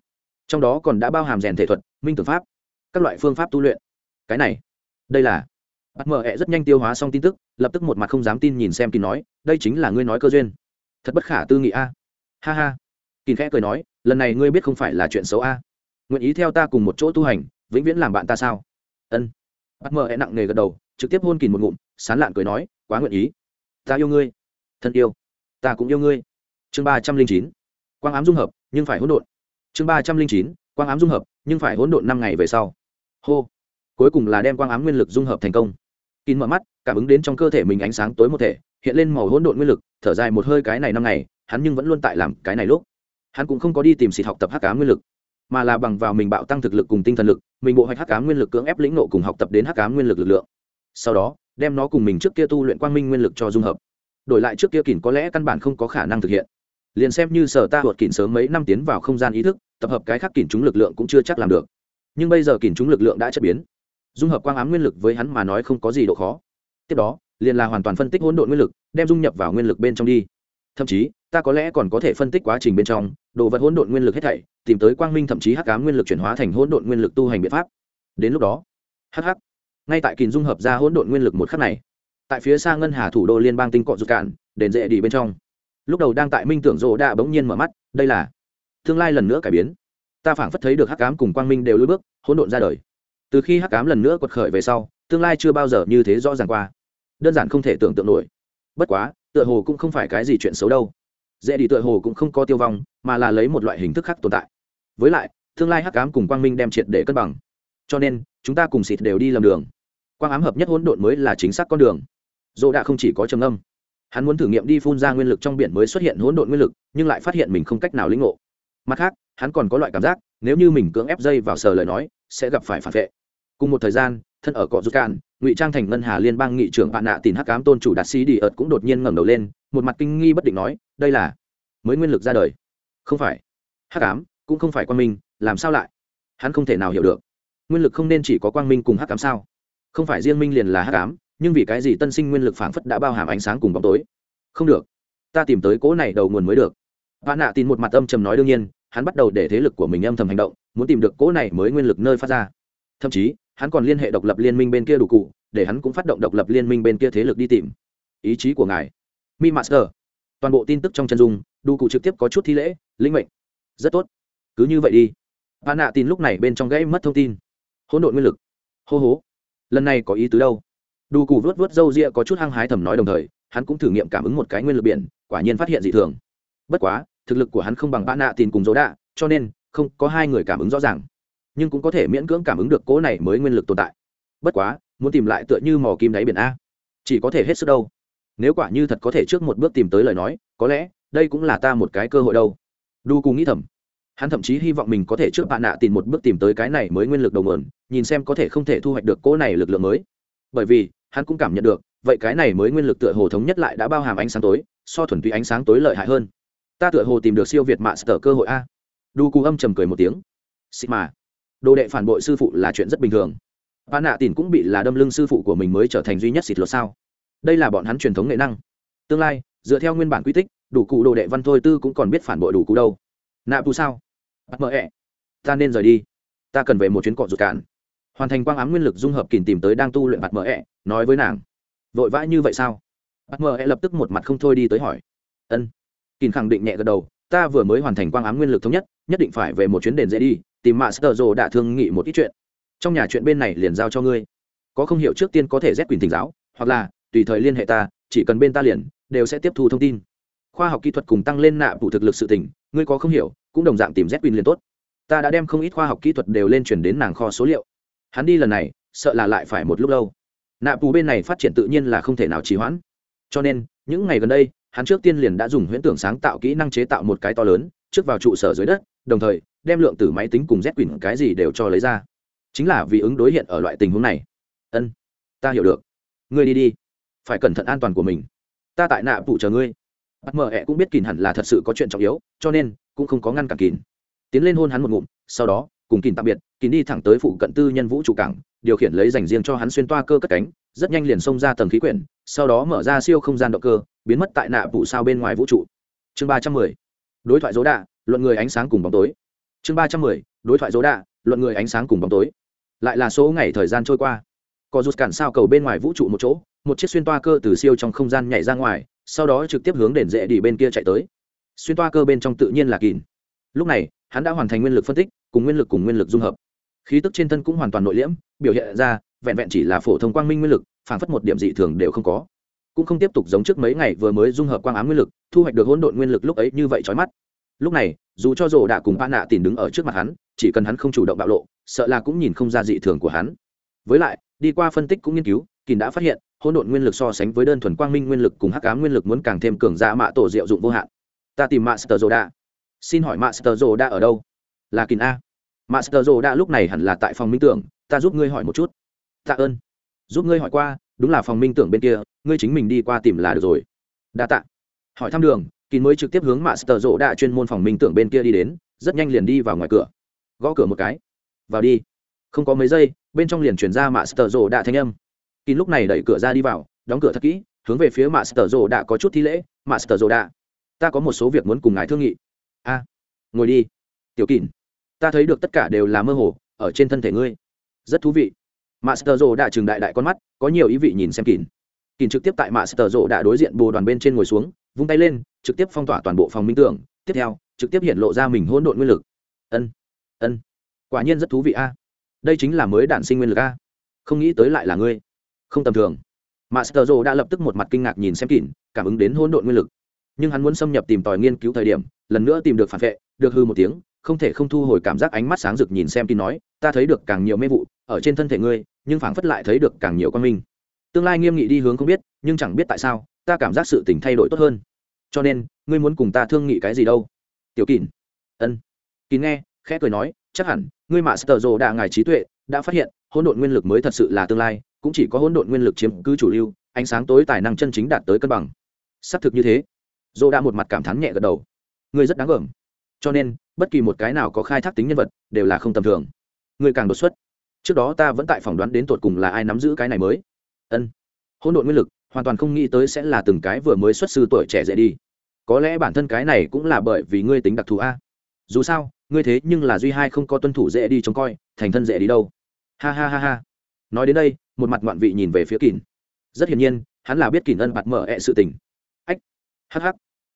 trong đó còn đã bao hàm rèn thể thuật, minh tử pháp, các loại phương pháp tu luyện. Cái này, đây là bắt mở e rất nhanh tiêu hóa xong tin tức, lập tức một mặt không dám tin nhìn xem kỳ nói, đây chính là ngươi nói cơ duyên. Thật bất khả tư nghị a. Ha ha. Kỳ khẽ cười nói, lần này ngươi biết không phải là chuyện xấu a. Nguyện ý theo ta cùng một chỗ tu hành, vĩnh viễn làm bạn ta sao? Ân. Bắt mờ e nặng nề gật đầu, trực tiếp hôn kỳ một ngụm, sán lạn cười nói, quá nguyện ý. Ta yêu ngươi. Thân yêu. Ta cũng yêu ngươi. Chương ba trăm linh chín. Quang ám dung hợp, nhưng phải hỗn độn chương ba trăm linh chín, quang ám dung hợp, nhưng phải hỗn độn năm ngày về sau. Hô. Cuối cùng là đem quang ám nguyên lực dung hợp thành công. Kín mở mắt, cảm ứng đến trong cơ thể mình ánh sáng tối một thể, hiện lên màu hỗn độn nguyên lực, thở dài một hơi cái này năm ngày, hắn nhưng vẫn luôn tại làm cái này lúc. Hắn cũng không có đi tìm xịt học tập hắc cá nguyên lực, mà là bằng vào mình bạo tăng thực lực cùng tinh thần lực, mình bộ hoạch hắc cá nguyên lực cưỡng ép lĩnh nộ cùng học tập đến hắc cá nguyên lực lực lượng. Sau đó, đem nó cùng mình trước kia tu luyện quang minh nguyên lực cho dung hợp. Đổi lại trước kia kỳn có lẽ căn bản không có khả năng thực hiện. Liền xem như sở ta huột kỳn sớm mấy năm tiến vào không gian ý thức tập hợp cái khác kìm chúng lực lượng cũng chưa chắc làm được. Nhưng bây giờ kìm chúng lực lượng đã chất biến. Dung hợp quang ám nguyên lực với hắn mà nói không có gì độ khó. Tiếp đó, liền là hoàn toàn phân tích hỗn độn nguyên lực, đem dung nhập vào nguyên lực bên trong đi. Thậm chí, ta có lẽ còn có thể phân tích quá trình bên trong, đồ vật hỗn độn nguyên lực hết thảy, tìm tới quang minh thậm chí hắc ám nguyên lực chuyển hóa thành hỗn độn nguyên lực tu hành biện pháp. Đến lúc đó, hắc hắc, ngay tại kìn dung hợp ra hỗn độn nguyên lực một khắc này, tại phía xa ngân hà thủ đô liên bang tinh cọ rụt cạn, đền dễ đi bên trong. Lúc đầu đang tại minh tưởng rộ đã bỗng nhiên mở mắt, đây là tương lai lần nữa cải biến. Ta phảng phất thấy được hắc ám cùng quang minh đều lưỡi bước, hỗn độn ra đời. Từ khi hắc ám lần nữa quật khởi về sau, tương lai chưa bao giờ như thế rõ ràng qua. Đơn giản không thể tưởng tượng nổi. Bất quá, tựa hồ cũng không phải cái gì chuyện xấu đâu. Dễ đi tựa hồ cũng không có tiêu vong, mà là lấy một loại hình thức khác tồn tại. Với lại, tương lai hắc ám cùng quang minh đem triệt để cân bằng. Cho nên, chúng ta cùng xịt đều đi lầm đường. Quang ám hợp nhất hỗn độn mới là chính xác con đường. Dỗ đã không chỉ có trầm âm hắn muốn thử nghiệm đi phun ra nguyên lực trong biển mới xuất hiện hỗn độn nguyên lực, nhưng lại phát hiện mình không cách nào lĩnh ngộ mặt khác, hắn còn có loại cảm giác, nếu như mình cưỡng ép dây vào sờ lời nói, sẽ gặp phải phản vệ. Cùng một thời gian, thân ở cọ rút can ngụy trang thành ngân hà liên bang nghị trưởng bạn nạ tìm hắc cám tôn chủ đạt sĩ đi ợt cũng đột nhiên ngẩng đầu lên, một mặt kinh nghi bất định nói, đây là mới nguyên lực ra đời. Không phải. Hắc ám cũng không phải quan minh, làm sao lại? Hắn không thể nào hiểu được. Nguyên lực không nên chỉ có quang minh cùng hắc ám sao? Không phải riêng minh liền là hắc ám, nhưng vì cái gì tân sinh nguyên lực phảng phất đã bao hàm ánh sáng cùng bóng tối? Không được. Ta tìm tới cỗ này đầu nguồn mới được. Bạn nạ tin một mặt âm trầm nói đương nhiên hắn bắt đầu để thế lực của mình âm thầm hành động, muốn tìm được cỗ này mới nguyên lực nơi phát ra. Thậm chí, hắn còn liên hệ độc lập liên minh bên kia đủ cụ, để hắn cũng phát động độc lập liên minh bên kia thế lực đi tìm. Ý chí của ngài. Mi master. Toàn bộ tin tức trong chân dung, đủ cụ trực tiếp có chút thi lễ, linh mệnh. Rất tốt. Cứ như vậy đi. Bà nạ tin lúc này bên trong gãy mất thông tin. Hỗn độn nguyên lực. Hô hố. Lần này có ý tứ đâu? Đủ cụ vớt vớt râu ria có chút hăng hái thầm nói đồng thời, hắn cũng thử nghiệm cảm ứng một cái nguyên lực biển, quả nhiên phát hiện dị thường. Bất quá thực lực của hắn không bằng bã nạ tin cùng dấu đạ, cho nên không có hai người cảm ứng rõ ràng. Nhưng cũng có thể miễn cưỡng cảm ứng được cỗ này mới nguyên lực tồn tại. Bất quá, muốn tìm lại tựa như mò kim đáy biển a, chỉ có thể hết sức đâu. Nếu quả như thật có thể trước một bước tìm tới lời nói, có lẽ đây cũng là ta một cái cơ hội đâu. Đu cùng nghĩ thầm. Hắn thậm chí hy vọng mình có thể trước bạn nạ tìm một bước tìm tới cái này mới nguyên lực đầu nguồn, nhìn xem có thể không thể thu hoạch được cỗ này lực lượng mới. Bởi vì, hắn cũng cảm nhận được, vậy cái này mới nguyên lực tựa hồ thống nhất lại đã bao hàm ánh sáng tối, so thuần túy ánh sáng tối lợi hại hơn ta tựa hồ tìm được siêu việt mạ sở cơ hội a. Đu cù âm trầm cười một tiếng. Xịt mà. Đồ đệ phản bội sư phụ là chuyện rất bình thường. Bạn nạ tìn cũng bị là đâm lưng sư phụ của mình mới trở thành duy nhất xịt lột sao? Đây là bọn hắn truyền thống nghệ năng. Tương lai, dựa theo nguyên bản quy tích đủ cụ đồ đệ văn thôi tư cũng còn biết phản bội đủ cụ đâu. Nạ tu sao? Bắt mỡ ẹ. Ta nên rời đi. Ta cần về một chuyến cọ rụt cạn. Hoàn thành quang ám nguyên lực dung hợp kìm tìm tới đang tu luyện mặt mỡ ẹ, nói với nàng. Vội vã như vậy sao? Bạt mỡ ẹ lập tức một mặt không thôi đi tới hỏi. Ân kìm khẳng định nhẹ gật đầu, ta vừa mới hoàn thành quang ám nguyên lực thống nhất nhất định phải về một chuyến đền dễ đi, tìm mạ sơ rồ đã thương nghị một ít chuyện. Trong nhà chuyện bên này liền giao cho ngươi. Có không hiểu trước tiên có thể rét quyền thỉnh giáo, hoặc là, tùy thời liên hệ ta, chỉ cần bên ta liền, đều sẽ tiếp thu thông tin. Khoa học kỹ thuật cùng tăng lên nạ phụ thực lực sự tỉnh ngươi có không hiểu, cũng đồng dạng tìm z quyền liền tốt. Ta đã đem không ít khoa học kỹ thuật đều lên chuyển đến nàng kho số liệu. Hắn đi lần này, sợ là lại phải một lúc lâu. Nạ phụ bên này phát triển tự nhiên là không thể nào trì hoãn. Cho nên, những ngày gần đây hắn trước tiên liền đã dùng huyễn tưởng sáng tạo kỹ năng chế tạo một cái to lớn, trước vào trụ sở dưới đất, đồng thời, đem lượng tử máy tính cùng z quyển cái gì đều cho lấy ra. Chính là vì ứng đối hiện ở loại tình huống này. Ân, ta hiểu được. Ngươi đi đi. Phải cẩn thận an toàn của mình. Ta tại nạ phụ chờ ngươi. Bắt mờ ẹ cũng biết kìn hẳn là thật sự có chuyện trọng yếu, cho nên cũng không có ngăn cản kìn tiến lên hôn hắn một ngụm, sau đó, cùng kìn tạm biệt kìn đi thẳng tới phụ cận tư nhân vũ trụ cảng, điều khiển lấy dành riêng cho hắn xuyên toa cơ cất cánh rất nhanh liền xông ra tầng khí quyển, sau đó mở ra siêu không gian động cơ, biến mất tại nạ vụ sao bên ngoài vũ trụ. Chương ba trăm mười, đối thoại dỗ đạ, luận người ánh sáng cùng bóng tối. Chương ba trăm mười, đối thoại dỗ đạ, luận người ánh sáng cùng bóng tối. Lại là số ngày thời gian trôi qua. Có rút cản sao cầu bên ngoài vũ trụ một chỗ, một chiếc xuyên toa cơ từ siêu trong không gian nhảy ra ngoài, sau đó trực tiếp hướng đền dễ đi bên kia chạy tới. Xuyên toa cơ bên trong tự nhiên là kín. Lúc này, hắn đã hoàn thành nguyên lực phân tích, cùng nguyên lực cùng nguyên lực dung hợp. Khí tức trên thân cũng hoàn toàn nội liễm, biểu hiện ra vẹn vẹn chỉ là phổ thông quang minh nguyên lực phản phất một điểm dị thường đều không có. Cũng không tiếp tục giống trước mấy ngày vừa mới dung hợp quang ám nguyên lực, thu hoạch được hỗn độn nguyên lực lúc ấy như vậy trói mắt. Lúc này, dù cho rổ đã cùng ba nạ tìm đứng ở trước mặt hắn, chỉ cần hắn không chủ động bạo lộ, sợ là cũng nhìn không ra dị thường của hắn. Với lại, đi qua phân tích cũng nghiên cứu kín đã phát hiện, hỗn độn nguyên lực so sánh với đơn thuần quang minh nguyên lực cùng hắc ám nguyên lực muốn càng thêm cường ra mạ tổ diệu dụng vô hạn. Ta tìm master đa xin hỏi master đa ở đâu? Là kín a. Master đa lúc này hẳn là tại phòng minh tưởng, ta giúp ngươi hỏi một chút tạ ơn. Giúp ngươi hỏi qua đúng là phòng minh tưởng bên kia ngươi chính mình đi qua tìm là được rồi. Đa tạ. Hỏi thăm đường kín mới trực tiếp hướng master đạ chuyên môn phòng minh tưởng bên kia đi đến rất nhanh liền đi vào ngoài cửa. Gõ cửa một cái. Vào đi. Không có mấy giây bên trong liền chuyển ra master đạ thanh âm. Kín lúc này đẩy cửa ra đi vào đóng cửa thật kỹ hướng về phía master rồ Đạ có chút thi lễ master rồ Đạ, ta có một số việc muốn cùng ngài thương nghị. A ngồi đi. Tiểu kín ta thấy được tất cả đều là mơ hồ ở trên thân thể ngươi. Rất thú vị master rồ đã trừng đại đại con mắt có nhiều ý vị nhìn xem kín kín trực tiếp tại master rồ đã đối diện bồ đoàn bên trên ngồi xuống vung tay lên trực tiếp phong tỏa toàn bộ phòng minh tưởng tiếp theo trực tiếp hiện lộ ra mình hỗn độn nguyên lực. Ân ân. Quả nhiên rất thú vị a. Đây chính là mới đản sinh nguyên lực a. Không nghĩ tới lại là ngươi. Không tầm thường. Master đã lập tức một mặt kinh ngạc nhìn xem kín, cảm ứng đến hỗn độn nguyên lực. Nhưng hắn muốn xâm nhập tìm tòi nghiên cứu thời điểm lần nữa tìm được phản vệ được hư một tiếng không thể không thu hồi cảm giác ánh mắt sáng rực nhìn xem tin nói, ta thấy được càng nhiều mê vụ ở trên thân thể ngươi, nhưng phảng phất lại thấy được càng nhiều quan minh tương lai nghiêm nghị đi hướng không biết, nhưng chẳng biết tại sao, ta cảm giác sự tình thay đổi tốt hơn. Cho nên, ngươi muốn cùng ta thương nghị cái gì đâu? Tiểu kỳn. Ân. Kín nghe, khẽ cười nói, chắc hẳn, ngươi mạ sờ rồ đa ngài trí tuệ, đã phát hiện, hỗn độn nguyên lực mới thật sự là tương lai, cũng chỉ có hỗn độn nguyên lực chiếm cứ chủ lưu, ánh sáng tối tài năng chân chính đạt tới cân bằng. Xác thực như thế. Dô đã một mặt cảm thán nhẹ gật đầu. Ngươi rất đáng gờm cho nên, bất kỳ một cái nào có khai thác tính nhân vật, đều là không tầm thường. Người càng đột xuất, trước đó ta vẫn tại phỏng đoán đến tột cùng là ai nắm giữ cái này mới. Ân. Hỗn độn nguyên lực, hoàn toàn không nghĩ tới sẽ là từng cái vừa mới xuất sư tuổi trẻ dễ đi. Có lẽ bản thân cái này cũng là bởi vì ngươi tính đặc thù a. Dù sao, ngươi thế nhưng là duy hai không có tuân thủ dễ đi trông coi, thành thân dễ đi đâu. Ha ha ha ha. Nói đến đây, một mặt ngoạn vị nhìn về phía kỳn. Rất hiển nhiên, hắn là biết kỳn ân bạt mở ẹ sự tình. Ách. Hh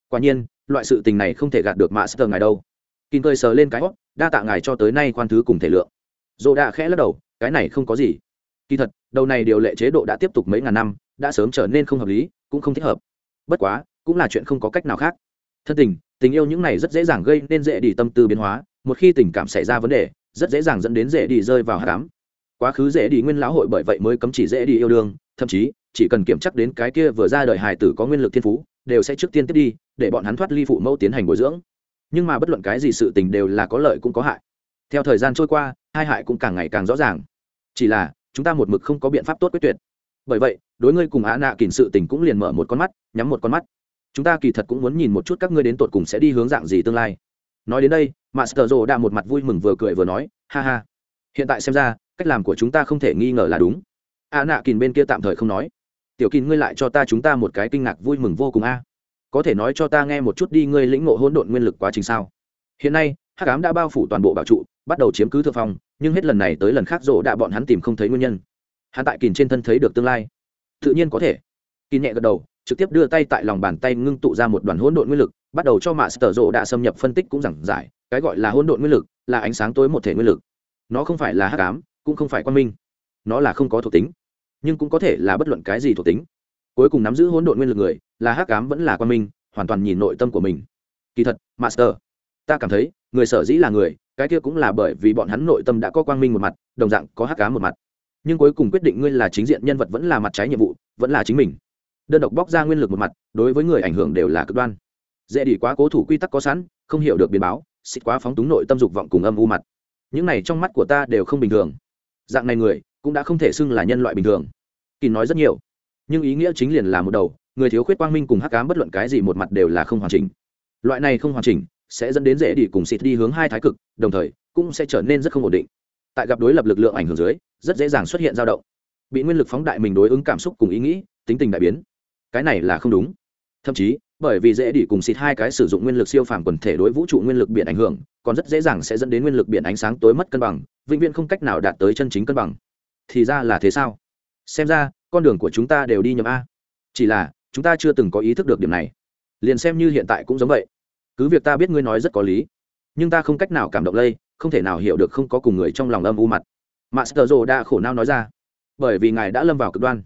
quả nhiên loại sự tình này không thể gạt được mạ sơ ngài đâu. Kín cười sờ lên cái hót đa tạ ngài cho tới nay khoan thứ cùng thể lượng. Dồ đã khẽ lắc đầu, cái này không có gì. Kỳ thật, đầu này điều lệ chế độ đã tiếp tục mấy ngàn năm, đã sớm trở nên không hợp lý, cũng không thích hợp. Bất quá, cũng là chuyện không có cách nào khác. Thân tình tình yêu những này rất dễ dàng gây nên dễ đi tâm tư biến hóa, một khi tình cảm xảy ra vấn đề, rất dễ dàng dẫn đến dễ đi rơi vào hạ cám. Quá khứ dễ đi nguyên lão hội bởi vậy mới cấm chỉ dễ đi yêu đương, thậm chí, chỉ cần kiểm chắc đến cái kia vừa ra đời hài tử có nguyên lực thiên phú đều sẽ trước tiên tiếp đi, để bọn hắn thoát ly phụ mẫu tiến hành bồi dưỡng. Nhưng mà bất luận cái gì sự tình đều là có lợi cũng có hại. Theo thời gian trôi qua, hai hại cũng càng ngày càng rõ ràng. Chỉ là, chúng ta một mực không có biện pháp tốt quyết tuyệt. Bởi vậy, đối ngươi cùng á nạ kỳn sự tình cũng liền mở một con mắt, nhắm một con mắt. Chúng ta kỳ thật cũng muốn nhìn một chút các ngươi đến tột cùng sẽ đi hướng dạng gì tương lai. Nói đến đây, master rồ đã một mặt vui mừng vừa cười vừa nói, ha ha. Hiện tại xem ra, cách làm của chúng ta không thể nghi ngờ là đúng. A nạ kìn bên kia tạm thời không nói tiểu kín ngươi lại cho ta chúng ta một cái kinh ngạc vui mừng vô cùng a. Có thể nói cho ta nghe một chút đi, ngươi lĩnh ngộ hỗn độn nguyên lực quá trình sao? Hiện nay, hắc ám đã bao phủ toàn bộ bảo trụ, bắt đầu chiếm cứ thượng phong, nhưng hết lần này tới lần khác rộ đã bọn hắn tìm không thấy nguyên nhân. Hắn tại kìn trên thân thấy được tương lai. Tự nhiên có thể. Kìn nhẹ gật đầu, trực tiếp đưa tay tại lòng bàn tay ngưng tụ ra một đoàn hỗn độn nguyên lực, bắt đầu cho mạ sở rộ đã xâm nhập phân tích cũng giảng giải, cái gọi là hỗn độn nguyên lực là ánh sáng tối một thể nguyên lực. Nó không phải là hắc ám, cũng không phải quan minh. Nó là không có thuộc tính nhưng cũng có thể là bất luận cái gì thuộc tính. Cuối cùng nắm giữ hỗn độn nguyên lực người, là hắc ám vẫn là quan minh, hoàn toàn nhìn nội tâm của mình. Kỳ thật, master, ta cảm thấy, người sở dĩ là người, cái kia cũng là bởi vì bọn hắn nội tâm đã có quang minh một mặt, đồng dạng có hắc ám một mặt. Nhưng cuối cùng quyết định ngươi là chính diện nhân vật vẫn là mặt trái nhiệm vụ, vẫn là chính mình. Đơn độc bóc ra nguyên lực một mặt, đối với người ảnh hưởng đều là cực đoan. Dễ đi quá cố thủ quy tắc có sẵn, không hiểu được biến báo, xịt quá phóng túng nội tâm dục vọng cùng âm u mặt. Những này trong mắt của ta đều không bình thường. Dạng này người cũng đã không thể xưng là nhân loại bình thường. Kỳ nói rất nhiều, nhưng ý nghĩa chính liền là một đầu, người thiếu khuyết quang minh cùng hắc ám bất luận cái gì một mặt đều là không hoàn chỉnh. Loại này không hoàn chỉnh sẽ dẫn đến dễ đi cùng xịt đi hướng hai thái cực, đồng thời cũng sẽ trở nên rất không ổn định. Tại gặp đối lập lực lượng ảnh hưởng dưới, rất dễ dàng xuất hiện dao động. Bị nguyên lực phóng đại mình đối ứng cảm xúc cùng ý nghĩ, tính tình đại biến. Cái này là không đúng. Thậm chí, bởi vì dễ đi cùng xịt hai cái sử dụng nguyên lực siêu phàm quần thể đối vũ trụ nguyên lực biển ảnh hưởng, còn rất dễ dàng sẽ dẫn đến nguyên lực biển ánh sáng tối mất cân bằng, vĩnh viễn không cách nào đạt tới chân chính cân bằng thì ra là thế sao? Xem ra, con đường của chúng ta đều đi nhầm a. Chỉ là, chúng ta chưa từng có ý thức được điểm này. Liền xem như hiện tại cũng giống vậy. Cứ việc ta biết ngươi nói rất có lý, nhưng ta không cách nào cảm động lây, không thể nào hiểu được không có cùng người trong lòng âm u mặt. Master rồ đã khổ não nói ra, bởi vì ngài đã lâm vào cực đoan.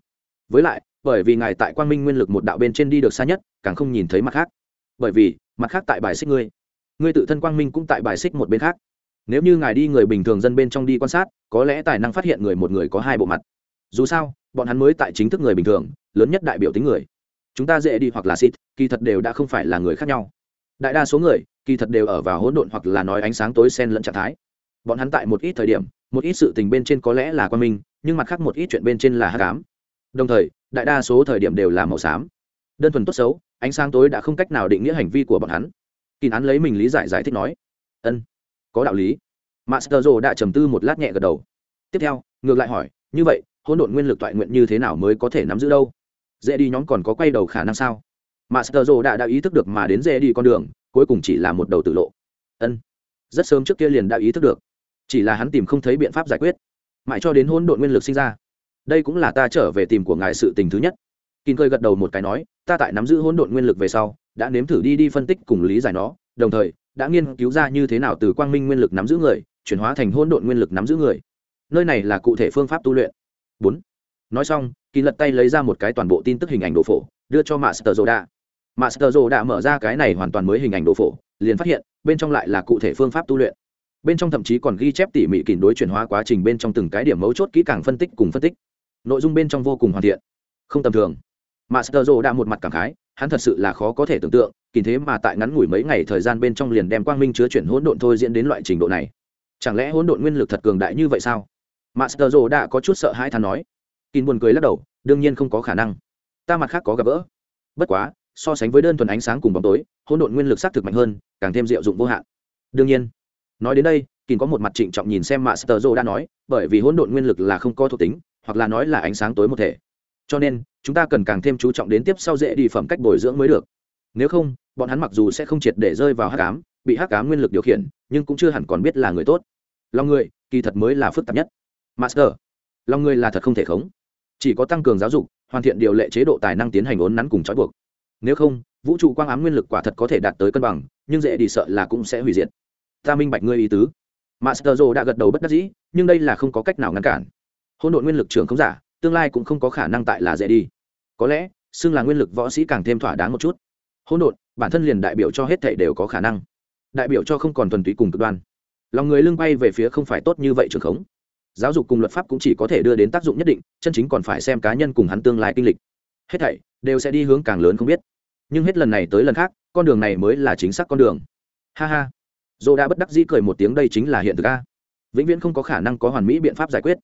Với lại, bởi vì ngài tại quang minh nguyên lực một đạo bên trên đi được xa nhất, càng không nhìn thấy mặt khác. Bởi vì, mặt khác tại bài xích ngươi. Ngươi tự thân quang minh cũng tại bài xích một bên khác nếu như ngài đi người bình thường dân bên trong đi quan sát, có lẽ tài năng phát hiện người một người có hai bộ mặt. Dù sao, bọn hắn mới tại chính thức người bình thường, lớn nhất đại biểu tính người. Chúng ta dễ đi hoặc là xịt, kỳ thật đều đã không phải là người khác nhau. Đại đa số người, kỳ thật đều ở vào hỗn độn hoặc là nói ánh sáng tối sen lẫn trạng thái. Bọn hắn tại một ít thời điểm, một ít sự tình bên trên có lẽ là quan minh, nhưng mặt khác một ít chuyện bên trên là hát cám đồng thời, đại đa số thời điểm đều là màu xám. Đơn thuần tốt xấu, ánh sáng tối đã không cách nào định nghĩa hành vi của bọn hắn. Kỳ án lấy mình lý giải giải thích nói, ân có đạo lý. Master rồ đã trầm tư một lát nhẹ gật đầu. Tiếp theo, ngược lại hỏi, như vậy, hỗn độn nguyên lực toại nguyện như thế nào mới có thể nắm giữ đâu? Dễ đi nhóm còn có quay đầu khả năng sao? Master rồ đã đã ý thức được mà đến dễ đi con đường, cuối cùng chỉ là một đầu tự lộ. Ân, rất sớm trước kia liền đã ý thức được. Chỉ là hắn tìm không thấy biện pháp giải quyết. Mãi cho đến hỗn độn nguyên lực sinh ra, đây cũng là ta trở về tìm của ngài sự tình thứ nhất. Kín cơi gật đầu một cái nói, ta tại nắm giữ hỗn độn nguyên lực về sau, đã nếm thử đi đi phân tích cùng lý giải nó, đồng thời đã nghiên cứu ra như thế nào từ quang minh nguyên lực nắm giữ người, chuyển hóa thành hỗn độn nguyên lực nắm giữ người. Nơi này là cụ thể phương pháp tu luyện. Bốn. Nói xong, kỳ lật tay lấy ra một cái toàn bộ tin tức hình ảnh đồ phổ, đưa cho master joda master joda mở ra cái này hoàn toàn mới hình ảnh đồ phổ, liền phát hiện, bên trong lại là cụ thể phương pháp tu luyện. Bên trong thậm chí còn ghi chép tỉ mỉ kỷ đối chuyển hóa quá trình bên trong từng cái điểm mấu chốt kỹ càng phân tích cùng phân tích. Nội dung bên trong vô cùng hoàn thiện. Không tầm thường. Master joda một mặt cảm khái, hắn thật sự là khó có thể tưởng tượng kỳ thế mà tại ngắn ngủi mấy ngày thời gian bên trong liền đem quang minh chứa chuyển hỗn độn thôi diễn đến loại trình độ này. Chẳng lẽ hỗn độn nguyên lực thật cường đại như vậy sao? Master rồ đã có chút sợ hãi thà nói. Kín buồn cười lắc đầu, đương nhiên không có khả năng. Ta mặt khác có gặp gỡ. Bất quá, so sánh với đơn thuần ánh sáng cùng bóng tối, hỗn độn nguyên lực xác thực mạnh hơn, càng thêm diệu dụng vô hạn. Đương nhiên, nói đến đây, kín có một mặt trịnh trọng nhìn xem master rồ đã nói, bởi vì hỗn độn nguyên lực là không có thuộc tính, hoặc là nói là ánh sáng tối một thể. Cho nên, chúng ta cần càng thêm chú trọng đến tiếp sau dễ đi phẩm cách bồi dưỡng mới được. Nếu không bọn hắn mặc dù sẽ không triệt để rơi vào hắc ám, bị hắc ám nguyên lực điều khiển, nhưng cũng chưa hẳn còn biết là người tốt. Lòng người, kỳ thật mới là phức tạp nhất. Master, lòng người là thật không thể khống. Chỉ có tăng cường giáo dục, hoàn thiện điều lệ chế độ tài năng tiến hành ốn nắn cùng trói buộc. Nếu không, vũ trụ quang ám nguyên lực quả thật có thể đạt tới cân bằng, nhưng dễ đi sợ là cũng sẽ hủy diệt. Ta minh bạch ngươi ý tứ. Master Joe đã gật đầu bất đắc dĩ, nhưng đây là không có cách nào ngăn cản. Hôn đội nguyên lực trưởng không giả, tương lai cũng không có khả năng tại là dễ đi. Có lẽ, xưng là nguyên lực võ sĩ càng thêm thỏa đáng một chút hỗn độn, bản thân liền đại biểu cho hết thảy đều có khả năng. Đại biểu cho không còn thuần túy cùng cực đoan. Lòng người lưng bay về phía không phải tốt như vậy trường khống. Giáo dục cùng luật pháp cũng chỉ có thể đưa đến tác dụng nhất định, chân chính còn phải xem cá nhân cùng hắn tương lai kinh lịch. Hết thảy đều sẽ đi hướng càng lớn không biết. Nhưng hết lần này tới lần khác, con đường này mới là chính xác con đường. Ha ha. Dô đã bất đắc dĩ cười một tiếng, đây chính là hiện thực a. Vĩnh viễn không có khả năng có hoàn mỹ biện pháp giải quyết.